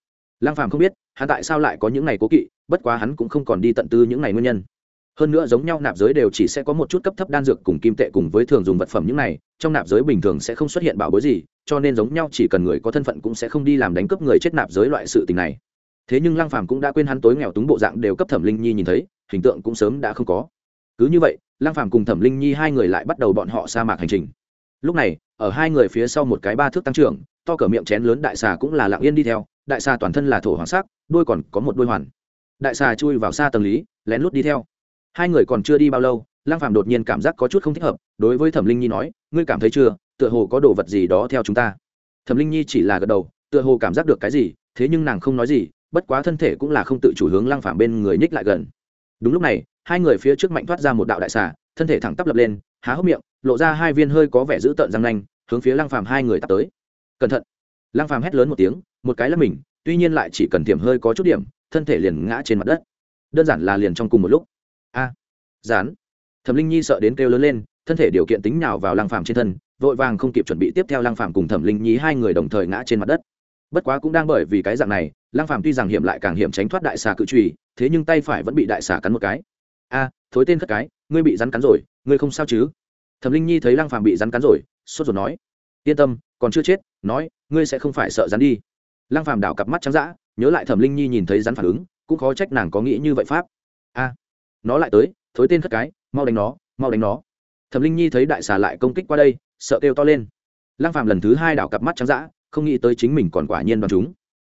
Lăng phàm không biết, hắn tại sao lại có những ngày cố kỵ, bất quá hắn cũng không còn đi tận tư những ngày nguyên nhân. Hơn nữa giống nhau nạp giới đều chỉ sẽ có một chút cấp thấp đan dược cùng kim tệ cùng với thường dùng vật phẩm những này, trong nạp giới bình thường sẽ không xuất hiện bảo bối gì, cho nên giống nhau chỉ cần người có thân phận cũng sẽ không đi làm đánh cướp người chết nạp giới loại sự tình này. Thế nhưng lăng phàm cũng đã quên hắn tối nghèo túng bộ dạng đều cấp thẩm linh nhi nhìn thấy, hình tượng cũng sớm đã không có. Cứ như vậy, lăng phàm cùng thẩm linh nhi hai người lại bắt đầu bọn họ sa mạc hành trình. Lúc này ở hai người phía sau một cái ba thước tăng trưởng, to cỡ miệng chén lớn đại xà cũng là lặng yên đi theo, đại xà toàn thân là thổ hoàng sắc, đuôi còn có một đuôi hoàn. Đại xà chui vào xa tầng lý, lén lút đi theo. Hai người còn chưa đi bao lâu, lăng phàm đột nhiên cảm giác có chút không thích hợp, đối với thẩm linh nhi nói, ngươi cảm thấy chưa? Tựa hồ có đồ vật gì đó theo chúng ta. Thẩm linh nhi chỉ là gật đầu, tựa hồ cảm giác được cái gì, thế nhưng nàng không nói gì, bất quá thân thể cũng là không tự chủ hướng lăng phàm bên người nhích lại gần. Đúng lúc này, hai người phía trước mạnh thoát ra một đạo đại xà, thân thể thẳng tắp lập lên há hốc miệng lộ ra hai viên hơi có vẻ dữ tợn răng nanh hướng phía lăng phàm hai người tạt tới. Cẩn thận. Lăng phàm hét lớn một tiếng một cái là mình tuy nhiên lại chỉ cần tiềm hơi có chút điểm thân thể liền ngã trên mặt đất. Đơn giản là liền trong cùng một lúc. A à, dán thẩm linh nhi sợ đến kêu lớn lên thân thể điều kiện tính nào vào lăng phàm trên thân vội vàng không kịp chuẩn bị tiếp theo lăng phàm cùng thẩm linh nhi hai người đồng thời ngã trên mặt đất. Bất quá cũng đang bởi vì cái dạng này lăng phàm tuy rằng hiểm lại càng hiểm tránh thoát đại xà cự trùy thế nhưng tay phải vẫn bị đại xà cắn một cái. A thối tên khất cái ngươi bị rắn cắn rồi ngươi không sao chứ? Thẩm linh nhi thấy lăng phàm bị rắn cắn rồi, sốt ruột nói, yên tâm, còn chưa chết, nói, ngươi sẽ không phải sợ rắn đi. Lăng phàm đảo cặp mắt trắng dã, nhớ lại thẩm linh nhi nhìn thấy rắn phản ứng, cũng khó trách nàng có nghĩ như vậy pháp. A, nó lại tới, thối tên khất cái, mau đánh nó, mau đánh nó. Thẩm linh nhi thấy đại xà lại công kích qua đây, sợ kêu to lên. Lăng phàm lần thứ hai đảo cặp mắt trắng dã, không nghĩ tới chính mình còn quả nhiên đoán chúng.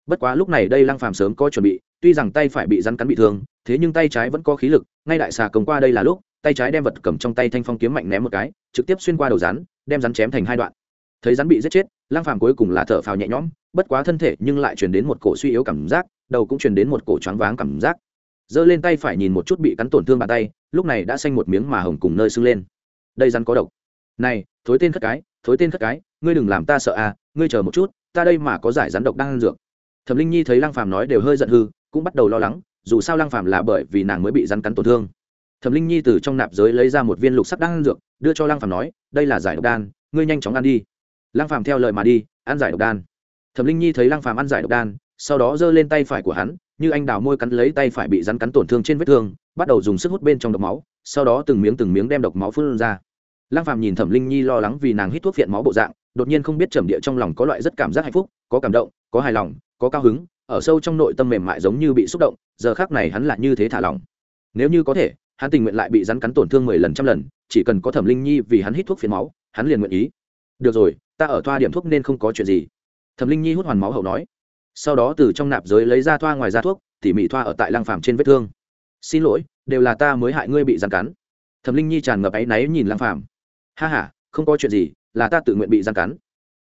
Bất quá lúc này đây lăng phàm sớm có chuẩn bị, tuy rằng tay phải bị rắn cắn bị thương, thế nhưng tay trái vẫn có khí lực, ngay đại xà công qua đây là lúc tay trái đem vật cầm trong tay thanh phong kiếm mạnh ném một cái, trực tiếp xuyên qua đầu rắn, đem rắn chém thành hai đoạn. Thấy rắn bị giết chết Lang phàm cuối cùng là thở phào nhẹ nhõm, bất quá thân thể nhưng lại truyền đến một cổ suy yếu cảm giác, đầu cũng truyền đến một cổ choáng váng cảm giác. Giơ lên tay phải nhìn một chút bị cắn tổn thương bàn tay, lúc này đã xanh một miếng mà hồng cùng nơi sưng lên. Đây rắn có độc. Này, thối tên khất cái, thối tên khất cái, ngươi đừng làm ta sợ à ngươi chờ một chút, ta đây mà có giải rắn độc đang ăn dược. Thẩm linh nhi thấy Lang phàm nói đều hơi giận hư, cũng bắt đầu lo lắng, dù sao Lang phàm là bởi vì nàng mới bị rắn cắn tổn thương thẩm linh nhi từ trong nạp giới lấy ra một viên lục sắc đan dược, đưa cho lăng phàm nói, đây là giải độc đan, ngươi nhanh chóng ăn đi. Lăng phàm theo lời mà đi, ăn giải độc đan. Thẩm linh nhi thấy lăng phàm ăn giải độc đan, sau đó giơ lên tay phải của hắn, như anh đào môi cắn lấy tay phải bị rắn cắn tổn thương trên vết thương, bắt đầu dùng sức hút bên trong độc máu, sau đó từng miếng từng miếng đem độc máu phun ra. Lăng phàm nhìn thẩm linh nhi lo lắng vì nàng hít thuốc phiện máu bộ dạng, đột nhiên không biết trầm địa trong lòng có loại rất cảm giác hạnh phúc, có cảm động, có hài lòng, có cao hứng, ở sâu trong nội tâm mềm mại giống như bị xúc động, giờ khác này hắn là như thế thả lỏng. Nếu như có thể hắn tình nguyện lại bị rắn cắn tổn thương mười lần trăm lần, chỉ cần có thẩm linh nhi vì hắn hít thuốc phiến máu, hắn liền nguyện ý. Được rồi, ta ở thoa điểm thuốc nên không có chuyện gì. Thẩm linh nhi hút hoàn máu hậu nói. Sau đó từ trong nạp giới lấy ra thoa ngoài ra thuốc, tỉ mỉ thoa ở tại lăng phàm trên vết thương. Xin lỗi, đều là ta mới hại ngươi bị rắn cắn. Thẩm linh nhi tràn ngập áy náy nhìn lăng phàm. Ha ha, không có chuyện gì, là ta tự nguyện bị rắn cắn.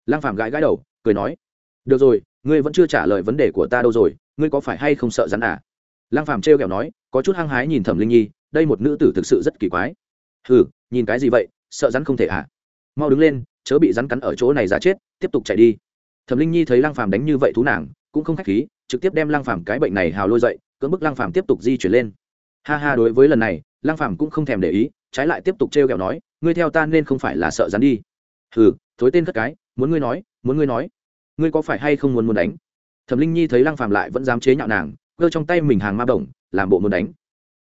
Lăng phàm gãi gãi đầu, cười nói. Được rồi, ngươi vẫn chưa trả lời vấn đề của ta đâu rồi, ngươi có phải hay không sợ rắn à? Lăng phàm trêu kẹo nói, có chút hăng hái nhìn thẩm linh nhi đây một nữ tử thực sự rất kỳ quái. Hừ nhìn cái gì vậy sợ rắn không thể à? Mau đứng lên chớ bị rắn cắn ở chỗ này giả chết tiếp tục chạy đi. Thẩm linh nhi thấy lăng phàm đánh như vậy thú nàng cũng không khách khí trực tiếp đem lăng phàm cái bệnh này hào lôi dậy cưỡng bức lăng phàm tiếp tục di chuyển lên. Ha ha đối với lần này lăng phàm cũng không thèm để ý trái lại tiếp tục trêu ghẹo nói ngươi theo ta nên không phải là sợ rắn đi. Hừ thối tên cất cái muốn ngươi nói muốn ngươi nói. Ngươi có phải hay không muốn muốn đánh? Thẩm linh nhi thấy lăng phàm lại vẫn dám chế nhạo nàng cơ trong tay mình hàng ma đồng, làm bộ muốn đánh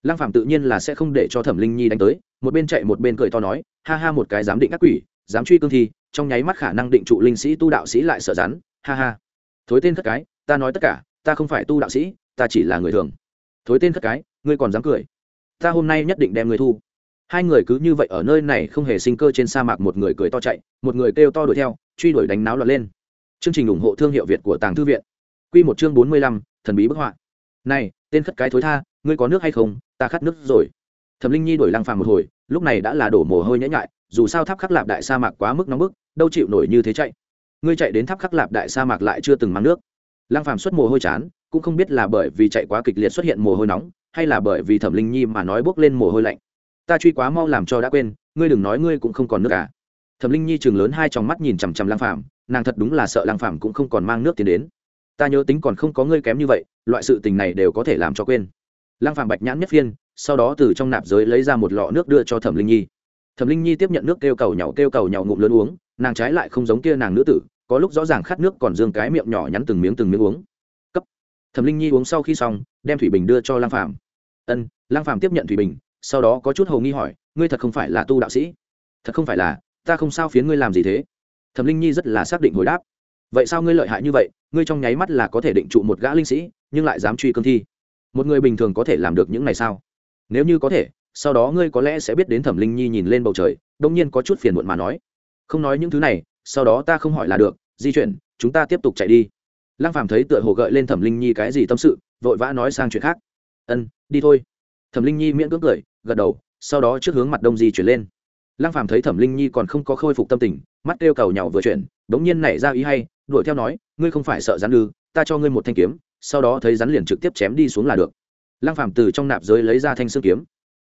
lăng Phạm tự nhiên là sẽ không để cho thẩm linh nhi đánh tới, một bên chạy một bên cười to nói, ha ha một cái dám định ác quỷ, dám truy cương thi trong nháy mắt khả năng định trụ linh sĩ tu đạo sĩ lại sợ rắn, ha ha. Thối tên thất cái, ta nói tất cả, ta không phải tu đạo sĩ, ta chỉ là người thường. Thối tên thất cái, ngươi còn dám cười? Ta hôm nay nhất định đem ngươi thu. Hai người cứ như vậy ở nơi này không hề sinh cơ trên sa mạc một người cười to chạy, một người kêu to đuổi theo, truy đuổi đánh náo loạn lên. Chương trình ủng hộ thương hiệu việt của tàng thư viện. Quy một chương bốn mươi lăm, thần bí bức họa. Này, tên khất cái thối tha, ngươi có nước hay không? Ta khát nước rồi. Thẩm linh nhi đổi lăng phàm một hồi, lúc này đã là đổ mồ hôi nhễ nhại, dù sao tháp khắc lạp đại sa mạc quá mức nóng bức, đâu chịu nổi như thế chạy. Ngươi chạy đến tháp khắc lạp đại sa mạc lại chưa từng mang nước. Lăng phàm xuất mồ hôi chán, cũng không biết là bởi vì chạy quá kịch liệt xuất hiện mồ hôi nóng, hay là bởi vì thẩm linh nhi mà nói bốc lên mồ hôi lạnh. Ta truy quá mau làm cho đã quên, ngươi đừng nói ngươi cũng không còn nước cả thẩm linh nhi chừng lớn hai tròng mắt nhìn chằm chằm lăng phàm, nàng thật đúng là sợ lăng phàm cũng không còn mang nước tiền đến. Ta nhớ tính còn không có ngươi kém như vậy, loại sự tình này đều có thể làm cho quên lăng phàm bạch nhãn nhất phiên, sau đó từ trong nạp giới lấy ra một lọ nước đưa cho thẩm linh nhi. Thẩm linh nhi tiếp nhận nước kêu cầu nhỏ, kêu cầu nhỏ ngụm lớn uống, nàng trái lại không giống kia nàng nữ tử, có lúc rõ ràng khát nước còn dương cái miệng nhỏ nhắn từng miếng từng miếng uống. Cấp. Thẩm linh nhi uống sau khi xong, đem thủy bình đưa cho lang phàm. Ân lang phàm tiếp nhận thủy bình, sau đó có chút hầu nghi hỏi, ngươi thật không phải là tu đạo sĩ? Thật không phải là, ta không sao phiến ngươi làm gì thế? Thẩm linh nhi rất là xác định hồi đáp, vậy sao ngươi lợi hại như vậy? Ngươi trong nháy mắt là có thể định trụ một gã linh sĩ, nhưng lại dám truy cương thi một người bình thường có thể làm được những này sao? Nếu như có thể, sau đó ngươi có lẽ sẽ biết đến thẩm linh nhi nhìn lên bầu trời, đông nhiên có chút phiền muộn mà nói. Không nói những thứ này, sau đó ta không hỏi là được, di chuyển, chúng ta tiếp tục chạy đi. Lăng phàm thấy tựa hồ gợi lên thẩm linh nhi cái gì tâm sự, vội vã nói sang chuyện khác. Ân, đi thôi. Thẩm linh nhi miễn cưỡng cười, gật đầu, sau đó trước hướng mặt đông di chuyển lên. Lăng phàm thấy thẩm linh nhi còn không có khôi phục tâm tình, mắt kêu cầu nhau vừa chuyển, đống nhiên nảy ra ý hay, đuổi theo nói, ngươi không phải sợ rắn ư, ta cho ngươi một thanh kiếm sau đó thấy rắn liền trực tiếp chém đi xuống là được. Lăng phàm từ trong nạp giới lấy ra thanh xương kiếm.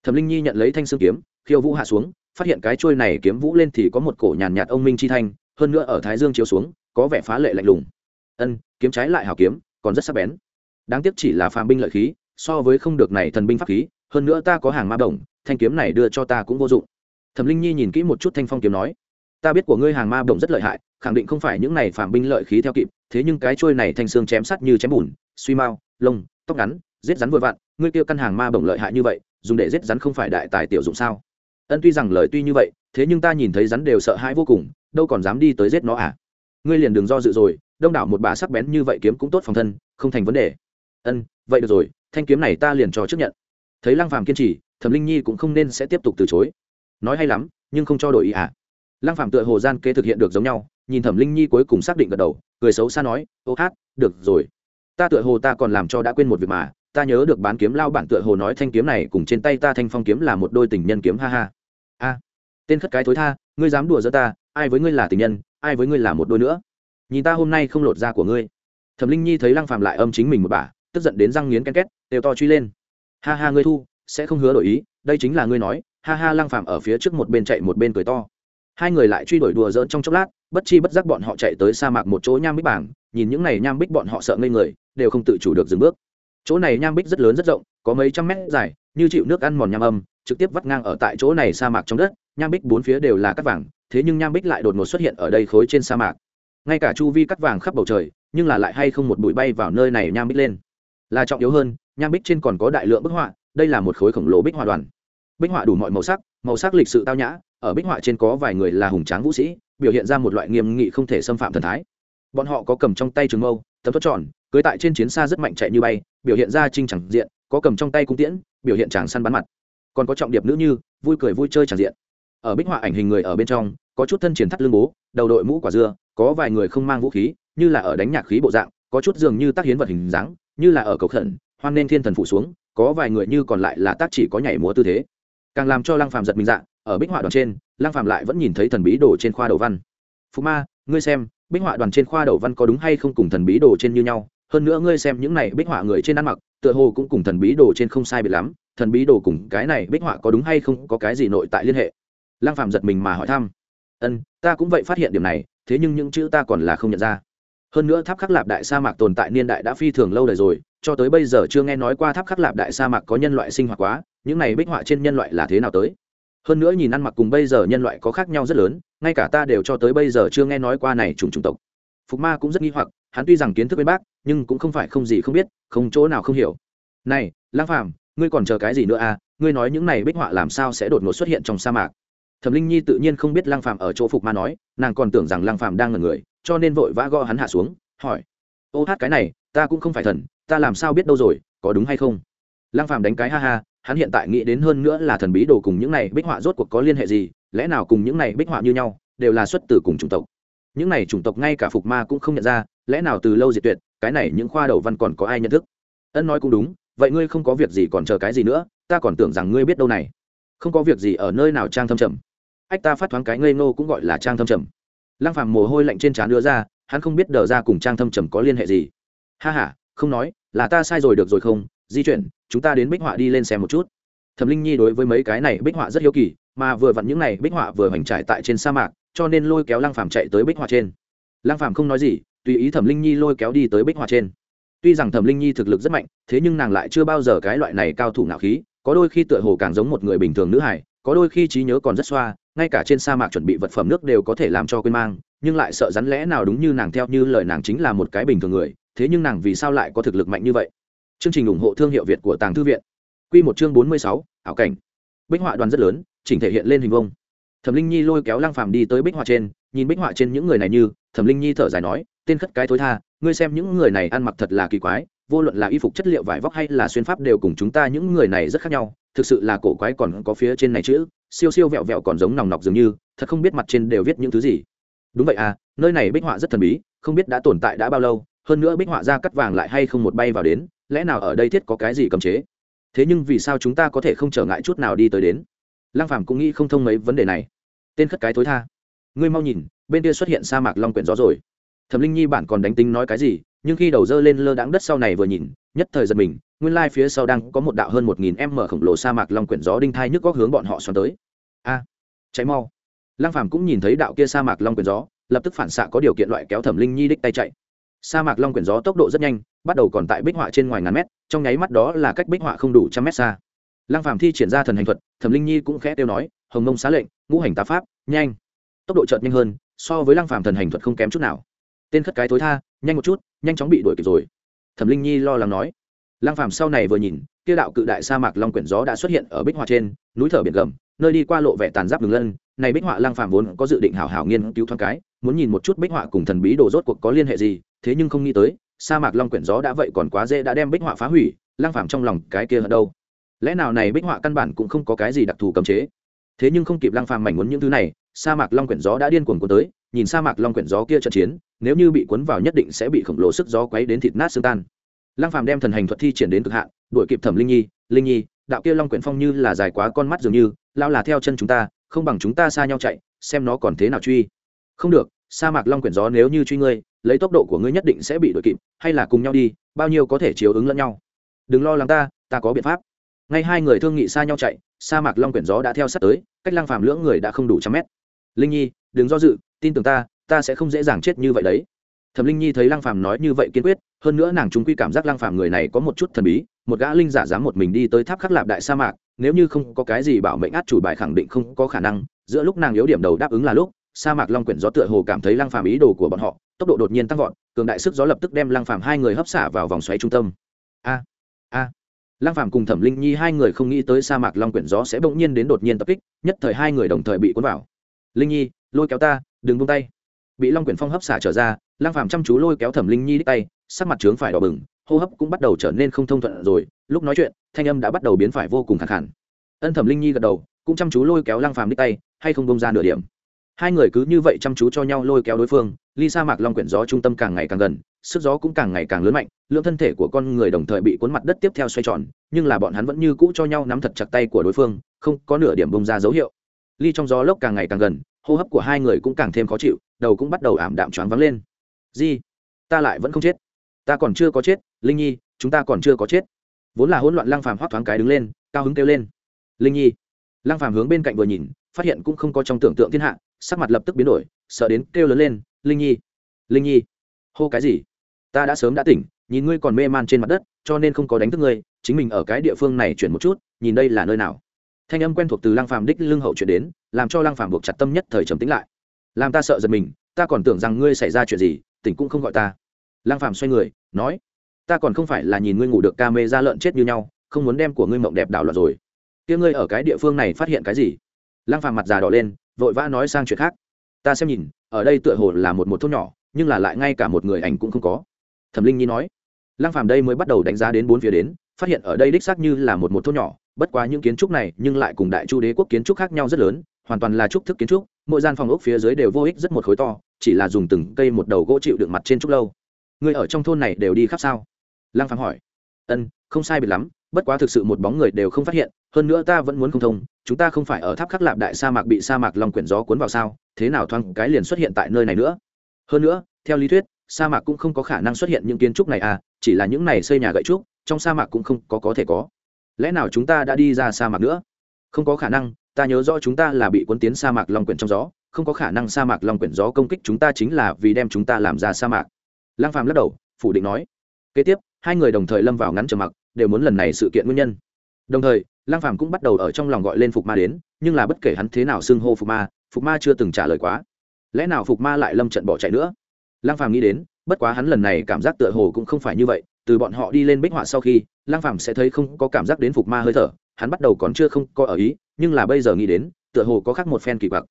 Thẩm linh nhi nhận lấy thanh xương kiếm, khiêu vũ hạ xuống, phát hiện cái chuôi này kiếm vũ lên thì có một cổ nhàn nhạt ông minh chi thanh, hơn nữa ở thái dương chiếu xuống, có vẻ phá lệ lạnh lùng. Ân, kiếm trái lại hảo kiếm, còn rất sắc bén. Đáng tiếc chỉ là phàm binh lợi khí, so với không được này thần binh pháp khí, hơn nữa ta có hàng ma bổng thanh kiếm này đưa cho ta cũng vô dụng. Thẩm linh nhi nhìn kỹ một chút thanh phong kiếm nói, ta biết của ngươi hàng ma bổng rất lợi hại khẳng định không phải những này phàm binh lợi khí theo kịp, thế nhưng cái trôi này thanh xương chém sắt như chém bùn, suy mau, lông, tóc ngắn, giết rắn vội vặn, ngươi kia căn hàng ma bổng lợi hại như vậy, dùng để giết rắn không phải đại tài tiểu dụng sao? Ân tuy rằng lời tuy như vậy, thế nhưng ta nhìn thấy rắn đều sợ hãi vô cùng, đâu còn dám đi tới giết nó à? Ngươi liền đường do dự rồi, đông đảo một bà sắc bén như vậy kiếm cũng tốt phòng thân, không thành vấn đề. Ân, vậy được rồi, thanh kiếm này ta liền cho chấp nhận. Thấy lăng phàm kiên trì, thẩm linh nhi cũng không nên sẽ tiếp tục từ chối. Nói hay lắm, nhưng không cho đổi ý à? Lăng phàm tựa hồ gian kế thực hiện được giống nhau nhìn thẩm linh nhi cuối cùng xác định gật đầu, cười xấu xa nói, ô hát, được rồi. Ta tựa hồ ta còn làm cho đã quên một việc mà, ta nhớ được bán kiếm lao bản tựa hồ nói thanh kiếm này cùng trên tay ta thanh phong kiếm là một đôi tình nhân kiếm, ha ha. A, tên khất cái thối tha, ngươi dám đùa giỡn ta, ai với ngươi là tình nhân, ai với ngươi là một đôi nữa? Nhìn ta hôm nay không lột da của ngươi. Thẩm linh nhi thấy lăng phàm lại âm chính mình một bà, tức giận đến răng nghiến ken két, đều to truy lên. Ha ha, ngươi thu, sẽ không hứa đổi ý, đây chính là ngươi nói. Ha ha, lăng phàm ở phía trước một bên chạy một bên cười to. Hai người lại truy đuổi đùa dỡn trong chốc lát bất chi bất giác bọn họ chạy tới sa mạc một chỗ nham bích bảng, nhìn những này nham bích bọn họ sợ ngây người, đều không tự chủ được dừng bước. Chỗ này nham bích rất lớn rất rộng, có mấy trăm mét dài, như chịu nước ăn mòn nham âm, trực tiếp vắt ngang ở tại chỗ này sa mạc trong đất, nham bích bốn phía đều là cắt vàng, thế nhưng nham bích lại đột ngột xuất hiện ở đây khối trên sa mạc. Ngay cả chu vi cắt vàng khắp bầu trời, nhưng là lại hay không một bụi bay vào nơi này nham bích lên. Là trọng yếu hơn, nham bích trên còn có đại lượng bức họa, đây là một khối khổng lồ bích họa đoàn. Bích họa đủ mọi màu sắc màu sắc lịch sự tao nhã, ở bích họa trên có vài người là hùng tráng vũ sĩ biểu hiện ra một loại nghiêm nghị không thể xâm phạm thần thái. Bọn họ có cầm trong tay trường mâu, tấm thuất tròn, cưới tại trên chiến xa rất mạnh chạy như bay, biểu hiện ra trinh chẳng diện, có cầm trong tay cung tiễn, biểu hiện chàng săn bắn mặt. Còn có trọng điệp nữ như, vui cười vui chơi chẳng diện. Ở bích họa ảnh hình người ở bên trong, có chút thân triển thắt lưng bố, đầu đội mũ quả dưa, có vài người không mang vũ khí, như là ở đánh nhạc khí bộ dạng, có chút dường như tác hiến vật hình dáng, như là ở cầu khẩn, hoan nên thiên thần phụ xuống, có vài người như còn lại là tác chỉ có nhảy múa tư thế. Càng làm cho lăng phàm giật mình dạng ở bích họa đoàn trên Lang phàm lại vẫn nhìn thấy thần bí đồ trên khoa đầu văn. Phú ma, ngươi xem, bích họa đoàn trên khoa đầu văn có đúng hay không cùng thần bí đồ trên như nhau? Hơn nữa ngươi xem những này bích họa người trên ăn mặc, tựa hồ cũng cùng thần bí đồ trên không sai biệt lắm. Thần bí đồ cùng cái này bích họa có đúng hay không, có cái gì nội tại liên hệ? Lang phàm giật mình mà hỏi thăm. Ân ta cũng vậy phát hiện điểm này, thế nhưng những chữ ta còn là không nhận ra. Hơn nữa tháp khắc lạp đại sa mạc tồn tại niên đại đã phi thường lâu đời rồi, cho tới bây giờ chưa nghe nói qua tháp khắc lạp đại sa mạc có nhân loại sinh hoạt quá, những này bích họa trên nhân loại là thế nào tới? Hơn nữa nhìn ăn mặc cùng bây giờ nhân loại có khác nhau rất lớn, ngay cả ta đều cho tới bây giờ chưa nghe nói qua này trùng trùng tộc. Phục ma cũng rất nghi hoặc, hắn tuy rằng kiến thức bên bác nhưng cũng không phải không gì không biết, không chỗ nào không hiểu. Này lang phàm, ngươi còn chờ cái gì nữa à? Ngươi nói những này bích họa làm sao sẽ đột ngột xuất hiện trong sa mạc? Thẩm linh nhi tự nhiên không biết lang phàm ở chỗ phục ma nói, nàng còn tưởng rằng lang phàm đang ngần người, cho nên vội vã gõ hắn hạ xuống, hỏi. Ô hát cái này, ta cũng không phải thần, ta làm sao biết đâu rồi, có đúng hay không? Lang phàm đánh cái ha ha hắn hiện tại nghĩ đến hơn nữa là thần bí đồ cùng những này bích họa rốt cuộc có liên hệ gì, lẽ nào cùng những này bích họa như nhau đều là xuất từ cùng chủng tộc? Những này chủng tộc ngay cả phục ma cũng không nhận ra, lẽ nào từ lâu diệt tuyệt, cái này những khoa đầu văn còn có ai nhận thức? Ân nói cũng đúng, vậy ngươi không có việc gì còn chờ cái gì nữa, ta còn tưởng rằng ngươi biết đâu này. Không có việc gì ở nơi nào trang thâm trầm. Ách ta phát thoáng cái ngây ngô cũng gọi là trang thâm trầm. Lăng phàm mồ hôi lạnh trên trán đưa ra, hắn không biết đờ ra cùng trang thâm trầm có liên hệ gì. Ha ha, không nói, là ta sai rồi được rồi không? Di chuyển, chúng ta đến bích họa đi lên xem một chút. Thẩm linh nhi đối với mấy cái này bích họa rất hiếu kỳ, mà vừa vặn những này bích họa vừa hoành trải tại trên sa mạc, cho nên lôi kéo lang phàm chạy tới bích họa trên. Lang phàm không nói gì, tùy ý thẩm linh nhi lôi kéo đi tới bích họa trên. Tuy rằng thẩm linh nhi thực lực rất mạnh, thế nhưng nàng lại chưa bao giờ cái loại này cao thủ nào khí, có đôi khi tựa hồ càng giống một người bình thường nữ hải có đôi khi trí nhớ còn rất xoa, ngay cả trên sa mạc chuẩn bị vật phẩm nước đều có thể làm cho quên mang, nhưng lại sợ rắn lẽ nào đúng như nàng theo như lời nàng chính là một cái bình thường người, thế nhưng nàng vì sao lại có thực lực mạnh như vậy? Chương trình ủng hộ thương hiệu việt của tàng thư viện. Q một chương bốn mươi sáu, ảo cảnh. Bích họa đoàn rất lớn, chỉnh thể hiện lên hình vông thẩm linh nhi lôi kéo lăng phàm đi tới bích họa trên, nhìn bích họa trên những người này như, thẩm linh nhi thở dài nói, tên khất cái thối tha, ngươi xem những người này ăn mặc thật là kỳ quái, vô luận là y phục chất liệu vải vóc hay là xuyên pháp đều cùng chúng ta những người này rất khác nhau, thực sự là cổ quái còn có phía trên này chữ, siêu siêu vẹo vẹo còn giống nòng nọc dường như, thật không biết mặt trên đều viết những thứ gì. Đúng vậy à nơi này bích họa rất thần bí, không biết đã tồn tại đã bao lâu, hơn nữa bích họa ra cắt vàng lại hay không một bay vào đến lẽ nào ở đây thiết có cái gì cấm chế? Thế nhưng vì sao chúng ta có thể không trở ngại chút nào đi tới đến? Lăng phàm cũng nghĩ không thông mấy vấn đề này. Tên khất cái thối tha. Ngươi mau nhìn, bên kia xuất hiện sa mạc long quyển gió rồi. Thẩm linh nhi bản còn đánh tính nói cái gì, nhưng khi đầu dơ lên lơ đãng đất sau này vừa nhìn, nhất thời giật mình, nguyên lai phía sau đang có một đạo hơn một nghìn m khổng lồ sa mạc long quyển gió đinh thai nhức góc hướng bọn họ xoắn tới. A cháy mau. Lăng phàm cũng nhìn thấy đạo kia sa mạc long quyển gió, lập tức phản xạ có điều kiện loại kéo thẩm linh nhi đích tay chạy sa mạc long quyển gió tốc độ rất nhanh, bắt đầu còn tại bích họa trên ngoài ngàn mét, trong nháy mắt đó là cách bích họa không đủ trăm mét xa. Lăng phàm thi triển ra thần hành thuật, thẩm linh nhi cũng khẽ tiêu nói, hồng mông xá lệnh, ngũ hành tá pháp, nhanh. Tốc độ chợt nhanh hơn, so với lăng phàm thần hành thuật không kém chút nào. Tên khất cái tối tha, nhanh một chút, nhanh chóng bị đuổi kịp rồi. Thẩm linh nhi lo lắng nói. Lăng phàm sau này vừa nhìn, kia đạo cự đại sa mạc long quyển gió đã xuất hiện ở bích họa trên, núi thở biển gầm, nơi đi qua lộ vẻ tàn giáp đường lân. Này bích họa lăng phàm vốn có dự định hảo hảo nghiên cứu thoáng cái, muốn nhìn một chút bích họa cùng thần bí đồ rốt cuộc có liên hệ gì thế nhưng không nghĩ tới, sa mạc long quyển gió đã vậy còn quá dễ đã đem bích họa phá hủy Lang phàm trong lòng cái kia ở đâu. Lẽ nào này bích họa căn bản cũng không có cái gì đặc thù cấm chế? Thế nhưng không kịp Lang phàm mảnh muốn những thứ này, sa mạc long quyển gió đã điên cuồng cuốn tới, nhìn sa mạc long quyển gió kia trận chiến, nếu như bị cuốn vào nhất định sẽ bị khổng lồ sức gió quấy đến thịt nát xương tan. Lang phàm đem thần hành thuật thi triển đến cực hạn, đuổi kịp thẩm linh nhi linh nhi, đạo kia long quyển phong như là dài quá con mắt dường như lao là theo chân chúng ta, không bằng chúng ta xa nhau chạy, xem nó còn thế nào truy. Không được, sa mạc long quyển gió nếu như truy ngươi lấy tốc độ của ngươi nhất định sẽ bị đuổi kịp, hay là cùng nhau đi, bao nhiêu có thể chiếu ứng lẫn nhau. Đừng lo lắng ta ta có biện pháp. Ngay hai người thương nghị xa nhau chạy, sa mạc long quyển gió đã theo sát tới, cách lăng phàm lưỡng người đã không đủ trăm mét. Linh nhi, đừng do dự, tin tưởng ta ta sẽ không dễ dàng chết như vậy đấy. Thẩm linh nhi thấy lăng phàm nói như vậy kiên quyết, hơn nữa nàng chúng quy cảm giác lăng phàm người này có một chút thần bí, một gã linh giả dám một mình đi tới tháp khắc lạp đại sa mạc, nếu như không có cái gì bảo mệnh át chủ bài khẳng định không có khả năng, giữa lúc nàng yếu điểm đầu đáp ứng là lúc sa mạc long quyển gió tựa hồ cảm thấy lăng phàm ý đồ của bọn họ, tốc độ đột nhiên tăng vọt, cường đại sức gió lập tức đem lăng phàm hai người hấp xả vào vòng xoáy trung tâm. A a. Lăng phàm cùng thẩm linh nhi hai người không nghĩ tới sa mạc long quyển gió sẽ bỗng nhiên đến đột nhiên tập kích, nhất thời hai người đồng thời bị cuốn vào. Linh nhi, lôi kéo ta, đừng buông tay. Bị long quyển phong hấp xả trở ra, lăng phàm chăm chú lôi kéo thẩm linh nhi đích tay, sắc mặt trướng phải đỏ bừng, hô hấp cũng bắt đầu trở nên không thông thuận rồi, lúc nói chuyện, thanh âm đã bắt đầu biến phải vô cùng khẳng khẳng ân thẩm linh nhi gật đầu, cũng chăm chú lôi kéo lăng phàm đích tay, hay không bông ra nửa điểm hai người cứ như vậy chăm chú cho nhau lôi kéo đối phương ly sa mạc long quyển gió trung tâm càng ngày càng gần, sức gió cũng càng ngày càng lớn mạnh, lượng thân thể của con người đồng thời bị cuốn mặt đất tiếp theo xoay tròn, nhưng là bọn hắn vẫn như cũ cho nhau nắm thật chặt tay của đối phương, không có nửa điểm bông ra dấu hiệu. Ly trong gió lốc càng ngày càng gần, hô hấp của hai người cũng càng thêm khó chịu, đầu cũng bắt đầu ảm đạm choáng vắng lên. Di, ta lại vẫn không chết. Ta còn chưa có chết, linh nhi, chúng ta còn chưa có chết. Vốn là hỗn loạn lăng phàm hoác thoáng cái đứng lên, cao hứng kêu lên. Linh nhi, lăng phàm hướng bên cạnh vừa nhìn phát hiện cũng không có trong tưởng tượng thiên hạ, sắc mặt lập tức biến đổi, sợ đến kêu lớn lên, linh nhi linh nhi, hô cái gì? Ta đã sớm đã tỉnh, nhìn ngươi còn mê man trên mặt đất, cho nên không có đánh thức ngươi, chính mình ở cái địa phương này chuyển một chút, nhìn đây là nơi nào? Thanh âm quen thuộc từ lăng phàm đích lưng hậu chuyển đến, làm cho lăng phàm buộc chặt tâm nhất thời trầm tĩnh lại. Làm ta sợ giật mình, ta còn tưởng rằng ngươi xảy ra chuyện gì, tỉnh cũng không gọi ta. Lăng phàm xoay người, nói, ta còn không phải là nhìn ngươi ngủ được ca mê ra lợn chết như nhau, không muốn đem của ngươi mộng đẹp đảo loạn rồi. Kia ngươi ở cái địa phương này phát hiện cái gì? Lăng phàm mặt già đỏ lên, vội vã nói sang chuyện khác. Ta xem nhìn, ở đây tựa hồ là một một thôn nhỏ, nhưng là lại ngay cả một người ảnh cũng không có. Thẩm linh nhi nói. Lăng phàm đây mới bắt đầu đánh giá đến bốn phía đến, phát hiện ở đây đích xác như là một một thôn nhỏ, bất quá những kiến trúc này nhưng lại cùng đại chu đế quốc kiến trúc khác nhau rất lớn, hoàn toàn là trúc thức kiến trúc, mỗi gian phòng ốc phía dưới đều vô ích rất một khối to, chỉ là dùng từng cây một đầu gỗ chịu đựng mặt trên trúc lâu. Người ở trong thôn này đều đi khắp sao? Lăng phàm hỏi. Ân, không sai biệt lắm bất quá thực sự một bóng người đều không phát hiện, hơn nữa ta vẫn muốn không thông, chúng ta không phải ở tháp khắc lạp đại sa mạc bị sa mạc lòng quyển gió cuốn vào sao, thế nào thoáng cái liền xuất hiện tại nơi này nữa? Hơn nữa, theo lý thuyết, sa mạc cũng không có khả năng xuất hiện những kiến trúc này à chỉ là những này xây nhà gậy trúc, trong sa mạc cũng không có có thể có. Lẽ nào chúng ta đã đi ra sa mạc nữa? Không có khả năng, ta nhớ rõ chúng ta là bị cuốn tiến sa mạc long quyển trong gió, không có khả năng sa mạc long quyển gió công kích chúng ta chính là vì đem chúng ta làm ra sa mạc. Lang phàm lắc đầu, phủ định nói. Kế tiếp, hai người đồng thời lâm vào ngắn trầm mặc đều muốn lần này sự kiện nguyên nhân. Đồng thời lang phàm cũng bắt đầu ở trong lòng gọi lên phục ma đến, nhưng là bất kể hắn thế nào xưng hô phục ma phục ma chưa từng trả lời quá. Lẽ nào phục ma lại lâm trận bỏ chạy nữa? Lang phàm nghĩ đến, bất quá hắn lần này cảm giác tựa hồ cũng không phải như vậy, từ bọn họ đi lên bích họa sau khi lang phàm sẽ thấy không có cảm giác đến phục ma hơi thở, hắn bắt đầu còn chưa không có ở ý, nhưng là bây giờ nghĩ đến, tựa hồ có khác một phen kỳ quặc.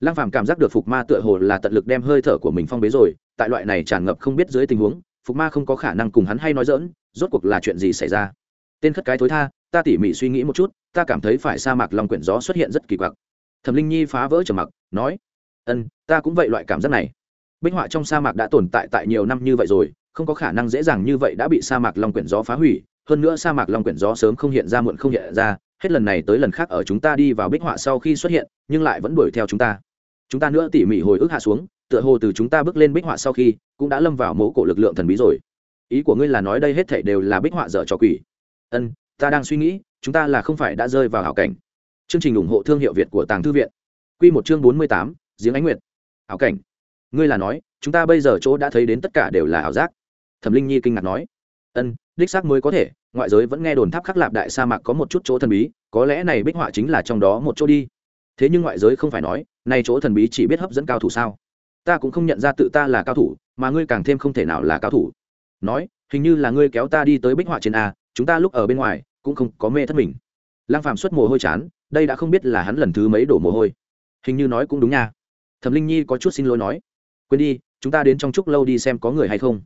Lang phàm cảm giác được phục ma tựa hồ là tận lực đem hơi thở của mình phong bế rồi, tại loại này tràn ngập không biết dưới tình huống, phục ma không có khả năng cùng hắn hay nói dỡn rốt cuộc là chuyện gì xảy ra? Tên khất cái thối tha, ta tỉ mỉ suy nghĩ một chút, ta cảm thấy phải sa mạc lòng quyển gió xuất hiện rất kỳ quặc. Thẩm linh nhi phá vỡ trầm mặc, nói, ân, ta cũng vậy loại cảm giác này. Bích họa trong sa mạc đã tồn tại tại nhiều năm như vậy rồi, không có khả năng dễ dàng như vậy đã bị sa mạc long quyển gió phá hủy, hơn nữa sa mạc long quyển gió sớm không hiện ra muộn không hiện ra, hết lần này tới lần khác ở chúng ta đi vào bích họa sau khi xuất hiện, nhưng lại vẫn đuổi theo chúng ta. Chúng ta nữa tỉ mỉ hồi ức hạ xuống, tựa hồ từ chúng ta bước lên bích họa sau khi, cũng đã lâm vào mố cổ lực lượng thần bí rồi ý của ngươi là nói đây hết thảy đều là bích họa dở trò quỷ. Ân, ta đang suy nghĩ, chúng ta là không phải đã rơi vào hảo cảnh. Chương trình ủng hộ thương hiệu việt của tàng thư viện. Q một chương bốn mươi tám, giếng ánh nguyệt. Hảo cảnh. Ngươi là nói, chúng ta bây giờ chỗ đã thấy đến tất cả đều là ảo giác. Thẩm linh nhi kinh ngạc nói. Ân, đích xác mới có thể, ngoại giới vẫn nghe đồn tháp khắc lạp đại sa mạc có một chút chỗ thần bí, có lẽ này bích họa chính là trong đó một chỗ đi. Thế nhưng ngoại giới không phải nói nay chỗ thần bí chỉ biết hấp dẫn cao thủ sao? Ta cũng không nhận ra tự ta là cao thủ, mà ngươi càng thêm không thể nào là cao thủ nói, hình như là ngươi kéo ta đi tới bích họa trên a, chúng ta lúc ở bên ngoài, cũng không có mê thất mình. Lăng phàm xuất mồ hôi chán, đây đã không biết là hắn lần thứ mấy đổ mồ hôi. Hình như nói cũng đúng nha. Thẩm linh nhi có chút xin lỗi nói, quên đi, chúng ta đến trong trúc lâu đi xem có người hay không.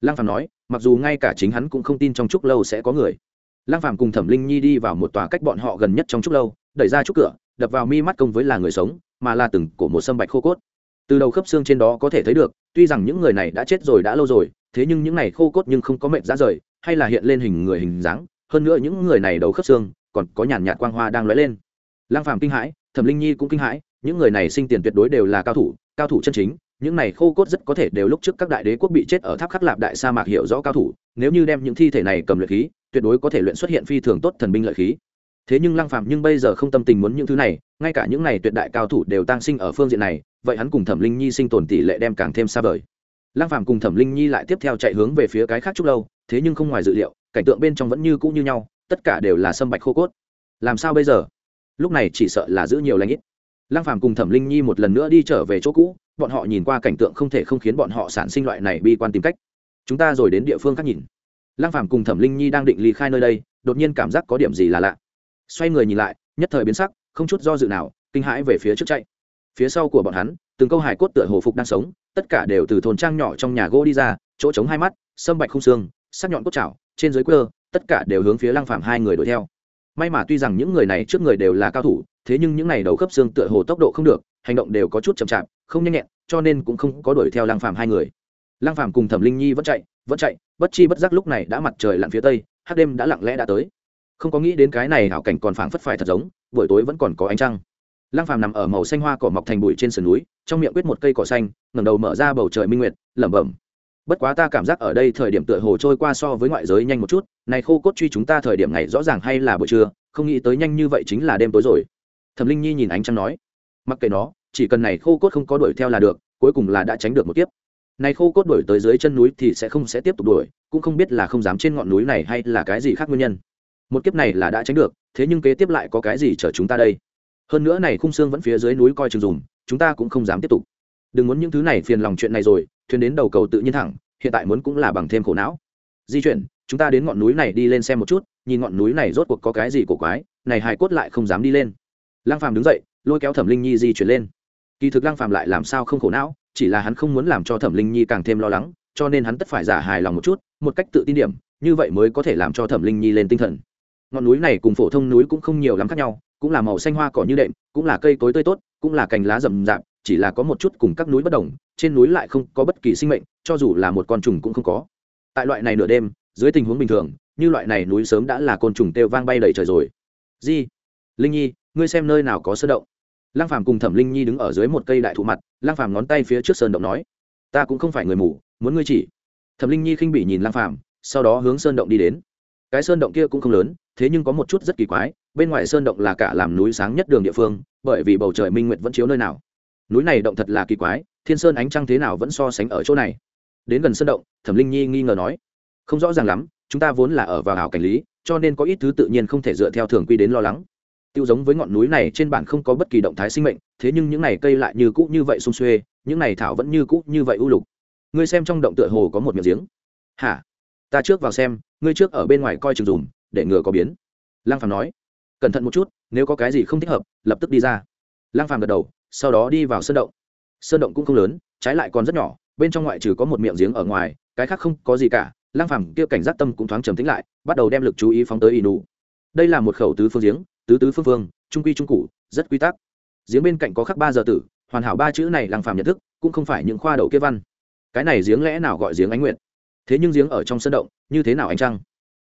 Lăng phàm nói, mặc dù ngay cả chính hắn cũng không tin trong trúc lâu sẽ có người. Lăng phàm cùng thẩm linh nhi đi vào một tòa cách bọn họ gần nhất trong trúc lâu, đẩy ra chúc cửa, đập vào mi mắt công với là người sống, mà là từng cổ một sâm bạch khô cốt. Từ đầu khớp xương trên đó có thể thấy được, tuy rằng những người này đã chết rồi đã lâu rồi thế nhưng những này khô cốt nhưng không có mệnh ra rời, hay là hiện lên hình người hình dáng, hơn nữa những người này đầu khớp xương, còn có nhàn nhạt quang hoa đang lóe lên. Lang phàm kinh hãi, thẩm linh nhi cũng kinh hãi, những người này sinh tiền tuyệt đối đều là cao thủ cao thủ chân chính, những này khô cốt rất có thể đều lúc trước các đại đế quốc bị chết ở tháp khắc lạp đại sa mạc hiểu rõ cao thủ, nếu như đem những thi thể này cầm luyện khí, tuyệt đối có thể luyện xuất hiện phi thường tốt thần binh lợi khí. Thế nhưng lăng phàm nhưng bây giờ không tâm tình muốn những thứ này, ngay cả những này tuyệt đại cao thủ đều tăng sinh ở phương diện này, vậy hắn cùng thẩm linh nhi sinh tồn tỷ lệ đem càng thêm xa vời lăng phàm cùng thẩm linh nhi lại tiếp theo chạy hướng về phía cái khác trúc lâu, thế nhưng không ngoài dự liệu, cảnh tượng bên trong vẫn như cũ như nhau, tất cả đều là sâm bạch khô cốt. Làm sao bây giờ? Lúc này chỉ sợ là giữ nhiều lãnh ít. Lăng phàm cùng thẩm linh nhi một lần nữa đi trở về chỗ cũ, bọn họ nhìn qua cảnh tượng không thể không khiến bọn họ sản sinh loại này bi quan tìm cách. Chúng ta rồi đến địa phương khác nhìn. Lăng phàm cùng thẩm linh nhi đang định ly khai nơi đây, đột nhiên cảm giác có điểm gì là lạ. Xoay người nhìn lại, nhất thời biến sắc, không chút do dự nào, kinh hãi về phía trước chạy. Phía sau của bọn hắn từng câu hài cốt tựa hồ phục đang sống, tất cả đều từ thôn trang nhỏ trong nhà gỗ đi ra, chỗ trống hai mắt, sâm bạch không xương, sắc nhọn cốt chảo trên dưới quơ, tất cả đều hướng phía lăng phàm hai người đuổi theo. May mà tuy rằng những người này trước người đều là cao thủ, thế nhưng những này đầu khớp xương tựa hồ tốc độ không được, hành động đều có chút chậm chạp, không nhanh nhẹn, cho nên cũng không có đuổi theo lăng phàm hai người. Lăng phàm cùng thẩm linh nhi vẫn chạy vẫn chạy, bất chi bất giác lúc này đã mặt trời lặn phía tây, hát đêm đã lặng lẽ đã tới. Không có nghĩ đến cái này hảo cảnh còn phảng phất phải thật giống, buổi tối vẫn còn có ánh trăng lăng phàm nằm ở màu xanh hoa cỏ mọc thành bụi trên sườn núi, trong miệng quyết một cây cỏ xanh, ngẩng đầu mở ra bầu trời minh nguyệt, lẩm bẩm. Bất quá ta cảm giác ở đây thời điểm tựa hồ trôi qua so với ngoại giới nhanh một chút, này khô cốt truy chúng ta thời điểm này rõ ràng hay là buổi trưa, không nghĩ tới nhanh như vậy chính là đêm tối rồi. Thẩm linh nhi nhìn ánh trăng nói, mặc kệ nó, chỉ cần này khô cốt không có đuổi theo là được, cuối cùng là đã tránh được một kiếp. Này khô cốt đuổi tới dưới chân núi thì sẽ không sẽ tiếp tục đuổi, cũng không biết là không dám trên ngọn núi này hay là cái gì khác nguyên nhân. Một kiếp này là đã tránh được, thế nhưng kế tiếp lại có cái gì chở chúng ta đây? Hơn nữa này khung xương vẫn phía dưới núi coi chừng dùng, chúng ta cũng không dám tiếp tục. Đừng muốn những thứ này phiền lòng chuyện này rồi, thuyền đến đầu cầu tự nhiên thẳng, hiện tại muốn cũng là bằng thêm khổ não. Di chuyển, chúng ta đến ngọn núi này đi lên xem một chút, nhìn ngọn núi này rốt cuộc có cái gì cổ quái, này hài cốt lại không dám đi lên. Lăng phàm đứng dậy, lôi kéo thẩm linh nhi di chuyển lên. Kỳ thực lăng phàm lại làm sao không khổ não, chỉ là hắn không muốn làm cho thẩm linh nhi càng thêm lo lắng, cho nên hắn tất phải giả hài lòng một chút, một cách tự tin điểm, như vậy mới có thể làm cho thẩm linh nhi lên tinh thần ngọn núi này cùng phổ thông núi cũng không nhiều lắm khác nhau, cũng là màu xanh hoa cỏ như đệm, cũng là cây cối tươi tốt, cũng là cành lá rậm rạp, chỉ là có một chút cùng các núi bất đồng, trên núi lại không có bất kỳ sinh mệnh, cho dù là một con trùng cũng không có. Tại loại này nửa đêm, dưới tình huống bình thường, như loại này núi sớm đã là côn trùng têu vang bay đầy trời rồi. Di, linh nhi, ngươi xem nơi nào có sơn động? Lăng phàm cùng thẩm linh nhi đứng ở dưới một cây đại thụ mặt, lăng phàm ngón tay phía trước sơn động nói, ta cũng không phải người mù, muốn ngươi chỉ. Thẩm linh nhi khinh bỉ nhìn lăng phàm, sau đó hướng sơn động đi đến. Cái sơn động kia cũng không lớn thế nhưng có một chút rất kỳ quái, bên ngoài sơn động là cả làm núi sáng nhất đường địa phương, bởi vì bầu trời minh nguyệt vẫn chiếu nơi nào. Núi này động thật là kỳ quái, thiên sơn ánh trăng thế nào vẫn so sánh ở chỗ này. Đến gần sơn động, thẩm linh nhi nghi ngờ nói, không rõ ràng lắm, chúng ta vốn là ở vào hảo cảnh lý, cho nên có ít thứ tự nhiên không thể dựa theo thường quy đến lo lắng. Tiêu giống với ngọn núi này trên bản không có bất kỳ động thái sinh mệnh, thế nhưng những này cây lại như cũ như vậy xung xuê, những này thảo vẫn như cũ như vậy u lục. Ngươi xem trong động tựa hồ có một miệng giếng. Hả? Ta trước vào xem, ngươi trước ở bên ngoài coi chừng dùng để ngừa có biến. Lăng phàm nói, cẩn thận một chút, nếu có cái gì không thích hợp, lập tức đi ra. Lăng phàm gật đầu, sau đó đi vào sơn động. Sơn động cũng không lớn, trái lại còn rất nhỏ, bên trong ngoại trừ có một miệng giếng ở ngoài, cái khác không có gì cả. Lăng phàm kia cảnh giác tâm cũng thoáng trầm tĩnh lại, bắt đầu đem lực chú ý phóng tới inu. Đây là một khẩu tứ phương giếng, tứ tứ phương phương, trung quy trung cụ rất quy tắc. Giếng bên cạnh có khắc ba giờ tử, hoàn hảo ba chữ này lăng phàm nhận thức, cũng không phải những khoa đầu kia văn. Cái này giếng lẽ nào gọi giếng ánh nguyện thế nhưng giếng ở trong sân động, như thế nào anh trăng?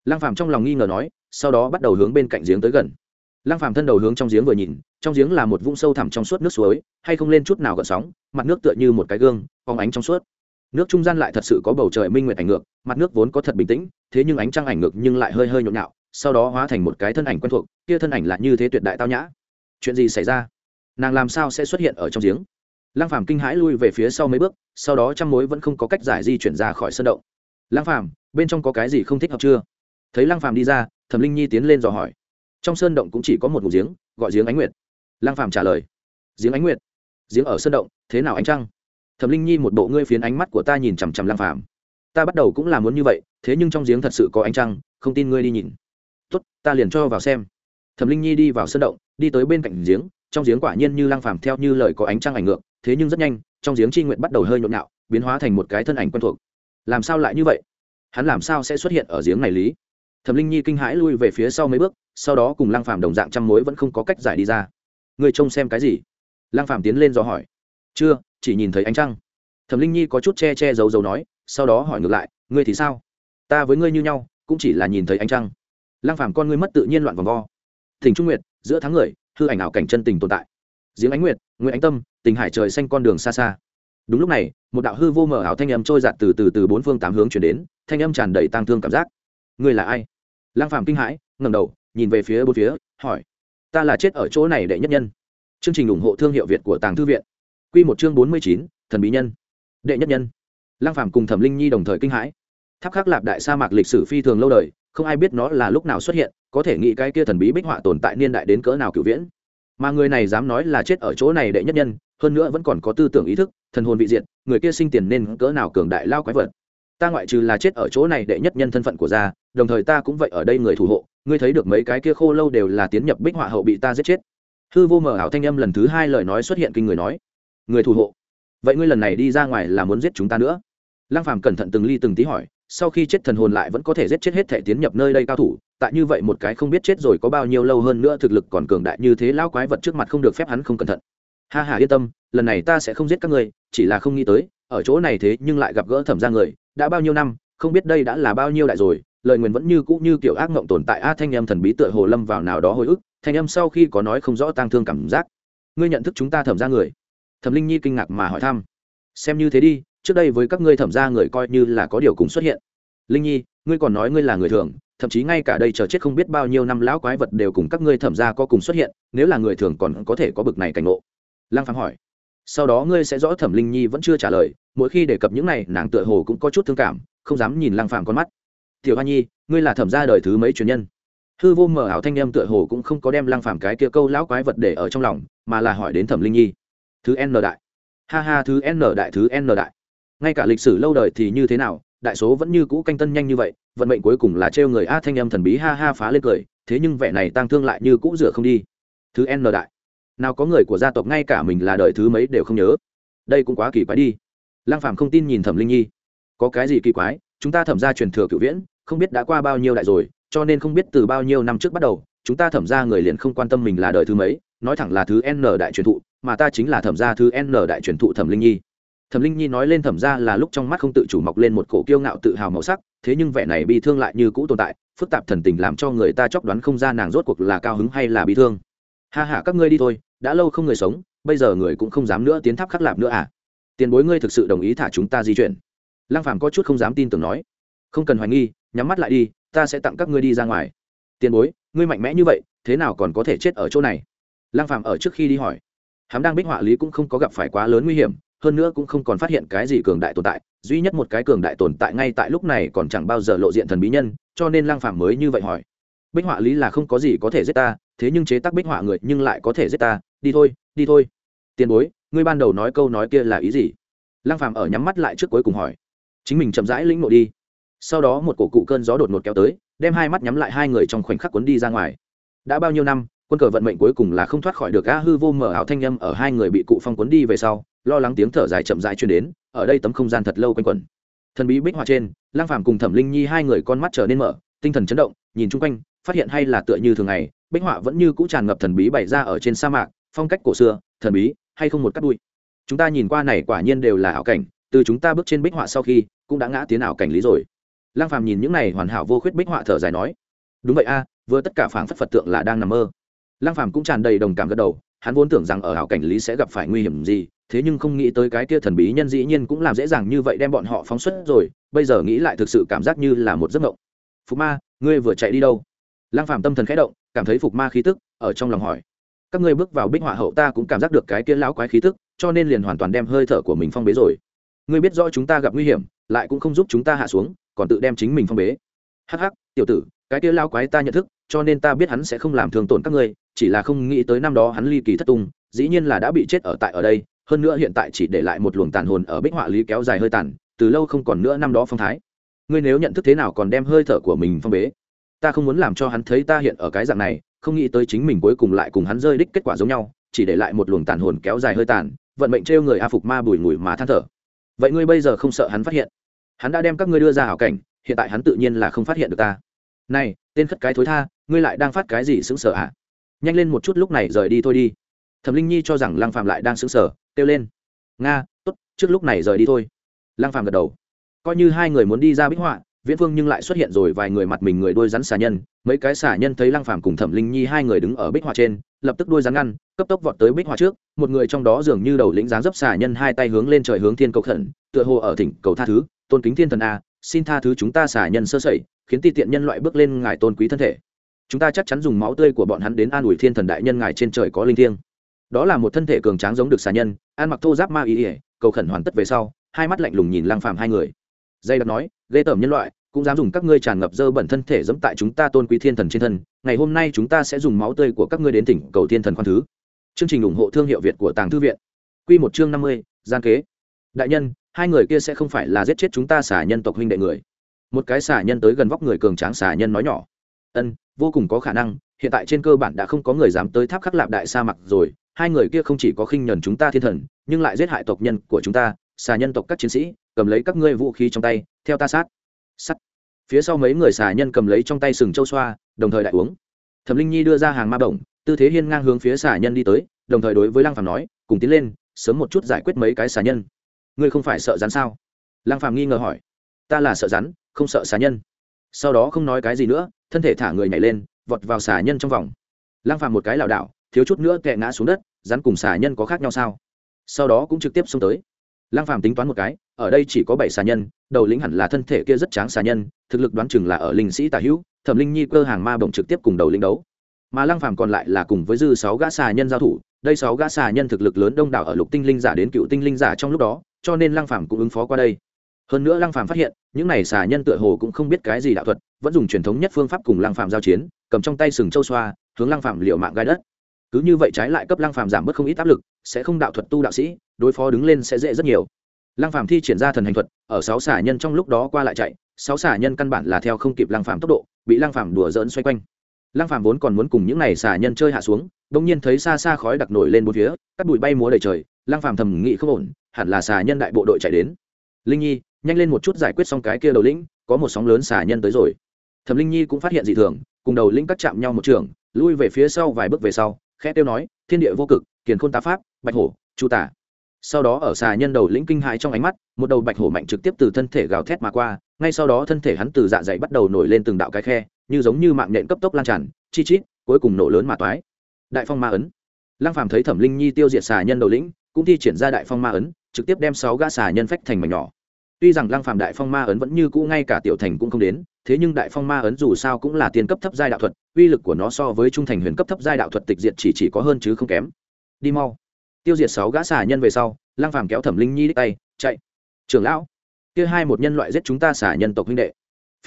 Lăng phàm trong lòng nghi ngờ nói, sau đó bắt đầu hướng bên cạnh giếng tới gần. Lăng phàm thân đầu hướng trong giếng vừa nhìn, trong giếng là một vũng sâu thẳm trong suốt nước suối, hay không lên chút nào gợn sóng, mặt nước tựa như một cái gương, phóng ánh trong suốt. Nước trung gian lại thật sự có bầu trời minh nguyệt ảnh ngược, mặt nước vốn có thật bình tĩnh, thế nhưng ánh trăng ảnh ngược nhưng lại hơi hơi nhộn nhạo, sau đó hóa thành một cái thân ảnh quen thuộc, kia thân ảnh là như thế tuyệt đại tao nhã. Chuyện gì xảy ra? Nàng làm sao sẽ xuất hiện ở trong giếng? Lăng phàm kinh hãi lui về phía sau mấy bước, sau đó trăm mối vẫn không có cách giải di chuyển ra khỏi sân động. Lăng phàm, bên trong có cái gì không thích hợp chưa? Thấy lăng phàm đi ra, thẩm linh nhi tiến lên dò hỏi. Trong sơn động cũng chỉ có một ngụ giếng, gọi giếng ánh nguyệt. Lăng phàm trả lời. Giếng ánh nguyệt? Giếng ở sơn động, thế nào ánh trăng? Thẩm linh nhi một bộ ngươi phiến ánh mắt của ta nhìn chằm chằm lăng phàm. Ta bắt đầu cũng là muốn như vậy, thế nhưng trong giếng thật sự có ánh trăng, không tin ngươi đi nhìn. Tốt, ta liền cho vào xem. Thẩm linh nhi đi vào sơn động, đi tới bên cạnh giếng, trong giếng quả nhiên như lăng phàm theo như lời có ánh trăng ảnh ngược, thế nhưng rất nhanh, trong giếng chi nguyện bắt đầu hơi nhộn nhạo, biến hóa thành một cái thân ảnh quen thuộc. Làm sao lại như vậy? Hắn làm sao sẽ xuất hiện ở giếng này lý? Thẩm linh nhi kinh hãi lui về phía sau mấy bước, sau đó cùng lăng phàm đồng dạng trăm mối vẫn không có cách giải đi ra. Người trông xem cái gì? Lăng phàm tiến lên dò hỏi. Chưa, chỉ nhìn thấy ánh trăng. Thẩm linh nhi có chút che che giấu giấu nói, sau đó hỏi ngược lại, ngươi thì sao? Ta với ngươi như nhau, cũng chỉ là nhìn thấy ánh trăng. Lăng phàm con ngươi mất tự nhiên loạn vòng vo. Thỉnh trung nguyệt, giữa tháng người, hư ảnh ảo cảnh chân tình tồn tại. Giếng ánh nguyệt nguyễn ánh tâm, tình hải trời xanh con đường xa xa. Đúng lúc này, một đạo hư vô mở ảo thanh âm trôi giạt từ từ từ bốn phương tám hướng chuyển đến, thanh âm tràn đầy tang thương cảm giác ngươi là ai? Lang phàm kinh hãi, ngẩng đầu, nhìn về phía bốn phía, hỏi. Ta là chết ở chỗ này đệ nhất nhân. Chương trình ủng hộ thương hiệu việt của tàng thư viện. Q một chương bốn mươi chín, thần bí nhân. Đệ nhất nhân. Lang phàm cùng thẩm linh nhi đồng thời kinh hãi. Tháp khắc lạp đại sa mạc lịch sử phi thường lâu đời, không ai biết nó là lúc nào xuất hiện, có thể nghĩ cái kia thần bí bích họa tồn tại niên đại đến cỡ nào cựu viễn. Mà người này dám nói là chết ở chỗ này đệ nhất nhân, hơn nữa vẫn còn có tư tưởng ý thức, thần hồn vị diện, người kia sinh tiền nên cỡ nào cường đại lao quái vật ta ngoại trừ là chết ở chỗ này đệ nhất nhân thân phận của gia, đồng thời ta cũng vậy ở đây người thủ hộ, ngươi thấy được mấy cái kia khô lâu đều là tiến nhập bích họa hậu bị ta giết chết. Hư vô mở ảo thanh âm lần thứ hai lời nói xuất hiện kinh người nói. Người thủ hộ? Vậy ngươi lần này đi ra ngoài là muốn giết chúng ta nữa? Lăng phàm cẩn thận từng ly từng tí hỏi, sau khi chết thần hồn lại vẫn có thể giết chết hết thể tiến nhập nơi đây cao thủ, tại như vậy một cái không biết chết rồi có bao nhiêu lâu hơn nữa thực lực còn cường đại như thế lão quái vật trước mặt không được phép hắn không cẩn thận. Ha ha, yên tâm, lần này ta sẽ không giết các ngươi, chỉ là không nghĩ tới, ở chỗ này thế nhưng lại gặp gỡ thẩm ra người đã bao nhiêu năm, không biết đây đã là bao nhiêu đại rồi, lời nguyền vẫn như cũ như kiểu ác mộng tồn tại, a, thanh âm thần bí tựa hồ lâm vào nào đó hồi ức, thanh âm sau khi có nói không rõ tang thương cảm giác. Ngươi nhận thức chúng ta thẩm ra người? Thẩm linh nhi kinh ngạc mà hỏi thăm. Xem như thế đi, trước đây với các ngươi thẩm ra người coi như là có điều cùng xuất hiện. Linh nhi, ngươi còn nói ngươi là người thường, thậm chí ngay cả đây chờ chết không biết bao nhiêu năm lão quái vật đều cùng các ngươi thẩm ra có cùng xuất hiện, nếu là người thường còn có thể có bực này cảnh ngộ. Lăng phàm hỏi. Sau đó ngươi sẽ rõ thẩm linh nhi vẫn chưa trả lời mỗi khi đề cập những này, nàng tựa hồ cũng có chút thương cảm, không dám nhìn lăng phàm con mắt. Tiểu hoa nhi, ngươi là thẩm gia đời thứ mấy truyền nhân? Hư vô mở ảo thanh em tựa hồ cũng không có đem lăng phàm cái kia câu lão quái vật để ở trong lòng, mà là hỏi đến thẩm linh nhi. Thứ n đại. Ha ha, thứ n đại, thứ n đại. Ngay cả lịch sử lâu đời thì như thế nào, đại số vẫn như cũ canh tân nhanh như vậy, vận mệnh cuối cùng là trêu người a thanh âm thần bí ha ha phá lên cười, thế nhưng vẻ này tăng thương lại như cũ rửa không đi. Thứ n đại. Nào có người của gia tộc ngay cả mình là đời thứ mấy đều không nhớ. Đây cũng quá kỳ quái đi lăng phàm không tin nhìn thẩm linh nhi. Có cái gì kỳ quái, chúng ta thẩm ra truyền thừa cựu viễn, không biết đã qua bao nhiêu đại rồi, cho nên không biết từ bao nhiêu năm trước bắt đầu, chúng ta thẩm ra người liền không quan tâm mình là đời thứ mấy, nói thẳng là thứ n đại truyền thụ, mà ta chính là thẩm gia thứ n đại truyền thụ thẩm linh nhi. Thẩm linh nhi nói lên thẩm ra là lúc trong mắt không tự chủ mọc lên một cổ kiêu ngạo tự hào màu sắc, thế nhưng vẻ này bị thương lại như cũ tồn tại, phức tạp thần tình làm cho người ta chóc đoán không ra nàng rốt cuộc là cao hứng hay là bị thương. Ha ha, các ngươi đi thôi, đã lâu không người sống, bây giờ người cũng không dám nữa tiến tháp khắc lạp nữa à? Tiền bối ngươi thực sự đồng ý thả chúng ta di chuyển. Lăng phàm có chút không dám tin tưởng nói. Không cần hoài nghi, nhắm mắt lại đi, ta sẽ tặng các ngươi đi ra ngoài. Tiền bối, ngươi mạnh mẽ như vậy, thế nào còn có thể chết ở chỗ này? Lăng phàm ở trước khi đi hỏi. Hắn đang bích họa lý cũng không có gặp phải quá lớn nguy hiểm, hơn nữa cũng không còn phát hiện cái gì cường đại tồn tại, duy nhất một cái cường đại tồn tại ngay tại lúc này còn chẳng bao giờ lộ diện thần bí nhân, cho nên lăng phàm mới như vậy hỏi. Bích họa lý là không có gì có thể giết ta, thế nhưng chế tác bích họa người nhưng lại có thể giết ta. Đi thôi đi thôi. Tiền bối ngươi ban đầu nói câu nói kia là ý gì? Lăng phàm ở nhắm mắt lại trước cuối cùng hỏi. Chính mình chậm rãi lĩnh nội đi. Sau đó một cổ cụ cơn gió đột ngột kéo tới, đem hai mắt nhắm lại hai người trong khoảnh khắc cuốn đi ra ngoài. Đã bao nhiêu năm, quân cờ vận mệnh cuối cùng là không thoát khỏi được a hư vô mở ảo thanh â m ở hai người bị cụ phong cuốn đi về sau, lo lắng tiếng thở dài chậm dài truyền đến, ở đây tấm không gian thật lâu quanh quẩn. Thần bí bích họa trên lang phàm cùng thẩm linh nhi hai người con mắt trở nên mở, tinh thần chấn động, nhìn chung quanh, phát hiện hay là tựa như thường ngày, bích họa vẫn như cũ tràn ngập thần bí bày ra ở trên sa mạc, phong cách cổ xưa, thần bí hay không một cắt đuôi. Chúng ta nhìn qua này quả nhiên đều là ảo cảnh, từ chúng ta bước trên bích họa sau khi, cũng đã ngã tiến ảo cảnh lý rồi. Lang phàm nhìn những này hoàn hảo vô khuyết bích họa thở dài nói, đúng vậy a, vừa tất cả phảng phất phật tượng là đang nằm mơ. Lang phàm cũng tràn đầy đồng cảm gật đầu, hắn vốn tưởng rằng ở ảo cảnh lý sẽ gặp phải nguy hiểm gì, thế nhưng không nghĩ tới cái kia thần bí nhân dĩ nhiên cũng làm dễ dàng như vậy đem bọn họ phóng xuất rồi, bây giờ nghĩ lại thực sự cảm giác như là một giấc mộng. Phục ma, ngươi vừa chạy đi đâu? Lang phàm tâm thần khẽ động, cảm thấy phục ma khí tức ở trong lòng hỏi các ngươi bước vào bích họa hậu ta cũng cảm giác được cái kia lão quái khí tức, cho nên liền hoàn toàn đem hơi thở của mình phong bế rồi. Ngươi biết rõ chúng ta gặp nguy hiểm, lại cũng không giúp chúng ta hạ xuống, còn tự đem chính mình phong bế. Hắc hắc, tiểu tử, cái kia lão quái ta nhận thức, cho nên ta biết hắn sẽ không làm thương tổn các ngươi, chỉ là không nghĩ tới năm đó hắn ly kỳ thất tung, dĩ nhiên là đã bị chết ở tại ở đây, hơn nữa hiện tại chỉ để lại một luồng tàn hồn ở bích họa lý kéo dài hơi tàn, từ lâu không còn nữa năm đó phong thái. Ngươi nếu nhận thức thế nào còn đem hơi thở của mình phong bế? Ta không muốn làm cho hắn thấy ta hiện ở cái dạng này không nghĩ tới chính mình cuối cùng lại cùng hắn rơi đích kết quả giống nhau, chỉ để lại một luồng tàn hồn kéo dài hơi tàn, vận mệnh trêu người a phục ma bùi ngùi mà than thở. Vậy ngươi bây giờ không sợ hắn phát hiện? Hắn đã đem các ngươi đưa ra hảo cảnh, hiện tại hắn tự nhiên là không phát hiện được ta. Này, tên khất cái thối tha, ngươi lại đang phát cái gì sững sờ ạ à? nhanh lên một chút lúc này rời đi thôi đi. Thẩm linh nhi cho rằng lăng phạm lại đang sững sờ, kêu lên. Nga, tốt, trước lúc này rời đi thôi. Lăng phạm gật đầu. Coi như hai người muốn đi ra bích họa viễn phương nhưng lại xuất hiện rồi vài người mặt mình người đôi rắn xà nhân, mấy cái xà nhân thấy lăng phàm cùng thẩm linh nhi hai người đứng ở bích họa trên, lập tức đôi rắn ngăn, cấp tốc vọt tới bích họa trước, một người trong đó dường như đầu lĩnh dáng dấp xà nhân hai tay hướng lên trời hướng thiên cầu khẩn, tựa hồ ở thỉnh cầu tha thứ, tôn kính thiên thần a, xin tha thứ chúng ta xà nhân sơ sẩy, khiến ti tiện nhân loại bước lên ngài tôn quý thân thể. Chúng ta chắc chắn dùng máu tươi của bọn hắn đến an ủi thiên thần đại nhân ngài trên trời có linh thiêng. Đó là một thân thể cường tráng giống được xà nhân, ăn mặc thô giáp ma ý ỉa cầu khẩn hoàn tất về sau, hai mắt lạnh lùng nhìn lăng phàm hai người dây đặc nói, ghê tởm nhân loại, cũng dám dùng các ngươi tràn ngập dơ bẩn thân thể dẫm tại chúng ta tôn quý thiên thần trên thân, ngày hôm nay chúng ta sẽ dùng máu tươi của các ngươi đến tỉnh cầu thiên thần khoan thứ. Chương trình ủng hộ thương hiệu việt của tàng thư viện. Quy một chương năm mươi, gian kế. Đại nhân, hai người kia sẽ không phải là giết chết chúng ta xả nhân tộc huynh đệ người. Một cái xả nhân tới gần vóc người cường tráng xả nhân nói nhỏ. Ân, vô cùng có khả năng, hiện tại trên cơ bản đã không có người dám tới tháp khắc lạp đại sa mạc rồi, hai người kia không chỉ có khinh nhẫn chúng ta thiên thần, nhưng lại giết hại tộc nhân của chúng ta, xà nhân tộc các chiến sĩ cầm lấy các ngươi vũ khí trong tay, theo ta sát. Sắt. Phía sau mấy người xà nhân cầm lấy trong tay sừng châu xoa, đồng thời đại uống. Thẩm linh nhi đưa ra hàng ma bổng, tư thế hiên ngang hướng phía xà nhân đi tới, đồng thời đối với lăng phàm nói, cùng tiến lên, sớm một chút giải quyết mấy cái xà nhân. Ngươi không phải sợ rắn sao? Lăng phàm nghi ngờ hỏi. Ta là sợ rắn, không sợ xà nhân. Sau đó không nói cái gì nữa, thân thể thả người nhảy lên, vọt vào xà nhân trong vòng. Lăng phàm một cái lảo đảo, thiếu chút nữa kẹ ngã xuống đất, rắn cùng xà nhân có khác nhau sao? Sau đó cũng trực tiếp xông tới lăng phàm tính toán một cái, ở đây chỉ có bảy xà nhân, đầu lĩnh hẳn là thân thể kia rất tráng xà nhân, thực lực đoán chừng là ở linh sĩ tả hữu, thẩm linh nhi cơ hàng ma bổng trực tiếp cùng đầu lĩnh đấu. Mà lăng phàm còn lại là cùng với dư sáu gã xà nhân giao thủ, đây sáu gã xà nhân thực lực lớn đông đảo ở lục tinh linh giả đến cựu tinh linh giả trong lúc đó, cho nên lăng phàm cũng ứng phó qua đây. Hơn nữa lăng phàm phát hiện, những này xà nhân tựa hồ cũng không biết cái gì đạo thuật, vẫn dùng truyền thống nhất phương pháp cùng lăng phàm giao chiến, cầm trong tay sừng châu xoa, hướng lăng phàm liều mạng gai đất cứ như vậy trái lại cấp lăng phàm giảm bớt không ít áp lực, sẽ không đạo thuật tu đạo sĩ, đối phó đứng lên sẽ dễ rất nhiều. Lăng phàm thi triển ra thần hành thuật, ở sáu xả nhân trong lúc đó qua lại chạy, sáu xả nhân căn bản là theo không kịp lăng phàm tốc độ, bị lăng phàm đùa dỡn xoay quanh. Lăng phàm vốn còn muốn cùng những này xả nhân chơi hạ xuống đung nhiên thấy xa xa khói đặc nổi lên bốn phía các bụi bay múa đầy trời, lăng phàm thầm nghĩ không ổn, hẳn là xả nhân đại bộ đội chạy đến. Linh nhi, nhanh lên một chút giải quyết xong cái kia đầu lĩnh, có một sóng lớn xả nhân tới rồi. Thẩm linh nhi cũng phát hiện dị thường, cùng đầu lĩnh cắt chạm nhau một trường, lui về phía sau vài bước về sau khẽ tiêu nói, thiên địa vô cực, kiền khôn tá pháp, bạch hổ, chu tả. Sau đó ở xà nhân đầu lĩnh kinh hãi trong ánh mắt, một đầu bạch hổ mạnh trực tiếp từ thân thể gào thét mà qua, ngay sau đó thân thể hắn từ dạ dày bắt đầu nổi lên từng đạo cái khe, như giống như mạng nhện cấp tốc lan tràn, chi chít, cuối cùng nổ lớn mà toái. Đại phong ma ấn. Lăng phàm thấy thẩm linh nhi tiêu diệt xà nhân đầu lĩnh, cũng thi triển ra đại phong ma ấn, trực tiếp đem sáu gã xà nhân phách thành mảnh nhỏ tuy rằng lăng phàm đại phong ma ấn vẫn như cũ ngay cả tiểu thành cũng không đến, thế nhưng đại phong ma ấn dù sao cũng là tiền cấp thấp giai đạo thuật, uy lực của nó so với trung thành huyền cấp thấp giai đạo thuật tịch diệt chỉ chỉ có hơn chứ không kém. Đi mau. Tiêu diệt sáu gã xà nhân về sau, lăng phàm kéo thẩm linh nhi đích tay, chạy. Trưởng lão, kia hai một nhân loại giết chúng ta xà nhân tộc huynh đệ.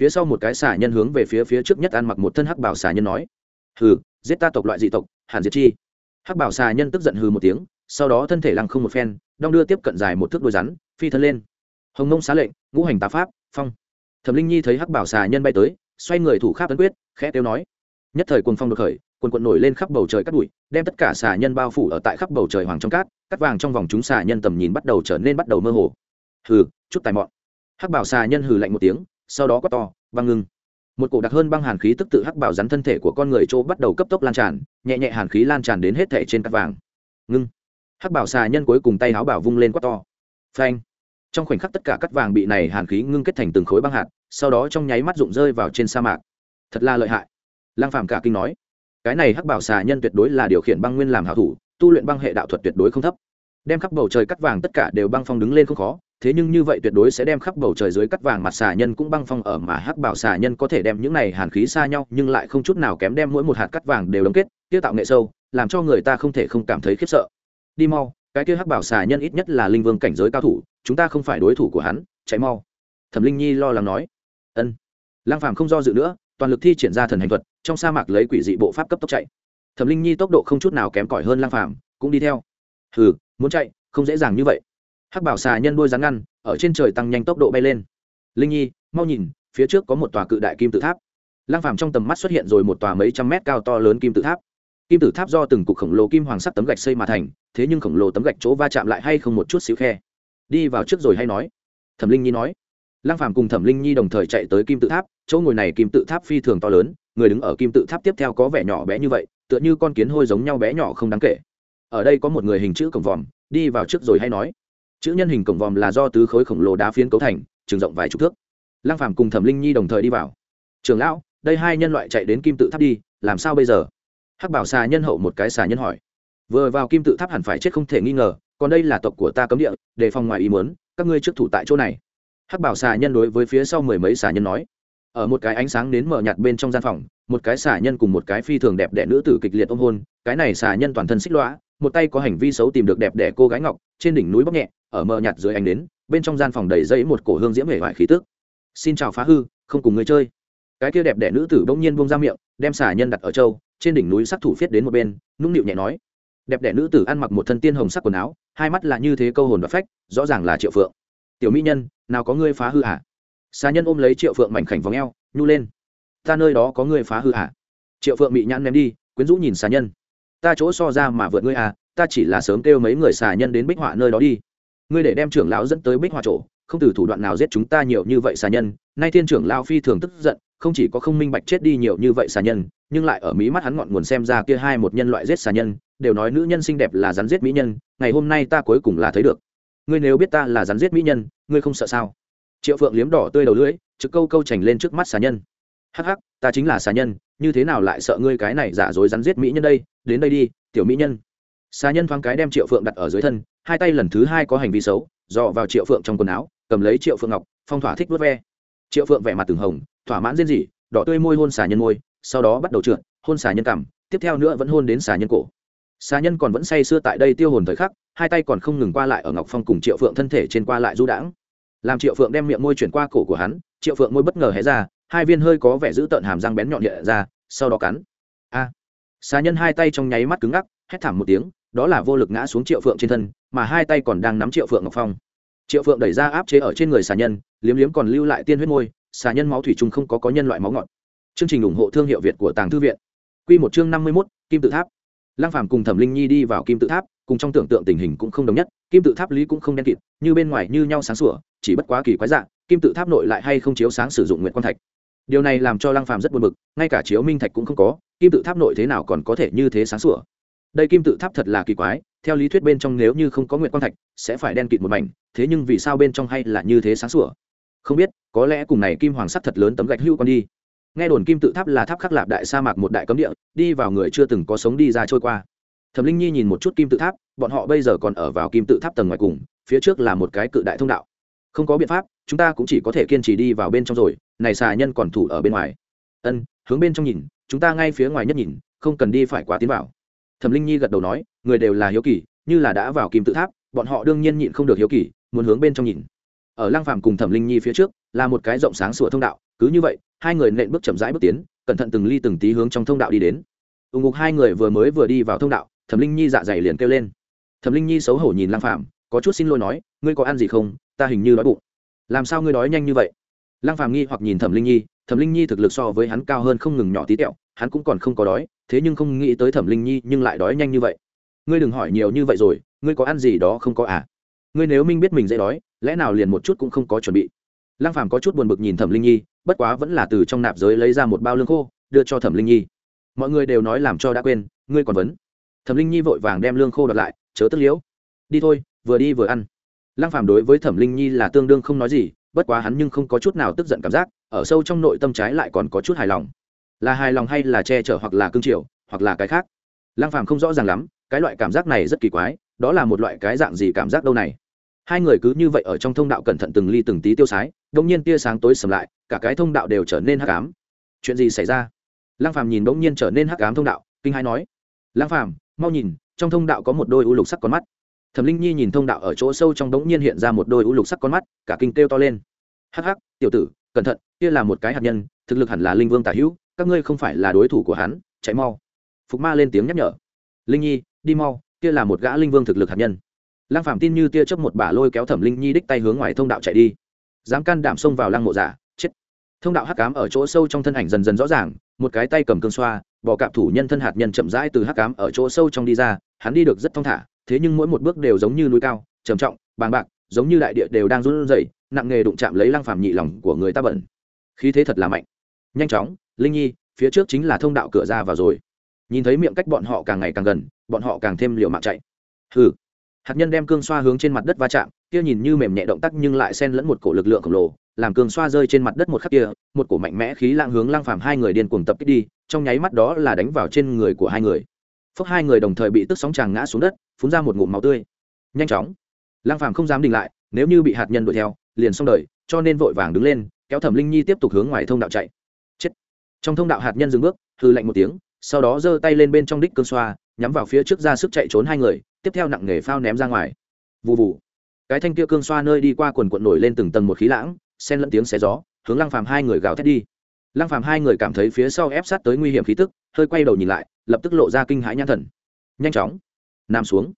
Phía sau một cái xà nhân hướng về phía phía trước nhất ăn mặc một thân hắc bảo xà nhân nói. Hừ, giết ta tộc loại dị tộc hàn diệt chi. Hắc bảo xà nhân tức giận hừ một tiếng, sau đó thân thể lăng không một phen, đong đưa tiếp cận dài một thước đôi rắn, phi thân lên hồng nông xá lệnh, ngũ hành tá pháp, phong. Thẩm linh nhi thấy hắc bảo xà nhân bay tới, xoay người thủ kháp tấn quyết, khẽ tiêu nói. Nhất thời quân phong đột khởi, quần quận nổi lên khắp bầu trời cắt bụi, đem tất cả xà nhân bao phủ ở tại khắp bầu trời hoàng trong cát cắt vàng trong vòng chúng xà nhân tầm nhìn bắt đầu trở nên bắt đầu mơ hồ. Hừ, chút tài mọn. Hắc bảo xà nhân hừ lạnh một tiếng, sau đó quát to, băng ngưng. Một cổ đặc hơn băng hàn khí tức tự hắc bảo rắn thân thể của con người chỗ bắt đầu cấp tốc lan tràn, nhẹ nhẹ hàn khí lan tràn đến hết thể trên cắt vàng. Ngưng. Hắc bảo xà nhân cuối cùng tay áo bảo vung lên quát to. Phanh trong khoảnh khắc tất cả cắt vàng bị này hàn khí ngưng kết thành từng khối băng hạt, sau đó trong nháy mắt rụng rơi vào trên sa mạc. Thật là lợi hại. Lang phàm cả kinh nói, cái này hắc bảo xà nhân tuyệt đối là điều khiển băng nguyên làm hảo thủ, tu luyện băng hệ đạo thuật tuyệt đối không thấp. Đem khắp bầu trời cắt vàng tất cả đều băng phong đứng lên không khó, thế nhưng như vậy tuyệt đối sẽ đem khắp bầu trời dưới cắt vàng mặt xà nhân cũng băng phong ở mà hắc bảo xà nhân có thể đem những này hàn khí xa nhau, nhưng lại không chút nào kém đem mỗi một hạt cắt vàng đều đóng kết, tiêu tạo nghệ sâu, làm cho người ta không thể không cảm thấy khiếp sợ. Đi mau, cái kia hắc bảo xà nhân ít nhất là linh vương cảnh giới cao thủ chúng ta không phải đối thủ của hắn cháy mau. Thẩm linh nhi lo lắng nói. Ân. Lang phàm không do dự nữa, toàn lực thi triển ra thần hành thuật, trong sa mạc lấy quỷ dị bộ pháp cấp tốc chạy. Thẩm linh nhi tốc độ không chút nào kém cỏi hơn lang phàm, cũng đi theo. Hừ, muốn chạy, không dễ dàng như vậy. Hắc bảo xà nhân đôi rắn ngăn, ở trên trời tăng nhanh tốc độ bay lên. Linh nhi, mau nhìn, phía trước có một tòa cự đại kim tự tháp. Lang phàm trong tầm mắt xuất hiện rồi một tòa mấy trăm mét cao to lớn kim tự tháp. Kim tự tháp do từng cục khổng lồ kim hoàng sắc tấm gạch xây mà thành, thế nhưng khổng lồ tấm gạch chỗ va chạm lại hay không một chút xíu khe đi vào trước rồi hay nói? Thẩm linh nhi nói. Lăng phàm cùng thẩm linh nhi đồng thời chạy tới kim tự tháp, chỗ ngồi này kim tự tháp phi thường to lớn, người đứng ở kim tự tháp tiếp theo có vẻ nhỏ bé như vậy, tựa như con kiến hôi giống nhau bé nhỏ không đáng kể. Ở đây có một người hình chữ cổng vòm, đi vào trước rồi hay nói? Chữ nhân hình cổng vòm là do tứ khối khổng lồ đá phiến cấu thành trường rộng vài chục thước. Lăng phàm cùng thẩm linh nhi đồng thời đi vào. Trường lão, đây hai nhân loại chạy đến kim tự tháp đi, làm sao bây giờ? Hắc bảo xà nhân hậu một cái xà nhân hỏi. Vừa vào kim tự tháp hẳn phải chết không thể nghi ngờ còn đây là tộc của ta cấm địa, đề phòng ngoài ý muốn, các ngươi trước thủ tại chỗ này. Hắc bảo xà nhân đối với phía sau mười mấy xà nhân nói. Ở một cái ánh sáng đến mở nhạt bên trong gian phòng, một cái xà nhân cùng một cái phi thường đẹp đẽ nữ tử kịch liệt ôm hôn, cái này xà nhân toàn thân xích lõa một tay có hành vi xấu tìm được đẹp đẽ cô gái ngọc, trên đỉnh núi bóc nhẹ, ở mờ nhạt dưới ánh đến, bên trong gian phòng đầy dây một cổ hương diễm hề hoại khí tức. Xin chào phá hư, không cùng người chơi. Cái kia đẹp đẽ nữ tử bỗng nhiên buông ra miệng, đem xà nhân đặt ở châu, trên đỉnh núi sắc thủ phiết đến một bên, nũng nịu nhẹ nói đẹp đẽ nữ tử ăn mặc một thân tiên hồng sắc quần áo, hai mắt là như thế câu hồn và phách, rõ ràng là triệu phượng. Tiểu mỹ nhân, nào có ngươi phá hư hả? Xà nhân ôm lấy triệu phượng mảnh khảnh vòng eo, nhu lên. Ta nơi đó có ngươi phá hư hả? Triệu phượng bị nhãn ném đi, quyến rũ nhìn xà nhân. Ta chỗ so ra mà vượt ngươi à ta chỉ là sớm kêu mấy người xà nhân đến bích họa nơi đó đi. Ngươi để đem trưởng lão dẫn tới bích họa chỗ, không từ thủ đoạn nào giết chúng ta nhiều như vậy xà nhân. Nay thiên trưởng lao phi thường tức giận, không chỉ có không minh bạch chết đi nhiều như vậy xà nhân nhưng lại ở mỹ mắt hắn ngọn nguồn xem ra kia hai một nhân loại giết xà nhân, đều nói nữ nhân xinh đẹp là rắn giết mỹ nhân, ngày hôm nay ta cuối cùng là thấy được. Ngươi nếu biết ta là rắn giết mỹ nhân, ngươi không sợ sao? Triệu phượng liếm đỏ tươi đầu lưỡi, trực câu câu chành lên trước mắt xà nhân. Hắc hắc, ta chính là xà nhân, như thế nào lại sợ ngươi cái này giả dối rắn giết mỹ nhân đây? Đến đây đi, tiểu mỹ nhân. Xà nhân thoáng cái đem triệu phượng đặt ở dưới thân, hai tay lần thứ hai có hành vi xấu, dò vào triệu phượng trong quần áo, cầm lấy triệu phượng ngọc, phong thỏa thích vớt ve. Triệu phượng vẻ mặt từng hồng, thỏa mãn riêng gì đỏ tươi môi hôn xà nhân môi sau đó bắt đầu trượt, hôn xà nhân cằm tiếp theo nữa vẫn hôn đến xà nhân cổ. Xà nhân còn vẫn say sưa tại đây tiêu hồn thời khắc, hai tay còn không ngừng qua lại ở ngọc phong cùng triệu phượng thân thể trên qua lại du đãng. Làm triệu phượng đem miệng môi chuyển qua cổ của hắn, triệu phượng môi bất ngờ hé ra, hai viên hơi có vẻ giữ tợn hàm răng bén nhọn nhẹ ra, sau đó cắn. A! Xà nhân hai tay trong nháy mắt cứng ngắc, hét thảm một tiếng, đó là vô lực ngã xuống triệu phượng trên thân, mà hai tay còn đang nắm triệu phượng ngọc phong. Triệu phượng đẩy ra áp chế ở trên người xà nhân, liếm liếm còn lưu lại tiên huyết môi, xà nhân máu thủy chung không có có nhân loại máu ngọt chương trình ủng hộ thương hiệu việt của tàng thư viện. Quy một chương năm mươi mốt, kim tự tháp. Lăng phàm cùng thẩm linh nhi đi vào kim tự tháp, cùng trong tưởng tượng tình hình cũng không đồng nhất. Kim tự tháp lý cũng không đen kịt, như bên ngoài như nhau sáng sủa, chỉ bất quá kỳ quái dạng kim tự tháp nội lại hay không chiếu sáng sử dụng nguyện quan thạch. Điều này làm cho lăng phàm rất buồn bực, ngay cả chiếu minh thạch cũng không có, kim tự tháp nội thế nào còn có thể như thế sáng sủa. Đây kim tự tháp thật là kỳ quái, theo lý thuyết bên trong nếu như không có nguyện quan thạch, sẽ phải đen kịt một mảnh, thế nhưng vì sao bên trong hay là như thế sáng sủa? Không biết, có lẽ cùng này kim hoàng sắt thật lớn tấm gạch hưu con đi nghe đồn kim tự tháp là tháp khắc lạp đại sa mạc một đại cấm địa, đi vào người chưa từng có sống đi ra trôi qua. Thẩm linh nhi nhìn một chút kim tự tháp, bọn họ bây giờ còn ở vào kim tự tháp tầng ngoài cùng, phía trước là một cái cự đại thông đạo. Không có biện pháp, chúng ta cũng chỉ có thể kiên trì đi vào bên trong rồi, này xà nhân còn thủ ở bên ngoài. Ân, hướng bên trong nhìn, chúng ta ngay phía ngoài nhất nhìn, không cần đi phải quá tiến vào. Thẩm linh nhi gật đầu nói, người đều là hiếu kỳ, như là đã vào kim tự tháp, bọn họ đương nhiên nhịn không được hiếu kỳ, muốn hướng bên trong nhìn. Ở lăng phàm cùng thẩm linh nhi phía trước, là một cái rộng sáng sủa thông đạo cứ như vậy hai người nện bước chậm rãi bước tiến cẩn thận từng ly từng tí hướng trong thông đạo đi đến. Ủng ngục hai người vừa mới vừa đi vào thông đạo thẩm linh nhi dạ dày liền kêu lên. Thẩm linh nhi xấu hổ nhìn lang phạm, có chút xin lỗi nói ngươi có ăn gì không? Ta hình như đói bụng. Làm sao ngươi đói nhanh như vậy? Lang phạm nghi hoặc nhìn thẩm linh nhi thẩm linh nhi thực lực so với hắn cao hơn không ngừng nhỏ tí tẹo hắn cũng còn không có đói thế nhưng không nghĩ tới thẩm linh nhi nhưng lại đói nhanh như vậy. Ngươi đừng hỏi nhiều như vậy rồi ngươi có ăn gì đó không có à? Ngươi nếu minh biết mình dễ đói lẽ nào liền một chút cũng không có chuẩn bị? Lăng phàm có chút buồn bực nhìn thẩm linh nhi, bất quá vẫn là từ trong nạp giới lấy ra một bao lương khô, đưa cho thẩm linh nhi. Mọi người đều nói làm cho đã quên, ngươi còn vấn. Thẩm linh nhi vội vàng đem lương khô đặt lại, chớ tức liễu. Đi thôi, vừa đi vừa ăn. Lăng phàm đối với thẩm linh nhi là tương đương không nói gì, bất quá hắn nhưng không có chút nào tức giận cảm giác, ở sâu trong nội tâm trái lại còn có chút hài lòng. Là hài lòng hay là che chở hoặc là cương triều, hoặc là cái khác? Lăng phàm không rõ ràng lắm, cái loại cảm giác này rất kỳ quái, đó là một loại cái dạng gì cảm giác đâu này? Hai người cứ như vậy ở trong thông đạo cẩn thận từng ly từng tí tiêu sái đông nhiên tia sáng tối sầm lại, cả cái thông đạo đều trở nên hắc ám. Chuyện gì xảy ra? Lăng phàm nhìn đông nhiên trở nên hắc ám thông đạo, kinh hai nói. Lăng phàm, mau nhìn, trong thông đạo có một đôi u lục sắc con mắt. Thẩm linh nhi nhìn thông đạo ở chỗ sâu trong đống nhiên hiện ra một đôi u lục sắc con mắt, cả kinh kêu to lên. Hắc hắc, tiểu tử, cẩn thận, kia là một cái hạt nhân, thực lực hẳn là linh vương tả hữu, các ngươi không phải là đối thủ của hắn, chạy mau. Phục ma lên tiếng nhắc nhở. Linh nhi, đi mau, kia là một gã linh vương thực lực hạt nhân. Lăng phạm tin như tia chớp một bả lôi kéo thẩm linh nhi đích tay hướng ngoài thông đạo chạy đi dám can đảm xông vào lăng mộ giả, chết. Thông đạo hắc cám ở chỗ sâu trong thân ảnh dần dần rõ ràng, một cái tay cầm cương xoa bỏ cạp thủ nhân thân hạt nhân chậm rãi từ hắc cám ở chỗ sâu trong đi ra, hắn đi được rất thong thả, thế nhưng mỗi một bước đều giống như núi cao, trầm trọng, bàng bạc, giống như đại địa đều đang run rẩy, nặng nghề đụng chạm lấy lăng phàm nhị lòng của người ta bẩn. Khí thế thật là mạnh. Nhanh chóng, linh nhi, phía trước chính là thông đạo cửa ra vào rồi. Nhìn thấy miệng cách bọn họ càng ngày càng gần, bọn họ càng thêm liều mạng chạy. Hừ. Hạt nhân đem cương xoa hướng trên mặt đất va chạm kia nhìn như mềm nhẹ động tác nhưng lại xen lẫn một cổ lực lượng khổng lồ, làm cương xoa rơi trên mặt đất một khắc kia, một cổ mạnh mẽ khí lang hướng lang phàm hai người điên cuồng tập kích đi, trong nháy mắt đó là đánh vào trên người của hai người. Phốc hai người đồng thời bị tức sóng tràng ngã xuống đất, phun ra một ngụm máu tươi. Nhanh chóng. Lang phàm không dám đình lại, nếu như bị hạt nhân đuổi theo, liền xong đời, cho nên vội vàng đứng lên, kéo thẩm linh nhi tiếp tục hướng ngoài thông đạo chạy. Chết. Trong thông đạo hạt nhân dừng bước hư lạnh một tiếng, sau đó giơ tay lên bên trong đích cương xoa, nhắm vào phía trước ra sức chạy trốn hai người, tiếp theo nặng nghề phao ném ra ngoài. Vụ vụ cái thanh kia cương xoa nơi đi qua quần quận nổi lên từng tầng một khí lãng, xen lẫn tiếng xé gió, hướng lăng phàm hai người gào thét đi. Lăng phàm hai người cảm thấy phía sau ép sát tới nguy hiểm khí tức, hơi quay đầu nhìn lại, lập tức lộ ra kinh hãi nhãn thần. Nhanh chóng, nằm xuống.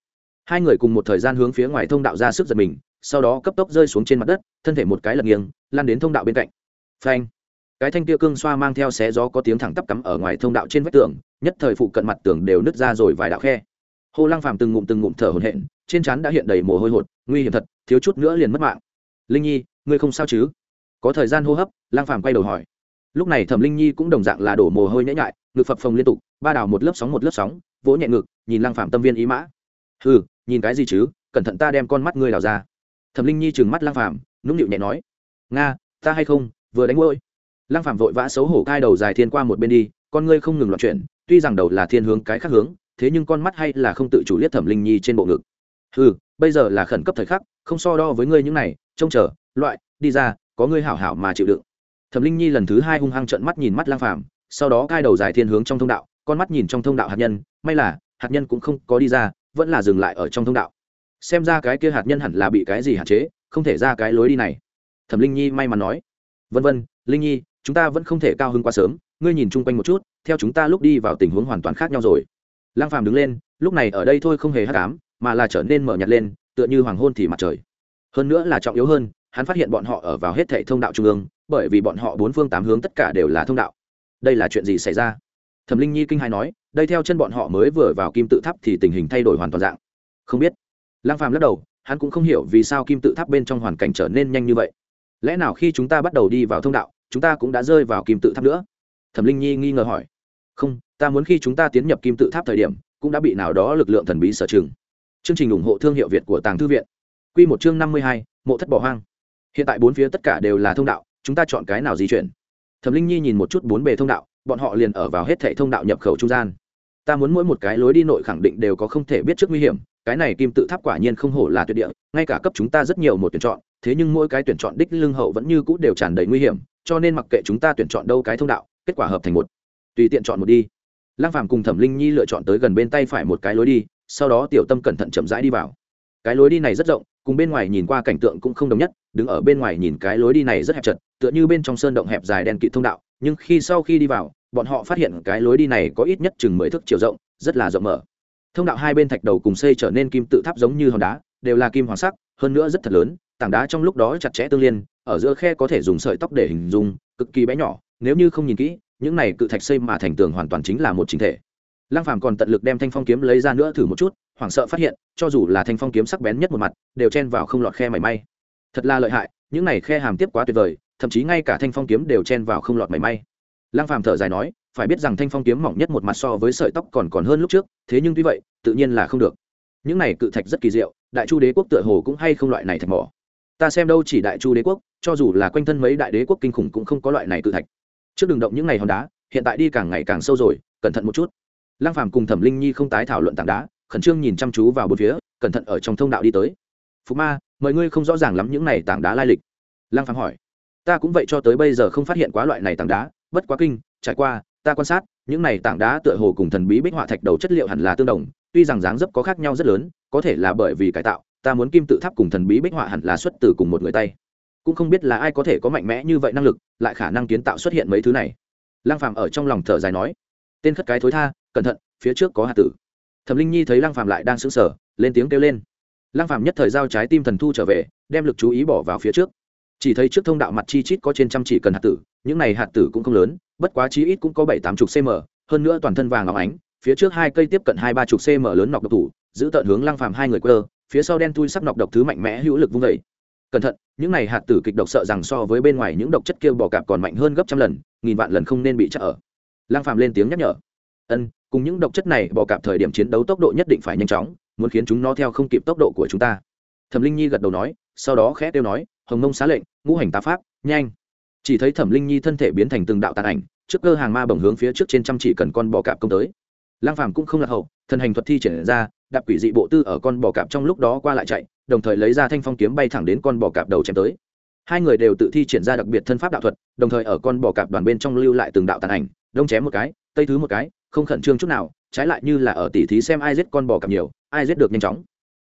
Hai người cùng một thời gian hướng phía ngoài thông đạo ra sức giật mình, sau đó cấp tốc rơi xuống trên mặt đất, thân thể một cái lật nghiêng lan đến thông đạo bên cạnh. Phanh! Cái thanh kia cương xoa mang theo xé gió có tiếng thẳng tắp cắm ở ngoài thông đạo trên vách tường, nhất thời phụ cận mặt tường đều nứt ra rồi vài đạo khe. Hồ lăng phàm từng ngụm từng ngụm thở hổn hển trên trán đã hiện đầy mồ hôi hột, nguy hiểm thật, thiếu chút nữa liền mất mạng. Linh nhi, ngươi không sao chứ? Có thời gian hô hấp, lang phàm quay đầu hỏi. Lúc này thẩm linh nhi cũng đồng dạng là đổ mồ hôi nhễ nhại, ngực phập phồng liên tục, ba đào một lớp sóng một lớp sóng, vỗ nhẹ ngực, nhìn lang phàm tâm viên ý mã. Ừ nhìn cái gì chứ? Cẩn thận ta đem con mắt ngươi đào ra. Thẩm linh nhi trừng mắt lang phàm, nũng nịu nhẹ nói. Nga, ta hay không? Vừa đánh ngôi. Lang phàm vội vã xấu hổ cai đầu dài thiên qua một bên đi, con ngươi không ngừng loạn chuyển, tuy rằng đầu là thiên hướng cái khác hướng, thế nhưng con mắt hay là không tự chủ liếc thẩm linh nhi trên bộ ngực ừ bây giờ là khẩn cấp thời khắc, không so đo với ngươi những này, trông chờ, loại, đi ra, có ngươi hảo hảo mà chịu đựng. Thẩm linh nhi lần thứ hai hung hăng trợn mắt nhìn mắt lang phàm, sau đó cai đầu dài thiên hướng trong thông đạo, con mắt nhìn trong thông đạo hạt nhân, may là, hạt nhân cũng không có đi ra, vẫn là dừng lại ở trong thông đạo. Xem ra cái kia hạt nhân hẳn là bị cái gì hạn chế, không thể ra cái lối đi này. Thẩm linh nhi may mắn nói. Vân vân, linh nhi, chúng ta vẫn không thể cao hơn quá sớm, ngươi nhìn chung quanh một chút, theo chúng ta lúc đi vào tình huống hoàn toàn khác nhau rồi lang phàm đứng lên, lúc này ở đây thôi không hề hắc ám, mà là trở nên mở nhạt lên, tựa như hoàng hôn thì mặt trời. Hơn nữa là trọng yếu hơn, hắn phát hiện bọn họ ở vào hết thảy thông đạo trung ương, bởi vì bọn họ bốn phương tám hướng tất cả đều là thông đạo. Đây là chuyện gì xảy ra? Thẩm linh nhi kinh hai nói, đây theo chân bọn họ mới vừa vào kim tự tháp thì tình hình thay đổi hoàn toàn dạng. Không biết. Lang phàm lắc đầu, hắn cũng không hiểu vì sao kim tự tháp bên trong hoàn cảnh trở nên nhanh như vậy. Lẽ nào khi chúng ta bắt đầu đi vào thông đạo, chúng ta cũng đã rơi vào kim tự tháp nữa? Thẩm linh nhi nghi ngờ hỏi không, ta muốn khi chúng ta tiến nhập kim tự tháp thời điểm, cũng đã bị nào đó lực lượng thần bí sở trường. Chương trình ủng hộ thương hiệu việt của tàng thư viện. Q một chương năm mươi hai, mộ thất bỏ hoang. Hiện tại bốn phía tất cả đều là thông đạo, chúng ta chọn cái nào di chuyển? Thẩm linh nhi nhìn một chút bốn bề thông đạo, bọn họ liền ở vào hết thệ thông đạo nhập khẩu trung gian. Ta muốn mỗi một cái lối đi nội khẳng định đều có không thể biết trước nguy hiểm, cái này kim tự tháp quả nhiên không hổ là tuyệt địa, ngay cả cấp chúng ta rất nhiều một tuyển chọn, thế nhưng mỗi cái tuyển chọn đích lương hậu vẫn như cũ đều tràn đầy nguy hiểm, cho nên mặc kệ chúng ta tuyển chọn đâu cái thông đạo, kết quả hợp thành một tùy tiện chọn một đi. Lăng phàm cùng thẩm linh nhi lựa chọn tới gần bên tay phải một cái lối đi, sau đó tiểu tâm cẩn thận chậm rãi đi vào. Cái lối đi này rất rộng, cùng bên ngoài nhìn qua cảnh tượng cũng không đồng nhất, đứng ở bên ngoài nhìn cái lối đi này rất hẹp chật, tựa như bên trong sơn động hẹp dài đen kịt thông đạo, nhưng khi sau khi đi vào, bọn họ phát hiện cái lối đi này có ít nhất chừng mười thước chiều rộng, rất là rộng mở. Thông đạo hai bên thạch đầu cùng xây trở nên kim tự tháp giống như hòn đá, đều là kim hoàng sắc, hơn nữa rất thật lớn, tảng đá trong lúc đó chặt chẽ tương liên, ở giữa khe có thể dùng sợi tóc để hình dung, cực kỳ bé nhỏ, nếu như không nhìn kỹ những này cự thạch xây mà thành tường hoàn toàn chính là một chính thể. Lăng phàm còn tận lực đem thanh phong kiếm lấy ra nữa thử một chút, hoảng sợ phát hiện, cho dù là thanh phong kiếm sắc bén nhất một mặt, đều chen vào không lọt khe mảy may. Thật là lợi hại, những này khe hàm tiếp quá tuyệt vời, thậm chí ngay cả thanh phong kiếm đều chen vào không lọt mảy may. Lăng phàm thở dài nói, phải biết rằng thanh phong kiếm mỏng nhất một mặt so với sợi tóc còn còn hơn lúc trước, thế nhưng tuy vậy, tự nhiên là không được. Những này cự thạch rất kỳ diệu, đại chu đế quốc tựa hồ cũng hay không loại này thạch mỏ. Ta xem đâu chỉ đại chu đế quốc, cho dù là quanh thân mấy đại đế quốc kinh khủng cũng không có loại này cự thạch trước đường động những ngày hòn đá, hiện tại đi càng ngày càng sâu rồi, cẩn thận một chút. Lang phàm cùng thẩm linh nhi không tái thảo luận tảng đá, khẩn trương nhìn chăm chú vào bốn phía, cẩn thận ở trong thông đạo đi tới. Phú ma mời ngươi không rõ ràng lắm những này tảng đá lai lịch. Lang phàm hỏi. Ta cũng vậy cho tới bây giờ không phát hiện quá loại này tảng đá, bất quá kinh, trải qua, ta quan sát, những này tảng đá tựa hồ cùng thần bí bích họa thạch đầu chất liệu hẳn là tương đồng, tuy rằng dáng dấp có khác nhau rất lớn, có thể là bởi vì cải tạo, ta muốn kim tự tháp cùng thần bí bích họa hẳn là xuất từ cùng một người tay cũng không biết là ai có thể có mạnh mẽ như vậy năng lực, lại khả năng kiến tạo xuất hiện mấy thứ này. Lăng phàm ở trong lòng thở dài nói, tên khất cái thối tha, cẩn thận, phía trước có hạt tử. Thẩm linh nhi thấy lăng phàm lại đang sững sờ, lên tiếng kêu lên. Lăng phàm nhất thời giao trái tim thần thu trở về, đem lực chú ý bỏ vào phía trước. Chỉ thấy trước thông đạo mặt chi chít có trên trăm chỉ cần hạt tử, những này hạt tử cũng không lớn, bất quá chí ít cũng có bảy tám chục cm hơn nữa toàn thân vàng óng ánh, phía trước hai cây tiếp cận hai ba chục cm lớn nọc độc thủ, giữ tận hướng lăng phàm hai người quơ, phía sau đen tui sắc nọc độc thứ mạnh mẽ hữu lực vung vẩy cẩn thận, những này hạt tử kịch độc sợ rằng so với bên ngoài những độc chất kia bò cạp còn mạnh hơn gấp trăm lần, nghìn vạn lần không nên bị chắc ở. Lang phàm lên tiếng nhắc nhở. Ân, cùng những độc chất này bò cạp thời điểm chiến đấu tốc độ nhất định phải nhanh chóng, muốn khiến chúng nó theo không kịp tốc độ của chúng ta. Thẩm linh nhi gật đầu nói, sau đó khẽ kêu nói, hồng mông xá lệnh, ngũ hành tá pháp, nhanh. Chỉ thấy thẩm linh nhi thân thể biến thành từng đạo tàn ảnh, trước cơ hàng ma bồng hướng phía trước trên trăm chỉ cần con bò cạp công tới. Lang phàm cũng không lạc hậu thần hành thuật thi triển ra, đạp quỷ dị bộ tư ở con bò cạp trong lúc đó qua lại chạy đồng thời lấy ra thanh phong kiếm bay thẳng đến con bò cạp đầu chém tới. Hai người đều tự thi triển ra đặc biệt thân pháp đạo thuật, đồng thời ở con bò cạp đoàn bên trong lưu lại từng đạo tàn ảnh, đông chém một cái, tây thứ một cái, không khẩn trương chút nào, trái lại như là ở tỉ thí xem ai giết con bò cạp nhiều, ai giết được nhanh chóng.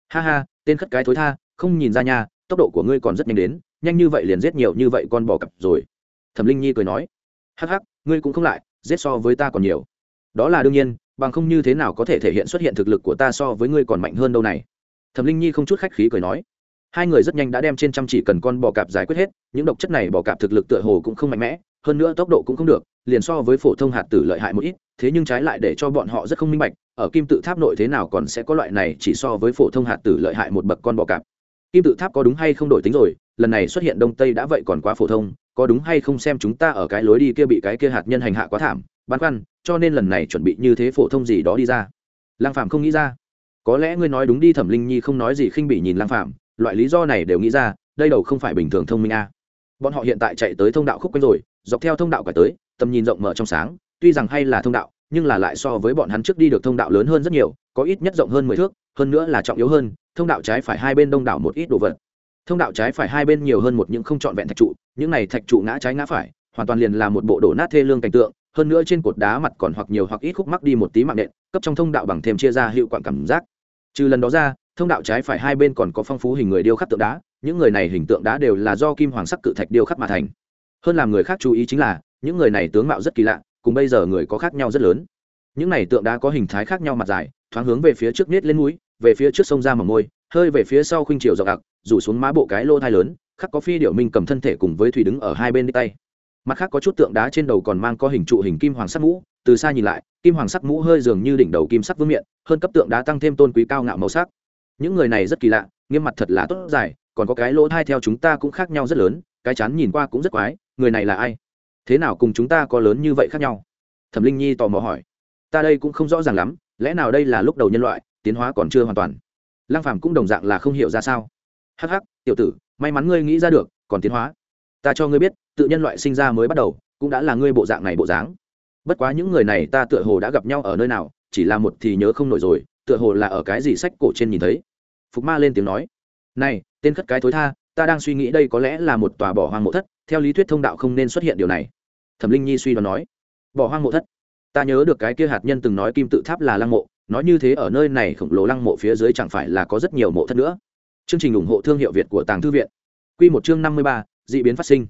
Ha ha, tên khất cái thối tha, không nhìn ra nha, tốc độ của ngươi còn rất nhanh đến, nhanh như vậy liền giết nhiều như vậy con bò cặp rồi. Thẩm linh nhi cười nói, hắc hắc, ngươi cũng không lại, giết so với ta còn nhiều. Đó là đương nhiên, bằng không như thế nào có thể thể hiện xuất hiện thực lực của ta so với ngươi còn mạnh hơn đâu này thẩm linh nhi không chút khách khí cười nói, hai người rất nhanh đã đem trên trăm chỉ cần con bò cạp giải quyết hết, những độc chất này bò cạp thực lực tựa hồ cũng không mạnh mẽ, hơn nữa tốc độ cũng không được, liền so với phổ thông hạt tử lợi hại một ít, thế nhưng trái lại để cho bọn họ rất không minh bạch, ở kim tự tháp nội thế nào còn sẽ có loại này chỉ so với phổ thông hạt tử lợi hại một bậc con bò cạp. Kim tự tháp có đúng hay không đổi tính rồi, lần này xuất hiện đông tây đã vậy còn quá phổ thông, có đúng hay không xem chúng ta ở cái lối đi kia bị cái kia hạt nhân hành hạ quá thảm, băn khoăn, cho nên lần này chuẩn bị như thế phổ thông gì đó đi ra. Lang phạm không nghĩ ra có lẽ ngươi nói đúng đi, thẩm linh nhi không nói gì khinh bị nhìn lang phạm loại lý do này đều nghĩ ra, đây đầu không phải bình thường thông minh a à. bọn họ hiện tại chạy tới thông đạo khúc quanh rồi, dọc theo thông đạo cả tới, tầm nhìn rộng mở trong sáng, tuy rằng hay là thông đạo, nhưng là lại so với bọn hắn trước đi được thông đạo lớn hơn rất nhiều, có ít nhất rộng hơn mười thước, hơn nữa là trọng yếu hơn, thông đạo trái phải hai bên đông đảo một ít đồ vật thông đạo trái phải hai bên nhiều hơn một những không trọn vẹn thạch trụ, những này thạch trụ ngã trái ngã phải, hoàn toàn liền là một bộ đổ nát thê lương cảnh tượng hơn nữa trên cột đá mặt còn hoặc nhiều hoặc ít khúc mắc đi một tí mạng nện, cấp trong thông đạo bằng thêm chia ra hiệu quả cảm giác. Trừ lần đó ra, thông đạo trái phải hai bên còn có phong phú hình người điêu khắc tượng đá, những người này hình tượng đá đều là do kim hoàng sắc cự thạch điêu khắc mà thành. Hơn làm người khác chú ý chính là, những người này tướng mạo rất kỳ lạ, cùng bây giờ người có khác nhau rất lớn. Những này tượng đá có hình thái khác nhau mặt dài, thoáng hướng về phía trước nết lên núi, về phía trước sông ra mỏng môi, hơi về phía sau khuynh chiều dọc đặc rủ xuống má bộ cái lô thai lớn, khắc có phi điệu minh cầm thân thể cùng với thủy đứng ở hai bên đi tay mặt khác có chút tượng đá trên đầu còn mang có hình trụ hình kim hoàng sắc mũ, từ xa nhìn lại, kim hoàng sắc mũ hơi dường như đỉnh đầu kim sắc vương miện, hơn cấp tượng đá tăng thêm tôn quý cao ngạo màu sắc. Những người này rất kỳ lạ, nghiêm mặt thật là tốt dài còn có cái lỗ thai theo chúng ta cũng khác nhau rất lớn, cái chán nhìn qua cũng rất quái, người này là ai? Thế nào cùng chúng ta có lớn như vậy khác nhau? Thẩm linh nhi tò mò hỏi. Ta đây cũng không rõ ràng lắm, lẽ nào đây là lúc đầu nhân loại, tiến hóa còn chưa hoàn toàn? Lăng phàm cũng đồng dạng là không hiểu ra sao. Hắc hắc, tiểu tử, may mắn ngươi nghĩ ra được, còn tiến hóa ta cho ngươi biết, tự nhân loại sinh ra mới bắt đầu, cũng đã là ngươi bộ dạng này bộ dáng. Bất quá những người này ta tựa hồ đã gặp nhau ở nơi nào, chỉ là một thì nhớ không nổi rồi, tựa hồ là ở cái gì sách cổ trên nhìn thấy. Phục ma lên tiếng nói, này, tên khất cái thối tha, ta đang suy nghĩ đây có lẽ là một tòa bỏ hoang mộ thất, theo lý thuyết thông đạo không nên xuất hiện điều này. Thẩm linh nhi suy đoán nói, bỏ hoang mộ thất? Ta nhớ được cái kia hạt nhân từng nói kim tự tháp là lăng mộ, nói như thế ở nơi này khổng lồ lăng mộ phía dưới chẳng phải là có rất nhiều mộ thất nữa. Chương trình ủng hộ thương hiệu việt của tàng thư viện. Q một chương năm mươi ba d ị biến phát sinh.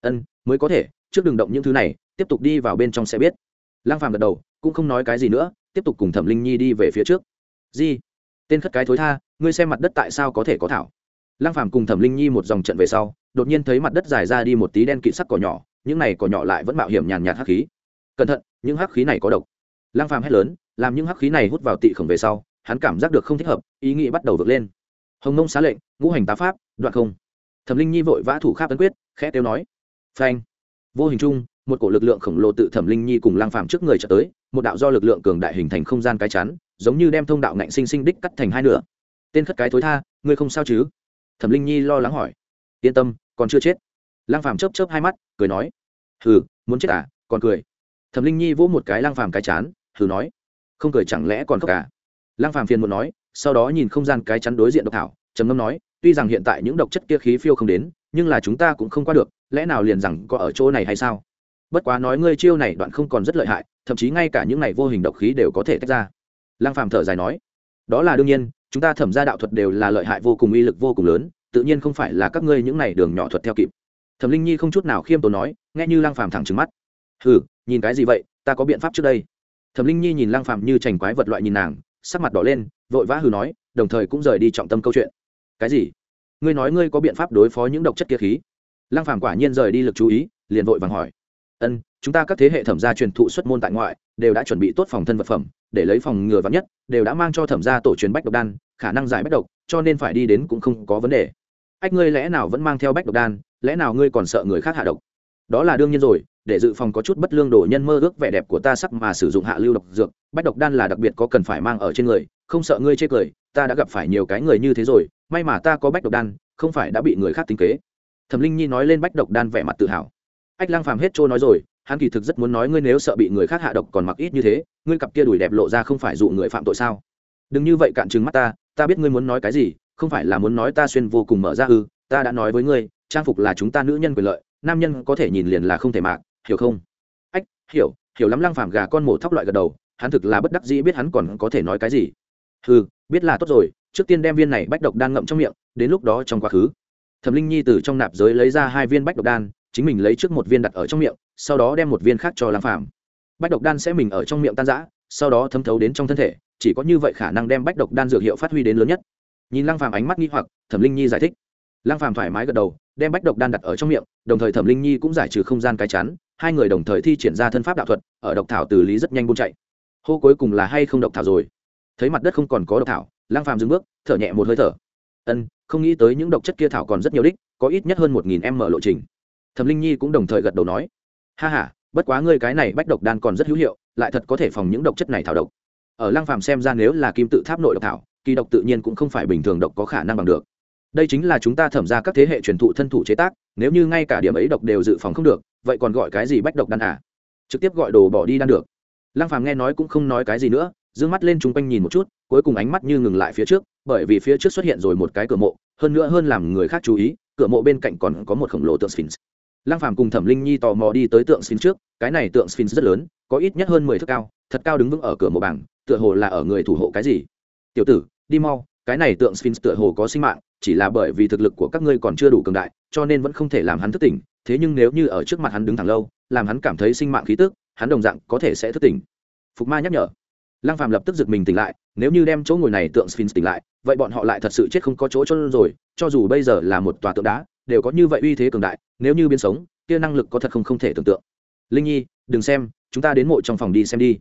Ân, mới có thể, trước đừng động những thứ này, tiếp tục đi vào bên trong sẽ biết. Lăng phàm gật đầu, cũng không nói cái gì nữa, tiếp tục cùng thẩm linh nhi đi về phía trước. Di, tên khất cái thối tha, ngươi xem mặt đất tại sao có thể có thảo? Lăng phàm cùng thẩm linh nhi một dòng trận về sau, đột nhiên thấy mặt đất dài ra đi một tí đen kịt sắc cỏ nhỏ, những này cỏ nhỏ lại vẫn mạo hiểm nhàn nhạt hắc khí. Cẩn thận, những hắc khí này có độc. Lăng phàm hét lớn, làm những hắc khí này hút vào tị khổng về sau, hắn cảm giác được không thích hợp, ý nghĩ bắt đầu vượt lên. Hồng nông xá lệnh, ngũ hành tá pháp, đoạn không thẩm linh nhi vội vã thủ kháp tấn quyết, khẽ tiêu nói, phanh. Vô hình chung, một cổ lực lượng khổng lồ tự thẩm linh nhi cùng lang phàm trước người trở tới, một đạo do lực lượng cường đại hình thành không gian cái chắn, giống như đem thông đạo ngạnh sinh sinh đích cắt thành hai nửa. Tên khất cái thối tha, ngươi không sao chứ? Thẩm linh nhi lo lắng hỏi. Yên tâm, còn chưa chết. Lang phàm chớp chớp hai mắt, cười nói, hừ, muốn chết à còn cười. Thẩm linh nhi vỗ một cái lang phàm cái chán, hừ nói, không cười chẳng lẽ còn khóc à? cả lang phàm phiền muốn nói, sau đó nhìn không gian cái chắn đối diện độc thảo, trầm ngâm nói tuy rằng hiện tại những độc chất kia khí phiêu không đến, nhưng là chúng ta cũng không qua được, lẽ nào liền rằng có ở chỗ này hay sao? Bất quá nói ngươi chiêu này đoạn không còn rất lợi hại, thậm chí ngay cả những này vô hình độc khí đều có thể tách ra. Lăng phàm thở dài nói. Đó là đương nhiên, chúng ta thẩm ra đạo thuật đều là lợi hại vô cùng, uy lực vô cùng lớn, tự nhiên không phải là các ngươi những này đường nhỏ thuật theo kịp. Thẩm linh nhi không chút nào khiêm tốn nói, nghe như lăng phàm thẳng trừng mắt. Hừ, nhìn cái gì vậy, ta có biện pháp trước đây. Thẩm linh nhi nhìn lăng phàm như trành quái vật loại nhìn nàng, sắc mặt đỏ lên, vội vã hừ nói, đồng thời cũng rời đi trọng tâm câu chuyện cái gì? Ngươi nói ngươi có biện pháp đối phó những độc chất kia khí. Lăng phàm quả nhiên rời đi lực chú ý, liền vội vàng hỏi. Ân, chúng ta các thế hệ thẩm gia truyền thụ xuất môn tại ngoại, đều đã chuẩn bị tốt phòng thân vật phẩm, để lấy phòng ngừa vắng nhất, đều đã mang cho thẩm gia tổ truyền bách độc đan, khả năng giải bách độc, cho nên phải đi đến cũng không có vấn đề. Ách, ngươi lẽ nào vẫn mang theo bách độc đan, lẽ nào ngươi còn sợ người khác hạ độc? Đó là đương nhiên rồi, để dự phòng có chút bất lương đồ nhân mơ ước vẻ đẹp của ta sắc mà sử dụng hạ lưu độc dược, bách độc đan là đặc biệt có cần phải mang ở trên người, không sợ ngươi chê cười, ta đã gặp phải nhiều cái người như thế rồi may mà ta có bách độc đan, không phải đã bị người khác tính kế. Thẩm linh nhi nói lên bách độc đan vẻ mặt tự hào. Ách lang phàm hết trôi nói rồi, hắn kỳ thực rất muốn nói ngươi nếu sợ bị người khác hạ độc còn mặc ít như thế, ngươi cặp kia đùi đẹp lộ ra không phải dụ người phạm tội sao? Đừng như vậy cạn chừng mắt ta ta biết ngươi muốn nói cái gì, không phải là muốn nói ta xuyên vô cùng mở ra ư, ta đã nói với ngươi, trang phục là chúng ta nữ nhân quyền lợi, nam nhân có thể nhìn liền là không thể mạc, hiểu không? Ách, hiểu hiểu lắm lang phàm gà con mổ thóc loại gật đầu, hắn thực là bất đắc dĩ biết hắn còn có thể nói cái gì. Ừ biết là tốt rồi trước tiên đem viên này bách độc đan ngậm trong miệng, đến lúc đó trong quá khứ. Thẩm linh nhi từ trong nạp giới lấy ra hai viên bách độc đan, chính mình lấy trước một viên đặt ở trong miệng, sau đó đem một viên khác cho lang phàm. Bách độc đan sẽ mình ở trong miệng tan giã sau đó thấm thấu đến trong thân thể, chỉ có như vậy khả năng đem bách độc đan dược hiệu phát huy đến lớn nhất. Nhìn lang phàm ánh mắt nghi hoặc, thẩm linh nhi giải thích. Lang phàm thoải mái gật đầu, đem bách độc đan đặt ở trong miệng, đồng thời thẩm linh nhi cũng giải trừ không gian cái chắn, hai người đồng thời thi triển ra thân pháp đạo thuật, ở độc thảo từ lý rất nhanh buôn chạy. Hô cuối cùng là hay không độc thảo rồi? Thấy mặt đất không còn có độc thảo lang phàm dừng bước thở nhẹ một hơi thở. Ân không nghĩ tới những độc chất kia thảo còn rất nhiều đích có ít nhất hơn một nghìn m lộ trình. Thẩm linh nhi cũng đồng thời gật đầu nói. Ha ha, bất quá ngươi cái này bách độc đan còn rất hữu hiệu lại thật có thể phòng những độc chất này thảo độc. Ở lang phàm xem ra nếu là kim tự tháp nội độc thảo kỳ độc tự nhiên cũng không phải bình thường độc có khả năng bằng được. Đây chính là chúng ta thẩm ra các thế hệ truyền thụ thân thủ chế tác nếu như ngay cả điểm ấy độc đều dự phòng không được vậy còn gọi cái gì bách độc đan à? Trực tiếp gọi đồ bỏ đi đan được. Lăng phàm nghe nói cũng không nói cái gì nữa dương mắt lên chung quanh nhìn một chút, cuối cùng ánh mắt như ngừng lại phía trước, bởi vì phía trước xuất hiện rồi một cái cửa mộ, hơn nữa hơn làm người khác chú ý, cửa mộ bên cạnh còn có một khổng lồ tượng sphinx. Lăng phàm cùng thẩm linh nhi tò mò đi tới tượng sphinx trước, cái này tượng sphinx rất lớn, có ít nhất hơn mười thước cao, thật cao đứng vững ở cửa mộ bảng, tựa hồ là ở người thủ hộ cái gì. Tiểu tử, đi mau, cái này tượng sphinx tựa hồ có sinh mạng, chỉ là bởi vì thực lực của các ngươi còn chưa đủ cường đại, cho nên vẫn không thể làm hắn thức tỉnh, thế nhưng nếu như ở trước mặt hắn đứng thẳng lâu, làm hắn cảm thấy sinh mạng khí tức, hắn đồng dạng có thể sẽ thức tỉnh. Phục ma nhắc nhở lăng phàm lập tức giật mình tỉnh lại, nếu như đem chỗ ngồi này tượng sphinx tỉnh lại, vậy bọn họ lại thật sự chết không có chỗ cho rồi, cho dù bây giờ là một tòa tượng đá, đều có như vậy uy thế cường đại, nếu như biến sống, kia năng lực có thật không không thể tưởng tượng. Linh nhi, đừng xem, chúng ta đến mộ trong phòng đi xem đi.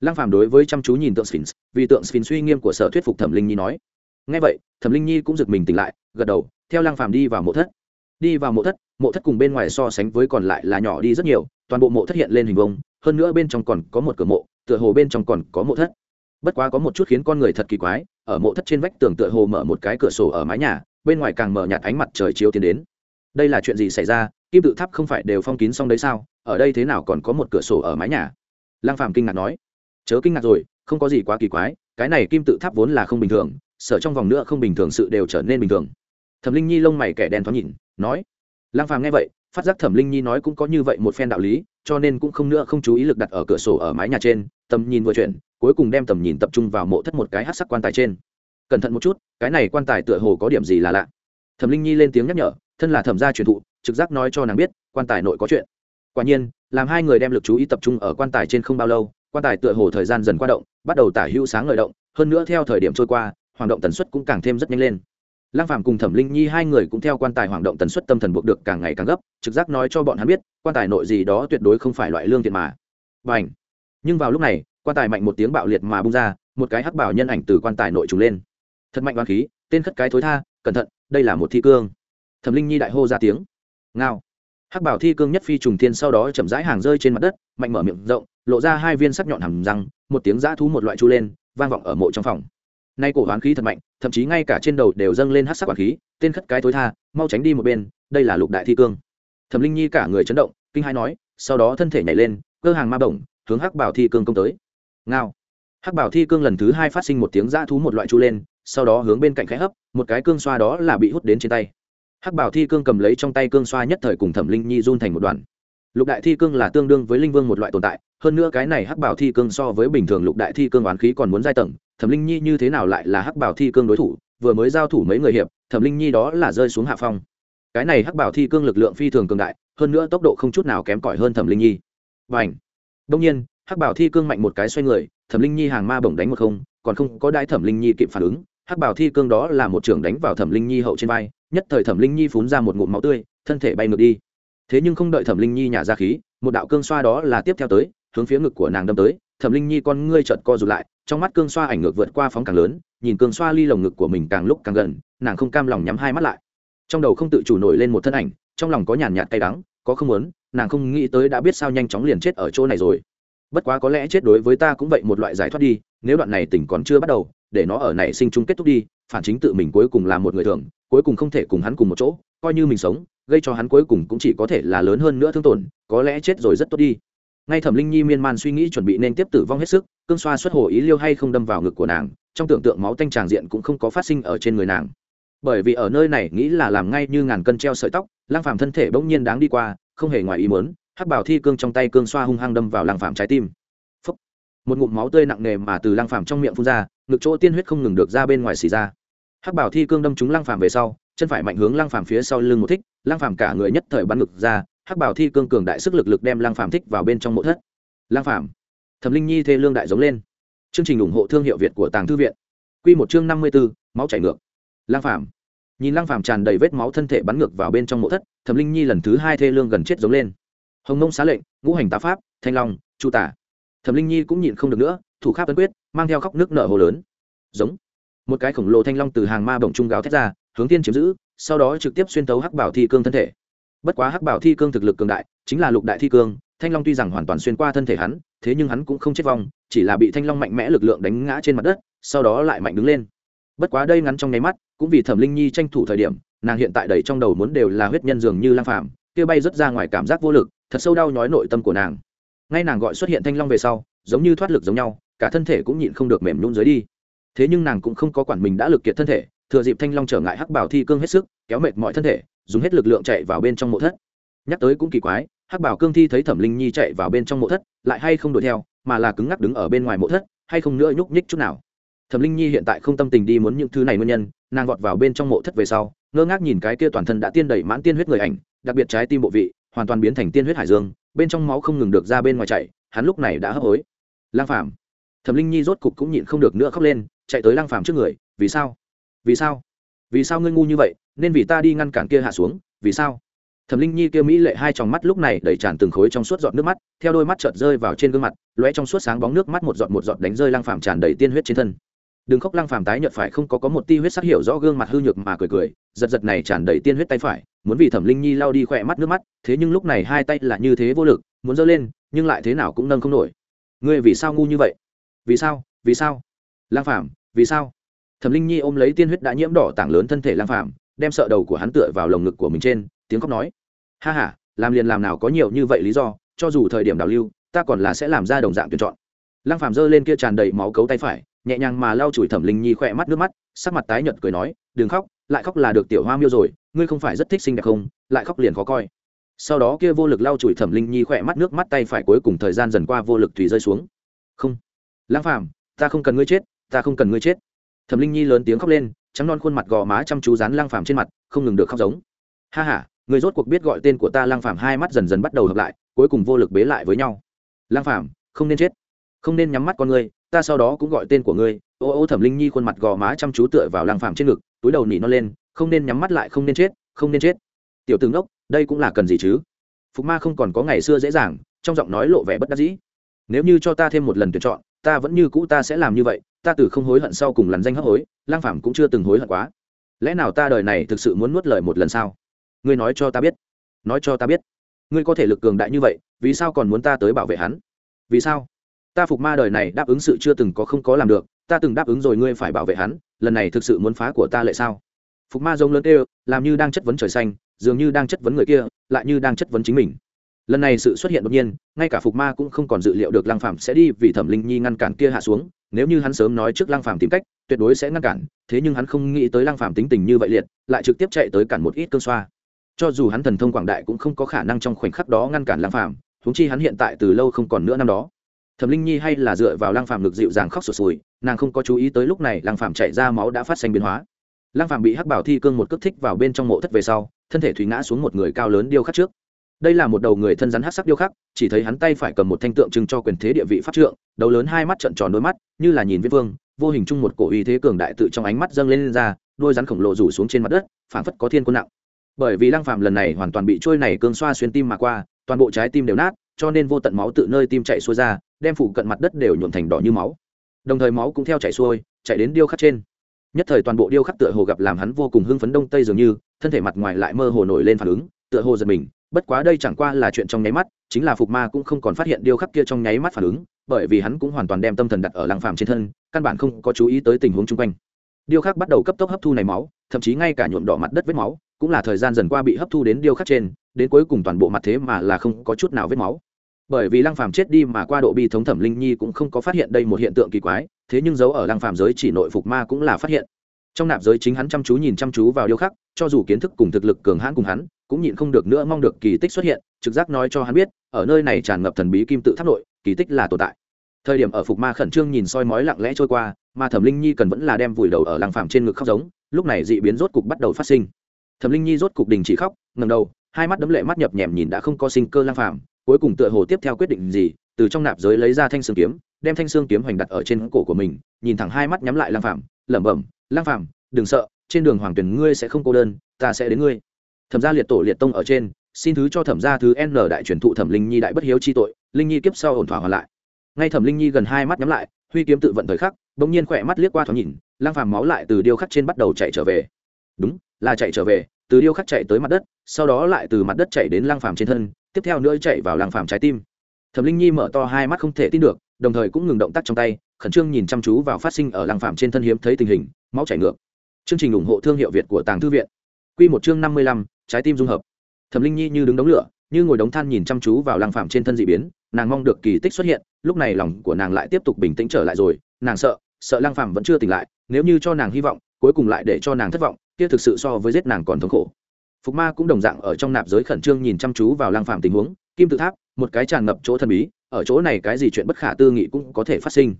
Lăng phàm đối với chăm chú nhìn tượng sphinx, vì tượng sphinx uy nghiêm của sở thuyết phục thẩm linh nhi nói. Nghe vậy, thẩm linh nhi cũng giật mình tỉnh lại, gật đầu, theo lăng phàm đi vào mộ thất. Đi vào mộ thất mộ thất cùng bên ngoài so sánh với còn lại là nhỏ đi rất nhiều, toàn bộ mộ thất hiện lên hình vông hơn nữa bên trong còn có một cửa mộ tựa hồ bên trong còn có mộ thất. Bất quá có một chút khiến con người thật kỳ quái, ở mộ thất trên vách tường tựa hồ mở một cái cửa sổ ở mái nhà, bên ngoài càng mở nhạt ánh mặt trời chiếu tiến đến. Đây là chuyện gì xảy ra? Kim tự tháp không phải đều phong kín xong đấy sao? Ở đây thế nào còn có một cửa sổ ở mái nhà? Lang phàm kinh ngạc nói. Chớ kinh ngạc rồi, không có gì quá kỳ quái, cái này kim tự tháp vốn là không bình thường, sở trong vòng nữa không bình thường sự đều trở nên bình thường. Thẩm linh nhi lông mày kẻ đen thoáng nhìn, nói. Lang phàm nghe vậy, phát giác thẩm linh nhi nói cũng có như vậy một phen đạo lý, cho nên cũng không nữa không chú ý lực đặt ở cửa sổ ở mái nhà trên tầm nhìn vừa chuyển, cuối cùng đem tầm nhìn tập trung vào mộ thất một cái hát sắc quan tài trên. Cẩn thận một chút, cái này quan tài tựa hồ có điểm gì là lạ. Thẩm linh nhi lên tiếng nhắc nhở, thân là thẩm gia truyền thụ, trực giác nói cho nàng biết, quan tài nội có chuyện. Quả nhiên, làm hai người đem lực chú ý tập trung ở quan tài trên không bao lâu, quan tài tựa hồ thời gian dần qua động, bắt đầu tả hữu sáng ngời động, hơn nữa theo thời điểm trôi qua hoạt động tần suất cũng càng thêm rất nhanh lên. Lăng phàm cùng thẩm linh nhi hai người cũng theo quan tài hoạt động tần suất tâm thần buộc được càng ngày càng gấp, trực giác nói cho bọn hắn biết, quan tài nội gì đó tuyệt đối không phải loại lương thiện mà. Và nhưng vào lúc này, quan tài mạnh một tiếng bạo liệt mà bung ra, một cái hắc bảo nhân ảnh từ quan tài nội trùng lên. Thật mạnh oán khí, tên khất cái thối tha, cẩn thận, đây là một thi cương. Thẩm linh nhi đại hô ra tiếng. Ngao. Hắc bảo thi cương nhất phi trùng thiên sau đó chậm rãi hàng rơi trên mặt đất, mạnh mở miệng rộng, lộ ra hai viên sắc nhọn hầm răng, một tiếng giã thú một loại chu lên, vang vọng ở mộ trong phòng. Nay cổ hoán khí thật mạnh, thậm chí ngay cả trên đầu đều dâng lên hát sắc hoán khí, tên khất cái thối tha, mau tránh đi một bên, đây là lục đại thi cương. Thẩm linh nhi cả người chấn động, kinh hai nói, sau đó thân thể nhảy lên, cơ hàng ma bổng hướng hắc bảo thi cương công tới. Ngao. Hắc bảo thi cương lần thứ hai phát sinh một tiếng dã thú một loại chu lên, sau đó hướng bên cạnh khẽ hấp, một cái cương xoa đó là bị hút đến trên tay. Hắc bảo thi cương cầm lấy trong tay cương xoa nhất thời cùng thẩm linh nhi run thành một đoàn. Lục đại thi cương là tương đương với linh vương một loại tồn tại, hơn nữa cái này hắc bảo thi cương so với bình thường lục đại thi cương oán khí còn muốn giai tầng, thẩm linh nhi như thế nào lại là hắc bảo thi cương đối thủ, vừa mới giao thủ mấy người hiệp, thẩm linh nhi đó là rơi xuống hạ phong. Cái này hắc bảo thi cương lực lượng phi thường cường đại, hơn nữa tốc độ không chút nào kém cỏi hơn thẩm linh nhi. Và ảnh đông nhiên, hắc bảo thi cương mạnh một cái xoay người, thẩm linh nhi hàng ma bổng đánh một không, còn không có đai thẩm linh nhi kịp phản ứng, hắc bảo thi cương đó là một trưởng đánh vào thẩm linh nhi hậu trên vai, nhất thời thẩm linh nhi phun ra một ngụm máu tươi, thân thể bay ngược đi. Thế nhưng không đợi thẩm linh nhi nhả ra khí, một đạo cương xoa đó là tiếp theo tới, hướng phía ngực của nàng đâm tới. Thẩm linh nhi con ngươi chợt co rụt lại, trong mắt cương xoa ảnh ngược vượt qua phóng càng lớn, nhìn cương xoa ly lồng ngực của mình càng lúc càng gần, nàng không cam lòng nhắm hai mắt lại. Trong đầu không tự chủ nổi lên một thân ảnh, trong lòng có nhàn nhạt cay đắng có không muốn, nàng không nghĩ tới đã biết sao nhanh chóng liền chết ở chỗ này rồi. Bất quá có lẽ chết đối với ta cũng vậy một loại giải thoát đi, nếu đoạn này tỉnh còn chưa bắt đầu, để nó ở này sinh chung kết thúc đi, phản chính tự mình cuối cùng là một người thường, cuối cùng không thể cùng hắn cùng một chỗ, coi như mình sống, gây cho hắn cuối cùng cũng chỉ có thể là lớn hơn nữa thương tổn, có lẽ chết rồi rất tốt đi. Ngay thẩm linh nhi miên man suy nghĩ chuẩn bị nên tiếp tử vong hết sức, cương xoa xuất hồ ý liêu hay không đâm vào ngực của nàng, trong tưởng tượng máu tanh tràng diện cũng không có phát sinh ở trên người nàng bởi vì ở nơi này nghĩ là làm ngay như ngàn cân treo sợi tóc lang phàm thân thể bỗng nhiên đáng đi qua không hề ngoài ý muốn hắc bảo thi cương trong tay cương xoa hung hăng đâm vào lang phàm trái tim. Phúc. một ngụm máu tươi nặng nề mà từ lăng phàm trong miệng phun ra ngực chỗ tiên huyết không ngừng được ra bên ngoài xì ra. Hắc bảo thi cương đâm trúng lăng phàm về sau chân phải mạnh hướng lăng phàm phía sau lưng một thích lăng phàm cả người nhất thời bắn ngực ra hắc bảo thi cương cường đại sức lực lực đem lăng phàm thích vào bên trong mộ thất. Lăng phàm. Thẩm linh nhi thê lương đại giống lên. Chương trình ủng hộ thương hiệu việt của tàng thư viện. Quy một chương năm mươi 54, máu chảy ngược lăng phàm. Nhìn lăng phàm tràn đầy vết máu thân thể bắn ngược vào bên trong mộ thất, thẩm linh nhi lần thứ hai thê lương gần chết giống lên. Hồng nông xá lệnh, ngũ hành tá pháp, thanh long, chu tả. Thẩm linh nhi cũng nhịn không được nữa, thủ kháp tấn quyết, mang theo khóc nước nở hồ lớn. Giống. Một cái khổng lồ thanh long từ hàng ma bổng trung gáo thét ra, hướng tiên chiếm giữ, sau đó trực tiếp xuyên tấu hắc bảo thi cương thân thể. Bất quá hắc bảo thi cương thực lực cường đại, chính là lục đại thi cương, thanh long tuy rằng hoàn toàn xuyên qua thân thể hắn, thế nhưng hắn cũng không chết vong, chỉ là bị thanh long mạnh mẽ lực lượng đánh ngã trên mặt đất, sau đó lại mạnh đứng lên. Bất quá đây ngắn trong nháy mắt cũng vì thẩm linh nhi tranh thủ thời điểm, nàng hiện tại đầy trong đầu muốn đều là huyết nhân dường như lang phàm, kia bay rất ra ngoài cảm giác vô lực, thật sâu đau nhói nội tâm của nàng. Ngay nàng gọi xuất hiện thanh long về sau, giống như thoát lực giống nhau, cả thân thể cũng nhịn không được mềm nhún dưới đi. Thế nhưng nàng cũng không có quản mình đã lực kiệt thân thể, thừa dịp thanh long trở ngại hắc bảo thi cương hết sức, kéo mệt mọi thân thể, dùng hết lực lượng chạy vào bên trong mộ thất. Nhắc tới cũng kỳ quái, hắc bảo cương thi thấy thẩm linh nhi chạy vào bên trong mộ thất, lại hay không đuổi theo, mà là cứng ngắc đứng ở bên ngoài mộ thất, hay không nữa nhúc nhích chút nào thẩm linh nhi hiện tại không tâm tình đi muốn những thứ này nguyên nhân, nàng vọt vào bên trong mộ thất về sau, ngơ ngác nhìn cái kia toàn thân đã tiên đẩy mãn tiên huyết người ảnh, đặc biệt trái tim bộ vị, hoàn toàn biến thành tiên huyết hải dương, bên trong máu không ngừng được ra bên ngoài chạy hắn lúc này đã hấp hối. Lang phàm. Thẩm linh nhi rốt cục cũng nhịn không được nữa khóc lên, chạy tới lang phàm trước người, vì sao? Vì sao? Vì sao ngươi ngu như vậy? Nên vì ta đi ngăn cản kia hạ xuống, vì sao? Thẩm linh nhi kia mỹ lệ hai tròng mắt lúc này đẩy tràn từng khối trong suốt giọt nước mắt, theo đôi mắt chợt rơi vào trên gương mặt, lóe trong suốt sáng bóng nước mắt một giọt một giọt đánh rơi lang phàm tràn đầy tiên huyết trên thân đừng khóc lăng phàm tái nhợt phải không có có một ti huyết sắc hiểu rõ gương mặt hư nhược mà cười cười, giật giật này tràn đầy tiên huyết tay phải, muốn vì thẩm linh nhi lao đi khỏe mắt nước mắt, thế nhưng lúc này hai tay là như thế vô lực, muốn giơ lên, nhưng lại thế nào cũng nâng không nổi. Ngươi vì sao ngu như vậy? Vì sao? Vì sao? Lang phàm, vì sao? Thẩm linh nhi ôm lấy tiên huyết đã nhiễm đỏ tảng lớn thân thể lang phàm, đem sợ đầu của hắn tựa vào lồng ngực của mình trên, tiếng khóc nói. Ha ha, làm liền làm nào có nhiều như vậy lý do, cho dù thời điểm đào lưu, ta còn là sẽ làm ra đồng dạng tuyển chọn. Lang phàm giơ lên kia tràn đầy máu cấu tay phải nhẹ nhàng mà lau chùi thẩm linh nhi khỏe mắt nước mắt, sắc mặt tái nhợt cười nói, đừng khóc, lại khóc là được tiểu hoa miêu rồi, ngươi không phải rất thích xinh đẹp không? Lại khóc liền khó coi. Sau đó kia vô lực lau chùi thẩm linh nhi khỏe mắt nước mắt tay phải cuối cùng thời gian dần qua vô lực thủy rơi xuống. Không lang phàm, ta không cần ngươi chết, ta không cần ngươi chết. Thẩm linh nhi lớn tiếng khóc lên, trắng non khuôn mặt gò má chăm chú dán lang phàm trên mặt, không ngừng được khóc giống. Ha ha người rốt cuộc biết gọi tên của ta lang phàm. Hai mắt dần dần bắt đầu hợp lại, cuối cùng vô lực bế lại với nhau. Lang phàm, không nên chết, không nên nhắm mắt con ngươi ta sau đó cũng gọi tên của ngươi, ô ô thẩm linh nhi khuôn mặt gò má chăm chú tựa vào lang phàm trên ngực, túi đầu nỉ non lên, không nên nhắm mắt lại, không nên chết, không nên chết. Tiểu tướng đốc đây cũng là cần gì chứ? Phục ma không còn có ngày xưa dễ dàng, trong giọng nói lộ vẻ bất đắc dĩ. Nếu như cho ta thêm một lần tuyển chọn, ta vẫn như cũ ta sẽ làm như vậy, ta từ không hối hận sau cùng lằn danh hấp hối lang phàm cũng chưa từng hối hận quá. Lẽ nào ta đời này thực sự muốn nuốt lời một lần sao? Ngươi nói cho ta biết. Nói cho ta biết. Ngươi có thể lực cường đại như vậy, vì sao còn muốn ta tới bảo vệ hắn? Vì sao? Ta phục ma đời này đáp ứng sự chưa từng có không có làm được, ta từng đáp ứng rồi ngươi phải bảo vệ hắn, lần này thực sự muốn phá của ta lại sao? Phục ma giống lớn tê làm như đang chất vấn trời xanh, dường như đang chất vấn người kia, lại như đang chất vấn chính mình. Lần này sự xuất hiện đột nhiên, ngay cả phục ma cũng không còn dự liệu được lăng phạm sẽ đi vì thẩm linh nhi ngăn cản kia hạ xuống, nếu như hắn sớm nói trước lăng phạm tìm cách, tuyệt đối sẽ ngăn cản, thế nhưng hắn không nghĩ tới lăng phạm tính tình như vậy liệt, lại trực tiếp chạy tới cản một ít cơn xoa. Cho dù hắn thần thông quảng đại cũng không có khả năng trong khoảnh khắc đó ngăn cản lăng phạm huống chi hắn hiện tại từ lâu không còn nữa năm đó thẩm linh nhi hay là dựa vào Lang phạm ngực dịu dàng khóc sụt sùi nàng không có chú ý tới lúc này Lang phạm chạy ra máu đã phát sinh biến hóa. Lang phạm bị hắc bảo thi cương một cước thích vào bên trong mộ thất về sau thân thể thủy ngã xuống một người cao lớn điêu khắc trước. Đây là một đầu người thân rắn hắc sắc điêu khắc chỉ thấy hắn tay phải cầm một thanh tượng trưng cho quyền thế địa vị pháp trượng đầu lớn hai mắt trận tròn đôi mắt như là nhìn viết vương vô hình chung một cổ uy thế cường đại tự trong ánh mắt dâng lên, lên ra đôi rắn khổng lồ rủ xuống trên mặt đất phảng phất có thiên quân nặng. Bởi vì lăng phạm lần này hoàn toàn bị trôi này cương xoa xuyên tim mà qua toàn bộ trái tim đều nát cho nên vô tận máu tự nơi tim chạy xuôi ra đem phủ cận mặt đất đều nhuộm thành đỏ như máu. Đồng thời máu cũng theo chảy xuôi chạy đến điêu khắc trên. Nhất thời toàn bộ điêu khắc tựa hồ gặp làm hắn vô cùng hưng phấn đông tây dường như, thân thể mặt ngoài lại mơ hồ nổi lên phản ứng, tựa hồ giật mình, bất quá đây chẳng qua là chuyện trong nháy mắt, chính là phục ma cũng không còn phát hiện điêu khắc kia trong nháy mắt phản ứng, bởi vì hắn cũng hoàn toàn đem tâm thần đặt ở lăng phàm trên thân, căn bản không có chú ý tới tình huống chung quanh. Điêu khắc bắt đầu cấp tốc hấp thu này máu, thậm chí ngay cả nhuộm đỏ mặt đất vết máu, cũng là thời gian dần qua bị hấp thu đến điêu khắc trên, đến cuối cùng toàn bộ mặt thế mà là không có chút nào vết máu bởi vì lăng phàm chết đi mà qua độ bi thống thẩm linh nhi cũng không có phát hiện đây một hiện tượng kỳ quái, thế nhưng dấu ở lăng phàm giới chỉ nội phục ma cũng là phát hiện. Trong nạp giới chính hắn chăm chú nhìn chăm chú vào điêu khắc, cho dù kiến thức cùng thực lực cường hãn cùng hắn, cũng nhịn không được nữa mong được kỳ tích xuất hiện, trực giác nói cho hắn biết, ở nơi này tràn ngập thần bí kim tự tháp nội, kỳ tích là tồn tại. Thời điểm ở phục ma khẩn trương nhìn soi mói lặng lẽ trôi qua mà thẩm linh nhi cần vẫn là đem vùi đầu ở lăng phàm trên ngực khóc giống, lúc này dị biến rốt cục bắt đầu phát sinh. Thẩm linh nhi rốt cục đình chỉ khóc, ngẩng đầu, hai mắt đấm lệ mắt nhập nhèm nhìn đã không có sinh cơ lang phàm cuối cùng tựa hồ tiếp theo quyết định gì, từ trong nạp giới lấy ra thanh xương kiếm, đem thanh xương kiếm hoành đặt ở trên cổ của mình, nhìn thẳng hai mắt nhắm lại lang phạm lẩm bẩm lang phạm đừng sợ, trên đường hoàng tuyển ngươi sẽ không cô đơn, ta sẽ đến ngươi. Thẩm gia liệt tổ liệt tông ở trên, xin thứ cho thẩm gia thứ n đại truyền thụ thẩm linh nhi đại bất hiếu chi tội, linh nhi kiếp sau ổn thỏa hoàn lại. Ngay thẩm linh nhi gần hai mắt nhắm lại, huy kiếm tự vận thời khắc, bỗng nhiên khỏe mắt liếc qua thoáng nhìn lang phàm máu lại từ điêu khắc trên bắt đầu chạy trở về. Đúng, là chạy trở về, từ điêu khắc chạy tới mặt đất, sau đó lại từ mặt đất chạy đến lang phàm trên thân tiếp theo nữa chạy vào lăng phàm trái tim. Thẩm linh nhi mở to hai mắt không thể tin được, đồng thời cũng ngừng động tác trong tay, khẩn trương nhìn chăm chú vào phát sinh ở lăng phàm trên thân hiếm thấy tình hình, máu chảy ngược. Chương trình ủng hộ thương hiệu việt của tàng thư viện. Q một chương năm mươi lăm, trái tim dung hợp. Thẩm linh nhi như đứng đống lửa, như ngồi đống than nhìn chăm chú vào lăng phàm trên thân d ị biến, nàng mong được kỳ tích xuất hiện, lúc này lòng của nàng lại tiếp tục bình tĩnh trở lại rồi, nàng sợ sợ lăng phàm vẫn chưa tỉnh lại, nếu như cho nàng hy vọng, cuối cùng lại để cho nàng thất vọng, kia thực sự so với giết nàng còn thống khổ phục ma cũng đồng dạng ở trong nạp giới khẩn trương nhìn chăm chú vào lang phàm tình huống. Kim tự tháp, một cái tràn ngập chỗ thần bí, ở chỗ này cái gì chuyện bất khả tư nghị cũng có thể phát sinh.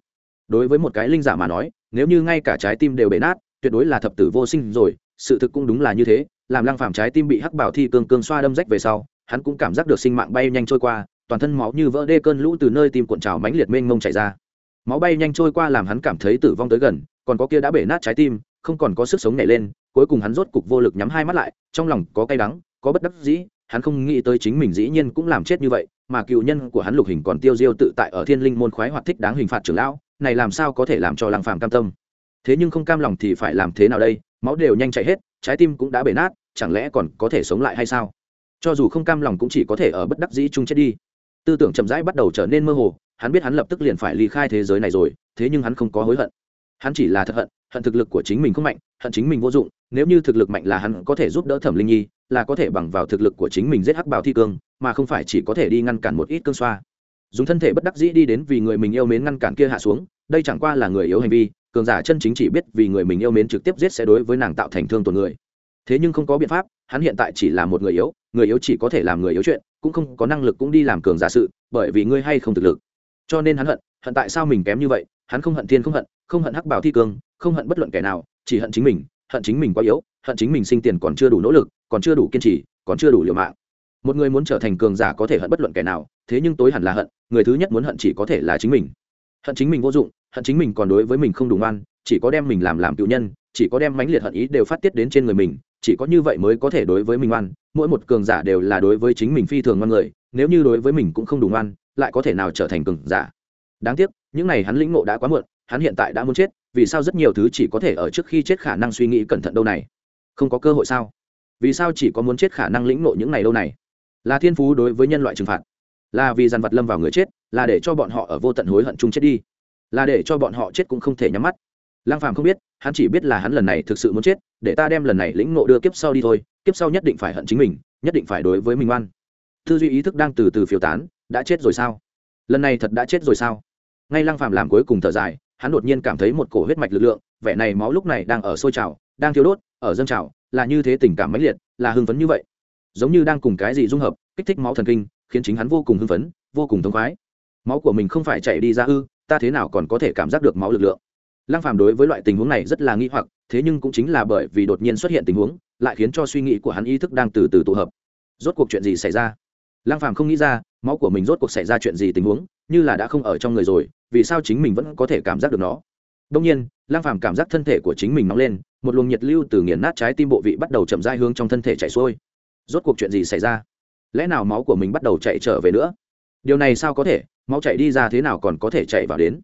Đối với một cái linh giả mà nói, nếu như ngay cả trái tim đều bể nát, tuyệt đối là thập tử vô sinh rồi. Sự thực cũng đúng là như thế, làm lang phàm trái tim bị hắc bảo thi cương cương xoa đâm rách về sau, hắn cũng cảm giác được sinh mạng bay nhanh trôi qua, toàn thân máu như vỡ đê cơn lũ từ nơi tim cuộn trào mãnh liệt mênh mông chảy ra. Máu bay nhanh trôi qua làm hắn cảm thấy tử vong tới gần, còn có kia đã bể nát trái tim không còn có sức sống nhảy lên, cuối cùng hắn rốt cục vô lực nhắm hai mắt lại, trong lòng có cay đắng, có bất đắc dĩ, hắn không nghĩ tới chính mình dĩ nhiên cũng làm chết như vậy, mà cựu nhân của hắn lục hình còn tiêu diêu tự tại ở thiên linh môn khoái hoạt thích đáng hình phạt trưởng lão, này làm sao có thể làm cho lăng phàm cam tâm? Thế nhưng không cam lòng thì phải làm thế nào đây? Máu đều nhanh chảy hết, trái tim cũng đã bể nát, chẳng lẽ còn có thể sống lại hay sao? Cho dù không cam lòng cũng chỉ có thể ở bất đắc dĩ chung chết đi. Tư tưởng chậm rãi bắt đầu trở nên mơ hồ, hắn biết hắn lập tức liền phải ly khai thế giới này rồi, thế nhưng hắn không có hối hận hắn chỉ là thật hận hận thực lực của chính mình không mạnh, hận chính mình vô dụng, nếu như thực lực mạnh là hắn có thể giúp đỡ thẩm linh nhi, là có thể bằng vào thực lực của chính mình giết hắc bào thi cương, mà không phải chỉ có thể đi ngăn cản một ít cương xoa. Dùng thân thể bất đắc dĩ đi đến vì người mình yêu mến ngăn cản kia hạ xuống, đây chẳng qua là người yếu hành vi, cường giả chân chính chỉ biết vì người mình yêu mến trực tiếp giết sẽ đối với nàng tạo thành thương tổn người. Thế nhưng không có biện pháp, hắn hiện tại chỉ là một người yếu người yếu chỉ có thể làm người yếu chuyện, cũng không có năng lực cũng đi làm cường giả sự, bởi vì ngươi hay không thực lực. Cho nên hắn hận hận tại sao mình kém như vậy? Hắn không hận thiên không hận không hận hắc bảo thi cương, không hận bất luận kẻ nào, chỉ hận chính mình, hận chính mình quá yếu, hận chính mình sinh tiền còn chưa đủ nỗ lực, còn chưa đủ kiên trì, còn chưa đủ liều mạng. Một người muốn trở thành cường giả có thể hận bất luận kẻ nào, thế nhưng tối hẳn là hận, người thứ nhất muốn hận chỉ có thể là chính mình. Hận chính mình vô dụng, hận chính mình còn đối với mình không đủ ngoan, chỉ có đem mình làm làm cựu nhân, chỉ có đem mãnh liệt hận ý đều phát tiết đến trên người mình, chỉ có như vậy mới có thể đối với mình ngoan. Mỗi một cường giả đều là đối với chính mình phi thường ngoan người, nếu như đối với mình cũng không đủ ngoan, lại có thể nào trở thành cường giả? Đáng tiếc, những này hắn lĩnh ngộ đã quá muộn, hắn hiện tại đã muốn chết, vì sao rất nhiều thứ chỉ có thể ở trước khi chết khả năng suy nghĩ cẩn thận đâu này? Không có cơ hội sao? Vì sao chỉ có muốn chết khả năng lĩnh ngộ những này đâu này? Là thiên phú đối với nhân loại trừng phạt? Là vì dàn vật lâm vào người chết, là để cho bọn họ ở vô tận hối hận chung chết đi? Là để cho bọn họ chết cũng không thể nhắm mắt? Lăng phàm không biết, hắn chỉ biết là hắn lần này thực sự muốn chết, để ta đem lần này lĩnh ngộ đưa kiếp sau đi thôi, kiếp sau nhất định phải hận chính mình, nhất định phải đối với mình oan. Tư duy ý thức đang từ từ phiêu tán, đã chết rồi sao? Lần này thật đã chết rồi sao? Ngay lăng phàm làm cuối cùng thở dài, hắn đột nhiên cảm thấy một cổ huyết mạch lực lượng, vẻ này máu lúc này đang ở sôi trào, đang thiếu đốt, ở dâng trào, là như thế tình cảm mãnh liệt, là hưng phấn như vậy. Giống như đang cùng cái gì dung hợp, kích thích máu thần kinh, khiến chính hắn vô cùng hưng phấn, vô cùng thống khoái. Máu của mình không phải chảy đi ra ư, ta thế nào còn có thể cảm giác được máu lực lượng? Lăng phàm đối với loại tình huống này rất là nghi hoặc, thế nhưng cũng chính là bởi vì đột nhiên xuất hiện tình huống, lại khiến cho suy nghĩ của hắn ý thức đang từ từ tụ hợp. Rốt cuộc chuyện gì xảy ra? Lăng phàm không nghĩ ra, máu của mình rốt cuộc xảy ra chuyện gì tình huống, như là đã không ở trong người rồi vì sao chính mình vẫn có thể cảm giác được nó. Đông nhiên Lang phàm cảm giác thân thể của chính mình nóng lên, một luồng nhiệt lưu từ nghiền nát trái tim bộ vị bắt đầu chậm rãi hướng trong thân thể chảy xuôi. Rốt cuộc chuyện gì xảy ra? Lẽ nào máu của mình bắt đầu chạy trở về nữa? Điều này sao có thể? Máu chạy đi ra thế nào còn có thể chạy vào đến?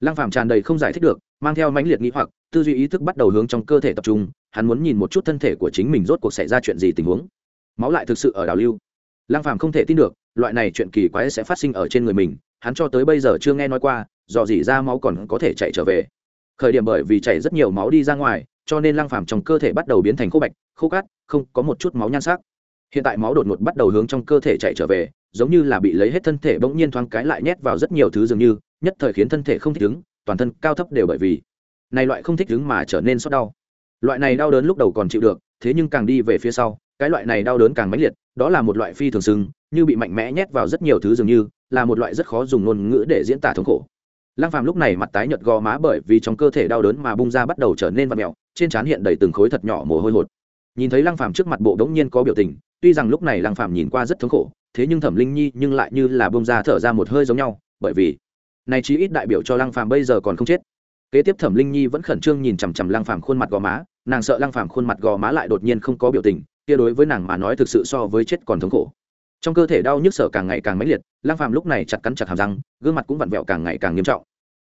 Lang phàm tràn đầy không giải thích được, mang theo mãnh liệt nghĩ hoặc, tư duy ý thức bắt đầu hướng trong cơ thể tập trung, hắn muốn nhìn một chút thân thể của chính mình rốt cuộc xảy ra chuyện gì tình huống. Máu lại thực sự ở đào lưu. Lang phàm không thể tin được, loại này chuyện kỳ quái sẽ phát sinh ở trên người mình hắn cho tới bây giờ chưa nghe nói qua, dò dỉ ra máu còn có thể chạy trở về. Khởi điểm bởi vì chảy rất nhiều máu đi ra ngoài, cho nên lăng phàm trong cơ thể bắt đầu biến thành khô bạch, khô cát, không có một chút máu nhan sắc. Hiện tại máu đột ngột bắt đầu hướng trong cơ thể chạy trở về, giống như là bị lấy hết thân thể bỗng nhiên thoáng cái lại nhét vào rất nhiều thứ dường như, nhất thời khiến thân thể không thích ứng, toàn thân cao thấp đều bởi vì này loại không thích ứng mà trở nên sốt đau. Loại này đau đớn lúc đầu còn chịu được, thế nhưng càng đi về phía sau, cái loại này đau đớn càng mãnh liệt, đó là một loại phi thường sưng như bị mạnh mẽ nhét vào rất nhiều thứ dường như, là một loại rất khó dùng ngôn ngữ để diễn tả thống khổ. Lăng phàm lúc này mặt tái nhợt gò má bởi vì trong cơ thể đau đớn mà bung ra bắt đầu trở nên vặn mèo, trên trán hiện đầy từng khối thật nhỏ mồ hôi hột. Nhìn thấy lăng phàm trước mặt bộ đống nhiên có biểu tình, tuy rằng lúc này lăng phàm nhìn qua rất thống khổ, thế nhưng thẩm linh nhi nhưng lại như là bung ra thở ra một hơi giống nhau, bởi vì này chí ít đại biểu cho lăng phàm bây giờ còn không chết. Kế tiếp thẩm linh nhi vẫn khẩn trương nhìn chằm chằm lăng phàm khuôn mặt gò má, nàng sợ lăng phàm khuôn mặt gò má lại đột nhiên không có biểu tình, kia đối với nàng mà nói thực sự so với chết còn thống khổ trong cơ thể đau nhức sở càng ngày càng mãnh liệt lang phàm lúc này chặt cắn chặt hàm răng, gương mặt cũng vặn vẹo càng ngày càng nghiêm trọng.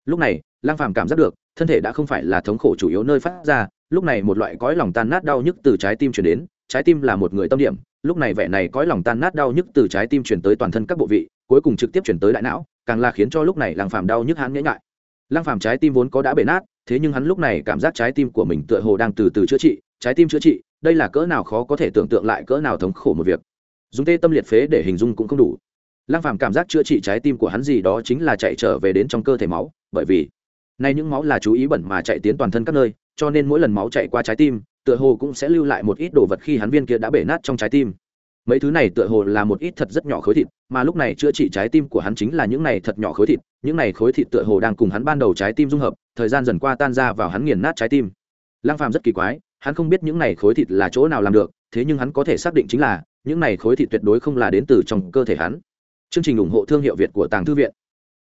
Lúc này lang phàm cảm giác được, thân thể đã không phải là thống khổ chủ yếu nơi phát ra, lúc này một loại cõi lòng tan nát đau nhức từ trái tim chuyển đến, trái tim là một người tâm điểm, lúc này vẻ này cõi lòng tan nát đau nhức từ trái tim chuyển tới toàn thân các bộ vị, cuối cùng trực tiếp chuyển tới đại não, càng là khiến cho lúc này lang phàm đau nhức hắn nhễ nhại. Lang phàm trái tim vốn có đã bể nát, thế nhưng hắn lúc này cảm giác trái tim của mình tựa hồ đang từ từ chữa trị, trái tim chữa trị, đây là cỡ nào khó có thể tưởng tượng lại cỡ nào thống khổ một việc dùng tê tâm liệt phế để hình dung cũng không đủ. Lăng phàm cảm giác chữa trị trái tim của hắn gì đó chính là chạy trở về đến trong cơ thể máu, bởi vì nay những máu là chú ý bẩn mà chạy tiến toàn thân các nơi, cho nên mỗi lần máu chạy qua trái tim, tựa hồ cũng sẽ lưu lại một ít đồ vật khi hắn viên kia đã bể nát trong trái tim. Mấy thứ này tựa hồ là một ít thật rất nhỏ khối thịt, mà lúc này chữa trị trái tim của hắn chính là những này thật nhỏ khối thịt, những này khối thịt tựa hồ đang cùng hắn ban đầu trái tim dung hợp, thời gian dần qua tan ra vào hắn nghiền nát trái tim. Lăng phàm rất kỳ quái, hắn không biết những này khối thịt là chỗ nào làm được, thế nhưng hắn có thể xác định chính là những này khối thịt tuyệt đối không là đến từ trong cơ thể hắn. Chương trình ủng hộ thương hiệu việt của tàng thư viện.